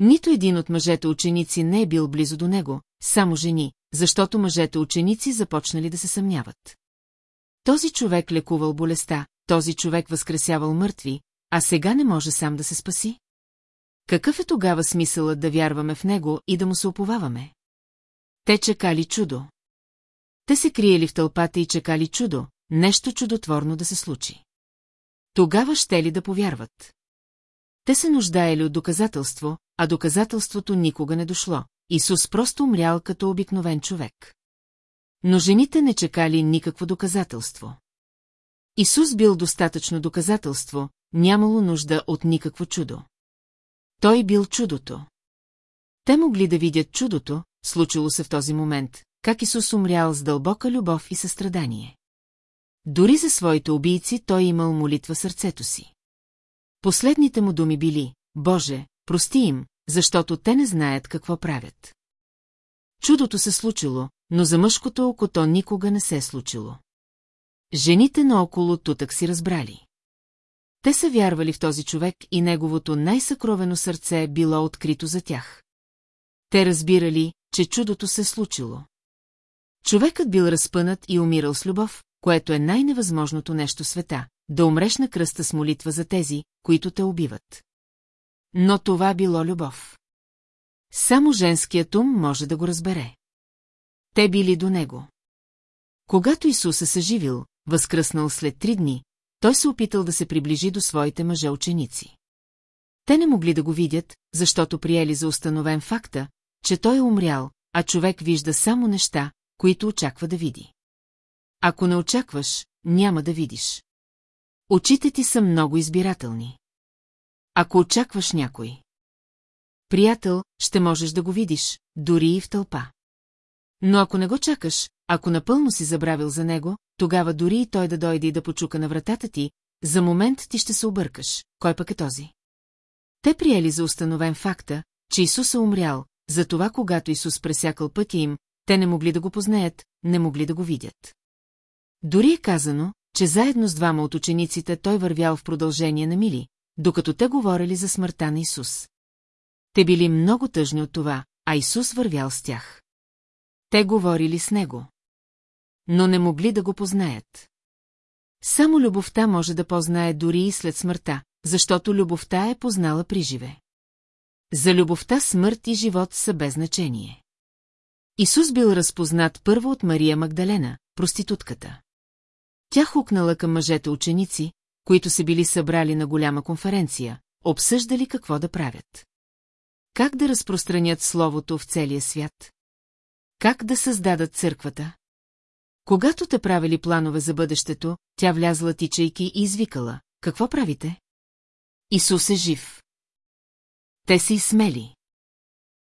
Нито един от мъжете ученици не е бил близо до него, само жени, защото мъжете ученици започнали да се съмняват. Този човек лекувал болестта, този човек възкресявал мъртви, а сега не може сам да се спаси? Какъв е тогава смисълът да вярваме в него и да му се оповаваме? Те чекали чудо. Те се криели в тълпата и чекали чудо, нещо чудотворно да се случи. Тогава ще ли да повярват? Те се нуждаели от доказателство, а доказателството никога не дошло. Исус просто умрял като обикновен човек. Но жените не чекали никакво доказателство. Исус бил достатъчно доказателство, нямало нужда от никакво чудо. Той бил чудото. Те могли да видят чудото, случило се в този момент, как Исус умрял с дълбока любов и състрадание. Дори за своите убийци той имал молитва сърцето си. Последните му думи били, Боже, прости им, защото те не знаят какво правят. Чудото се случило, но за мъжкото око то никога не се е случило. Жените наоколо тутък си разбрали. Те са вярвали в този човек и неговото най-съкровено сърце е било открито за тях. Те разбирали, че чудото се случило. Човекът бил разпънат и умирал с любов, което е най-невъзможното нещо света, да умреш на кръста с молитва за тези, които те убиват. Но това било любов. Само женският ум може да го разбере. Те били до него. Когато Исус е съживил, възкръснал след три дни, той се опитал да се приближи до своите мъже-ученици. Те не могли да го видят, защото приели за установен факта, че той е умрял, а човек вижда само неща, които очаква да види. Ако не очакваш, няма да видиш. Очите ти са много избирателни. Ако очакваш някой. Приятел, ще можеш да го видиш, дори и в тълпа. Но ако не го чакаш, ако напълно си забравил за него, тогава дори и той да дойде и да почука на вратата ти, за момент ти ще се объркаш. Кой пък е този? Те приели за установен факта, че Исус е умрял, затова когато Исус пресякал пътя им, те не могли да го познаят, не могли да го видят. Дори е казано, че заедно с двама от учениците той вървял в продължение на мили, докато те говорили за смъртта на Исус. Те били много тъжни от това, а Исус вървял с тях. Те говорили с него. Но не могли да го познаят. Само любовта може да познае дори и след смъртта, защото любовта е познала при живе. За любовта смърт и живот са без значение. Исус бил разпознат първо от Мария Магдалена, проститутката. Тя хукнала към мъжете ученици, които се били събрали на голяма конференция, обсъждали какво да правят. Как да разпространят словото в целия свят? Как да създадат църквата? Когато те правили планове за бъдещето, тя влязла тичайки и извикала. Какво правите? Исус е жив. Те си смели.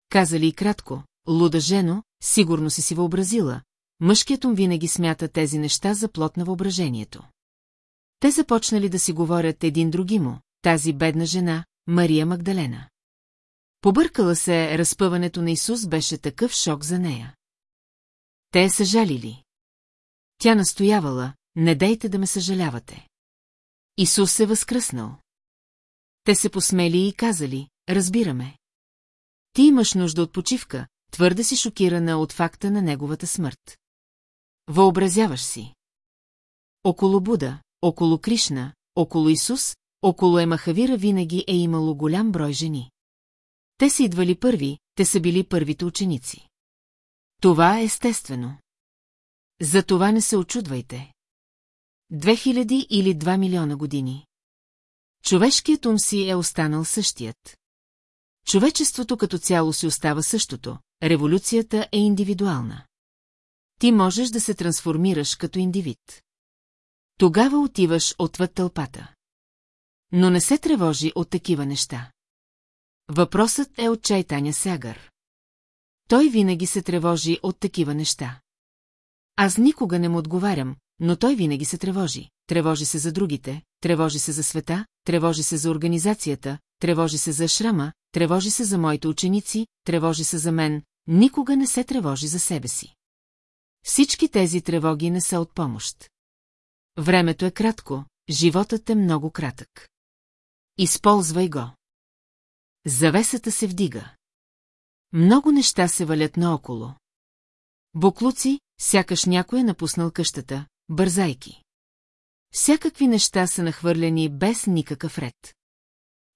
Казали и кратко, луда жено, сигурно си си въобразила, мъжкият ум винаги смята тези неща за плод на въображението. Те започнали да си говорят един други му, тази бедна жена, Мария Магдалена. Побъркала се, разпъването на Исус беше такъв шок за нея. Те е съжалили. Тя настоявала, не дейте да ме съжалявате. Исус се възкръснал. Те се посмели и казали, разбираме. Ти имаш нужда от почивка, твърде си шокирана от факта на неговата смърт. Въобразяваш си. Около Буда, около Кришна, около Исус, около Емахавира винаги е имало голям брой жени. Те са идвали първи, те са били първите ученици. Това е естествено. За това не се очудвайте. 2000 или 2 милиона години. Човешкият ум си е останал същият. Човечеството като цяло си остава същото, революцията е индивидуална. Ти можеш да се трансформираш като индивид. Тогава отиваш отвъд тълпата. Но не се тревожи от такива неща. Въпросът е от Чайтаня Сягър. Той винаги се тревожи от такива неща. Аз никога не му отговарям, но той винаги се тревожи. Тревожи се за другите, тревожи се за света, тревожи се за организацията, тревожи се за шрама, тревожи се за моите ученици, тревожи се за мен, никога не се тревожи за себе си. Всички тези тревоги не са от помощ. Времето е кратко, животът е много кратък. Използвай го. Завесата се вдига. Много неща се валят наоколо. Буклуци, сякаш някой е напуснал къщата, бързайки. Всякакви неща са нахвърлени без никакъв ред.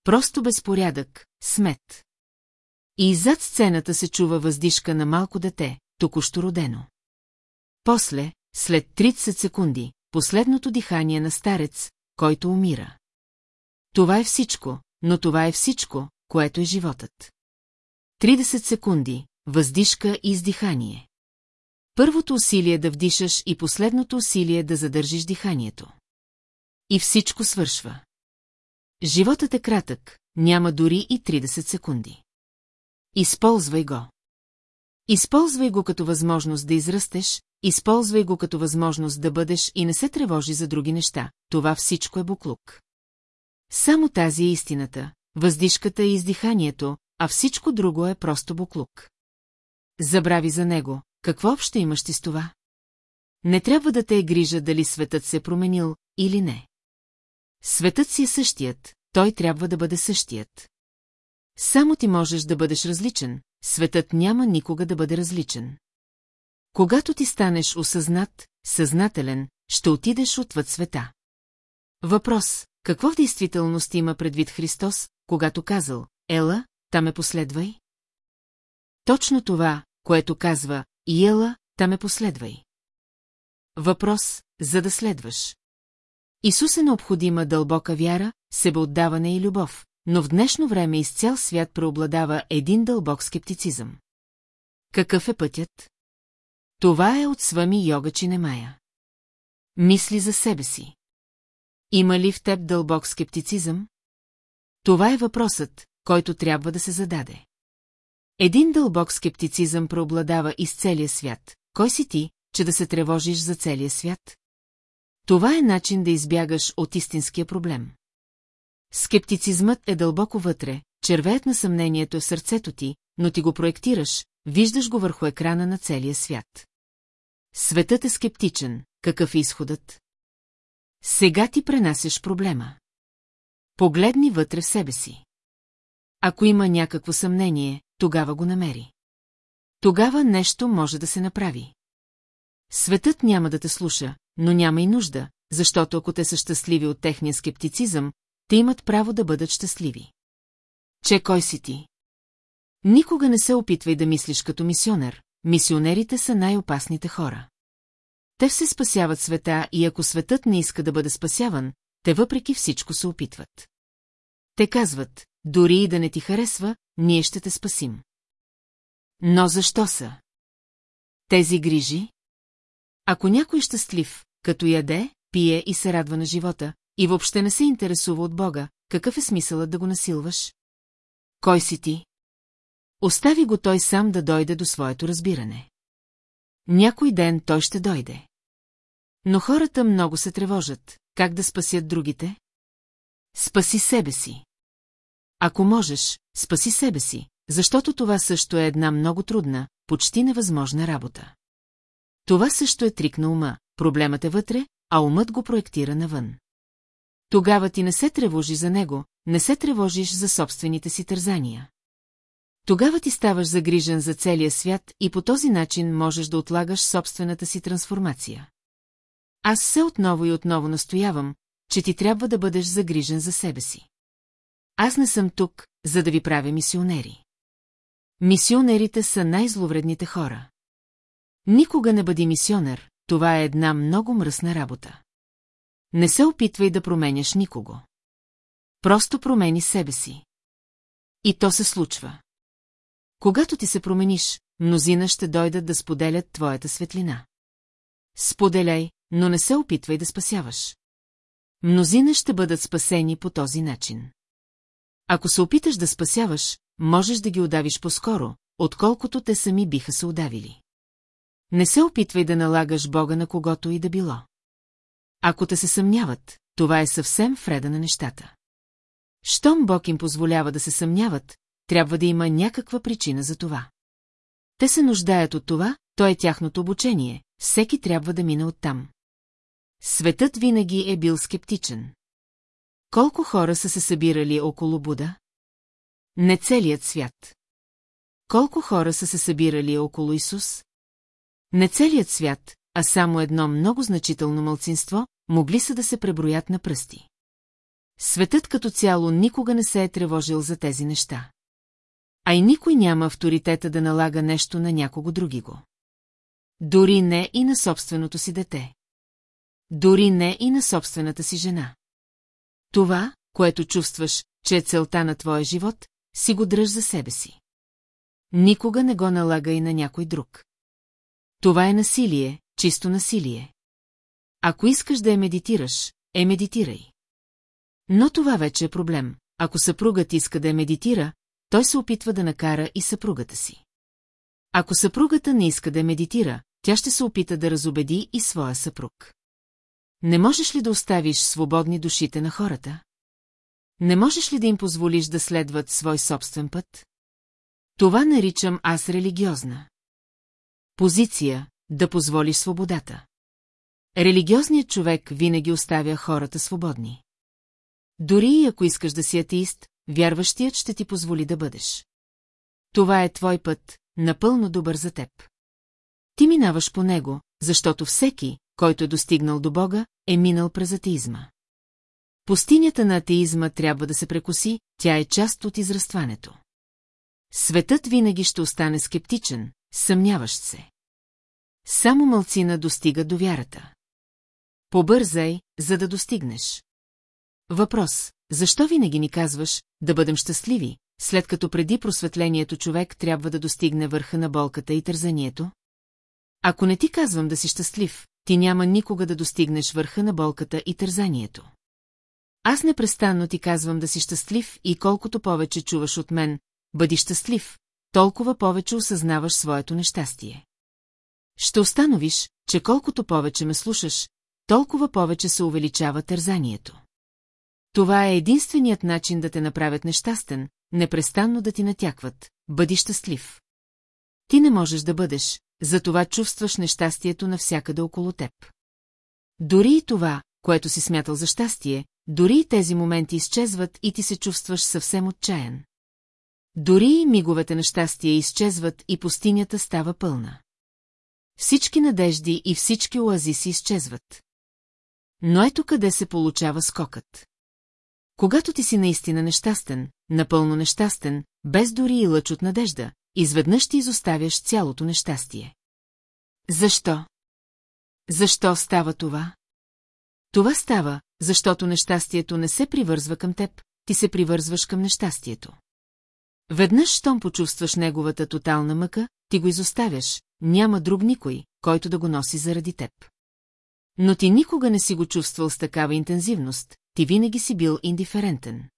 Просто безпорядък, смет. И зад сцената се чува въздишка на малко дете, току-що родено. После, след 30 секунди, последното дихание на старец, който умира. Това е всичко, но това е всичко, което е животът. 30 секунди, въздишка и издихание. Първото усилие да вдишаш и последното усилие да задържиш диханието. И всичко свършва. Животът е кратък, няма дори и 30 секунди. Използвай го. Използвай го като възможност да израстеш, използвай го като възможност да бъдеш и не се тревожи за други неща. Това всичко е буклук. Само тази е истината, въздишката и издиханието, а всичко друго е просто буклук. Забрави за него, какво общо имаш ти с това? Не трябва да те е грижа дали светът се е променил или не. Светът си е същият, той трябва да бъде същият. Само ти можеш да бъдеш различен, светът няма никога да бъде различен. Когато ти станеш осъзнат, съзнателен, ще отидеш отвъд света. Въпрос, какво в действителност има предвид Христос, когато казал, Ела, там ме последвай? Точно това, което казва, и ела, там ме последвай. Въпрос, за да следваш. Исус е необходима дълбока вяра, себеотдаване и любов, но в днешно време из цял свят преобладава един дълбок скептицизъм. Какъв е пътят? Това е от свами йога Чинемая. Мисли за себе си. Има ли в теб дълбок скептицизъм? Това е въпросът, който трябва да се зададе. Един дълбок скептицизъм преобладава из целия свят. Кой си ти, че да се тревожиш за целия свят? Това е начин да избягаш от истинския проблем. Скептицизмът е дълбоко вътре, червеят на съмнението е в сърцето ти, но ти го проектираш, виждаш го върху екрана на целия свят. Светът е скептичен, какъв е изходът? Сега ти пренасяш проблема. Погледни вътре в себе си. Ако има някакво съмнение, тогава го намери. Тогава нещо може да се направи. Светът няма да те слуша, но няма и нужда, защото ако те са щастливи от техния скептицизъм, те имат право да бъдат щастливи. Че кой си ти? Никога не се опитвай да мислиш като мисионер, мисионерите са най-опасните хора. Те се спасяват света и ако светът не иска да бъде спасяван, те въпреки всичко се опитват. Те казват, дори и да не ти харесва, ние ще те спасим. Но защо са? Тези грижи? Ако някой е щастлив, като яде, пие и се радва на живота, и въобще не се интересува от Бога, какъв е смисълът да го насилваш? Кой си ти? Остави го той сам да дойде до своето разбиране. Някой ден той ще дойде. Но хората много се тревожат. Как да спасят другите? Спаси себе си. Ако можеш, спаси себе си, защото това също е една много трудна, почти невъзможна работа. Това също е трик на ума, проблемът е вътре, а умът го проектира навън. Тогава ти не се тревожи за него, не се тревожиш за собствените си тързания. Тогава ти ставаш загрижен за целия свят и по този начин можеш да отлагаш собствената си трансформация. Аз все отново и отново настоявам, че ти трябва да бъдеш загрижен за себе си. Аз не съм тук, за да ви правя мисионери. Мисионерите са най-зловредните хора. Никога не бъди мисионер, това е една много мръсна работа. Не се опитвай да променяш никого. Просто промени себе си. И то се случва. Когато ти се промениш, мнозина ще дойдат да споделят твоята светлина. Споделяй, но не се опитвай да спасяваш. Мнозина ще бъдат спасени по този начин. Ако се опиташ да спасяваш, можеш да ги удавиш по-скоро, отколкото те сами биха се удавили. Не се опитвай да налагаш Бога на когото и да било. Ако те се съмняват, това е съвсем вреда на нещата. Щом Бог им позволява да се съмняват, трябва да има някаква причина за това. Те се нуждаят от това, то е тяхното обучение, всеки трябва да мине оттам. Светът винаги е бил скептичен. Колко хора са се събирали около Буда? Не целият свят. Колко хора са се събирали около Исус? Не целият свят, а само едно много значително мълцинство, могли са да се преброят на пръсти. Светът като цяло никога не се е тревожил за тези неща. А и никой няма авторитета да налага нещо на някого други го. Дори не и на собственото си дете. Дори не и на собствената си жена. Това, което чувстваш, че е целта на твоя живот, си го дръж за себе си. Никога не го налага и на някой друг. Това е насилие, чисто насилие. Ако искаш да е медитираш, е медитирай. Но това вече е проблем. Ако съпругът иска да я медитира, той се опитва да накара и съпругата си. Ако съпругата не иска да медитира, тя ще се опита да разобеди и своя съпруг. Не можеш ли да оставиш свободни душите на хората? Не можеш ли да им позволиш да следват свой собствен път? Това наричам аз религиозна. Позиция – да позволиш свободата. Религиозният човек винаги оставя хората свободни. Дори и ако искаш да си атеист, вярващият ще ти позволи да бъдеш. Това е твой път, напълно добър за теб. Ти минаваш по него, защото всеки, който е достигнал до Бога, е минал през атеизма. Пустинята на атеизма трябва да се прекоси, тя е част от израстването. Светът винаги ще остане скептичен, съмняващ се. Само мълцина достига до вярата. Побързай, за да достигнеш. Въпрос. Защо винаги ни казваш да бъдем щастливи, след като преди просветлението човек трябва да достигне върха на болката и тързанието? Ако не ти казвам да си щастлив, ти няма никога да достигнеш върха на болката и тързанието. Аз непрестанно ти казвам да си щастлив и колкото повече чуваш от мен, бъди щастлив, толкова повече осъзнаваш своето нещастие. Ще установиш, че колкото повече ме слушаш, толкова повече се увеличава тързанието. Това е единственият начин да те направят нещастен, непрестанно да ти натякват. Бъди щастлив. Ти не можеш да бъдеш, затова чувстваш нещастието навсякъде около теб. Дори и това, което си смятал за щастие, дори и тези моменти изчезват и ти се чувстваш съвсем отчаян. Дори и миговете на щастие изчезват и пустинята става пълна. Всички надежди и всички оазиси изчезват. Но ето къде се получава скокът. Когато ти си наистина нещастен, напълно нещастен, без дори и лъч от надежда, изведнъж ти изоставяш цялото нещастие. Защо? Защо става това? Това става, защото нещастието не се привързва към теб, ти се привързваш към нещастието. Веднъж, щом почувстваш неговата тотална мъка, ти го изоставяш, няма друг никой, който да го носи заради теб. Но ти никога не си го чувствал с такава интензивност, ти винаги си бил индиферентен.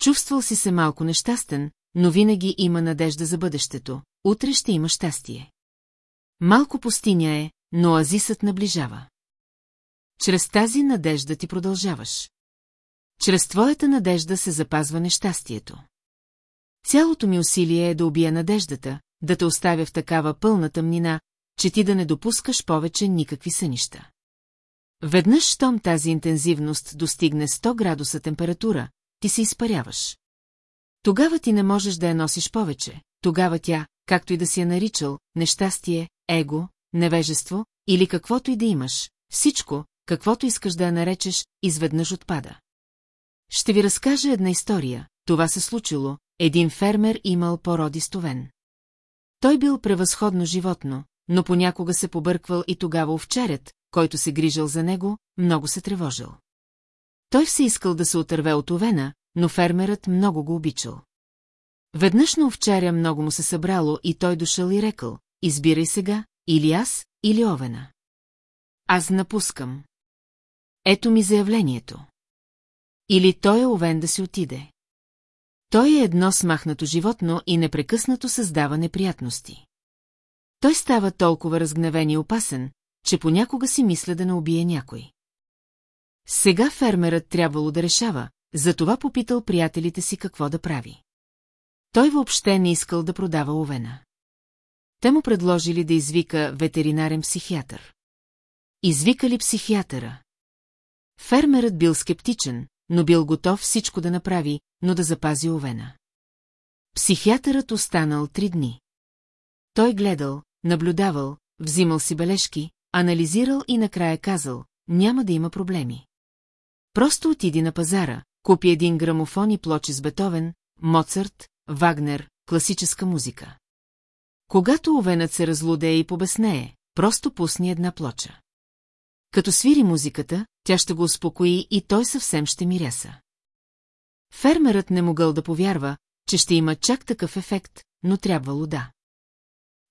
Чувствал си се малко нещастен, но винаги има надежда за бъдещето, утре ще има щастие. Малко пустиня е, но азисът наближава. Чрез тази надежда ти продължаваш. Чрез твоята надежда се запазва нещастието. Цялото ми усилие е да убия надеждата, да те оставя в такава пълна тъмнина, че ти да не допускаш повече никакви сънища. Веднъж, щом тази интензивност достигне 100 градуса температура, ти се изпаряваш. Тогава ти не можеш да я носиш повече, тогава тя, както и да си я наричал, нещастие, его, невежество или каквото и да имаш, всичко, каквото искаш да я наречеш, изведнъж отпада. Ще ви разкажа една история. Това се случило, един фермер имал породистовен. Той бил превъзходно животно, но понякога се побърквал и тогава овчарят, който се грижал за него, много се тревожил. Той все искал да се отърве от овена, но фермерът много го обичал. Веднъж на овчаря много му се събрало и той дошъл и рекал, избирай сега, или аз, или овена. Аз напускам. Ето ми заявлението. Или той е овен да си отиде. Той е едно смахнато животно и непрекъснато създава неприятности. Той става толкова разгневен и опасен, че понякога си мисля да не убие някой. Сега фермерът трябвало да решава, затова попитал приятелите си какво да прави. Той въобще не искал да продава овена. Те му предложили да извика ветеринарен психиатър. Извикали психиатъра. Фермерът бил скептичен, но бил готов всичко да направи, но да запази овена. Психиатърът останал три дни. Той гледал, наблюдавал, взимал си бележки, анализирал и накрая казал, няма да има проблеми. Просто отиди на пазара, купи един грамофон и плочи с Бетовен, Моцарт, Вагнер, класическа музика. Когато овенът се разлудее и побеснее, просто пусни една плоча. Като свири музиката, тя ще го успокои и той съвсем ще миряса. Фермерът не могъл да повярва, че ще има чак такъв ефект, но трябвало да.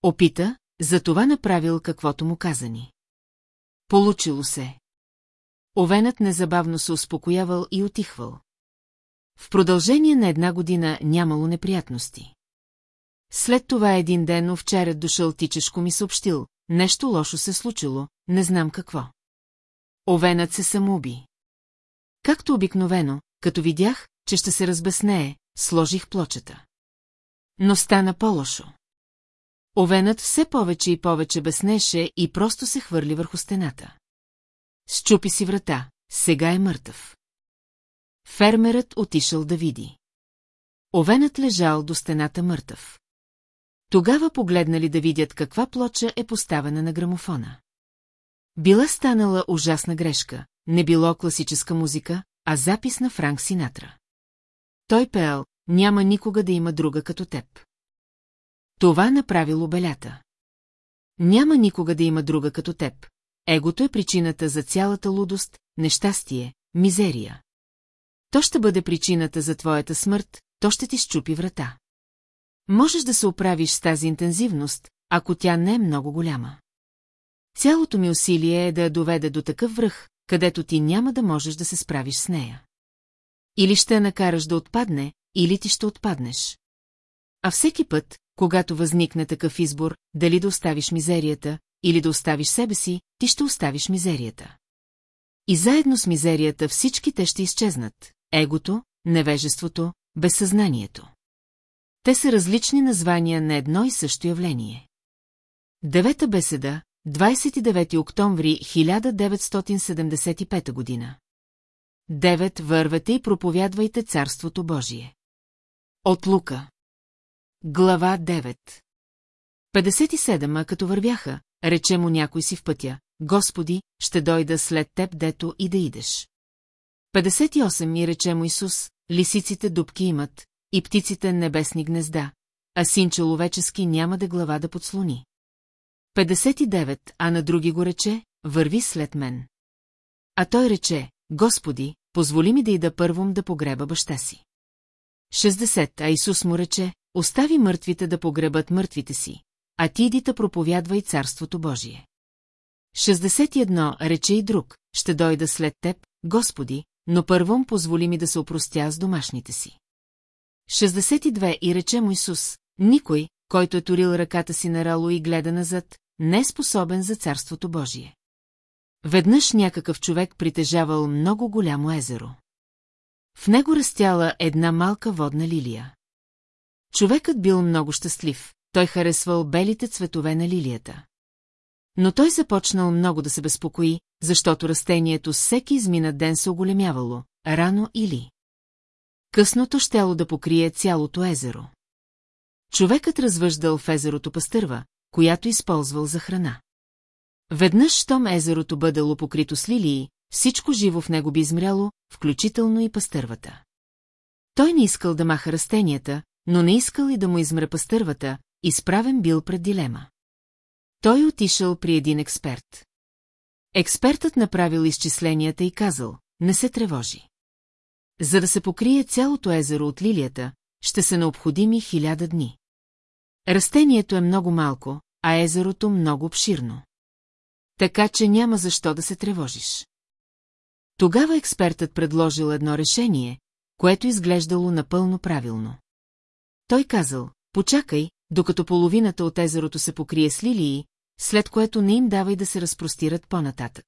Опита, затова направил каквото му казани. Получило се. Овенът незабавно се успокоявал и отихвал. В продължение на една година нямало неприятности. След това един ден овчарят дошъл тичешко ми съобщил, нещо лошо се случило, не знам какво. Овенът се самоуби. Както обикновено, като видях, че ще се разбеснее, сложих плочета. Но стана по-лошо. Овенът все повече и повече беснеше и просто се хвърли върху стената. Счупи си врата, сега е мъртъв. Фермерът отишъл да види. Овенът лежал до стената мъртъв. Тогава погледнали да видят каква плоча е поставена на грамофона. Била станала ужасна грешка, не било класическа музика, а запис на Франк Синатра. Той пеел, няма никога да има друга като теб. Това направило белята. Няма никога да има друга като теб. Егото е причината за цялата лудост, нещастие, мизерия. То ще бъде причината за твоята смърт, то ще ти щупи врата. Можеш да се оправиш с тази интензивност, ако тя не е много голяма. Цялото ми усилие е да я доведе до такъв връх, където ти няма да можеш да се справиш с нея. Или ще я накараш да отпадне, или ти ще отпаднеш. А всеки път, когато възникне такъв избор, дали да оставиш мизерията, или да оставиш себе си, ти ще оставиш мизерията. И заедно с мизерията всички те ще изчезнат – егото, невежеството, безсъзнанието. Те са различни названия на едно и също явление. Девета беседа, 29 октомври 1975 година. Девет вървете и проповядвайте Царството Божие. От Лука. Глава 9 57, а като вървяха, рече му някой си в пътя, Господи, ще дойда след теб, дето и да идеш. 58 ми рече му Исус, лисиците дубки имат, и птиците небесни гнезда, а син човечески няма да глава да подслони. 59, а на други го рече, върви след мен. А той рече, Господи, позволи ми да ида първом да погреба баща си. 60, а Исус му рече, остави мъртвите да погребат мъртвите си, а ти иди да проповядвай Царството Божие. 61 рече и друг, ще дойда след теб, Господи, но първом позволи ми да се опростя с домашните си. 62 и рече му Исус, никой, който е турил ръката си на рало и гледа назад, не е способен за Царството Божие. Веднъж някакъв човек притежавал много голямо езеро. В него растяла една малка водна лилия. Човекът бил много щастлив, той харесвал белите цветове на лилията. Но той започнал много да се безпокои, защото растението всеки измина ден се оголемявало, рано или. Късното щяло да покрие цялото езеро. Човекът развъждал в езерото пастърва, която използвал за храна. Веднъж, щом езерото бъдело покрито с лилии, всичко живо в него би измряло, включително и пастървата. Той не искал да маха растенията, но не искал и да му измре пастървата, изправен бил пред дилема. Той отишъл при един експерт. Експертът направил изчисленията и казал, не се тревожи. За да се покрие цялото езеро от лилията, ще са необходими хиляда дни. Растението е много малко, а езерото много обширно. Така че няма защо да се тревожиш. Тогава експертът предложил едно решение, което изглеждало напълно правилно. Той казал, почакай, докато половината от езерото се покрие с лилии, след което не им давай да се разпростират по-нататък.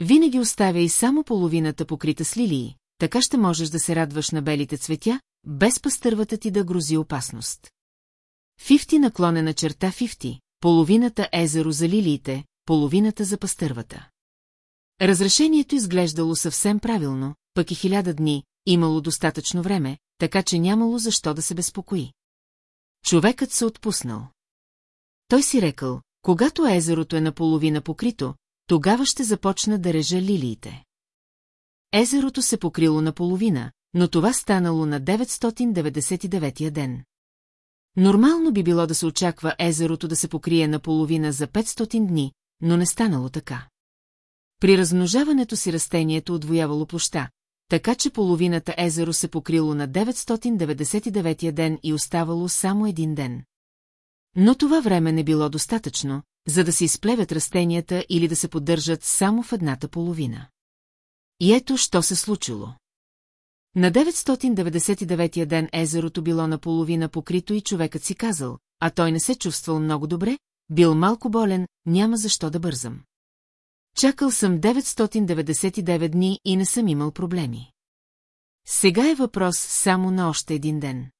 Винаги оставя и само половината покрита с лилии, така ще можеш да се радваш на белите цветя, без пастървата ти да грози опасност. Фифти наклонена черта Фифти, половината езеро за лилиите, половината за пастървата. Разрешението изглеждало съвсем правилно, пък и хиляда дни, имало достатъчно време, така че нямало защо да се безпокои. Човекът се отпуснал. Той си рекал, когато езерото е наполовина покрито, тогава ще започна да режа лилиите. Езерото се покрило наполовина, но това станало на 999 ден. Нормално би било да се очаква езерото да се покрие наполовина за 500 дни, но не станало така. При размножаването си растението отвоявало площа, така че половината езеро се покрило на 999 ден и оставало само един ден. Но това време не било достатъчно, за да се изплевят растенията или да се поддържат само в едната половина. И ето, що се случило. На 999 ден езерото било наполовина покрито и човекът си казал, а той не се чувствал много добре, бил малко болен, няма защо да бързам. Чакал съм 999 дни и не съм имал проблеми. Сега е въпрос само на още един ден.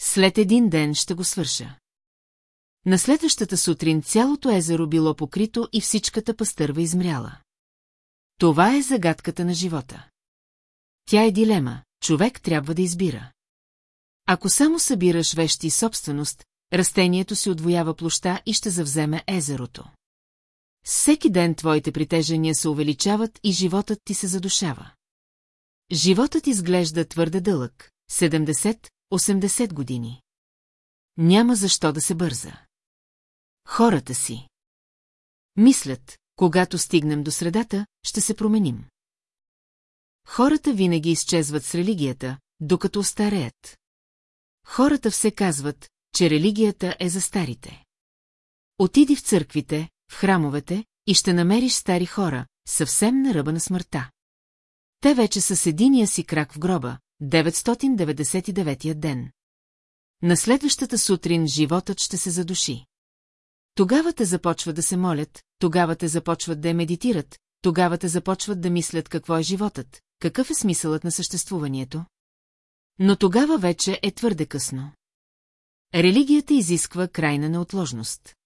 След един ден ще го свърша. На следващата сутрин цялото езеро било покрито и всичката пастърва измряла. Това е загадката на живота. Тя е дилема, човек трябва да избира. Ако само събираш вещи и собственост, растението си отвоява площа и ще завземе езерото. Всеки ден твоите притежения се увеличават и животът ти се задушава. Животът изглежда твърде дълъг, 70-80 години. Няма защо да се бърза. Хората си. Мислят, когато стигнем до средата, ще се променим. Хората винаги изчезват с религията, докато остареят. Хората все казват, че религията е за старите. Отиди в църквите, в храмовете и ще намериш стари хора, съвсем на ръба на смъртта. Те вече са с единия си крак в гроба, 999 ден. На следващата сутрин животът ще се задуши. Тогава те започват да се молят, тогава те започват да я медитират, тогава те започват да мислят какво е животът, какъв е смисълът на съществуването. Но тогава вече е твърде късно. Религията изисква крайна неотложност.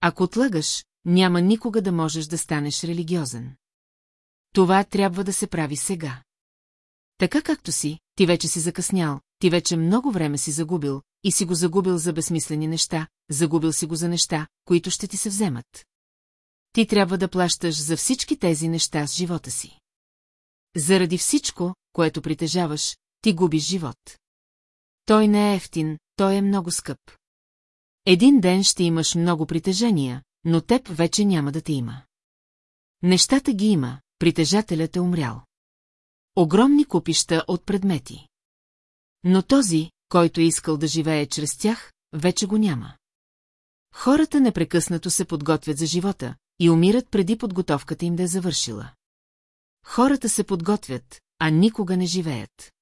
Ако отлагаш, няма никога да можеш да станеш религиозен. Това трябва да се прави сега. Така както си, ти вече си закъснял, ти вече много време си загубил и си го загубил за безсмислени неща, загубил си го за неща, които ще ти се вземат. Ти трябва да плащаш за всички тези неща с живота си. Заради всичко, което притежаваш, ти губиш живот. Той не е ефтин, той е много скъп. Един ден ще имаш много притежения, но теб вече няма да те има. Нещата ги има, притежателят е умрял. Огромни купища от предмети. Но този, който е искал да живее чрез тях, вече го няма. Хората непрекъснато се подготвят за живота и умират преди подготовката им да е завършила. Хората се подготвят, а никога не живеят.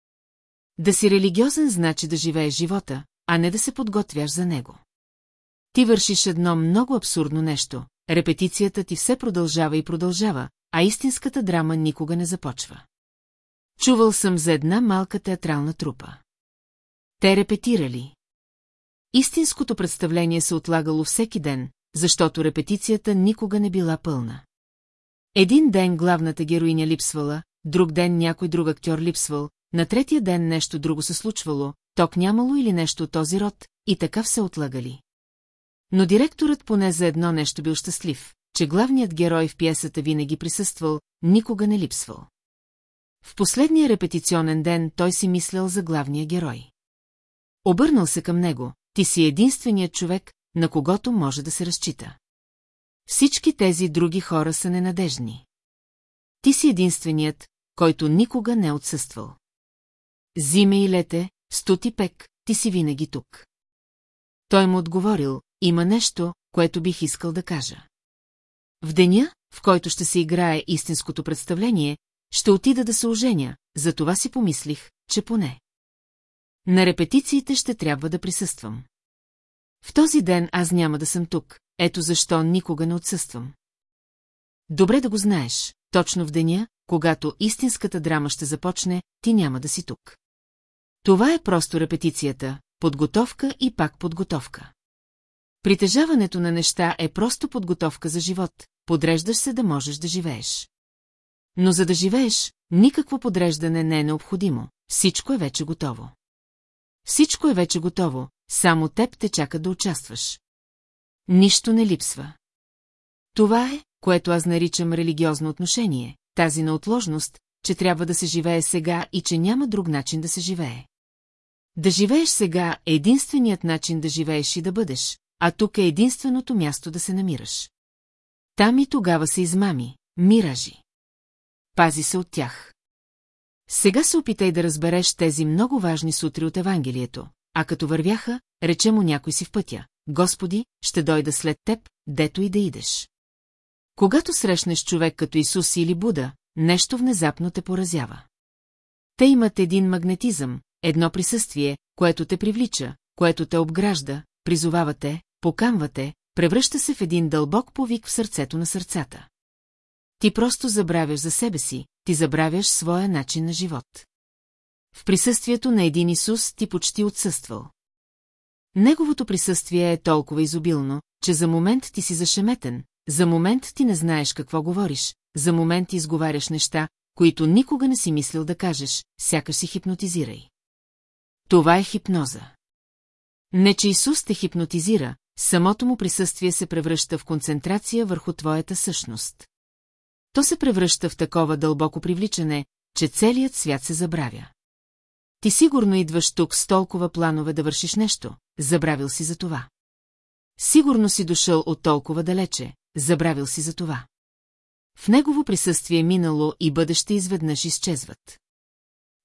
Да си религиозен значи да живееш живота, а не да се подготвяш за него. Ти вършиш едно много абсурдно нещо, репетицията ти все продължава и продължава, а истинската драма никога не започва. Чувал съм за една малка театрална трупа. Те репетирали. Истинското представление се отлагало всеки ден, защото репетицията никога не била пълна. Един ден главната героиня липсвала, друг ден някой друг актьор липсвал, на третия ден нещо друго се случвало, ток нямало или нещо от този род, и така все отлагали. Но директорът поне за едно нещо бил щастлив, че главният герой в пиесата винаги присъствал, никога не липсвал. В последния репетиционен ден той си мислял за главния герой. Обърнал се към него, ти си единственият човек, на когото може да се разчита. Всички тези други хора са ненадежни. Ти си единственият, който никога не е отсъствал. Зиме и лете, стути пек, ти си винаги тук. Той му отговорил, има нещо, което бих искал да кажа. В деня, в който ще се играе истинското представление, ще отида да се оженя, за това си помислих, че поне. На репетициите ще трябва да присъствам. В този ден аз няма да съм тук, ето защо никога не отсъствам. Добре да го знаеш, точно в деня, когато истинската драма ще започне, ти няма да си тук. Това е просто репетицията, подготовка и пак подготовка. Притежаването на неща е просто подготовка за живот, подреждаш се да можеш да живееш. Но за да живееш, никакво подреждане не е необходимо, всичко е вече готово. Всичко е вече готово, само теб те чака да участваш. Нищо не липсва. Това е, което аз наричам религиозно отношение, тази неотложност, че трябва да се живее сега и че няма друг начин да се живее. Да живееш сега е единственият начин да живееш и да бъдеш, а тук е единственото място да се намираш. Там и тогава се измами, миражи. Пази се от тях. Сега се опитай да разбереш тези много важни сутри от Евангелието, а като вървяха, рече му някой си в пътя. Господи, ще дойда след теб, дето и да идеш. Когато срещнеш човек като Исус или Буда, нещо внезапно те поразява. Те имат един магнетизъм, едно присъствие, което те привлича, което те обгражда, призовавате, покамвате, превръща се в един дълбок повик в сърцето на сърцата. Ти просто забравяш за себе си, ти забравяш своя начин на живот. В присъствието на един Исус ти почти отсъствал. Неговото присъствие е толкова изобилно, че за момент ти си зашеметен, за момент ти не знаеш какво говориш, за момент изговаряш неща, които никога не си мислил да кажеш, сякаш си хипнотизирай. Това е хипноза. Не, че Исус те хипнотизира, самото му присъствие се превръща в концентрация върху твоята същност. То се превръща в такова дълбоко привличане, че целият свят се забравя. Ти сигурно идваш тук с толкова планове да вършиш нещо, забравил си за това. Сигурно си дошъл от толкова далече, забравил си за това. В негово присъствие минало и бъдеще изведнъж изчезват.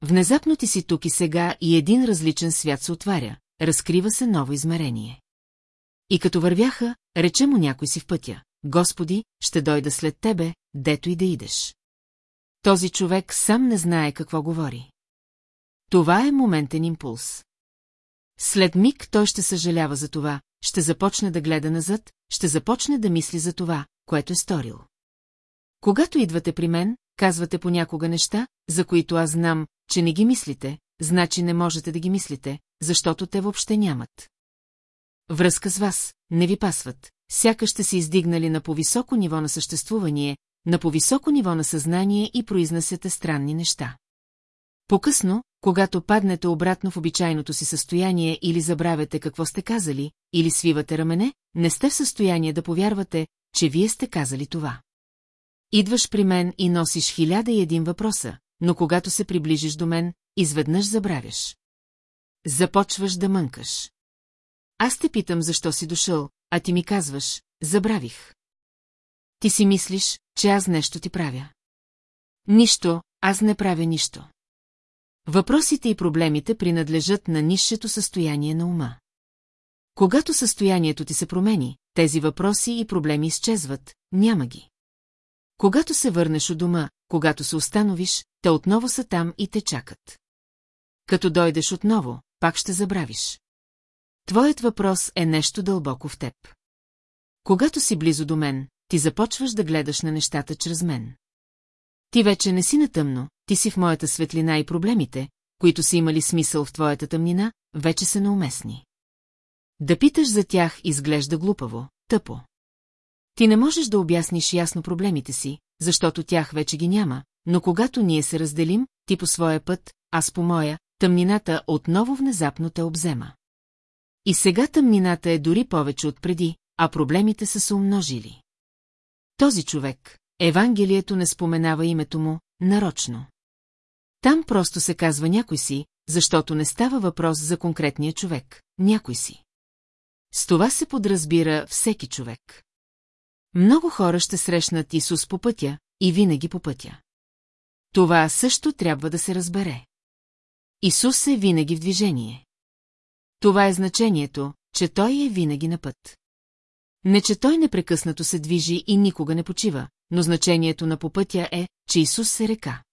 Внезапно ти си тук и сега и един различен свят се отваря, разкрива се ново измерение. И като вървяха, рече му някой си в пътя, Господи, ще дойда след тебе, дето и да идеш. Този човек сам не знае какво говори. Това е моментен импулс. След миг той ще съжалява за това, ще започне да гледа назад, ще започне да мисли за това, което е сторил. Когато идвате при мен, казвате понякога неща, за които аз знам, че не ги мислите, значи не можете да ги мислите, защото те въобще нямат. Връзка с вас, не ви пасват, сякаш ще се издигнали на повисоко ниво на съществувание, на повисоко ниво на съзнание и произнасяте странни неща. По-късно, когато паднете обратно в обичайното си състояние или забравяте какво сте казали, или свивате рамене, не сте в състояние да повярвате, че вие сте казали това. Идваш при мен и носиш хиляда и един въпроса, но когато се приближиш до мен, изведнъж забравяш. Започваш да мънкаш. Аз те питам защо си дошъл, а ти ми казваш, забравих. Ти си мислиш, че аз нещо ти правя. Нищо, аз не правя нищо. Въпросите и проблемите принадлежат на нисшето състояние на ума. Когато състоянието ти се промени, тези въпроси и проблеми изчезват, няма ги. Когато се върнеш у дома, когато се установиш, те отново са там и те чакат. Като дойдеш отново, пак ще забравиш. Твоят въпрос е нещо дълбоко в теб. Когато си близо до мен, ти започваш да гледаш на нещата чрез мен. Ти вече не си на тъмно, ти си в моята светлина и проблемите, които са имали смисъл в твоята тъмнина, вече са неуместни. Да питаш за тях изглежда глупаво, тъпо. Ти не можеш да обясниш ясно проблемите си, защото тях вече ги няма, но когато ние се разделим, ти по своя път, аз по моя, тъмнината отново внезапно те обзема. И сега тъмнината е дори повече от преди, а проблемите са се умножили. Този човек, Евангелието не споменава името му, нарочно. Там просто се казва някой си, защото не става въпрос за конкретния човек, някой си. С това се подразбира всеки човек. Много хора ще срещнат Исус по пътя и винаги по пътя. Това също трябва да се разбере. Исус е винаги в движение. Това е значението, че Той е винаги на път. Не, че Той непрекъснато се движи и никога не почива, но значението на по пътя е, че Исус е река.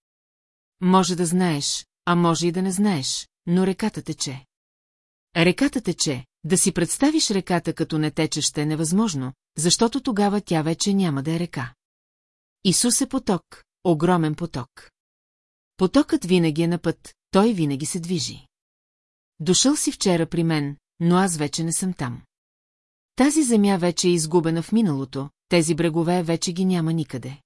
Може да знаеш, а може и да не знаеш, но реката тече. Реката тече, да си представиш реката като не тече ще е невъзможно, защото тогава тя вече няма да е река. Исус е поток, огромен поток. Потокът винаги е на път, той винаги се движи. Дошъл си вчера при мен, но аз вече не съм там. Тази земя вече е изгубена в миналото, тези брегове вече ги няма никъде.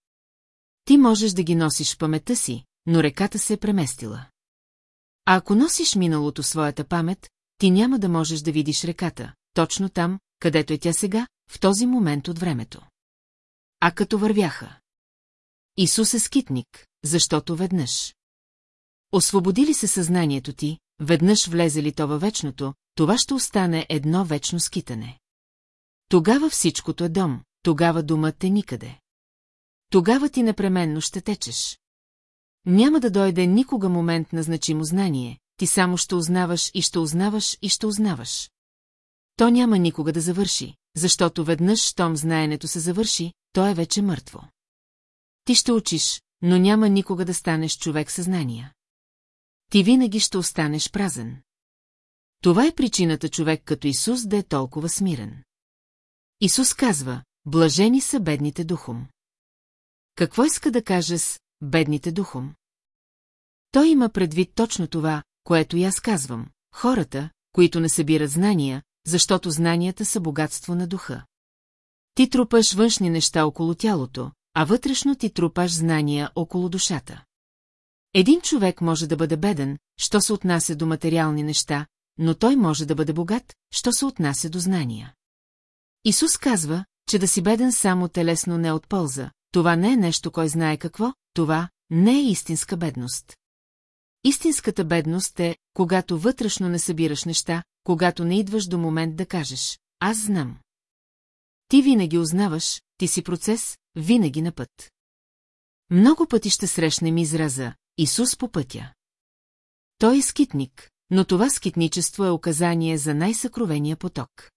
Ти можеш да ги носиш в паметта си, но реката се е преместила. А ако носиш миналото своята памет, ти няма да можеш да видиш реката, точно там, където е тя сега, в този момент от времето. А като вървяха. Исус е скитник, защото веднъж. Освободи ли се съзнанието ти, веднъж влезе ли то във вечното, това ще остане едно вечно скитане. Тогава всичкото е дом, тогава думът е никъде. Тогава ти непременно ще течеш. Няма да дойде никога момент на значимо знание, ти само ще узнаваш и ще узнаваш и ще узнаваш. То няма никога да завърши, защото веднъж, щом знаенето се завърши, то е вече мъртво. Ти ще учиш, но няма никога да станеш човек съзнания. Ти винаги ще останеш празен. Това е причината човек като Исус да е толкова смирен. Исус казва, блажени са бедните духом. Какво иска да каже с бедните духом? Той има предвид точно това, което и аз казвам. Хората, които не събират знания, защото знанията са богатство на духа. Ти трупаш външни неща около тялото, а вътрешно ти трупаш знания около душата. Един човек може да бъде беден, що се отнася до материални неща, но той може да бъде богат, що се отнася до знания. Исус казва, че да си беден само телесно не от полза, това не е нещо кой знае какво, това не е истинска бедност. Истинската бедност е, когато вътрешно не събираш неща, когато не идваш до момент да кажеш «Аз знам». Ти винаги узнаваш, ти си процес, винаги на път. Много пъти ще срещнем израза Исус по пътя. Той е скитник, но това скитничество е указание за най-съкровения поток.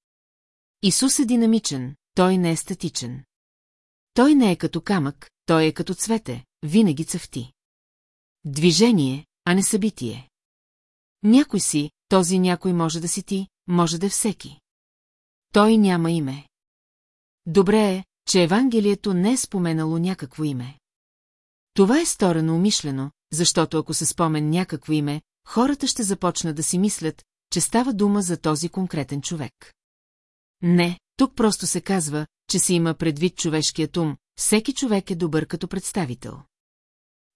Исус е динамичен, той не е статичен. Той не е като камък, той е като цвете, винаги цъфти. Движение, а не събитие. Някой си, този някой може да си ти, може да е всеки. Той няма име. Добре е, че Евангелието не е споменало някакво име. Това е сторено умишлено, защото ако се спомен някакво име, хората ще започнат да си мислят, че става дума за този конкретен човек. Не, тук просто се казва, че се има предвид човешкият ум, всеки човек е добър като представител.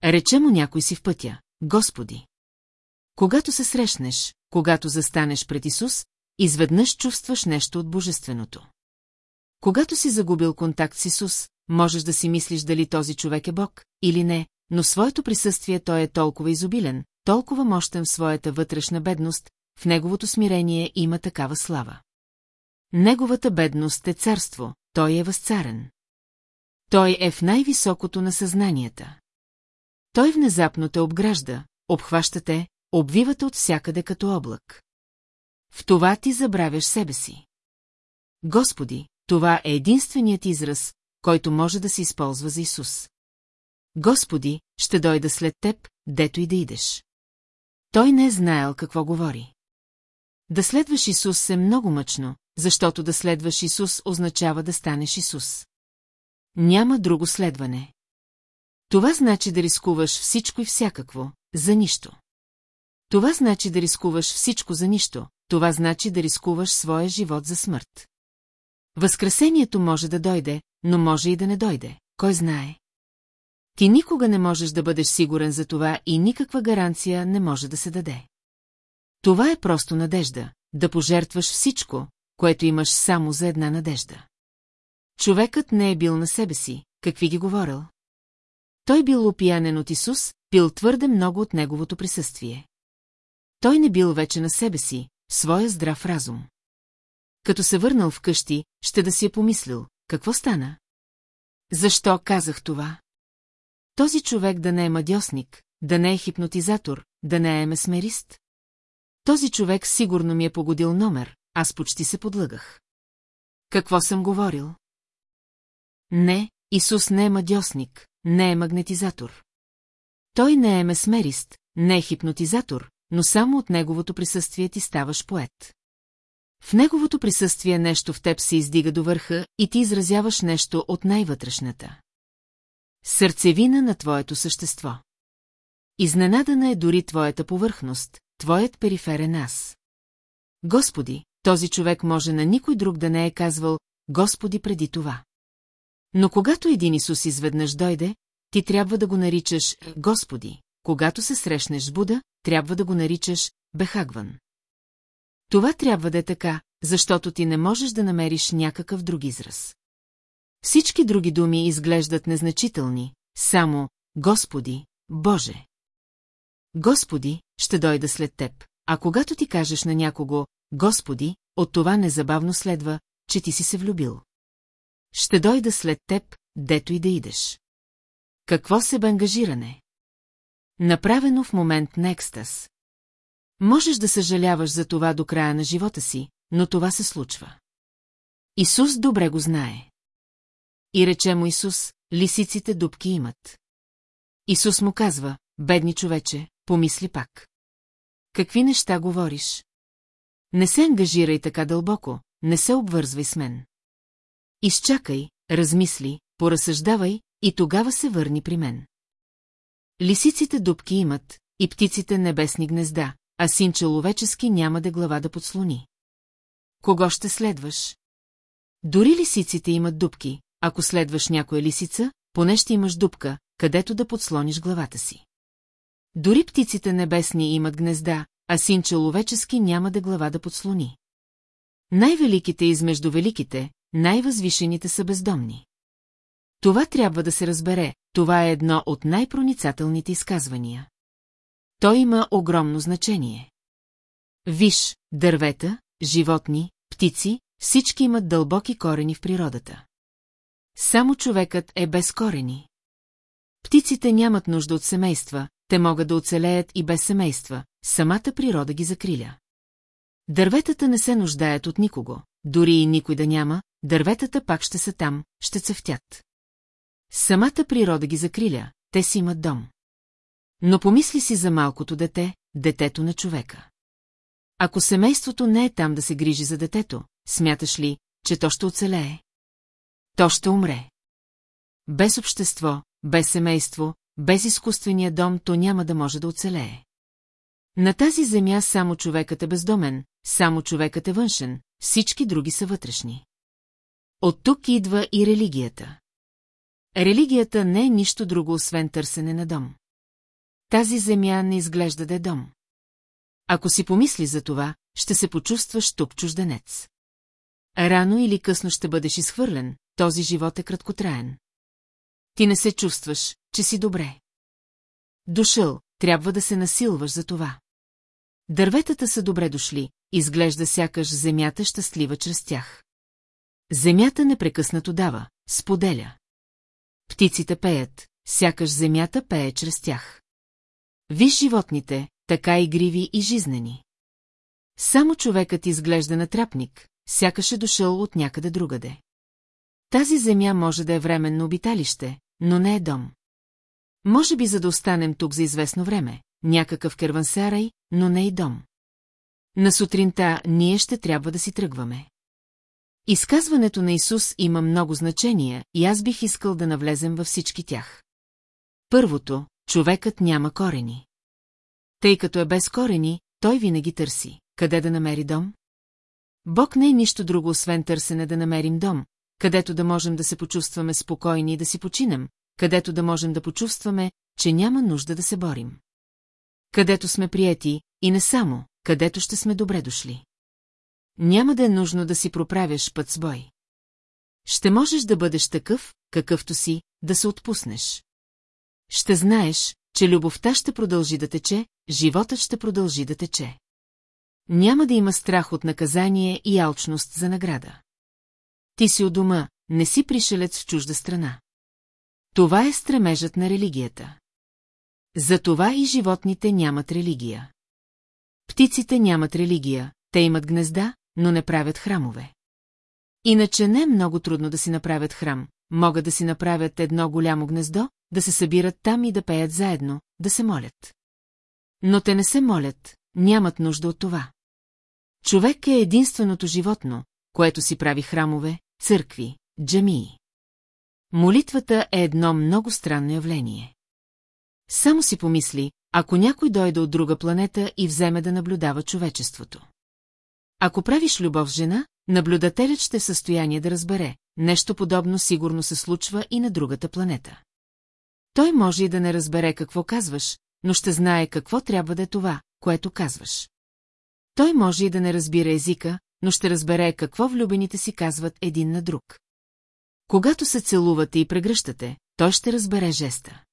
Рече му някой си в пътя, Господи. Когато се срещнеш, когато застанеш пред Исус, изведнъж чувстваш нещо от божественото. Когато си загубил контакт с Исус, можеш да си мислиш дали този човек е Бог или не, но своето присъствие той е толкова изобилен, толкова мощен в своята вътрешна бедност, в неговото смирение има такава слава. Неговата бедност е царство, той е възцарен. Той е в най-високото на съзнанията. Той внезапно те обгражда, обхваща те, обвивате от всякъде като облак. В това ти забравяш себе си. Господи, това е единственият израз, който може да се използва за Исус. Господи, ще дойда след теб, дето и да идеш. Той не е знаел какво говори. Да следваш Исус е много мъчно, защото да следваш Исус означава да станеш Исус. Няма друго следване. Това значи да рискуваш всичко и всякакво, за нищо. Това значи да рискуваш всичко за нищо, това значи да рискуваш своя живот за смърт. Възкресението може да дойде, но може и да не дойде, кой знае. Ти никога не можеш да бъдеш сигурен за това и никаква гаранция не може да се даде. Това е просто надежда, да пожертваш всичко, което имаш само за една надежда. Човекът не е бил на себе си, какви ги говорил. Той бил опиянен от Исус, пил твърде много от неговото присъствие. Той не бил вече на себе си, своя здрав разум. Като се върнал вкъщи, ще да си е помислил, какво стана? Защо казах това? Този човек да не е мадьосник, да не е хипнотизатор, да не е месмерист? Този човек сигурно ми е погодил номер, аз почти се подлъгах. Какво съм говорил? Не, Исус не е мадьосник, не е магнетизатор. Той не е месмерист, не е хипнотизатор, но само от неговото присъствие ти ставаш поет. В неговото присъствие нещо в теб се издига до върха и ти изразяваш нещо от най-вътрешната. Сърцевина на твоето същество. Изненадана е дори твоята повърхност, твоят периферен аз. Господи, този човек може на никой друг да не е казвал Господи преди това. Но когато един Исус изведнъж дойде, ти трябва да го наричаш Господи. Когато се срещнеш с Буда, трябва да го наричаш Бехагван. Това трябва да е така, защото ти не можеш да намериш някакъв друг израз. Всички други думи изглеждат незначителни, само Господи, Боже. Господи, ще дойда след теб, а когато ти кажеш на някого Господи, от това незабавно следва, че ти си се влюбил. Ще дойда след теб, дето и да идеш. Какво се бе ангажиране? Направено в момент на екстаз. Можеш да съжаляваш за това до края на живота си, но това се случва. Исус добре го знае. И рече му Исус, лисиците дубки имат. Исус му казва, бедни човече, помисли пак. Какви неща говориш? Не се ангажирай така дълбоко, не се обвързвай с мен. Изчакай, размисли, поразсъждавай и тогава се върни при мен. Лисиците дубки имат, и птиците небесни гнезда, а син човечески няма да глава да подслони. Кого ще следваш? Дори лисиците имат дубки, ако следваш някоя лисица, поне ще имаш дупка, където да подслониш главата си. Дори птиците небесни имат гнезда, а син човечески няма да глава да подслони. Най-великите измежду великите, най-възвишените са бездомни. Това трябва да се разбере, това е едно от най-проницателните изказвания. Той има огромно значение. Виж, дървета, животни, птици, всички имат дълбоки корени в природата. Само човекът е без корени. Птиците нямат нужда от семейства, те могат да оцелеят и без семейства, самата природа ги закриля. Дърветата не се нуждаят от никого, дори и никой да няма, дърветата пак ще са там, ще цъфтят. Самата природа ги закриля, те си имат дом. Но помисли си за малкото дете, детето на човека. Ако семейството не е там да се грижи за детето, смяташ ли, че то ще оцелее? То ще умре. Без общество, без семейство, без изкуствения дом, то няма да може да оцелее. На тази земя само човекът е бездомен, само човекът е външен, всички други са вътрешни. От тук идва и религията. Религията не е нищо друго, освен търсене на дом. Тази земя не изглежда да е дом. Ако си помисли за това, ще се почувстваш тук чужденец. Рано или късно ще бъдеш изхвърлен, този живот е краткотраен. Ти не се чувстваш, че си добре. Дошъл, трябва да се насилваш за това. Дърветата са добре дошли, изглежда сякаш земята щастлива чрез тях. Земята непрекъснато дава, споделя. Птиците пеят, сякаш земята пее чрез тях. Виж животните, така игриви и жизнени. Само човекът изглежда натрапник, сякаш е дошъл от някъде другаде. Тази земя може да е временно обиталище, но не е дом. Може би за да останем тук за известно време, някакъв кервансарай, но не и дом. На сутринта ние ще трябва да си тръгваме. Изказването на Исус има много значения и аз бих искал да навлезем във всички тях. Първото, човекът няма корени. Тъй като е без корени, той винаги търси. Къде да намери дом? Бог не е нищо друго, освен търсене да намерим дом, където да можем да се почувстваме спокойни и да си починем, където да можем да почувстваме, че няма нужда да се борим. Където сме приети, и не само, където ще сме добре дошли. Няма да е нужно да си проправяш път с бой. Ще можеш да бъдеш такъв, какъвто си, да се отпуснеш. Ще знаеш, че любовта ще продължи да тече, животът ще продължи да тече. Няма да има страх от наказание и алчност за награда. Ти си у дома, не си пришелец в чужда страна. Това е стремежът на религията. Затова и животните нямат религия. Птиците нямат религия, те имат гнезда, но не правят храмове. Иначе не е много трудно да си направят храм, могат да си направят едно голямо гнездо, да се събират там и да пеят заедно, да се молят. Но те не се молят, нямат нужда от това. Човек е единственото животно, което си прави храмове, църкви, джамии. Молитвата е едно много странно явление. Само си помисли, ако някой дойде от друга планета и вземе да наблюдава човечеството. Ако правиш любов с жена, наблюдателят ще е в състояние да разбере, нещо подобно сигурно се случва и на другата планета. Той може и да не разбере какво казваш, но ще знае какво трябва да е това, което казваш. Той може и да не разбира езика, но ще разбере какво влюбените си казват един на друг. Когато се целувате и прегръщате, той ще разбере жеста.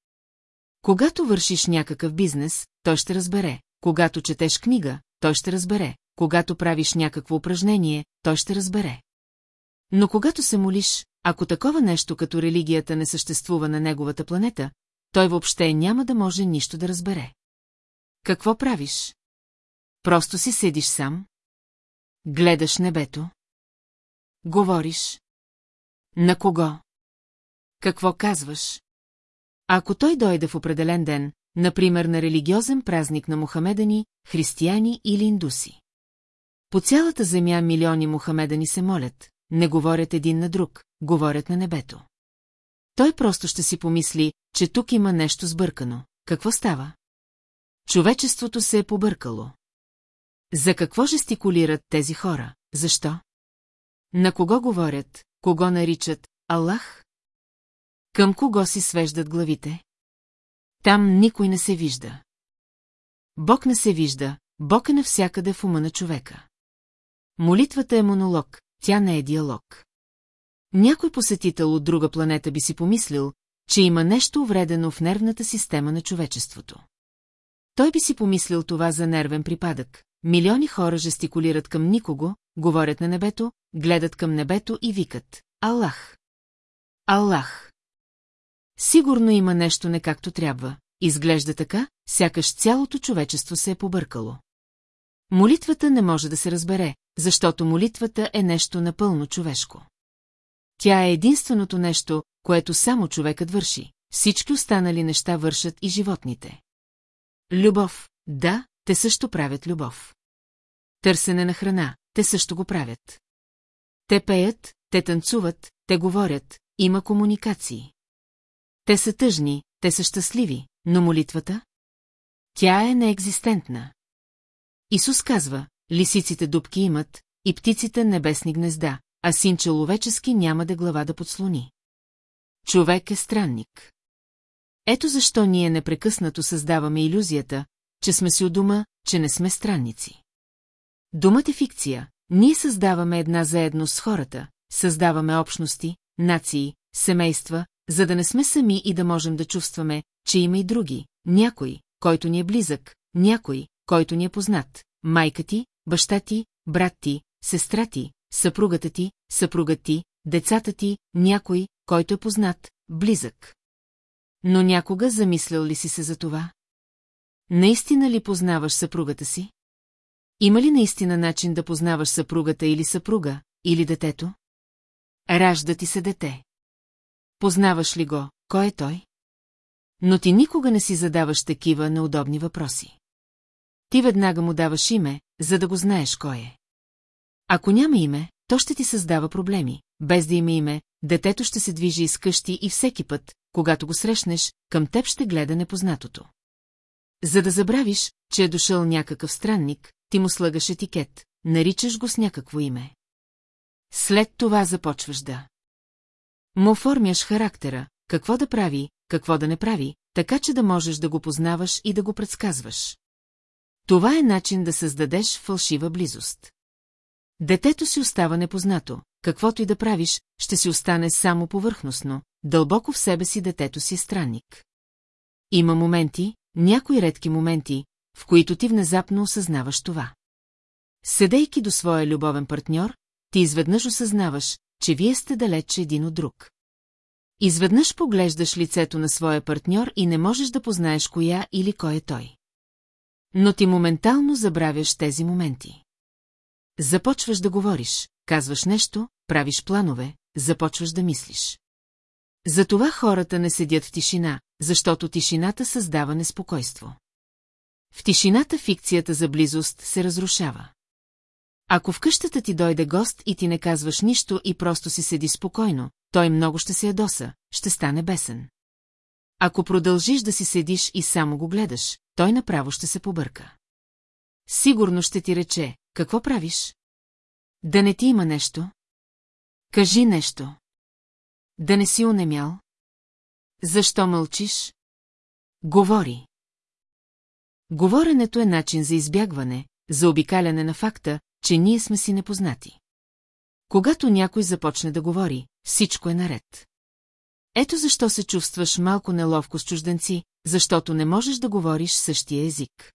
Когато вършиш някакъв бизнес, той ще разбере. Когато четеш книга, той ще разбере. Когато правиш някакво упражнение, той ще разбере. Но когато се молиш, ако такова нещо като религията не съществува на неговата планета, той въобще няма да може нищо да разбере. Какво правиш? Просто си седиш сам? Гледаш небето? Говориш? На кого? Какво казваш? Ако той дойде в определен ден, например на религиозен празник на мухамедани, християни или индуси. По цялата земя милиони мухамедани се молят, не говорят един на друг, говорят на небето. Той просто ще си помисли, че тук има нещо сбъркано. Какво става? Човечеството се е побъркало. За какво жестикулират тези хора? Защо? На кого говорят, кого наричат Аллах? Към кого си свеждат главите? Там никой не се вижда. Бог не се вижда, Бог е навсякъде в ума на човека. Молитвата е монолог, тя не е диалог. Някой посетител от друга планета би си помислил, че има нещо увредено в нервната система на човечеството. Той би си помислил това за нервен припадък. Милиони хора жестикулират към никого, говорят на небето, гледат към небето и викат «Аллах! Аллах!» Сигурно има нещо не както трябва. Изглежда така, сякаш цялото човечество се е побъркало. Молитвата не може да се разбере, защото молитвата е нещо напълно човешко. Тя е единственото нещо, което само човекът върши. Всички останали неща вършат и животните. Любов, да, те също правят любов. Търсене на храна, те също го правят. Те пеят, те танцуват, те говорят, има комуникации. Те са тъжни, те са щастливи, но молитвата? Тя е неекзистентна. Исус казва, лисиците дубки имат, и птиците небесни гнезда, а син човечески няма да глава да подслони. Човек е странник. Ето защо ние непрекъснато създаваме иллюзията, че сме си у дома, че не сме странници. Думът е фикция, ние създаваме една заедно с хората, създаваме общности, нации, семейства, за да не сме сами и да можем да чувстваме, че има и други, някой, който ни е близък, някой, който ни е познат, майка ти, баща ти, брат ти, сестра ти, съпругата ти, съпругът ти, децата ти, някой, който е познат, близък. Но някога замислял ли си се за това? Наистина ли познаваш съпругата си? Има ли наистина начин да познаваш съпругата или съпруга, или детето? Ражда ти се дете. Познаваш ли го, кой е той? Но ти никога не си задаваш такива неудобни въпроси. Ти веднага му даваш име, за да го знаеш кой е. Ако няма име, то ще ти създава проблеми. Без да има име, детето ще се движи из къщи и всеки път, когато го срещнеш, към теб ще гледа непознатото. За да забравиш, че е дошъл някакъв странник, ти му слагаш етикет, наричаш го с някакво име. След това започваш да. Му оформяш характера, какво да прави, какво да не прави, така че да можеш да го познаваш и да го предсказваш. Това е начин да създадеш фалшива близост. Детето си остава непознато, каквото и да правиш, ще си остане само повърхностно, дълбоко в себе си детето си е странник. Има моменти, някои редки моменти, в които ти внезапно осъзнаваш това. Седейки до своя любовен партньор, ти изведнъж осъзнаваш, че вие сте далеч един от друг. Изведнъж поглеждаш лицето на своя партньор и не можеш да познаеш коя или кой е той. Но ти моментално забравяш тези моменти. Започваш да говориш, казваш нещо, правиш планове, започваш да мислиш. Затова хората не седят в тишина, защото тишината създава неспокойство. В тишината фикцията за близост се разрушава. Ако в къщата ти дойде гост и ти не казваш нищо и просто си седи спокойно, той много ще се ядоса, ще стане бесен. Ако продължиш да си седиш и само го гледаш, той направо ще се побърка. Сигурно ще ти рече, какво правиш? Да не ти има нещо? Кажи нещо. Да не си унемял? Защо мълчиш? Говори. Говоренето е начин за избягване, за обикаляне на факта, че ние сме си непознати. Когато някой започне да говори, всичко е наред. Ето защо се чувстваш малко неловко с чужденци, защото не можеш да говориш същия език.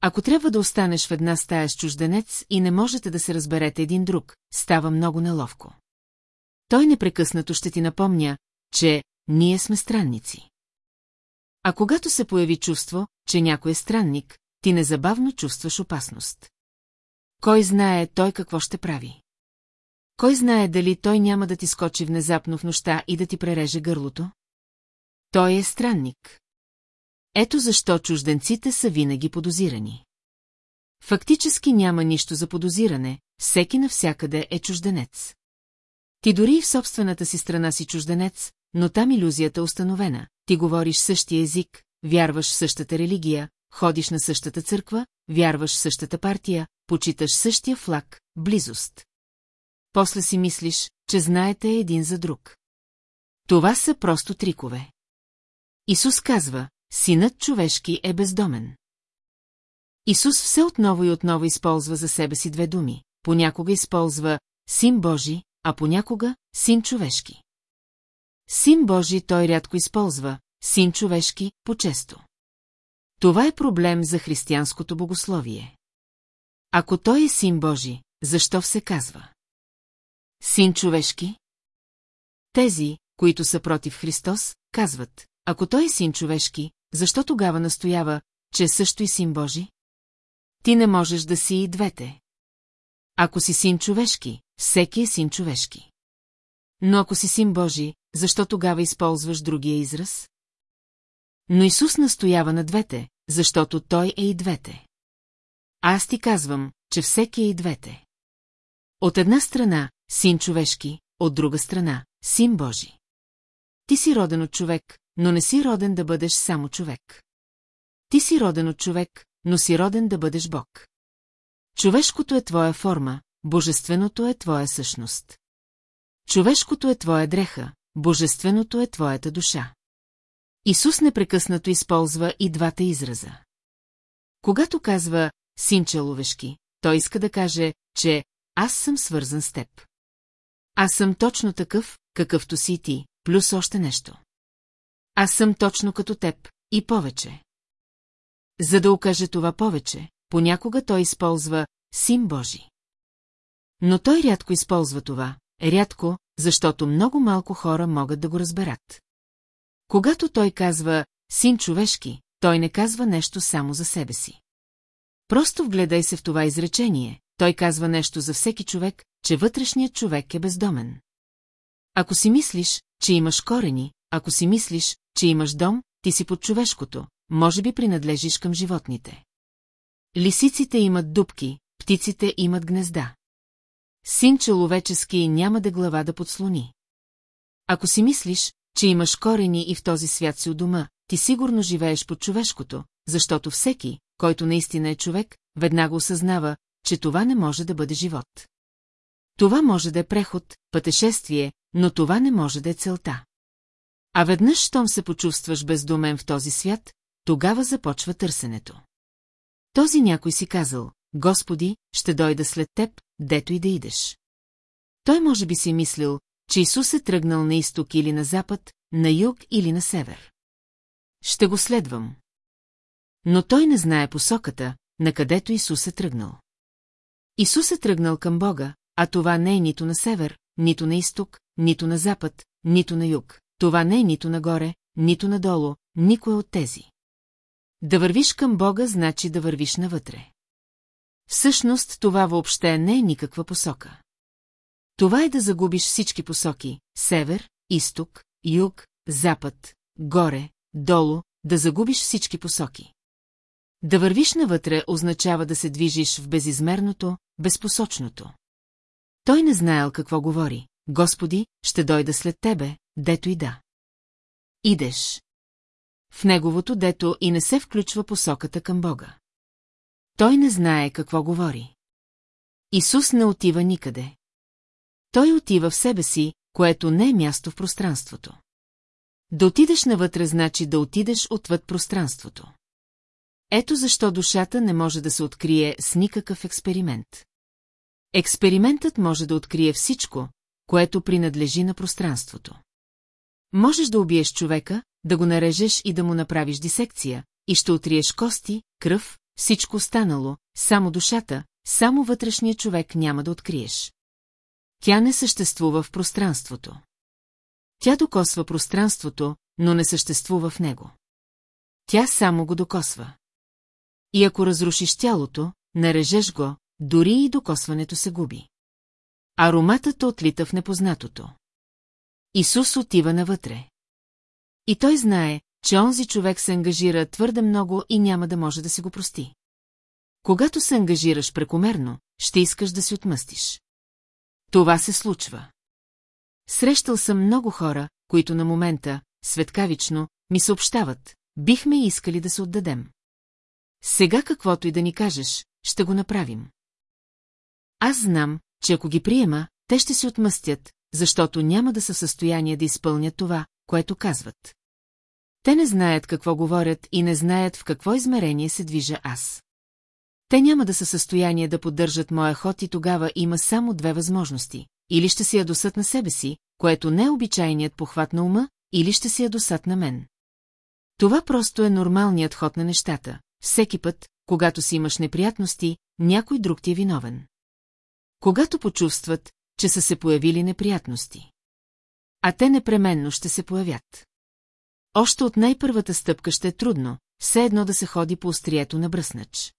Ако трябва да останеш в една стая с чужденец и не можете да се разберете един друг, става много неловко. Той непрекъснато ще ти напомня, че ние сме странници. А когато се появи чувство, че някой е странник, ти незабавно чувстваш опасност. Кой знае той какво ще прави? Кой знае дали той няма да ти скочи внезапно в нощта и да ти пререже гърлото? Той е странник. Ето защо чужденците са винаги подозирани. Фактически няма нищо за подозиране, всеки навсякъде е чужденец. Ти дори в собствената си страна си чужденец, но там иллюзията е установена. Ти говориш същия език, вярваш в същата религия, ходиш на същата църква, вярваш в същата партия, почиташ същия флаг, близост. После си мислиш, че знаете един за друг. Това са просто трикове. Исус казва, синът човешки е бездомен. Исус все отново и отново използва за себе си две думи. Понякога използва син Божи, а понякога син човешки. Син Божи той рядко използва, син човешки по-често. Това е проблем за християнското богословие. Ако той е син Божи, защо все казва? Син човешки? Тези, които са против Христос, казват, ако той е син човешки, защо тогава настоява, че е също и син Божи? Ти не можеш да си и двете. Ако си син човешки, всеки е син човешки. Но ако си син Божи, защо тогава използваш другия израз? Но Исус настоява на двете, защото Той е и двете. Аз ти казвам, че всеки е и двете. От една страна, син човешки, от друга страна, син Божи. Ти си роден от човек, но не си роден да бъдеш само човек. Ти си роден от човек, но си роден да бъдеш Бог. Човешкото е твоя форма, божественото е твоя същност. Човешкото е твоя дреха, божественото е твоята душа. Исус непрекъснато използва и двата израза. Когато казва «син човешки», той иска да каже, че аз съм свързан с теб. Аз съм точно такъв, какъвто си ти, плюс още нещо. Аз съм точно като теб, и повече. За да окаже това повече, понякога той използва Син Божи. Но той рядко използва това, рядко, защото много малко хора могат да го разберат. Когато той казва «син човешки», той не казва нещо само за себе си. Просто вгледай се в това изречение, той казва нещо за всеки човек, че вътрешният човек е бездомен. Ако си мислиш, че имаш корени, ако си мислиш, че имаш дом, ти си под човешкото, може би принадлежиш към животните. Лисиците имат дубки, птиците имат гнезда. Син човечески няма да глава да подслони. Ако си мислиш, че имаш корени и в този свят си у дома, ти сигурно живееш под човешкото, защото всеки, който наистина е човек, веднага осъзнава, че това не може да бъде живот. Това може да е преход, пътешествие, но това не може да е целта. А веднъж, щом се почувстваш бездомен в този свят, тогава започва търсенето. Този някой си казал, Господи, ще дойда след теб, дето и да идеш. Той може би си мислил, че Исус е тръгнал на изток или на запад, на юг или на север. Ще го следвам. Но той не знае посоката, на където Исус е тръгнал. Исус е тръгнал към Бога, а това не е нито на север, нито на изток, нито на запад, нито на юг. Това не е нито нагоре, нито надолу, никой от тези. Да вървиш към Бога значи да вървиш навътре. Всъщност това въобще не е никаква посока. Това е да загубиш всички посоки – север, изток, юг, запад, горе, долу, да загубиш всички посоки. Да вървиш навътре означава да се движиш в безизмерното, безпосочното. Той не знаел какво говори. Господи, ще дойда след тебе, дето и да. Идеш. В неговото дето и не се включва посоката към Бога. Той не знае какво говори. Исус не отива никъде. Той отива в себе си, което не е място в пространството. Да отидеш навътре значи да отидеш отвъд пространството. Ето защо душата не може да се открие с никакъв експеримент. Експериментът може да открие всичко, което принадлежи на пространството. Можеш да убиеш човека, да го нарежеш и да му направиш дисекция, и ще отриеш кости, кръв, всичко останало, само душата, само вътрешния човек няма да откриеш. Тя не съществува в пространството. Тя докосва пространството, но не съществува в него. Тя само го докосва. И ако разрушиш тялото, нарежеш го, дори и докосването се губи. Ароматът отлита в непознатото. Исус отива навътре. И той знае, че онзи човек се ангажира твърде много и няма да може да си го прости. Когато се ангажираш прекомерно, ще искаш да си отмъстиш. Това се случва. Срещал съм много хора, които на момента, светкавично, ми съобщават, бихме искали да се отдадем. Сега каквото и да ни кажеш, ще го направим. Аз знам, че ако ги приема, те ще се отмъстят, защото няма да са в състояние да изпълнят това, което казват. Те не знаят какво говорят и не знаят в какво измерение се движа аз. Те няма да са състояние да поддържат моя ход и тогава има само две възможности. Или ще си ядосат на себе си, което не е обичайният похват на ума, или ще си ядосат на мен. Това просто е нормалният ход на нещата. Всеки път, когато си имаш неприятности, някой друг ти е виновен. Когато почувстват, че са се появили неприятности. А те непременно ще се появят. Още от най-първата стъпка ще е трудно, все едно да се ходи по острието на бръснач.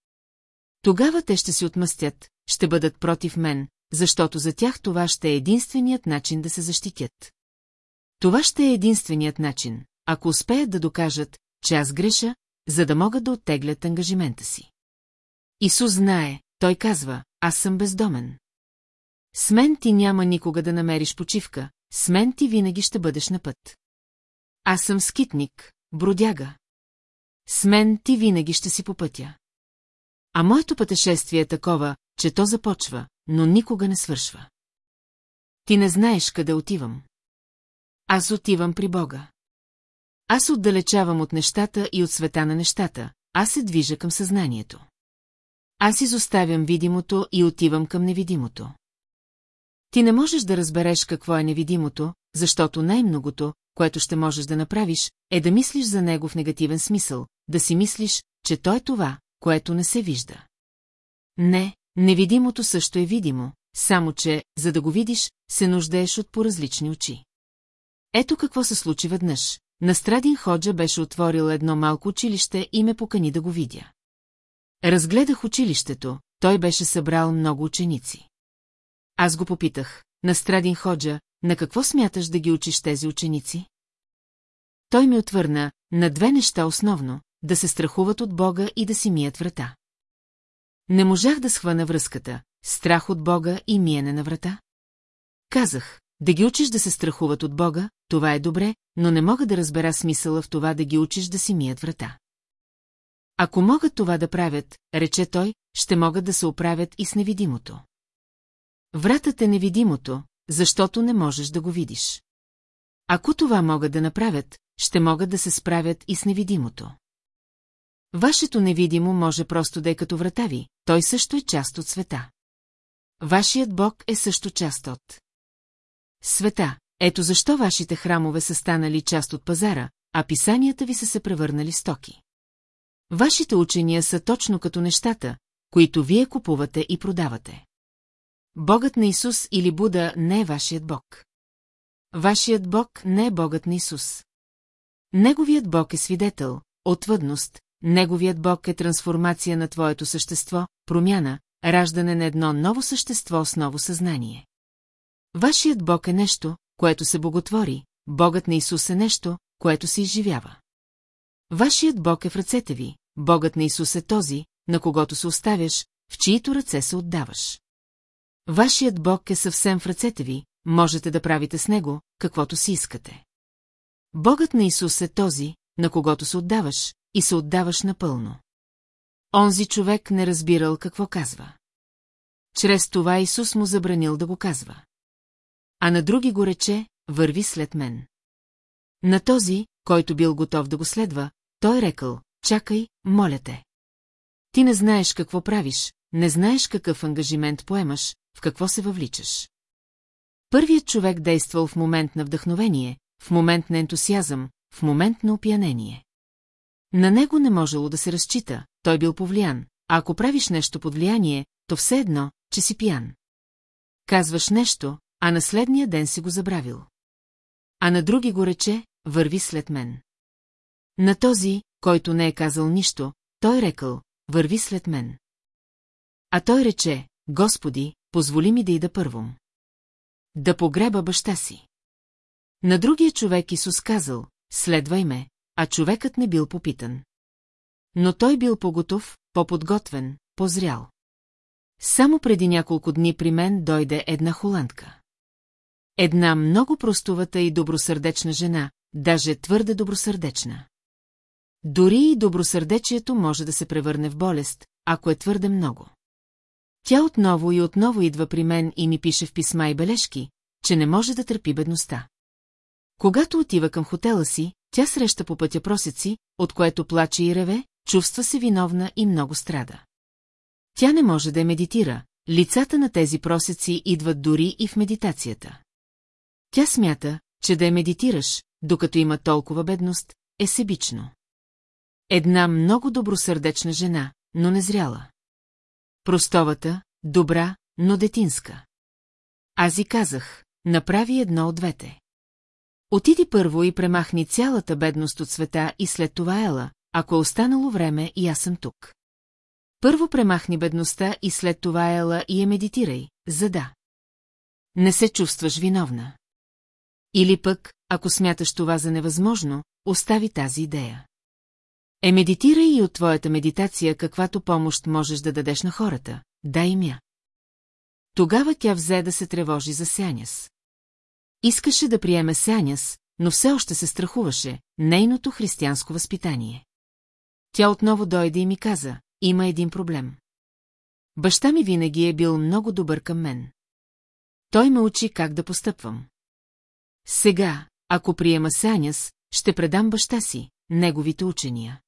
Тогава те ще си отмъстят, ще бъдат против мен, защото за тях това ще е единственият начин да се защитят. Това ще е единственият начин, ако успеят да докажат, че аз греша, за да могат да оттеглят ангажимента си. Исус знае, той казва, аз съм бездомен. С мен ти няма никога да намериш почивка, с мен ти винаги ще бъдеш на път. Аз съм скитник, бродяга. С мен ти винаги ще си по пътя. А моето пътешествие е такова, че то започва, но никога не свършва. Ти не знаеш къде отивам. Аз отивам при Бога. Аз отдалечавам от нещата и от света на нещата, аз се движа към съзнанието. Аз изоставям видимото и отивам към невидимото. Ти не можеш да разбереш какво е невидимото, защото най-многото, което ще можеш да направиш, е да мислиш за него в негативен смисъл, да си мислиш, че то е това, което не се вижда. Не, невидимото също е видимо, само че, за да го видиш, се нуждаеш от поразлични очи. Ето какво се случи веднъж. Настрадин Ходжа беше отворил едно малко училище и ме покани да го видя. Разгледах училището, той беше събрал много ученици. Аз го попитах, Настрадин Ходжа, на какво смяташ да ги учиш тези ученици? Той ми отвърна, на две неща основно, да се страхуват от Бога и да си мият врата. Не можах да схвана връзката, страх от Бога и миене на врата. Казах, да ги учиш да се страхуват от Бога, това е добре, но не мога да разбера смисъла в това да ги учиш да си мият врата. Ако могат това да правят, рече той, ще могат да се оправят и с невидимото. Вратът е невидимото, защото не можеш да го видиш. Ако това могат да направят, ще могат да се справят и с невидимото. Вашето невидимо може просто да е като врата ви, той също е част от света. Вашият Бог е също част от света. Ето защо вашите храмове са станали част от пазара, а писанията ви са се превърнали стоки. Вашите учения са точно като нещата, които вие купувате и продавате. Богът на Исус или Буда не е вашият Бог. Вашият Бог не е Богът на Исус. Неговият Бог е свидетел, отвъдност, Неговият Бог е трансформация на твоето същество, промяна, раждане на едно ново същество с ново съзнание. Вашият Бог е нещо, което се боготвори, Богът на Исус е нещо, което се изживява. Вашият Бог е в ръцете ви, Богът на Исус е този, на когото се оставяш, в чието ръце се отдаваш. Вашият Бог е съвсем в ръцете ви, можете да правите с него, каквото си искате. Богът на Исус е този, на когото се отдаваш, и се отдаваш напълно. Онзи човек не разбирал какво казва. Чрез това Исус му забранил да го казва. А на други го рече, върви след мен. На този, който бил готов да го следва, той рекал, чакай, моля те. Ти не знаеш какво правиш, не знаеш какъв ангажимент поемаш, в какво се въвличаш. Първият човек действал в момент на вдъхновение, в момент на ентусиазъм, в момент на опиянение. На него не можело да се разчита, той бил повлиян, а ако правиш нещо под влияние, то все едно, че си пиян. Казваш нещо, а на следния ден си го забравил. А на други го рече, върви след мен. На този, който не е казал нищо, той рекал, върви след мен. А той рече, Господи, позволи ми да ида първом. Да погреба баща си. На другия човек Исус казал, следвай ме, а човекът не бил попитан. Но той бил поготов, по-подготвен, позрял. Само преди няколко дни при мен дойде една холандка. Една много простовата и добросърдечна жена, даже твърде добросърдечна. Дори и добросърдечието може да се превърне в болест, ако е твърде много. Тя отново и отново идва при мен и ми пише в писма и бележки, че не може да търпи бедността. Когато отива към хотела си, тя среща по пътя просеци, от което плаче и реве, чувства се виновна и много страда. Тя не може да медитира, лицата на тези просеци идват дори и в медитацията. Тя смята, че да я медитираш, докато има толкова бедност, е себично. Една много добросърдечна жена, но незряла. Простовата, добра, но детинска. Аз и казах, направи едно от двете. Отиди първо и премахни цялата бедност от света и след това ела, ако е останало време и аз съм тук. Първо премахни бедността и след това ела и я медитирай, за да. Не се чувстваш виновна. Или пък, ако смяташ това за невъзможно, остави тази идея. Е медитирай и от твоята медитация каквато помощ можеш да дадеш на хората, дай им я. Тогава тя взе да се тревожи за Сяняс. Искаше да приеме Сяняс, но все още се страхуваше, нейното християнско възпитание. Тя отново дойде и ми каза, има един проблем. Баща ми винаги е бил много добър към мен. Той ме учи как да постъпвам. Сега, ако приема Сяняс, ще предам баща си, неговите учения.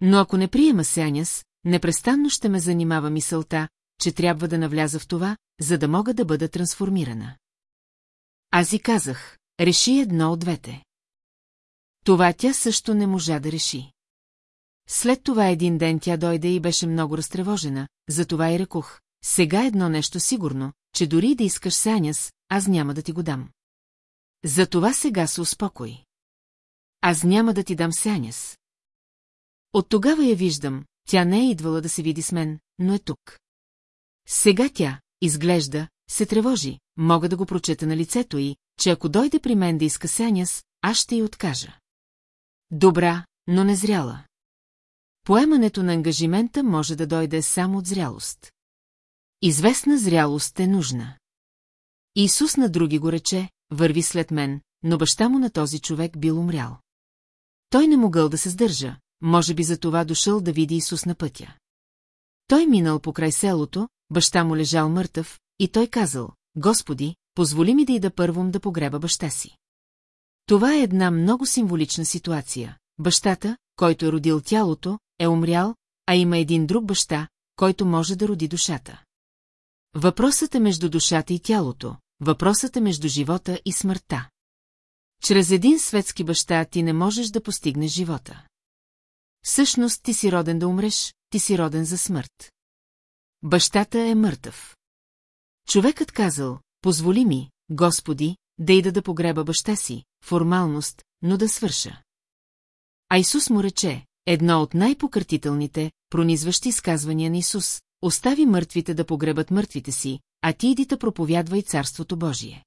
Но ако не приема Сяняс, непрестанно ще ме занимава мисълта, че трябва да навляза в това, за да мога да бъда трансформирана. Аз и казах, реши едно от двете. Това тя също не можа да реши. След това един ден тя дойде и беше много разтревожена, затова и рекох, сега едно нещо сигурно, че дори да искаш Саняс, аз няма да ти го дам. Затова сега се успокой. Аз няма да ти дам Саняс. От тогава я виждам, тя не е идвала да се види с мен, но е тук. Сега тя, изглежда, се тревожи, мога да го прочета на лицето й, че ако дойде при мен да иска сяняс, аз ще й откажа. Добра, но незряла. Поемането на ангажимента може да дойде само от зрялост. Известна зрялост е нужна. Исус на други го рече, върви след мен, но баща му на този човек бил умрял. Той не могъл да се сдържа, може би за това дошъл да види Исус на пътя. Той минал покрай селото, баща му лежал мъртъв, и той казал, Господи, позволи ми да ида първом да погреба баща си. Това е една много символична ситуация. Бащата, който е родил тялото, е умрял, а има един друг баща, който може да роди душата. Въпросът е между душата и тялото, въпросът е между живота и смъртта. Чрез един светски баща ти не можеш да постигнеш живота. Всъщност ти си роден да умреш, ти си роден за смърт. Бащата е мъртъв. Човекът казал, позволи ми, Господи, да ида да погреба баща си, формалност, но да свърша. А Исус му рече, едно от най-пократителните, пронизващи изказвания на Исус, остави мъртвите да погребат мъртвите си, а ти иди да проповядвай Царството Божие.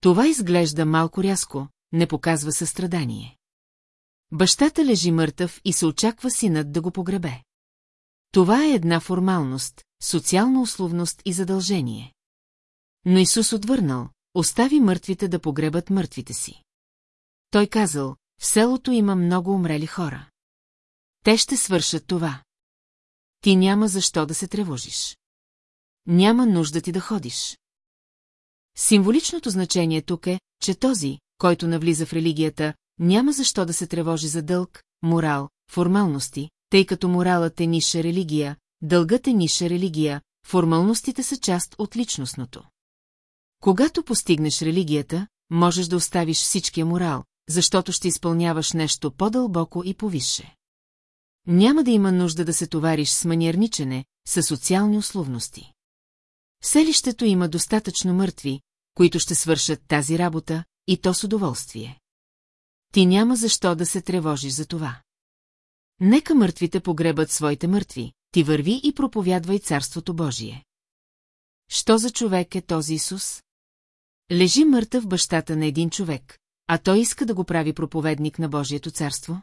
Това изглежда малко рязко, не показва състрадание. Бащата лежи мъртъв и се очаква синът да го погребе. Това е една формалност, социална условност и задължение. Но Исус отвърнал, остави мъртвите да погребат мъртвите си. Той казал, в селото има много умрели хора. Те ще свършат това. Ти няма защо да се тревожиш. Няма нужда ти да ходиш. Символичното значение тук е, че този, който навлиза в религията, няма защо да се тревожи за дълг, морал, формалности, тъй като моралът е ниша религия, дългът е ниша религия, формалностите са част от личностното. Когато постигнеш религията, можеш да оставиш всичкия морал, защото ще изпълняваш нещо по-дълбоко и повисше. Няма да има нужда да се товариш с маниерничене, с социални условности. В селището има достатъчно мъртви, които ще свършат тази работа, и то с удоволствие. Ти няма защо да се тревожиш за това. Нека мъртвите погребат своите мъртви, ти върви и проповядвай Царството Божие. Що за човек е този Исус? Лежи мъртъв бащата на един човек, а той иска да го прави проповедник на Божието царство?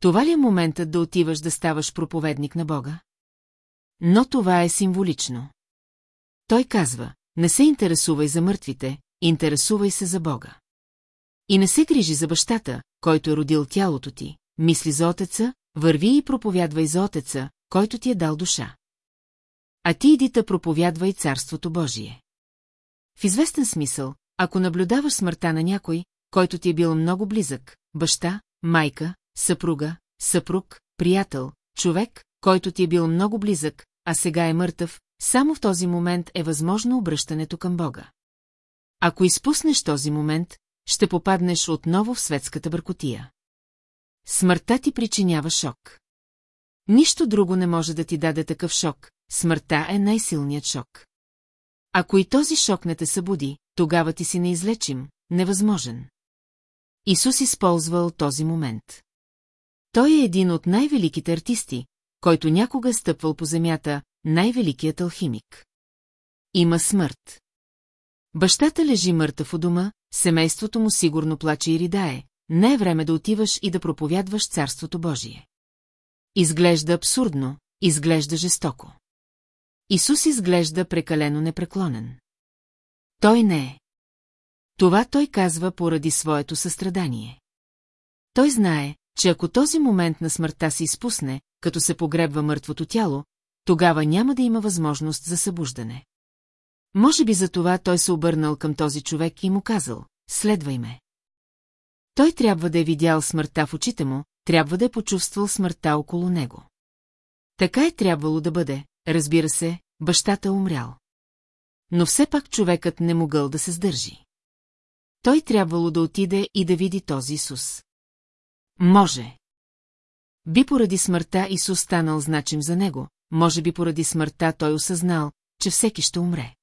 Това ли е моментът да отиваш да ставаш проповедник на Бога? Но това е символично. Той казва, не се интересувай за мъртвите, интересувай се за Бога. И не се грижи за бащата, който е родил тялото ти, мисли за отеца, върви и проповядвай за отеца, който ти е дал душа. А ти иди да проповядвай Царството Божие. В известен смисъл, ако наблюдаваш смъртта на някой, който ти е бил много близък, баща, майка, съпруга, съпруг, приятел, човек, който ти е бил много близък, а сега е мъртъв, само в този момент е възможно обръщането към Бога. Ако изпуснеш този момент, ще попаднеш отново в светската бъркотия. Смъртта ти причинява шок. Нищо друго не може да ти даде такъв шок, смъртта е най-силният шок. Ако и този шок не те събуди, тогава ти си неизлечим, невъзможен. Исус използвал този момент. Той е един от най-великите артисти, който някога е стъпвал по земята, най-великият алхимик. Има смърт. Бащата лежи мъртъв у дома, семейството му сигурно плаче и ридае, не е време да отиваш и да проповядваш Царството Божие. Изглежда абсурдно, изглежда жестоко. Исус изглежда прекалено непреклонен. Той не е. Това той казва поради своето състрадание. Той знае, че ако този момент на смъртта се изпусне, като се погребва мъртвото тяло, тогава няма да има възможност за събуждане. Може би за това той се обърнал към този човек и му казал, следвай ме. Той трябва да е видял смъртта в очите му, трябва да е почувствал смъртта около него. Така е трябвало да бъде, разбира се, бащата умрял. Но все пак човекът не могъл да се сдържи. Той трябвало да отиде и да види този Исус. Може. Би поради смъртта Исус станал значим за него, може би поради смъртта той осъзнал, че всеки ще умре.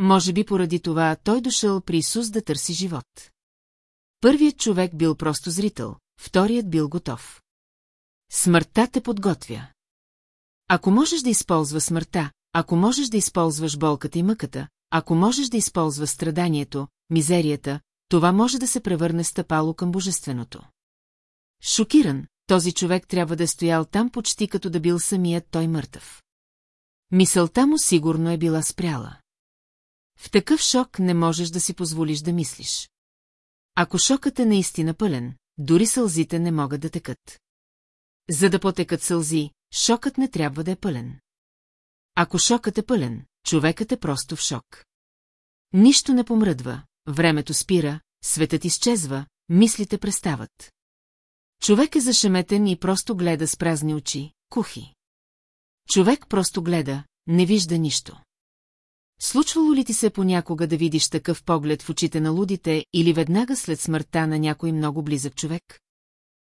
Може би поради това той дошъл при Исус да търси живот. Първият човек бил просто зрител, вторият бил готов. Смъртта те подготвя. Ако можеш да използваш смъртта, ако можеш да използваш болката и мъката, ако можеш да използваш страданието, мизерията, това може да се превърне стъпало към божественото. Шокиран, този човек трябва да е стоял там почти като да бил самият той мъртъв. Мисълта му сигурно е била спряла. В такъв шок не можеш да си позволиш да мислиш. Ако шокът е наистина пълен, дори сълзите не могат да текат. За да потекат сълзи, шокът не трябва да е пълен. Ако шокът е пълен, човекът е просто в шок. Нищо не помръдва, времето спира, светът изчезва, мислите престават. Човек е зашеметен и просто гледа с празни очи, кухи. Човек просто гледа, не вижда нищо. Случвало ли ти се понякога да видиш такъв поглед в очите на лудите или веднага след смъртта на някой много близък човек?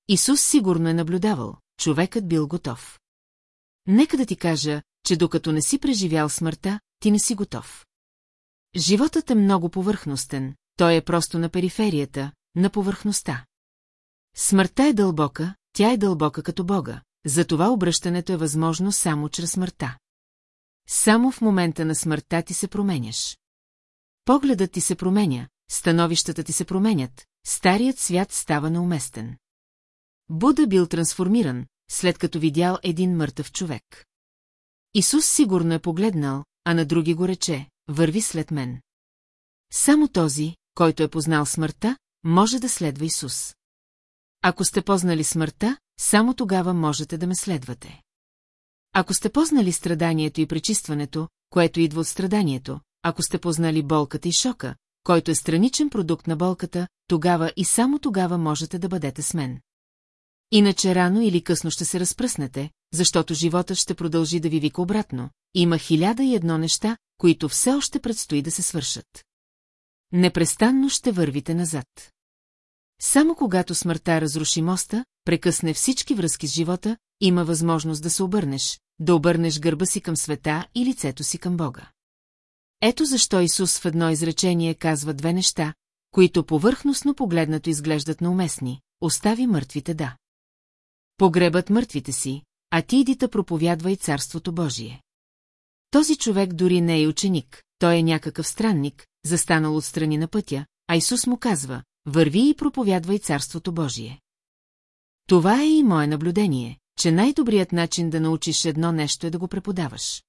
Исус сигурно е наблюдавал, човекът бил готов. Нека да ти кажа, че докато не си преживял смъртта, ти не си готов. Животът е много повърхностен, той е просто на периферията, на повърхността. Смъртта е дълбока, тя е дълбока като Бога, затова обръщането е възможно само чрез смъртта. Само в момента на смъртта ти се променяш. Погледът ти се променя, становищата ти се променят, старият свят става неуместен. Буда бил трансформиран, след като видял един мъртъв човек. Исус сигурно е погледнал, а на други го рече, върви след мен. Само този, който е познал смъртта, може да следва Исус. Ако сте познали смъртта, само тогава можете да ме следвате. Ако сте познали страданието и пречистването, което идва от страданието, ако сте познали болката и шока, който е страничен продукт на болката, тогава и само тогава можете да бъдете с мен. Иначе рано или късно ще се разпръснете, защото живота ще продължи да ви вика обратно. Има хиляда и едно неща, които все още предстои да се свършат. Непрестанно ще вървите назад. Само когато смъртта разруши моста, прекъсне всички връзки с живота, има възможност да се обърнеш, да обърнеш гърба си към света и лицето си към Бога. Ето защо Исус в едно изречение казва две неща, които повърхностно погледнато изглеждат неуместни, остави мъртвите да. Погребат мъртвите си, а ти иди да проповядвай Царството Божие. Този човек дори не е ученик, той е някакъв странник, застанал от страни на пътя, а Исус му казва, върви и проповядвай Царството Божие. Това е и мое наблюдение, че най-добрият начин да научиш едно нещо е да го преподаваш.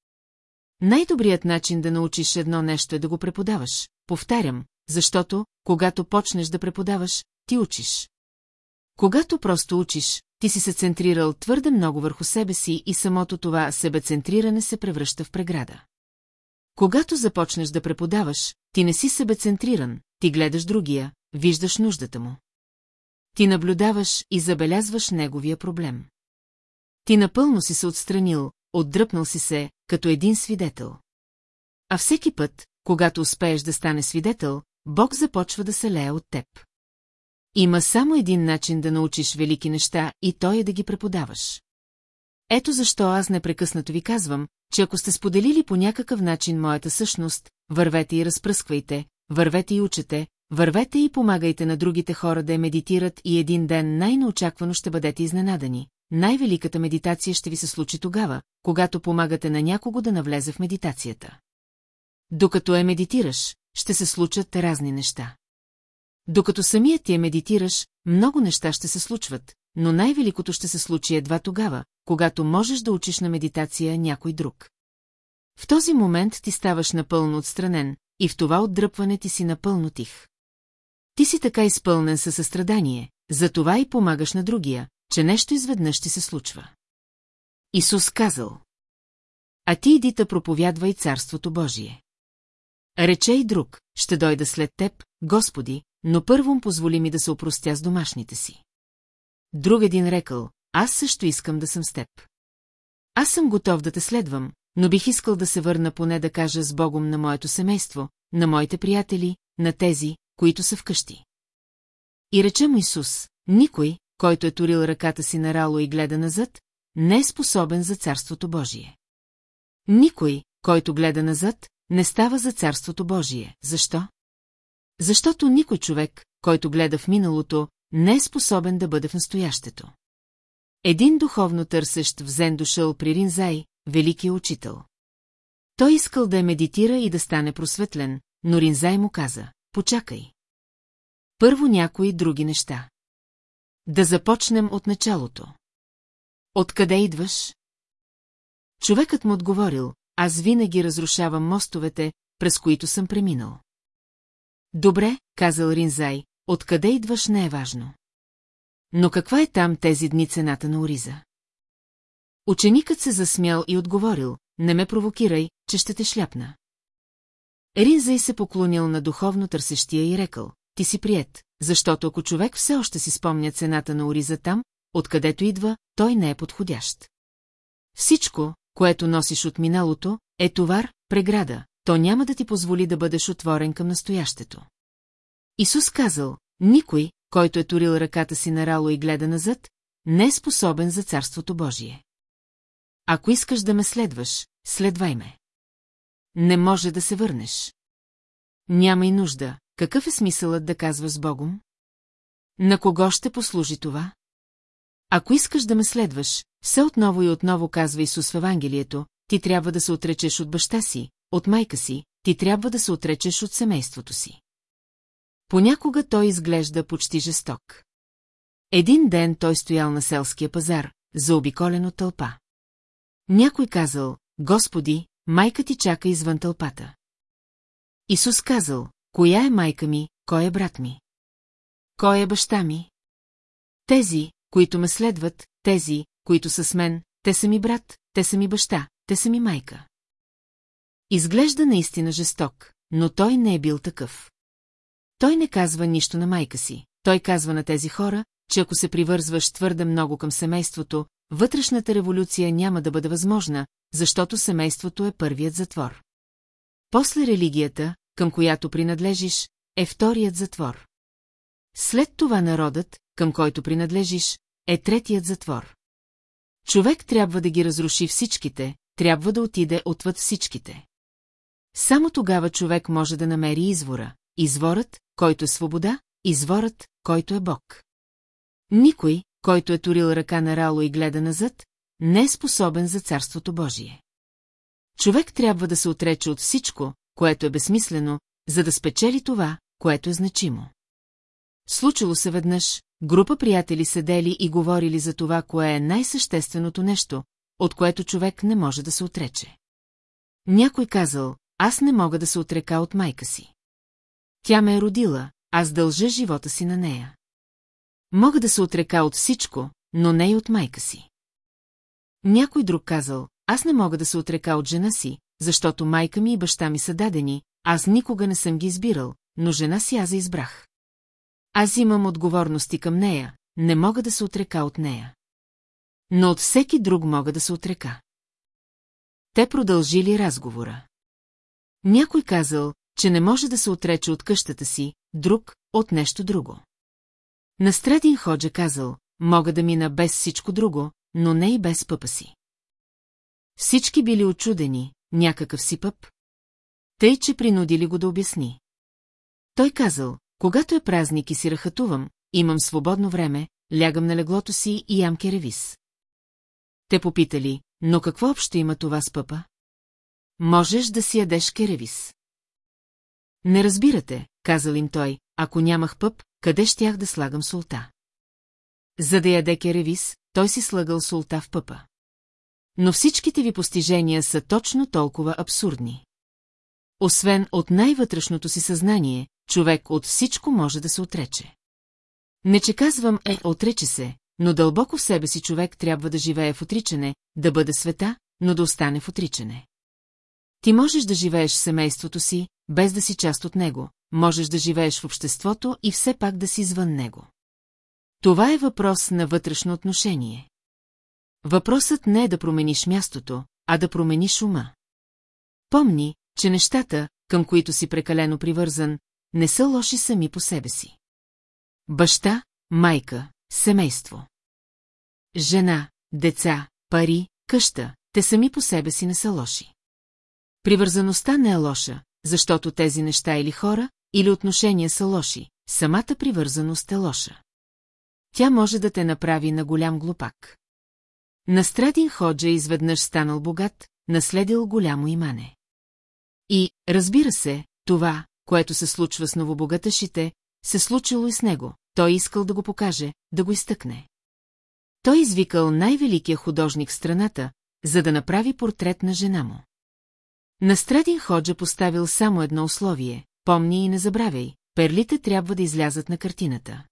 Най-добрият начин да научиш едно нещо е да го преподаваш, повтарям, защото, когато почнеш да преподаваш, ти учиш. Когато просто учиш, ти си се центрирал твърде много върху себе си и самото това себецентриране се превръща в преграда. Когато започнеш да преподаваш, ти не си себецентриран, ти гледаш другия, виждаш нуждата му. Ти наблюдаваш и забелязваш неговия проблем. Ти напълно си се отстранил, отдръпнал си се, като един свидетел. А всеки път, когато успееш да стане свидетел, Бог започва да се лее от теб. Има само един начин да научиш велики неща и той е да ги преподаваш. Ето защо аз непрекъснато ви казвам, че ако сте споделили по някакъв начин моята същност, вървете и разпръсквайте, вървете и учете, вървете и помагайте на другите хора да я медитират и един ден най-неочаквано ще бъдете изненадани. Най-великата медитация ще ви се случи тогава, когато помагате на някого да навлезе в медитацията. Докато я медитираш, ще се случат разни неща. Докато самият ти я медитираш, много неща ще се случват, но най-великото ще се случи едва тогава, когато можеш да учиш на медитация някой друг. В този момент ти ставаш напълно отстранен, и в това отдръпване ти си напълно тих. Ти си така изпълнен със състрадание, затова и помагаш на другия, че нещо изведнъж ти се случва. Исус казал. А ти иди да проповядвай Царството Божие. Рече и друг, ще дойда след теб, Господи, но първом позволи ми да се опростя с домашните си. Друг един рекал, аз също искам да съм с теб. Аз съм готов да те следвам, но бих искал да се върна поне да кажа с Богом на моето семейство, на моите приятели, на тези, които са вкъщи. И рече му Исус, никой, който е турил ръката си на рало и гледа назад, не е способен за Царството Божие. Никой, който гледа назад, не става за Царството Божие. Защо? Защото никой човек, който гледа в миналото, не е способен да бъде в настоящето. Един духовно търсещ в Зен дошъл при Ринзай, великия учител. Той искал да медитира и да стане просветлен, но Ринзай му каза, почакай. Първо някои други неща. Да започнем от началото. Откъде идваш? Човекът му отговорил, аз винаги разрушавам мостовете, през които съм преминал. Добре, казал Ринзай, откъде идваш не е важно. Но каква е там тези дни цената на Ориза? Ученикът се засмял и отговорил, не ме провокирай, че ще те шляпна. Ринзай се поклонил на духовно търсещия и рекал, ти си прият, защото ако човек все още си спомня цената на ориза там, откъдето идва, той не е подходящ. Всичко, което носиш от миналото, е товар, преграда, то няма да ти позволи да бъдеш отворен към настоящето. Исус казал, никой, който е турил ръката си на рало и гледа назад, не е способен за Царството Божие. Ако искаш да ме следваш, следвай ме. Не може да се върнеш. Няма и нужда. Какъв е смисълът да казваш с Богом? На кого ще послужи това? Ако искаш да ме следваш, все отново и отново казва Исус в Евангелието, ти трябва да се отречеш от баща си, от майка си, ти трябва да се отречеш от семейството си. Понякога той изглежда почти жесток. Един ден той стоял на селския пазар, заобиколен от тълпа. Някой казал, Господи, майка ти чака извън тълпата. Исус казал, коя е майка ми, кой е брат ми? Кой е баща ми? Тези, които ме следват, тези, които са с мен, те са ми брат, те са ми баща, те са ми майка. Изглежда наистина жесток, но той не е бил такъв. Той не казва нищо на майка си. Той казва на тези хора, че ако се привързваш твърде много към семейството, вътрешната революция няма да бъде възможна, защото семейството е първият затвор. После религията, към която принадлежиш, е вторият затвор. След това народът, към който принадлежиш, е третият затвор. Човек трябва да ги разруши всичките, трябва да отиде отвъд всичките. Само тогава човек може да намери извора, изворът, който е свобода, изворът, който е Бог. Никой, който е турил ръка на рало и гледа назад, не е способен за Царството Божие. Човек трябва да се отрече от всичко, което е безсмислено, за да спечели това, което е значимо. Случило се веднъж, група приятели седели и говорили за това, кое е най-същественото нещо, от което човек не може да се отрече. Някой казал, аз не мога да се отрека от майка си. Тя ме е родила, аз дължа живота си на нея. Мога да се отрека от всичко, но не и от майка си. Някой друг казал, аз не мога да се отрека от жена си, защото майка ми и баща ми са дадени, аз никога не съм ги избирал, но жена си аз избрах. Аз имам отговорности към нея, не мога да се отрека от нея. Но от всеки друг мога да се отрека. Те продължили разговора. Някой казал, че не може да се отрече от къщата си, друг – от нещо друго. Настредин Ходжа казал, мога да мина без всичко друго, но не и без пъпа си. Всички били очудени, някакъв си пъп. Тъй, че принудили го да обясни. Той казал, когато е празник и си рахатувам, имам свободно време, лягам на леглото си и ям керевис. Те попитали, но какво общо има това с пъпа? Можеш да си ядеш керевис. Не разбирате, казал им той, ако нямах пъп, къде щях да слагам солта? За да яде керевис, той си слагал солта в пъпа. Но всичките ви постижения са точно толкова абсурдни. Освен от най-вътрешното си съзнание, човек от всичко може да се отрече. Не че казвам е, отрече се, но дълбоко в себе си човек трябва да живее в отричане, да бъде света, но да остане в отричане. Ти можеш да живееш в семейството си, без да си част от него, можеш да живееш в обществото и все пак да си извън него. Това е въпрос на вътрешно отношение. Въпросът не е да промениш мястото, а да промениш ума. Помни, че нещата, към които си прекалено привързан, не са лоши сами по себе си. Баща, майка, семейство. Жена, деца, пари, къща, те сами по себе си не са лоши. Привързаността не е лоша, защото тези неща или хора, или отношения са лоши, самата привързаност е лоша. Тя може да те направи на голям глупак. Настрадин Ходжа изведнъж станал богат, наследил голямо имане. И, разбира се, това, което се случва с новобогатъшите, се случило и с него. Той искал да го покаже, да го изтъкне. Той извикал най-великия художник в страната, за да направи портрет на жена му. Настрадин Ходжа поставил само едно условие – помни и не забравяй, перлите трябва да излязат на картината.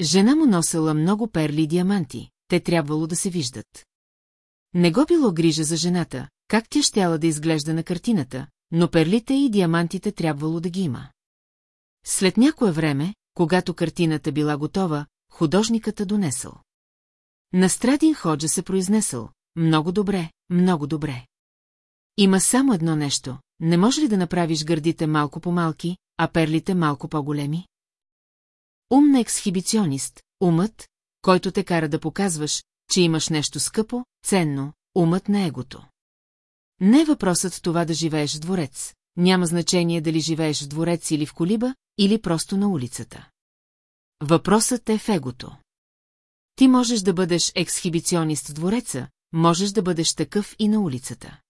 Жена му носела много перли и диаманти, те трябвало да се виждат. Не го било грижа за жената, как тя щяла да изглежда на картината, но перлите и диамантите трябвало да ги има. След някое време, когато картината била готова, художникът донесъл. Настрадин Ходжа се произнесъл. Много добре, много добре. Има само едно нещо. Не може ли да направиш гърдите малко по-малки, а перлите малко по-големи? Ум на ексхибиционист, умът, който те кара да показваш, че имаш нещо скъпо, ценно, умът на егото. Не е въпросът това да живееш в дворец. Няма значение дали живееш в дворец или в колиба, или просто на улицата. Въпросът е в егото. Ти можеш да бъдеш ексхибиционист в двореца, можеш да бъдеш такъв и на улицата.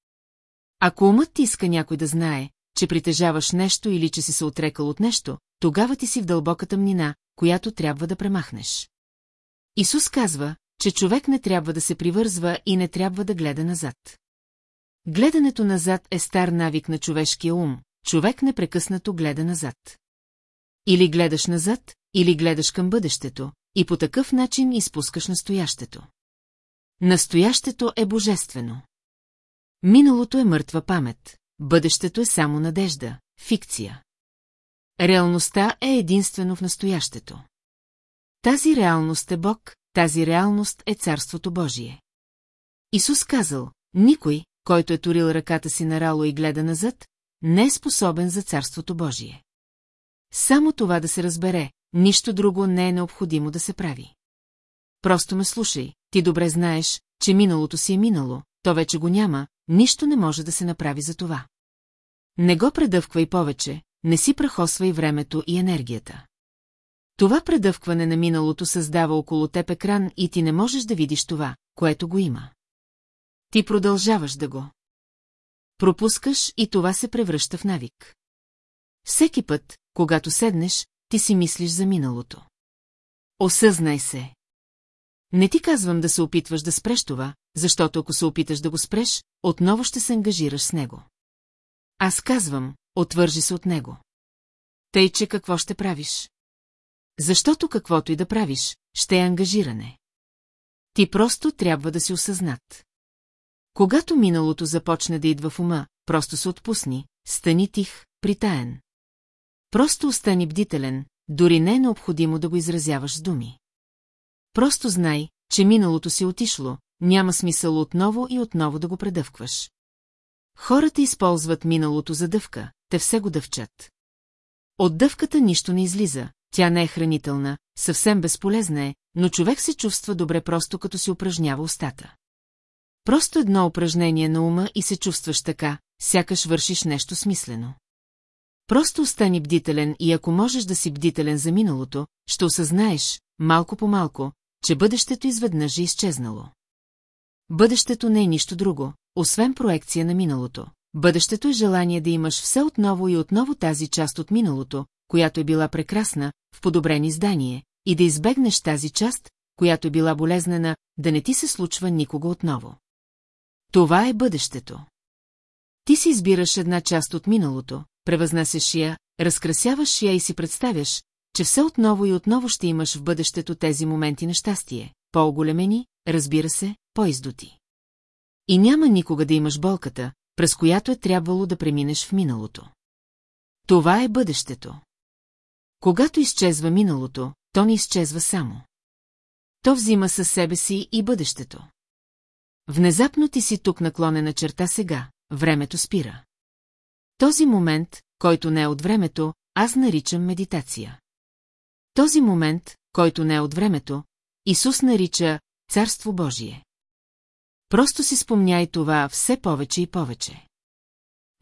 Ако умът ти иска някой да знае, че притежаваш нещо или че си се отрекал от нещо, тогава ти си в дълбока тъмнина, която трябва да премахнеш. Исус казва, че човек не трябва да се привързва и не трябва да гледа назад. Гледането назад е стар навик на човешкия ум, човек непрекъснато гледа назад. Или гледаш назад, или гледаш към бъдещето, и по такъв начин изпускаш настоящето. Настоящето е божествено. Миналото е мъртва памет, бъдещето е само надежда, фикция. Реалността е единствено в настоящето. Тази реалност е Бог, тази реалност е Царството Божие. Исус казал, никой, който е турил ръката си на рало и гледа назад, не е способен за Царството Божие. Само това да се разбере, нищо друго не е необходимо да се прави. Просто ме слушай, ти добре знаеш, че миналото си е минало, то вече го няма, нищо не може да се направи за това. Не го предъвквай повече, не си прахосвай времето и енергията. Това предъвкване на миналото създава около теб екран и ти не можеш да видиш това, което го има. Ти продължаваш да го. Пропускаш и това се превръща в навик. Всеки път, когато седнеш, ти си мислиш за миналото. Осъзнай се. Не ти казвам да се опитваш да спреш това, защото ако се опиташ да го спреш, отново ще се ангажираш с него. Аз казвам, отвържи се от него. Тъй, че какво ще правиш? Защото каквото и да правиш, ще е ангажиране. Ти просто трябва да си осъзнат. Когато миналото започне да идва в ума, просто се отпусни, стани тих, притаен. Просто остани бдителен, дори не е необходимо да го изразяваш с думи. Просто знай, че миналото си отишло, няма смисъл отново и отново да го предъвкваш. Хората използват миналото за дъвка, те все го дъвчат. От дъвката нищо не излиза, тя не е хранителна, съвсем безполезна е, но човек се чувства добре просто като си упражнява устата. Просто едно упражнение на ума и се чувстваш така, сякаш вършиш нещо смислено. Просто остани бдителен и ако можеш да си бдителен за миналото, ще осъзнаеш, малко по малко, че бъдещето изведнъж е изчезнало. Бъдещето не е нищо друго, освен проекция на миналото. Бъдещето е желание да имаш все отново и отново тази част от миналото, която е била прекрасна, в подобрени издание, и да избегнеш тази част, която е била болезнена, да не ти се случва никога отново. Това е бъдещето. Ти си избираш една част от миналото, превъзнасяш я, разкрасяваш я и си представяш, че все отново и отново ще имаш в бъдещето тези моменти на щастие, по-оголемени, разбира се, по-издути. И няма никога да имаш болката, през която е трябвало да преминеш в миналото. Това е бъдещето. Когато изчезва миналото, то не изчезва само. То взима със себе си и бъдещето. Внезапно ти си тук наклонена черта сега, времето спира. Този момент, който не е от времето, аз наричам медитация. Този момент, който не е от времето, Исус нарича Царство Божие. Просто си спомняй това все повече и повече.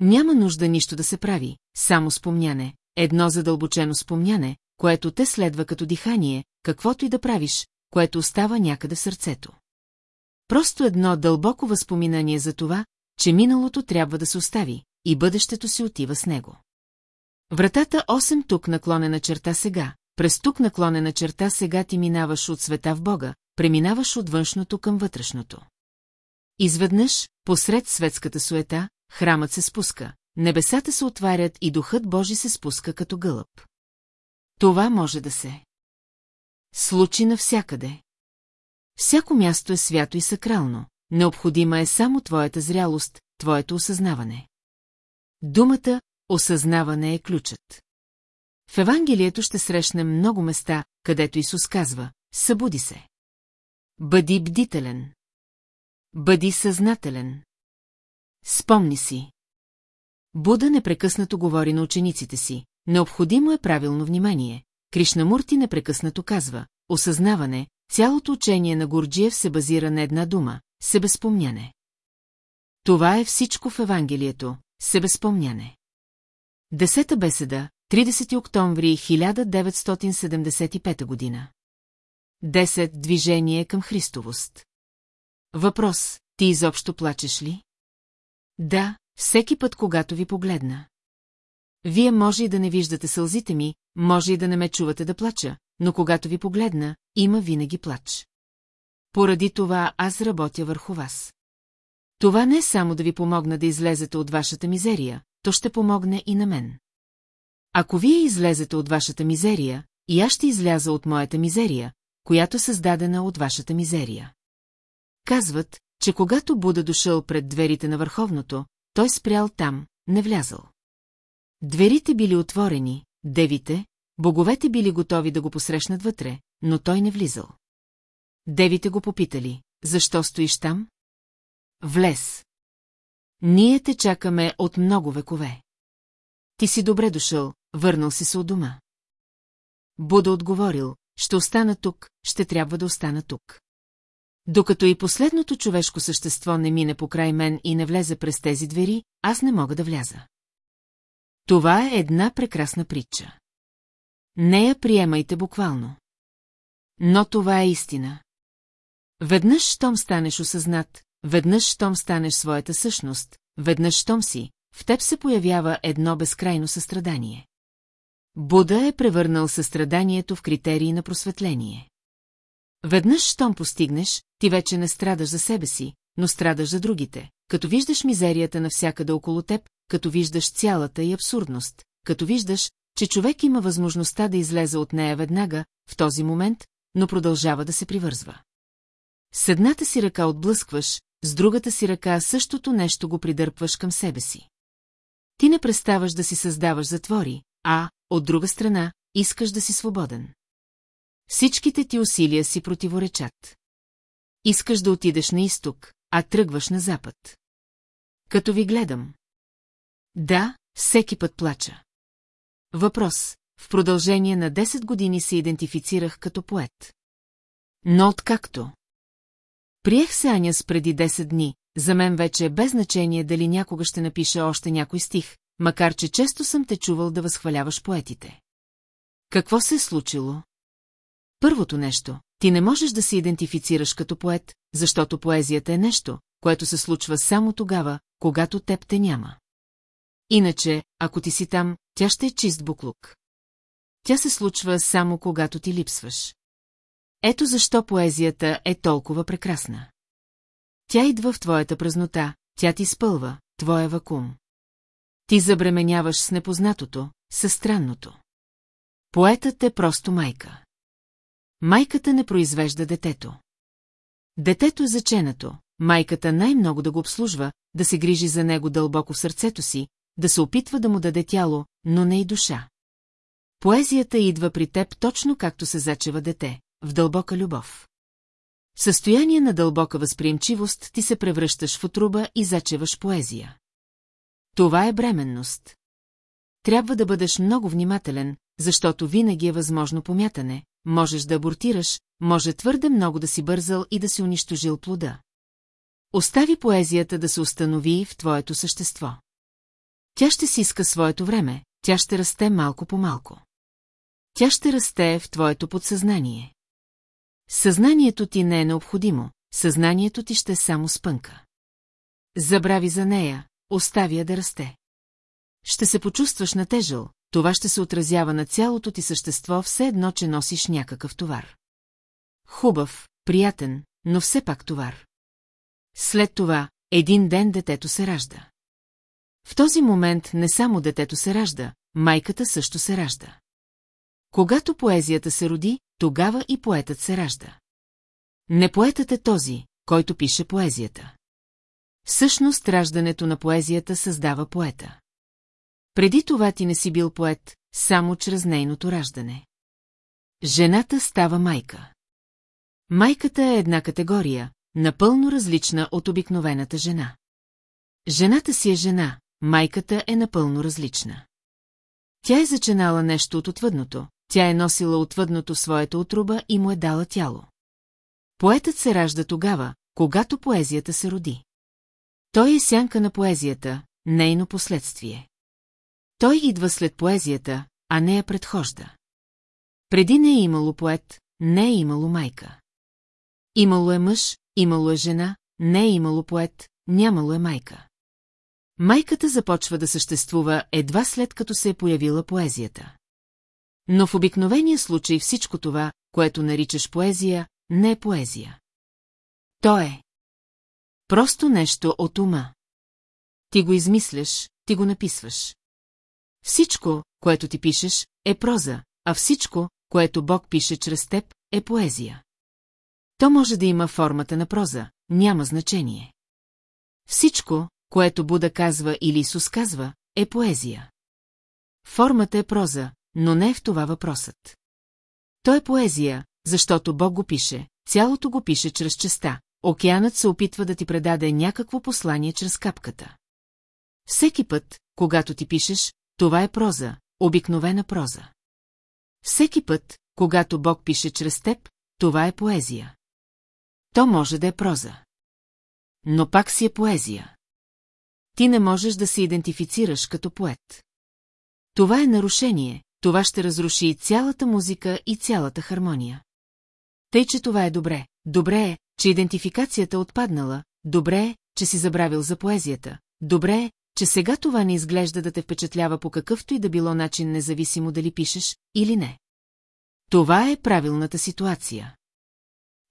Няма нужда нищо да се прави, само спомняне, едно задълбочено спомняне, което те следва като дихание, каквото и да правиш, което остава някъде в сърцето. Просто едно дълбоко възпоминание за това, че миналото трябва да се остави, и бъдещето си отива с него. Вратата 8 тук наклонена черта сега, през тук наклонена черта сега ти минаваш от света в Бога, преминаваш от външното към вътрешното. Изведнъж, посред светската суета, храмът се спуска, небесата се отварят и духът Божи се спуска като гълъб. Това може да се случи навсякъде. Всяко място е свято и сакрално, необходима е само твоята зрялост, твоето осъзнаване. Думата «осъзнаване» е ключът. В Евангелието ще срещнем много места, където Исус казва «Събуди се». Бъди бдителен. Бъди съзнателен. Спомни си. Буда непрекъснато говори на учениците си. Необходимо е правилно внимание. Кришнамурти непрекъснато казва. Осъзнаване, цялото учение на Горджиев се базира на една дума – себеспомняне. Това е всичко в Евангелието – себеспомняне. Десета беседа, 30 октомври 1975 година. 10. Движение към Христовост. Въпрос, ти изобщо плачеш ли? Да, всеки път, когато ви погледна. Вие може и да не виждате сълзите ми, може и да не ме чувате да плача, но когато ви погледна, има винаги плач. Поради това аз работя върху вас. Това не е само да ви помогна да излезете от вашата мизерия, то ще помогне и на мен. Ако вие излезете от вашата мизерия, и аз ще изляза от моята мизерия, която е създадена от вашата мизерия. Казват, че когато Буда дошъл пред дверите на върховното, той спрял там, не влязал. Дверите били отворени, девите, боговете били готови да го посрещнат вътре, но той не влизал. Девите го попитали, защо стоиш там? Влез. Ние те чакаме от много векове. Ти си добре дошъл, върнал си се от дома. Буда отговорил, ще остана тук, ще трябва да остана тук. Докато и последното човешко същество не мине покрай мен и не влезе през тези двери, аз не мога да вляза. Това е една прекрасна притча. Не я приемайте буквално. Но това е истина. Веднъж, щом станеш осъзнат, веднъж, щом станеш своята същност, веднъж, щом си, в теб се появява едно безкрайно състрадание. Буда е превърнал състраданието в критерии на просветление. Веднъж, щом постигнеш, ти вече не страдаш за себе си, но страдаш за другите, като виждаш мизерията навсякъде около теб, като виждаш цялата и абсурдност, като виждаш, че човек има възможността да излезе от нея веднага, в този момент, но продължава да се привързва. С едната си ръка отблъскваш, с другата си ръка същото нещо го придърпваш към себе си. Ти не преставаш да си създаваш затвори, а, от друга страна, искаш да си свободен. Всичките ти усилия си противоречат. Искаш да отидеш на изток, а тръгваш на запад. Като ви гледам. Да, всеки път плача. Въпрос. В продължение на 10 години се идентифицирах като поет. Но откакто? Приех се Аняс преди 10 дни, за мен вече е без значение дали някога ще напиша още някой стих, макар че често съм те чувал да възхваляваш поетите. Какво се е случило? Първото нещо, ти не можеш да се идентифицираш като поет, защото поезията е нещо, което се случва само тогава, когато теб те няма. Иначе, ако ти си там, тя ще е чист буклук. Тя се случва само когато ти липсваш. Ето защо поезията е толкова прекрасна. Тя идва в твоята празнота, тя ти спълва, твоя вакуум. Ти забременяваш с непознатото, със странното. Поетът е просто майка. Майката не произвежда детето. Детето е заченато, майката най-много да го обслужва, да се грижи за него дълбоко в сърцето си, да се опитва да му даде тяло, но не и душа. Поезията идва при теб точно както се зачева дете, в дълбока любов. В състояние на дълбока възприемчивост ти се превръщаш в отруба и зачеваш поезия. Това е бременност. Трябва да бъдеш много внимателен, защото винаги е възможно помятане, можеш да абортираш, може твърде много да си бързал и да си унищожил плода. Остави поезията да се установи в твоето същество. Тя ще си иска своето време, тя ще расте малко по малко. Тя ще расте в твоето подсъзнание. Съзнанието ти не е необходимо, съзнанието ти ще е само спънка. Забрави за нея, остави я да расте. Ще се почувстваш натежал, това ще се отразява на цялото ти същество, все едно, че носиш някакъв товар. Хубав, приятен, но все пак товар. След това, един ден детето се ражда. В този момент не само детето се ражда, майката също се ражда. Когато поезията се роди, тогава и поетът се ражда. Не поетът е този, който пише поезията. Всъщност раждането на поезията създава поета. Преди това ти не си бил поет, само чрез нейното раждане. Жената става майка. Майката е една категория, напълно различна от обикновената жена. Жената си е жена, майката е напълно различна. Тя е зачинала нещо от отвъдното, тя е носила отвъдното своята отруба и му е дала тяло. Поетът се ражда тогава, когато поезията се роди. Той е сянка на поезията, нейно последствие. Той идва след поезията, а не я предхожда. Преди не е имало поет, не е имало майка. Имало е мъж, имало е жена, не е имало поет, нямало е майка. Майката започва да съществува едва след като се е появила поезията. Но в обикновения случай всичко това, което наричаш поезия, не е поезия. То е. Просто нещо от ума. Ти го измисляш, ти го написваш. Всичко, което ти пишеш, е проза, а всичко, което Бог пише чрез теб, е поезия. То може да има формата на проза, няма значение. Всичко, което Буда казва или Исус казва, е поезия. Формата е проза, но не е в това въпросът. То е поезия, защото Бог го пише, цялото го пише чрез честа. Океанът се опитва да ти предаде някакво послание чрез капката. Всеки път, когато ти пишеш, това е проза, обикновена проза. Всеки път, когато Бог пише чрез теб, това е поезия. То може да е проза. Но пак си е поезия. Ти не можеш да се идентифицираш като поет. Това е нарушение, това ще разруши и цялата музика и цялата хармония. Тъй, че това е добре. Добре е, че идентификацията отпаднала, добре е, че си забравил за поезията, добре е, че сега това не изглежда да те впечатлява по какъвто и да било начин, независимо дали пишеш или не. Това е правилната ситуация.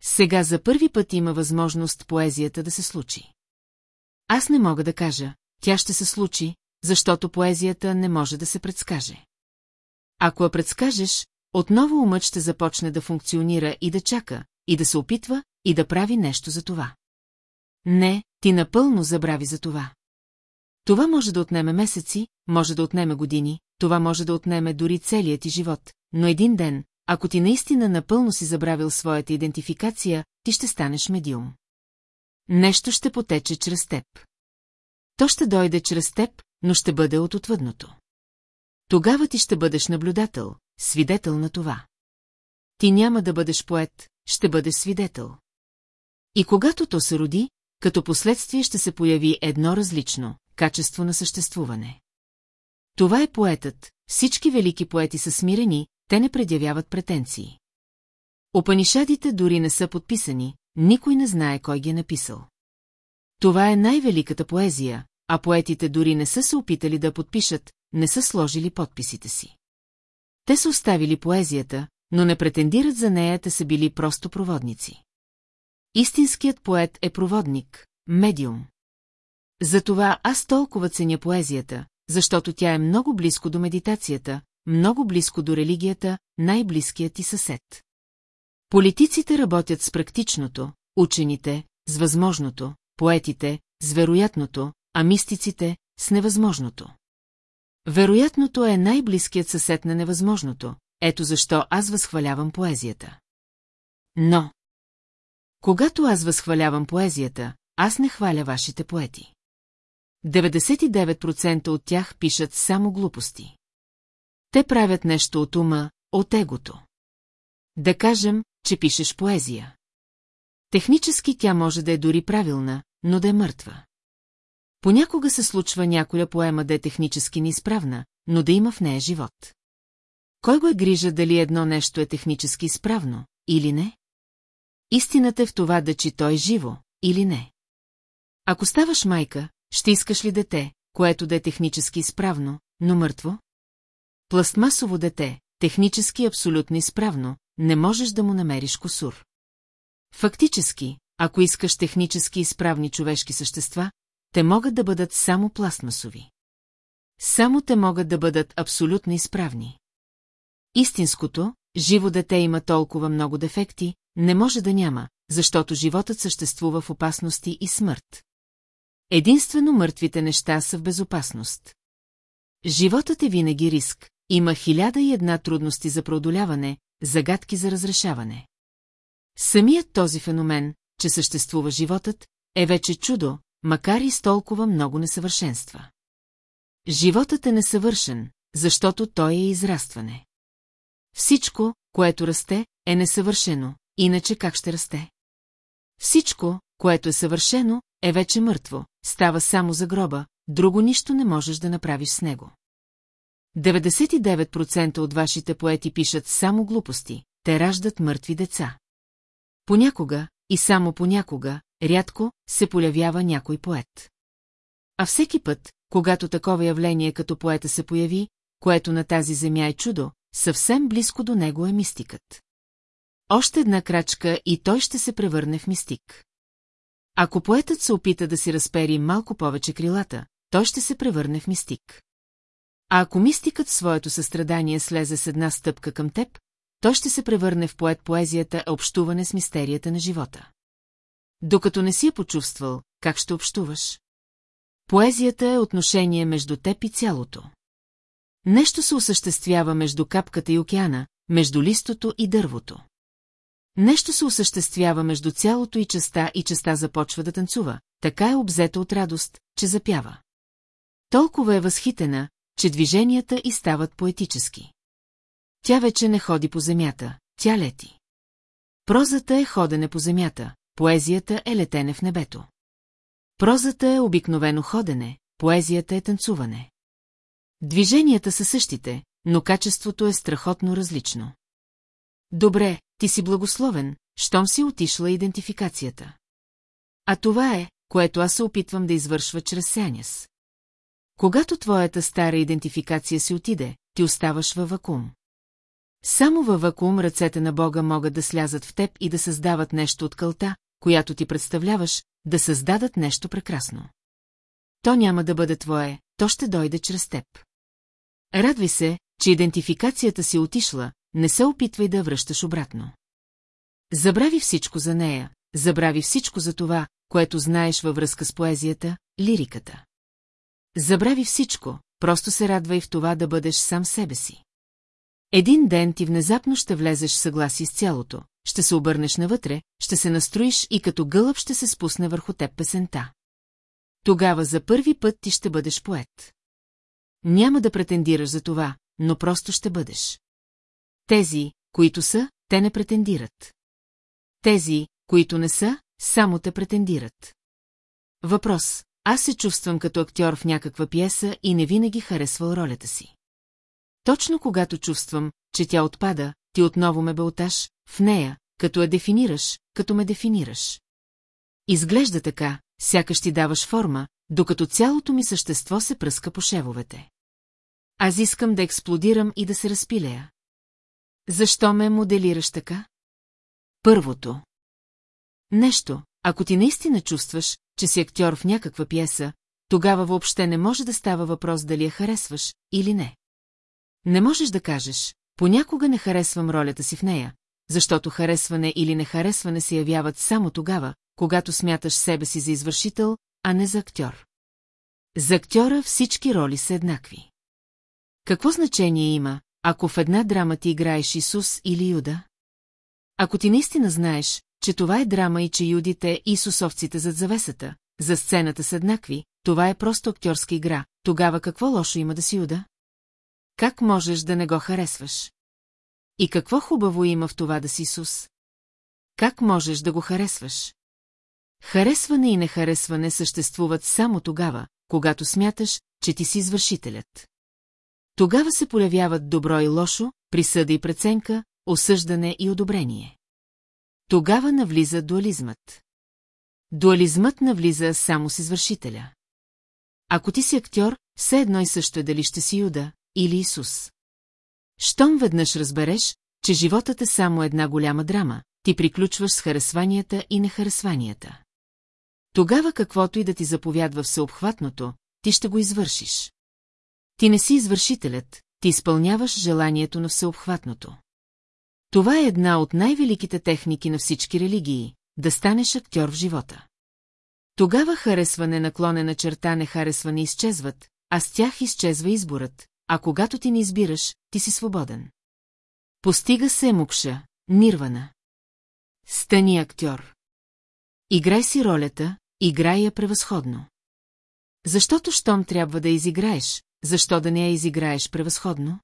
Сега за първи път има възможност поезията да се случи. Аз не мога да кажа, тя ще се случи, защото поезията не може да се предскаже. Ако я предскажеш, отново умът ще започне да функционира и да чака, и да се опитва, и да прави нещо за това. Не, ти напълно забрави за това. Това може да отнеме месеци, може да отнеме години, това може да отнеме дори целият ти живот, но един ден, ако ти наистина напълно си забравил своята идентификация, ти ще станеш медиум. Нещо ще потече чрез теб. То ще дойде чрез теб, но ще бъде от отвъдното. Тогава ти ще бъдеш наблюдател, свидетел на това. Ти няма да бъдеш поет, ще бъдеш свидетел. И когато то се роди, като последствие ще се появи едно различно – качество на съществуване. Това е поетът, всички велики поети са смирени, те не предявяват претенции. Опанишадите дори не са подписани, никой не знае кой ги е написал. Това е най-великата поезия, а поетите дори не са се опитали да подпишат, не са сложили подписите си. Те са оставили поезията, но не претендират за нея, те са били просто проводници. Истинският поет е проводник, медиум. Затова аз толкова ценя поезията, защото тя е много близко до медитацията, много близко до религията, най-близкият ти съсед. Политиците работят с практичното, учените – с възможното, поетите – с вероятното, а мистиците – с невъзможното. Вероятното е най-близкият съсед на невъзможното, ето защо аз възхвалявам поезията. Но, когато аз възхвалявам поезията, аз не хваля вашите поети. 99% от тях пишат само глупости. Те правят нещо от ума, от егото. Да кажем, че пишеш поезия. Технически тя може да е дори правилна, но да е мъртва. Понякога се случва някоя поема да е технически неизправна, но да има в нея живот. Кой го е грижа дали едно нещо е технически изправно, или не? Истината е в това да чи той е живо, или не. Ако ставаш майка, ще искаш ли дете, което да е технически изправно, но мъртво? Пластмасово дете, технически абсолютно изправно, не можеш да му намериш косур. Фактически, ако искаш технически изправни човешки същества, те могат да бъдат само пластмасови. Само те могат да бъдат абсолютно изправни. Истинското, живо дете има толкова много дефекти, не може да няма, защото животът съществува в опасности и смърт. Единствено мъртвите неща са в безопасност. Животът е винаги риск, има хиляда и една трудности за преодоляване, загадки за разрешаване. Самият този феномен, че съществува животът, е вече чудо, макар и с толкова много несъвършенства. Животът е несъвършен, защото той е израстване. Всичко, което расте, е несъвършено, иначе как ще расте? Всичко, което е съвършено, е вече мъртво, става само за гроба, друго нищо не можеш да направиш с него. 99% от вашите поети пишат само глупости, те раждат мъртви деца. Понякога, и само понякога, рядко, се появява някой поет. А всеки път, когато такова явление като поета се появи, което на тази земя е чудо, съвсем близко до него е мистикът. Още една крачка и той ще се превърне в мистик. Ако поетът се опита да си разпери малко повече крилата, той ще се превърне в мистик. А ако мистикът в своето състрадание слезе с една стъпка към теб, той ще се превърне в поет поезията общуване с мистерията на живота. Докато не си я почувствал, как ще общуваш? Поезията е отношение между теб и цялото. Нещо се осъществява между капката и океана, между листото и дървото. Нещо се осъществява между цялото и частта и частта започва да танцува, така е обзета от радост, че запява. Толкова е възхитена, че движенията и стават поетически. Тя вече не ходи по земята, тя лети. Прозата е ходене по земята, поезията е летене в небето. Прозата е обикновено ходене, поезията е танцуване. Движенията са същите, но качеството е страхотно различно. Добре, ти си благословен, щом си отишла идентификацията. А това е, което аз се опитвам да извършва чрез сяняс. Когато твоята стара идентификация си отиде, ти оставаш във вакуум. Само във вакуум ръцете на Бога могат да слязат в теб и да създават нещо от кълта, която ти представляваш, да създадат нещо прекрасно. То няма да бъде твое, то ще дойде чрез теб. Радвай се, че идентификацията си отишла, не се опитвай да връщаш обратно. Забрави всичко за нея, забрави всичко за това, което знаеш във връзка с поезията, лириката. Забрави всичко, просто се радвай в това да бъдеш сам себе си. Един ден ти внезапно ще влезеш в съгласие с цялото, ще се обърнеш навътре, ще се настроиш и като гълъб ще се спусне върху теб песента. Тогава за първи път ти ще бъдеш поет. Няма да претендираш за това, но просто ще бъдеш. Тези, които са, те не претендират. Тези, които не са, само те претендират. Въпрос. Аз се чувствам като актьор в някаква пиеса и не винаги харесвал ролята си. Точно когато чувствам, че тя отпада, ти отново ме белташ, в нея, като я дефинираш, като ме дефинираш. Изглежда така, сякаш ти даваш форма, докато цялото ми същество се пръска по шевовете. Аз искам да експлодирам и да се разпилея. Защо ме моделираш така? Първото. Нещо, ако ти наистина чувстваш, че си актьор в някаква пиеса, тогава въобще не може да става въпрос дали я харесваш или не. Не можеш да кажеш, понякога не харесвам ролята си в нея, защото харесване или нехаресване се явяват само тогава, когато смяташ себе си за извършител, а не за актьор. За актьора всички роли са еднакви. Какво значение има, ако в една драма ти играеш Исус или Юда? Ако ти наистина знаеш, че това е драма и че юдите и Исусовците зад завесата, за сцената са еднакви, това е просто актьорска игра, тогава какво лошо има да си Юда? Как можеш да не го харесваш? И какво хубаво има в това да си Исус? Как можеш да го харесваш? Харесване и нехаресване съществуват само тогава, когато смяташ, че ти си извършителят. Тогава се появяват добро и лошо, присъда и преценка, осъждане и одобрение. Тогава навлиза дуализмът. Дуализмът навлиза само с извършителя. Ако ти си актьор, все едно и също е дали ще си Юда или Исус. Щом веднъж разбереш, че животът е само една голяма драма, ти приключваш с харесванията и нехаресванията. Тогава каквото и да ти заповядва всеобхватното, ти ще го извършиш. Ти не си извършителят, ти изпълняваш желанието на всеобхватното. Това е една от най-великите техники на всички религии – да станеш актьор в живота. Тогава харесване наклонена черта не харесване изчезват, а с тях изчезва изборът, а когато ти не избираш, ти си свободен. Постига се мукша, нирвана. Стани актьор. Играй си ролята, играй я превъзходно. Защото щом трябва да изиграеш, защо да не я изиграеш превъзходно?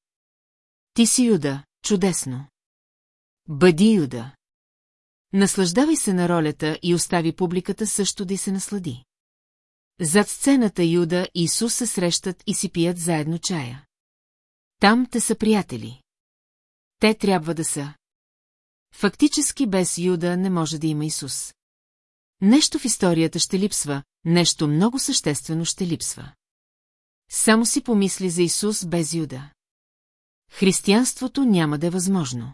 Ти си Юда, чудесно. Бъди Юда. Наслаждавай се на ролята и остави публиката също да й се наслади. Зад сцената Юда и Исус се срещат и си пият заедно чая. Там те са приятели. Те трябва да са. Фактически без Юда не може да има Исус. Нещо в историята ще липсва, нещо много съществено ще липсва. Само си помисли за Исус без Юда. Християнството няма да е възможно.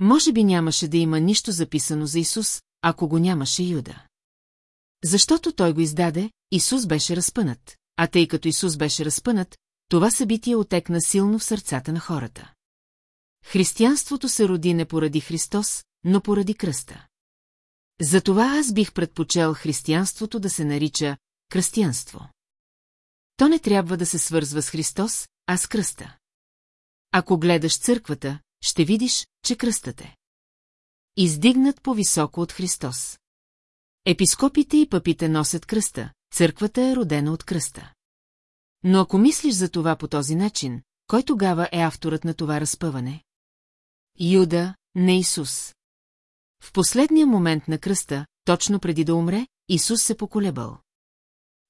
Може би нямаше да има нищо записано за Исус, ако го нямаше Юда. Защото той го издаде, Исус беше разпънат, а тъй като Исус беше разпънат, това събитие отекна силно в сърцата на хората. Християнството се роди не поради Христос, но поради кръста. Затова аз бих предпочел християнството да се нарича кръстиянство. То не трябва да се свързва с Христос, а с кръста. Ако гледаш църквата, ще видиш, че кръстът е. Издигнат по-високо от Христос. Епископите и пъпите носят кръста, църквата е родена от кръста. Но ако мислиш за това по този начин, кой тогава е авторът на това разпъване? Юда, не Исус. В последния момент на кръста, точно преди да умре, Исус се поколебал.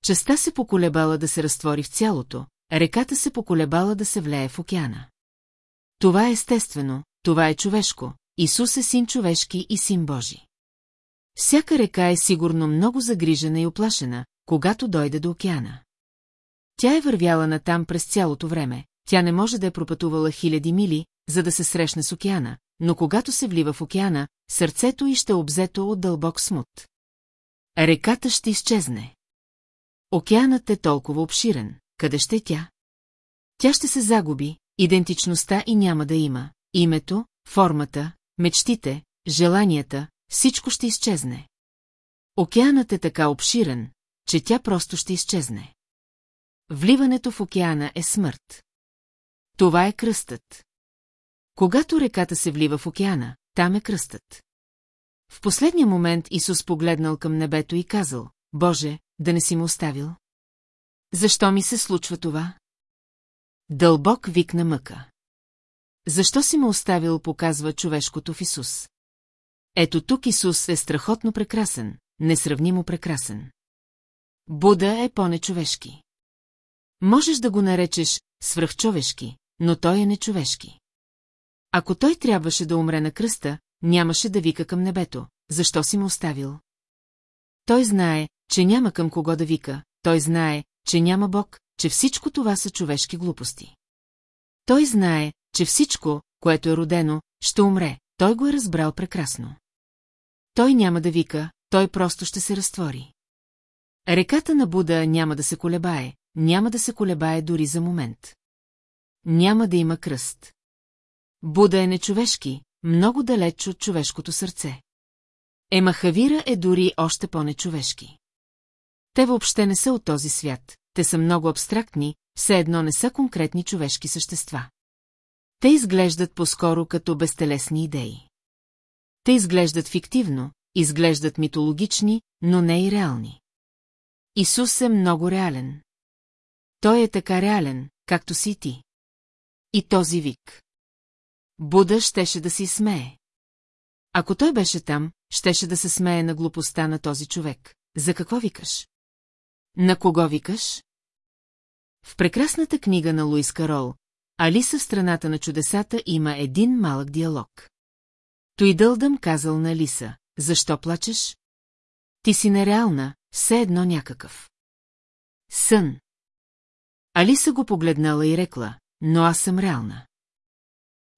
Частта се поколебала да се разтвори в цялото, реката се поколебала да се влее в океана. Това е естествено, това е човешко, Исус е син човешки и син Божи. Всяка река е сигурно много загрижена и оплашена, когато дойде до океана. Тя е вървяла натам през цялото време, тя не може да е пропътувала хиляди мили, за да се срещне с океана, но когато се влива в океана, сърцето й ще е обзето от дълбок смут. Реката ще изчезне. Океанът е толкова обширен, къде ще тя? Тя ще се загуби, идентичността и няма да има. Името, формата, мечтите, желанията, всичко ще изчезне. Океанът е така обширен, че тя просто ще изчезне. Вливането в океана е смърт. Това е кръстът. Когато реката се влива в океана, там е кръстът. В последния момент Исус погледнал към небето и казал, Боже, да не си му оставил? Защо ми се случва това? Дълбок вик на мъка. Защо си ме оставил, показва човешкото в Исус. Ето тук Исус е страхотно прекрасен, несравнимо прекрасен. Буда е по-нечовешки. Можеш да го наречеш свръхчовешки, но той е нечовешки. Ако той трябваше да умре на кръста, нямаше да вика към небето. Защо си му оставил? Той знае, че няма към кого да вика, той знае, че няма Бог, че всичко това са човешки глупости. Той знае, че всичко, което е родено, ще умре, той го е разбрал прекрасно. Той няма да вика, той просто ще се разтвори. Реката на Буда няма да се колебае, няма да се колебае дори за момент. Няма да има кръст. Буда е нечовешки, много далеч от човешкото сърце. Емахавира е дори още по-нечовешки. Те въобще не са от този свят, те са много абстрактни, все едно не са конкретни човешки същества. Те изглеждат по-скоро като безтелесни идеи. Те изглеждат фиктивно, изглеждат митологични, но не и реални. Исус е много реален. Той е така реален, както си ти. И този вик. Буда щеше да си смее. Ако той беше там, щеше да се смее на глупостта на този човек. За какво викаш? На кого викаш? В прекрасната книга на Луис Карол, Алиса в страната на чудесата има един малък диалог. Той дълдам казал на Алиса, защо плачеш? Ти си нереална, все едно някакъв. Сън. Алиса го погледнала и рекла, но аз съм реална.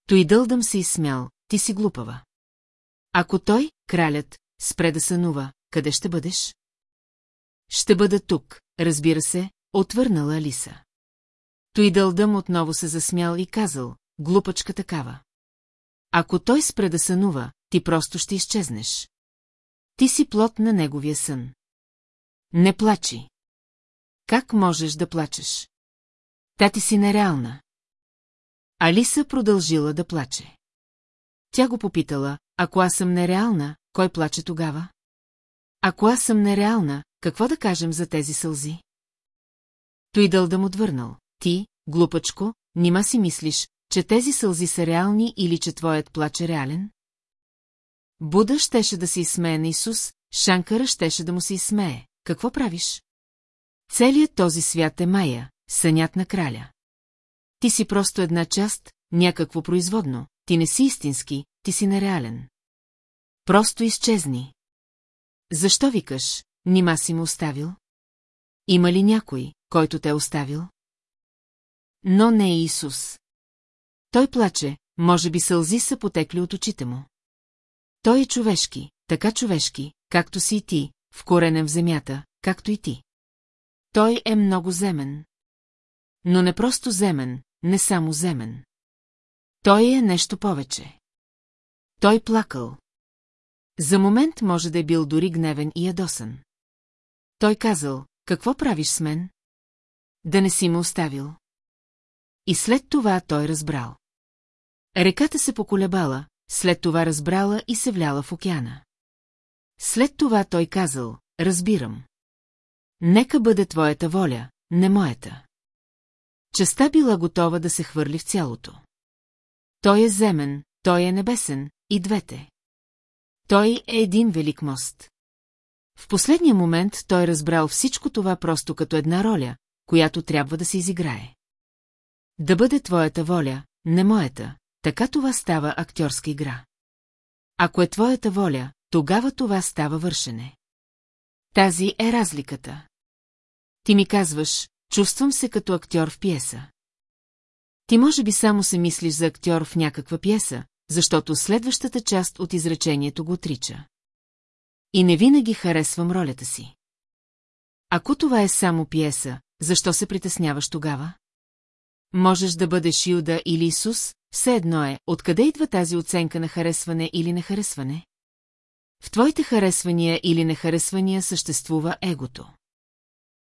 Той дълдам се изсмял, ти си глупава. Ако той, кралят, спре да сънува, къде ще бъдеш? Ще бъда тук, разбира се, отвърнала Алиса. Той дълдам отново се засмял и казал, глупачка такава. Ако той спре да сънува, ти просто ще изчезнеш. Ти си плод на неговия сън. Не плачи. Как можеш да плачеш? Та ти си нереална. Алиса продължила да плаче. Тя го попитала, ако аз съм нереална, кой плаче тогава? Ако аз съм нереална, какво да кажем за тези сълзи? Той дъл да му отвърнал. Ти, глупачко, нима си мислиш, че тези сълзи са реални или че твоят плач е реален? Буда щеше да се изсмее на Исус, Шанкара щеше да му се изсмее. Какво правиш? Целият този свят е Майя, сънят на краля. Ти си просто една част, някакво производно, ти не си истински, ти си нереален. Просто изчезни. Защо викаш, нима си му оставил? Има ли някой, който те е оставил? Но не е Исус. Той плаче, може би сълзи са потекли от очите му. Той е човешки, така човешки, както си и ти, вкоренен в земята, както и ти. Той е много земен. Но не просто земен, не само земен. Той е нещо повече. Той плакал. За момент може да е бил дори гневен и ядосан. Той казал, какво правиш с мен? Да не си ме оставил. И след това той разбрал. Реката се поколебала, след това разбрала и се вляла в океана. След това той казал, разбирам. Нека бъде твоята воля, не моята. Частта била готова да се хвърли в цялото. Той е земен, той е небесен, и двете. Той е един велик мост. В последния момент той разбрал всичко това просто като една роля, която трябва да се изиграе. Да бъде твоята воля, не моята, така това става актьорска игра. Ако е твоята воля, тогава това става вършене. Тази е разликата. Ти ми казваш, чувствам се като актьор в пиеса. Ти може би само се мислиш за актьор в някаква пиеса, защото следващата част от изречението го отрича. И не винаги харесвам ролята си. Ако това е само пиеса, защо се притесняваш тогава? Можеш да бъдеш Юда или Исус, все едно е, откъде идва тази оценка на харесване или нехаресване? В твоите харесвания или нехаресвания съществува егото.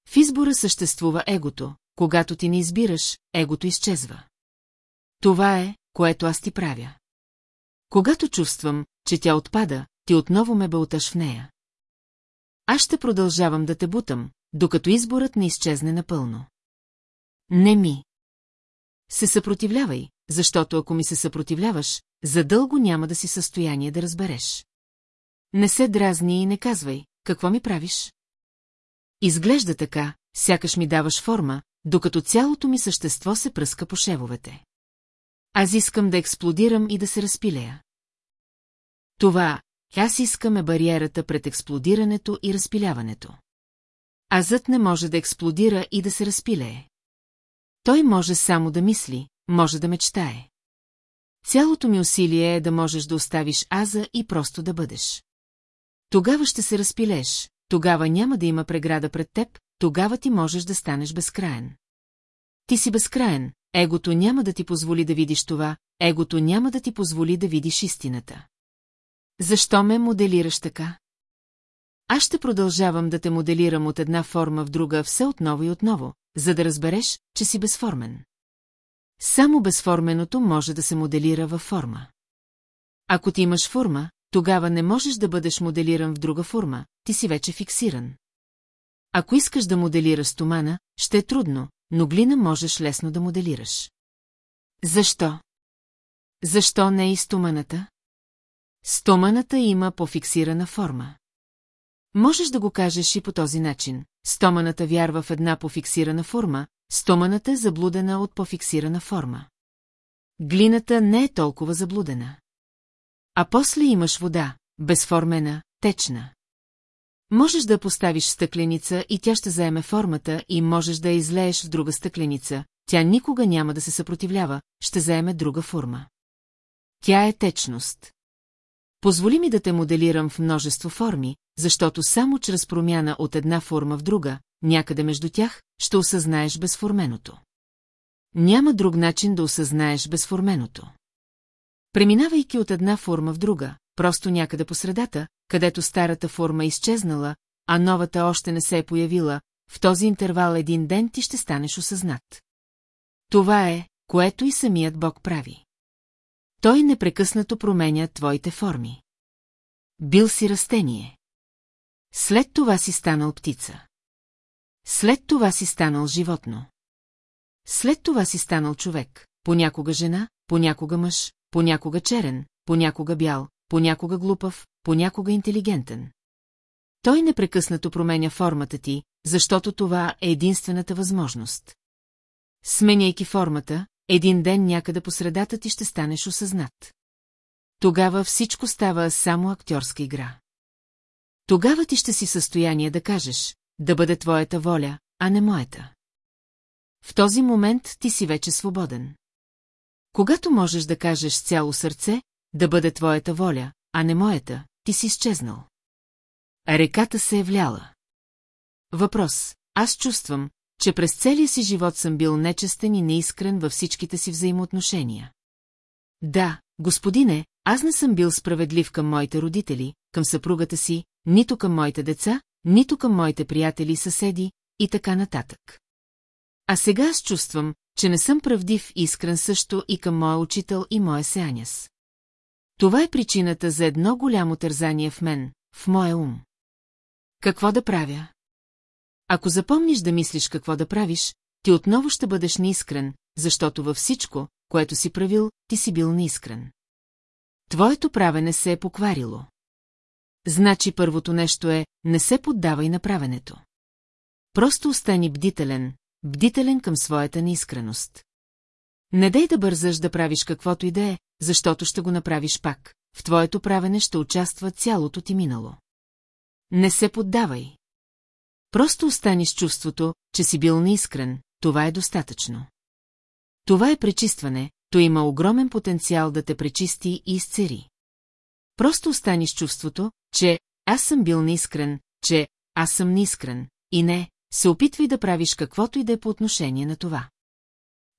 В избора съществува егото, когато ти не избираш, егото изчезва. Това е, което аз ти правя. Когато чувствам, че тя отпада, ти отново ме бълташ в нея. Аз ще продължавам да те бутам, докато изборът не изчезне напълно. Не ми. Се съпротивлявай, защото ако ми се съпротивляваш, задълго няма да си състояние да разбереш. Не се дразни и не казвай, какво ми правиш? Изглежда така, сякаш ми даваш форма, докато цялото ми същество се пръска по шевовете. Аз искам да експлодирам и да се разпилея. Това, аз искаме бариерата пред експлодирането и разпиляването. Азът не може да експлодира и да се разпилее. Той може само да мисли, може да мечтае. Цялото ми усилие е да можеш да оставиш аза и просто да бъдеш. Тогава ще се разпилеш, тогава няма да има преграда пред теб, тогава ти можеш да станеш безкраен. Ти си безкраен, егото няма да ти позволи да видиш това, егото няма да ти позволи да видиш истината. Защо ме моделираш така? Аз ще продължавам да те моделирам от една форма в друга все отново и отново, за да разбереш, че си безформен. Само безформеното може да се моделира във форма. Ако ти имаш форма, тогава не можеш да бъдеш моделиран в друга форма, ти си вече фиксиран. Ако искаш да моделираш стомана, ще е трудно, но глина можеш лесно да моделираш. Защо? Защо не и стоманата? Стоманата има по-фиксирана форма. Можеш да го кажеш и по този начин. Стоманата вярва в една пофиксирана форма, стоманата е заблудена от пофиксирана форма. Глината не е толкова заблудена. А после имаш вода, безформена, течна. Можеш да поставиш стъкленица и тя ще заеме формата и можеш да я излееш в друга стъкленица, тя никога няма да се съпротивлява, ще заеме друга форма. Тя е течност. Позволи ми да те моделирам в множество форми, защото само чрез промяна от една форма в друга, някъде между тях, ще осъзнаеш безформеното. Няма друг начин да осъзнаеш безформеното. Преминавайки от една форма в друга, просто някъде по средата, където старата форма изчезнала, а новата още не се е появила, в този интервал един ден ти ще станеш осъзнат. Това е, което и самият Бог прави. Той непрекъснато променя твоите форми. Бил си растение. След това си станал птица. След това си станал животно. След това си станал човек, понякога жена, понякога мъж, понякога черен, понякога бял, понякога глупав, понякога интелигентен. Той непрекъснато променя формата ти, защото това е единствената възможност. Сменяйки формата, един ден някъде по средата ти ще станеш осъзнат. Тогава всичко става само актьорска игра. Тогава ти ще си в състояние да кажеш, да бъде твоята воля, а не моята. В този момент ти си вече свободен. Когато можеш да кажеш цяло сърце, да бъде твоята воля, а не моята, ти си изчезнал. Реката се е вляла. Въпрос. Аз чувствам, че през целия си живот съм бил нечестен и неискрен във всичките си взаимоотношения. Да, господине, аз не съм бил справедлив към моите родители, към съпругата си, нито към моите деца, нито към моите приятели и съседи, и така нататък. А сега аз чувствам, че не съм правдив и искрен също и към моя учител и моя сеаняс. Това е причината за едно голямо тързание в мен, в моя ум. Какво да правя? Ако запомниш да мислиш какво да правиш, ти отново ще бъдеш неискрен, защото във всичко, което си правил, ти си бил неискрен. Твоето правене се е покварило. Значи първото нещо е, не се поддавай на правенето. Просто остани бдителен, бдителен към своята неискреност. Не дай да бързаш да правиш каквото и да е, защото ще го направиш пак. В твоето правене ще участва цялото ти минало. Не се поддавай. Просто остани с чувството, че си бил неискрен, това е достатъчно. Това е пречистване, то има огромен потенциал да те пречисти и изцери. Просто остани с чувството, че аз съм бил неискрен, че аз съм неискрен, и не, се опитвай да правиш каквото и да е по отношение на това.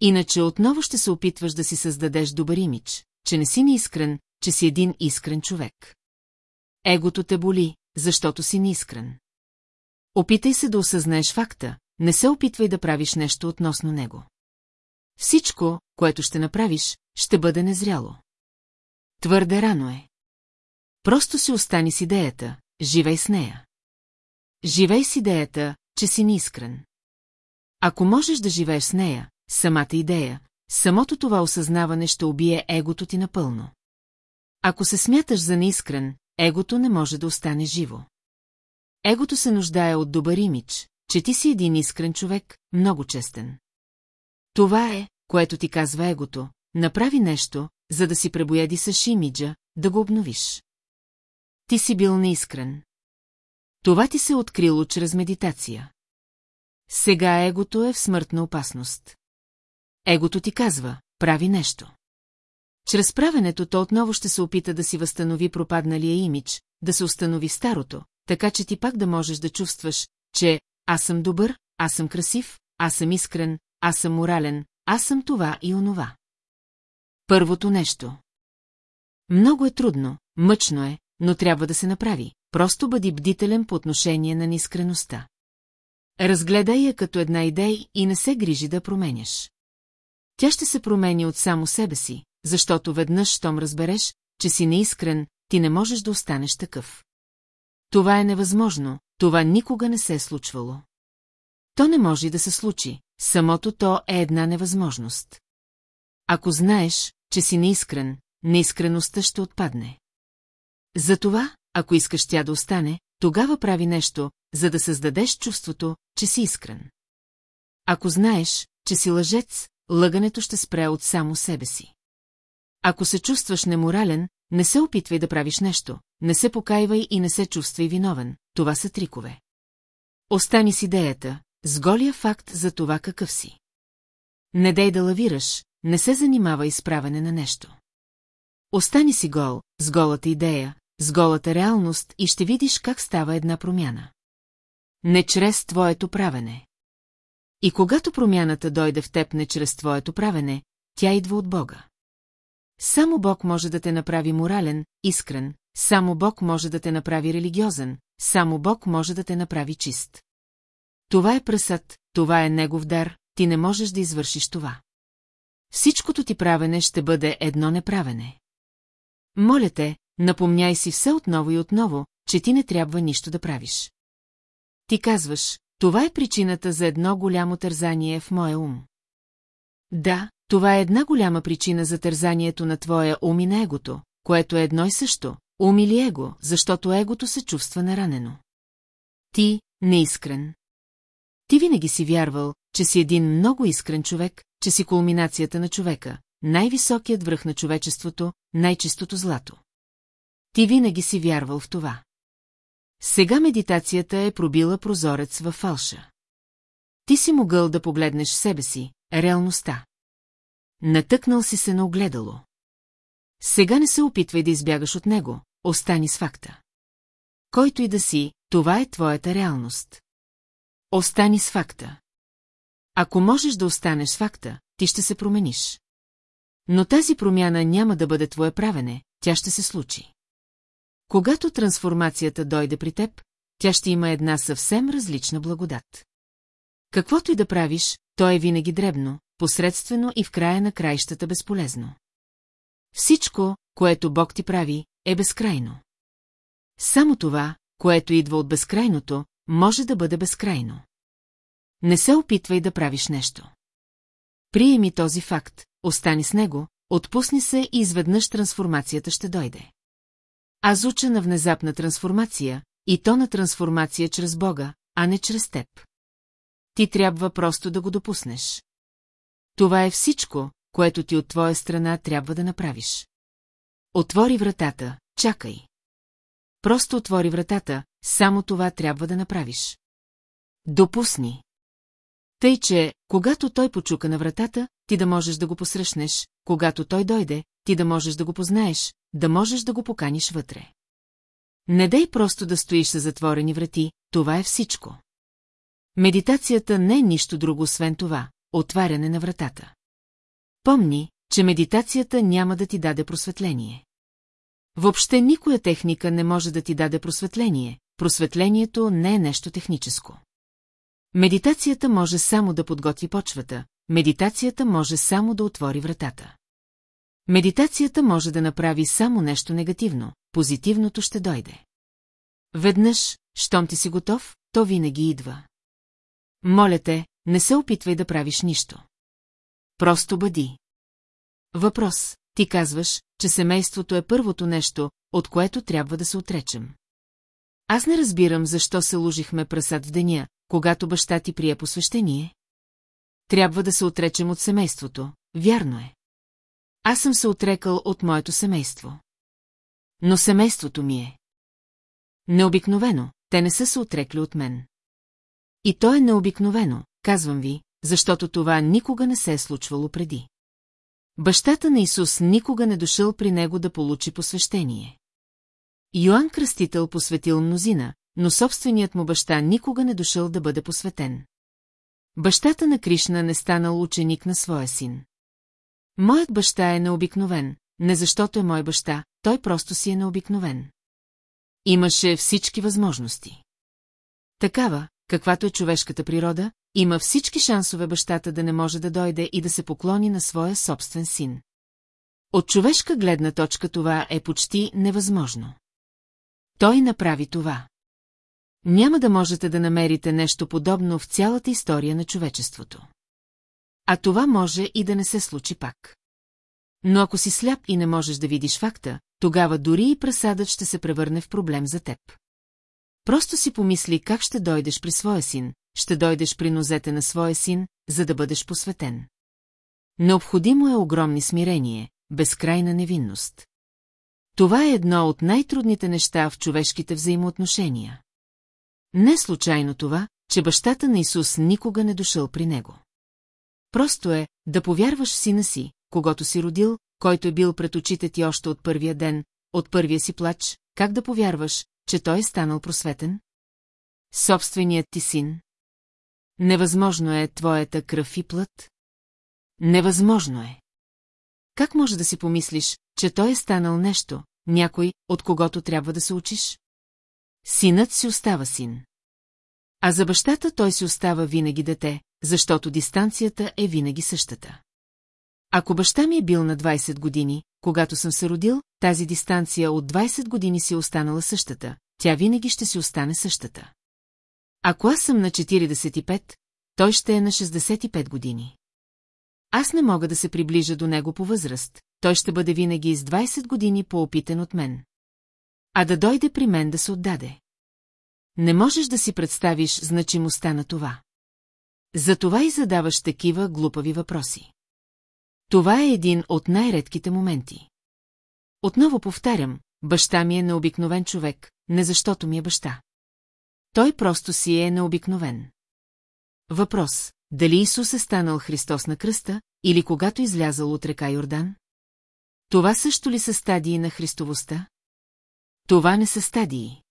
Иначе отново ще се опитваш да си създадеш добър имидж, че не си неискрен, че си един искрен човек. Егото те боли, защото си неискрен. Опитай се да осъзнаеш факта, не се опитвай да правиш нещо относно него. Всичко, което ще направиш, ще бъде незряло. Твърде рано е. Просто си остани с идеята, живей с нея. Живей с идеята, че си неискрен. Ако можеш да живееш с нея, самата идея, самото това осъзнаване ще убие егото ти напълно. Ако се смяташ за неискрен, егото не може да остане живо. Егото се нуждае от добър имидж, че ти си един искрен човек, много честен. Това е, което ти казва егото, направи нещо, за да си пребояди с имиджа, да го обновиш. Ти си бил неискрен. Това ти се е открило чрез медитация. Сега егото е в смъртна опасност. Егото ти казва, прави нещо. Чрез правенето то отново ще се опита да си възстанови пропадналия имидж, да се установи старото, така че ти пак да можеш да чувстваш, че аз съм добър, аз съм красив, аз съм искрен, аз съм морален, аз съм това и онова. Първото нещо. Много е трудно, мъчно е, но трябва да се направи. Просто бъди бдителен по отношение на неискреността. Разгледай я като една идея и не се грижи да променяш. Тя ще се промени от само себе си, защото веднъж, щом разбереш, че си неискрен, ти не можеш да останеш такъв. Това е невъзможно, това никога не се е случвало. То не може да се случи, самото то е една невъзможност. Ако знаеш, че си неискрен, неискреността ще отпадне. Затова, ако искаш тя да остане, тогава прави нещо, за да създадеш чувството, че си искрен. Ако знаеш, че си лъжец, лъгането ще спре от само себе си. Ако се чувстваш неморален, не се опитвай да правиш нещо, не се покайвай и не се чувствай виновен, това са трикове. Остани с идеята, с голия факт за това какъв си. Не дей да лавираш, не се занимавай с правене на нещо. Остани си гол, с голата идея, с голата реалност и ще видиш как става една промяна. Не чрез твоето правене. И когато промяната дойде в теб не чрез твоето правене, тя идва от Бога. Само Бог може да те направи морален, искрен, само Бог може да те направи религиозен, само Бог може да те направи чист. Това е пръсът, това е Негов дар, ти не можеш да извършиш това. всичкото ти правене ще бъде едно неправене. Моля те, напомняй си все отново и отново, че ти не трябва нищо да правиш. Ти казваш, това е причината за едно голямо тързание в моя ум. Да, това е една голяма причина за тързанието на твоя ум и на егото, което е едно и също, ум или его, защото егото се чувства наранено. Ти, неискрен. Ти винаги си вярвал, че си един много искрен човек, че си кулминацията на човека, най-високият връх на човечеството, най-чистото злато. Ти винаги си вярвал в това. Сега медитацията е пробила прозорец във фалша. Ти си могъл да погледнеш себе си, реалността. Натъкнал си се на огледало. Сега не се опитвай да избягаш от него, остани с факта. Който и да си, това е твоята реалност. Остани с факта. Ако можеш да останеш с факта, ти ще се промениш. Но тази промяна няма да бъде твое правене, тя ще се случи. Когато трансформацията дойде при теб, тя ще има една съвсем различна благодат. Каквото и да правиш, то е винаги дребно, посредствено и в края на краищата безполезно. Всичко, което Бог ти прави, е безкрайно. Само това, което идва от безкрайното, може да бъде безкрайно. Не се опитвай да правиш нещо. Приеми този факт, остани с него, отпусни се и изведнъж трансформацията ще дойде. Аз уча на внезапна трансформация, и то на трансформация чрез Бога, а не чрез теб. Ти трябва просто да го допуснеш. Това е всичко, което ти от твоя страна трябва да направиш. Отвори вратата, чакай. Просто отвори вратата, само това трябва да направиш. Допусни. Тъй, че, когато той почука на вратата, ти да можеш да го посрещнеш, когато той дойде, ти да можеш да го познаеш, да можеш да го поканиш вътре. Не дай просто да стоиш с затворени врати, това е всичко. Медитацията не е нищо друго, освен това – отваряне на вратата. Помни, че медитацията няма да ти даде просветление. Въобще никоя техника не може да ти даде просветление, просветлението не е нещо техническо. Медитацията може само да подготви почвата, медитацията може само да отвори вратата. Медитацията може да направи само нещо негативно, позитивното ще дойде. Веднъж, щом ти си готов, то винаги идва. Моля те, не се опитвай да правиш нищо. Просто бъди. Въпрос. Ти казваш, че семейството е първото нещо, от което трябва да се отречем. Аз не разбирам защо се лужихме прасад в деня, когато баща ти прие посвещение. Трябва да се отречем от семейството, вярно е. Аз съм се отрекал от моето семейство. Но семейството ми е. Необикновено, те не са се отрекли от мен. И то е необикновено, казвам ви, защото това никога не се е случвало преди. Бащата на Исус никога не дошъл при него да получи посвещение. Йоанн Кръстител посветил мнозина, но собственият му баща никога не дошъл да бъде посветен. Бащата на Кришна не станал ученик на своя син. Моят баща е необикновен, не защото е мой баща, той просто си е необикновен. Имаше всички възможности. Такава, каквато е човешката природа, има всички шансове бащата да не може да дойде и да се поклони на своя собствен син. От човешка гледна точка това е почти невъзможно. Той направи това. Няма да можете да намерите нещо подобно в цялата история на човечеството. А това може и да не се случи пак. Но ако си сляп и не можеш да видиш факта, тогава дори и прасадът ще се превърне в проблем за теб. Просто си помисли как ще дойдеш при своя син, ще дойдеш при нозете на своя син, за да бъдеш посветен. Необходимо е огромни смирение, безкрайна невинност. Това е едно от най-трудните неща в човешките взаимоотношения. Не случайно това, че бащата на Исус никога не дошъл при него. Просто е да повярваш в сина си, когато си родил, който е бил пред очите ти още от първия ден, от първия си плач, как да повярваш, че той е станал просветен? Собственият ти син. Невъзможно е твоята кръв и плът. Невъзможно е. Как може да си помислиш, че той е станал нещо, някой, от когото трябва да се учиш? Синът си остава син. А за бащата той си остава винаги дете, защото дистанцията е винаги същата. Ако баща ми е бил на 20 години, когато съм се родил, тази дистанция от 20 години си е останала същата, тя винаги ще си остане същата. Ако аз съм на 45, той ще е на 65 години. Аз не мога да се приближа до него по възраст, той ще бъде винаги с 20 години по-опитен от мен. А да дойде при мен да се отдаде. Не можеш да си представиш значимостта на това. Затова и задаваш такива глупави въпроси. Това е един от най-редките моменти. Отново повтарям, баща ми е необикновен човек, не защото ми е баща. Той просто си е необикновен. Въпрос. Дали Исус е станал Христос на кръста, или когато излязал от река Йордан? Това също ли са стадии на Христовостта? Това не са стадии.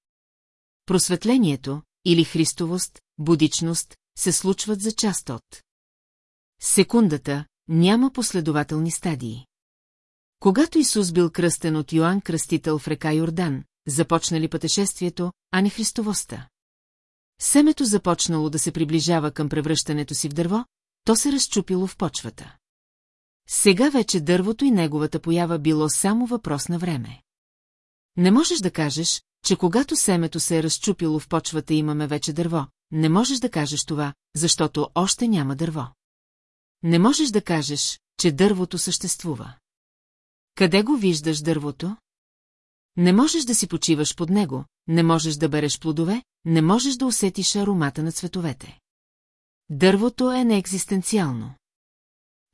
Просветлението, или Христовост, будичност, се случват за част от. Секундата няма последователни стадии. Когато Исус бил кръстен от Йоанн Кръстител в река Йордан, започнали пътешествието, а не Христовостта. Семето започнало да се приближава към превръщането си в дърво, то се разчупило в почвата. Сега вече дървото и неговата поява било само въпрос на време. Не можеш да кажеш, че когато семето се е разчупило в почвата имаме вече дърво, не можеш да кажеш това, защото още няма дърво. Не можеш да кажеш, че дървото съществува. Къде го виждаш дървото? Не можеш да си почиваш под него, не можеш да береш плодове, не можеш да усетиш аромата на цветовете. Дървото е неекзистенциално.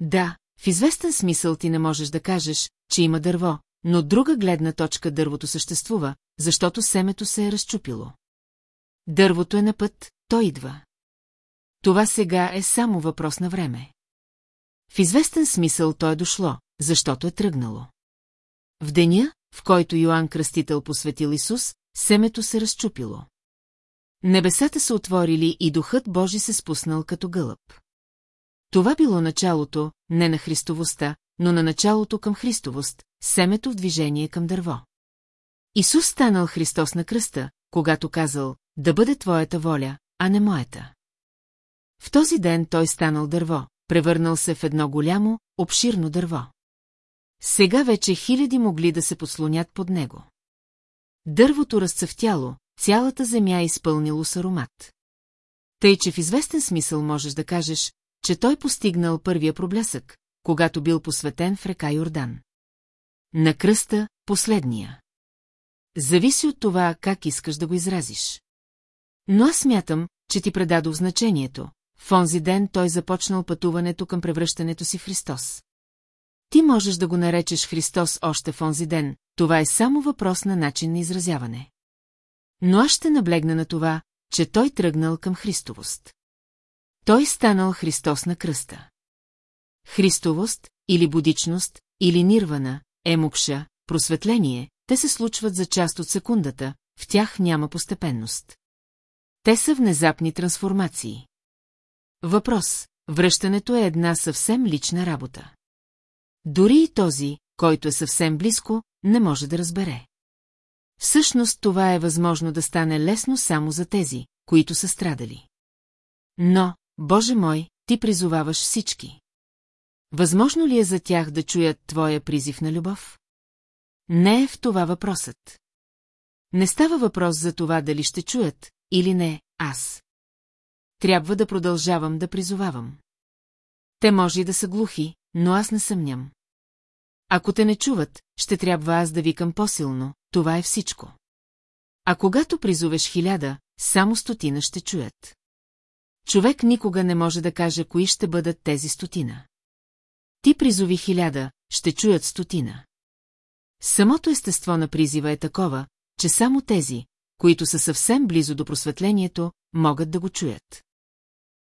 Да, в известен смисъл ти не можеш да кажеш, че има дърво, но друга гледна точка дървото съществува, защото семето се е разчупило. Дървото е на път, то идва. Това сега е само въпрос на време. В известен смисъл то е дошло, защото е тръгнало. В деня, в който Йоанн Кръстител посветил Исус, семето се разчупило. Небесата се отворили и духът Божи се спуснал като гълъб. Това било началото, не на Христовостта, но на началото към Христовост, семето в движение към дърво. Исус станал Христос на кръста, когато казал, да бъде твоята воля, а не моята. В този ден той станал дърво, превърнал се в едно голямо, обширно дърво. Сега вече хиляди могли да се подслонят под него. Дървото разцъфтяло, цялата земя е изпълнило с аромат. Тъй, че в известен смисъл можеш да кажеш, че той постигнал първия проблясък, когато бил посветен в река Йордан. На кръста – последния. Зависи от това, как искаш да го изразиш. Но аз смятам, че ти предадох значението. В онзи ден той започнал пътуването към превръщането си в Христос. Ти можеш да го наречеш Христос още в онзи ден, това е само въпрос на начин на изразяване. Но аз ще наблегна на това, че той тръгнал към Христовост. Той станал Христос на кръста. Христовост, или будичност, или нирвана, емукша, просветление, те се случват за част от секундата, в тях няма постепенност. Те са внезапни трансформации. Въпрос. Връщането е една съвсем лична работа. Дори и този, който е съвсем близко, не може да разбере. Всъщност това е възможно да стане лесно само за тези, които са страдали. Но, Боже мой, ти призоваваш всички. Възможно ли е за тях да чуят твоя призив на любов? Не е в това въпросът. Не става въпрос за това дали ще чуят, или не, аз. Трябва да продължавам да призовавам. Те може и да са глухи, но аз не съмням. Ако те не чуват, ще трябва аз да викам по-силно, това е всичко. А когато призовеш хиляда, само стотина ще чуят. Човек никога не може да каже, кои ще бъдат тези стотина. Ти призови хиляда, ще чуят стотина. Самото естество на призива е такова, че само тези, които са съвсем близо до просветлението, могат да го чуят.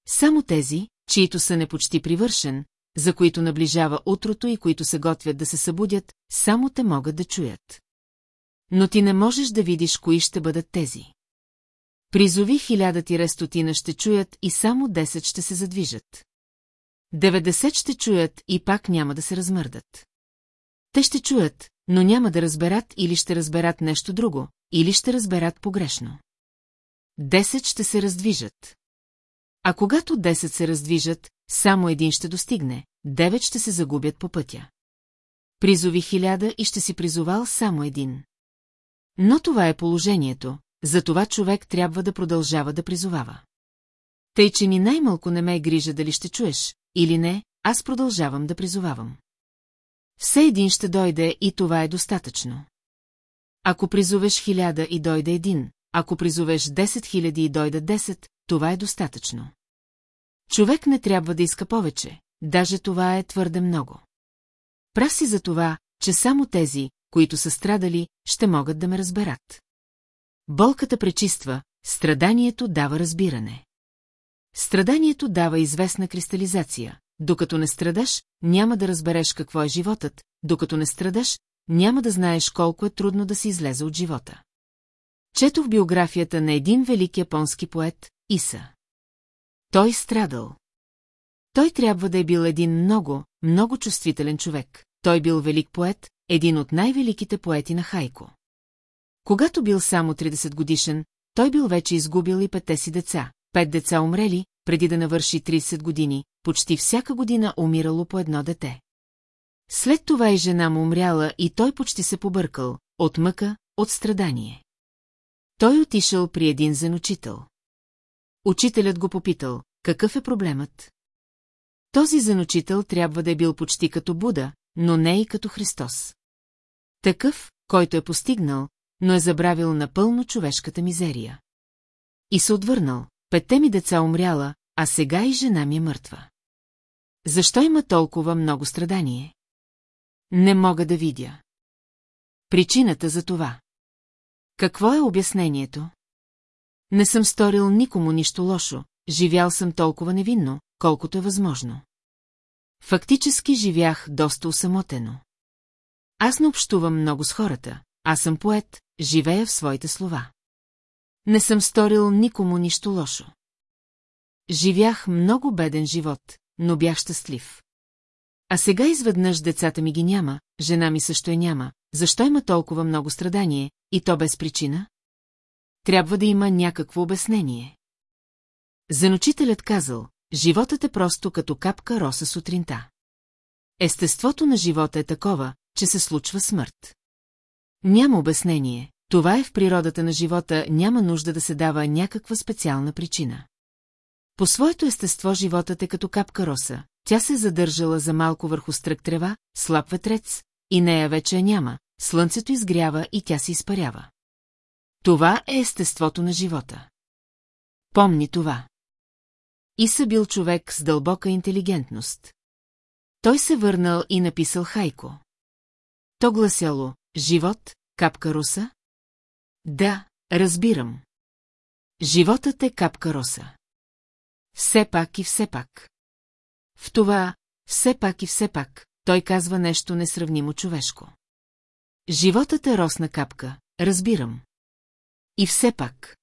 Само тези, чието са непочти привършен, за които наближава утрото и които се готвят да се събудят, само те могат да чуят. Но ти не можеш да видиш кои ще бъдат тези. Призови хиляда тире стотина ще чуят и само 10 ще се задвижат. 90 ще чуят и пак няма да се размърдат. Те ще чуят, но няма да разберат или ще разберат нещо друго, или ще разберат погрешно. 10 ще се раздвижат. А когато 10 се раздвижат, само един ще достигне, девет ще се загубят по пътя. Призови хиляда и ще си призовал само един. Но това е положението, затова човек трябва да продължава да призовава. Тъй, че ни най-малко не ме е грижа дали ще чуеш, или не, аз продължавам да призовавам. Все един ще дойде и това е достатъчно. Ако призовеш хиляда и дойде един, ако призовеш 10 хиляди и дойда 10, това е достатъчно. Човек не трябва да иска повече, даже това е твърде много. Прав си за това, че само тези, които са страдали, ще могат да ме разберат. Болката пречиства, страданието дава разбиране. Страданието дава известна кристализация. Докато не страдаш, няма да разбереш какво е животът, докато не страдаш, няма да знаеш колко е трудно да се излезе от живота. Чето в биографията на един велик японски поет, Иса. Той страдал. Той трябва да е бил един много, много чувствителен човек. Той бил велик поет, един от най-великите поети на Хайко. Когато бил само 30 годишен, той бил вече изгубил и петте си деца. Пет деца умрели, преди да навърши 30 години, почти всяка година умирало по едно дете. След това и жена му умряла и той почти се побъркал, от мъка, от страдание. Той отишъл при един занучител. Учителят го попитал, какъв е проблемът? Този занучител трябва да е бил почти като Буда, но не и като Христос. Такъв, който е постигнал, но е забравил напълно човешката мизерия. И се отвърнал, петте ми деца умряла, а сега и жена ми е мъртва. Защо има толкова много страдание? Не мога да видя. Причината за това. Какво е обяснението? Не съм сторил никому нищо лошо, живял съм толкова невинно, колкото е възможно. Фактически живях доста усамотено. Аз не общувам много с хората, аз съм поет, живея в своите слова. Не съм сторил никому нищо лошо. Живях много беден живот, но бях щастлив. А сега изведнъж децата ми ги няма, жена ми също е няма, защо има толкова много страдание, и то без причина? Трябва да има някакво обяснение. Заночителят казал, животът е просто като капка роса сутринта. Естеството на живота е такова, че се случва смърт. Няма обяснение, това е в природата на живота, няма нужда да се дава някаква специална причина. По своето естество животът е като капка роса, тя се задържала за малко върху стрък трева, слаб ветрец, и нея вече няма, слънцето изгрява и тя се изпарява. Това е естеството на живота. Помни това. Иса бил човек с дълбока интелигентност. Той се върнал и написал Хайко. То гласяло «Живот, капка руса?» Да, разбирам. Животът е капка роса. Все пак и все пак. В това, все пак и все пак, той казва нещо несравнимо човешко. Животът е росна капка, разбирам. И все пак.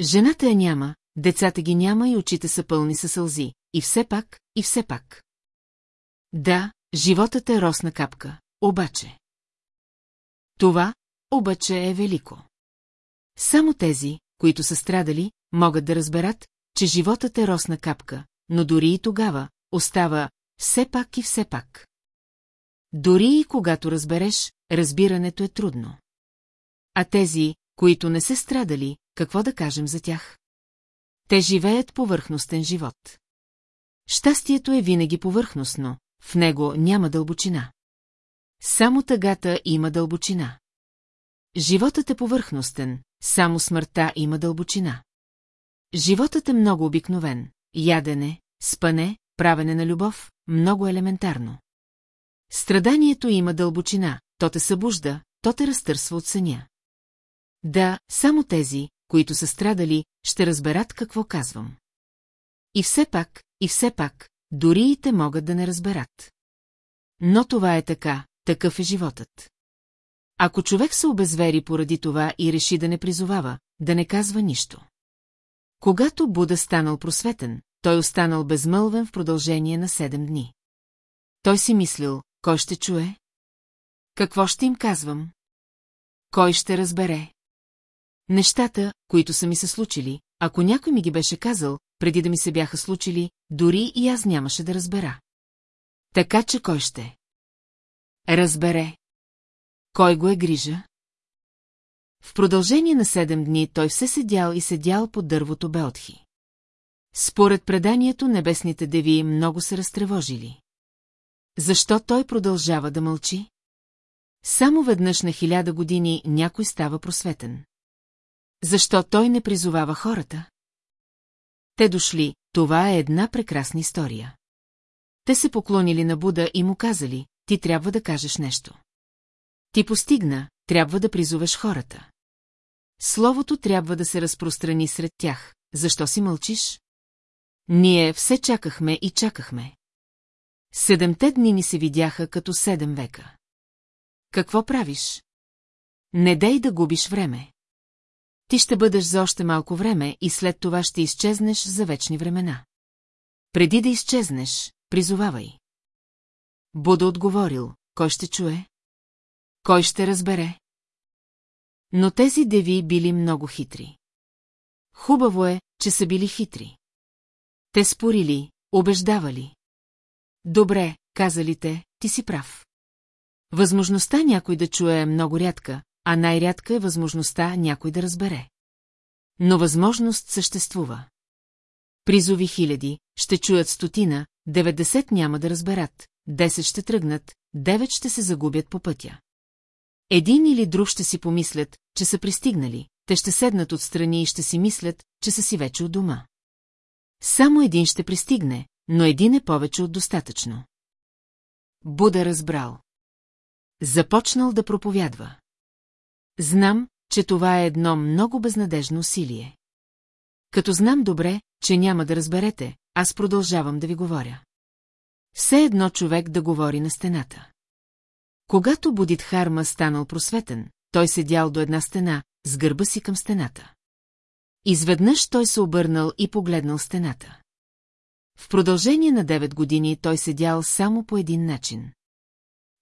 Жената я няма, децата ги няма и очите са пълни със сълзи. И все пак, и все пак. Да, животът е росна капка, обаче. Това, обаче е велико. Само тези, които са страдали, могат да разберат, че животът е росна капка, но дори и тогава остава все пак и все пак. Дори и когато разбереш, разбирането е трудно. А тези, които не се страдали, какво да кажем за тях? Те живеят повърхностен живот. Щастието е винаги повърхностно, в него няма дълбочина. Само тъгата има дълбочина. Животът е повърхностен, само смъртта има дълбочина. Животът е много обикновен. Ядене, спане, правене на любов, много елементарно. Страданието има дълбочина, то те събужда, то те разтърсва от съня. Да, само тези, които са страдали, ще разберат какво казвам. И все пак, и все пак, дори и те могат да не разберат. Но това е така, такъв е животът. Ако човек се обезвери поради това и реши да не призовава, да не казва нищо. Когато Буда станал просветен, той останал безмълвен в продължение на седем дни. Той си мислил, кой ще чуе? Какво ще им казвам? Кой ще разбере? Нещата, които са ми се случили, ако някой ми ги беше казал, преди да ми се бяха случили, дори и аз нямаше да разбера. Така че кой ще? Разбере. Кой го е грижа? В продължение на седем дни той все седял и седял под дървото Белтхи. Според преданието, небесните деви много се разтревожили. Защо той продължава да мълчи? Само веднъж на хиляда години някой става просветен. Защо той не призовава хората? Те дошли, това е една прекрасна история. Те се поклонили на Буда и му казали, ти трябва да кажеш нещо. Ти постигна, трябва да призовеш хората. Словото трябва да се разпространи сред тях. Защо си мълчиш? Ние все чакахме и чакахме. Седемте дни ни се видяха като седем века. Какво правиш? Не дей да губиш време. Ти ще бъдеш за още малко време и след това ще изчезнеш за вечни времена. Преди да изчезнеш, призовавай. Буда отговорил, кой ще чуе? Кой ще разбере? Но тези деви били много хитри. Хубаво е, че са били хитри. Те спорили, убеждавали. Добре, казали те, ти си прав. Възможността някой да чуе е много рядка, а най-рядка е възможността някой да разбере. Но възможност съществува. Призови хиляди, ще чуят стотина, 90 няма да разберат, 10 ще тръгнат, 9 ще се загубят по пътя. Един или друг ще си помислят, че са пристигнали, те ще седнат отстрани и ще си мислят, че са си вече от дома. Само един ще пристигне, но един е повече от достатъчно. Буда разбрал. Започнал да проповядва. Знам, че това е едно много безнадежно усилие. Като знам добре, че няма да разберете, аз продължавам да ви говоря. Все едно човек да говори на стената. Когато Будит Харма станал просветен, той седял до една стена, с гърба си към стената. Изведнъж той се обърнал и погледнал стената. В продължение на 9 години той седял само по един начин.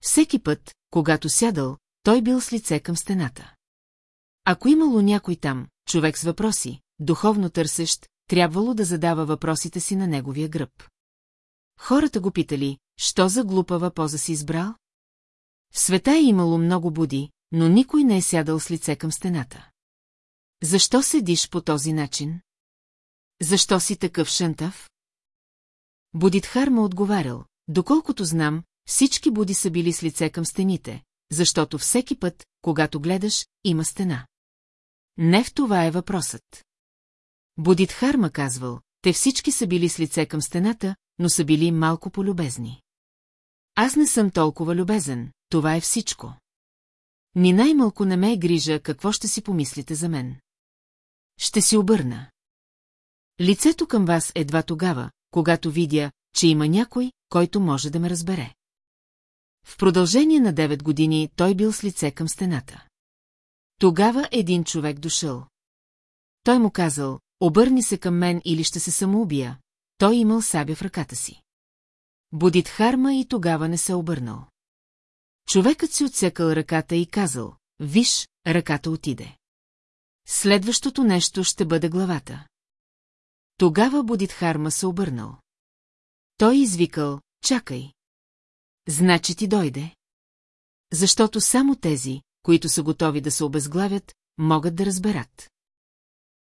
Всеки път, когато сядал, той бил с лице към стената. Ако имало някой там, човек с въпроси, духовно търсещ, трябвало да задава въпросите си на неговия гръб. Хората го питали, що за глупава поза си избрал? В света е имало много буди, но никой не е сядал с лице към стената. Защо седиш по този начин? Защо си такъв шънтав? Будитхар му отговарял, доколкото знам, всички буди са били с лице към стените, защото всеки път, когато гледаш, има стена. Не в това е въпросът. Будитхар ма казвал, те всички са били с лице към стената, но са били малко полюбезни. Аз не съм толкова любезен, това е всичко. Ни най-малко не ме е грижа какво ще си помислите за мен. Ще си обърна. Лицето към вас едва тогава, когато видя, че има някой, който може да ме разбере. В продължение на 9 години той бил с лице към стената. Тогава един човек дошъл. Той му казал, обърни се към мен или ще се самоубия. Той имал сабя в ръката си. Будит Харма и тогава не се обърнал. Човекът си отсекал ръката и казал, виж, ръката отиде. Следващото нещо ще бъде главата. Тогава Будит Харма се обърнал. Той извикал, чакай. Значи ти дойде. Защото само тези, които са готови да се обезглавят, могат да разберат.